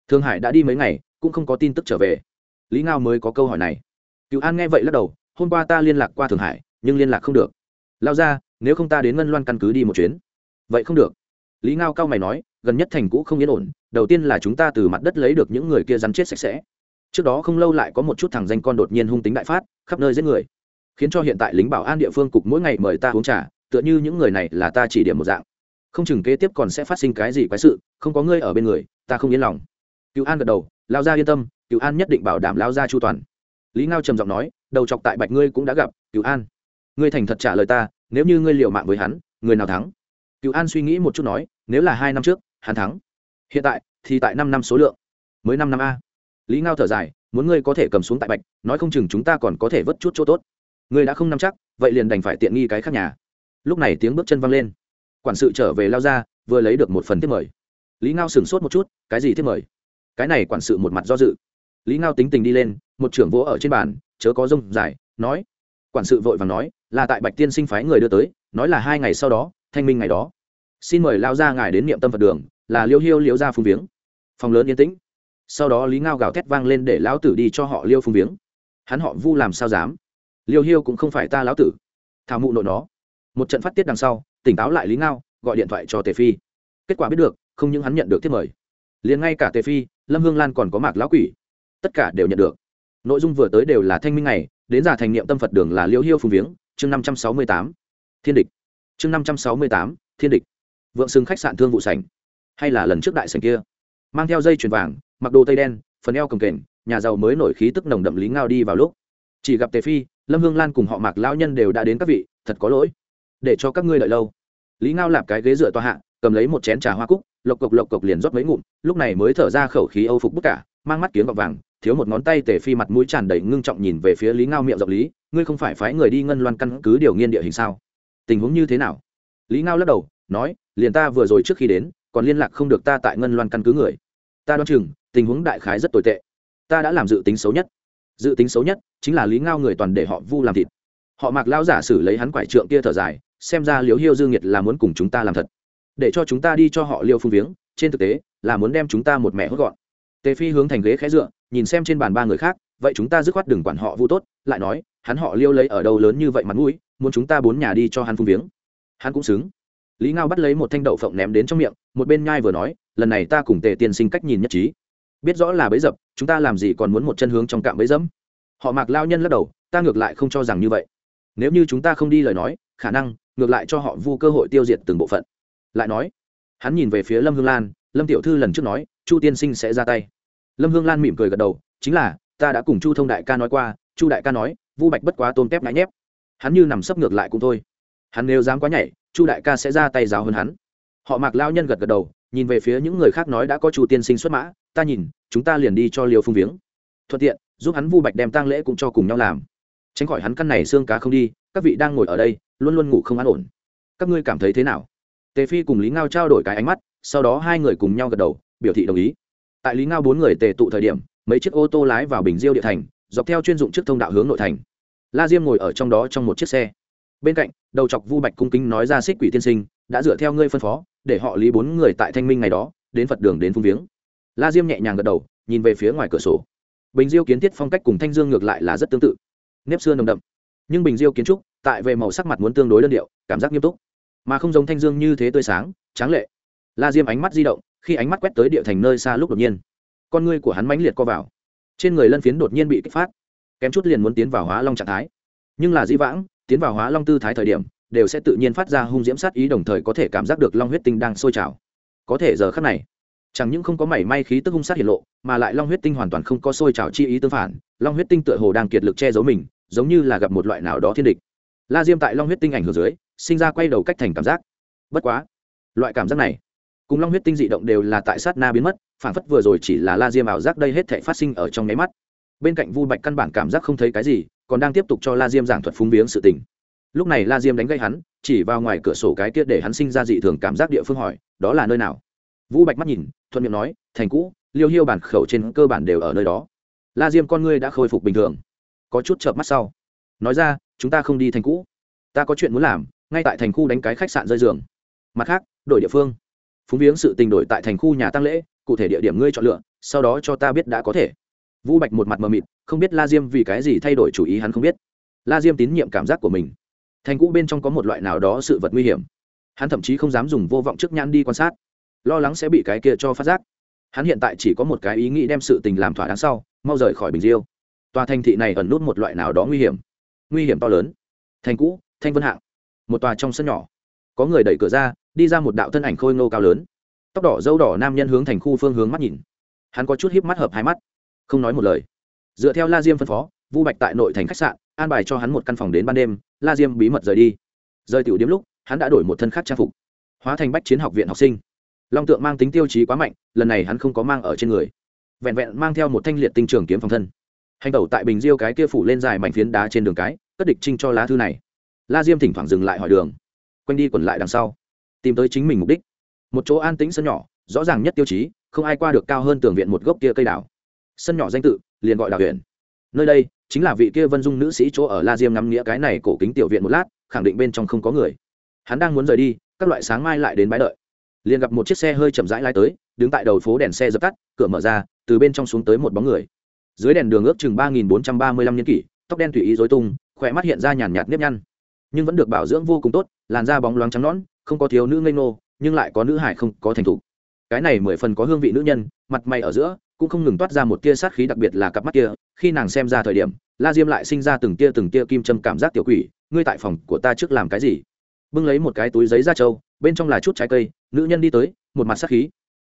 thương hải đã đi mấy ngày, cũng không có tin tức trở về. Lý ngao mới có câu hỏi này. Cựu an nghe vậy lắc đầu, hôm qua ta liên lạc qua thường hải, nhưng liên lạc không được. Lao ra, nếu không ta đến ngân loan căn cứ đi một chuyến. Vậy không được. Lý ngao cao mày nói, gần nhất thành cũ không yên ổn, đầu tiên là chúng ta từ mặt đất lấy được những người kia rắn chết sạch sẽ. Trước đó không lâu lại có một chút thằng danh con đột nhiên hung tính đại phát, khắp nơi giết người. Khiến cho hiện tại lính bảo an địa phương cục mỗi ngày mời ta uống trà, tựa như những người này là ta chỉ điểm một dạng không chừng kế tiếp còn sẽ phát sinh cái gì quái sự, không có ngươi ở bên người, ta không yên lòng. Cựu an gật đầu lao gia yên tâm cựu an nhất định bảo đảm lao gia chu toàn. Lý ngao trầm giọng nói, đầu chọc tại bạch ngươi cũng đã gặp cựu an. Ngươi thành thật trả lời ta, nếu như ngươi liều mạng với hắn, người nào thắng? Cựu an suy nghĩ một chút nói, nếu là hai năm trước, hắn thắng. Hiện tại, thì tại năm năm số lượng. Mới năm năm a. Lý ngao thở dài, muốn ngươi có thể cầm xuống tại bạch, nói không chừng chúng ta còn có thể vớt chút chỗ tốt. Ngươi đã không nắm chắc, vậy liền đành phải tiện nghi cái khác nhà. Lúc này tiếng bước chân văng lên quản sự trở về lao ra, vừa lấy được một phần tiếp mời. Lý ngao sửng sốt một chút, cái gì tiếp mời? Cái này quản sự một mặt do dự. Lý ngao tính tình đi lên, một trưởng vỗ ở trên bàn, chớ có rông dài, nói. Quản sự vội vàng nói, là tại bạch tiên sinh phái người đưa tới, nói là hai ngày sau đó, thanh minh ngày đó. Xin mời lao ra ngài đến niệm tâm phật đường, là liêu hiêu liễu ra phung viếng. Phòng lớn yên tĩnh. Sau đó lý ngao gào thét vang lên để lão tử đi cho họ liêu phung viếng. Hắn họ vu làm sao dám? Liêu hiêu cũng không phải ta lão tử. Thảo mụ nội nó. Một trận phát tiết đằng sau tỉnh táo lại lý ngao, gọi điện thoại cho tề phi. Kết quả biết được, không những hắn nhận được thiết mời, liền ngay cả tề phi, lâm hương lan còn có mạc lão quỷ. Tất cả đều nhận được. Nội dung vừa tới đều là thanh minh này đến giả thành niệm tâm phật đường là liễu hiêu phùng viếng, chương năm trăm sáu mươi tám, thiên địch. Chương năm trăm sáu mươi tám, thiên địch. Vượng xưng khách sạn thương vụ sảnh, hay là lần trước đại sảnh kia. Mang theo dây chuyền vàng, mặc đồ tây đen, phần eo cầm kềnh, nhà giàu mới nổi khí tức nồng đậm lý ngao đi vào lúc. Chỉ gặp tề phi, lâm hương lan cùng họ mạc lão nhân đều đã đến các vị, thật có lỗi để cho các ngươi đợi lâu. Lý ngao lạp cái ghế dựa tòa hạ, cầm lấy một chén trà hoa cúc, lộc cộc lộc cộc liền rót mấy ngụm, lúc này mới thở ra khẩu khí âu phục bức cả, mang mắt kiếm gọt vàng, thiếu một ngón tay tề phi mặt mũi tràn đầy ngưng trọng nhìn về phía lý ngao miệng rộng lý, ngươi không phải phái người đi ngân loan căn cứ điều nghiên địa hình sao? Tình huống như thế nào? Lý ngao lắc đầu, nói, liền ta vừa rồi trước khi đến, còn liên lạc không được ta tại ngân loan căn cứ người. Ta đoán chừng, tình huống đại khái rất tồi tệ. Ta đã làm dự tính xấu nhất. Dự tính xấu nhất chính là lý ngao người toàn để họ vu làm thịt. Họ mặc lao giả xử lấy hắn quải trượng kia thở dài xem ra liễu hiêu dương nhiệt là muốn cùng chúng ta làm thật. Để cho chúng ta đi cho họ liêu phung viếng, trên thực tế, là muốn đem chúng ta một mẹ hốt gọn. Tề phi hướng thành ghế khẽ dựa, nhìn xem trên bàn ba người khác, vậy chúng ta dứt khoát đừng quản họ vu tốt, lại nói, hắn họ liêu lấy ở đâu lớn như vậy mặt mũi, muốn chúng ta bốn nhà đi cho hắn phung viếng. Hắn cũng xứng. Lý ngao bắt lấy một thanh đậu phộng ném đến trong miệng, một bên nhai vừa nói, lần này ta cùng tề tiên sinh cách nhìn nhất trí. Biết rõ là bấy dập, chúng ta làm gì còn muốn một chân hướng trong cạm bấy dẫm. Họ mạc lao nhân lắc đầu, ta ngược lại không cho rằng như vậy nếu như chúng ta không đi lời nói, khả năng, ngược lại cho họ vu cơ hội tiêu diệt từng bộ phận. Lại nói, hắn nhìn về phía lâm hương lan, lâm tiểu thư lần trước nói, chu tiên sinh sẽ ra tay. Lâm hương lan mỉm cười gật đầu, chính là, ta đã cùng chu thông đại ca nói qua, chu đại ca nói, vu bạch bất quá tôm tép ngãi nhép. Hắn như nằm sấp ngược lại cũng thôi. Hắn nếu dám quá nhảy, chu đại ca sẽ ra tay giáo hơn hắn. Họ mạc lao nhân gật gật đầu, nhìn về phía những người khác nói đã có chu tiên sinh xuất mã, ta nhìn, chúng ta liền đi cho liều phung viếng. Thuận tiện, giúp hắn vu bạch đem tang lễ cũng cho cùng nhau làm tránh khỏi hắn căn này xương cá không đi, các vị đang ngồi ở đây, luôn luôn ngủ không an ổn. Các ngươi cảm thấy thế nào? Tề phi cùng lý ngao trao đổi cái ánh mắt, sau đó hai người cùng nhau gật đầu, biểu thị đồng ý. Tại lý ngao bốn người tề tụ thời điểm, mấy chiếc ô tô lái vào bình diêu địa thành, dọc theo chuyên dụng trước thông đạo hướng nội thành. La diêm ngồi ở trong đó trong một chiếc xe. Bên cạnh, đầu chọc vu bạch cung kính nói ra xích quỷ tiên sinh, đã dựa theo ngươi phân phó, để họ lý bốn người tại thanh minh ngày đó, đến phật đường đến phung viếng. La diêm nhẹ nhàng gật đầu, nhìn về phía ngoài cửa sổ. Bình diêu kiến thiết phong cách cùng thanh dương ngược lại là rất tương tự nếp xưa nồng đậm. Nhưng bình diêu kiến trúc, tại về màu sắc mặt muốn tương đối đơn điệu, cảm giác nghiêm túc. Mà không giống thanh dương như thế tươi sáng, tráng lệ. La diêm ánh mắt di động, khi ánh mắt quét tới địa thành nơi xa lúc đột nhiên, con ngươi của hắn mãnh liệt co vào. Trên người lân phiến đột nhiên bị kích phát, kém chút liền muốn tiến vào hóa long trạng thái. Nhưng là di vãng, tiến vào hóa long tư thái thời điểm, đều sẽ tự nhiên phát ra hung diễm sát ý, đồng thời có thể cảm giác được long huyết tinh đang sôi trào. Có thể giờ khắc này chẳng những không có mảy may khí tức hung sát hiện lộ, mà lại long huyết tinh hoàn toàn không có sôi trào chi ý tương phản, long huyết tinh tựa hồ đang kiệt lực che giấu mình, giống như là gặp một loại nào đó thiên địch. La diêm tại long huyết tinh ảnh hưởng dưới, sinh ra quay đầu cách thành cảm giác. Bất quá, loại cảm giác này, cùng long huyết tinh dị động đều là tại sát na biến mất, phản phất vừa rồi chỉ là la diêm ảo giác đây hết thể phát sinh ở trong nháy mắt. Bên cạnh vu bạch căn bản cảm giác không thấy cái gì, còn đang tiếp tục cho la diêm giảng thuật phúng viếng sự tình. Lúc này la diêm đánh gây hắn, chỉ vào ngoài cửa sổ cái kia để hắn sinh ra dị thường cảm giác địa phương hỏi, đó là nơi nào? Vũ bạch mắt nhìn, thuận miệng nói, thành cũ, liêu hiêu bản khẩu trên cơ bản đều ở nơi đó. La diêm con ngươi đã khôi phục bình thường. Có chút chợp mắt sau, nói ra, chúng ta không đi thành cũ. Ta có chuyện muốn làm, ngay tại thành khu đánh cái khách sạn rơi giường. Mặt khác, đổi địa phương. Phúng viếng sự tình đổi tại thành khu nhà tăng lễ, cụ thể địa điểm ngươi chọn lựa, sau đó cho ta biết đã có thể. Vũ bạch một mặt mờ mịt, không biết la diêm vì cái gì thay đổi chủ ý hắn không biết. La diêm tín nhiệm cảm giác của mình. Thành cũ bên trong có một loại nào đó sự vật nguy hiểm. Hắn thậm chí không dám dùng vô vọng trước nhãn đi quan sát lo lắng sẽ bị cái kia cho phát giác. Hắn hiện tại chỉ có một cái ý nghĩ đem sự tình làm thỏa đáng sau, mau rời khỏi bình diêu. Tòa thành thị này ẩn nút một loại nào đó nguy hiểm. Nguy hiểm to lớn. Thành cũ, thanh vân hạng. Một tòa trong sân nhỏ. Có người đẩy cửa ra, đi ra một đạo thân ảnh khôi ngô cao lớn. Tóc đỏ dâu đỏ nam nhân hướng thành khu phương hướng mắt nhìn. Hắn có chút híp mắt hợp hai mắt. Không nói một lời. Dựa theo la diêm phân phó, vu bạch tại nội thành khách sạn, an bài cho hắn một căn phòng đến ban đêm. La diêm bí mật rời đi. Rời tiểu điếm lúc, hắn đã đổi một thân khác trang phục. Hóa thành bách chiến học viện học sinh long tượng mang tính tiêu chí quá mạnh, lần này hắn không có mang ở trên người. Vẹn vẹn mang theo một thanh liệt tinh trường kiếm phòng thân. Hành tẩu tại bình diêu cái kia phủ lên dài mảnh phiến đá trên đường cái, cất địch trinh cho lá thư này. La diêm thỉnh thoảng dừng lại hỏi đường. Quanh đi quẩn lại đằng sau, tìm tới chính mình mục đích. Một chỗ an tĩnh sân nhỏ, rõ ràng nhất tiêu chí, không ai qua được cao hơn tường viện một gốc kia cây đảo. Sân nhỏ danh tự, liền gọi đảo huyện. Nơi đây, chính là vị kia vân dung nữ sĩ chỗ ở la diêm ngắm nghĩa cái này cổ kính tiểu viện một lát, khẳng định bên trong không có người. Hắn đang muốn rời đi, các loại sáng mai lại đến bãi đợi liền gặp một chiếc xe hơi chậm rãi lái tới, đứng tại đầu phố đèn xe dập tắt, cửa mở ra, từ bên trong xuống tới một bóng người. Dưới đèn đường ước chừng ba nghìn bốn trăm ba mươi lăm nhân kỷ, tóc đen tùy ý dối tung, khỏe mắt hiện ra nhàn nhạt nếp nhăn. Nhưng vẫn được bảo dưỡng vô cùng tốt, làn da bóng loáng trắng nón không có thiếu nữ ngây nô nhưng lại có nữ hải không có thành thục. Cái này mười phần có hương vị nữ nhân, mặt mày ở giữa cũng không ngừng toát ra một tia sát khí đặc biệt là cặp mắt kia, khi nàng xem ra thời điểm, la diêm lại sinh ra từng tia từng tia kim châm cảm giác tiểu quỷ, ngươi tại phòng của ta trước làm cái gì? Bưng lấy một cái túi giấy ra trâu bên trong là chút trái cây, nữ nhân đi tới, một mặt sát khí.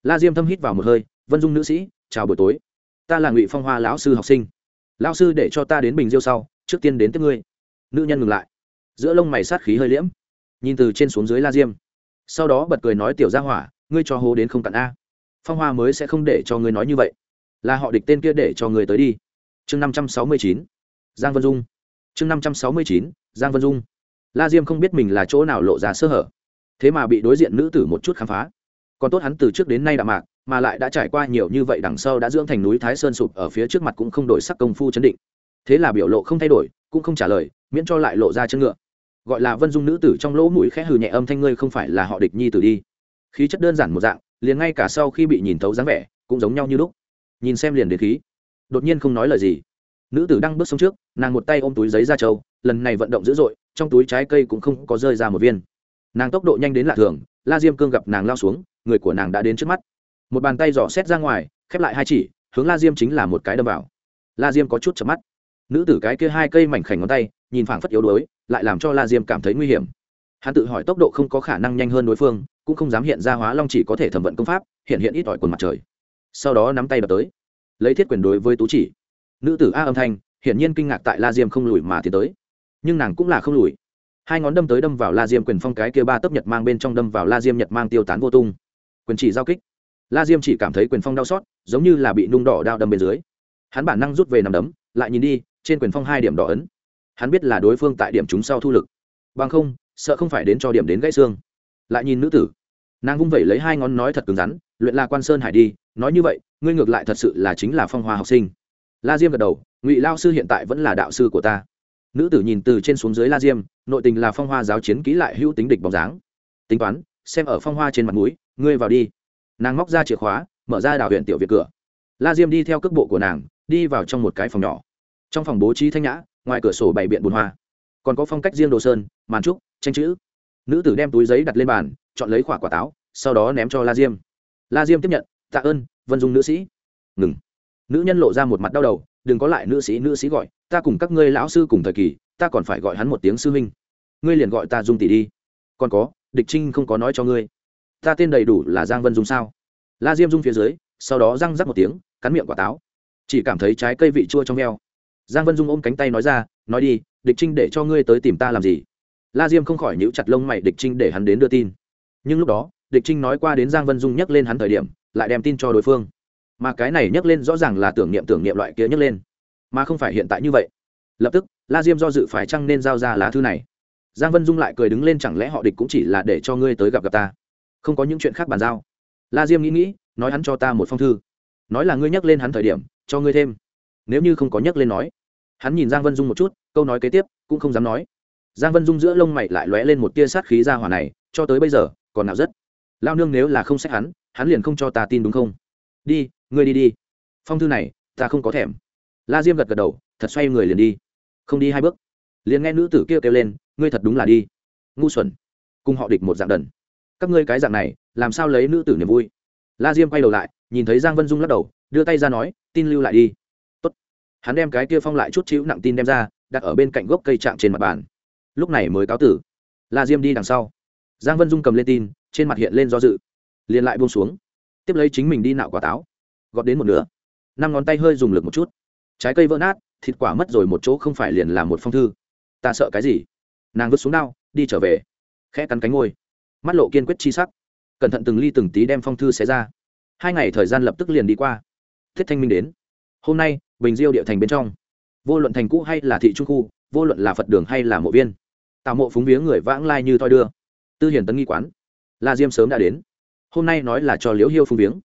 La diêm thâm hít vào một hơi, vân dung nữ sĩ, chào buổi tối. Ta là ngụy phong hoa lão sư học sinh. Lão sư để cho ta đến bình diêu sau, trước tiên đến tiếp ngươi. Nữ nhân ngừng lại. Giữa lông mày sát khí hơi liễm. Nhìn từ trên xuống dưới la diêm. Sau đó bật cười nói, tiểu gia hỏa, ngươi cho hố đến không cặn a. Phong hoa mới sẽ không để cho ngươi nói như vậy. Là họ địch tên kia để cho ngươi tới đi. Chương năm trăm sáu mươi chín. Giang vân dung. Chương năm trăm sáu mươi chín, giang vân dung. La diêm không biết mình là chỗ nào lộ ra sơ hở thế mà bị đối diện nữ tử một chút khám phá. Còn tốt hắn từ trước đến nay đạm mạc, mà lại đã trải qua nhiều như vậy đằng sau đã dưỡng thành núi thái sơn sụp ở phía trước mặt cũng không đổi sắc công phu chấn định. Thế là biểu lộ không thay đổi, cũng không trả lời, miễn cho lại lộ ra chân ngựa. Gọi là vân dung nữ tử trong lỗ mũi khẽ hừ nhẹ âm thanh ngươi không phải là họ địch nhi tử đi. Khí chất đơn giản một dạng, liền ngay cả sau khi bị nhìn thấu dáng vẻ, cũng giống nhau như lúc. Nhìn xem liền đến khí. Đột nhiên không nói lời gì. Nữ tử đang bước xuống trước, nàng một tay ôm túi giấy ra trâu, lần này vận động dữ dội, trong túi trái cây cũng không có rơi ra một viên nàng tốc độ nhanh đến lạ thường, la diêm cương gặp nàng lao xuống, người của nàng đã đến trước mắt. Một bàn tay dò xét ra ngoài, khép lại hai chỉ, hướng la diêm chính là một cái đâm vào. La diêm có chút chập mắt. Nữ tử cái kia hai cây mảnh khảnh ngón tay, nhìn phảng phất yếu đuối, lại làm cho la diêm cảm thấy nguy hiểm. Hắn tự hỏi tốc độ không có khả năng nhanh hơn đối phương, cũng không dám hiện ra hóa long chỉ có thể thẩm vận công pháp, hiện hiện ít ỏi quần mặt trời. Sau đó nắm tay đập tới. Lấy thiết quyền đối với tú chỉ. Nữ tử a âm thanh, hiển nhiên kinh ngạc tại la diêm không lùi mà tiến tới. Nhưng nàng cũng là không lùi hai ngón đâm tới đâm vào la diêm quyền phong cái kia ba tấp nhật mang bên trong đâm vào la diêm nhật mang tiêu tán vô tung. Quyền chỉ giao kích. La diêm chỉ cảm thấy quyền phong đau xót, giống như là bị nung đỏ đao đâm bên dưới. Hắn bản năng rút về nằm đấm, lại nhìn đi, trên quyền phong hai điểm đỏ ấn. Hắn biết là đối phương tại điểm chúng sau thu lực. Bằng không, sợ không phải đến cho điểm đến gãy xương. Lại nhìn nữ tử. Nàng vung vẩy lấy hai ngón nói thật cứng rắn, luyện la quan sơn hải đi, nói như vậy, ngươi ngược lại thật sự là chính là phong hoa học sinh. La diêm gật đầu, ngụy lao sư hiện tại vẫn là đạo sư của ta nữ tử nhìn từ trên xuống dưới la diêm, nội tình là phong hoa giáo chiến ký lại hữu tính địch bóng dáng. Tính toán, xem ở phong hoa trên mặt núi ngươi vào đi. Nàng móc ra chìa khóa, mở ra đào huyện tiểu việt cửa. La diêm đi theo cước bộ của nàng, đi vào trong một cái phòng nhỏ. Trong phòng bố trí thanh nhã, ngoài cửa sổ bày biện bùn hoa. Còn có phong cách riêng đồ sơn, màn trúc, tranh chữ. Nữ tử đem túi giấy đặt lên bàn, chọn lấy quả quả táo, sau đó ném cho la diêm. La diêm tiếp nhận, tạ ơn, vân dung nữ sĩ. Ngừng. Nữ nhân lộ ra một mặt đau đầu, đừng có lại nữ sĩ nữ sĩ gọi ta cùng các ngươi lão sư cùng thời kỳ, ta còn phải gọi hắn một tiếng sư huynh. Ngươi liền gọi ta dung tỷ đi. Còn có, địch trinh không có nói cho ngươi. Ta tên đầy đủ là giang vân dung sao? La diêm dung phía dưới, sau đó răng rắc một tiếng, cắn miệng quả táo. Chỉ cảm thấy trái cây vị chua trong heo giang vân dung ôm cánh tay nói ra, nói đi, địch trinh để cho ngươi tới tìm ta làm gì? La diêm không khỏi nhíu chặt lông mày, địch trinh để hắn đến đưa tin. Nhưng lúc đó, địch trinh nói qua đến giang vân dung nhắc lên hắn thời điểm, lại đem tin cho đối phương. Mà cái này nhắc lên rõ ràng là tưởng niệm tưởng niệm loại kia nhắc lên mà không phải hiện tại như vậy. Lập tức, la diêm do dự phải chăng nên giao ra lá thư này? Giang vân dung lại cười đứng lên chẳng lẽ họ địch cũng chỉ là để cho ngươi tới gặp gặp ta? Không có những chuyện khác bàn giao. La diêm nghĩ nghĩ, nói hắn cho ta một phong thư. Nói là ngươi nhắc lên hắn thời điểm, cho ngươi thêm. Nếu như không có nhắc lên nói. Hắn nhìn giang vân dung một chút, câu nói kế tiếp, cũng không dám nói. Giang vân dung giữa lông mày lại lóe lên một tia sát khí ra hỏa này, cho tới bây giờ, còn nào rất. Lao nương nếu là không xét hắn hắn liền không cho ta tin đúng không? Đi, ngươi đi đi. Phong thư này, ta không có thèm la diêm gật gật đầu, thật xoay người liền đi. Không đi hai bước. Liền nghe nữ tử kêu kêu lên, ngươi thật đúng là đi. Ngu xuẩn. Cùng họ địch một dạng đần. Các ngươi cái dạng này, làm sao lấy nữ tử niềm vui? La diêm quay đầu lại, nhìn thấy giang vân dung lắc đầu, đưa tay ra nói, tin lưu lại đi. Tốt. hắn đem cái kia phong lại chút chịu nặng tin đem ra, đặt ở bên cạnh gốc cây trạng trên mặt bàn. Lúc này mới cáo tử. La diêm đi đằng sau. Giang vân dung cầm lên tin, trên mặt hiện lên do dự. Liền lại buông xuống. Tiếp lấy chính mình đi nạo quả táo. Gọt đến một nửa. Năm ngón tay hơi dùng lực một chút trái cây vỡ nát, thịt quả mất rồi một chỗ không phải liền là một phong thư. Ta sợ cái gì? Nàng vứt xuống đao, đi trở về. Khẽ cắn cánh ngôi mắt lộ kiên quyết chi sắc. Cẩn thận từng ly từng tí đem phong thư xé ra. Hai ngày thời gian lập tức liền đi qua. Thiết thanh minh đến. Hôm nay, bình diêu địa thành bên trong. Vô luận thành cũ hay là thị trung khu, vô luận là phật đường hay là mộ viên tạo mộ phúng viếng người vãng lai như thoi đưa. Tư hiển tấn nghi quán. La diêm sớm đã đến. Hôm nay nói là cho liễu hiêu phúng viếng.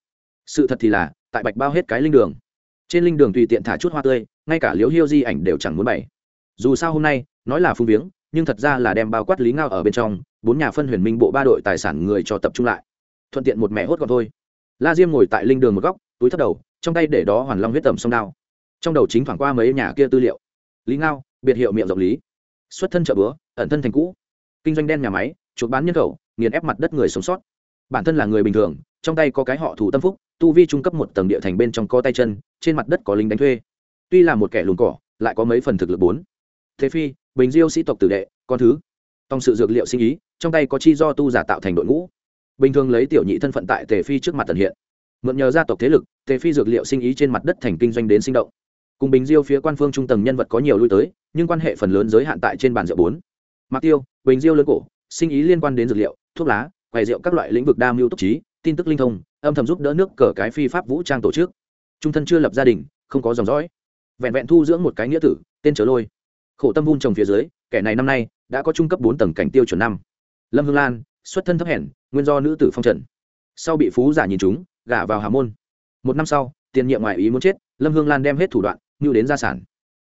Sự thật thì là, tại bạch bao hết cái linh đường trên linh đường tùy tiện thả chút hoa tươi, ngay cả liễu hiêu di ảnh đều chẳng muốn bày. Dù sao hôm nay, nói là phung viếng, nhưng thật ra là đem bao quát lý ngao ở bên trong, bốn nhà phân huyền minh bộ ba đội tài sản người cho tập trung lại. Thuận tiện một mẹ hốt còn thôi. La diêm ngồi tại linh đường một góc, túi thất đầu, trong tay để đó hoàn long huyết tẩm sông đao. Trong đầu chính thoảng qua mấy nhà kia tư liệu. Lý ngao, biệt hiệu miệng rộng lý. Xuất thân chợ búa, ẩn thân thành cũ. Kinh doanh đen nhà máy chuột bán nhân khẩu, nghiền ép mặt đất người sống sót. Bản thân là người bình thường, trong tay có cái họ thủ tâm phúc tu vi trung cấp một tầng địa thành bên trong có tay chân, trên mặt đất có lính đánh thuê. Tuy là một kẻ lùn cỏ, lại có mấy phần thực lực bốn. Thế phi, bình diêu sĩ tộc tử đệ, con thứ. Trong sự dược liệu sinh ý, trong tay có chi do tu giả tạo thành đội ngũ. Bình thường lấy tiểu nhị thân phận tại tề phi trước mặt tần hiện. Mượn nhờ gia tộc thế lực, tề phi dược liệu sinh ý trên mặt đất thành kinh doanh đến sinh động. Cùng bình diêu phía quan phương trung tầng nhân vật có nhiều lui tới, nhưng quan hệ phần lớn giới hạn tại trên bàn rượu bốn. Mặc tiêu, bình diêu lớn cổ, sinh ý liên quan đến dược liệu, thuốc lá, quầy rượu các loại lĩnh vực đa mưu túc trí tin tức linh thông, âm thầm giúp đỡ nước cờ cái phi pháp vũ trang tổ chức. Trung thân chưa lập gia đình, không có dòng dõi. Vẹn vẹn thu dưỡng một cái nghĩa tử, tên trở lôi. Khổ tâm vun trồng phía dưới, kẻ này năm nay đã có trung cấp bốn tầng cảnh tiêu chuẩn năm. Lâm hương lan, xuất thân thấp hèn, nguyên do nữ tử phong trần. Sau bị phú giả nhìn chúng, gả vào hà môn. Một năm sau, tiền nhiệm ngoại ý muốn chết, lâm hương lan đem hết thủ đoạn như đến gia sản.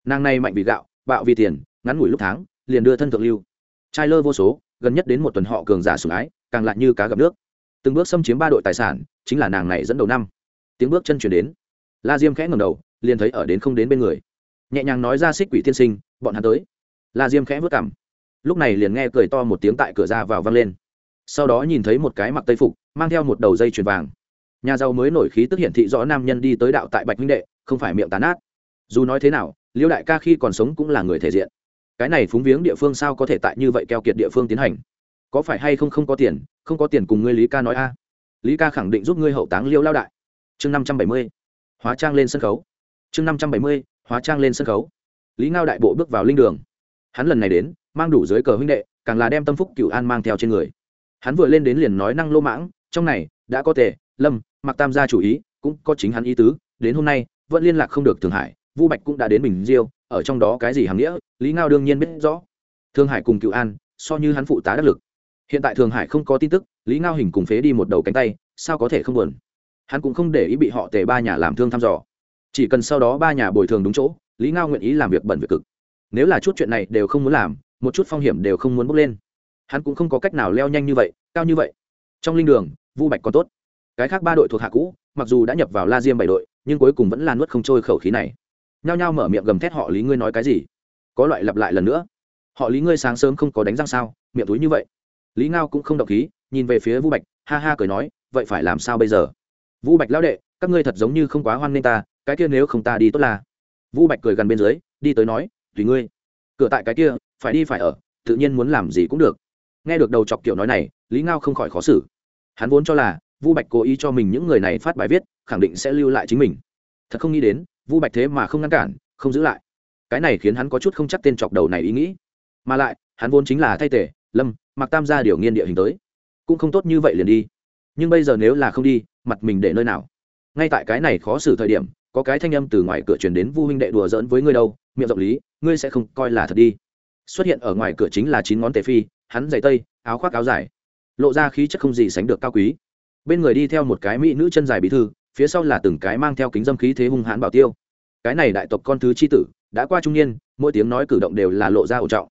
Nàng này mạnh vì gạo, bạo vì tiền, ngắn ngủi lúc tháng, liền đưa thân thượng lưu. Trai lơ vô số, gần nhất đến một tuần họ cường giả sủng ái, càng lại như cá gặp nước từng bước xâm chiếm ba đội tài sản, chính là nàng này dẫn đầu năm. Tiếng bước chân chuyển đến. La diêm khẽ ngầm đầu, liền thấy ở đến không đến bên người. Nhẹ nhàng nói ra xích quỷ tiên sinh, bọn hắn tới. La diêm khẽ vớt cảm lúc này liền nghe cười to một tiếng tại cửa ra vào vang lên. Sau đó nhìn thấy một cái mặc tây phục, mang theo một đầu dây chuyền vàng. Nhà giàu mới nổi khí tức hiển thị rõ nam nhân đi tới đạo tại bạch minh đệ, không phải miệng tán át dù nói thế nào, liêu đại ca khi còn sống cũng là người thể diện. Cái này phúng viếng địa phương sao có thể tại như vậy keo kiệt địa phương tiến hành? Có phải hay không không có tiền, không có tiền cùng ngươi lý ca nói a. Lý ca khẳng định giúp ngươi hậu táng liêu lao đại. Chương năm trăm bảy mươi, hóa trang lên sân khấu. Chương năm trăm bảy mươi, hóa trang lên sân khấu. Lý ngao đại bộ bước vào linh đường. Hắn lần này đến, mang đủ dưới cờ huynh đệ, càng là đem tâm phúc cựu an mang theo trên người. Hắn vừa lên đến liền nói năng lô mãng, trong này, đã có Tề, lâm, mặc tam gia chủ ý, cũng có chính hắn ý tứ, đến hôm nay, vẫn liên lạc không được thường hải, vu bạch cũng đã đến bình diêu, ở trong đó cái gì hàm nghĩa, lý ngao đương nhiên biết rõ. Thương hải cùng cựu an, so như hắn phụ tá đắc lực hiện tại thường hải không có tin tức, lý ngao hình cùng phế đi một đầu cánh tay, sao có thể không buồn? Hắn cũng không để ý bị họ tề ba nhà làm thương thăm dò. Chỉ cần sau đó ba nhà bồi thường đúng chỗ, lý ngao nguyện ý làm việc bẩn việc cực. Nếu là chút chuyện này đều không muốn làm, một chút phong hiểm đều không muốn bốc lên. Hắn cũng không có cách nào leo nhanh như vậy, cao như vậy. Trong linh đường, vu bạch còn tốt. Cái khác ba đội thuộc hạ cũ, mặc dù đã nhập vào la diêm bảy đội, nhưng cuối cùng vẫn là nuốt không trôi khẩu khí này. Nhao nhao mở miệng gầm thét họ lý ngươi nói cái gì? Có loại lặp lại lần nữa. Họ lý ngươi sáng sớm không có đánh răng sao? Miệng túi như vậy lý ngao cũng không động khí, nhìn về phía vu bạch, ha ha cười nói, vậy phải làm sao bây giờ? Vu bạch lão đệ, các ngươi thật giống như không quá hoan nghênh ta, cái kia nếu không ta đi tốt là. Vu bạch cười gần bên dưới, đi tới nói, tùy ngươi. Cửa tại cái kia, phải đi phải ở, tự nhiên muốn làm gì cũng được. Nghe được đầu chọc kiểu nói này, lý ngao không khỏi khó xử. Hắn vốn cho là, vu bạch cố ý cho mình những người này phát bài viết, khẳng định sẽ lưu lại chính mình. Thật không nghĩ đến, vu bạch thế mà không ngăn cản, không giữ lại. Cái này khiến hắn có chút không chắc tên chọc đầu này ý nghĩ. Mà lại, hắn vốn chính là thay tể lâm mặc tam gia điều nghiên địa hình tới, cũng không tốt như vậy liền đi. Nhưng bây giờ nếu là không đi, mặt mình để nơi nào? Ngay tại cái này khó xử thời điểm, có cái thanh âm từ ngoài cửa truyền đến vu huynh đệ đùa giỡn với ngươi đâu, miệng rộng lý, ngươi sẽ không coi là thật đi. Xuất hiện ở ngoài cửa chính là chín ngón tề phi, hắn giày tây, áo khoác áo dài, lộ ra khí chất không gì sánh được cao quý. Bên người đi theo một cái mỹ nữ chân dài bí thư, phía sau là từng cái mang theo kính dâm khí thế hung hãn bảo tiêu. Cái này đại tộc con thứ c tử, đã qua trung niên, mỗi tiếng nói cử động đều là lộ ra ổ trọng.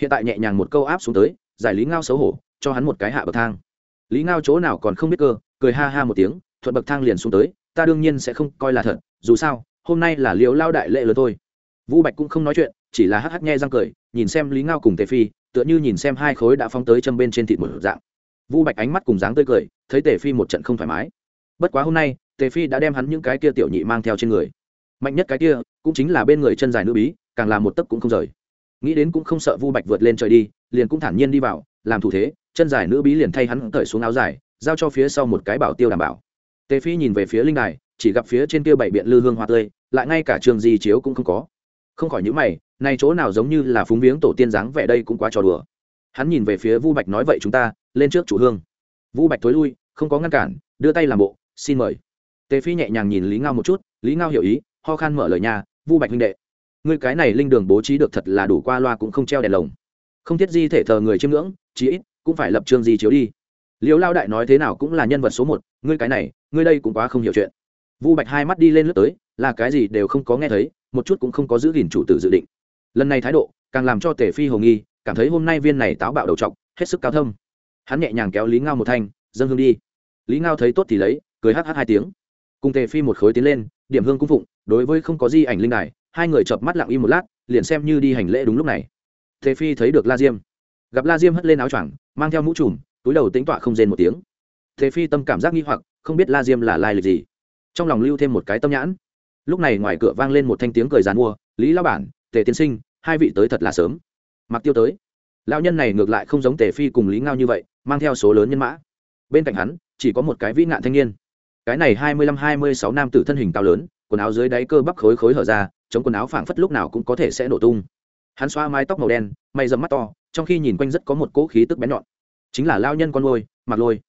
Hiện tại nhẹ nhàng một câu áp xuống tới giải lý ngao xấu hổ, cho hắn một cái hạ bậc thang. Lý ngao chỗ nào còn không biết cơ, cười ha ha một tiếng, thuận bậc thang liền xuống tới, ta đương nhiên sẽ không coi là thật, dù sao, hôm nay là liễu lao đại lệ lớn thôi. Vũ bạch cũng không nói chuyện, chỉ là hắc hắc nghe răng cười, nhìn xem lý ngao cùng tề phi, tựa như nhìn xem hai khối đã phóng tới châm bên trên thịt một dạng. Vũ bạch ánh mắt cùng dáng tươi cười, thấy tề phi một trận không thoải mái. Bất quá hôm nay, tề phi đã đem hắn những cái kia tiểu nhị mang theo trên người. Mạnh nhất cái kia, cũng chính là bên người chân dài nữ bí, càng là một tấc cũng không rời. Nghĩ đến cũng không sợ vu bạch vượt lên trời đi liền cũng thản nhiên đi vào, làm thủ thế, chân dài nữ bí liền thay hắn cởi xuống áo dài, giao cho phía sau một cái bảo tiêu đảm bảo. Tề phi nhìn về phía linh đài, chỉ gặp phía trên kia bảy biện lư hương hoa tươi, lại ngay cả trường di chiếu cũng không có. Không khỏi những mày, này chỗ nào giống như là phúng viếng tổ tiên dáng vẻ đây cũng quá trò đùa. Hắn nhìn về phía vu bạch nói vậy chúng ta, lên trước chủ hương. Vu bạch thối lui, không có ngăn cản, đưa tay làm bộ, xin mời. Tề phi nhẹ nhàng nhìn lý ngao một chút, lý ngao hiểu ý, ho khan mở lời nhà, vu bạch huynh đệ, ngươi cái này linh đường bố trí được thật là đủ qua loa cũng không treo đèn lồng không thiết di thể thờ người chiêm ngưỡng, chí ít cũng phải lập trương di chiếu đi. Liễu lao đại nói thế nào cũng là nhân vật số một, ngươi cái này, ngươi đây cũng quá không hiểu chuyện. Vu bạch hai mắt đi lên lướt tới, là cái gì đều không có nghe thấy, một chút cũng không có giữ gìn chủ tử dự định. Lần này thái độ, càng làm cho tề phi hồ nghi, cảm thấy hôm nay viên này táo bạo đầu trọc, hết sức cao thâm. Hắn nhẹ nhàng kéo lý ngao một thanh dâng hương đi. Lý ngao thấy tốt thì lấy, cười hh hai tiếng. Cùng tề phi một khối tiến lên, điểm hương cung phụng, đối với không có di ảnh linh đài, hai người chợp mắt lặng im một lát, liền xem như đi hành lễ đúng lúc này. Thế phi thấy được la diêm. Gặp la diêm hất lên áo choàng, mang theo mũ trùm, túi đầu tính tọa không rên một tiếng. Thế phi tâm cảm giác nghi hoặc, không biết la diêm là lai lịch gì. Trong lòng lưu thêm một cái tâm nhãn. Lúc này ngoài cửa vang lên một thanh tiếng cười giàn mua, lý lao bản, tề tiên sinh, hai vị tới thật là sớm. Mặc tiêu tới. Lao nhân này ngược lại không giống tề phi cùng lý ngao như vậy, mang theo số lớn nhân mã. Bên cạnh hắn, chỉ có một cái vĩ nạn thanh niên. Cái này hai mươi lăm, hai mươi sáu nam tử thân hình cao lớn, quần áo dưới đáy cơ bắp khối khối hở ra, chống quần áo phảng phất lúc nào cũng có thể sẽ nổ tung hắn xoa mái tóc màu đen, mày dầm mắt to, trong khi nhìn quanh rất có một cỗ khí tức bén nhọn. Chính là lao nhân con lôi mặc lôi.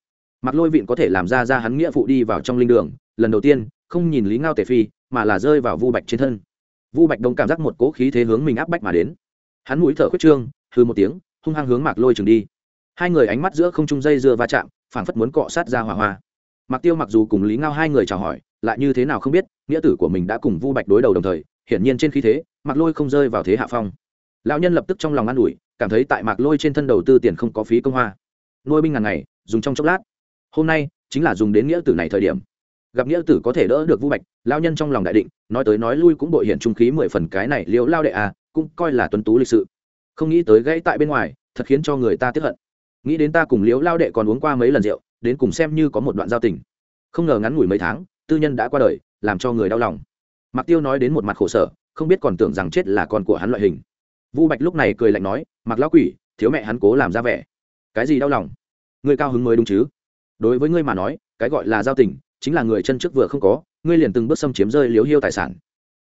Mặc lôi vịn có thể làm ra ra hắn nghĩa phụ đi vào trong linh đường, lần đầu tiên, không nhìn lý ngao tề phi, mà là rơi vào vu bạch trên thân. Vu bạch đông cảm giác một cỗ khí thế hướng mình áp bách mà đến. Hắn mũi thở khuyết trương hư một tiếng, hung hăng hướng mạc lôi trừng đi. Hai người ánh mắt giữa không trung dây dưa va chạm, phảng phất muốn cọ sát ra hỏa hoa. Mạc tiêu mặc dù cùng lý ngao hai người chào hỏi, lại như thế nào không biết, nghĩa tử của mình đã cùng vu bạch đối đầu đồng thời, hiển nhiên trên khí thế, mạc lôi không rơi vào thế hạ phong lão nhân lập tức trong lòng an ủi, cảm thấy tại mạc lôi trên thân đầu tư tiền không có phí công hoa. Nuôi binh ngàn ngày, dùng trong chốc lát. Hôm nay, chính là dùng đến nghĩa tử này thời điểm. Gặp nghĩa tử có thể đỡ được vu bạch lao nhân trong lòng đại định, nói tới nói lui cũng bội hiện trung khí mười phần cái này liệu lao đệ à cũng coi là tuấn tú lịch sự. Không nghĩ tới gãy tại bên ngoài, thật khiến cho người ta tiếp hận. Nghĩ đến ta cùng liễu lao đệ còn uống qua mấy lần rượu, đến cùng xem như có một đoạn giao tình. Không ngờ ngắn ngủi mấy tháng, tư nhân đã qua đời, làm cho người đau lòng. Mặc tiêu nói đến một mặt khổ sở, không biết còn tưởng rằng chết là con của hắn loại hình vu bạch lúc này cười lạnh nói mặc lão quỷ, thiếu mẹ hắn cố làm ra vẻ. Cái gì đau lòng? Ngươi cao hứng mới đúng chứ? Đối với ngươi mà nói, cái gọi là giao tình, chính là người chân trước vừa không có, ngươi liền từng bước xâm chiếm rơi liếu hiêu tài sản.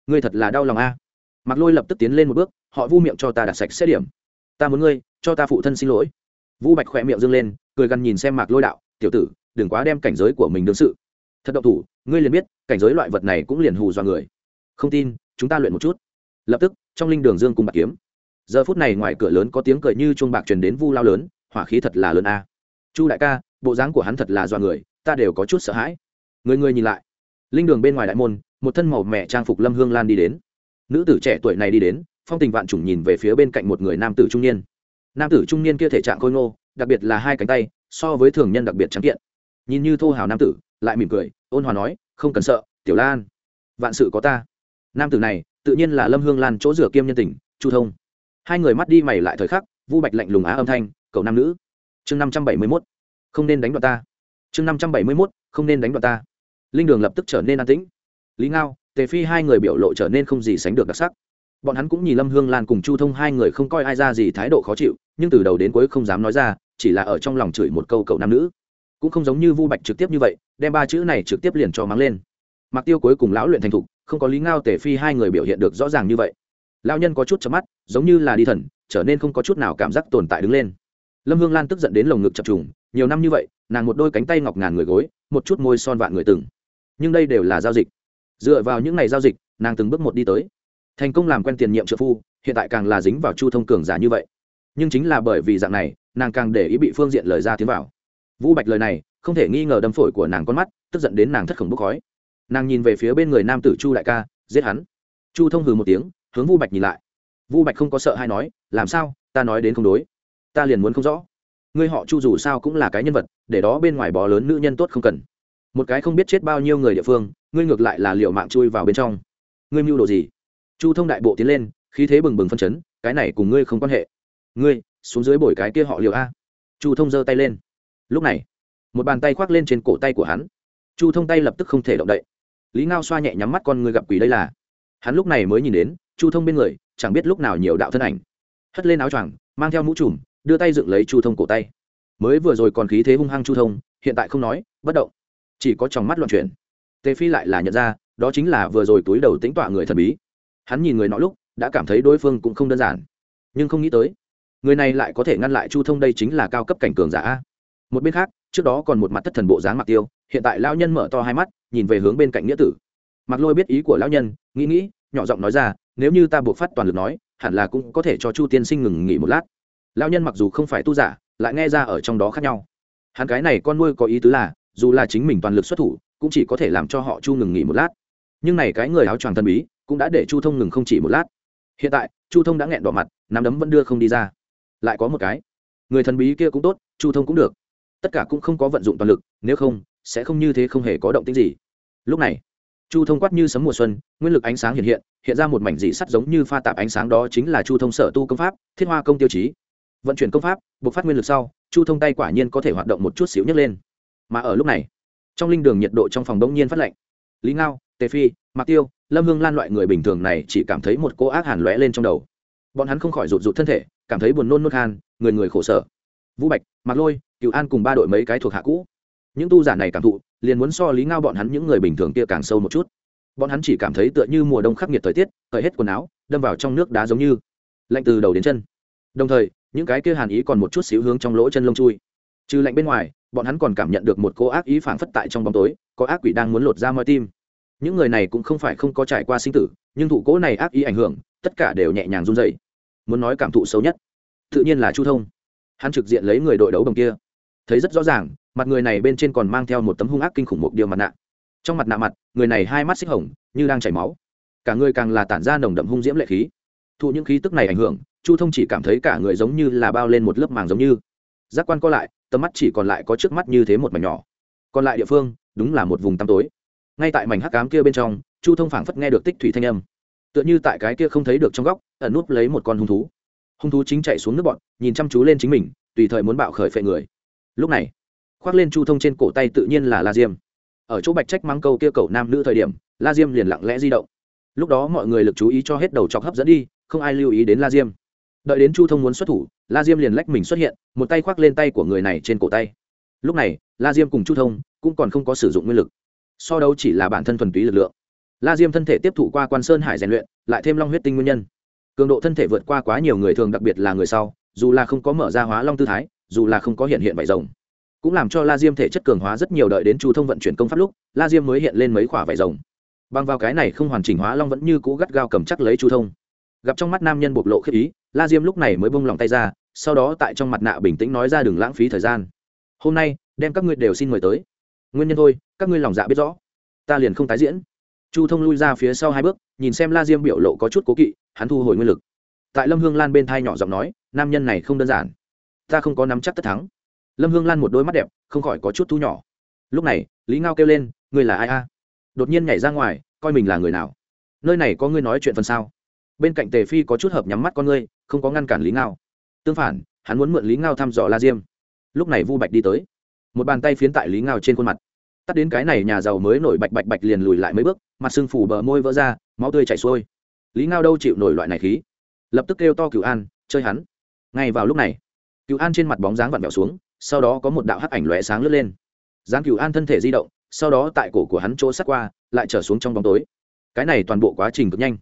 Ngươi thật là đau lòng a. Mặc lôi lập tức tiến lên một bước, họ vu miệng cho ta đặt sạch xét điểm. Ta muốn ngươi, cho ta phụ thân xin lỗi. Vu bạch khỏe miệng dâng lên, cười gằn nhìn xem mạc lôi đạo, tiểu tử, đừng quá đem cảnh giới của mình đương sự. Thật độc thủ, ngươi liền biết, cảnh giới loại vật này cũng liền hù dọa người. Không tin, chúng ta luyện một chút. Lập tức, trong linh đường dương cùng bạc kiếm giờ phút này ngoài cửa lớn có tiếng cười như chuông bạc truyền đến vu lao lớn, hỏa khí thật là lớn a. Chu đại ca, bộ dáng của hắn thật là do người, ta đều có chút sợ hãi. Người người nhìn lại. Linh đường bên ngoài đại môn, một thân màu mẹ trang phục lâm hương lan đi đến. Nữ tử trẻ tuổi này đi đến, phong tình vạn chủng nhìn về phía bên cạnh một người nam tử trung niên. Nam tử trung niên kia thể trạng khôi ngô, đặc biệt là hai cánh tay, so với thường nhân đặc biệt trắng kiện. Nhìn như thô hào nam tử, lại mỉm cười, ôn hòa nói, không cần sợ, tiểu lan, vạn sự có ta. Nam tử này, tự nhiên là lâm hương lan chỗ rửa kiêm nhân tình, chu thông hai người mắt đi mày lại thời khắc, vu bạch lạnh lùng á âm thanh, cậu nam nữ, chương năm trăm bảy mươi mốt, không nên đánh đoạn ta. Chương năm trăm bảy mươi mốt, không nên đánh đoạn ta. Linh đường lập tức trở nên an tĩnh. Lý ngao, tề phi hai người biểu lộ trở nên không gì sánh được đặc sắc. Bọn hắn cũng nhìn lâm hương lan cùng chu thông hai người không coi ai ra gì thái độ khó chịu, nhưng từ đầu đến cuối không dám nói ra, chỉ là ở trong lòng chửi một câu cậu nam nữ. Cũng không giống như vu bạch trực tiếp như vậy, đem ba chữ này trực tiếp liền cho mắng lên. Mặc tiêu cuối cùng lão luyện thành thục, không có lý ngao, tề phi hai người biểu hiện được rõ ràng như vậy lão nhân có chút chấm mắt, giống như là đi thần, trở nên không có chút nào cảm giác tồn tại đứng lên. Lâm hương lan tức giận đến lồng ngực chập trùng, nhiều năm như vậy, nàng một đôi cánh tay ngọc ngàn người gối, một chút môi son vạn người từng. Nhưng đây đều là giao dịch. Dựa vào những ngày giao dịch, nàng từng bước một đi tới. Thành công làm quen tiền nhiệm trợ phu, hiện tại càng là dính vào chu thông cường giả như vậy. Nhưng chính là bởi vì dạng này, nàng càng để ý bị phương diện lời ra tiến vào. Vũ bạch lời này, không thể nghi ngờ đâm phổi của nàng con mắt, tức giận đến nàng thất khổng bốc khói. Nàng nhìn về phía bên người nam tử chu đại ca, giết hắn. Chu thông hừ một tiếng hướng vu bạch nhìn lại vu bạch không có sợ hay nói làm sao ta nói đến không đối ta liền muốn không rõ ngươi họ chu dù sao cũng là cái nhân vật để đó bên ngoài bó lớn nữ nhân tốt không cần một cái không biết chết bao nhiêu người địa phương ngươi ngược lại là liệu mạng chui vào bên trong ngươi mưu đồ gì chu thông đại bộ tiến lên khí thế bừng bừng phân chấn cái này cùng ngươi không quan hệ ngươi xuống dưới bổi cái kia họ liều a chu thông giơ tay lên lúc này một bàn tay khoác lên trên cổ tay của hắn chu thông tay lập tức không thể động đậy lý ngao xoa nhẹ nhắm mắt con người gặp quỷ đây là hắn lúc này mới nhìn đến chu thông bên người, chẳng biết lúc nào nhiều đạo thân ảnh. Hất lên áo choàng, mang theo mũ trùm, đưa tay dựng lấy chu thông cổ tay. Mới vừa rồi còn khí thế hung hăng chu thông, hiện tại không nói, bất động. Chỉ có trong mắt loạn chuyển. Tề phi lại là nhận ra, đó chính là vừa rồi túi đầu tính tọa người thần bí. Hắn nhìn người nọ lúc, đã cảm thấy đối phương cũng không đơn giản. Nhưng không nghĩ tới, người này lại có thể ngăn lại chu thông đây chính là cao cấp cảnh cường giả một bên khác, trước đó còn một mặt thất thần bộ dáng mặc tiêu, hiện tại lao nhân mở to hai mắt, nhìn về hướng bên cạnh nghĩa tử. Mặc lôi biết ý của lão nhân, nghĩ nghĩ, nhỏ giọng nói ra nếu như ta buộc phát toàn lực nói, hẳn là cũng có thể cho chu tiên sinh ngừng nghỉ một lát. Lao nhân mặc dù không phải tu giả, lại nghe ra ở trong đó khác nhau. Hắn cái này con nuôi có ý tứ là, dù là chính mình toàn lực xuất thủ, cũng chỉ có thể làm cho họ chu ngừng nghỉ một lát. Nhưng này cái người áo choàng thần bí, cũng đã để chu thông ngừng không chỉ một lát. Hiện tại, chu thông đã nghẹn đỏ mặt, nắm đấm vẫn đưa không đi ra. Lại có một cái. Người thần bí kia cũng tốt, chu thông cũng được. Tất cả cũng không có vận dụng toàn lực, nếu không, sẽ không như thế không hề có động tính gì. Lúc này chu thông quát như sấm mùa xuân, nguyên lực ánh sáng hiện hiện hiện ra một mảnh dị sắt giống như pha tạp ánh sáng đó chính là chu thông sở tu công pháp, thiết hoa công tiêu chí. Vận chuyển công pháp buộc phát nguyên lực sau, chu thông tay quả nhiên có thể hoạt động một chút xíu nhấc lên. Mà ở lúc này, trong linh đường nhiệt độ trong phòng đông nhiên phát lạnh. Lý ngao, tề phi, mạc tiêu, lâm hương lan loại người bình thường này chỉ cảm thấy một cô ác hàn lóe lên trong đầu. Bọn hắn không khỏi rụt rụt thân thể, cảm thấy buồn nôn nôn khan, người người khổ sở. Vũ bạch, mạc lôi cựu an cùng ba đội mấy cái thuộc hạ cũ những tu giả này cảm thụ, liền muốn so lý ngao bọn hắn những người bình thường kia càng sâu một chút. Bọn hắn chỉ cảm thấy tựa như mùa đông khắc nghiệt thời tiết, cởi hết quần áo, đâm vào trong nước đá giống như lạnh từ đầu đến chân. Đồng thời, những cái kia hàn ý còn một chút xíu hướng trong lỗ chân lông chui. Trừ lạnh bên ngoài, bọn hắn còn cảm nhận được một cô ác ý phảng phất tại trong bóng tối, có ác quỷ đang muốn lột ra moi tim. Những người này cũng không phải không có trải qua sinh tử, nhưng thụ cố này ác ý ảnh hưởng, tất cả đều nhẹ nhàng run dậy muốn nói cảm thụ xấu nhất, tự nhiên là chu thông. Hắn trực diện lấy người đội đấu đồng kia. Thấy rất rõ ràng mặt người này bên trên còn mang theo một tấm hung ác kinh khủng một điều mặt nạ. Trong mặt nạ mặt, người này hai mắt xích hồng, như đang chảy máu. Cả người càng là tản ra nồng đậm hung diễm lệ khí. Thụ những khí tức này ảnh hưởng, chu thông chỉ cảm thấy cả người giống như là bao lên một lớp màng giống như. Giác quan co lại, tầm mắt chỉ còn lại có trước mắt như thế một mảnh nhỏ. Còn lại địa phương, đúng là một vùng tăm tối. Ngay tại mảnh hắc cám kia bên trong, chu thông phảng phất nghe được tích thủy thanh âm. Tựa như tại cái kia không thấy được trong góc, ẩn núp lấy một con hung thú. Hung thú chính chạy xuống nước bọn, nhìn chăm chú lên chính mình, tùy thời muốn bạo khởi phệ người. Lúc này khoác lên chu thông trên cổ tay tự nhiên là la diêm. Ở chỗ bạch trách mắng câu kia cầu nam nữ thời điểm, la diêm liền lặng lẽ di động. Lúc đó mọi người lực chú ý cho hết đầu chọc hấp dẫn đi, không ai lưu ý đến la diêm. Đợi đến chu thông muốn xuất thủ, la diêm liền lách mình xuất hiện, một tay khoác lên tay của người này trên cổ tay. Lúc này, la diêm cùng chu thông cũng còn không có sử dụng nguyên lực. So đấu chỉ là bản thân thuần túy lực lượng. La diêm thân thể tiếp thụ qua quan sơn hải rèn luyện, lại thêm long huyết tinh nguyên nhân. Cường độ thân thể vượt qua quá nhiều người thường, đặc biệt là người sau, dù là không có mở ra hóa long tư thái, dù là không có hiện hiện vải rồng cũng làm cho la diêm thể chất cường hóa rất nhiều đợi đến chu thông vận chuyển công pháp lúc, la diêm mới hiện lên mấy khoả vải rồng. Bằng vào cái này không hoàn chỉnh hóa long vẫn như cũ gắt gao cầm chắc lấy chu thông. Gặp trong mắt nam nhân bộc lộ khiếp ý, la diêm lúc này mới bông lòng tay ra, sau đó tại trong mặt nạ bình tĩnh nói ra đừng lãng phí thời gian. Hôm nay, đem các ngươi đều xin mời tới. Nguyên nhân thôi, các ngươi lòng dạ biết rõ. Ta liền không tái diễn. Chu thông lui ra phía sau hai bước, nhìn xem la diêm biểu lộ có chút cố kỵ, hắn thu hồi nguyên lực. Tại lâm hương lan bên thai nhỏ giọng nói, nam nhân này không đơn giản. Ta không có nắm chắc tất thắng lâm hương lan một đôi mắt đẹp, không khỏi có chút thu nhỏ. Lúc này, lý ngao kêu lên người là ai a? Đột nhiên nhảy ra ngoài, coi mình là người nào? Nơi này có ngươi nói chuyện phần sao bên cạnh tề phi có chút hợp nhắm mắt con ngươi, không có ngăn cản lý ngao. Tương phản, hắn muốn mượn lý ngao thăm dò la diêm. Lúc này vu bạch đi tới. Một bàn tay phiến tại lý ngao trên khuôn mặt. Tắt đến cái này nhà giàu mới nổi bạch bạch bạch liền lùi lại mấy bước, mặt sưng phủ bờ môi vỡ ra, máu tươi chảy xuôi. Lý ngao đâu chịu nổi loại này khí? Lập tức kêu to cựu an, chơi hắn. Ngay vào lúc này cựu an trên mặt bóng dáng vặn vẹo xuống sau đó có một đạo hắc ảnh lóe sáng lướt lên. Giáng cựu an thân thể di động, sau đó tại cổ của hắn chỗ sắt qua, lại trở xuống trong bóng tối. Cái này toàn bộ quá trình cực nhanh.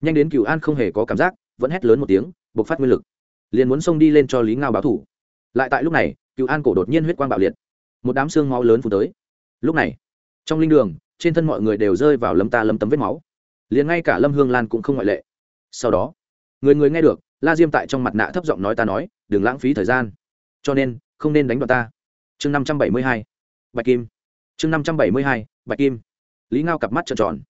Nhanh đến cựu an không hề có cảm giác, vẫn hét lớn một tiếng, bộc phát nguyên lực. Liền muốn xông đi lên cho lý ngao báo thủ. Lại tại lúc này cựu an cổ đột nhiên huyết quang bạo liệt. Một đám xương máu lớn phủ tới. Lúc này, trong linh đường, trên thân mọi người đều rơi vào lâm ta lâm tấm vết máu. Liền ngay cả lâm hương lan cũng không ngoại lệ. Sau đó, người người nghe được, la diêm tại trong mặt nạ thấp giọng nói ta nói, đừng lãng phí thời gian. Cho nên không nên đánh đoạn ta. Chương năm trăm bảy mươi hai, bạch kim. Chương năm trăm bảy mươi hai, bạch kim. Lý ngao cặp mắt trợn tròn.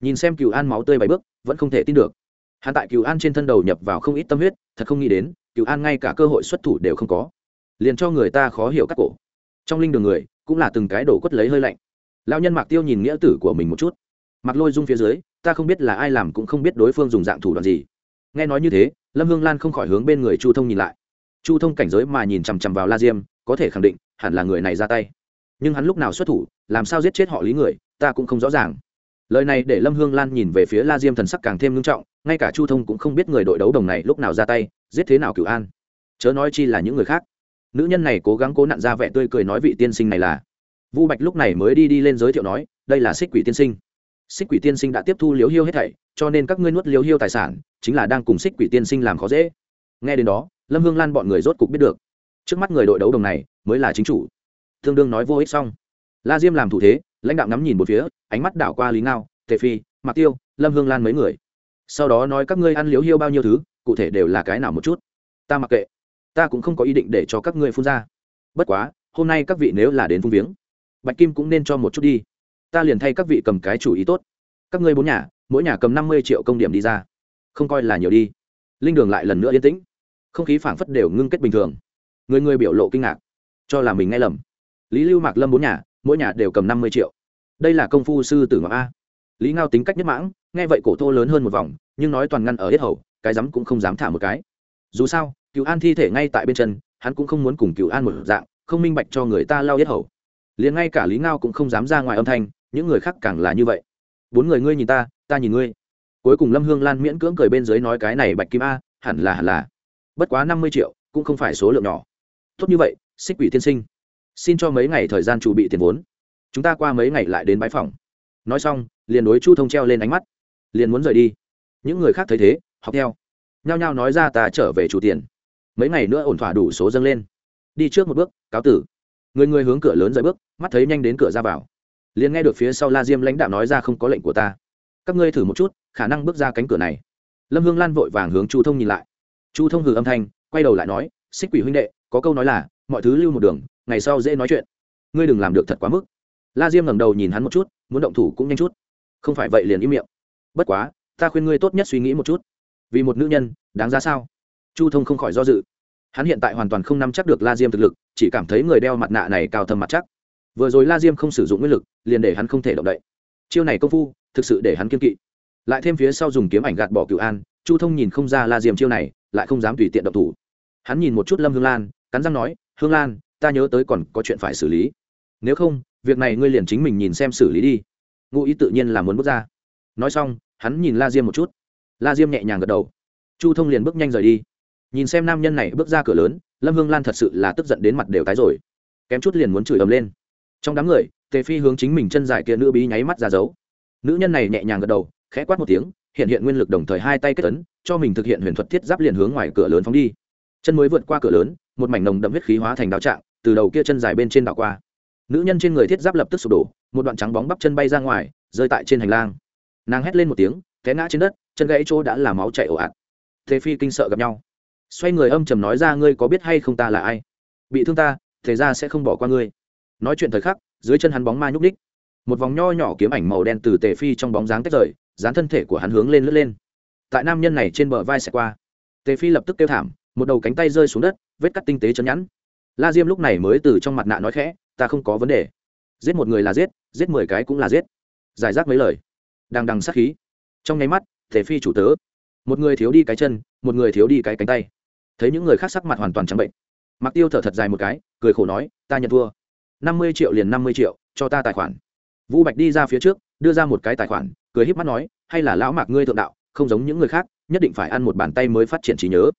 Nhìn xem cựu an máu tươi bảy bước, vẫn không thể tin được. Hắn tại cựu an trên thân đầu nhập vào không ít tâm huyết, thật không nghĩ đến cựu an ngay cả cơ hội xuất thủ đều không có. Liền cho người ta khó hiểu các cổ. Trong linh đường người, cũng là từng cái đổ quất lấy hơi lạnh. Lao nhân mạc tiêu nhìn nghĩa tử của mình một chút. Mặc lôi dung phía dưới, ta không biết là ai làm cũng không biết đối phương dùng dạng thủ đoạn gì. Nghe nói như thế, lâm hương lan không khỏi hướng bên người chu thông nhìn lại chu thông cảnh giới mà nhìn chằm chằm vào la diêm, có thể khẳng định, hẳn là người này ra tay. Nhưng hắn lúc nào xuất thủ, làm sao giết chết họ lý người, ta cũng không rõ ràng. Lời này để lâm hương lan nhìn về phía la diêm thần sắc càng thêm ngưng trọng, ngay cả chu thông cũng không biết người đội đấu đồng này lúc nào ra tay, giết thế nào cửu an. Chớ nói chi là những người khác. Nữ nhân này cố gắng cố nặn ra vẻ tươi cười nói vị tiên sinh này là. Vu bạch lúc này mới đi đi lên giới thiệu nói, đây là xích quỷ tiên sinh. Xích quỷ tiên sinh đã tiếp thu liếu hiêu hết thảy, cho nên các ngươi nuốt liếu hiêu tài sản, chính là đang cùng xích quỷ tiên sinh làm khó dễ. Nghe đến đó lâm hương lan bọn người rốt cục biết được. Trước mắt người đội đấu đồng này mới là chính chủ. Tương đương nói vô ích xong. La diêm làm thủ thế, lãnh đạo ngắm nhìn một phía, ánh mắt đảo qua lý ngao, tề phi, mạc tiêu, lâm hương lan mấy người. Sau đó nói các ngươi ăn liếu hiêu bao nhiêu thứ, cụ thể đều là cái nào một chút. Ta mặc kệ. Ta cũng không có ý định để cho các ngươi phun ra. Bất quá, hôm nay các vị nếu là đến phun viếng, bạch kim cũng nên cho một chút đi. Ta liền thay các vị cầm cái chủ ý tốt. Các ngươi bốn nhà, mỗi nhà cầm năm mươi triệu công điểm đi ra. Không coi là nhiều đi. Linh đường lại lần nữa yên tĩnh không khí phảng phất đều ngưng kết bình thường. Người người biểu lộ kinh ngạc, cho là mình nghe lầm. Lý lưu mạc lâm bốn nhà, mỗi nhà đều cầm năm mươi triệu. Đây là công phu sư tử ngọc a. Lý ngao tính cách nhất mãng, nghe vậy cổ thô lớn hơn một vòng, nhưng nói toàn ngăn ở hết hầu, cái rắm cũng không dám thả một cái. Dù sao cựu an thi thể ngay tại bên chân, hắn cũng không muốn cùng cựu an một dạng, không minh bạch cho người ta lao hết hầu. Liền ngay cả lý ngao cũng không dám ra ngoài âm thanh, những người khác càng là như vậy. Bốn người ngươi nhìn ta ta nhìn ngươi. Cuối cùng lâm hương lan miễn cưỡng cười bên dưới nói cái này bạch kim a, hẳn là hẳn là bất quá năm mươi triệu, cũng không phải số lượng nhỏ. Tốt như vậy, xích quỷ tiên sinh. Xin cho mấy ngày thời gian chuẩn bị tiền vốn. Chúng ta qua mấy ngày lại đến bãi phòng. Nói xong, liền đối chu thông treo lên ánh mắt. Liền muốn rời đi. Những người khác thấy thế, học theo. Nhao nhao nói ra ta trở về chủ tiền. Mấy ngày nữa ổn thỏa đủ số dâng lên. Đi trước một bước, cáo tử. Người người hướng cửa lớn rời bước, mắt thấy nhanh đến cửa ra vào. Liền nghe được phía sau la diêm lãnh đạo nói ra không có lệnh của ta. Các ngươi thử một chút, khả năng bước ra cánh cửa này. Lâm hương lan vội vàng hướng chu thông nhìn lại chu thông hừ âm thanh, quay đầu lại nói, xích quỷ huynh đệ, có câu nói là, mọi thứ lưu một đường, ngày sau dễ nói chuyện. Ngươi đừng làm được thật quá mức. La diêm ngẩng đầu nhìn hắn một chút, muốn động thủ cũng nhanh chút. Không phải vậy liền im miệng. Bất quá, ta khuyên ngươi tốt nhất suy nghĩ một chút. Vì một nữ nhân, đáng giá sao? Chu thông không khỏi do dự. Hắn hiện tại hoàn toàn không nắm chắc được la diêm thực lực, chỉ cảm thấy người đeo mặt nạ này cao thâm mặt chắc. Vừa rồi la diêm không sử dụng nguyên lực, liền để hắn không thể động đậy. Chiêu này công phu, thực sự để hắn kiên kỵ. Lại thêm phía sau dùng kiếm ảnh gạt bỏ cựu an, chu thông nhìn không ra la diêm chiêu này lại không dám tùy tiện động thủ. Hắn nhìn một chút lâm hương lan, cắn răng nói, hương lan, ta nhớ tới còn có chuyện phải xử lý. Nếu không, việc này ngươi liền chính mình nhìn xem xử lý đi. Ngụ ý tự nhiên là muốn bước ra. Nói xong, hắn nhìn la diêm một chút. La diêm nhẹ nhàng gật đầu. Chu thông liền bước nhanh rời đi. Nhìn xem nam nhân này bước ra cửa lớn, lâm hương lan thật sự là tức giận đến mặt đều tái rồi. Kém chút liền muốn chửi ầm lên. Trong đám người, tề phi hướng chính mình chân dài kia nữ bí nháy mắt ra dấu. Nữ nhân này nhẹ nhàng gật đầu, khẽ quát một tiếng hiện hiện nguyên lực đồng thời hai tay kết ấn, cho mình thực hiện huyền thuật thiết giáp liền hướng ngoài cửa lớn phóng đi. Chân mới vượt qua cửa lớn, một mảnh nồng đậm huyết khí hóa thành đao trạng, từ đầu kia chân dài bên trên đảo qua. Nữ nhân trên người thiết giáp lập tức sụp đổ, một đoạn trắng bóng bắp chân bay ra ngoài, rơi tại trên hành lang. Nàng hét lên một tiếng, té ngã trên đất, chân gãy chỗ đã là máu chảy ồ ạt. Thế phi kinh sợ gặp nhau. Xoay người âm trầm nói ra, ngươi có biết hay không ta là ai? Bị thương ta, thế ra sẽ không bỏ qua ngươi. Nói chuyện thời khắc, dưới chân hắn bóng ma nhúc đích một vòng nho nhỏ kiếm ảnh màu đen từ tề phi trong bóng dáng tách rời dán thân thể của hắn hướng lên lướt lên. Tại nam nhân này trên bờ vai xẹt qua. Tề phi lập tức kêu thảm, một đầu cánh tay rơi xuống đất, vết cắt tinh tế chấn nhẵn. La diêm lúc này mới từ trong mặt nạ nói khẽ, ta không có vấn đề. Giết một người là giết giết mười cái cũng là giết. Giải rác mấy lời. Đang đằng sát khí. Trong nháy mắt, tề phi chủ tớ. Một người thiếu đi cái chân, một người thiếu đi cái cánh tay. Thấy những người khác sắc mặt hoàn toàn trắng bệnh. Mặc tiêu thở thật dài một cái, cười khổ nói, ta nhận thua. Năm mươi triệu liền năm mươi triệu, cho ta tài khoản. Vũ bạch đi ra phía trước, đưa ra một cái tài khoản cười híp mắt nói, hay là lão mạc ngươi thượng đạo, không giống những người khác, nhất định phải ăn một bàn tay mới phát triển trí nhớ.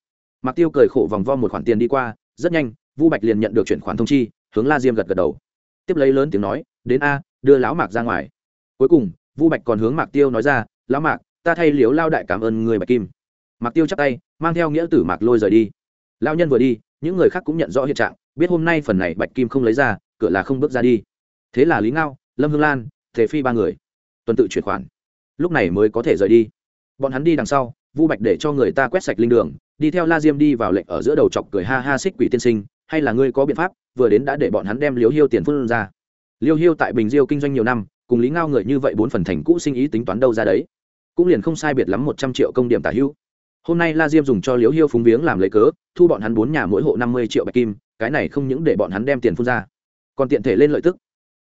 Mặc tiêu cười khổ vòng vo một khoản tiền đi qua, rất nhanh, vu bạch liền nhận được chuyển khoản thông chi, hướng la diêm gật gật đầu. Tiếp lấy lớn tiếng nói, đến a, đưa lão mạc ra ngoài. Cuối cùng, vu bạch còn hướng mạc tiêu nói ra, lão mạc, ta thay liếu lao đại cảm ơn người bạch kim. Mạc tiêu chắp tay, mang theo nghĩa tử mạc lôi rời đi. Lao nhân vừa đi, những người khác cũng nhận rõ hiện trạng, biết hôm nay phần này bạch kim không lấy ra, cửa là không bước ra đi. Thế là lý ngao, lâm hương lan thế phi ba người, tuần tự chuyển khoản lúc này mới có thể rời đi. Bọn hắn đi đằng sau, vu bạch để cho người ta quét sạch linh đường, đi theo la diêm đi vào lệnh ở giữa đầu chọc cười ha ha xích quỷ tiên sinh, hay là ngươi có biện pháp, vừa đến đã để bọn hắn đem Liêu hiêu tiền phun ra. Liêu hiêu tại bình diêu kinh doanh nhiều năm, cùng lý ngao người như vậy bốn phần thành cũ sinh ý tính toán đâu ra đấy. Cũng liền không sai biệt lắm một trăm triệu công điểm tả hữu. Hôm nay la diêm dùng cho Liêu hiêu phúng viếng làm lấy cớ, thu bọn hắn bốn nhà mỗi hộ năm mươi triệu bạch kim, cái này không những để bọn hắn đem tiền phun ra, còn tiện thể lên lợi tức.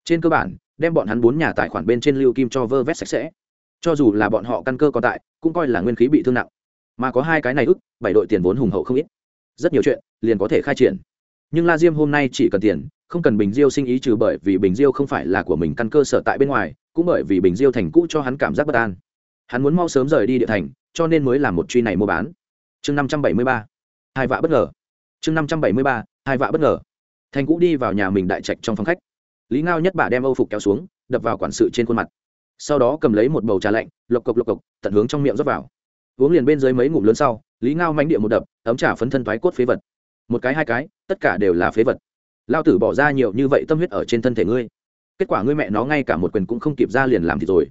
Trên cơ bản, đem bọn hắn bốn nhà tài khoản bên trên lưu kim cho vơ vét sạch sẽ cho dù là bọn họ căn cơ còn tại, cũng coi là nguyên khí bị thương nặng. Mà có hai cái này ức, bảy đội tiền vốn hùng hậu không ít. Rất nhiều chuyện, liền có thể khai triển. Nhưng la diêm hôm nay chỉ cần tiền, không cần bình diêu sinh ý trừ bởi vì bình diêu không phải là của mình căn cơ sở tại bên ngoài, cũng bởi vì bình diêu thành cũ cho hắn cảm giác bất an. Hắn muốn mau sớm rời đi địa thành, cho nên mới làm một truy này mua bán. Chương năm trăm bảy mươi ba, hai vạ bất ngờ. Chương năm trăm bảy mươi ba, hai vạ bất ngờ. Thành cũ đi vào nhà mình đại trạch trong phòng khách. Lý ngao nhất bà đem âu phục kéo xuống, đập vào quản sự trên khuôn mặt sau đó cầm lấy một bầu trà lạnh, lộc cộc lộc cộc, tận hướng trong miệng rót vào. Uống liền bên dưới mấy ngụm lớn sau, lý ngao mánh địa một đập, ấm trà phấn thân thoái cốt phế vật. Một cái hai cái, tất cả đều là phế vật. Lao tử bỏ ra nhiều như vậy tâm huyết ở trên thân thể ngươi. Kết quả ngươi mẹ nó ngay cả một quyền cũng không kịp ra liền làm thì rồi.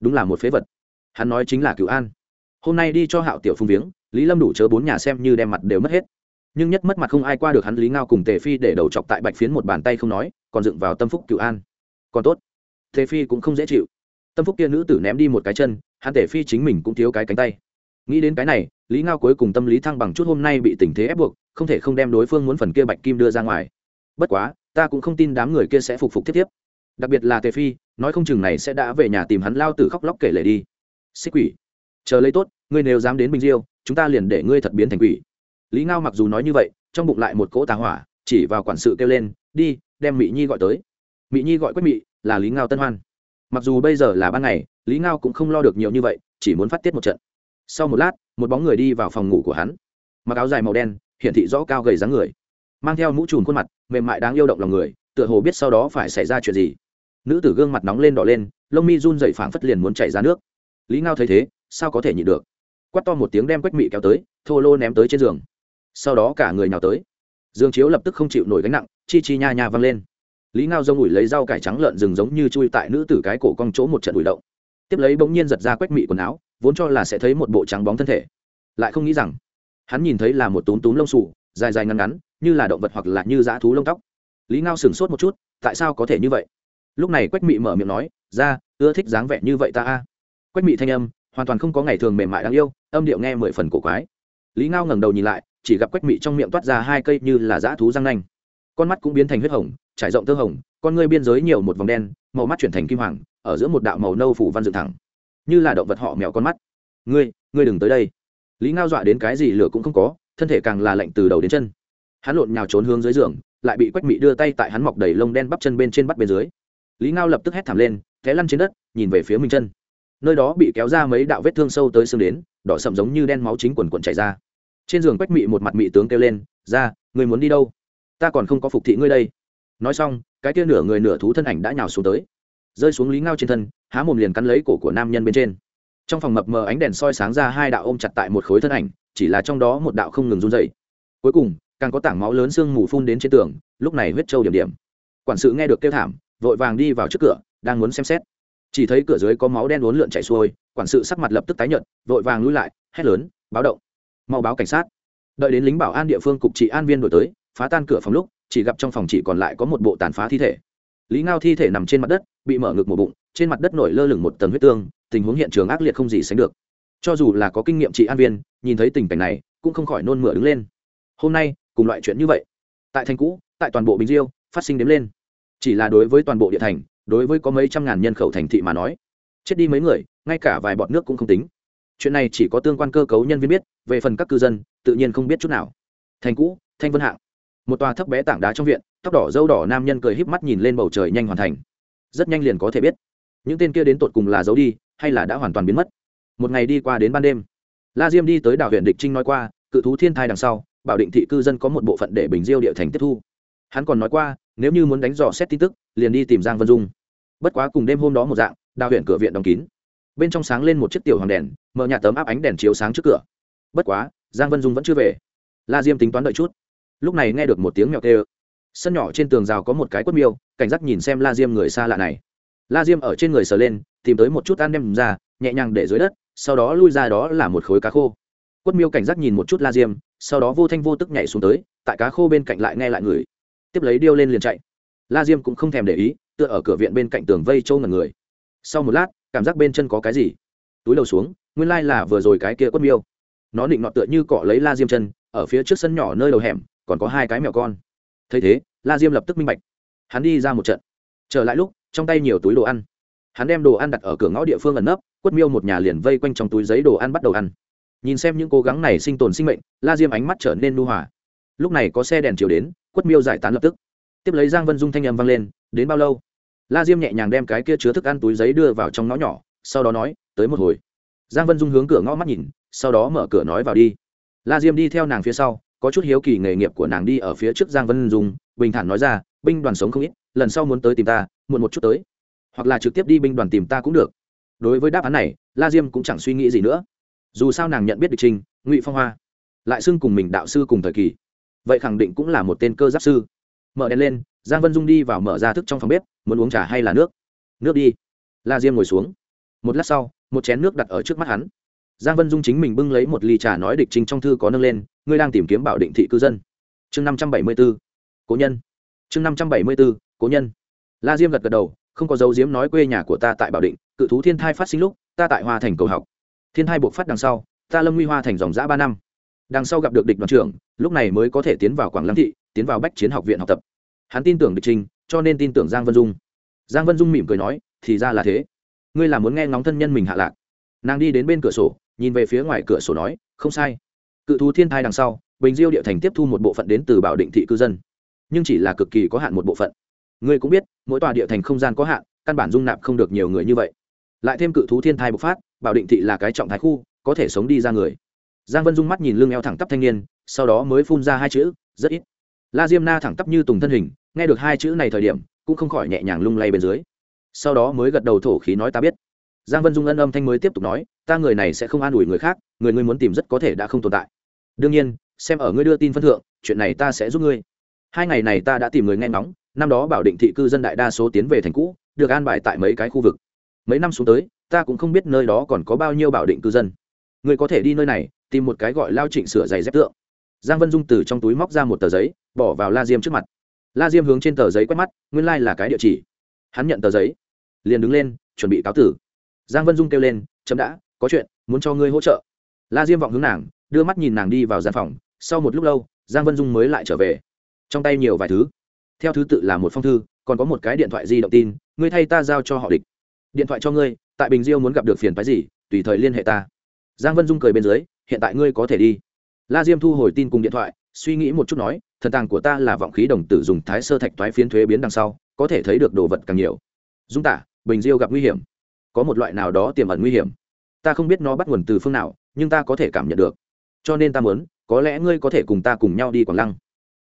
Đúng là một phế vật. Hắn nói chính là cựu an. Hôm nay đi cho hạo tiểu phung viếng, lý lâm đủ chớ bốn nhà xem như đem mặt đều mất hết. Nhưng nhất mất mặt không ai qua được hắn lý ngao cùng tề phi để đầu chọc tại bạch phiến một bàn tay không nói, còn dựng vào tâm phúc cựu an. Còn tốt, tề phi cũng không dễ chịu tâm phúc kia nữ tử ném đi một cái chân, hắn tể phi chính mình cũng thiếu cái cánh tay. Nghĩ đến cái này, lý ngao cuối cùng tâm lý thăng bằng chút hôm nay bị tình thế ép buộc, không thể không đem đối phương muốn phần kia bạch kim đưa ra ngoài. Bất quá, ta cũng không tin đám người kia sẽ phục phục tiếp tiếp. Đặc biệt là tề phi, nói không chừng này sẽ đã về nhà tìm hắn lao tử khóc lóc kể lể đi. Xích quỷ, chờ lấy tốt, ngươi nếu dám đến bình diêu, chúng ta liền để ngươi thật biến thành quỷ. Lý ngao mặc dù nói như vậy, trong bụng lại một cỗ tà hỏa, chỉ vào quản sự kêu lên, đi, đem mỹ nhi gọi tới. Mỹ nhi gọi quách mỹ là lý ngao tân hoan mặc dù bây giờ là ban ngày, lý ngao cũng không lo được nhiều như vậy, chỉ muốn phát tiết một trận. Sau một lát, một bóng người đi vào phòng ngủ của hắn. Mặc áo dài màu đen, hiển thị rõ cao gầy dáng người. Mang theo mũ trùm khuôn mặt, mềm mại đáng yêu động lòng người, tựa hồ biết sau đó phải xảy ra chuyện gì. Nữ tử gương mặt nóng lên đỏ lên, lông mi run dậy phảng phất liền muốn chảy ra nước. Lý ngao thấy thế, sao có thể nhịn được? Quắt to một tiếng đem quách mị kéo tới, thô lô ném tới trên giường. Sau đó cả người nhào tới. Dương chiếu lập tức không chịu nổi gánh nặng, chi chi nha nha văng lên lý ngao dông ủi lấy rau cải trắng lợn rừng giống như chui tại nữ tử cái cổ cong chỗ một trận ủi động. Tiếp lấy bỗng nhiên giật ra quách mị quần áo, vốn cho là sẽ thấy một bộ trắng bóng thân thể. Lại không nghĩ rằng, hắn nhìn thấy là một túm túm lông xù, dài dài ngắn ngắn, như là động vật hoặc là như dã thú lông tóc. Lý ngao sửng sốt một chút, tại sao có thể như vậy? Lúc này quách mị mở miệng nói, ra, ưa thích dáng vẻ như vậy ta a. Quách mị thanh âm, hoàn toàn không có ngày thường mềm mại đáng yêu, âm điệu nghe mười phần cổ quái. Lý ngao ngẩng đầu nhìn lại, chỉ gặp quách mị trong miệng toát ra hai cây như là dã thú răng nanh. Con mắt cũng biến thành huyết hồng trải rộng tơ hồng, con ngươi biên giới nhiều một vòng đen, màu mắt chuyển thành kim hoàng, ở giữa một đạo màu nâu phủ văn dựng thẳng. Như là động vật họ mèo con mắt. Ngươi ngươi đừng tới đây. Lý ngao dọa đến cái gì lửa cũng không có, thân thể càng là lạnh từ đầu đến chân. Hắn lộn nhào trốn hướng dưới giường, lại bị quách mị đưa tay tại hắn mọc đầy lông đen bắp chân bên trên bắt bên dưới. Lý ngao lập tức hét thảm lên, té lăn trên đất, nhìn về phía minh chân. Nơi đó bị kéo ra mấy đạo vết thương sâu tới xương đến, đỏ sậm giống như đen máu chính quần quần chảy ra. Trên giường quách mị một mặt mị tướng kêu lên, ra người muốn đi đâu? Ta còn không có phục thị ngươi đây nói xong, cái kia nửa người nửa thú thân ảnh đã nhào xuống tới. Rơi xuống lý ngao trên thân, há mồm liền cắn lấy cổ của nam nhân bên trên. Trong phòng mập mờ ánh đèn soi sáng ra hai đạo ôm chặt tại một khối thân ảnh, chỉ là trong đó một đạo không ngừng run dày cuối cùng, càng có tảng máu lớn sương mù phun đến trên tường, lúc này huyết trâu điểm điểm. Quản sự nghe được kêu thảm, vội vàng đi vào trước cửa, đang muốn xem xét. Chỉ thấy cửa dưới có máu đen uốn lượn chảy xuôi, quản sự sắc mặt lập tức tái nhợt, vội vàng lui lại, hét lớn, báo động. Mau báo cảnh sát. Đợi đến lính bảo an địa phương cục trị an viên đổi tới, phá tan cửa phòng lúc chỉ gặp trong phòng chỉ còn lại có một bộ tàn phá thi thể. Lý ngao thi thể nằm trên mặt đất, bị mở ngực một bụng, trên mặt đất nổi lơ lửng một tầng huyết tương, tình huống hiện trường ác liệt không gì sánh được. Cho dù là có kinh nghiệm trị an viên, nhìn thấy tình cảnh này, cũng không khỏi nôn mửa đứng lên. Hôm nay, cùng loại chuyện như vậy, tại thành cũ, tại toàn bộ bình diêu, phát sinh đếm lên. Chỉ là đối với toàn bộ địa thành, đối với có mấy trăm ngàn nhân khẩu thành thị mà nói, chết đi mấy người, ngay cả vài bọt nước cũng không tính. Chuyện này chỉ có tương quan cơ cấu nhân viên biết, về phần các cư dân, tự nhiên không biết chút nào. Thành cũ, thanh vân hạng một tòa thấp bé tảng đá trong viện, tóc đỏ dâu đỏ nam nhân cười híp mắt nhìn lên bầu trời nhanh hoàn thành. Rất nhanh liền có thể biết, những tên kia đến tột cùng là giấu đi, hay là đã hoàn toàn biến mất. Một ngày đi qua đến ban đêm, la diêm đi tới đảo huyện địch trinh nói qua, cự thú thiên thai đằng sau, bảo định thị cư dân có một bộ phận để bình diêu địa thành tiếp thu. Hắn còn nói qua, nếu như muốn đánh dò xét tin tức, liền đi tìm giang vân dung. Bất quá cùng đêm hôm đó một dạng đào huyện cửa viện đóng kín. Bên trong sáng lên một chiếc tiểu hoàng đèn, mở nhà tấm áp ánh đèn chiếu sáng trước cửa. Bất quá, giang vân dung vẫn chưa về. La diêm tính toán đợi chút lúc này nghe được một tiếng mèo kêu. Sân nhỏ trên tường rào có một cái quất miêu, cảnh giác nhìn xem la diêm người xa lạ này. La diêm ở trên người sờ lên, tìm tới một chút ăn đem ra, nhẹ nhàng để dưới đất, sau đó lui ra đó là một khối cá khô. Quất miêu cảnh giác nhìn một chút la diêm, sau đó vô thanh vô tức nhảy xuống tới, tại cá khô bên cạnh lại nghe lại người. Tiếp lấy điêu lên liền chạy. La diêm cũng không thèm để ý, tựa ở cửa viện bên cạnh tường vây trâu ngần người. Sau một lát, cảm giác bên chân có cái gì? Túi đầu xuống, nguyên lai là vừa rồi cái kia quất miêu. Nó định nọ tựa như cọ lấy la diêm chân, ở phía trước sân nhỏ nơi đầu hẻm còn có hai cái mèo con. Thấy thế, la diêm lập tức minh bạch. Hắn đi ra một trận. Trở lại lúc, trong tay nhiều túi đồ ăn. Hắn đem đồ ăn đặt ở cửa ngõ địa phương ẩn nấp, quất miêu một nhà liền vây quanh trong túi giấy đồ ăn bắt đầu ăn. Nhìn xem những cố gắng này sinh tồn sinh mệnh, la diêm ánh mắt trở nên nu hòa. Lúc này có xe đèn chiều đến, quất miêu giải tán lập tức. Tiếp lấy giang vân dung thanh âm vang lên, đến bao lâu? La diêm nhẹ nhàng đem cái kia chứa thức ăn túi giấy đưa vào trong ngõ nhỏ, sau đó nói, tới một hồi. Giang vân dung hướng cửa ngõ mắt nhìn, sau đó mở cửa nói vào đi. La diêm đi theo nàng phía sau có chút hiếu kỳ nghề nghiệp của nàng đi ở phía trước giang vân dung, bình thản nói ra, binh đoàn sống không ít, lần sau muốn tới tìm ta, muộn một chút tới. Hoặc là trực tiếp đi binh đoàn tìm ta cũng được. Đối với đáp án này, la diêm cũng chẳng suy nghĩ gì nữa. Dù sao nàng nhận biết địch trinh, ngụy phong hoa, lại xưng cùng mình đạo sư cùng thời kỳ. Vậy khẳng định cũng là một tên cơ giáp sư. Mở đèn lên, giang vân dung đi vào mở ra thức trong phòng bếp, muốn uống trà hay là nước? Nước đi. La diêm ngồi xuống. Một lát sau, một chén nước đặt ở trước mắt hắn giang vân dung chính mình bưng lấy một ly trà nói địch trinh trong thư có nâng lên, ngươi đang tìm kiếm bảo định thị cư dân. Chương năm trăm bảy mươi b ố cố nhân. Chương năm trăm bảy mươi b ố cố nhân. La diêm gật gật đầu, không có dấu diếm nói quê nhà của ta tại bảo định, cự thú thiên thai phát sinh lúc, ta tại hoa thành cầu học. Thiên thai buộc phát đằng sau, ta lâm nguy hoa thành dòng giã ba năm. Đằng sau gặp được địch đoàn trưởng, lúc này mới có thể tiến vào quảng lăng thị, tiến vào bách chiến học viện học tập. Hắn tin tưởng địch trinh cho nên tin tưởng giang vân dung. Giang vân dung mỉm cười nói, thì ra là thế. Ngươi là muốn nghe ngóng thân nhân mình hạ lạc. Nàng đi đến bên cửa sổ nhìn về phía ngoài cửa sổ nói, không sai. Cự thú thiên thai đằng sau, bình diêu địa thành tiếp thu một bộ phận đến từ bảo định thị cư dân. Nhưng chỉ là cực kỳ có hạn một bộ phận. Ngươi cũng biết, mỗi tòa địa thành không gian có hạn, căn bản dung nạp không được nhiều người như vậy. Lại thêm cự thú thiên thai bộc phát, bảo định thị là cái trọng thái khu, có thể sống đi ra người. Giang vân dung mắt nhìn lưng eo thẳng tắp thanh niên, sau đó mới phun ra hai chữ, rất ít. La diêm na thẳng tắp như tùng thân hình, nghe được hai chữ này thời điểm, cũng không khỏi nhẹ nhàng lung lay bên dưới. Sau đó mới gật đầu thổ khí nói, ta biết giang vân dung ân âm thanh mới tiếp tục nói, ta người này sẽ không an ủi người khác, người ngươi muốn tìm rất có thể đã không tồn tại. Đương nhiên, xem ở ngươi đưa tin phân thượng, chuyện này ta sẽ giúp ngươi. Hai ngày này ta đã tìm người nghe ngóng, năm đó bảo định thị cư dân đại đa số tiến về thành cũ, được an bài tại mấy cái khu vực. Mấy năm xuống tới, ta cũng không biết nơi đó còn có bao nhiêu bảo định cư dân. Người có thể đi nơi này, tìm một cái gọi lao trịnh sửa giày dép tượng. Giang vân dung từ trong túi móc ra một tờ giấy, bỏ vào la diêm trước mặt. La diêm hướng trên tờ giấy quét mắt, nguyên lai、like、là cái địa chỉ. Hắn nhận tờ giấy, liền đứng lên, chuẩn bị cáo tử giang vân dung kêu lên, chấm đã, có chuyện, muốn cho ngươi hỗ trợ. La diêm vọng hướng nàng, đưa mắt nhìn nàng đi vào gian phòng. Sau một lúc lâu, giang vân dung mới lại trở về. Trong tay nhiều vài thứ. Theo thứ tự là một phong thư, còn có một cái điện thoại di động tin, ngươi thay ta giao cho họ địch. Điện thoại cho ngươi, tại bình diêu muốn gặp được phiền phái gì, tùy thời liên hệ ta. Giang vân dung cười bên dưới, hiện tại ngươi có thể đi. La diêm thu hồi tin cùng điện thoại, suy nghĩ một chút nói, thần tàng của ta là vọng khí đồng tử dùng thái sơ thạch toái phiến thuế biến đằng sau, có thể thấy được đồ vật càng nhiều. Dung tả, bình diêu gặp nguy hiểm có một loại nào đó tiềm ẩn nguy hiểm. Ta không biết nó bắt nguồn từ phương nào, nhưng ta có thể cảm nhận được. Cho nên ta muốn, có lẽ ngươi có thể cùng ta cùng nhau đi quảng lăng.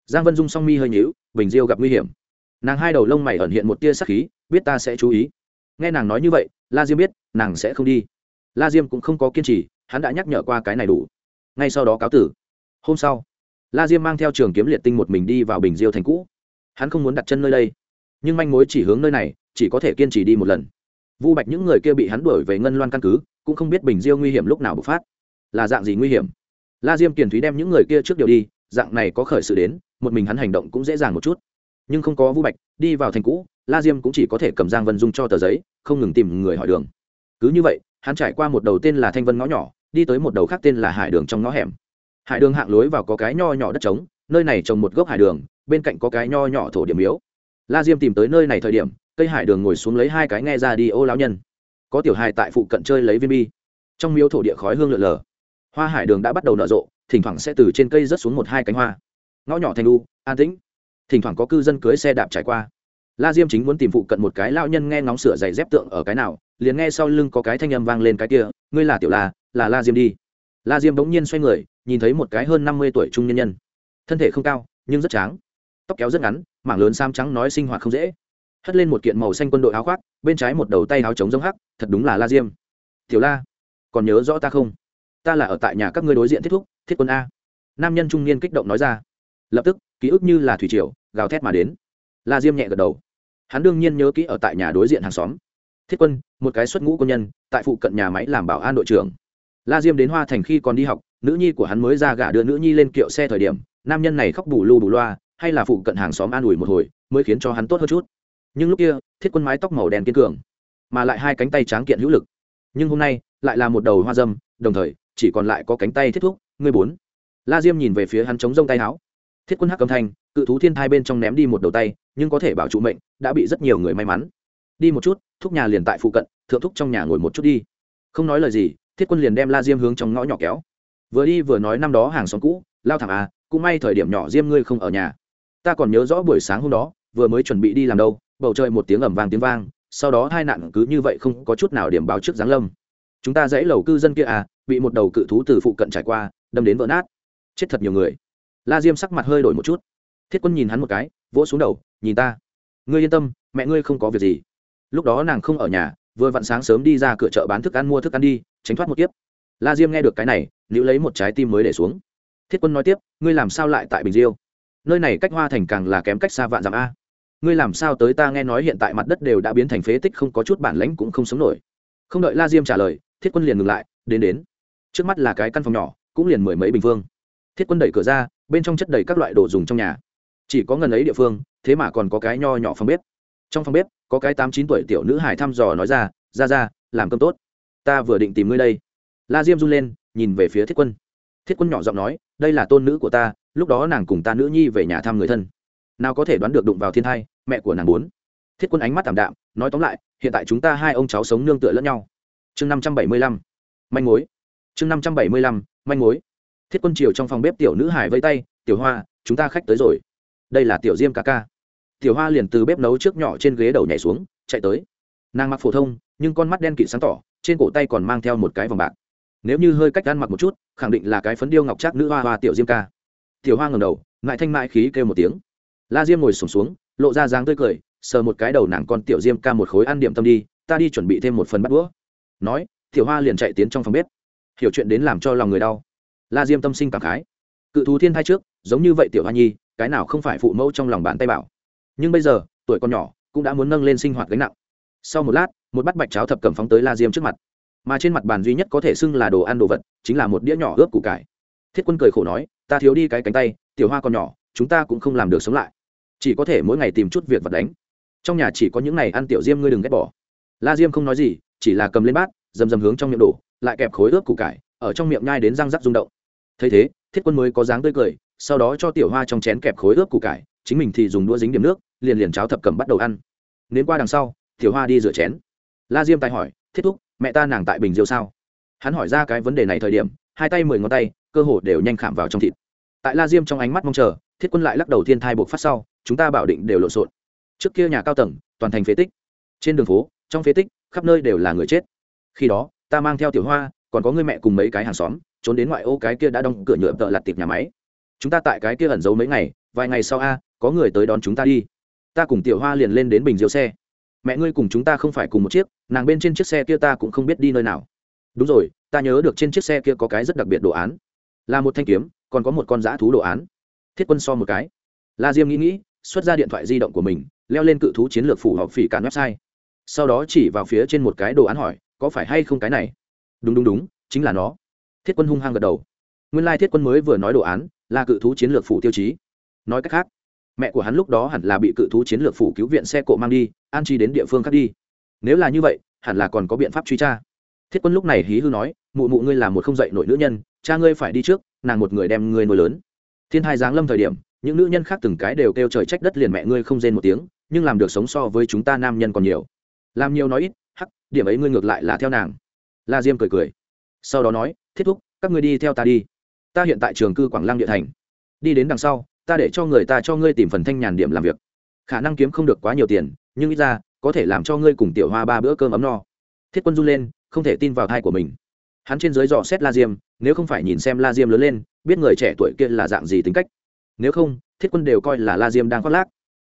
Giang vân dung song mi hơi nhíu, bình diêu gặp nguy hiểm. Nàng hai đầu lông mày ẩn hiện một tia sắc khí, biết ta sẽ chú ý. Nghe nàng nói như vậy, la diêm biết, nàng sẽ không đi. La diêm cũng không có kiên trì, hắn đã nhắc nhở qua cái này đủ. Ngay sau đó cáo tử. Hôm sau, la diêm mang theo trường kiếm liệt tinh một mình đi vào bình diêu thành cũ. Hắn không muốn đặt chân nơi đây, nhưng manh mối chỉ hướng nơi này, chỉ có thể kiên trì đi một lần vu bạch những người kia bị hắn đuổi về ngân loan căn cứ, cũng không biết bình diêu nguy hiểm lúc nào bộc phát. Là dạng gì nguy hiểm? La diêm kiền thúy đem những người kia trước điều đi, dạng này có khởi sự đến, một mình hắn hành động cũng dễ dàng một chút. Nhưng không có vu bạch, đi vào thành cũ, la diêm cũng chỉ có thể cầm giang vân dung cho tờ giấy, không ngừng tìm người hỏi đường. Cứ như vậy, hắn trải qua một đầu tên là thanh vân ngõ nhỏ, đi tới một đầu khác tên là hải đường trong ngõ hẻm. Hải đường hạng lối vào có cái nho nhỏ đất trống, nơi này trồng một gốc hải đường, bên cạnh có cái nho nhỏ thổ điểm yếu la diêm tìm tới nơi này thời điểm cây hải đường ngồi xuống lấy hai cái nghe ra đi ô lão nhân có tiểu hài tại phụ cận chơi lấy viên bi. Trong miếu thổ địa khói hương lượn lờ hoa hải đường đã bắt đầu nở rộ thỉnh thoảng sẽ từ trên cây rớt xuống một hai cánh hoa. Ngõ nhỏ thành u, an tĩnh. Thỉnh thoảng có cư dân cưới xe đạp trải qua. La diêm chính muốn tìm phụ cận một cái lao nhân nghe ngóng sửa giày dép tượng ở cái nào liền nghe sau lưng có cái thanh âm vang lên cái kia ngươi là tiểu la là la diêm đi. La diêm bỗng nhiên xoay người nhìn thấy một cái hơn năm mươi tuổi trung nhân nhân. Thân thể không cao nhưng rất tráng. Tóc kéo rất ngắn mảng lớn sam trắng nói sinh hoạt không dễ hất lên một kiện màu xanh quân đội áo khoác, bên trái một đầu tay áo trống giống hắc, thật đúng là la diêm. Tiểu la, còn nhớ rõ ta không? Ta là ở tại nhà các ngươi đối diện thiết thúc, thiết quân a. Nam nhân trung niên kích động nói ra. Lập tức, ký ức như là thủy triều, gào thét mà đến. La diêm nhẹ gật đầu. Hắn đương nhiên nhớ kỹ ở tại nhà đối diện hàng xóm. Thiết quân, một cái xuất ngũ quân nhân, tại phụ cận nhà máy làm bảo an đội trưởng. La diêm đến hoa thành khi còn đi học, nữ nhi của hắn mới ra gả đưa nữ nhi lên kiệu xe thời điểm, nam nhân này khóc bù lu bù loa, hay là phụ cận hàng xóm an ủi một hồi, mới khiến cho hắn tốt hơn chút nhưng lúc kia, thiết quân mái tóc màu đen kiên cường, mà lại hai cánh tay tráng kiện hữu lực. Nhưng hôm nay, lại là một đầu hoa dâm, đồng thời, chỉ còn lại có cánh tay thiết thúc ngươi bốn. La diêm nhìn về phía hắn chống rông tay áo. Thiết quân hắc âm thanh, cự thú thiên thai bên trong ném đi một đầu tay, nhưng có thể bảo trụ mệnh, đã bị rất nhiều người may mắn. Đi một chút, thúc nhà liền tại phụ cận, thượng thúc trong nhà ngồi một chút đi. Không nói lời gì, thiết quân liền đem la diêm hướng trong ngõ nhỏ kéo. Vừa đi vừa nói năm đó hàng xóm cũ, lao thẳng à cũng may thời điểm nhỏ diêm ngươi không ở nhà. Ta còn nhớ rõ buổi sáng hôm đó, vừa mới chuẩn bị đi làm đâu bầu trời một tiếng ầm vang tiếng vang, sau đó hai nạn cứ như vậy không có chút nào điểm báo trước giáng lâm. Chúng ta dãy lầu cư dân kia à bị một đầu cự thú từ phụ cận trải qua, đâm đến vỡ nát. Chết thật nhiều người. La diêm sắc mặt hơi đổi một chút. Thiết quân nhìn hắn một cái, vỗ xuống đầu, nhìn ta. Ngươi yên tâm, mẹ ngươi không có việc gì. Lúc đó nàng không ở nhà, vừa vặn sáng sớm đi ra cửa chợ bán thức ăn mua thức ăn đi, tránh thoát một kiếp. La diêm nghe được cái này nữ lấy một trái tim mới để xuống. Thiết quân nói tiếp, ngươi làm sao lại tại bình diêu? Nơi này cách hoa thành càng là kém cách xa vạn dặm a ngươi làm sao tới ta nghe nói hiện tại mặt đất đều đã biến thành phế tích, không có chút bản lãnh cũng không sống nổi. Không đợi la diêm trả lời, thiết quân liền ngừng lại, đến đến. Trước mắt là cái căn phòng nhỏ, cũng liền mười mấy bình phương. Thiết quân đẩy cửa ra, bên trong chất đầy các loại đồ dùng trong nhà. Chỉ có ngần ấy địa phương, thế mà còn có cái nho nhỏ phòng bếp. Trong phòng bếp, có cái tám chín tuổi tiểu nữ hải thăm dò nói ra ra ra, làm cơm tốt. Ta vừa định tìm ngươi đây. La diêm run lên, nhìn về phía thiết quân. Thiết quân nhỏ giọng nói, đây là tôn nữ của ta, lúc đó nàng cùng ta nữ nhi về nhà thăm người thân nào có thể đoán được đụng vào thiên thai, mẹ của nàng bốn thiết quân ánh mắt t đạm, nói tóm lại, hiện tại chúng ta hai ông cháu sống nương tựa lẫn nhau. Chương năm trăm bảy mươi lăm. Manh mối. Chương năm trăm bảy mươi lăm. Manh mối. Thiết quân triều trong phòng bếp tiểu nữ hải vây tay, tiểu hoa, chúng ta khách tới rồi. Đây là tiểu diêm ca ca. Tiểu hoa liền từ bếp nấu trước nhỏ trên ghế đầu nhảy xuống, chạy tới. Nàng mặc phổ thông, nhưng con mắt đen kịt sáng tỏ, trên cổ tay còn mang theo một cái vòng bạc. Nếu như hơi cách ăn mặc một chút, khẳng định là cái phấn điêu ngọc trác nữ hoa hoa tiểu diêm ca. Tiểu hoa ngầm đầu, ngại thanh mãi khí kêu một tiếng la diêm ngồi sùng xuống, xuống lộ ra dáng tươi cười sờ một cái đầu nàng con tiểu diêm ca một khối ăn điểm tâm đi ta đi chuẩn bị thêm một phần bắt đũa. Nói tiểu hoa liền chạy tiến trong phòng bếp. Hiểu chuyện đến làm cho lòng người đau. La diêm tâm sinh cảm khái. Cự thú thiên thai trước giống như vậy tiểu hoa nhi cái nào không phải phụ mẫu trong lòng bàn tay bảo. Nhưng bây giờ tuổi con nhỏ cũng đã muốn nâng lên sinh hoạt gánh nặng. Sau một lát một bát bạch cháo thập cầm phóng tới la diêm trước mặt. Mà trên mặt bàn duy nhất có thể xưng là đồ ăn đồ vật chính là một đĩa nhỏ ướp củ cải. Thiết quân cười khổ nói ta thiếu đi cái cánh tay tiểu hoa còn nhỏ chúng ta cũng không làm được sống lại chỉ có thể mỗi ngày tìm chút việc vật đánh. Trong nhà chỉ có những ngày ăn tiểu diêm ngươi đừng ghét bỏ. La diêm không nói gì, chỉ là cầm lên bát dầm dầm hướng trong miệng đổ, lại kẹp khối ướp củ cải, ở trong miệng nhai đến răng rắc rung động. Thấy thế, thiết quân mới có dáng tươi cười, sau đó cho tiểu hoa trong chén kẹp khối ướp củ cải, chính mình thì dùng đũa dính điểm nước, liền liền cháo thập cầm bắt đầu ăn. Nến qua đằng sau, tiểu hoa đi rửa chén. La diêm tài hỏi, thiết thúc, mẹ ta nàng tại bình diêu sao? Hắn hỏi ra cái vấn đề này thời điểm, hai tay mười ngón tay, cơ hồ đều nhanh khảm vào trong thịt. Tại la diêm trong ánh mắt mong chờ, thiết quân lại lắc đầu thiên thai buộc phát sau chúng ta bảo định đều lộn xộn. Trước kia nhà cao tầng, toàn thành phế tích. Trên đường phố, trong phế tích, khắp nơi đều là người chết. Khi đó, ta mang theo tiểu hoa, còn có người mẹ cùng mấy cái hàng xóm, trốn đến ngoại ô cái kia đã đóng cửa nhựa tợ lặt tiệp nhà máy. Chúng ta tại cái kia ẩn giấu mấy ngày, vài ngày sau a, có người tới đón chúng ta đi. Ta cùng tiểu hoa liền lên đến bình diêu xe. Mẹ ngươi cùng chúng ta không phải cùng một chiếc, nàng bên trên chiếc xe kia ta cũng không biết đi nơi nào. Đúng rồi, ta nhớ được trên chiếc xe kia có cái rất đặc biệt đồ án. Là một thanh kiếm, còn có một con dã thú đồ án. Thiết quân so một cái. La diêm nghĩ nghĩ xuất ra điện thoại di động của mình, leo lên cự thú chiến lược phủ họp phỉ cản website. Sau đó chỉ vào phía trên một cái đồ án hỏi, có phải hay không cái này? Đúng đúng đúng, chính là nó. Thiết quân hung hăng gật đầu. Nguyên lai thiết quân mới vừa nói đồ án, là cự thú chiến lược phủ tiêu chí. Nói cách khác, mẹ của hắn lúc đó hẳn là bị cự thú chiến lược phủ cứu viện xe cộ mang đi, an chi đến địa phương khác đi. Nếu là như vậy, hẳn là còn có biện pháp truy tra. Thiết quân lúc này hí hư nói, mụ mụ ngươi là một không dạy nổi nữ nhân, cha ngươi phải đi trước, nàng một người đem ngươi nuôi lớn. Thiên hai giáng lâm thời điểm những nữ nhân khác từng cái đều kêu trời trách đất liền mẹ ngươi không rên một tiếng, nhưng làm được sống so với chúng ta nam nhân còn nhiều. Làm nhiều nói ít, hắc, điểm ấy ngươi ngược lại là theo nàng. La diêm cười cười. Sau đó nói, thiết thúc, các ngươi đi theo ta đi. Ta hiện tại trường cư quảng lăng địa thành. Đi đến đằng sau, ta để cho người ta cho ngươi tìm phần thanh nhàn điểm làm việc. Khả năng kiếm không được quá nhiều tiền, nhưng ít ra, có thể làm cho ngươi cùng tiểu hoa ba bữa cơm ấm no. Thiết quân run lên, không thể tin vào thai của mình. Hắn trên dưới dò xét la diêm, nếu không phải nhìn xem la diêm lớn lên, biết người trẻ tuổi kia là dạng gì tính cách nếu không, thiết quân đều coi là la diêm đang khoác lác.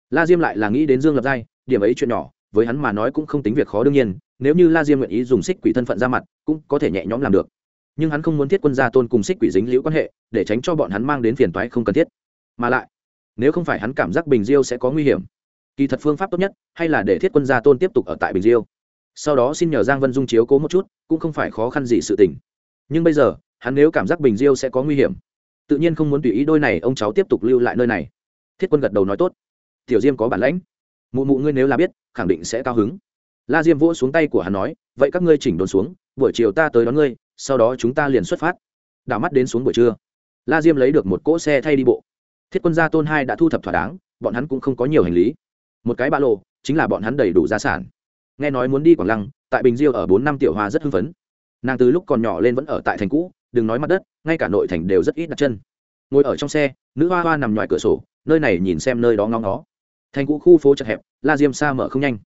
La diêm lại là nghĩ đến dương lập giai, điểm ấy chuyện nhỏ, với hắn mà nói cũng không tính việc khó đương nhiên, nếu như la diêm nguyện ý dùng xích quỷ thân phận ra mặt, cũng có thể nhẹ nhõm làm được. Nhưng hắn không muốn thiết quân gia tôn cùng xích quỷ dính liễu quan hệ, để tránh cho bọn hắn mang đến phiền toái không cần thiết. Mà lại, nếu không phải hắn cảm giác bình diêu sẽ có nguy hiểm, kỳ thật phương pháp tốt nhất hay là để thiết quân gia tôn tiếp tục ở tại bình diêu. Sau đó xin nhờ giang vân dung chiếu cố một chút, cũng không phải khó khăn gì sự tình. Nhưng bây giờ, hắn nếu cảm giác bình diêu sẽ có nguy hiểm tự nhiên không muốn tùy ý đôi này ông cháu tiếp tục lưu lại nơi này. Thiết quân gật đầu nói tốt. Tiểu diêm có bản lãnh. Mụ mụ ngươi nếu là biết, khẳng định sẽ cao hứng. La diêm vỗ xuống tay của hắn nói, vậy các ngươi chỉnh đồn xuống, buổi chiều ta tới đón ngươi, sau đó chúng ta liền xuất phát. Đảo mắt đến xuống buổi trưa. La diêm lấy được một cỗ xe thay đi bộ. Thiết quân gia tôn hai đã thu thập thỏa đáng, bọn hắn cũng không có nhiều hành lý. Một cái ba lô, chính là bọn hắn đầy đủ gia sản. Nghe nói muốn đi quảng lăng, tại bình diêu ở bốn năm tiểu hoa rất hưng phấn. Nàng từ lúc còn nhỏ lên vẫn ở tại thành cũ đừng nói mặt đất, ngay cả nội thành đều rất ít đặt chân. Ngồi ở trong xe, nữ hoa hoa nằm ngoài cửa sổ, nơi này nhìn xem nơi đó ngóng nó thành cũ khu phố chật hẹp, la diêm xa mở không nhanh.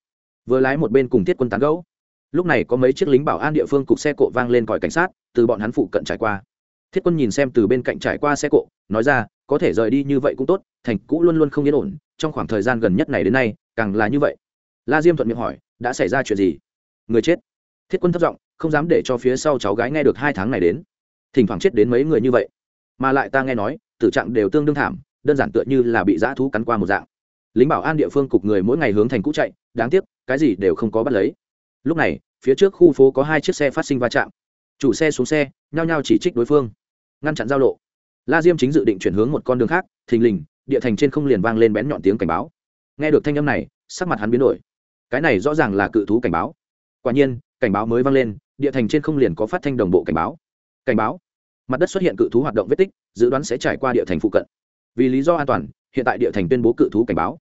Vừa lái một bên cùng thiết quân tán gấu lúc này có mấy chiếc lính bảo an địa phương cục xe cộ vang lên còi cảnh sát, từ bọn hắn phụ cận trải qua. Thiết quân nhìn xem từ bên cạnh trải qua xe cộ, nói ra, có thể rời đi như vậy cũng tốt, thành cũ luôn luôn không yên ổn, trong khoảng thời gian gần nhất này đến nay, càng là như vậy. La diêm thuận miệng hỏi, đã xảy ra chuyện gì? Người chết. Thiết quân thất giọng, không dám để cho phía sau cháu gái nghe được hai tháng này đến thỉnh thoảng chết đến mấy người như vậy. Mà lại ta nghe nói, tử trạng đều tương đương thảm, đơn giản tựa như là bị dã thú cắn qua một dạng. Lính bảo an địa phương cục người mỗi ngày hướng thành cũ chạy, đáng tiếc, cái gì đều không có bắt lấy. Lúc này, phía trước khu phố có hai chiếc xe phát sinh va chạm. Chủ xe xuống xe, nhao nhao chỉ trích đối phương. Ngăn chặn giao lộ. La diêm chính dự định chuyển hướng một con đường khác, thình lình, địa thành trên không liền vang lên bén nhọn tiếng cảnh báo. Nghe được thanh âm này, sắc mặt hắn biến đổi. Cái này rõ ràng là cự thú cảnh báo. Quả nhiên, cảnh báo mới vang lên, địa thành trên không liền có phát thanh đồng bộ cảnh báo. Cảnh báo mặt đất xuất hiện cự thú hoạt động vết tích, dự đoán sẽ trải qua địa thành phụ cận. Vì lý do an toàn, hiện tại địa thành tuyên bố cự thú cảnh báo.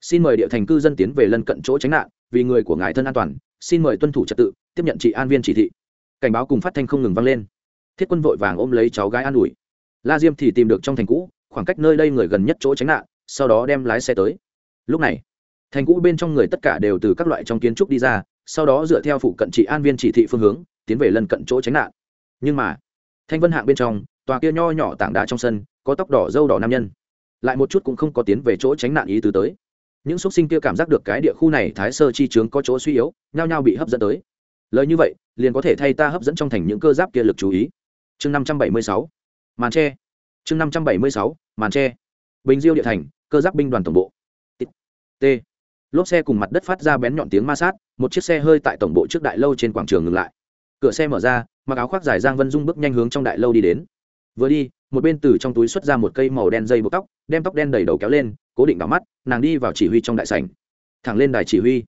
Xin mời địa thành cư dân tiến về lân cận chỗ tránh nạn, vì người của ngài thân an toàn, xin mời tuân thủ trật tự, tiếp nhận chị an viên chỉ thị. Cảnh báo cùng phát thanh không ngừng vang lên. Thiết quân vội vàng ôm lấy cháu gái an ủi. La diêm thì tìm được trong thành cũ, khoảng cách nơi đây người gần nhất chỗ tránh nạn, sau đó đem lái xe tới. Lúc này, thành cũ bên trong người tất cả đều từ các loại trong kiến trúc đi ra, sau đó dựa theo phụ cận trị an viên chỉ thị phương hướng, tiến về lân cận chỗ tránh nạn. Nhưng mà thanh vân hạng bên trong, tòa kia nho nhỏ tảng đá trong sân, có tóc đỏ dâu đỏ nam nhân. Lại một chút cũng không có tiến về chỗ tránh nạn ý tứ tới. Những xúc sinh kia cảm giác được cái địa khu này thái sơ chi trướng có chỗ suy yếu, nhao nhao bị hấp dẫn tới. Lời như vậy, liền có thể thay ta hấp dẫn trong thành những cơ giáp kia lực chú ý. Chương năm trăm bảy mươi sáu, màn tre. Chương năm trăm bảy mươi sáu, màn tre. Bình diêu địa thành, cơ giáp binh đoàn tổng bộ. T. Lốp xe cùng mặt đất phát ra bén nhọn tiếng ma sát, một chiếc xe hơi tại tổng bộ trước đại lâu trên quảng trường ngừng lại cửa xe mở ra, mặc áo khoác dài giang vân dung bước nhanh hướng trong đại lâu đi đến. Vừa đi, một bên từ trong túi xuất ra một cây màu đen dây buộc tóc, đem tóc đen đầy đầu kéo lên, cố định vào mắt, nàng đi vào chỉ huy trong đại sảnh. Thẳng lên đài chỉ huy.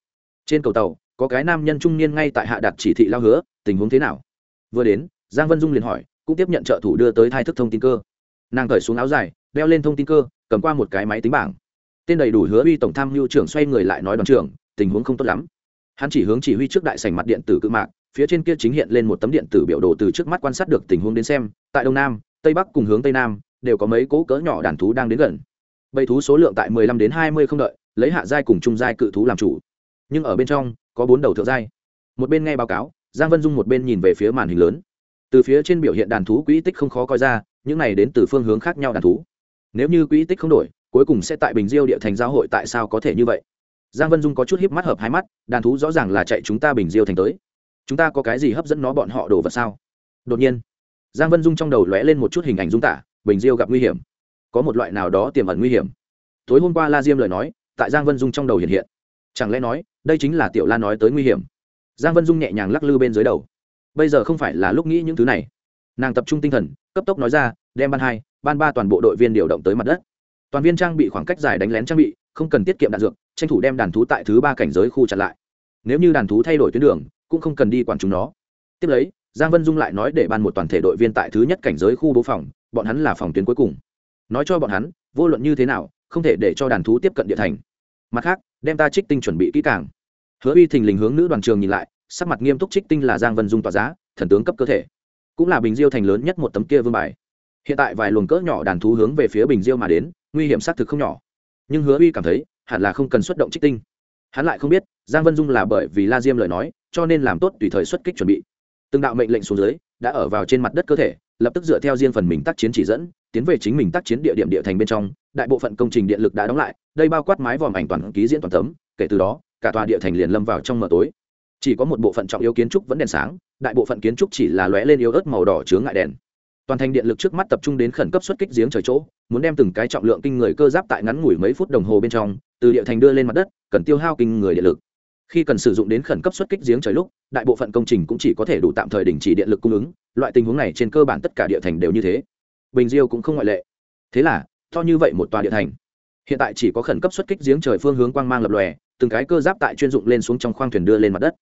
Trên cầu tàu, có cái nam nhân trung niên ngay tại hạ đặt chỉ thị lao hứa, tình huống thế nào? Vừa đến, giang vân dung liền hỏi, cũng tiếp nhận trợ thủ đưa tới thai thức thông tin cơ. Nàng cởi xuống áo dài, đeo lên thông tin cơ, cầm qua một cái máy tính bảng. Tên đầy đủ hứa uy tổng tham mưu trưởng xoay người lại nói đoàn trưởng, tình huống không tốt lắm. Hắn chỉ hướng chỉ huy trước đại sảnh mặt điện tử cự mạc phía trên kia chính hiện lên một tấm điện tử biểu đồ từ trước mắt quan sát được tình huống đến xem, tại đông nam, tây bắc cùng hướng tây nam, đều có mấy cỗ cỡ nhỏ đàn thú đang đến gần. Bầy thú số lượng tại 15 đến 20 không đợi, lấy hạ giai cùng trung giai cự thú làm chủ. Nhưng ở bên trong, có bốn đầu thượng giai. Một bên nghe báo cáo, giang vân dung một bên nhìn về phía màn hình lớn. Từ phía trên biểu hiện đàn thú quỹ tích không khó coi ra, những này đến từ phương hướng khác nhau đàn thú. Nếu như quỹ tích không đổi, cuối cùng sẽ tại bình diêu địa thành giao hội tại sao có thể như vậy? Giang vân dung có chút hiếp mắt hợp hai mắt, đàn thú rõ ràng là chạy chúng ta bình diêu thành tới chúng ta có cái gì hấp dẫn nó bọn họ đổ vật sao? Đột nhiên, giang vân dung trong đầu lóe lên một chút hình ảnh dung tả, bình diêu gặp nguy hiểm. Có một loại nào đó tiềm ẩn nguy hiểm. Tối hôm qua la diêm lời nói, tại giang vân dung trong đầu hiện hiện. Chẳng lẽ nói, đây chính là tiểu la nói tới nguy hiểm? Giang vân dung nhẹ nhàng lắc lư bên dưới đầu. Bây giờ không phải là lúc nghĩ những thứ này. Nàng tập trung tinh thần, cấp tốc nói ra, đem ban hai, ban ba toàn bộ đội viên điều động tới mặt đất. Toàn viên trang bị khoảng cách dài đánh lén trang bị, không cần tiết kiệm đạn dược, tranh thủ đem đàn thú tại thứ ba cảnh giới khu chặn lại. Nếu như đàn thú thay đổi tuyến đường cũng không cần đi quản chúng nó. Tiếp lấy, giang vân dung lại nói để ban một toàn thể đội viên tại thứ nhất cảnh giới khu bố phòng, bọn hắn là phòng tuyến cuối cùng. Nói cho bọn hắn, vô luận như thế nào, không thể để cho đàn thú tiếp cận địa thành. Mặt khác, đem ta trích tinh chuẩn bị kỹ càng. Hứa uy thình lình hướng nữ đoàn trường nhìn lại, sắc mặt nghiêm túc trích tinh là giang vân dung tỏa giá, thần tướng cấp cơ thể. Cũng là bình diêu thành lớn nhất một tấm kia vương bài. Hiện tại vài luồng cỡ nhỏ đàn thú hướng về phía bình diêu mà đến, nguy hiểm xác thực không nhỏ. Nhưng hứa uy cảm thấy, hẳn là không cần xuất động trích tinh hắn lại không biết, giang vân dung là bởi vì la diêm lời nói, cho nên làm tốt tùy thời xuất kích chuẩn bị. Từng đạo mệnh lệnh xuống dưới, đã ở vào trên mặt đất cơ thể, lập tức dựa theo riêng phần mình tác chiến chỉ dẫn, tiến về chính mình tác chiến địa điểm địa thành bên trong. Đại bộ phận công trình điện lực đã đóng lại, đây bao quát mái vòm ảnh toàn ký diễn toàn tấm, kể từ đó, cả tòa địa thành liền lâm vào trong mờ tối. Chỉ có một bộ phận trọng yếu kiến trúc vẫn đèn sáng, đại bộ phận kiến trúc chỉ là lóe lên yếu ớt màu đỏ chứa ngại đèn. Toàn thành điện lực trước mắt tập trung đến khẩn cấp xuất kích giếng trời chỗ, muốn đem từng cái trọng lượng kinh người cơ giáp tại ngắn ngủi mấy phút đồng hồ bên trong từ địa thành đưa lên mặt đất, cần tiêu hao kinh người điện lực. Khi cần sử dụng đến khẩn cấp xuất kích giếng trời lúc, đại bộ phận công trình cũng chỉ có thể đủ tạm thời đình chỉ điện lực cung ứng, loại tình huống này trên cơ bản tất cả địa thành đều như thế. Bình diêu cũng không ngoại lệ. Thế là, to như vậy một tòa địa thành. Hiện tại chỉ có khẩn cấp xuất kích giếng trời phương hướng quang mang lập lòe, từng cái cơ giáp tại chuyên dụng lên xuống trong khoang thuyền đưa lên mặt đất.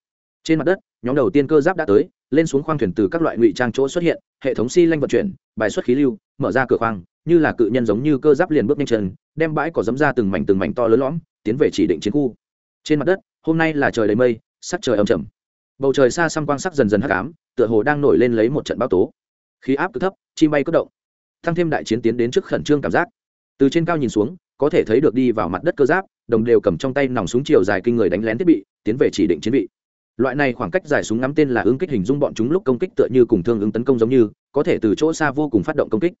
Trên mặt đất, nhóm đầu tiên cơ giáp đã tới, lên xuống khoang thuyền từ các loại ngụy trang chỗ xuất hiện, hệ thống xi lanh vận chuyển, bài xuất khí lưu, mở ra cửa khoang, như là cự nhân giống như cơ giáp liền bước nhanh chân đem bãi cỏ dấm ra từng mảnh từng mảnh to lớn lõm, tiến về chỉ định chiến khu. Trên mặt đất, hôm nay là trời đầy mây, sắc trời âm trầm. Bầu trời xa xăm quang sắc dần dần hắc ám, tựa hồ đang nổi lên lấy một trận bão tố. Khí áp cứ thấp, chim bay cất động. Thăng thêm đại chiến tiến đến trước khẩn trương cảm giác. Từ trên cao nhìn xuống, có thể thấy được đi vào mặt đất cơ giáp, đồng đều cầm trong tay nòng súng chiều dài kinh người đánh lén thiết bị, tiến về chỉ định chiến vị. Loại này khoảng cách dài súng ngắm tên là ứng kích hình dung bọn chúng lúc công kích tựa như cùng thương ứng tấn công giống như, có thể từ chỗ xa vô cùng phát động công kích.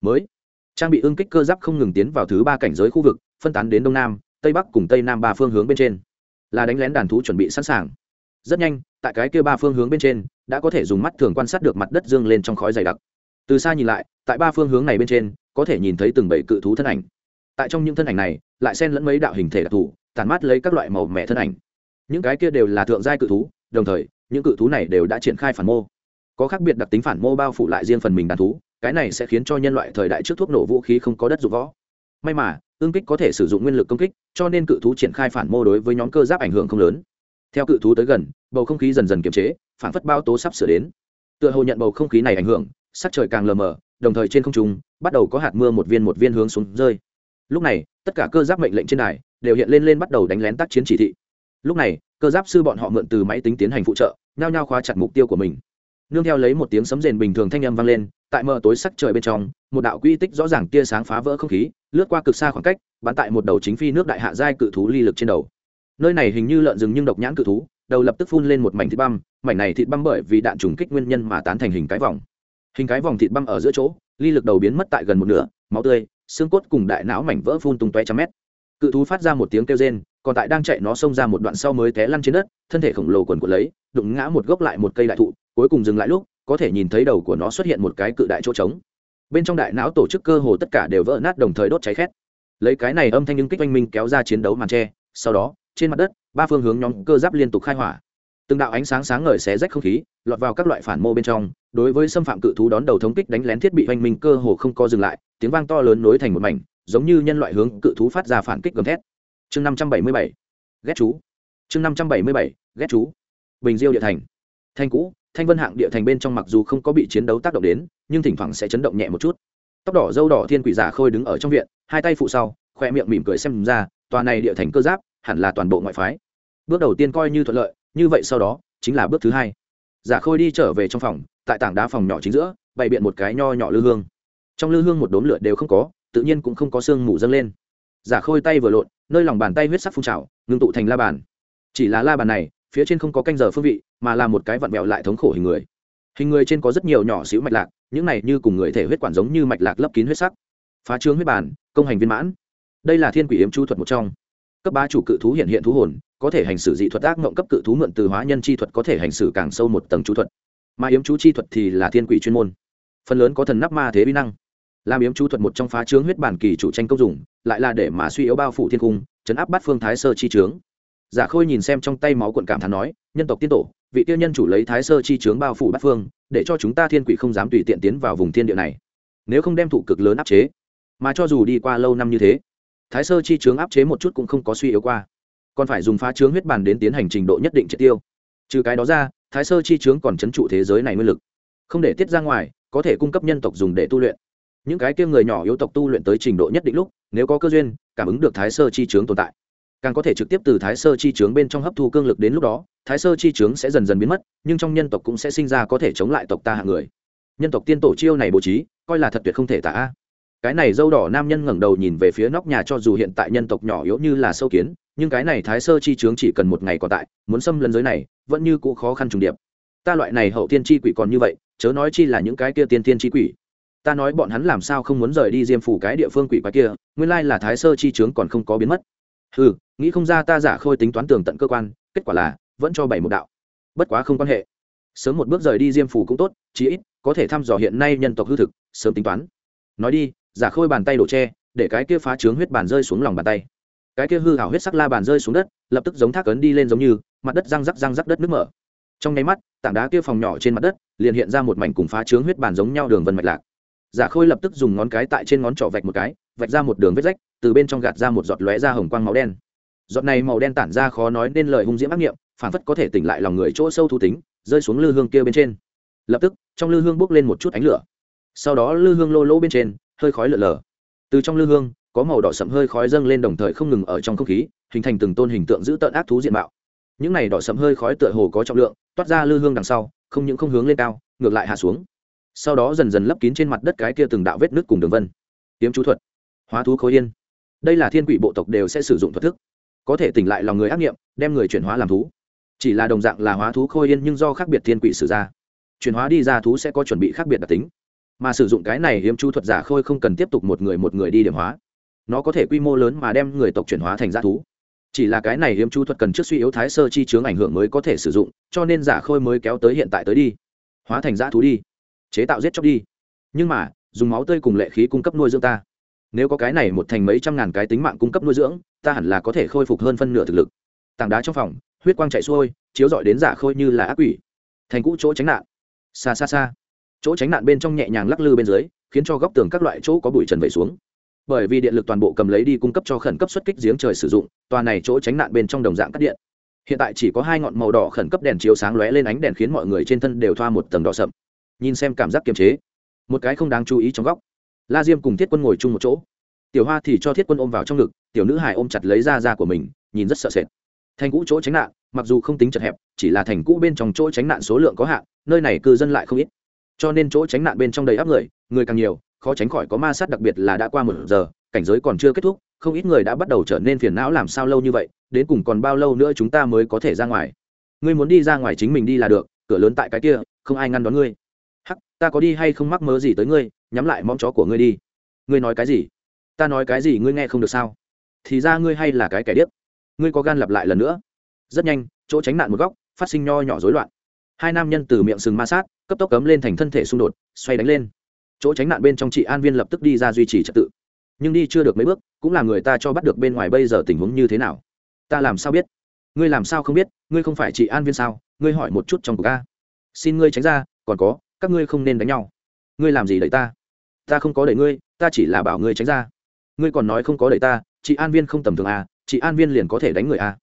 Mới trang bị ương kích cơ giáp không ngừng tiến vào thứ ba cảnh giới khu vực, phân tán đến đông nam, tây bắc cùng tây nam ba phương hướng bên trên. Là đánh lén đàn thú chuẩn bị sẵn sàng. Rất nhanh, tại cái kia ba phương hướng bên trên, đã có thể dùng mắt thường quan sát được mặt đất dương lên trong khói dày đặc. Từ xa nhìn lại, tại ba phương hướng này bên trên, có thể nhìn thấy từng bảy cự thú thân ảnh. Tại trong những thân ảnh này, lại xen lẫn mấy đạo hình thể đặc thù tàn mát lấy các loại màu mẻ thân ảnh. Những cái kia đều là thượng giai cự thú, đồng thời, những cự thú này đều đã triển khai phản mô. Có khác biệt đặc tính phản mô bao phủ lại riêng phần mình đàn thú cái này sẽ khiến cho nhân loại thời đại trước thuốc nổ vũ khí không có đất dụng võ. May mà, ương kích có thể sử dụng nguyên lực công kích, cho nên cự thú triển khai phản mô đối với nhóm cơ giáp ảnh hưởng không lớn. Theo cự thú tới gần, bầu không khí dần dần kiềm chế, phản phất bao tố sắp sửa đến. Tựa hồ nhận bầu không khí này ảnh hưởng, sắc trời càng lờ mờ, đồng thời trên không trung, bắt đầu có hạt mưa một viên một viên hướng xuống rơi. Lúc này, tất cả cơ giáp mệnh lệnh trên đài đều hiện lên lên bắt đầu đánh lén tác chiến chỉ thị. Lúc này, cơ giáp sư bọn họ mượn từ máy tính tiến hành phụ trợ, nhao nhao khóa chặt mục tiêu của mình nương theo lấy một tiếng sấm rền bình thường thanh âm vang lên, tại mờ tối sắc trời bên trong, một đạo quy tích rõ ràng tia sáng phá vỡ không khí, lướt qua cực xa khoảng cách, bắn tại một đầu chính phi nước đại hạ giai cự thú ly lực trên đầu. Nơi này hình như lợn rừng nhưng độc nhãn cự thú, đầu lập tức phun lên một mảnh thịt băm, mảnh này thịt băm bởi vì đạn trùng kích nguyên nhân mà tán thành hình cái vòng. Hình cái vòng thịt băm ở giữa chỗ, ly lực đầu biến mất tại gần một nửa, máu tươi, xương cốt cùng đại não mảnh vỡ phun tung tóe trăm mét. Cự thú phát ra một tiếng kêu rên, còn tại đang chạy nó xông ra một đoạn sau mới té lăn trên đất, thân thể khổng lồ quần quật lấy, đụng ngã một gốc lại một cây đại thụ cuối cùng dừng lại lúc, có thể nhìn thấy đầu của nó xuất hiện một cái cự đại chỗ trống. Bên trong đại não tổ chức cơ hồ tất cả đều vỡ nát đồng thời đốt cháy khét. Lấy cái này âm thanh những kích oanh minh kéo ra chiến đấu màn tre, sau đó, trên mặt đất, ba phương hướng nhóm cơ giáp liên tục khai hỏa. Từng đạo ánh sáng sáng ngời xé rách không khí, lọt vào các loại phản mô bên trong, đối với xâm phạm cự thú đón đầu thống kích đánh lén thiết bị oanh minh cơ hồ không co dừng lại, tiếng vang to lớn nối thành một mảnh, giống như nhân loại hướng cự thú phát ra phản kích gầm thét. Chương năm trăm bảy mươi bảy, ghét chú. Chương năm trăm bảy mươi bảy, ghét chú. Bình diêu địa thành thanh cũ, thanh vân hạng địa thành bên trong mặc dù không có bị chiến đấu tác động đến, nhưng thỉnh thoảng sẽ chấn động nhẹ một chút. Tóc đỏ dâu đỏ thiên quỷ giả khôi đứng ở trong viện, hai tay phụ sau, khoe miệng mỉm cười xem ra, tòa này địa thành cơ giáp, hẳn là toàn bộ ngoại phái. Bước đầu tiên coi như thuận lợi, như vậy sau đó, chính là bước thứ hai. Giả khôi đi trở về trong phòng, tại tảng đá phòng nhỏ chính giữa, bày biện một cái nho nhỏ lư hương. Trong lư hương một đốm lửa đều không có, tự nhiên cũng không có sương mù dâng lên. Giả khôi tay vừa lộn, nơi lòng bàn tay huyết sắc phun trào, ngưng tụ thành la bàn. Chỉ là la bàn này phía trên không có canh giờ phương vị, mà là một cái vặn vẹo lại thống khổ hình người. Hình người trên có rất nhiều nhỏ xíu mạch lạc, những này như cùng người thể huyết quản giống như mạch lạc lấp kín huyết sắc. Phá trướng huyết bản công hành viên mãn. Đây là thiên quỷ yếm chu thuật một trong. Cấp ba chủ cự thú hiện hiện thú hồn, có thể hành xử dị thuật ác mộng cấp cự thú mượn từ hóa nhân chi thuật có thể hành xử càng sâu một tầng chú thuật. Mà yếm chú chi thuật thì là thiên quỷ chuyên môn. Phần lớn có thần nắp ma thế bí năng. Làm yếm chú thuật một trong phá trướng huyết bản kỳ chủ tranh công dùng lại là để mà suy yếu bao phủ thiên cung, chấn áp bát phương thái sơ chi trướng giả khôi nhìn xem trong tay máu cuộn cảm thán nói, nhân tộc tiên tổ, vị tiêu nhân chủ lấy thái sơ chi trướng bao phủ bát phương, để cho chúng ta thiên quỷ không dám tùy tiện tiến vào vùng thiên địa này. Nếu không đem thụ cực lớn áp chế. Mà cho dù đi qua lâu năm như thế, thái sơ chi trướng áp chế một chút cũng không có suy yếu qua. Còn phải dùng phá trướng huyết bàn đến tiến hành trình độ nhất định triệt tiêu. Trừ cái đó ra, thái sơ chi trướng còn chấn trụ thế giới này nguyên lực. Không để tiết ra ngoài, có thể cung cấp nhân tộc dùng để tu luyện. Những cái kia người nhỏ yếu tộc tu luyện tới trình độ nhất định lúc, nếu có cơ duyên, cảm ứng được thái sơ chi trướng tồn tại càng có thể trực tiếp từ thái sơ chi trướng bên trong hấp thu cương lực đến lúc đó, thái sơ chi trướng sẽ dần dần biến mất, nhưng trong nhân tộc cũng sẽ sinh ra có thể chống lại tộc ta hạng người. Nhân tộc tiên tổ chiêu này bố trí, coi là thật tuyệt không thể tả. Cái này dâu đỏ nam nhân ngẩng đầu nhìn về phía nóc nhà cho dù hiện tại nhân tộc nhỏ yếu như là sâu kiến, nhưng cái này thái sơ chi trướng chỉ cần một ngày còn tại, muốn xâm lấn giới này, vẫn như cũ khó khăn trùng điệp. Ta loại này hậu tiên chi quỷ còn như vậy, chớ nói chi là những cái kia tiên tiên chi quỷ. Ta nói bọn hắn làm sao không muốn rời đi diêm phủ cái địa phương quỷ quái kia, nguyên lai là thái sơ chi trướng còn không có biến mất. Ừ nghĩ không ra ta giả khôi tính toán tường tận cơ quan, kết quả là vẫn cho bảy một đạo. Bất quá không quan hệ. Sớm một bước rời đi diêm phủ cũng tốt, chí ít có thể thăm dò hiện nay nhân tộc hư thực, sớm tính toán. Nói đi, giả khôi bàn tay đổ tre để cái kia phá trướng huyết bàn rơi xuống lòng bàn tay. Cái kia hư hảo huyết sắc la bàn rơi xuống đất, lập tức giống thác ấn đi lên giống như, mặt đất răng rắc răng rắc đất nước mở. Trong nháy mắt, tảng đá kia phòng nhỏ trên mặt đất, liền hiện ra một mảnh cùng phá trướng huyết bàn giống nhau đường vân mạch lạc. Giả khôi lập tức dùng ngón cái tại trên ngón trỏ vạch một cái, vạch ra một đường vết rách, từ bên trong gạt ra một giọt lóe ra hồng quang máu đen giọt này màu đen tản ra khó nói nên lời hung diễm ác nghiệm phản phất có thể tỉnh lại lòng người chỗ sâu thu tính, rơi xuống lư hương kia bên trên. Lập tức, trong lư hương bốc lên một chút ánh lửa. Sau đó lư hương lô lỗ bên trên, hơi khói lở lở. Từ trong lư hương, có màu đỏ sậm hơi khói dâng lên đồng thời không ngừng ở trong không khí, hình thành từng tôn hình tượng giữ tợn ác thú diện mạo. Những này đỏ sậm hơi khói tựa hồ có trọng lượng, toát ra lư hương đằng sau, không những không hướng lên cao, ngược lại hạ xuống. Sau đó dần dần lấp kín trên mặt đất cái kia từng đạo vết nước cùng đường vân. Tiếm chú thuật. Hóa thú khối yên. Đây là thiên quỷ bộ tộc đều sẽ sử dụng thuật thức có thể tỉnh lại lòng người ác nghiệm, đem người chuyển hóa làm thú. Chỉ là đồng dạng là hóa thú khôi yên nhưng do khác biệt thiên quỷ sử ra. Chuyển hóa đi ra thú sẽ có chuẩn bị khác biệt đặc tính. Mà sử dụng cái này hiếm chu thuật giả khôi không cần tiếp tục một người một người đi điểm hóa. Nó có thể quy mô lớn mà đem người tộc chuyển hóa thành g thú. Chỉ là cái này hiếm chu thuật cần trước suy yếu thái sơ chi chướng ảnh hưởng mới có thể sử dụng, cho nên giả khôi mới kéo tới hiện tại tới đi. Hóa thành g thú đi. Chế tạo giết chóc đi. Nhưng mà, dùng máu tươi cùng lệ khí cung cấp nuôi dưỡng ta nếu có cái này một thành mấy trăm ngàn cái tính mạng cung cấp nuôi dưỡng, ta hẳn là có thể khôi phục hơn phân nửa thực lực. Tảng đá trong phòng, huyết quang chạy xuôi, chiếu dọi đến giả khôi như là ác quỷ. Thành cũ chỗ tránh nạn. Xa xa xa. Chỗ tránh nạn bên trong nhẹ nhàng lắc lư bên dưới, khiến cho góc tường các loại chỗ có bụi trần vẩy xuống. Bởi vì điện lực toàn bộ cầm lấy đi cung cấp cho khẩn cấp xuất kích giếng trời sử dụng, tòa này chỗ tránh nạn bên trong đồng dạng cắt điện. Hiện tại chỉ có hai ngọn màu đỏ khẩn cấp đèn chiếu sáng lóe lên ánh đèn khiến mọi người trên thân đều thoa một tầng đỏ sậm. Nhìn xem cảm giác kiềm chế. Một cái không đáng chú ý trong góc la diêm cùng thiết quân ngồi chung một chỗ. Tiểu hoa thì cho thiết quân ôm vào trong ngực, tiểu nữ hải ôm chặt lấy da da của mình, nhìn rất sợ sệt. Thành cũ chỗ tránh nạn, mặc dù không tính chật hẹp, chỉ là thành cũ bên trong chỗ tránh nạn số lượng có hạn, nơi này cư dân lại không ít. Cho nên chỗ tránh nạn bên trong đầy áp người người càng nhiều, khó tránh khỏi có ma sát đặc biệt là đã qua một giờ, cảnh giới còn chưa kết thúc, không ít người đã bắt đầu trở nên phiền não làm sao lâu như vậy, đến cùng còn bao lâu nữa chúng ta mới có thể ra ngoài. Ngươi muốn đi ra ngoài chính mình đi là được, cửa lớn tại cái kia, không ai ngăn đón ngươi ta có đi hay không mắc mớ gì tới ngươi, nhắm lại mong chó của ngươi đi. Ngươi nói cái gì? Ta nói cái gì ngươi nghe không được sao? Thì ra ngươi hay là cái kẻ điếc. Ngươi có gan lặp lại lần nữa. Rất nhanh, chỗ tránh nạn một góc, phát sinh nho nhỏ rối loạn. Hai nam nhân từ miệng sừng ma sát, cấp tốc cấm lên thành thân thể xung đột, xoay đánh lên. Chỗ tránh nạn bên trong chị an viên lập tức đi ra duy trì trật tự. Nhưng đi chưa được mấy bước, cũng là người ta cho bắt được bên ngoài bây giờ tình huống như thế nào. Ta làm sao biết? Ngươi làm sao không biết? Ngươi không phải chị an viên sao? Ngươi hỏi một chút trong cuộc ca xin ngươi tránh ra, còn có các ngươi không nên đánh nhau. Ngươi làm gì đẩy ta? Ta không có đẩy ngươi, ta chỉ là bảo ngươi tránh ra. Ngươi còn nói không có đẩy ta, chị an viên không tầm thường à chị an viên liền có thể đánh người à.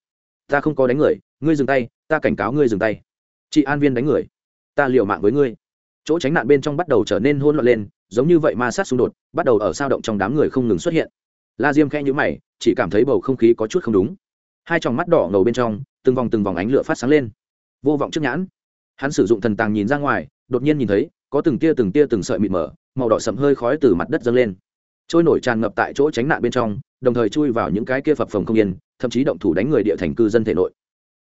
Ta không có đánh người, ngươi dừng tay, ta cảnh cáo ngươi dừng tay. Chị an viên đánh người, ta liều mạng với ngươi. Chỗ tránh nạn bên trong bắt đầu trở nên hôn loạn lên, giống như vậy ma sát xung đột, bắt đầu ở sao động trong đám người không ngừng xuất hiện. La diêm khẽ nhữ mày, chỉ cảm thấy bầu không khí có chút không đúng. Hai tròng mắt đỏ ngầu bên trong, từng vòng từng vòng ánh lửa phát sáng lên. Vô vọng trước nhãn. Hắn sử dụng thần tàng nhìn ra ngoài đột nhiên nhìn thấy, có từng tia từng tia từng sợi mịt mở màu đỏ sậm hơi khói từ mặt đất dâng lên. Trôi nổi tràn ngập tại chỗ tránh nạn bên trong, đồng thời chui vào những cái kia phập phồng không yên, thậm chí động thủ đánh người địa thành cư dân thể nội.